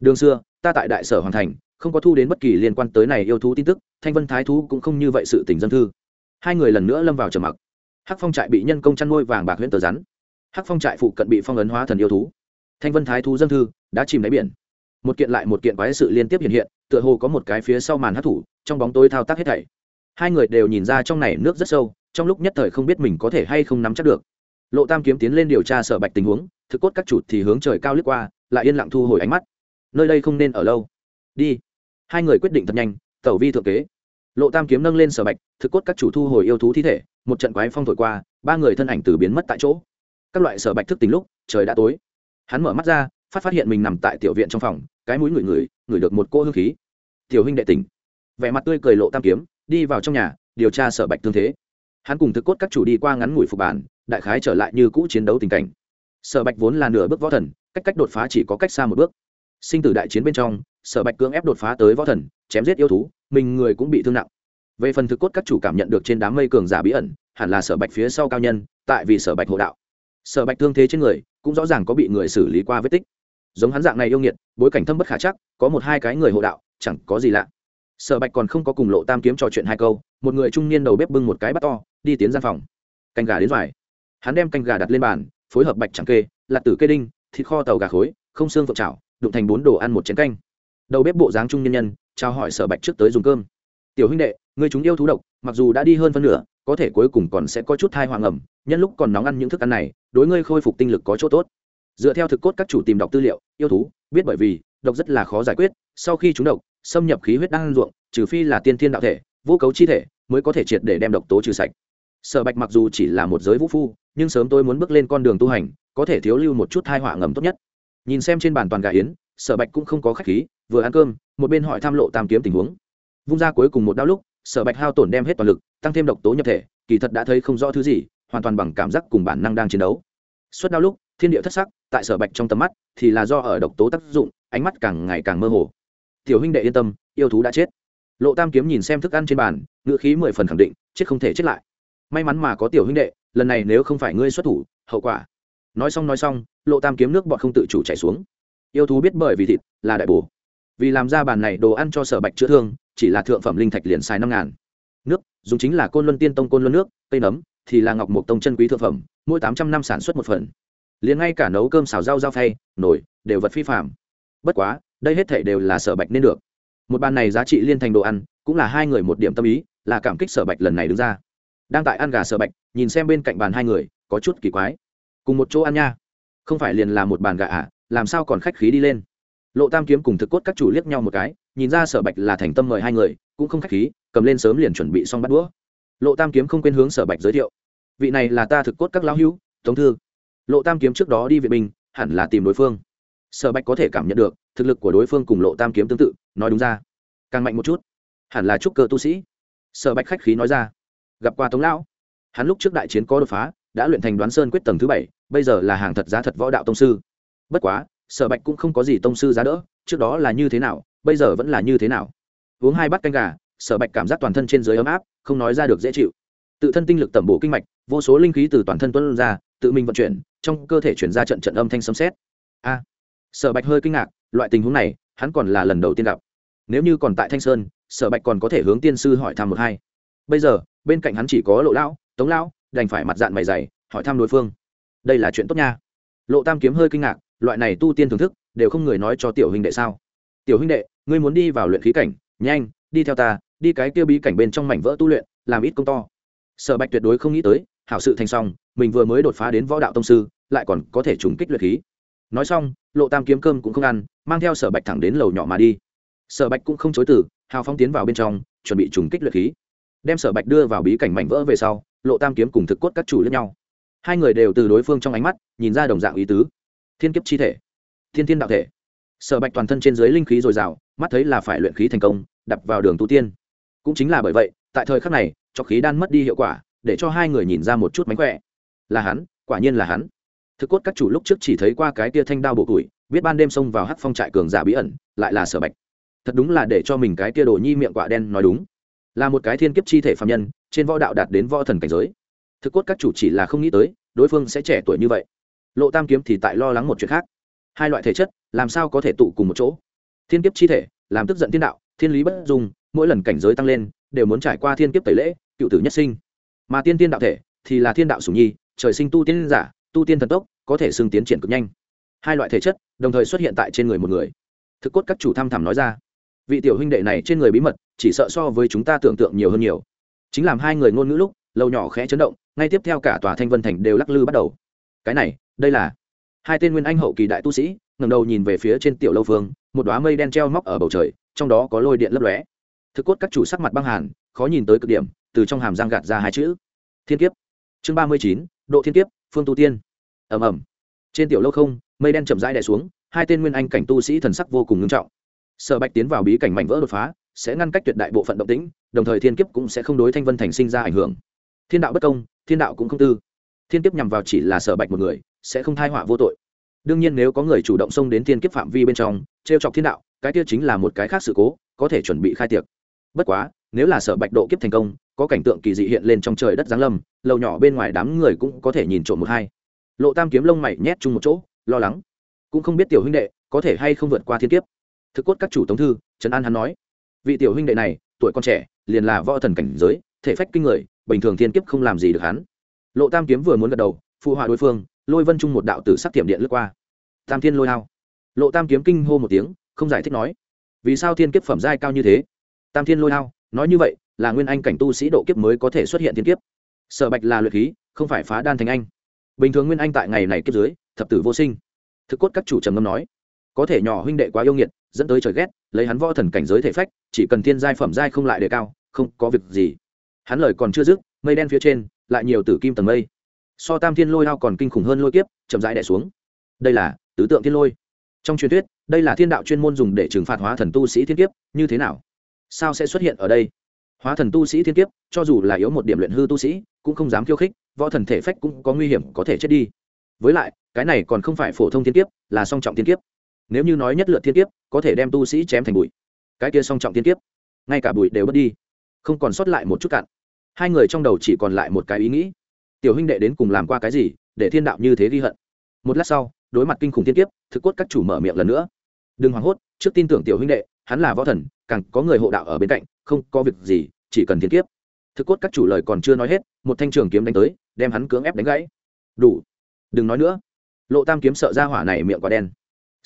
Speaker 1: Đường xưa, ta tại đại sở hoàn thành, không có thu đến bất kỳ liên quan tới này yêu thú tin tức, thanh vân thái thú cũng không như vậy sự tình dân thư. Hai người lần nữa lâm vào trầm mặc. Hắc phong trại bị nhân công chăn nuôi vàng bạc huyện tờ rắn. Hắc phong trại phụ cận bị phong ấn hóa thần yêu thú. Thanh vân thái thú dân thư đã chìm đáy biển. Một kiện lại một kiện quái sự liên tiếp hiện hiện, tựa hồ có một cái phía sau màn hát thủ trong bóng tối thao tác hết thảy. Hai người đều nhìn ra trong này nước rất sâu, trong lúc nhất thời không biết mình có thể hay không nắm chắc được. Lộ tam kiếm tiến lên điều tra sở bạch tình huống thực cốt các chủ thì hướng trời cao lướt qua, lại yên lặng thu hồi ánh mắt. Nơi đây không nên ở lâu. Đi. Hai người quyết định thật nhanh, tẩu vi thượng kế. Lộ tam kiếm nâng lên sở bạch, thực cốt các chủ thu hồi yêu thú thi thể, một trận quái phong thổi qua, ba người thân ảnh từ biến mất tại chỗ. Các loại sở bạch thức tính lúc, trời đã tối. Hắn mở mắt ra, phát phát hiện mình nằm tại tiểu viện trong phòng, cái mũi ngửi ngửi ngửi được một cô hương khí. Tiểu huynh đệ tỉnh. Vẻ mặt tươi cười lộ tam kiếm, đi vào trong nhà, điều tra sở bạch tương thế. Hắn cùng thực cốt các chủ đi qua ngắn ngủi phục bản, đại khái trở lại như cũ chiến đấu tình cảnh sở bạch vốn là nửa bước võ thần, cách cách đột phá chỉ có cách xa một bước. Sinh tử đại chiến bên trong, sở bạch cưỡng ép đột phá tới võ thần, chém giết yêu thú, mình người cũng bị thương nặng. Về phần thực cốt các chủ cảm nhận được trên đám mây cường giả bí ẩn, hẳn là sở bạch phía sau cao nhân, tại vì sở bạch hộ đạo. Sở bạch thương thế trên người, cũng rõ ràng có bị người xử lý qua vết tích. Giống hắn dạng này yêu nghiệt, bối cảnh thâm bất khả chắc, có một hai cái người hộ đạo, chẳng có gì lạ. Sở bạch còn không có cùng lộ tam kiếm trò chuyện hai câu, một người trung niên đầu bếp bưng một cái bắt to, đi tiến gian phòng. Canh gà đến vải hắn đem canh gà đặt lên bàn phối hợp bạch chẳng kê, lạc tử kê đinh, thịt kho tàu gà khối, không xương phượng chảo, đụng thành bốn đồ ăn một chén canh. Đầu bếp bộ dáng trung nhân nhân trao hỏi sở bạch trước tới dùng cơm. Tiểu huynh đệ người chúng yêu thú độc, mặc dù đã đi hơn phân nửa, có thể cuối cùng còn sẽ có chút thai hoàng ẩm, nhân lúc còn nóng ăn những thức ăn này, đối ngươi khôi phục tinh lực có chỗ tốt. Dựa theo thực cốt các chủ tìm đọc tư liệu, yêu thú, biết bởi vì, độc rất là khó giải quyết, sau khi chúng độc, xâm nhập khí huyết đang ruộng, trừ phi là tiên thiên đạo thể, vô cấu chi thể, mới có thể triệt để đem độc tố trừ sạch. Sở bạch mặc dù chỉ là một giới vũ phu nhưng sớm tôi muốn bước lên con đường tu hành, có thể thiếu lưu một chút thai họa ngầm tốt nhất. Nhìn xem trên bàn toàn gà yến, sở bạch cũng không có khách khí, vừa ăn cơm, một bên hỏi tham lộ tam kiếm tình huống. Vung ra cuối cùng một đau lúc, sở bạch hao tổn đem hết toàn lực, tăng thêm độc tố nhập thể, kỳ thật đã thấy không rõ thứ gì, hoàn toàn bằng cảm giác cùng bản năng đang chiến đấu. Suốt đau lúc, thiên địa thất sắc, tại sở bạch trong tầm mắt, thì là do ở độc tố tác dụng, ánh mắt càng ngày càng mơ hồ. Tiểu huynh đệ yên tâm, yêu thú đã chết. Lộ tam kiếm nhìn xem thức ăn trên bàn ngựa khí mười phần khẳng định, chết không thể chết lại. May mắn mà có tiểu huynh đệ lần này nếu không phải ngươi xuất thủ, hậu quả. Nói xong nói xong, lộ tam kiếm nước bọn không tự chủ chảy xuống. Yêu thú biết bởi vì thịt là đại bổ. Vì làm ra bàn này đồ ăn cho sở bạch chữa thương, chỉ là thượng phẩm linh thạch liền xài năm ngàn. Nước, dùng chính là côn luân tiên tông côn luân nước, cây nấm, thì là ngọc mộc tông chân quý thượng phẩm, mỗi tám trăm năm sản xuất một phần. Liền ngay cả nấu cơm xào rau rau phay nổi đều vật phi phạm bất quá, đây hết thể đều là sở bạch nên được. Một bàn này giá trị liên thành đồ ăn, cũng là hai người một điểm tâm ý, là cảm kích sở bạch lần này đứng ra đang tại ăn gà sở bạch, nhìn xem bên cạnh bàn hai người, có chút kỳ quái. Cùng một chỗ ăn nha. Không phải liền là một bàn gà à làm sao còn khách khí đi lên? Lộ tam kiếm cùng thực cốt các chủ liếc nhau một cái, nhìn ra sở bạch là thành tâm mời hai người, cũng không khách khí, cầm lên sớm liền chuẩn bị xong bắt đũa. Lộ tam kiếm không quên hướng sở bạch giới thiệu. Vị này là ta thực cốt các lão hữu, tống thư. Lộ tam kiếm trước đó đi vệ binh, hẳn là tìm đối phương. Sở bạch có thể cảm nhận được, thực lực của đối phương cùng lộ tam kiếm tương tự, nói đúng ra. Càng mạnh một chút, hẳn là trúc cơ tu sĩ. Sở bạch khách khí nói ra gặp qua tống lão. Hắn lúc trước đại chiến có đột phá, đã luyện thành đoán sơn quyết tầng thứ bảy, bây giờ là hàng thật giá thật võ đạo tông sư. Bất quá, sở bạch cũng không có gì tông sư giá đỡ, trước đó là như thế nào, bây giờ vẫn là như thế nào. Uống hai bát canh gà, sở bạch cảm giác toàn thân trên dưới ấm áp, không nói ra được dễ chịu. Tự thân tinh lực tẩm bổ kinh mạch, vô số linh khí từ toàn thân tuân ra, tự mình vận chuyển, trong cơ thể chuyển ra trận trận âm thanh sấm xét a! Sở bạch hơi kinh ngạc, loại tình huống này, hắn còn là lần đầu tiên gặp. Nếu như còn tại thanh sơn, sở bạch còn có thể hướng tiên sư hỏi thăm một hai. Bây giờ bên cạnh hắn chỉ có lộ lão, tống lão, đành phải mặt dạng mày dày, hỏi thăm đối phương. Đây là chuyện tốt nha. Lộ tam kiếm hơi kinh ngạc, loại này tu tiên thưởng thức, đều không người nói cho tiểu huynh đệ sao? Tiểu huynh đệ, ngươi muốn đi vào luyện khí cảnh, nhanh, đi theo ta, đi cái kia bí cảnh bên trong mảnh vỡ tu luyện, làm ít công to. Sở bạch tuyệt đối không nghĩ tới, hảo sự thành xong, mình vừa mới đột phá đến võ đạo tông sư, lại còn có thể trùng kích luyện khí. Nói xong, lộ tam kiếm cơm cũng không ăn, mang theo sở bạch thẳng đến lầu nhỏ mà đi. Sở bạch cũng không chối từ, hào phong tiến vào bên trong, chuẩn bị trùng kích luyện khí đem sở bạch đưa vào bí cảnh mảnh vỡ về sau, lộ tam kiếm cùng thực cốt các chủ lẫn nhau. Hai người đều từ đối phương trong ánh mắt, nhìn ra đồng dạng ý tứ. Thiên kiếp chi thể, thiên thiên đạo thể. Sở bạch toàn thân trên dưới linh khí dồi dào, mắt thấy là phải luyện khí thành công, đập vào đường tu tiên. Cũng chính là bởi vậy, tại thời khắc này, cho khí đan mất đi hiệu quả, để cho hai người nhìn ra một chút mánh khỏe. Là hắn, quả nhiên là hắn. Thực cốt các chủ lúc trước chỉ thấy qua cái tia thanh đao bộ củi biết ban đêm xông vào hắc phong trại cường giả bí ẩn, lại là sở bạch. Thật đúng là để cho mình cái tia đồ nhi miệng quạ đen nói đúng là một cái thiên kiếp chi thể phạm nhân, trên võ đạo đạt đến võ thần cảnh giới. Thực cốt các chủ chỉ là không nghĩ tới, đối phương sẽ trẻ tuổi như vậy. Lộ tam kiếm thì tại lo lắng một chuyện khác. Hai loại thể chất, làm sao có thể tụ cùng một chỗ? Thiên kiếp chi thể, làm tức giận thiên đạo, thiên lý bất dung, mỗi lần cảnh giới tăng lên, đều muốn trải qua thiên kiếp tẩy lễ, cựu tử nhất sinh. Mà tiên tiên đạo thể thì là thiên đạo sủng nhi, trời sinh tu tiên giả, tu tiên thần tốc, có thể xưng tiến triển cực nhanh. Hai loại thể chất, đồng thời xuất hiện tại trên người một người. Thực cốt các chủ thăm thẳm nói ra vị tiểu huynh đệ này trên người bí mật, chỉ sợ so với chúng ta tưởng tượng nhiều hơn nhiều. Chính làm hai người ngôn ngữ lúc lâu nhỏ khẽ chấn động, ngay tiếp theo cả tòa thanh vân thành đều lắc lư bắt đầu. Cái này, đây là hai tên nguyên anh hậu kỳ đại tu sĩ, ngẩng đầu nhìn về phía trên tiểu lâu phương, một đoá mây đen treo móc ở bầu trời, trong đó có lôi điện lấp lóe. Thực cốt các chủ sắc mặt băng hàn, khó nhìn tới cực điểm, từ trong hàm răng gạt ra hai chữ. Thiên kiếp. Chương ba mươi chín, độ thiên kiếp, phương tu tiên. Ẩm ẩm trên tiểu lâu không, mây đen chậm rãi đè xuống, hai tên nguyên anh cảnh tu sĩ thần sắc vô cùng ngưng trọng sở bạch tiến vào bí cảnh mảnh vỡ đột phá, sẽ ngăn cách tuyệt đại bộ phận động tĩnh, đồng thời thiên kiếp cũng sẽ không đối thanh vân thành sinh ra ảnh hưởng. Thiên đạo bất công, thiên đạo cũng không tư. Thiên kiếp nhằm vào chỉ là sở bạch một người, sẽ không thai họa vô tội. Đương nhiên nếu có người chủ động xông đến thiên kiếp phạm vi bên trong t r e o chọc thiên đạo, cái kia chính là một cái khác sự cố, có thể chuẩn bị khai tiệc. Bất quá, nếu là sở bạch độ kiếp thành công, có cảnh tượng kỳ dị hiện lên trong trời đất giáng lâm, lầu nhỏ bên ngoài đám người cũng có thể nhìn trộm một hai. Lộ tam kiếm lông mày nhét chung một chỗ, lo lắng. Cũng không biết tiểu huynh đệ có thể hay không vượt qua thiên kiếp thực cốt các chủ tống thư, trấn an hắn nói, vị tiểu huynh đệ này, tuổi còn trẻ, liền là võ thần cảnh giới, thể phách kinh người, bình thường thiên kiếp không làm gì được hắn. Lộ tam kiếm vừa muốn gật đầu, phụ họa đối phương, lôi vân trung một đạo tử sắc tiệm điện lướt qua. Tam thiên lôi hao lộ tam kiếm kinh hô một tiếng, không giải thích nói, vì sao thiên kiếp phẩm giai cao như thế? Tam thiên lôi hao nói như vậy, là nguyên anh cảnh tu sĩ độ kiếp mới có thể xuất hiện thiên kiếp. Sở bạch là luyện khí, không phải phá đan thành anh. Bình thường nguyên anh tại ngày này kiếp dưới, thập tử vô sinh. Thực cốt các chủ trầm ngâm nói, có thể nhỏ huynh đệ quá yêu nghiệt dẫn tới trời ghét, lấy hắn võ thần cảnh giới thể phách, chỉ cần thiên giai phẩm giai không lại đề cao, không có việc gì. Hắn lời còn chưa dứt, mây đen phía trên, lại nhiều tử kim tầng mây. So tam thiên lôi hao còn kinh khủng hơn lôi kiếp, chậm rãi đẻ xuống. Đây là tứ tượng thiên lôi. Trong truyền thuyết, đây là thiên đạo chuyên môn dùng để trừng phạt hóa thần tu sĩ thiên kiếp, như thế nào? Sao sẽ xuất hiện ở đây? Hóa thần tu sĩ thiên kiếp, cho dù là yếu một điểm luyện hư tu sĩ, cũng không dám khiêu khích, võ thần thể phách cũng có nguy hiểm có thể chết đi. Với lại, cái này còn không phải phổ thông thiên kiếp, là song trọng thiên kiếp nếu như nói nhất lượt thiên kiếp, có thể đem tu sĩ chém thành bụi. Cái kia song trọng thiên kiếp, ngay cả bụi đều mất đi. Không còn sót lại một chút cạn. Hai người trong đầu chỉ còn lại một cái ý nghĩ. Tiểu huynh đệ đến cùng làm qua cái gì, để thiên đạo như thế ghi hận? Một lát sau, đối mặt kinh khủng thiên kiếp, thực cốt các chủ mở miệng lần nữa. Đừng hoảng hốt, trước tin tưởng tiểu huynh đệ, hắn là võ thần, càng có người hộ đạo ở bên cạnh, không có việc gì, chỉ cần thiên kiếp. Thực cốt các chủ lời còn chưa nói hết, một thanh trường kiếm đánh tới, đem hắn cưỡng ép đánh gãy. Đủ. Đừng nói nữa. Lộ tam kiếm sợ ra hỏa này miệng quả đen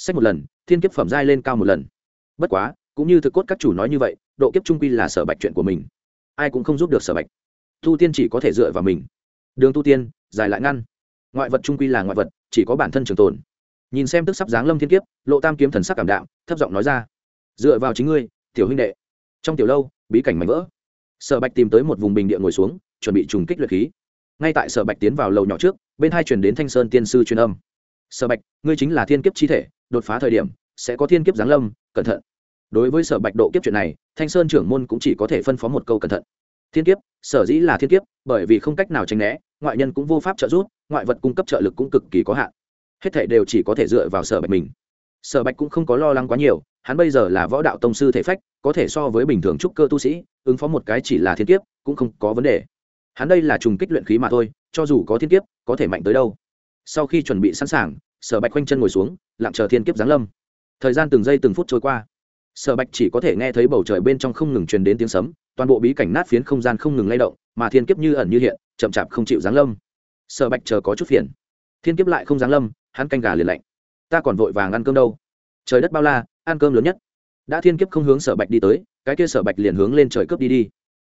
Speaker 1: sách một lần thiên kiếp phẩm giai lên cao một lần. Bất quá cũng như thực cốt các chủ nói như vậy độ kiếp trung quy là sở bạch chuyện của mình. Ai cũng không giúp được sở bạch. Tu tiên chỉ có thể dựa vào mình. Đường tu tiên dài lại ngăn. Ngoại vật trung quy là ngoại vật chỉ có bản thân trường tồn. Nhìn xem tức sắp giáng lâm thiên kiếp lộ tam kiếm thần sắc cảm đạo, thấp giọng nói ra. Dựa vào chính ngươi tiểu huynh đệ. Trong tiểu lâu bí cảnh mảnh vỡ. Sở bạch tìm tới một vùng bình địa ngồi xuống chuẩn bị trùng kích luyện khí. Ngay tại sở bạch tiến vào lầu nhỏ trước bên hai chuyển đến thanh sơn tiên sư truyền âm. Sở bạch ngươi chính là thiên kiếp chi thể đột phá thời điểm, sẽ có thiên kiếp giáng lâm, cẩn thận. Đối với sở bạch độ kiếp chuyện này, thanh sơn trưởng môn cũng chỉ có thể phân phó một câu cẩn thận. Thiên kiếp, sở dĩ là thiên kiếp, bởi vì không cách nào tránh né, ngoại nhân cũng vô pháp trợ giúp, ngoại vật cung cấp trợ lực cũng cực kỳ có hạn. Hết thể đều chỉ có thể dựa vào sở bạch mình. Sở bạch cũng không có lo lắng quá nhiều, hắn bây giờ là võ đạo tông sư thể phách, có thể so với bình thường trúc cơ tu sĩ, ứng phó một cái chỉ là thiên kiếp, cũng không có vấn đề. Hắn đây là trùng kích luyện khí mà thôi, cho dù có thiên kiếp, có thể mạnh tới đâu. Sau khi chuẩn bị sẵn sàng, sở bạch khoanh chân ngồi xuống lặng chờ thiên kiếp giáng lâm. Thời gian từng giây từng phút trôi qua. Sở bạch chỉ có thể nghe thấy bầu trời bên trong không ngừng truyền đến tiếng sấm, toàn bộ bí cảnh nát phiến không gian không ngừng lay động, mà thiên kiếp như ẩn như hiện, chậm chạp không chịu giáng lâm. Sở bạch chờ có chút phiền. Thiên kiếp lại không giáng lâm, hắn canh gà liền lạnh. Ta còn vội vàng ăn cơm đâu. Trời đất bao la, ăn cơm lớn nhất. Đã thiên kiếp không hướng sở bạch đi tới, cái kia sở bạch liền hướng lên trời cướp đi đi.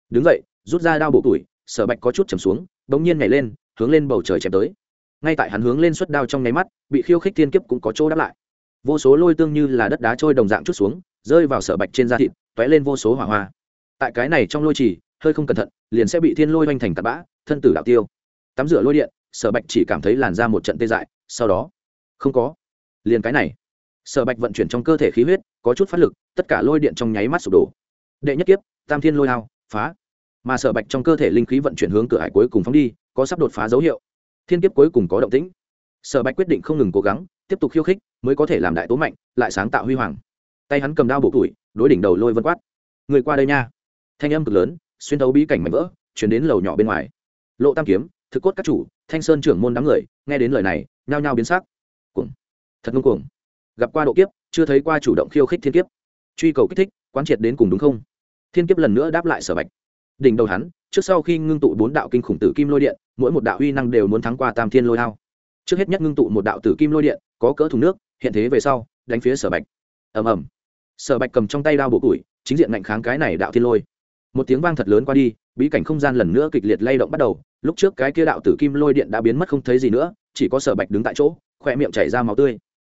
Speaker 1: Đứng vậy rút ra đao bộ tuổi sở bạch có chút chầm xuống, bỗng nhiên nhảy lên, hướng lên bầu trời chém tới ngay tại hắn hướng lên suất đao trong nháy mắt, bị khiêu khích thiên kiếp cũng có chỗ đáp lại. Vô số lôi tương như là đất đá trôi đồng dạng chút xuống, rơi vào sở bạch trên da thịt t ó é lên vô số hỏa hoa. Tại cái này trong lôi trì, hơi không cẩn thận, liền sẽ bị thiên lôi oanh thành tạt bã, thân tử đạo tiêu. Tắm rửa lôi điện, sở bạch chỉ cảm thấy làn ra một trận tê dại, sau đó, không có. Liền cái này, sở bạch vận chuyển trong cơ thể khí huyết, có chút phát lực, tất cả lôi điện trong nháy mắt sụp đổ. Đệ nhất kiếp, tam thiên lôi hao phá. Mà sở bạch trong cơ thể linh khí vận chuyển hướng cửa hải cuối cùng phóng đi, có sắp đột phá dấu hiệu thiên kiếp cuối cùng có động tĩnh. Sở bạch quyết định không ngừng cố gắng, tiếp tục khiêu khích, mới có thể làm đại tố mạnh, lại sáng tạo huy hoàng. Tay hắn cầm đao bổ tuổi, đối đỉnh đầu lôi vân quát. Người qua đây nha. Thanh âm cực lớn, xuyên thấu bí cảnh mảnh vỡ, chuyển đến lầu nhỏ bên ngoài. Lộ tam kiếm, thực cốt các chủ, thanh sơn trưởng môn đám người, nghe đến lời này, nhao nhao biến sắc. Cuồng. Thật ngông cuồng. Gặp qua độ kiếp, chưa thấy qua chủ động khiêu khích thiên kiếp. Truy cầu kích thích, quán triệt đến cùng đúng không? Thiên kiếp lần nữa đáp lại sở bạch. Đỉnh đầu hắn, trước sau khi ngưng tụ bốn đạo kinh khủng tử kim lôi điện mỗi một đạo uy năng đều muốn thắng qua tam thiên lôi hao trước hết nhất ngưng tụ một đạo tử kim lôi điện, có cỡ thùng nước, hiện thế về sau, đánh phía sở bạch. Ầm ầm. Sở bạch cầm trong tay đao bộ củi, chính diện ngạnh kháng cái này đạo thiên lôi. Một tiếng vang thật lớn qua đi, bí cảnh không gian lần nữa kịch liệt lay động bắt đầu. Lúc trước cái kia đạo tử kim lôi điện đã biến mất không thấy gì nữa, chỉ có sở bạch đứng tại chỗ khoe miệng chảy ra máu tươi.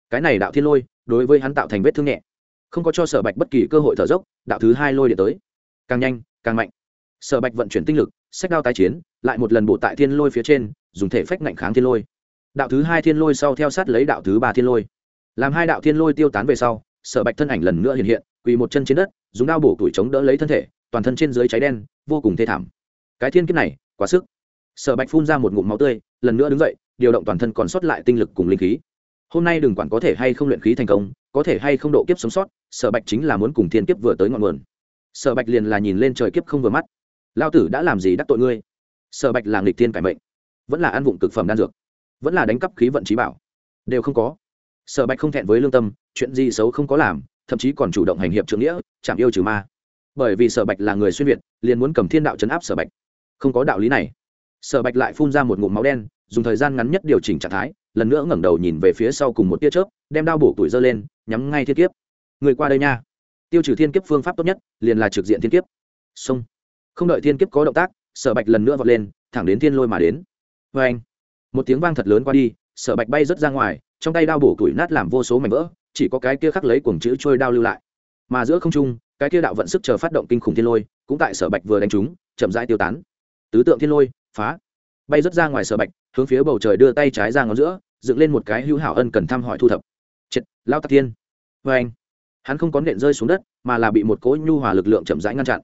Speaker 1: Cái này đạo thiên lôi, đối với hắn tạo thành vết thương nhẹ. Không có cho sở bạch bất kỳ cơ hội thở dốc, đạo thứ hai lôi điện tới. Càng nhanh, càng mạnh. Sở bạch vận chuyển tinh lực, sách đao tái chiến lại một lần bộ tại thiên lôi phía trên, dùng thể phách ngạnh kháng thiên lôi. Đạo thứ hai thiên lôi sau theo sát lấy đạo thứ ba thiên lôi. Làm hai đạo thiên lôi tiêu tán về sau, sở bạch thân ảnh lần nữa hiện hiện, quỳ một chân trên đất, dùng đao bổ tuổi chống đỡ lấy thân thể, toàn thân trên dưới cháy đen, vô cùng thê thảm. Cái thiên kiếp này, quá sức. Sở bạch phun ra một ngụm máu tươi, lần nữa đứng dậy, điều động toàn thân còn sót lại tinh lực cùng linh khí. Hôm nay đừng quản có thể hay không luyện khí thành công, có thể hay không độ kiếp sống sót, sở bạch chính là muốn cùng thiên kiếp vừa tới ngọn nguồn. Sở bạch liền là nhìn lên trời kiếp không vừa mắt. Lao tử đã làm gì đắc tội ngươi? Sở bạch là nghịch thiên cải mệnh, vẫn là ăn vụng cực phẩm đan dược, vẫn là đánh cắp khí vận trí bảo, đều không có. Sở bạch không thẹn với lương tâm, chuyện gì xấu không có làm, thậm chí còn chủ động hành hiệp trưởng nghĩa, chạm yêu trừ ma. Bởi vì sở bạch là người xuyên việt, liền muốn cầm thiên đạo chấn áp sở bạch. Không có đạo lý này. Sở bạch lại phun ra một ngụm máu đen, dùng thời gian ngắn nhất điều chỉnh trạng thái, lần nữa ngẩng đầu nhìn về phía sau cùng một tia chớp, đem đao bổ tuổi dơ lên, nhắm ngay thiên kiếp. Người qua đây nha. Tiêu trừ thiên kiếp phương pháp tốt nhất, liền là trực diện thiên kiếp. Xông không đợi thiên kiếp có động tác sở bạch lần nữa vọt lên, thẳng đến thiên lôi mà đến. Vê anh, một tiếng vang thật lớn qua đi, sở bạch bay rớt ra ngoài, trong tay đao bổ tuổi nát làm vô số mảnh vỡ, chỉ có cái kia khắc lấy cuồng chữ trôi đao lưu lại. Mà giữa không trung, cái kia đạo vận sức chờ phát động kinh khủng thiên lôi, cũng tại sở bạch vừa đánh trúng, chậm rãi tiêu tán. Tứ tượng thiên lôi, phá. Bay rớt ra ngoài sở bạch, hướng phía bầu trời đưa tay trái ra ngón giữa, dựng lên một cái hữu hảo ân cần thăm hỏi thu thập. Triệt lao tạc Thiên. vê anh, hắn không có nện rơi xuống đất, mà là bị một cỗ nhu hòa lực lượng chậm rãi ngăn chặn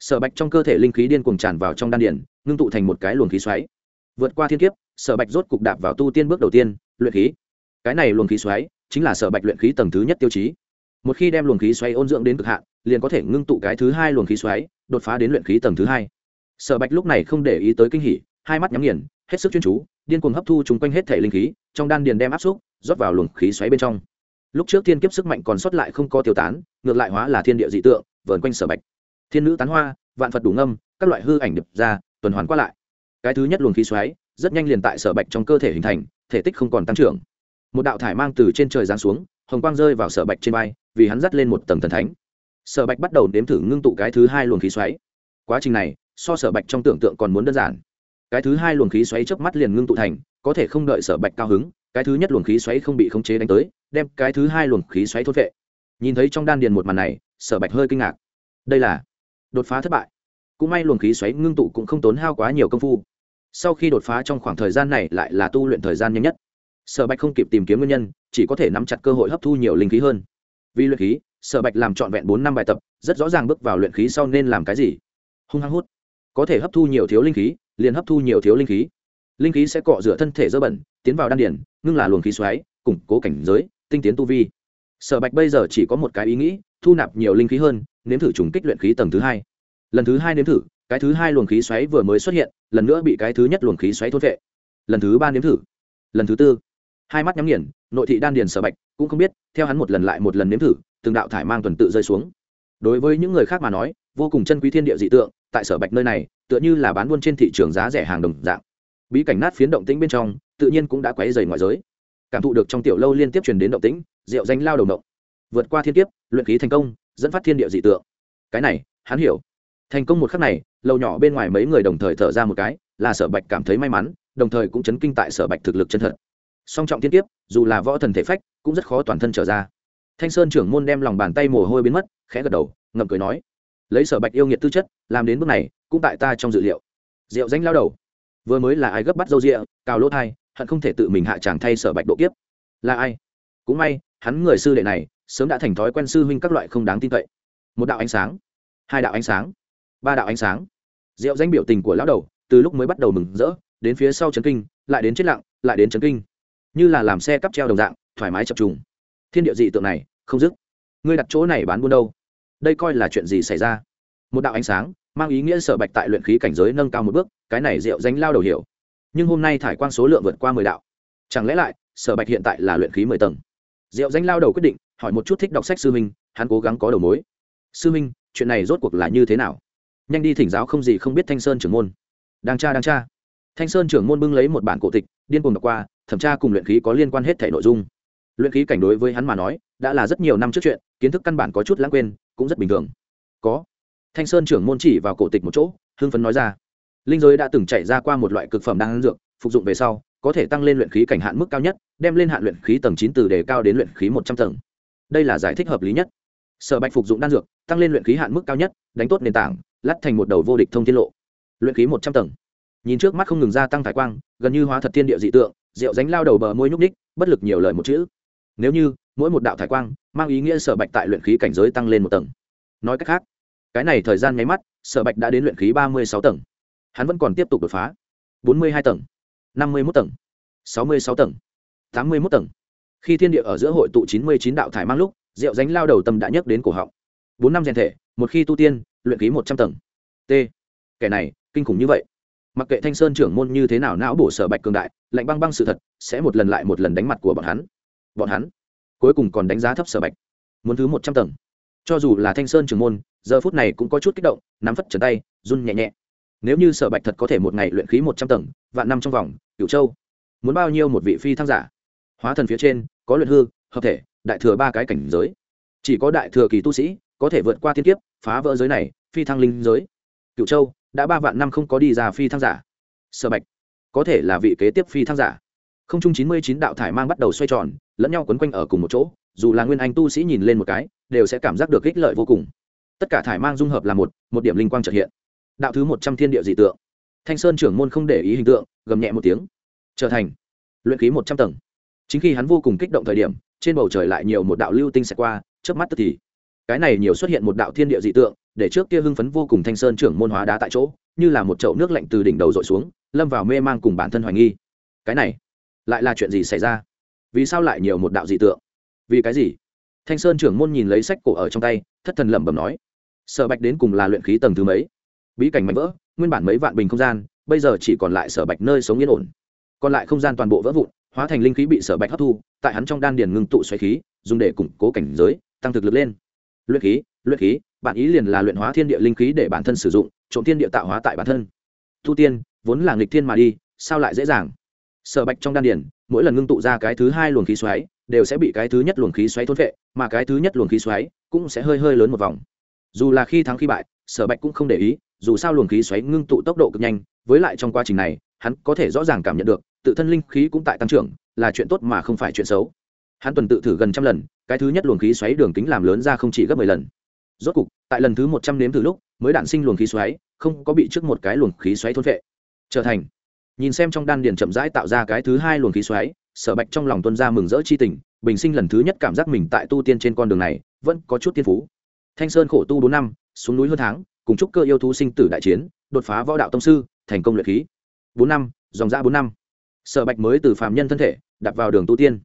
Speaker 1: sở bạch trong cơ thể linh khí điên cuồng tràn vào trong đan điển ngưng tụ thành một cái luồng khí xoáy. Vượt qua thiên kiếp, sở bạch rốt cục đạp vào tu tiên bước đầu tiên, luyện khí. Cái này luồng khí xoáy chính là sở bạch luyện khí tầng thứ nhất tiêu chí. Một khi đem luồng khí xoáy ôn dưỡng đến cực hạn, liền có thể ngưng tụ cái thứ hai luồng khí xoáy, đột phá đến luyện khí tầng thứ hai. Sở bạch lúc này không để ý tới kinh hỉ, hai mắt nhắm nghiền, hết sức chuyên chú, điên cuồng hấp thu chúng quanh hết thể linh khí, trong đan điền đem áp xúc, rót vào luồng khí xoáy bên trong. Lúc trước thiên kiếp sức mạnh còn sót lại không có tiêu tán, ngược lại hóa là thiên địa dị tượng, vờn quanh sở bạch thiên nữ tán hoa vạn phật đủ ngâm các loại hư ảnh đập ra tuần hoàn qua lại. Cái thứ nhất luồng khí xoáy rất nhanh liền tại sở bạch trong cơ thể hình thành thể tích không còn tăng trưởng. Một đạo thải mang từ trên trời giáng xuống hồng quang rơi vào sở bạch trên bay, vì hắn dắt lên một tầng thần thánh. Sở bạch bắt đầu đếm thử ngưng tụ cái thứ hai luồng khí xoáy. Quá trình này so sở bạch trong tưởng tượng còn muốn đơn giản. Cái thứ hai luồng khí xoáy chớp mắt liền ngưng tụ thành có thể không đợi sở bạch cao hứng cái thứ nhất luồng khí xoáy không bị khống chế đánh tới đem cái thứ hai luồng khí xoáy thốt vệ nhìn thấy trong đan điền một màn này sở bạch hơi kinh ngạc. Đây là đột phá thất bại. Cũng may luồng khí xoáy ngưng tụ cũng không tốn hao quá nhiều công phu. Sau khi đột phá trong khoảng thời gian này lại là tu luyện thời gian nhanh nhất. Sở bạch không kịp tìm kiếm nguyên nhân, chỉ có thể nắm chặt cơ hội hấp thu nhiều linh khí hơn. Vì luyện khí, sở bạch làm trọn vẹn bốn năm bài tập, rất rõ ràng bước vào luyện khí sau nên làm cái gì. Hung hăng hút. Có thể hấp thu nhiều thiếu linh khí, liền hấp thu nhiều thiếu linh khí. Linh khí sẽ cọ rửa thân thể dơ bẩn, tiến vào đan điển ngưng là luồng khí xoáy, củng cố cảnh giới, tinh tiến tu vi. Sở bạch bây giờ chỉ có một cái ý nghĩ thu nạp nhiều linh khí hơn, nếm thử trùng kích luyện khí tầng thứ hai. Lần thứ hai nếm thử, cái thứ hai luồng khí xoáy vừa mới xuất hiện, lần nữa bị cái thứ nhất luồng khí xoáy thôn vệ. Lần thứ ba nếm thử. Lần thứ tư. Hai mắt nhắm nghiền, nội thị đan điền sở bạch cũng không biết, theo hắn một lần lại một lần nếm thử, từng đạo thải mang tuần tự rơi xuống. Đối với những người khác mà nói, vô cùng chân quý thiên địa dị tượng, tại sở bạch nơi này, tựa như là bán buôn trên thị trường giá rẻ hàng đồng dạng. Bí cảnh nát phiến động tĩnh bên trong, tự nhiên cũng đã quấy dày ngoại giới. Cảm thụ được trong tiểu lâu liên tiếp truyền đến động tĩnh, rượu danh lao đầu động vượt qua thiên kiếp, luyện khí thành công, dẫn phát thiên địa dị tượng. Cái này, hắn hiểu. Thành công một khắc này lâu nhỏ bên ngoài mấy người đồng thời thở ra một cái, là sở bạch cảm thấy may mắn, đồng thời cũng chấn kinh tại sở bạch thực lực chân thật. Song trọng thiên kiếp, dù là võ thần thể phách, cũng rất khó toàn thân trở ra. Thanh sơn trưởng môn đem lòng bàn tay mồ hôi biến mất, khẽ gật đầu, ngậm cười nói, lấy sở bạch yêu nghiệt tư chất, làm đến bước này, cũng tại ta trong dự liệu. Diệu danh lao đầu. Vừa mới là ai gấp bắt dâu rịa, cào lỗ thai, hận không thể tự mình hạ tràng thay sở bạch độ kiếp. Là ai? Cũng may, hắn người sư đệ này sớm đã thành thói quen sư huynh các loại không đáng tin cậy. Một đạo ánh sáng, hai đạo ánh sáng, ba đạo ánh sáng. Diệu danh biểu tình của lão đầu từ lúc mới bắt đầu mừng rỡ, đến phía sau chấn kinh, lại đến chết lặng, lại đến chấn kinh. Như là làm xe cắp treo đồng dạng, thoải mái chập trùng. Thiên địa dị tượng này, không dứt. Ngươi đặt chỗ này bán buôn đâu? Đây coi là chuyện gì xảy ra? Một đạo ánh sáng, mang ý nghĩa sở bạch tại luyện khí cảnh giới nâng cao một bước, cái này diệu danh lao đầu hiểu. Nhưng hôm nay thải quang số lượng vượt qua mười đạo. Chẳng lẽ lại, sở bạch hiện tại là luyện khí mười tầng? Diệu danh lao đầu quyết định hỏi một chút thích đọc sách sư minh hắn cố gắng có đầu mối. Sư minh chuyện này rốt cuộc là như thế nào? Nhanh đi thỉnh giáo không gì không biết thanh sơn trưởng môn. Đang tra đang tra. Thanh sơn trưởng môn bưng lấy một bản cổ tịch, điên cuồng đọc qua, thẩm tra cùng luyện khí có liên quan hết thể nội dung. Luyện khí cảnh đối với hắn mà nói, đã là rất nhiều năm trước chuyện, kiến thức căn bản có chút lãng quên, cũng rất bình thường. Có. Thanh sơn trưởng môn chỉ vào cổ tịch một chỗ, hưng phấn nói ra. Linh giới đã từng chạy ra qua một loại cực phẩm đang ăn dược, phục dụng về sau, có thể tăng lên luyện khí cảnh hạn mức cao nhất, đem lên hạn luyện khí tầng chín từ đề cao đến luyện khí một trăm tầng đây là giải thích hợp lý nhất. Sở bạch phục dụng đan dược, tăng lên luyện khí hạn mức cao nhất, đánh tốt nền tảng lắt thành một đầu vô địch thông tiết lộ. Luyện khí một trăm tầng. Nhìn trước mắt không ngừng gia tăng thải quang, gần như hóa thật thiên địa dị tượng, rượu ránh lao đầu bờ môi nhúc ních bất lực nhiều lời một chữ. Nếu như, mỗi một đạo thải quang, mang ý nghĩa sở bạch tại luyện khí cảnh giới tăng lên một tầng. Nói cách khác, cái này thời gian nháy mắt, sở bạch đã đến luyện khí ba mươi sáu tầng. Hắn vẫn còn tiếp tục đột phá. bốn mươi hai tầng, năm mươi một tầng, sáu mươi sáu tầng, tám mươi một tầng khi thiên địa ở giữa hội tụ chín mươi chín đạo thải mang lúc rượu dánh lao đầu tâm đã nhấc đến cổ họng. Bốn năm rèn thể, một khi tu tiên, luyện khí một trăm tầng. T. Kẻ này, kinh khủng như vậy. Mặc kệ thanh sơn trưởng môn như thế nào não bổ sở bạch cường đại, lạnh băng băng sự thật, sẽ một lần lại một lần đánh mặt của bọn hắn. Bọn hắn cuối cùng còn đánh giá thấp sở bạch. Muốn thứ một trăm tầng. Cho dù là thanh sơn trưởng môn, giờ phút này cũng có chút kích động, nắm phất trần tay, run nhẹ nhẹ. Nếu như sở bạch thật có thể một ngày luyện khí một trăm tầng, vạn năm trong vòng, cửu châu, muốn bao nhiêu một vị phi thăng giả hóa thần phía trên, có luyện hư, hợp thể, đại thừa ba cái cảnh giới. Chỉ có đại thừa kỳ tu sĩ có thể vượt qua thiên kiếp, phá vỡ giới này, phi thăng linh giới. Cựu châu đã ba vạn năm không có đi ra phi thăng giả. Sở bạch, có thể là vị kế tiếp phi thăng giả. Không chung chín mươi chín đạo thải mang bắt đầu xoay tròn, lẫn nhau quấn quanh ở cùng một chỗ, dù là nguyên anh tu sĩ nhìn lên một cái, đều sẽ cảm giác được ích lợi vô cùng. Tất cả thải mang dung hợp là một một điểm linh quang trợ hiện. Đạo thứ một trăm thiên địa dị tượng. Thanh sơn trưởng môn không để ý hình tượng, gầm nhẹ một tiếng. Trở thành luyện khí một trăm tầng chính khi hắn vô cùng kích động thời điểm, trên bầu trời lại nhiều một đạo lưu tinh xẹt qua trước mắt tức thì. Cái này nhiều xuất hiện một đạo thiên địa dị tượng, để trước kia hưng phấn vô cùng thanh sơn trưởng môn hóa đá tại chỗ, như là một chậu nước lạnh từ đỉnh đầu dội xuống, lâm vào mê mang cùng bản thân hoài nghi. Cái này, lại là chuyện gì xảy ra? Vì sao lại nhiều một đạo dị tượng? Vì cái gì? Thanh sơn trưởng môn nhìn lấy sách cổ ở trong tay, thất thần lẩm bẩm nói. Sở bạch đến cùng là luyện khí tầng thứ mấy? Bí cảnh mạnh vỡ, nguyên bản mấy vạn bình không gian, bây giờ chỉ còn lại sở bạch nơi sống yên ổn. Còn lại không gian toàn bộ vỡ vụn hóa thành linh khí bị sở bạch hấp thu, tại hắn trong đan điền ngưng tụ xoáy khí, dùng để củng cố cảnh giới, tăng thực lực lên. Luyện khí luyện khí bản ý liền là luyện hóa thiên địa linh khí để bản thân sử dụng, trộm thiên địa tạo hóa tại bản thân. Tu tiên, vốn là nghịch thiên mà đi, sao lại dễ dàng? Sở bạch trong đan điền, mỗi lần ngưng tụ ra cái thứ hai luồng khí xoáy, đều sẽ bị cái thứ nhất luồng khí xoáy thôn vệ mà cái thứ nhất luồng khí xoáy cũng sẽ hơi hơi lớn một vòng. Dù là khi thắng khi bại, sở bạch cũng không để ý, dù sao luồng khí xoáy ngưng tụ tốc độ cực nhanh, với lại trong quá trình này, hắn có thể rõ ràng cảm nhận được tự thân linh khí cũng tại tăng trưởng, là chuyện tốt mà không phải chuyện xấu. Hắn tuần tự thử gần trăm lần, cái thứ nhất luồng khí xoáy đường kính làm lớn ra không chỉ gấp mười lần. Rốt cục, tại lần thứ một trăm nếm từ lúc, mới đạn sinh luồng khí xoáy, không có bị trước một cái luồng khí xoáy thôn vệ trở thành, nhìn xem trong đan điền chậm rãi tạo ra cái thứ hai luồng khí xoáy, sở bạch trong lòng tuân ra mừng rỡ chi tình, bình sinh lần thứ nhất cảm giác mình tại tu tiên trên con đường này, vẫn có chút tiên phú. Thanh sơn khổ tu bốn năm, xuống núi hơn tháng, cùng chúc cơ yêu thú sinh tử đại chiến, đột phá võ đạo tông sư, thành công luyện khí. Bốn năm, dòng dã bốn năm sở bạch mới từ phàm nhân thân thể đặt vào đường tu tiên.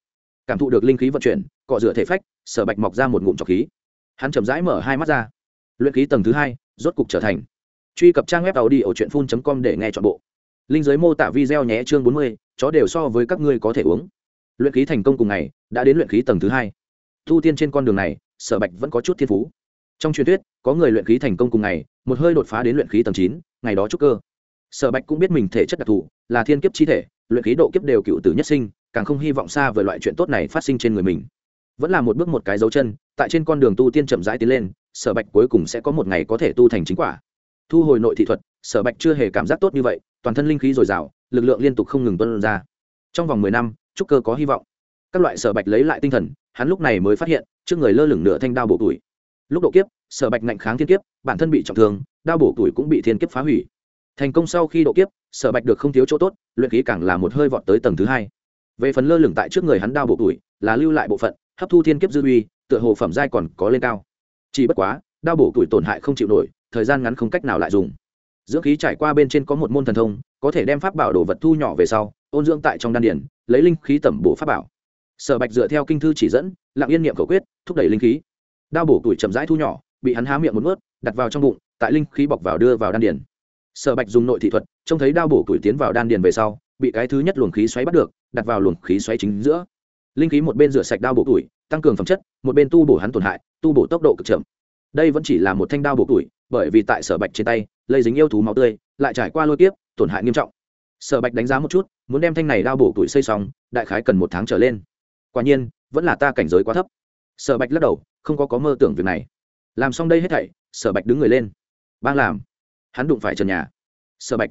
Speaker 1: Cảm thụ được linh khí vận chuyển, cọ rửa thể phách, sở bạch mọc ra một ngụm trọc khí. Hắn chậm rãi mở hai mắt ra. Luyện khí tầng thứ hai, rốt cục trở thành. Truy cập trang web tàu đi ở truyện phun com để nghe chọn bộ. Linh giới mô tả video nhé chương bốn mươi, chó đều so với các ngươi có thể uống. Luyện khí thành công cùng ngày, đã đến luyện khí tầng thứ hai. Tu tiên trên con đường này, sở bạch vẫn có chút thiên phú. Trong truyền thuyết, có người luyện khí thành công cùng ngày, một hơi đột phá đến luyện khí tầng chín, ngày đó trúc cơ. Sở bạch cũng biết mình thể chất đặc thù, là thiên kiếp chi thể luyện khí độ kiếp đều cựu tử nhất sinh, càng không hy vọng xa về loại chuyện tốt này phát sinh trên người mình. Vẫn là một bước một cái dấu chân, tại trên con đường tu tiên chậm rãi tiến lên, sở bạch cuối cùng sẽ có một ngày có thể tu thành chính quả. Thu hồi nội thị thuật, sở bạch chưa hề cảm giác tốt như vậy, toàn thân linh khí dồi dào, lực lượng liên tục không ngừng tuân ra. Trong vòng mười năm, trúc cơ có hy vọng. Các loại sở bạch lấy lại tinh thần, hắn lúc này mới phát hiện, trước người lơ lửng nửa thanh đao bổ tuổi lúc độ kiếp, sở bạch ngạnh kháng thiên kiếp, bản thân bị trọng thương, đao bổ tuổi cũng bị thiên kiếp phá hủy thành công sau khi độ kiếp, sở bạch được không thiếu chỗ tốt, luyện khí càng là một hơi vọt tới tầng thứ hai. Về phần lơ lửng tại trước người hắn đao bộ tuổi, là lưu lại bộ phận, hấp thu thiên kiếp dư uy, tựa hồ phẩm giai còn có lên cao. Chỉ bất quá, đao bổ tuổi tổn hại không chịu nổi, thời gian ngắn không cách nào lại dùng. Dưỡng khí trải qua bên trên có một môn thần thông, có thể đem pháp bảo đồ vật thu nhỏ về sau, ôn dưỡng tại trong đan điển lấy linh khí tẩm bổ pháp bảo. Sở bạch dựa theo kinh thư chỉ dẫn, lặng yên niệm khẩu quyết, thúc đẩy linh khí. Đao bổ tuổi chậm rãi thu nhỏ, bị hắn há miệng một ướt đặt vào trong bụng, tại linh khí bọc vào đưa vào đan điển sở bạch dùng nội thị thuật trông thấy đao bổ tuổi tiến vào đan điền về sau bị cái thứ nhất luồng khí xoáy bắt được đặt vào luồng khí xoáy chính giữa. Linh khí một bên rửa sạch đao bổ tuổi tăng cường phẩm chất một bên tu bổ hắn tổn hại tu bổ tốc độ cực chậm. Đây vẫn chỉ là một thanh đao bổ tuổi bởi vì tại sở bạch trên tay lây dính yêu thú máu tươi lại trải qua lôi tiếp, tổn hại nghiêm trọng. Sở bạch đánh giá một chút muốn đem thanh này đao bổ tuổi xây xong đại khái cần một tháng trở lên. Quả nhiên vẫn là ta cảnh giới quá thấp. Sở bạch lắc đầu không có có mơ tưởng việc này. Làm xong đây hết thảy sở bạch đứng người lên. Bang làm hắn đụng phải trần nhà. Sở bạch.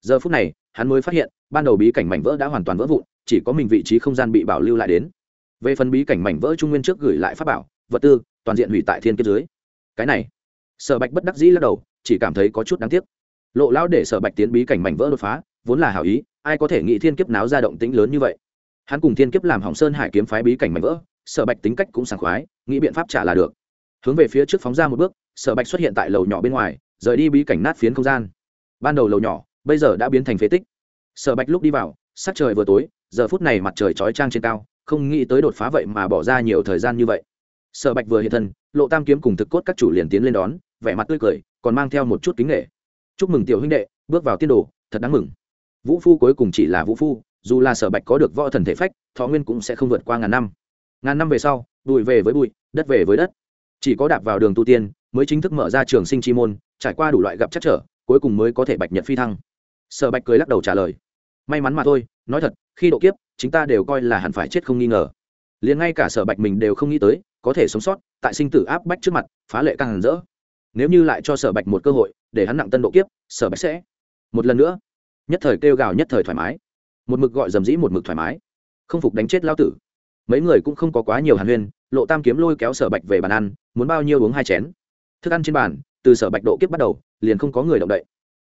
Speaker 1: Giờ phút này, hắn mới phát hiện, ban đầu bí cảnh mảnh vỡ đã hoàn toàn vỡ vụn, chỉ có mình vị trí không gian bị bảo lưu lại đến. Về phần bí cảnh mảnh vỡ trung nguyên trước gửi lại pháp bảo, vật tư, toàn diện hủy tại thiên kiếp dưới. Cái này, sở bạch bất đắc dĩ lắc đầu, chỉ cảm thấy có chút đáng tiếc. Lộ lão để sở bạch tiến bí cảnh mảnh vỡ đột phá, vốn là hảo ý, ai có thể nghĩ thiên kiếp náo ra động tĩnh lớn như vậy? Hắn cùng thiên kiếp làm hỏng sơn hải kiếm phái bí cảnh mảnh vỡ, sở bạch tính cách cũng sảng khoái, nghĩ biện pháp trả là được. Hướng về phía trước phóng ra một bước, sở bạch xuất hiện tại lầu nhỏ bên ngoài rời đi bí cảnh nát phiến không gian. Ban đầu lầu nhỏ, bây giờ đã biến thành phế tích. Sở bạch lúc đi vào, sắc trời vừa tối, giờ phút này mặt trời chói trang trên cao, không nghĩ tới đột phá vậy mà bỏ ra nhiều thời gian như vậy. Sở bạch vừa hiện thân, lộ tam kiếm cùng thực cốt các chủ liền tiến lên đón, vẻ mặt tươi cười, còn mang theo một chút kính nghệ chúc mừng tiểu huynh đệ, bước vào tiên đồ, thật đáng mừng. Vũ phu cuối cùng chỉ là vũ phu, dù là sở bạch có được võ thần thể phách, thọ nguyên cũng sẽ không vượt qua ngàn năm. Ngàn năm về sau, bụi về với bụi, đất về với đất. Chỉ có đạp vào đường tu tiên mới chính thức mở ra trường sinh chi môn, trải qua đủ loại gặp chắc trở, cuối cùng mới có thể bạch nhật phi thăng. Sở bạch cười lắc đầu trả lời. May mắn mà thôi, nói thật, khi độ kiếp chúng ta đều coi là hẳn phải chết không nghi ngờ. Liền ngay cả sở bạch mình đều không nghĩ tới, có thể sống sót, tại sinh tử áp bách trước mặt, phá lệ càng hẳn rỡ. Nếu như lại cho sở bạch một cơ hội, để hắn nặng tân độ kiếp, sở bạch sẽ một lần nữa nhất thời kêu gào nhất thời thoải mái. Một mực gọi dầm dĩ một mực thoải mái. Không phục đánh chết lao tử. Mấy người cũng không có quá nhiều hàn huyên, lộ tam kiếm lôi kéo sở bạch về bàn ăn, muốn bao nhiêu uống hai chén thức ăn trên bàn, từ sở bạch độ kiếp bắt đầu, liền không có người động đậy.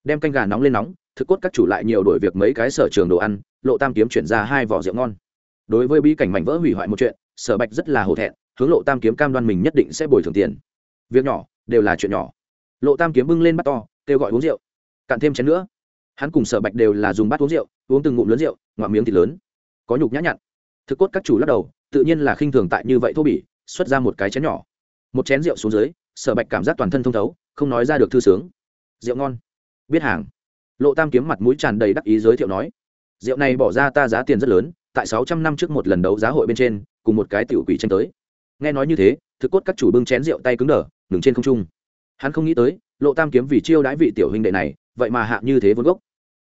Speaker 1: Đem canh gà nóng lên nóng, thực cốt các chủ lại nhiều đổi việc mấy cái sở trường đồ ăn, lộ tam kiếm chuyển ra hai vỏ rượu ngon. Đối với bí cảnh mảnh vỡ hủy hoại một chuyện, sở bạch rất là hổ thẹn, hướng lộ tam kiếm cam đoan mình nhất định sẽ bồi thường tiền. Việc nhỏ, đều là chuyện nhỏ. Lộ tam kiếm bưng lên bắt to, kêu gọi uống rượu. Cạn thêm chén nữa. Hắn cùng sở bạch đều là dùng bát uống rượu, uống từng ngụm lớn rượu, ngoạm miếng thịt lớn. Có nhục nhã nhặn. Thực cốt các chủ lắc đầu, tự nhiên là khinh thường tại như vậy thô bỉ, xuất ra một cái chén nhỏ. Một chén rượu xuống dưới sở bạch cảm giác toàn thân thông thấu, không nói ra được thư sướng. Rượu ngon. Biết hàng. Lộ tam kiếm mặt mũi tràn đầy đắc ý giới thiệu nói, rượu này bỏ ra ta giá tiền rất lớn, tại sáu trăm năm trước một lần đấu giá hội bên trên, cùng một cái tiểu quỷ tranh tới. Nghe nói như thế, thực cốt các chủ bưng chén rượu tay cứng đờ đứng trên không trung. Hắn không nghĩ tới, lộ tam kiếm vì chiêu đãi vị tiểu huynh đệ này, vậy mà hạ như thế vốn gốc.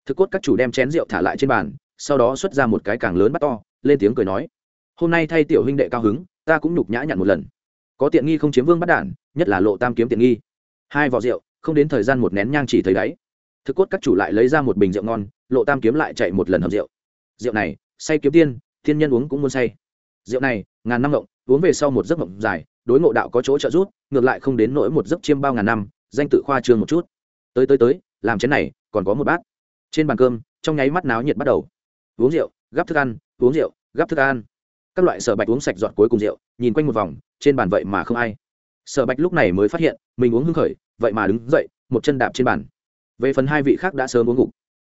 Speaker 1: Thực cốt các chủ đem chén rượu thả lại trên bàn, sau đó xuất ra một cái càng lớn bắt to, lên tiếng cười nói, hôm nay thay tiểu huynh đệ cao hứng, ta cũng nhục nhã nhận một lần có tiện nghi không chiếm vương bắt đản, nhất là lộ tam kiếm tiện nghi. Hai vỏ rượu, không đến thời gian một nén nhang chỉ thấy đáy. Thực cốt các chủ lại lấy ra một bình rượu ngon, lộ tam kiếm lại chạy một lần hầm rượu. Rượu này, say kiếm tiên, thiên nhân uống cũng muốn say. Rượu này, ngàn năm ngộng, uống về sau một giấc ngộng dài, đối ngộ đạo có chỗ trợ giúp, ngược lại không đến nỗi một giấc chiêm bao ngàn năm, danh tự khoa trương một chút. Tới tới tới, làm chén này, còn có một bát. Trên bàn cơm, trong nháy mắt náo nhiệt bắt đầu. Uống rượu, gắp thức ăn, uống rượu, gắp thức ăn. Các loại sở bạch uống sạch dọn cuối cùng rượu, nhìn quanh một vòng trên bàn vậy mà không ai. Sở bạch lúc này mới phát hiện mình uống hưng khởi vậy mà đứng dậy một chân đạp trên bàn. Về phần hai vị khác đã sớm uống ngủ,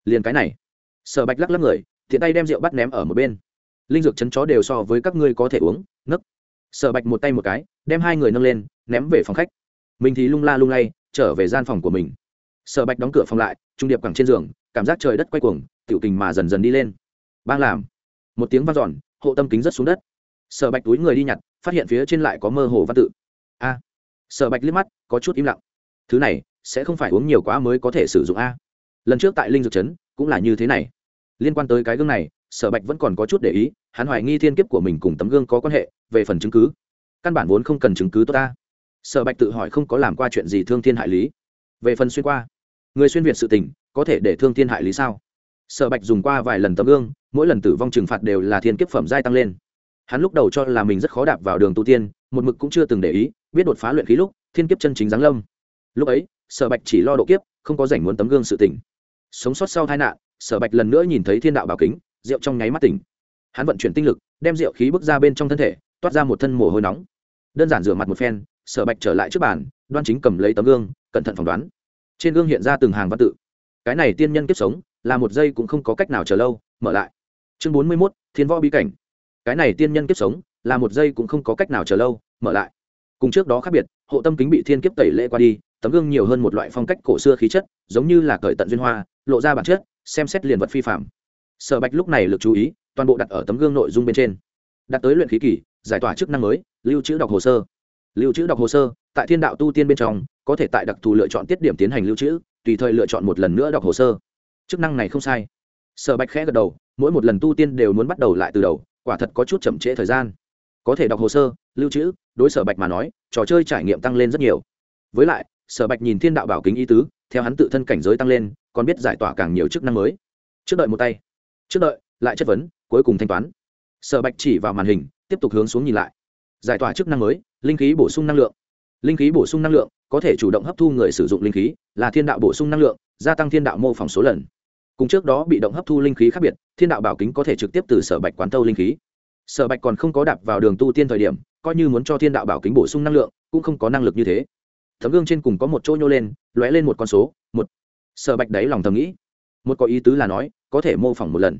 Speaker 1: liền cái này. Sở bạch lắc lắc người thiện tay đem rượu bắt ném ở một bên. Linh dược chấn chó đều so với các ngươi có thể uống nấc. Sở bạch một tay một cái đem hai người nâng lên ném về phòng khách. Mình thì lung la lung lay trở về gian phòng của mình. Sở bạch đóng cửa phòng lại trung điệp cẳng trên giường cảm giác trời đất quay cuồng tiểu tình mà dần dần đi lên. Bang làm. Một tiếng vang dọn hộ tâm kính rất xuống đất. Sở bạch túi người đi nhặt phát hiện phía trên lại có mơ hồ văn tự. A. Sở bạch liếc mắt, có chút im lặng. Thứ này, sẽ không phải uống nhiều quá mới có thể sử dụng a. Lần trước tại linh dược trấn, cũng là như thế này. Liên quan tới cái gương này, sở bạch vẫn còn có chút để ý, hắn hoài nghi thiên kiếp của mình cùng tấm gương có quan hệ, về phần chứng cứ. Căn bản vốn không cần chứng cứ tốt ta. Sở bạch tự hỏi không có làm qua chuyện gì thương thiên hại lý. Về phần xuyên qua, người xuyên việt sự tình, có thể để thương thiên hại lý sao? Sở bạch dùng qua vài lần tấm gương, mỗi lần tử vong trừng phạt đều là thiên kiếp phẩm giai tăng lên hắn lúc đầu cho là mình rất khó đạp vào đường tu tiên, một mực cũng chưa từng để ý, biết đột phá luyện khí lúc, thiên kiếp chân chính giáng lâm. Lúc ấy, sở bạch chỉ lo độ kiếp, không có rảnh muốn tấm gương sự tỉnh sống sót sau tai nạn, sở bạch lần nữa nhìn thấy thiên đạo bảo kính, rượu trong nháy mắt tỉnh. Hắn vận chuyển tinh lực, đem rượu khí bước ra bên trong thân thể, toát ra một thân mồ hôi nóng. Đơn giản rửa mặt một phen, sở bạch trở lại trước bàn, đoan chính cầm lấy tấm gương, cẩn thận phỏng đoán. Trên gương hiện ra từng hàng văn tự. Cái này tiên nhân kiếp sống, là một giây cũng không có cách nào chờ lâu, mở lại. Chương bốn mươi mốt, thiên võ bí cảnh cái này tiên nhân kiếp sống, là một giây cũng không có cách nào chờ lâu, mở lại. Cùng trước đó khác biệt, hộ tâm kính bị thiên kiếp tẩy lễ qua đi, tấm gương nhiều hơn một loại phong cách cổ xưa khí chất, giống như là cởi tận duyên hoa, lộ ra bản chất, xem xét liền vật phi phạm. Sở bạch lúc này lực chú ý, toàn bộ đặt ở tấm gương nội dung bên trên. Đặt tới luyện khí kỷ giải tỏa chức năng mới, lưu trữ đọc hồ sơ. Lưu trữ đọc hồ sơ, tại thiên đạo tu tiên bên trong, có thể tại đặc thù lựa chọn tiết điểm tiến hành lưu trữ, tùy thời lựa chọn một lần nữa đọc hồ sơ. Chức năng này không sai. Sở bạch khẽ gật đầu, mỗi một lần tu tiên đều muốn bắt đầu lại từ đầu quả thật có chút chậm trễ thời gian. Có thể đọc hồ sơ, lưu trữ, đối sở bạch mà nói, trò chơi trải nghiệm tăng lên rất nhiều. Với lại, sở bạch nhìn thiên đạo bảo kính ý tứ, theo hắn tự thân cảnh giới tăng lên, còn biết giải tỏa càng nhiều chức năng mới. Trước đợi một tay. Trước đợi, lại chất vấn, cuối cùng thanh toán. Sở bạch chỉ vào màn hình, tiếp tục hướng xuống nhìn lại. Giải tỏa chức năng mới, linh khí bổ sung năng lượng. Linh khí bổ sung năng lượng, có thể chủ động hấp thu người sử dụng linh khí, là thiên đạo bổ sung năng lượng, gia tăng thiên đạo mô phỏng số lần cùng trước đó bị động hấp thu linh khí khác biệt, thiên đạo bảo kính có thể trực tiếp từ sở bạch quán tâu linh khí. Sở bạch còn không có đạp vào đường tu tiên thời điểm, coi như muốn cho thiên đạo bảo kính bổ sung năng lượng, cũng không có năng lực như thế. Tấm gương trên cùng có một chỗ nhô lên, lóe lên một con số, một. Sở bạch đáy lòng thầm nghĩ. Một có ý tứ là nói, có thể mô phỏng một lần.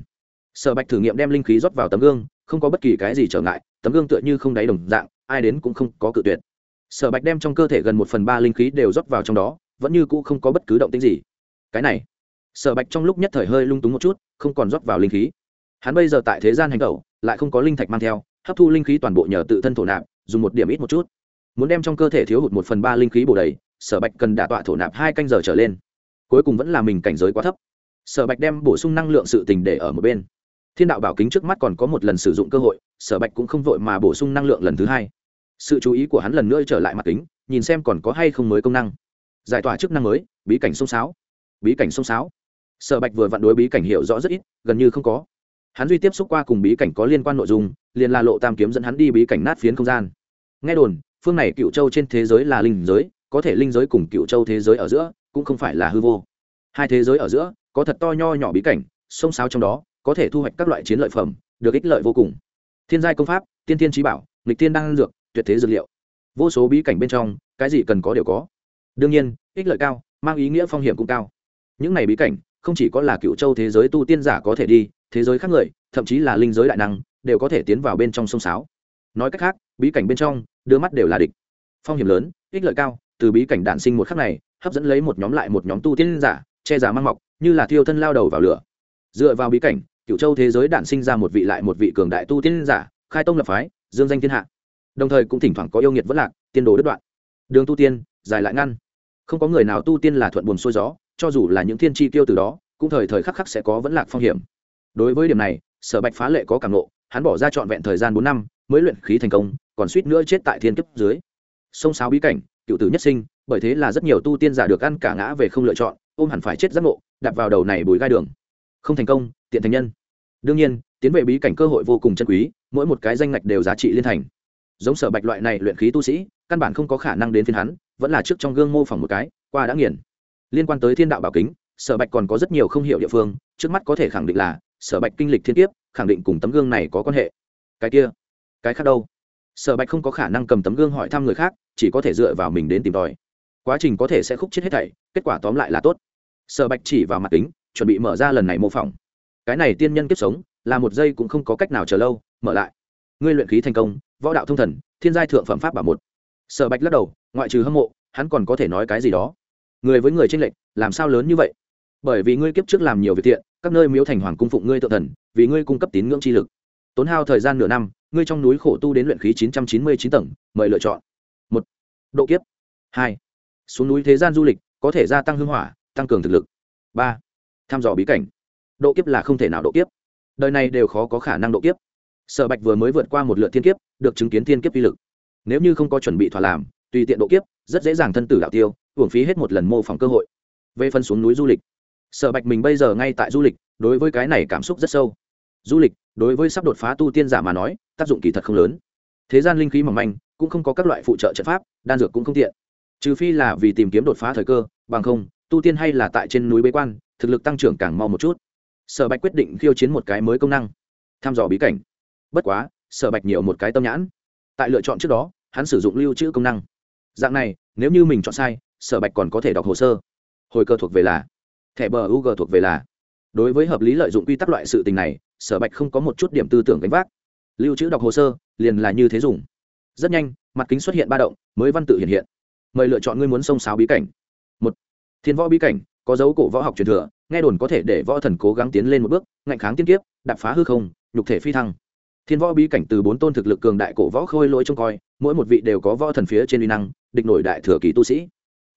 Speaker 1: Sở bạch thử nghiệm đem linh khí rót vào tấm gương, không có bất kỳ cái gì trở ngại, tấm gương tựa như không đáy đồng dạng, ai đến cũng không có cự tuyệt. Sở bạch đem trong cơ thể gần một phần ba linh khí đều rót vào trong đó, vẫn như cũ không có bất cứ động tính gì. Cái này sở bạch trong lúc nhất thời hơi lung túng một chút, không còn rót vào linh khí. Hắn bây giờ tại thế gian hành tẩu, lại không có linh thạch mang theo, hấp thu linh khí toàn bộ nhờ tự thân thổ nạp, dùng một điểm ít một chút. Muốn đem trong cơ thể thiếu hụt một phần ba linh khí bổ đầy, sở bạch cần đả tọa thổ nạp hai canh giờ trở lên. Cuối cùng vẫn là mình cảnh giới quá thấp. Sở bạch đem bổ sung năng lượng sự tình để ở một bên. Thiên đạo bảo kính trước mắt còn có một lần sử dụng cơ hội, sở bạch cũng không vội mà bổ sung năng lượng lần thứ hai. Sự chú ý của hắn lần nữa trở lại mặt kính, nhìn xem còn có hay không mới công năng. Giải tỏa chức năng mới, bí cảnh sông sáo. Bí cảnh sông sáo sở bạch vừa vặn đối bí cảnh hiểu rõ rất ít, gần như không có. Hắn duy tiếp xúc qua cùng bí cảnh có liên quan nội dung, liền là lộ tam kiếm dẫn hắn đi bí cảnh nát phiến không gian. Nghe đồn, phương này cựu châu trên thế giới là linh giới, có thể linh giới cùng cựu châu thế giới ở giữa, cũng không phải là hư vô. Hai thế giới ở giữa, có thật to nho nhỏ bí cảnh, sông sáo trong đó, có thể thu hoạch các loại chiến lợi phẩm, được ích lợi vô cùng. Thiên giai công pháp, tiên tiên trí bảo, nghịch tiên đan dược, tuyệt thế dược liệu. Vô số bí cảnh bên trong, cái gì cần có đều có. Đương nhiên, ích lợi cao, mang ý nghĩa phong hiểm cũng cao. Những này bí cảnh không chỉ có là cựu châu thế giới tu tiên giả có thể đi, thế giới khác người, thậm chí là linh giới đại năng, đều có thể tiến vào bên trong sông sáo. Nói cách khác, bí cảnh bên trong, đưa mắt đều là địch. Phong hiểm lớn, ích lợi cao, từ bí cảnh đạn sinh một khắc này, hấp dẫn lấy một nhóm lại một nhóm tu tiên giả, che giả mang mọc, như là thiêu thân lao đầu vào lửa. Dựa vào bí cảnh, cựu châu thế giới đạn sinh ra một vị lại một vị cường đại tu tiên giả, khai tông lập phái, dương danh thiên hạ. Đồng thời cũng thỉnh thoảng có yêu nghiệt vẫn lạc, tiên đồ đứt đoạn. Đường tu tiên, dài lại ngăn. Không có người nào tu tiên là thuận buồn xuôi gió cho dù là những thiên tri tiêu từ đó, cũng thời thời khắc khắc sẽ có vẫn lạc phong hiểm. Đối với điểm này, sở bạch phá lệ có cảm nộ hắn bỏ ra trọn vẹn thời gian bốn năm, mới luyện khí thành công, còn suýt nữa chết tại thiên kiếp dưới. Sông sáo bí cảnh, cựu tử nhất sinh, bởi thế là rất nhiều tu tiên giả được ăn cả ngã về không lựa chọn, ôm hẳn phải chết giác ngộ, đạp vào đầu này bùi gai đường. Không thành công, tiện thành nhân. Đương nhiên, tiến về bí cảnh cơ hội vô cùng chân quý, mỗi một cái danh ngạch đều giá trị liên thành. Giống sở bạch loại này luyện khí tu sĩ, căn bản không có khả năng đến phiên hắn, vẫn là trước trong gương mô phỏng một cái, qua đã nghiền liên quan tới thiên đạo bảo kính, sở bạch còn có rất nhiều không hiểu địa phương, trước mắt có thể khẳng định là, sở bạch kinh lịch thiên tiếp khẳng định cùng tấm gương này có quan hệ. Cái kia, cái khác đâu? Sở bạch không có khả năng cầm tấm gương hỏi thăm người khác, chỉ có thể dựa vào mình đến tìm tòi. Quá trình có thể sẽ khúc chết hết thảy, kết quả tóm lại là tốt. Sở bạch chỉ vào mặt kính, chuẩn bị mở ra lần này mô phỏng. Cái này tiên nhân kiếp sống, là một giây cũng không có cách nào chờ lâu, mở lại. Ngươi luyện khí thành công, võ đạo thông thần, thiên giai thượng phẩm pháp bảo một. Sở bạch lắc đầu, ngoại trừ hâm mộ, hắn còn có thể nói cái gì đó? Người với người tranh lệch, làm sao lớn như vậy? Bởi vì ngươi kiếp trước làm nhiều việc thiện, các nơi miếu thành hoàng cung phụng ngươi tự thần, vì ngươi cung cấp tín ngưỡng chi lực. Tốn hao thời gian nửa năm, ngươi trong núi khổ tu đến luyện khí chín trăm chín mươi chín tầng, mời lựa chọn. Một, độ kiếp. Hai, xuống núi thế gian du lịch, có thể gia tăng hưng hỏa, tăng cường thực lực. Ba, thăm dò bí cảnh. Độ kiếp là không thể nào độ kiếp. Đời này đều khó có khả năng độ kiếp. Sở bạch vừa mới vượt qua một lượt thiên kiếp, được chứng kiến thiên kiếp vi lực. Nếu như không có chuẩn bị thỏa làm, tùy tiện độ kiếp, rất dễ dàng thân tử đạo tiêu uổng phí hết một lần mô phỏng cơ hội. Về phần xuống núi du lịch, sở bạch mình bây giờ ngay tại du lịch, đối với cái này cảm xúc rất sâu. Du lịch, đối với sắp đột phá tu tiên giả mà nói, tác dụng kỳ thật không lớn. Thế gian linh khí mỏng manh, cũng không có các loại phụ trợ trận pháp, đan dược cũng không tiện. Trừ phi là vì tìm kiếm đột phá thời cơ, bằng không, tu tiên hay là tại trên núi bế quan, thực lực tăng trưởng càng mau một chút. Sở bạch quyết định khiêu chiến một cái mới công năng, thăm dò bí cảnh. Bất quá, sở bạch nhiều một cái tâm nhãn. Tại lựa chọn trước đó, hắn sử dụng lưu trữ công năng. Dạng này, nếu như mình chọn sai sở bạch còn có thể đọc hồ sơ. Hồi cơ thuộc về là, thẻ bờ u g thuộc về là. Đối với hợp lý lợi dụng quy tắc loại sự tình này, sở bạch không có một chút điểm tư tưởng gánh vác. Lưu trữ đọc hồ sơ, liền là như thế dùng. Rất nhanh, mặt kính xuất hiện ba động, mới văn tự hiện hiện. Mời lựa chọn ngươi muốn sông sáo bí cảnh. Một, thiên võ bí cảnh, có dấu cổ võ học truyền thừa, nghe đồn có thể để võ thần cố gắng tiến lên một bước, ngạnh kháng tiên kiếp, đạp phá hư không, nhục thể phi thăng. Thiên võ bí cảnh từ bốn tôn thực lực cường đại cổ võ khôi lỗi trông coi, mỗi một vị đều có võ thần phía trên uy năng, địch nổi đại thừa kỳ tu sĩ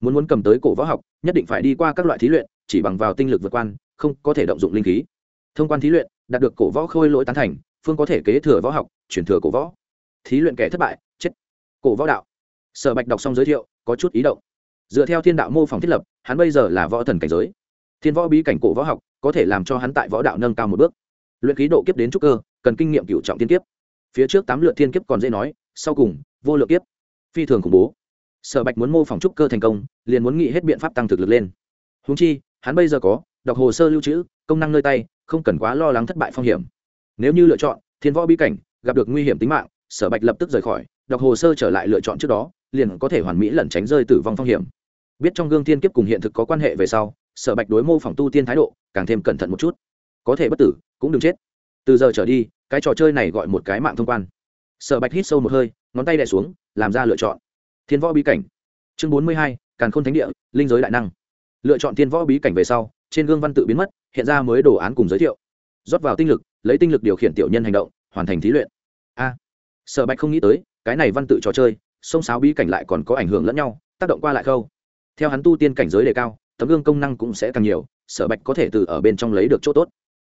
Speaker 1: muốn muốn cầm tới cổ võ học, nhất định phải đi qua các loại thí luyện, chỉ bằng vào tinh lực vượt quan, không có thể động dụng linh khí. Thông quan thí luyện, đạt được cổ võ khôi lỗi tán thành, phương có thể kế thừa võ học, chuyển thừa cổ võ. Thí luyện kẻ thất bại, chết. Cổ võ đạo. Sở bạch đọc xong giới thiệu, có chút ý động. Dựa theo thiên đạo mô phỏng thiết lập, hắn bây giờ là võ thần cảnh giới. Thiên võ bí cảnh cổ võ học, có thể làm cho hắn tại võ đạo nâng cao một bước. Luyện khí độ kiếp đến trúc cơ, cần kinh nghiệm cựu trọng thiên kiếp. Phía trước tám lượt thiên kiếp còn dễ nói, sau cùng, vô lượng kiếp. Phi thường khủng bố sở bạch muốn mô phỏng trúc cơ thành công, liền muốn nghĩ hết biện pháp tăng thực lực lên. Húng chi, hắn bây giờ có, đọc hồ sơ lưu trữ, công năng nơi tay, không cần quá lo lắng thất bại phong hiểm. Nếu như lựa chọn, thiên võ bí cảnh, gặp được nguy hiểm tính mạng, sở bạch lập tức rời khỏi, đọc hồ sơ trở lại lựa chọn trước đó, liền có thể hoàn mỹ lẩn tránh rơi tử vong phong hiểm. Biết trong gương thiên kiếp cùng hiện thực có quan hệ về sau, sở bạch đối mô phỏng tu tiên thái độ càng thêm cẩn thận một chút. Có thể bất tử, cũng đừng chết. Từ giờ trở đi, cái trò chơi này gọi một cái mạng thông quan. Sở bạch hít sâu một hơi, ngón tay đè xuống, làm ra lựa chọn thiên võ bí cảnh. Chương bốn mươi hai, càn khôn thánh địa, linh giới đại năng. Lựa chọn thiên võ bí cảnh về sau, trên gương văn tự biến mất, hiện ra mới đồ án cùng giới thiệu. Rót vào tinh lực, lấy tinh lực điều khiển tiểu nhân hành động, hoàn thành thí luyện. A! Sở bạch không nghĩ tới, cái này văn tự trò chơi, sông sáo bí cảnh lại còn có ảnh hưởng lẫn nhau, tác động qua lại khâu. Theo hắn tu tiên cảnh giới đề cao, tấm gương công năng cũng sẽ càng nhiều, sở bạch có thể từ ở bên trong lấy được chỗ tốt,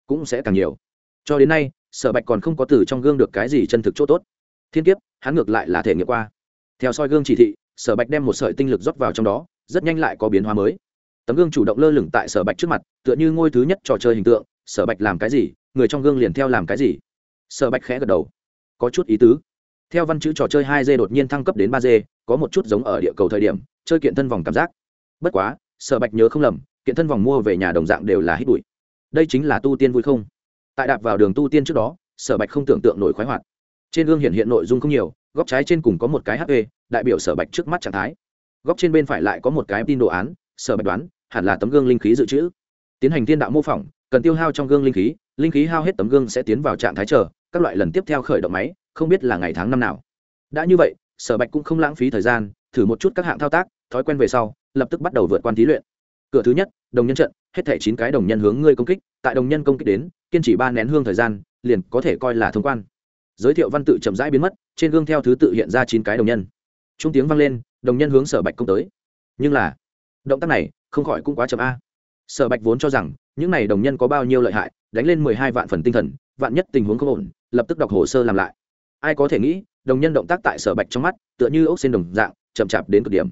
Speaker 1: cũng sẽ càng nhiều. Cho đến nay, sở bạch còn không có từ trong gương được cái gì chân thực chỗ tốt. Thiên kiếp, hắn ngược lại là thể nghiệm qua theo soi gương chỉ thị, sở bạch đem một sợi tinh lực rót vào trong đó, rất nhanh lại có biến hóa mới. Tấm gương chủ động lơ lửng tại sở bạch trước mặt, tựa như ngôi thứ nhất trò chơi hình tượng, sở bạch làm cái gì, người trong gương liền theo làm cái gì. Sở bạch khẽ gật đầu. Có chút ý tứ. Theo văn chữ trò chơi hai d đột nhiên thăng cấp đến ba d có một chút giống ở địa cầu thời điểm, chơi kiện thân vòng cảm giác. Bất quá, sở bạch nhớ không lầm, kiện thân vòng mua về nhà đồng dạng đều là hít bụi. Đây chính là tu tiên vui không. Tại đạp vào đường tu tiên trước đó, sở bạch không tưởng tượng nổi khoái hoạt. Trên gương hiện hiện nội dung không nhiều góc trái trên cùng có một cái hp đại biểu sở bạch trước mắt trạng thái. Góc trên bên phải lại có một cái tin đồ án, sở bạch đoán, hẳn là tấm gương linh khí dự trữ. Tiến hành thiên đạo mô phỏng, cần tiêu hao trong gương linh khí linh khí hao hết tấm gương sẽ tiến vào trạng thái chờ, các loại lần tiếp theo khởi động máy, không biết là ngày tháng năm nào. Đã như vậy, sở bạch cũng không lãng phí thời gian, thử một chút các hạng thao tác, thói quen về sau, lập tức bắt đầu vượt quan thí luyện. Cửa thứ nhất, đồng nhân trận, hết thẻ chín cái đồng nhân hướng ngươi công kích, tại đồng nhân công kích đến, kiên trì ba nén hương thời gian, liền có thể coi là thông quan giới thiệu văn tự chậm rãi biến mất, trên gương theo thứ tự hiện ra chín cái đồng nhân. Trung tiếng vang lên, đồng nhân hướng sở bạch công tới. Nhưng là, động tác này không khỏi cũng quá chậm a. Sở bạch vốn cho rằng, những này đồng nhân có bao nhiêu lợi hại, đánh lên mười hai vạn phần tinh thần, vạn nhất tình huống không ổn, lập tức đọc hồ sơ làm lại. Ai có thể nghĩ, đồng nhân động tác tại sở bạch trong mắt, tựa như ốc xên đồng dạng, chậm chạp đến cực điểm.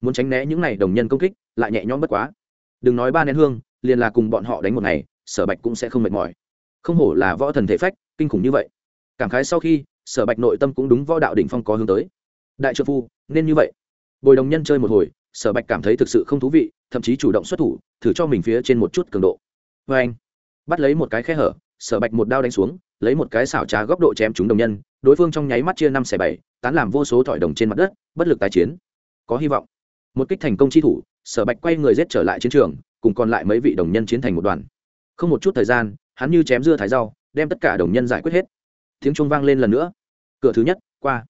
Speaker 1: Muốn tránh né những này đồng nhân công kích, lại nhẹ nhõm bất quá. Đừng nói ba nén hương, liền là cùng bọn họ đánh một ngày, sở bạch cũng sẽ không mệt mỏi. Không hổ là võ thần thể phách, kinh khủng như vậy cảm khái sau khi, sở bạch nội tâm cũng đúng võ đạo đỉnh phong có hướng tới. Đại trợ phu, nên như vậy. Bồi đồng nhân chơi một hồi, sở bạch cảm thấy thực sự không thú vị, thậm chí chủ động xuất thủ, thử cho mình phía trên một chút cường độ. Vê anh, bắt lấy một cái khe hở, sở bạch một đao đánh xuống, lấy một cái xảo trá góc độ chém chúng đồng nhân, đối phương trong nháy mắt chia năm xẻ bảy, tán làm vô số thỏi đồng trên mặt đất, bất lực tái chiến. Có hy vọng. Một kích thành công chi thủ, sở bạch quay người rết trở lại chiến trường, cùng còn lại mấy vị đồng nhân chiến thành một đoàn. Không một chút thời gian, hắn như chém dưa thái rau, đem tất cả đồng nhân giải quyết hết tiếng trung vang lên lần nữa. Cửa thứ nhất, qua.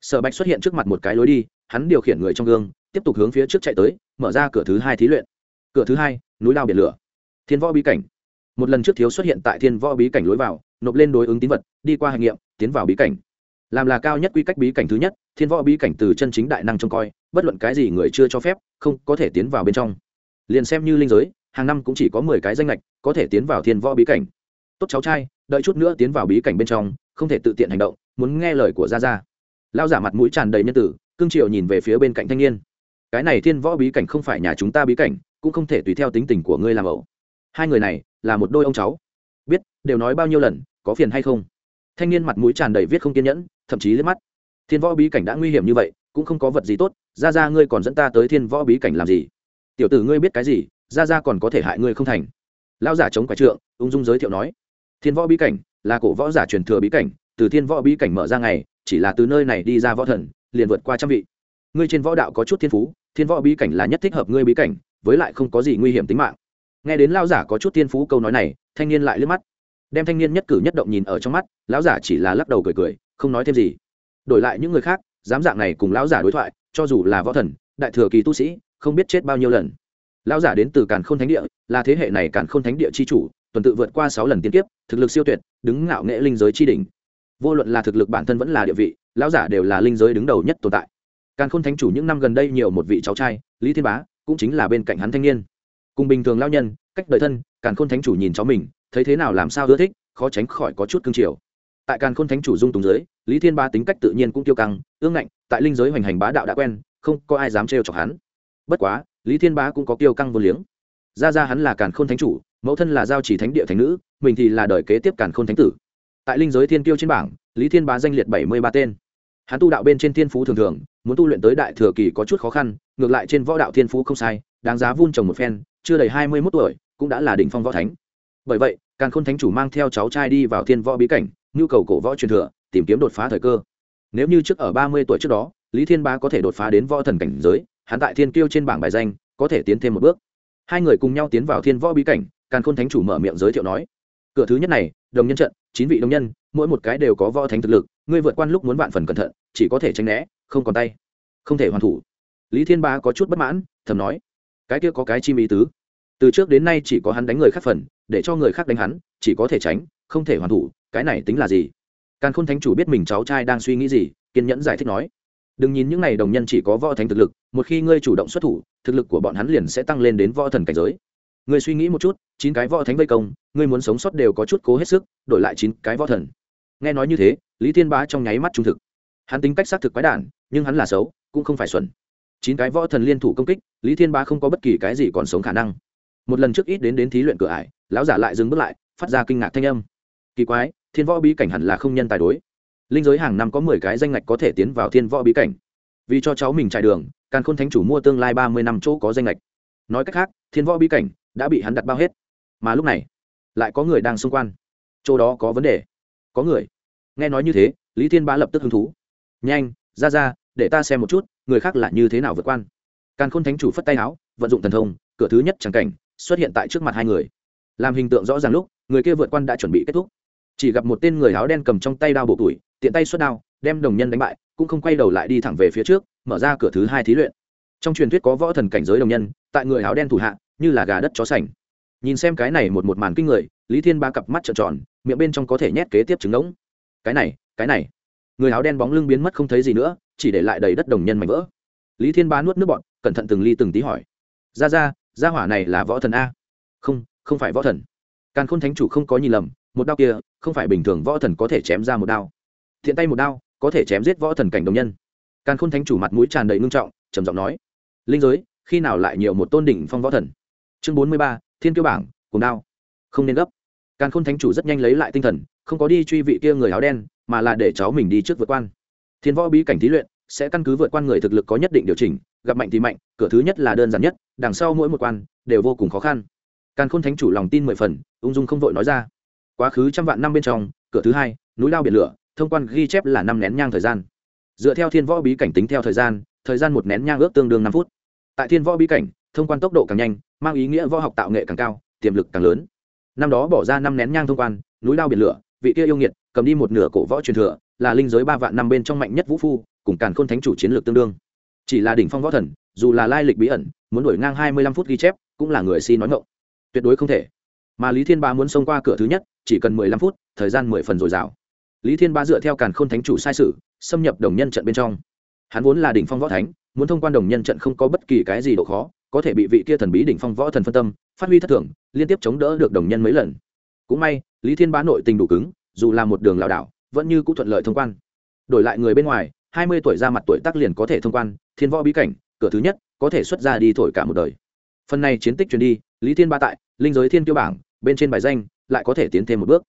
Speaker 1: Sở bạch xuất hiện trước mặt một cái lối đi, hắn điều khiển người trong gương, tiếp tục hướng phía trước chạy tới, mở ra cửa thứ hai thí luyện. Cửa thứ hai, núi lao biển lửa. Thiên võ bí cảnh. Một lần trước thiếu xuất hiện tại thiên võ bí cảnh lối vào, nộp lên đối ứng tín vật, đi qua hành nghiệm, tiến vào bí cảnh. Làm là cao nhất quy cách bí cảnh thứ nhất, thiên võ bí cảnh từ chân chính đại năng trông coi, bất luận cái gì người chưa cho phép, không có thể tiến vào bên trong. Liền xem như linh giới, hàng năm cũng chỉ có mười cái danh lệch có thể tiến vào thiên võ bí cảnh. Tốt cháu trai, đợi chút nữa tiến vào bí cảnh bên trong không thể tự tiện hành động, muốn nghe lời của gia gia. Lao giả mặt mũi tràn đầy nhân tử, cương triều nhìn về phía bên cạnh thanh niên. Cái này thiên võ bí cảnh không phải nhà chúng ta bí cảnh, cũng không thể tùy theo tính tình của ngươi làm ẩu. Hai người này, là một đôi ông cháu. Biết, đều nói bao nhiêu lần, có phiền hay không? Thanh niên mặt mũi tràn đầy viết không kiên nhẫn, thậm chí liếc mắt. Thiên võ bí cảnh đã nguy hiểm như vậy, cũng không có vật gì tốt ra ra ngươi còn dẫn ta tới thiên võ bí cảnh làm gì? Tiểu tử ngươi biết cái gì ra ra còn có thể hại ngươi không thành. Lao giả chống quái trượng, ung dung giới thiệu nói. Thiên võ bí cảnh là cổ võ giả truyền thừa bí cảnh, từ thiên võ bí cảnh mở ra ngày, chỉ là từ nơi này đi ra võ thần, liền vượt qua trăm vị. Ngươi trên võ đạo có chút thiên phú, thiên võ bí cảnh là nhất thích hợp ngươi bí cảnh, với lại không có gì nguy hiểm tính mạng. Nghe đến lao giả có chút thiên phú câu nói này, thanh niên lại liếc mắt. Đem thanh niên nhất cử nhất động nhìn ở trong mắt, lão giả chỉ là lắc đầu cười cười, không nói thêm gì. Đổi lại những người khác, dám dạng này cùng lão giả đối thoại, cho dù là võ thần, đại thừa kỳ tu sĩ, không biết chết bao nhiêu lần. Lão giả đến từ càn khôn thánh địa, là thế hệ này càn khôn thánh địa chi chủ tuần tự vượt qua sáu lần tiên kiếp, thực lực siêu tuyệt, đứng ngạo nghệ linh giới chi đỉnh. Vô luận là thực lực bản thân vẫn là địa vị, lão giả đều là linh giới đứng đầu nhất tồn tại. Càn khôn thánh chủ những năm gần đây nhiều một vị cháu trai, lý thiên bá, cũng chính là bên cạnh hắn thanh niên. Cùng bình thường lao nhân, cách đời thân, càn khôn thánh chủ nhìn cháu mình, thấy thế nào làm sao ưa thích, khó tránh khỏi có chút cương triều tại càn khôn thánh chủ dung tùng giới lý thiên ba tính cách tự nhiên cũng tiêu căng, ương ngạnh, tại linh giới hoành hành bá đạo đã quen, không có ai dám trêu chọc hắn. Bất quá, lý thiên bá cũng có tiêu căng vô liếng. Ra ra hắn là càn khôn thánh chủ mẫu thân là giao chỉ thánh địa thánh nữ, mình thì là đời kế tiếp càn khôn thánh tử. Tại linh giới thiên tiêu trên bảng, lý thiên bá danh liệt bảy mươi ba tên. Hắn tu đạo bên trên thiên phú thường thường, muốn tu luyện tới đại thừa kỳ có chút khó khăn, ngược lại trên võ đạo thiên phú không sai, đáng giá vun trồng một phen, chưa đầy hai mươi mốt tuổi, cũng đã là đỉnh phong võ thánh. Bởi vậy, càn khôn thánh chủ mang theo cháu trai đi vào thiên võ bí cảnh, nhu cầu cổ võ truyền thừa, tìm kiếm đột phá thời cơ. Nếu như trước ở ba mươi tuổi trước đó, lý thiên bá có thể đột phá đến võ thần cảnh giới, hắn tại thiên kiêu trên bảng bài danh, có thể tiến thêm một bước. Hai người cùng nhau tiến vào thiên võ bí cảnh càn khôn thánh chủ mở miệng giới thiệu nói, cửa thứ nhất này, đồng nhân trận, chín vị đồng nhân, mỗi một cái đều có võ thánh thực lực, ngươi vượt qua lúc muốn vạn phần cẩn thận, chỉ có thể tránh né, không còn tay, không thể hoàn thủ. Lý thiên Ba có chút bất mãn, thầm nói, cái kia có cái chi ý tứ. Từ trước đến nay chỉ có hắn đánh người khác phần, để cho người khác đánh hắn, chỉ có thể tránh, không thể hoàn thủ, cái này tính là gì? Càn khôn thánh chủ biết mình cháu trai đang suy nghĩ gì, kiên nhẫn giải thích nói, đừng nhìn những n à y đồng nhân chỉ có võ thánh thực lực, một khi ngươi chủ động xuất thủ, thực lực của bọn hắn liền sẽ tăng lên đến võ thần cảnh giới. Ngươi suy nghĩ một chút chín cái võ thánh vây công, ngươi muốn sống sót đều có chút cố hết sức, đổi lại chín cái võ thần. Nghe nói như thế, lý thiên bá trong nháy mắt trung thực. Hắn tính cách xác thực quái đản, nhưng hắn là xấu, cũng không phải xuẩn. Chín cái võ thần liên thủ công kích, lý thiên bá không có bất kỳ cái gì còn sống khả năng. Một lần trước ít đến đến thí luyện cửa ải, lão giả lại dừng bước lại, phát ra kinh ngạc thanh âm. Kỳ quái, thiên võ bí cảnh hẳn là không nhân tài đối. Linh giới hàng năm có mười cái danh ngạch có thể tiến vào thiên võ bí cảnh. Vì cho cháu mình trải đường, càn khôn thánh chủ mua tương lai ba mươi năm chỗ có danh ngạch. Nói cách khác, thiên võ bí cảnh đã bị hắn đặt bao hết mà lúc này lại có người đang xung quanh chỗ đó có vấn đề. Có người. Nghe nói như thế, lý thiên bá lập tức hứng thú. Nhanh, ra ra, để ta xem một chút, người khác là như thế nào vượt quan. Càn khôn thánh chủ phất tay áo, vận dụng thần thông, cửa thứ nhất chẳng cảnh, xuất hiện tại trước mặt hai người. Làm hình tượng rõ ràng lúc, người kia vượt quan đã chuẩn bị kết thúc. Chỉ gặp một tên người áo đen cầm trong tay đao bộ tuổi, tiện tay xuất đao, đem đồng nhân đánh bại, cũng không quay đầu lại đi thẳng về phía trước, mở ra cửa thứ hai thí luyện. Trong truyền thuyết có võ thần cảnh giới đồng nhân, tại người áo đen thủ hạ, như là gà đất chó sành nhìn xem cái này một một màn kinh người, lý thiên ba cặp mắt trợn tròn, miệng bên trong có thể nhét kế tiếp trứng ngỗng. Cái này cái này. Người áo đen bóng lưng biến mất không thấy gì nữa, chỉ để lại đầy đất đồng nhân mảnh vỡ. Lý thiên ba nuốt nước bọn cẩn thận từng ly từng tí hỏi. Ra ra Ra hỏa này là võ thần a? Không không phải võ thần. Càn khôn thánh chủ không có nhìn lầm, một đao kia, không phải bình thường võ thần có thể chém ra một đao. Thiện tay một đao, có thể chém giết võ thần cảnh đồng nhân. Càn khôn thánh chủ mặt mũi tràn đầy ngưng trọng, trầm giọng nói. Linh giới, khi nào lại nhiều một tôn đỉnh phong võ thần? Chương bốn mươi ba thiên kiêu bảng cùng đao. Không nên gấp. Càn khôn thánh chủ rất nhanh lấy lại tinh thần, không có đi truy vị kia người áo đen, mà là để cháu mình đi trước vượt quan. Thiên võ bí cảnh thí luyện, sẽ căn cứ vượt quan người thực lực có nhất định điều chỉnh, gặp mạnh thì mạnh, cửa thứ nhất là đơn giản nhất, đằng sau mỗi một quan, đều vô cùng khó khăn. Càn khôn thánh chủ lòng tin mười phần, ung dung không vội nói ra. Quá khứ trăm vạn năm bên trong, cửa thứ hai, núi lao biển lửa, thông quan ghi chép là năm nén nhang thời gian. Dựa theo thiên võ bí cảnh tính theo thời gian thời gian một nén nhang ước tương đương năm phút. Tại thiên võ bí cảnh, thông quan tốc độ càng nhanh mang ý nghĩa võ học tạo nghệ càng cao tiềm lực càng lớn. Năm đó bỏ ra năm nén nhang thông quan núi lao biển lửa vị kia yêu nghiệt cầm đi một nửa cổ võ truyền thừa là linh giới ba vạn năm bên trong mạnh nhất vũ phu cùng càn khôn thánh chủ chiến lược tương đương. Chỉ là đỉnh phong võ thần dù là lai lịch bí ẩn muốn đổi ngang hai mươi lăm phút ghi chép cũng là người si nói ngộng tuyệt đối không thể. Mà lý thiên ba muốn xông qua cửa thứ nhất chỉ cần mười lăm phút thời gian mười phần dồi dào. Lý thiên ba dựa theo càn khôn thánh chủ sai sử, xâm nhập đồng nhân trận bên trong. Hắn vốn là đỉnh phong võ thánh muốn thông quan đồng nhân trận không có bất kỳ cái gì độ khó có thể bị vị kia thần bí đỉnh phong võ thần phân tâm, phát huy thất thường, liên tiếp chống đỡ được đồng nhân mấy lần. Cũng may, lý thiên bá nội tình đủ cứng, dù là một đường lảo đảo, vẫn như cũng thuận lợi thông quan. Đổi lại người bên ngoài, hai mươi tuổi ra mặt tuổi tác liền có thể thông quan, thiên võ bí cảnh, cửa thứ nhất, có thể xuất ra đi thổi cả một đời. Phần này chiến tích truyền đi, lý thiên ba tại, linh giới thiên tiêu bảng, bên trên bài danh, lại có thể tiến thêm một bước.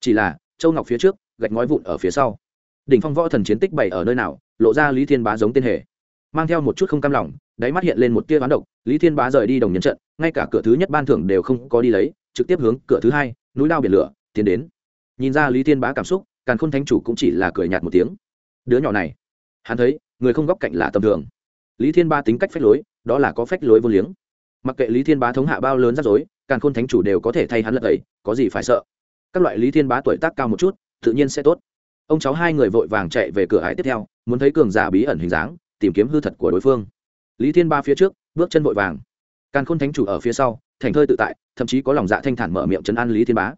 Speaker 1: Chỉ là, châu ngọc phía trước, gạch ngói vụn ở phía sau. Đỉnh phong võ thần chiến tích bày ở nơi nào, lộ ra lý thiên bá giống tên hề mang theo một chút không cam lòng, đáy mắt hiện lên một tia ván độc, lý thiên bá rời đi đồng nhân trận, ngay cả cửa thứ nhất ban thưởng đều không có đi lấy, trực tiếp hướng cửa thứ hai, núi lao biển lửa, tiến đến. Nhìn ra lý thiên bá cảm xúc, càn khôn thánh chủ cũng chỉ là cười nhạt một tiếng. Đứa nhỏ này, hắn thấy, người không góc cạnh là tầm thường. Lý thiên ba tính cách phách lối, đó là có phách lối vô liếng. Mặc kệ lý thiên bá thống hạ bao lớn rắc rối, càn khôn thánh chủ đều có thể thay hắn lật ấy có gì phải sợ. Các loại lý thiên bá tuổi tác cao một chút, tự nhiên sẽ tốt. Ông cháu hai người vội vàng chạy về cửa hải tiếp theo, muốn thấy cường giả bí ẩn hình dáng tìm kiếm hư thật của đối phương. Lý thiên ba phía trước, bước chân vội vàng. Càn khôn thánh chủ ở phía sau, thành thơi tự tại, thậm chí có lòng dạ thanh thản mở miệng chấn an lý thiên bá.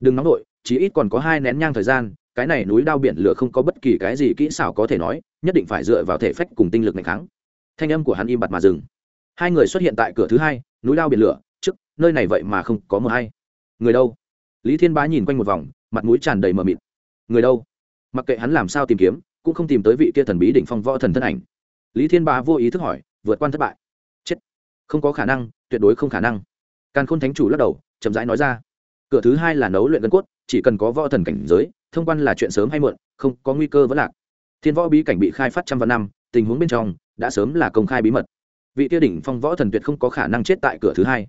Speaker 1: Đừng nóng nổi chỉ ít còn có hai nén nhang thời gian, cái này núi đao biển lửa không có bất kỳ cái gì kỹ xảo có thể nói, nhất định phải dựa vào thể phách cùng tinh lực mạnh kháng. Thanh âm của hắn im bặt mà dừng. Hai người xuất hiện tại cửa thứ hai, núi đao biển lửa, trước, nơi này vậy mà không có mờ hay. Người đâu? Lý thiên bá nhìn quanh một vòng, mặt mũi tràn đầy mờ mịt. Người đâu? Mặc kệ hắn làm sao tìm kiếm, cũng không tìm tới vị kia thần bí đỉnh phong võ thần thân ảnh lý thiên bá vô ý thức hỏi, vượt qua thất bại. Chết. Không có khả năng, tuyệt đối không khả năng. Càn khôn thánh chủ lắc đầu, chậm rãi nói ra. Cửa thứ hai là nấu luyện gân cốt, chỉ cần có võ thần cảnh giới, thông quan là chuyện sớm hay muộn, không có nguy cơ vẫn lạc. Thiên võ bí cảnh bị khai phát trăm vạn năm, tình huống bên trong, đã sớm là công khai bí mật. Vị kia đỉnh phong võ thần tuyệt không có khả năng chết tại cửa thứ hai.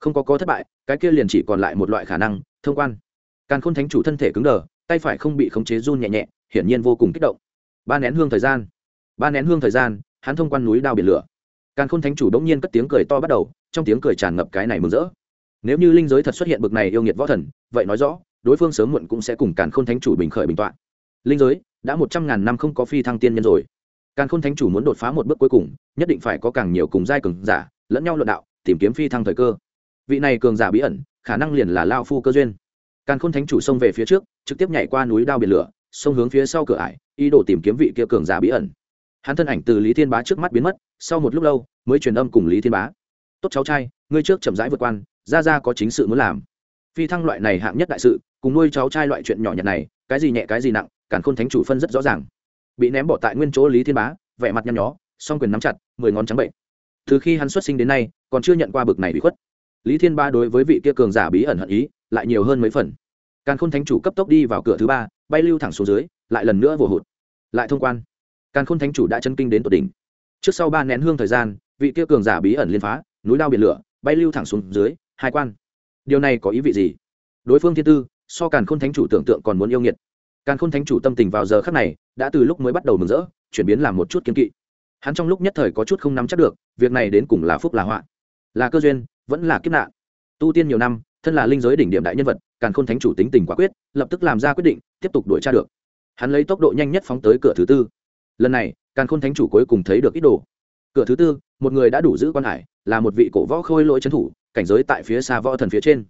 Speaker 1: Không có có thất bại, cái kia liền chỉ còn lại một loại khả năng, thông quan. Càn khôn thánh chủ thân thể cứng đờ, tay phải không bị khống chế run nhẹ nhẹ, hiển nhiên vô cùng kích động. Ba nén hương thời gian. Ba nén hương thời gian hắn thông quan núi đao biển lửa. Càn khôn thánh chủ đống nhiên cất tiếng cười to bắt đầu, trong tiếng cười tràn ngập cái này mừng rỡ. Nếu như linh giới thật xuất hiện bực này yêu nghiệt võ thần, vậy nói rõ, đối phương sớm muộn cũng sẽ cùng càn khôn thánh chủ bình khởi bình tọa. Linh giới, đã một trăm ngàn năm không có phi thăng tiên nhân rồi. Càn khôn thánh chủ muốn đột phá một bước cuối cùng, nhất định phải có càng nhiều cùng giai cường giả, lẫn nhau luận đạo, tìm kiếm phi thăng thời cơ. Vị này cường giả bí ẩn, khả năng liền là lao phu cơ duyên. Càn khôn thánh chủ xông về phía trước, trực tiếp nhảy qua núi đao biển lửa, xông hướng phía sau cửa ải, ý đồ tìm kiếm vị kia cường giả bí ẩn hắn thân ảnh từ lý thiên bá trước mắt biến mất, sau một lúc lâu, mới truyền âm cùng lý thiên bá. Tốt cháu trai, ngươi trước chậm rãi vượt quan ra ra có chính sự muốn làm. Phi thăng loại này hạng nhất đại sự, cùng nuôi cháu trai loại chuyện nhỏ nhặt này, cái gì nhẹ cái gì nặng, càn khôn thánh chủ phân rất rõ ràng. Bị ném bỏ tại nguyên chỗ lý thiên bá, vẻ mặt nhăn nhó, song quyền nắm chặt, mười ngón trắng bệnh. Từ khi hắn xuất sinh đến nay, còn chưa nhận qua bực này bị khuất. Lý thiên ba đối với vị kia cường giả bí ẩn hận ý, lại nhiều hơn mấy phần. Càn khôn thánh chủ cấp tốc đi vào cửa thứ ba, bay lưu thẳng xuống dưới, lại lần nữa vồ hụt. Lại thông quan càn khôn thánh chủ đã chân kinh đến tột đỉnh. Trước sau ba nén hương thời gian, vị kia cường giả bí ẩn liên phá, núi đao biển lửa, bay lưu thẳng xuống dưới, hai quan. Điều này có ý vị gì? Đối phương thiên tư, so càn khôn thánh chủ tưởng tượng còn muốn yêu nghiệt. Càn khôn thánh chủ tâm tình vào giờ khắc này, đã từ lúc mới bắt đầu mừng rỡ, chuyển biến làm một chút kiên kỵ. Hắn trong lúc nhất thời có chút không nắm chắc được, việc này đến cùng là phúc là họa, là cơ duyên, vẫn là kiếp nạn. Tu tiên nhiều năm, thân là linh giới đỉnh điểm đại nhân vật, càn khôn thánh chủ tính tình quả quyết, lập tức làm ra quyết định, tiếp tục đuổi tra được. Hắn lấy tốc độ nhanh nhất phóng tới cửa thứ tư lần này, càn khôn thánh chủ cuối cùng thấy được ít đồ. Cửa thứ tư, một người đã đủ giữ quan hải, là một vị cổ võ khôi lỗi trấn thủ, cảnh giới tại phía xa võ thần phía trên.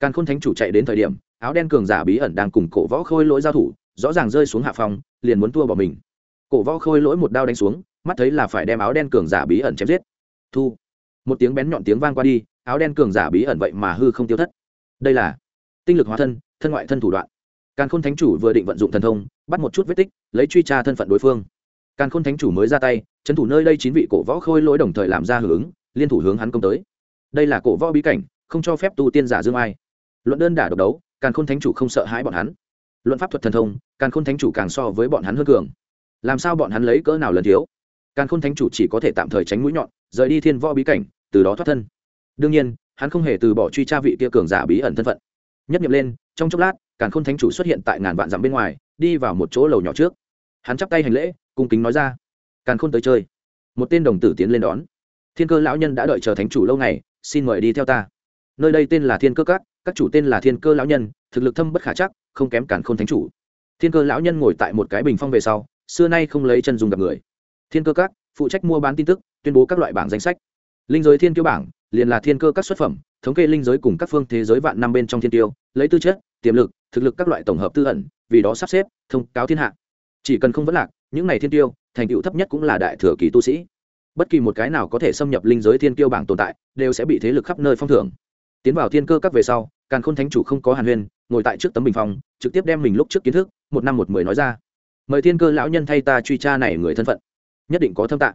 Speaker 1: Càn khôn thánh chủ chạy đến thời điểm, áo đen cường giả bí ẩn đang cùng cổ võ khôi lỗi giao thủ, rõ ràng rơi xuống hạ phòng liền muốn thua bỏ mình. Cổ võ khôi lỗi một đao đánh xuống, mắt thấy là phải đem áo đen cường giả bí ẩn chém giết. Thu. Một tiếng bén nhọn tiếng vang qua đi, áo đen cường giả bí ẩn vậy mà hư không tiêu thất. Đây là tinh lực hóa thân thân ngoại thân thủ đoạn. Càn khôn thánh chủ vừa định vận dụng thần thông, bắt một chút vết tích, lấy truy tra thân phận đối phương càn khôn thánh chủ mới ra tay, trấn thủ nơi đây chín vị cổ võ khôi lỗi đồng thời làm ra hưởng ứng, liên thủ hướng hắn công tới. Đây là cổ võ bí cảnh, không cho phép tu tiên giả dương ai. Luận đơn đả độc đấu, càn khôn thánh chủ không sợ hãi bọn hắn. Luận pháp thuật thần thông, càn khôn thánh chủ càng so với bọn hắn hơn cường. Làm sao bọn hắn lấy cỡ nào lần thiếu? Càn khôn thánh chủ chỉ có thể tạm thời tránh mũi nhọn, rời đi thiên võ bí cảnh, từ đó thoát thân. Đương nhiên, hắn không hề từ bỏ truy tra vị kia cường giả bí ẩn thân phận. Nhất nghiệm lên, trong chốc lát, càn khôn thánh chủ xuất hiện tại ngàn vạn dặm bên ngoài, đi vào một chỗ lầu nhỏ trước hắn chắp tay hành lễ, cung kính nói ra. Càn khôn tới chơi. Một tên đồng tử tiến lên đón. Thiên cơ lão nhân đã đợi chờ thánh chủ lâu ngày, xin mời đi theo ta. Nơi đây tên là thiên cơ các các chủ tên là thiên cơ lão nhân, thực lực thâm bất khả chắc, không kém càn khôn thánh chủ. Thiên cơ lão nhân ngồi tại một cái bình phong về sau, xưa nay không lấy chân dùng gặp người. Thiên cơ các, phụ trách mua bán tin tức, tuyên bố các loại bảng danh sách. Linh giới thiên kiêu bảng, liền là thiên cơ các xuất phẩm, thống kê linh giới cùng các phương thế giới vạn năm bên trong thiên tiêu, lấy tư chất, tiềm lực, thực lực các loại tổng hợp tư ẩn, vì đó sắp xếp, thông cáo thiên hạ chỉ cần không vấn lạc, những này thiên tiêu, thành tựu thấp nhất cũng là đại thừa kỳ tu sĩ. Bất kỳ một cái nào có thể xâm nhập linh giới thiên tiêu bảng tồn tại, đều sẽ bị thế lực khắp nơi phong thưởng. Tiến vào thiên cơ các về sau càng khôn thánh chủ không có hàn huyên, ngồi tại trước tấm bình phong, trực tiếp đem mình lúc trước kiến thức, một năm một mười nói ra. Mời thiên cơ lão nhân thay ta truy tra này người thân phận. Nhất định có thâm tạng.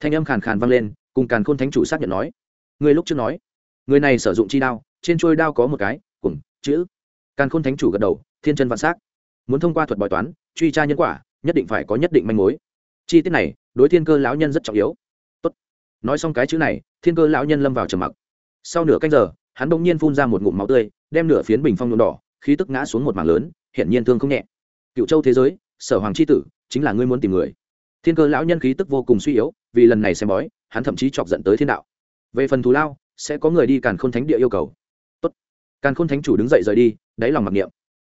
Speaker 1: Thanh âm khàn khàn vang lên, cùng càn khôn thánh chủ xác nhận nói. Người lúc trước nói, người này sử dụng chi đao, trên trôi đao có một cái, cùng, chữ. Càn khôn thánh chủ gật đầu, thiên chân vạn s á c muốn thông qua thuật bói toán, truy tra nhân quả, nhất định phải có nhất định manh mối. Chi tiết này, đối thiên cơ lão nhân rất trọng yếu. Tốt. nói xong cái chữ này, thiên cơ lão nhân lâm vào trầm mặc. Sau nửa canh giờ, hắn bỗng nhiên phun ra một ngụm máu tươi, đem nửa phiến bình phong nhuộm đỏ, khí tức ngã xuống một mảng lớn, hiển nhiên thương không nhẹ. Cựu châu thế giới, sở hoàng c h i tử, chính là ngươi muốn tìm người. Thiên cơ lão nhân khí tức vô cùng suy yếu, vì lần này xem bói, hắn thậm chí chọc dẫn tới thiên đạo. Về phần thù lao, sẽ có người đi càn khôn thánh địa yêu cầu. Tốt. càn khôn thánh chủ đứng dậy rời đi, đáy lòng mặc niệm.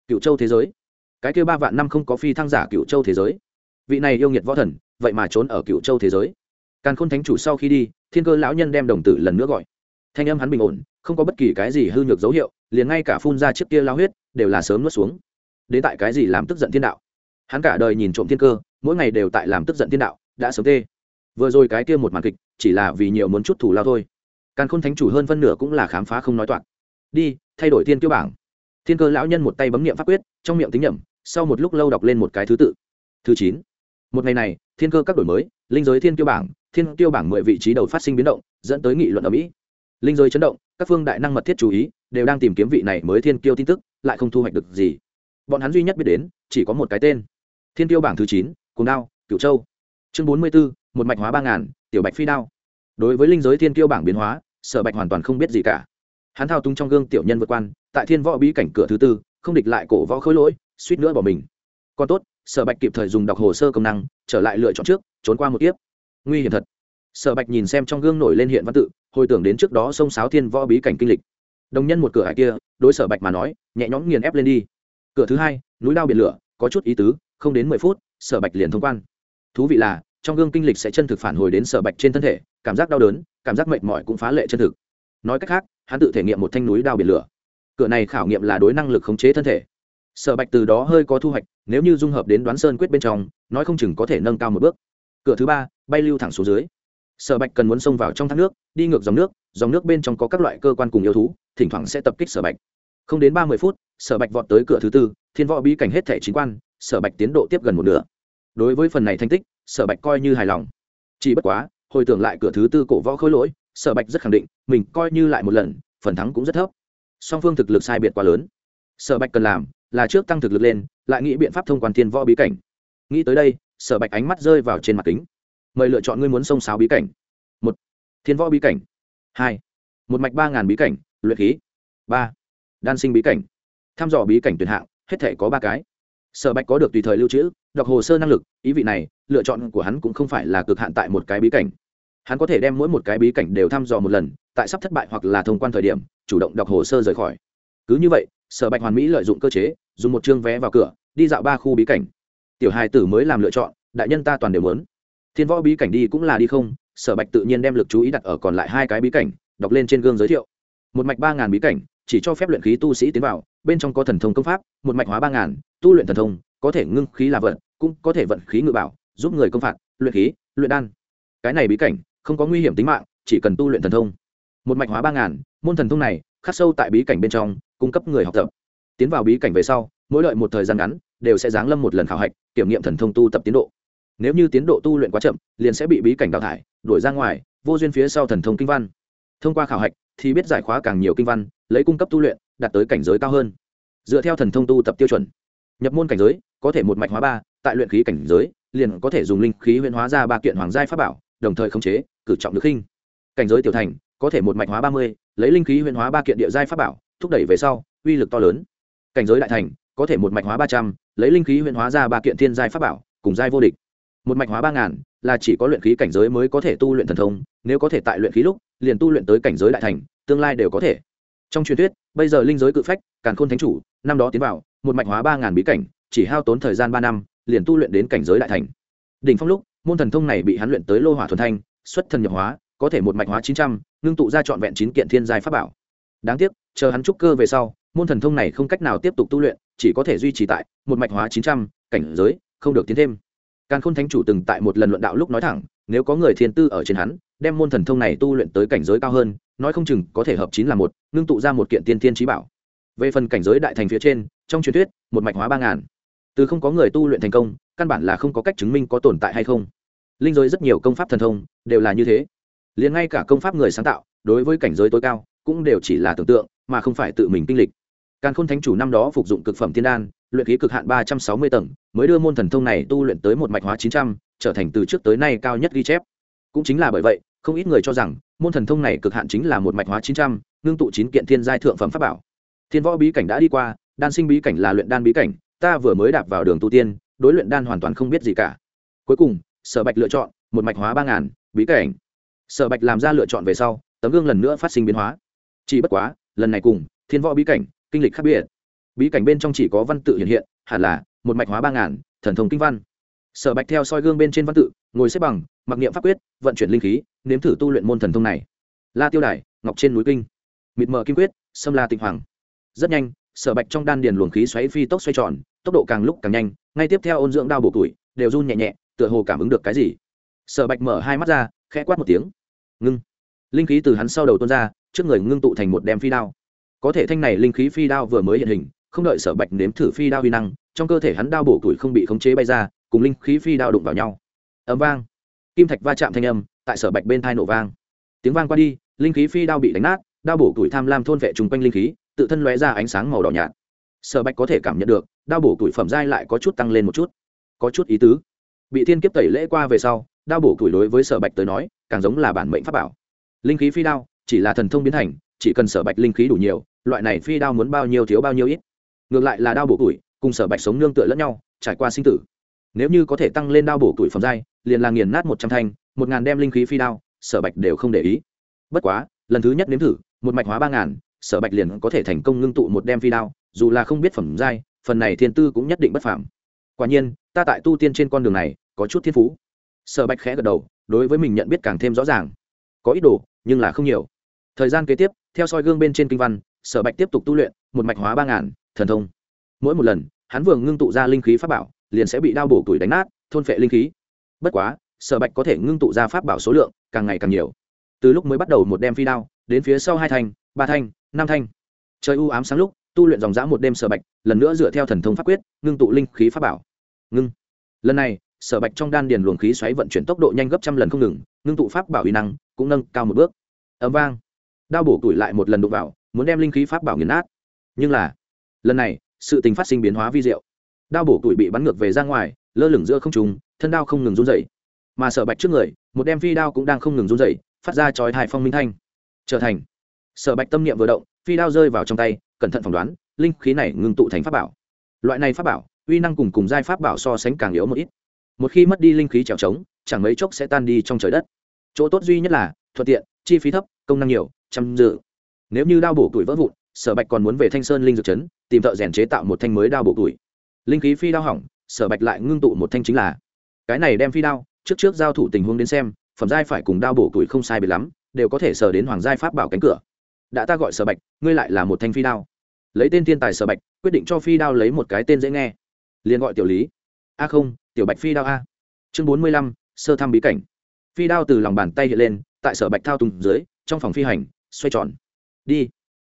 Speaker 1: Cựu châu thế giới cái kia ba vạn năm không có phi thăng giả cựu châu thế giới. Vị này yêu nghiệt võ thần, vậy mà trốn ở cựu châu thế giới. Càn khôn thánh chủ sau khi đi, thiên cơ lão nhân đem đồng tử lần nữa gọi. Thanh âm hắn bình ổn, không có bất kỳ cái gì hư nhược dấu hiệu, liền ngay cả phun ra chiếc kia lao huyết, đều là sớm nuốt xuống. Đến tại cái gì làm tức giận thiên đạo? Hắn cả đời nhìn trộm thiên cơ, mỗi ngày đều tại làm tức giận thiên đạo, đã sớm tê. Vừa rồi cái kia một màn kịch, chỉ là vì nhiều muốn chút thủ lao thôi. Càn khôn thánh chủ hơn phân nửa cũng là khám phá không nói toạc. Đi, thay đổi thiên kiêu bảng. Thiên cơ lão nhân một tay bấm niệm pháp quyết, trong miệng tính nhẩm sau một lúc lâu đọc lên một cái thứ tự. Thứ chín. Một ngày này, thiên cơ các đổi mới, linh giới thiên tiêu bảng, thiên tiêu bảng mười vị trí đầu phát sinh biến động, dẫn tới nghị luận ở mỹ. Linh giới chấn động, các phương đại năng mật thiết chú ý, đều đang tìm kiếm vị này mới thiên kiêu tin tức, lại không thu hoạch được gì. Bọn hắn duy nhất biết đến, chỉ có một cái tên. Thiên tiêu bảng thứ chín cùng đao, cửu châu. Chương bốn mươi b ố một mạch hóa ba ngàn, tiểu bạch phi đao. Đối với linh giới thiên tiêu bảng biến hóa, sở bạch hoàn toàn không biết gì cả. Hắn thao túng trong gương tiểu nhân vượt quan, tại thiên võ bí cảnh cửa thứ tư, không địch lại cổ võ khối lỗi suýt nữa bỏ mình. Còn tốt, sở bạch kịp thời dùng đọc hồ sơ công năng, trở lại lựa chọn trước, trốn qua một tiếp nguy hiểm thật. Sở bạch nhìn xem trong gương nổi lên hiện văn tự, hồi tưởng đến trước đó sông sáo thiên võ bí cảnh kinh lịch. Đồng nhân một cửa hải kia, đối sở bạch mà nói, nhẹ nhõm nghiền ép lên đi. Cửa thứ hai, núi lao biển lửa, có chút ý tứ, không đến mười phút, sở bạch liền thông quan. Thú vị là, trong gương kinh lịch sẽ chân thực phản hồi đến sở bạch trên thân thể, cảm giác đau đớn, cảm giác mệt mỏi cũng phá lệ chân thực. Nói cách khác, hắn tự thể nghiệm một thanh núi đao biển lửa. Cửa này khảo nghiệm là đối năng lực khống chế thân thể sở bạch từ đó hơi có thu hoạch, nếu như dung hợp đến đoán sơn quyết bên trong, nói không chừng có thể nâng cao một bước. Cửa thứ ba, bay lưu thẳng xuống dưới. Sở bạch cần muốn xông vào trong thác nước, đi ngược dòng nước dòng nước bên trong có các loại cơ quan cùng yêu thú, thỉnh thoảng sẽ tập kích sở bạch. Không đến ba mươi phút, sở bạch vọt tới cửa thứ tư, thiên võ bí cảnh hết thẻ chính quan, sở bạch tiến độ tiếp gần một nửa. Đối với phần này thành tích, sở bạch coi như hài lòng. Chỉ bất quá, hồi tưởng lại cửa thứ tư cổ võ khối lỗi, sở bạch rất khẳng định, mình coi như lại một lần, phần thắng cũng rất thấp. Song phương thực lực sai biệt quá lớn. Sở bạch cần làm là trước tăng thực lực lên, lại nghĩ biện pháp thông quan thiên võ bí cảnh. Nghĩ tới đây, sở bạch ánh mắt rơi vào trên mặt kính. Mời lựa chọn ngươi muốn sông sáo bí cảnh. Một, thiên võ bí cảnh. Hai, một mạch ba ngàn bí cảnh, luyện khí. Ba, đan sinh bí cảnh. Thăm dò bí cảnh tuyển hạng, hết thể có ba cái. Sở bạch có được tùy thời lưu trữ, đọc hồ sơ năng lực, ý vị này, lựa chọn của hắn cũng không phải là cực hạn tại một cái bí cảnh. Hắn có thể đem mỗi một cái bí cảnh đều thăm dò một lần, tại sắp thất bại hoặc là thông quan thời điểm, chủ động đọc hồ sơ rời khỏi. Cứ như vậy, sở bạch hoàn mỹ lợi dụng cơ chế dùng một chương vé vào cửa, đi dạo ba khu bí cảnh. Tiểu hai tử mới làm lựa chọn, đại nhân ta toàn đều muốn. Thiên võ bí cảnh đi cũng là đi không, sở bạch tự nhiên đem lực chú ý đặt ở còn lại hai cái bí cảnh, đọc lên trên gương giới thiệu. Một mạch ba ngàn bí cảnh, chỉ cho phép luyện khí tu sĩ tiến vào, bên trong có thần thông công pháp, một mạch hóa ba ngàn, tu luyện thần thông, có thể ngưng khí là vận, cũng có thể vận khí ngự bảo, giúp người công phạt, luyện khí, luyện đan. Cái này bí cảnh, không có nguy hiểm tính mạng, chỉ cần tu luyện thần thông. Một mạch hóa ba ngàn, môn thần thông này, khắc sâu tại bí cảnh bên trong, cung cấp người học tập tiến vào bí cảnh về sau, mỗi đợi một thời gian ngắn, đều sẽ giáng lâm một lần khảo hạch, kiểm nghiệm thần thông tu tập tiến độ. Nếu như tiến độ tu luyện quá chậm, liền sẽ bị bí cảnh đào thải, đuổi ra ngoài, vô duyên phía sau thần thông kinh văn. Thông qua khảo hạch, thì biết giải khóa càng nhiều kinh văn, lấy cung cấp tu luyện, đạt tới cảnh giới cao hơn. Dựa theo thần thông tu tập tiêu chuẩn, nhập môn cảnh giới, có thể một mạch hóa ba, tại luyện khí cảnh giới, liền có thể dùng linh khí huyễn hóa ra ba kiện hoàng giai pháp bảo, đồng thời khống chế, cử trọng được khinh. Cảnh giới tiểu thành, có thể một mạch hóa ba mươi, lấy linh khí huyễn hóa ba kiện địa giai pháp bảo, thúc đẩy về sau, uy lực to lớn cảnh giới đại thành, có thể một mạch hóa ba trăm, lấy linh khí huyện hóa ra ba kiện thiên giai pháp bảo, cùng giai vô địch. Một mạch hóa ba ngàn là chỉ có luyện khí cảnh giới mới có thể tu luyện thần thông, nếu có thể tại luyện khí lúc, liền tu luyện tới cảnh giới đại thành, tương lai đều có thể. Trong truyền thuyết, bây giờ linh giới cự phách, càn khôn thánh chủ, năm đó tiến vào, một mạch hóa ba ngàn bí cảnh, chỉ hao tốn thời gian ba năm, liền tu luyện đến cảnh giới đại thành. Đỉnh phong lúc, môn thần thông này bị hắn luyện tới lô hỏa thuần thanh, xuất thần nhập hóa, có thể một mạch hóa chín trăm, ngưng tụ ra trọn vẹn chín kiện thiên giai pháp bảo. Đáng tiếc, chờ hắn trúc cơ về sau môn thần thông này không cách nào tiếp tục tu luyện, chỉ có thể duy trì tại một mạch hóa chín trăm, cảnh giới, không được tiến thêm. Càn khôn thánh chủ từng tại một lần luận đạo lúc nói thẳng, nếu có người thiên tư ở trên hắn, đem môn thần thông này tu luyện tới cảnh giới cao hơn, nói không chừng có thể hợp chín là một, ngưng tụ ra một kiện tiên tiên trí bảo. Về phần cảnh giới đại thành phía trên, trong truyền thuyết, một mạch hóa ba ngàn. Từ không có người tu luyện thành công, căn bản là không có cách chứng minh có tồn tại hay không. Linh giới rất nhiều công pháp thần thông, đều là như thế. Liền ngay cả công pháp người sáng tạo, đối với cảnh giới tối cao, cũng đều chỉ là tưởng tượng, mà không phải tự mình kinh lịch càn khôn thánh chủ năm đó phục dụng cực phẩm tiên đan, luyện khí cực hạn ba trăm sáu mươi tầng, mới đưa môn thần thông này tu luyện tới một mạch hóa chín trăm, trở thành từ trước tới nay cao nhất ghi chép. Cũng chính là bởi vậy, không ít người cho rằng, môn thần thông này cực hạn chính là một mạch hóa chín trăm, ngưng tụ chín kiện thiên giai thượng phẩm pháp bảo. Thiên võ bí cảnh đã đi qua, đan sinh bí cảnh là luyện đan bí cảnh, ta vừa mới đạp vào đường tu tiên, đối luyện đan hoàn toàn không biết gì cả. Cuối cùng, sở bạch lựa chọn một mạch hóa ba ngàn, bí cảnh. Sở bạch làm ra lựa chọn về sau, tấm gương lần nữa phát sinh biến hóa. Chỉ bất quá, lần này cùng, thiên võ bí cảnh kinh lịch khác biệt. Bí cảnh bên trong chỉ có văn tự hiện hiện, hẳn là một mạch hóa ba ngàn, thần thông kinh văn. Sở bạch theo soi gương bên trên văn tự, ngồi xếp bằng, mặc niệm pháp quyết, vận chuyển linh khí, nếm thử tu luyện môn thần thông này. La tiêu đài, ngọc trên núi kinh. Mịt mờ kim quyết, sâm la tịnh hoàng. Rất nhanh, sở bạch trong đan điền luồng khí xoáy phi tốc xoay tròn, tốc độ càng lúc càng nhanh, ngay tiếp theo ôn dưỡng đau bổ tuổi, đều run nhẹ nhẹ, tựa hồ cảm ứng được cái gì. Sở bạch mở hai mắt ra, khẽ quát một tiếng. Ngưng. Linh khí từ hắn sau đầu tuôn ra, trước người ngưng tụ thành một đem phi đao có thể thanh này linh khí phi đao vừa mới hiện hình, không đợi sở bạch nếm thử phi đao huy năng, trong cơ thể hắn đao bổ tuổi không bị khống chế bay ra, cùng linh khí phi đao đụng vào nhau. Ấm vang. Kim thạch va chạm thanh âm, tại sở bạch bên thai nổ vang. Tiếng vang qua đi, linh khí phi đao bị đánh nát, đao bổ tuổi tham lam thôn vệ chung quanh linh khí, tự thân lóe ra ánh sáng màu đỏ nhạt. Sở bạch có thể cảm nhận được, đao bổ tuổi phẩm giai lại có chút tăng lên một chút. Có chút ý tứ. Bị thiên kiếp tẩy lễ qua về sau, đao bổ tuổi đối với sở bạch tới nói, càng giống là bản mệnh pháp bảo. Linh khí phi đao, chỉ là thần thông biến thành, chỉ cần sở bạch linh khí đủ nhiều loại này phi đao muốn bao nhiêu thiếu bao nhiêu ít. Ngược lại là đao bổ tuổi, cùng sở bạch sống nương tựa lẫn nhau, trải qua sinh tử. Nếu như có thể tăng lên đao bổ tuổi phẩm giai, liền là nghiền nát một trăm thanh, một ngàn đem linh khí phi đao, sở bạch đều không để ý. Bất quá, lần thứ nhất nếm thử, một mạch hóa ba ngàn, sở bạch liền có thể thành công ngưng tụ một đem phi đao, dù là không biết phẩm giai, phần này thiên tư cũng nhất định bất phạm quả nhiên, ta tại tu tiên trên con đường này, có chút thiên phú. Sở bạch khẽ gật đầu, đối với mình nhận biết càng thêm rõ ràng. Có ít đồ, nhưng là không nhiều. Thời gian kế tiếp, theo soi gương bên trên kinh văn sở bạch tiếp tục tu luyện, một mạch hóa ba ngàn, thần thông. Mỗi một lần, hắn vừa ngưng tụ ra linh khí pháp bảo, liền sẽ bị đao bổ tuổi đánh nát, thôn phệ linh khí. Bất quá, sở bạch có thể ngưng tụ ra pháp bảo số lượng càng ngày càng nhiều. Từ lúc mới bắt đầu một đem phi đao, đến phía sau hai thanh, ba thanh, năm thanh. Trời u ám sáng lúc, tu luyện dòng dã một đêm sở bạch, lần nữa dựa theo thần thông pháp quyết, ngưng tụ linh khí pháp bảo. Ngưng. Lần này, sở bạch trong đan điền luồng khí xoáy vận chuyển tốc độ nhanh gấp trăm lần không ngừng, ngưng tụ pháp bảo uy năng cũng nâng cao một bước. Ấm vang. Đao bổ tuổi lại một lần đụng vào muốn đem linh khí pháp bảo nghiền nát. Nhưng là, lần này, sự tình phát sinh biến hóa vi diệu. Đao bổ tuổi bị bắn ngược về ra ngoài, lơ lửng giữa không trùng thân đao không ngừng run dậy mà sở bạch trước người, một đem phi đao cũng đang không ngừng run dậy phát ra chói hài phong minh thanh. Trở thành, sở bạch tâm niệm vừa động, phi đao rơi vào trong tay, cẩn thận phỏng đoán, linh khí này ngừng tụ thành pháp bảo. Loại này pháp bảo, uy năng cùng cùng giai pháp bảo so sánh càng yếu một ít. Một khi mất đi linh khí trèo trống, chẳng mấy chốc sẽ tan đi trong trời đất. Chỗ tốt duy nhất là thuận tiện, chi phí thấp, công năng nhiều, chăm dự nếu như đao bổ tuổi vỡ vụn, sở bạch còn muốn về thanh sơn linh dược chấn, tìm thợ rèn chế tạo một thanh mới đao bổ tuổi. Linh khí phi đao hỏng, sở bạch lại ngưng tụ một thanh chính là. Cái này đem phi đao, trước trước giao thủ tình huống đến xem, phẩm giai phải cùng đao bổ tuổi không sai biệt lắm, đều có thể sở đến hoàng giai pháp bảo cánh cửa. Đã ta gọi sở bạch, ngươi lại là một thanh phi đao. Lấy tên thiên tài sở bạch, quyết định cho phi đao lấy một cái tên dễ nghe. Liền gọi tiểu lý. A không, tiểu bạch phi đao a. Chương bốn mươi lăm, sơ thăm bí cảnh. Phi đao từ lòng bàn tay hiện lên, tại sở bạch thao tùng dưới, trong phòng phi hành, xoay tròn đi.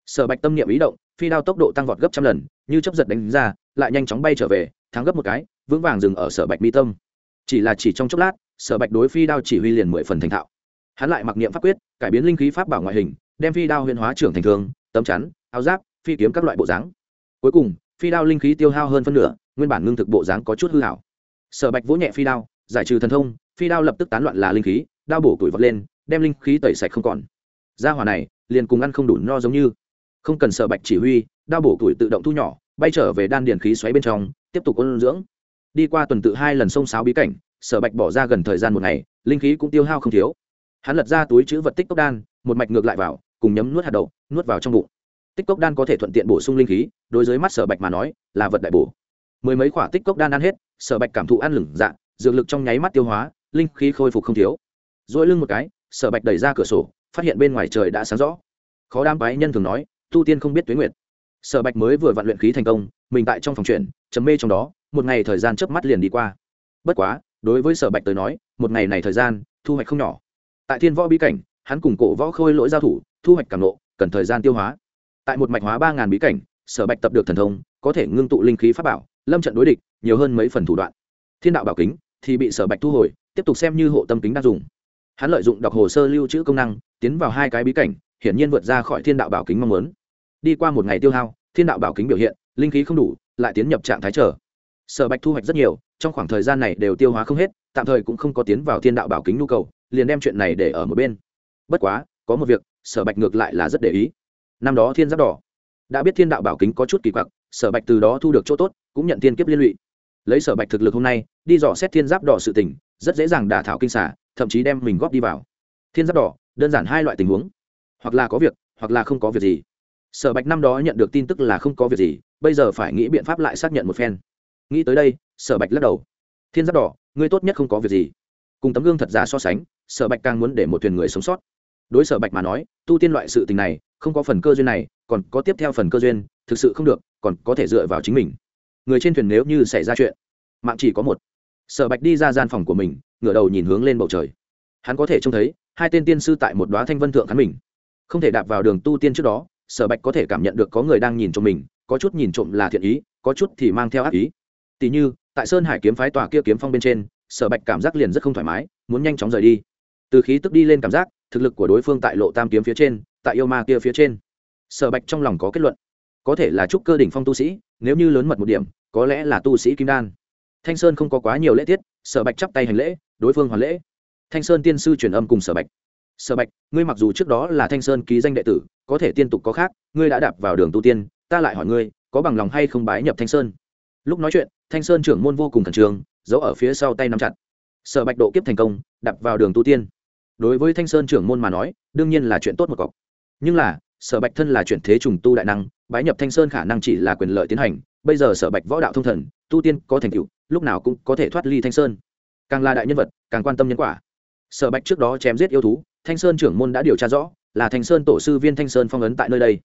Speaker 1: Sở bạch tâm niệm ý động, phi đao tốc độ tăng vọt gấp trăm lần, như chấp giật đánh ra, lại nhanh chóng bay trở về, thắng gấp một cái, vững vàng dừng ở sở bạch mi tâm. Chỉ là chỉ trong chốc lát, sở bạch đối phi đao chỉ huy liền mười phần thành thạo. Hắn lại mặc niệm pháp quyết, cải biến linh khí pháp bảo ngoại hình, đem phi đao huyền hóa trưởng thành thường, tấm chắn, áo giáp, phi kiếm các loại bộ dáng. Cuối cùng, phi đao linh khí tiêu hao hơn phân nửa, nguyên bản ngưng thực bộ dáng có chút hư hảo sở bạch vỗ nhẹ phi đao, giải trừ thần thông, phi đao lập tức tán loạn là linh khí, đao bổ tuổi vật lên, đem linh khí tẩy sạch không còn. Gia hỏa này liền cùng ăn không đủ no giống như. Không cần sở bạch chỉ huy, đao bổ tuổi tự động thu nhỏ, bay trở về đan điền khí xoáy bên trong, tiếp tục ôn dưỡng. Đi qua tuần tự hai lần sông sáo bí cảnh sở bạch bỏ ra gần thời gian một ngày, linh khí cũng tiêu hao không thiếu. Hắn lật ra túi chữ vật tích cốc đan, một mạch ngược lại vào, cùng nhấm nuốt hạt đậu, nuốt vào trong bụng. Tích cốc đan có thể thuận tiện bổ sung linh khí, đối với mắt sở bạch mà nói, là vật đại bổ. Mười mấy quả tích cốc đan ăn hết sở bạch cảm thụ ăn lửng dạ dược lực trong nháy mắt tiêu hóa, linh khí khôi phục không thiếu. Dỗi lưng một cái sở bạch đẩy ra cửa sổ phát hiện bên ngoài trời đã sáng rõ. Khó đam bái nhân thường nói, tu tiên không biết tuyến nguyệt. Sở bạch mới vừa vạn luyện khí thành công, mình tại trong phòng chuyển chấm mê trong đó, một ngày thời gian chớp mắt liền đi qua. Bất quá, đối với sở bạch tới nói, một ngày này thời gian, thu hoạch không nhỏ. Tại thiên võ bí cảnh, hắn cùng cổ võ khôi lỗi giao thủ, thu hoạch càng lộ, cần thời gian tiêu hóa. Tại một mạch hóa ba ngàn bí cảnh, sở bạch tập được thần thông, có thể ngưng tụ linh khí pháp bảo, lâm trận đối địch, nhiều hơn mấy phần thủ đoạn. Thiên đạo bảo kính thì bị sở bạch thu hồi, tiếp tục xem như hộ tâm kính đang dùng hắn lợi dụng đọc hồ sơ lưu trữ công năng, tiến vào hai cái bí cảnh, hiển nhiên vượt ra khỏi thiên đạo bảo kính mong muốn. Đi qua một ngày tiêu hao, thiên đạo bảo kính biểu hiện, linh khí không đủ, lại tiến nhập trạng thái trở sở bạch thu hoạch rất nhiều, trong khoảng thời gian này đều tiêu hóa không hết, tạm thời cũng không có tiến vào thiên đạo bảo kính nhu cầu, liền đem chuyện này để ở một bên. Bất quá, có một việc, sở bạch ngược lại là rất để ý. Năm đó thiên giáp đỏ, đã biết thiên đạo bảo kính có chút kỳ quặc, sở bạch từ đó thu được chỗ tốt, cũng nhận thiên kiếp liên lụy. Lấy sở bạch thực lực hôm nay, đi dò xét thiên giáp đỏ sự tình, rất dễ dàng đả thảo kinh xả thậm chí đem mình góp đi vào. Thiên giáp đỏ, đơn giản hai loại tình huống. Hoặc là có việc, hoặc là không có việc gì. Sở bạch năm đó nhận được tin tức là không có việc gì, bây giờ phải nghĩ biện pháp lại xác nhận một phen. Nghĩ tới đây, sở bạch lắc đầu. Thiên giáp đỏ, ngươi tốt nhất không có việc gì. Cùng tấm gương thật giả so sánh, sở bạch càng muốn để một thuyền người sống sót. Đối sở bạch mà nói, tu tiên loại sự tình này, không có phần cơ duyên này, còn có tiếp theo phần cơ duyên, thực sự không được, còn có thể dựa vào chính mình. Người trên thuyền nếu như xảy ra chuyện, mạng chỉ có một. Sở bạch đi ra gian phòng của mình ngửa đầu nhìn hướng lên bầu trời. Hắn có thể trông thấy, hai tên tiên sư tại một đoá thanh vân thượng hắn mình. Không thể đạp vào đường tu tiên trước đó, sở bạch có thể cảm nhận được có người đang nhìn trộm mình, có chút nhìn trộm là thiện ý, có chút thì mang theo ác ý. Tỉ như, tại sơn hải kiếm phái tòa kia kiếm phong bên trên, sở bạch cảm giác liền rất không thoải mái, muốn nhanh chóng rời đi. Từ khí tức đi lên cảm giác, thực lực của đối phương tại lộ tam kiếm phía trên, tại yêu ma kia phía trên. Sở bạch trong lòng có kết luận. Có thể là trúc cơ đỉnh phong tu sĩ, nếu như lớn mật một điểm, có lẽ là tu sĩ kim đan. Thanh sơn không có quá nhiều lễ tiết, sở bạch chắp tay hành lễ đối phương hoàn lễ. Thanh sơn tiên sư truyền âm cùng sở bạch. Sở bạch, ngươi mặc dù trước đó là thanh sơn ký danh đệ tử, có thể tiên tục có khác, ngươi đã đạp vào đường tu tiên, ta lại hỏi ngươi, có bằng lòng hay không bái nhập thanh sơn? Lúc nói chuyện, thanh sơn trưởng môn vô cùng khẩn trương, giấu ở phía sau tay nắm chặt. Sở bạch độ kiếp thành công, đạp vào đường tu tiên. Đối với thanh sơn trưởng môn mà nói, đương nhiên là chuyện tốt một cọc. Nhưng là, sở bạch thân là chuyển thế trùng tu đại năng, bái nhập thanh sơn khả năng chỉ là quyền lợi tiến hành, bây giờ sở bạch võ đạo thông thần, tu tiên có thành tựu, lúc nào cũng có thể thoát ly thanh sơn càng là đại nhân vật, càng quan tâm nhân quả. Sở bạch trước đó chém giết yêu thú, thanh sơn trưởng môn đã điều tra rõ, là thanh sơn tổ sư viên thanh sơn phong ấn tại nơi đây.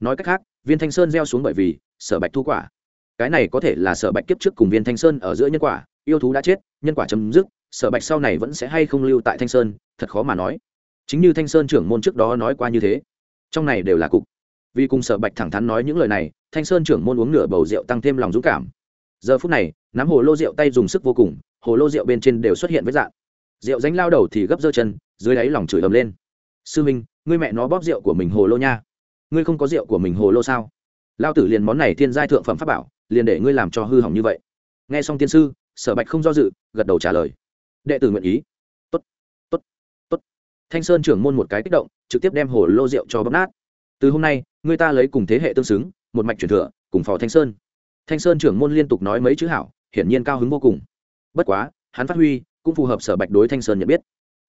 Speaker 1: Nói cách khác, viên thanh sơn gieo xuống bởi vì sở bạch thu quả. Cái này có thể là sở bạch kiếp trước cùng viên thanh sơn ở giữa nhân quả, yêu thú đã chết, nhân quả chấm dứt, sở bạch sau này vẫn sẽ hay không lưu tại thanh sơn, thật khó mà nói. Chính như thanh sơn trưởng môn trước đó nói qua như thế, trong này đều là cục. Vì cùng sở bạch thẳng thắn nói những lời này, thanh sơn trưởng môn uống nửa bầu rượu tăng thêm lòng dũng cảm. Giờ phút này, nắm hồ lô rượu tay dùng sức vô cùng hồ lô rượu bên trên đều xuất hiện với dạng rượu danh lao đầu thì gấp dơ chân, dưới đáy lòng chửi ầm lên. Sư minh, ngươi mẹ nó bóp rượu của mình hồ lô nha. Ngươi không có rượu của mình hồ lô sao? Lao tử liền món này thiên giai thượng phẩm pháp bảo, liền để ngươi làm cho hư hỏng như vậy. Nghe xong tiên sư, sở bạch không do dự, gật đầu trả lời. Đệ tử nguyện ý. Tốt tốt tốt. Thanh sơn trưởng môn một cái kích động, trực tiếp đem hồ lô rượu cho bóp nát. Từ hôm nay, ngươi ta lấy cùng thế hệ tương xứng, một mạch truyền thừa, cùng phò thanh sơn. Thanh sơn trưởng môn liên tục nói mấy chữ hảo, hiển nhiên cao hứng vô cùng bất quá, hắn phát huy cũng phù hợp sở bạch đối thanh sơn nhận biết.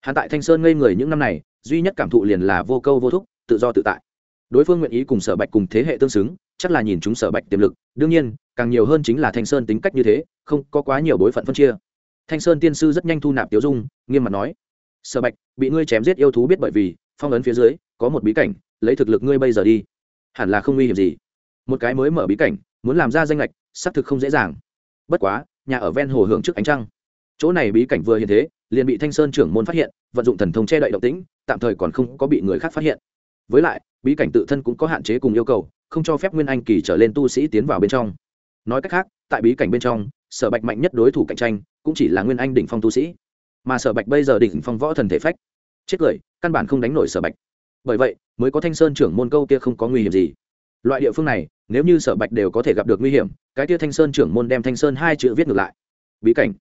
Speaker 1: Hắn tại thanh sơn ngây người những năm này, duy nhất cảm thụ liền là vô câu vô thúc, tự do tự tại. Đối phương nguyện ý cùng sở bạch cùng thế hệ tương xứng, chắc là nhìn chúng sở bạch tiềm lực. Đương nhiên, càng nhiều hơn chính là thanh sơn tính cách như thế, không có quá nhiều bối phận phân chia. Thanh sơn tiên sư rất nhanh thu nạp tiếu dung, nghiêm mặt nói, sở bạch, bị ngươi chém giết yêu thú biết bởi vì, phong ấn phía dưới, có một bí cảnh, lấy thực lực ngươi bây giờ đi. Hẳn là không nguy hiểm gì. Một cái mới mở bí cảnh, muốn làm ra danh lệch, xác thực không dễ dàng. Bất quá nhà ở ven hồ hưởng trước ánh trăng. Chỗ này bí cảnh vừa hiện thế, liền bị thanh sơn trưởng môn phát hiện, vận dụng thần thông che đậy động tĩnh, tạm thời còn không có bị người khác phát hiện. Với lại, bí cảnh tự thân cũng có hạn chế cùng yêu cầu, không cho phép nguyên anh kỳ trở lên tu sĩ tiến vào bên trong. Nói cách khác, tại bí cảnh bên trong, sở bạch mạnh nhất đối thủ cạnh tranh cũng chỉ là nguyên anh đỉnh phong tu sĩ. Mà sở bạch bây giờ đỉnh phong võ thần thể phách. Chết cười, căn bản không đánh nổi sở bạch. Bởi vậy, mới có thanh sơn trưởng môn câu kia không có nguy hiểm gì. Loại địa phương này nếu như sở bạch đều có thể gặp được nguy hiểm, cái kia thanh sơn trưởng môn đem thanh sơn hai chữ viết ngược lại. Bí cảnh.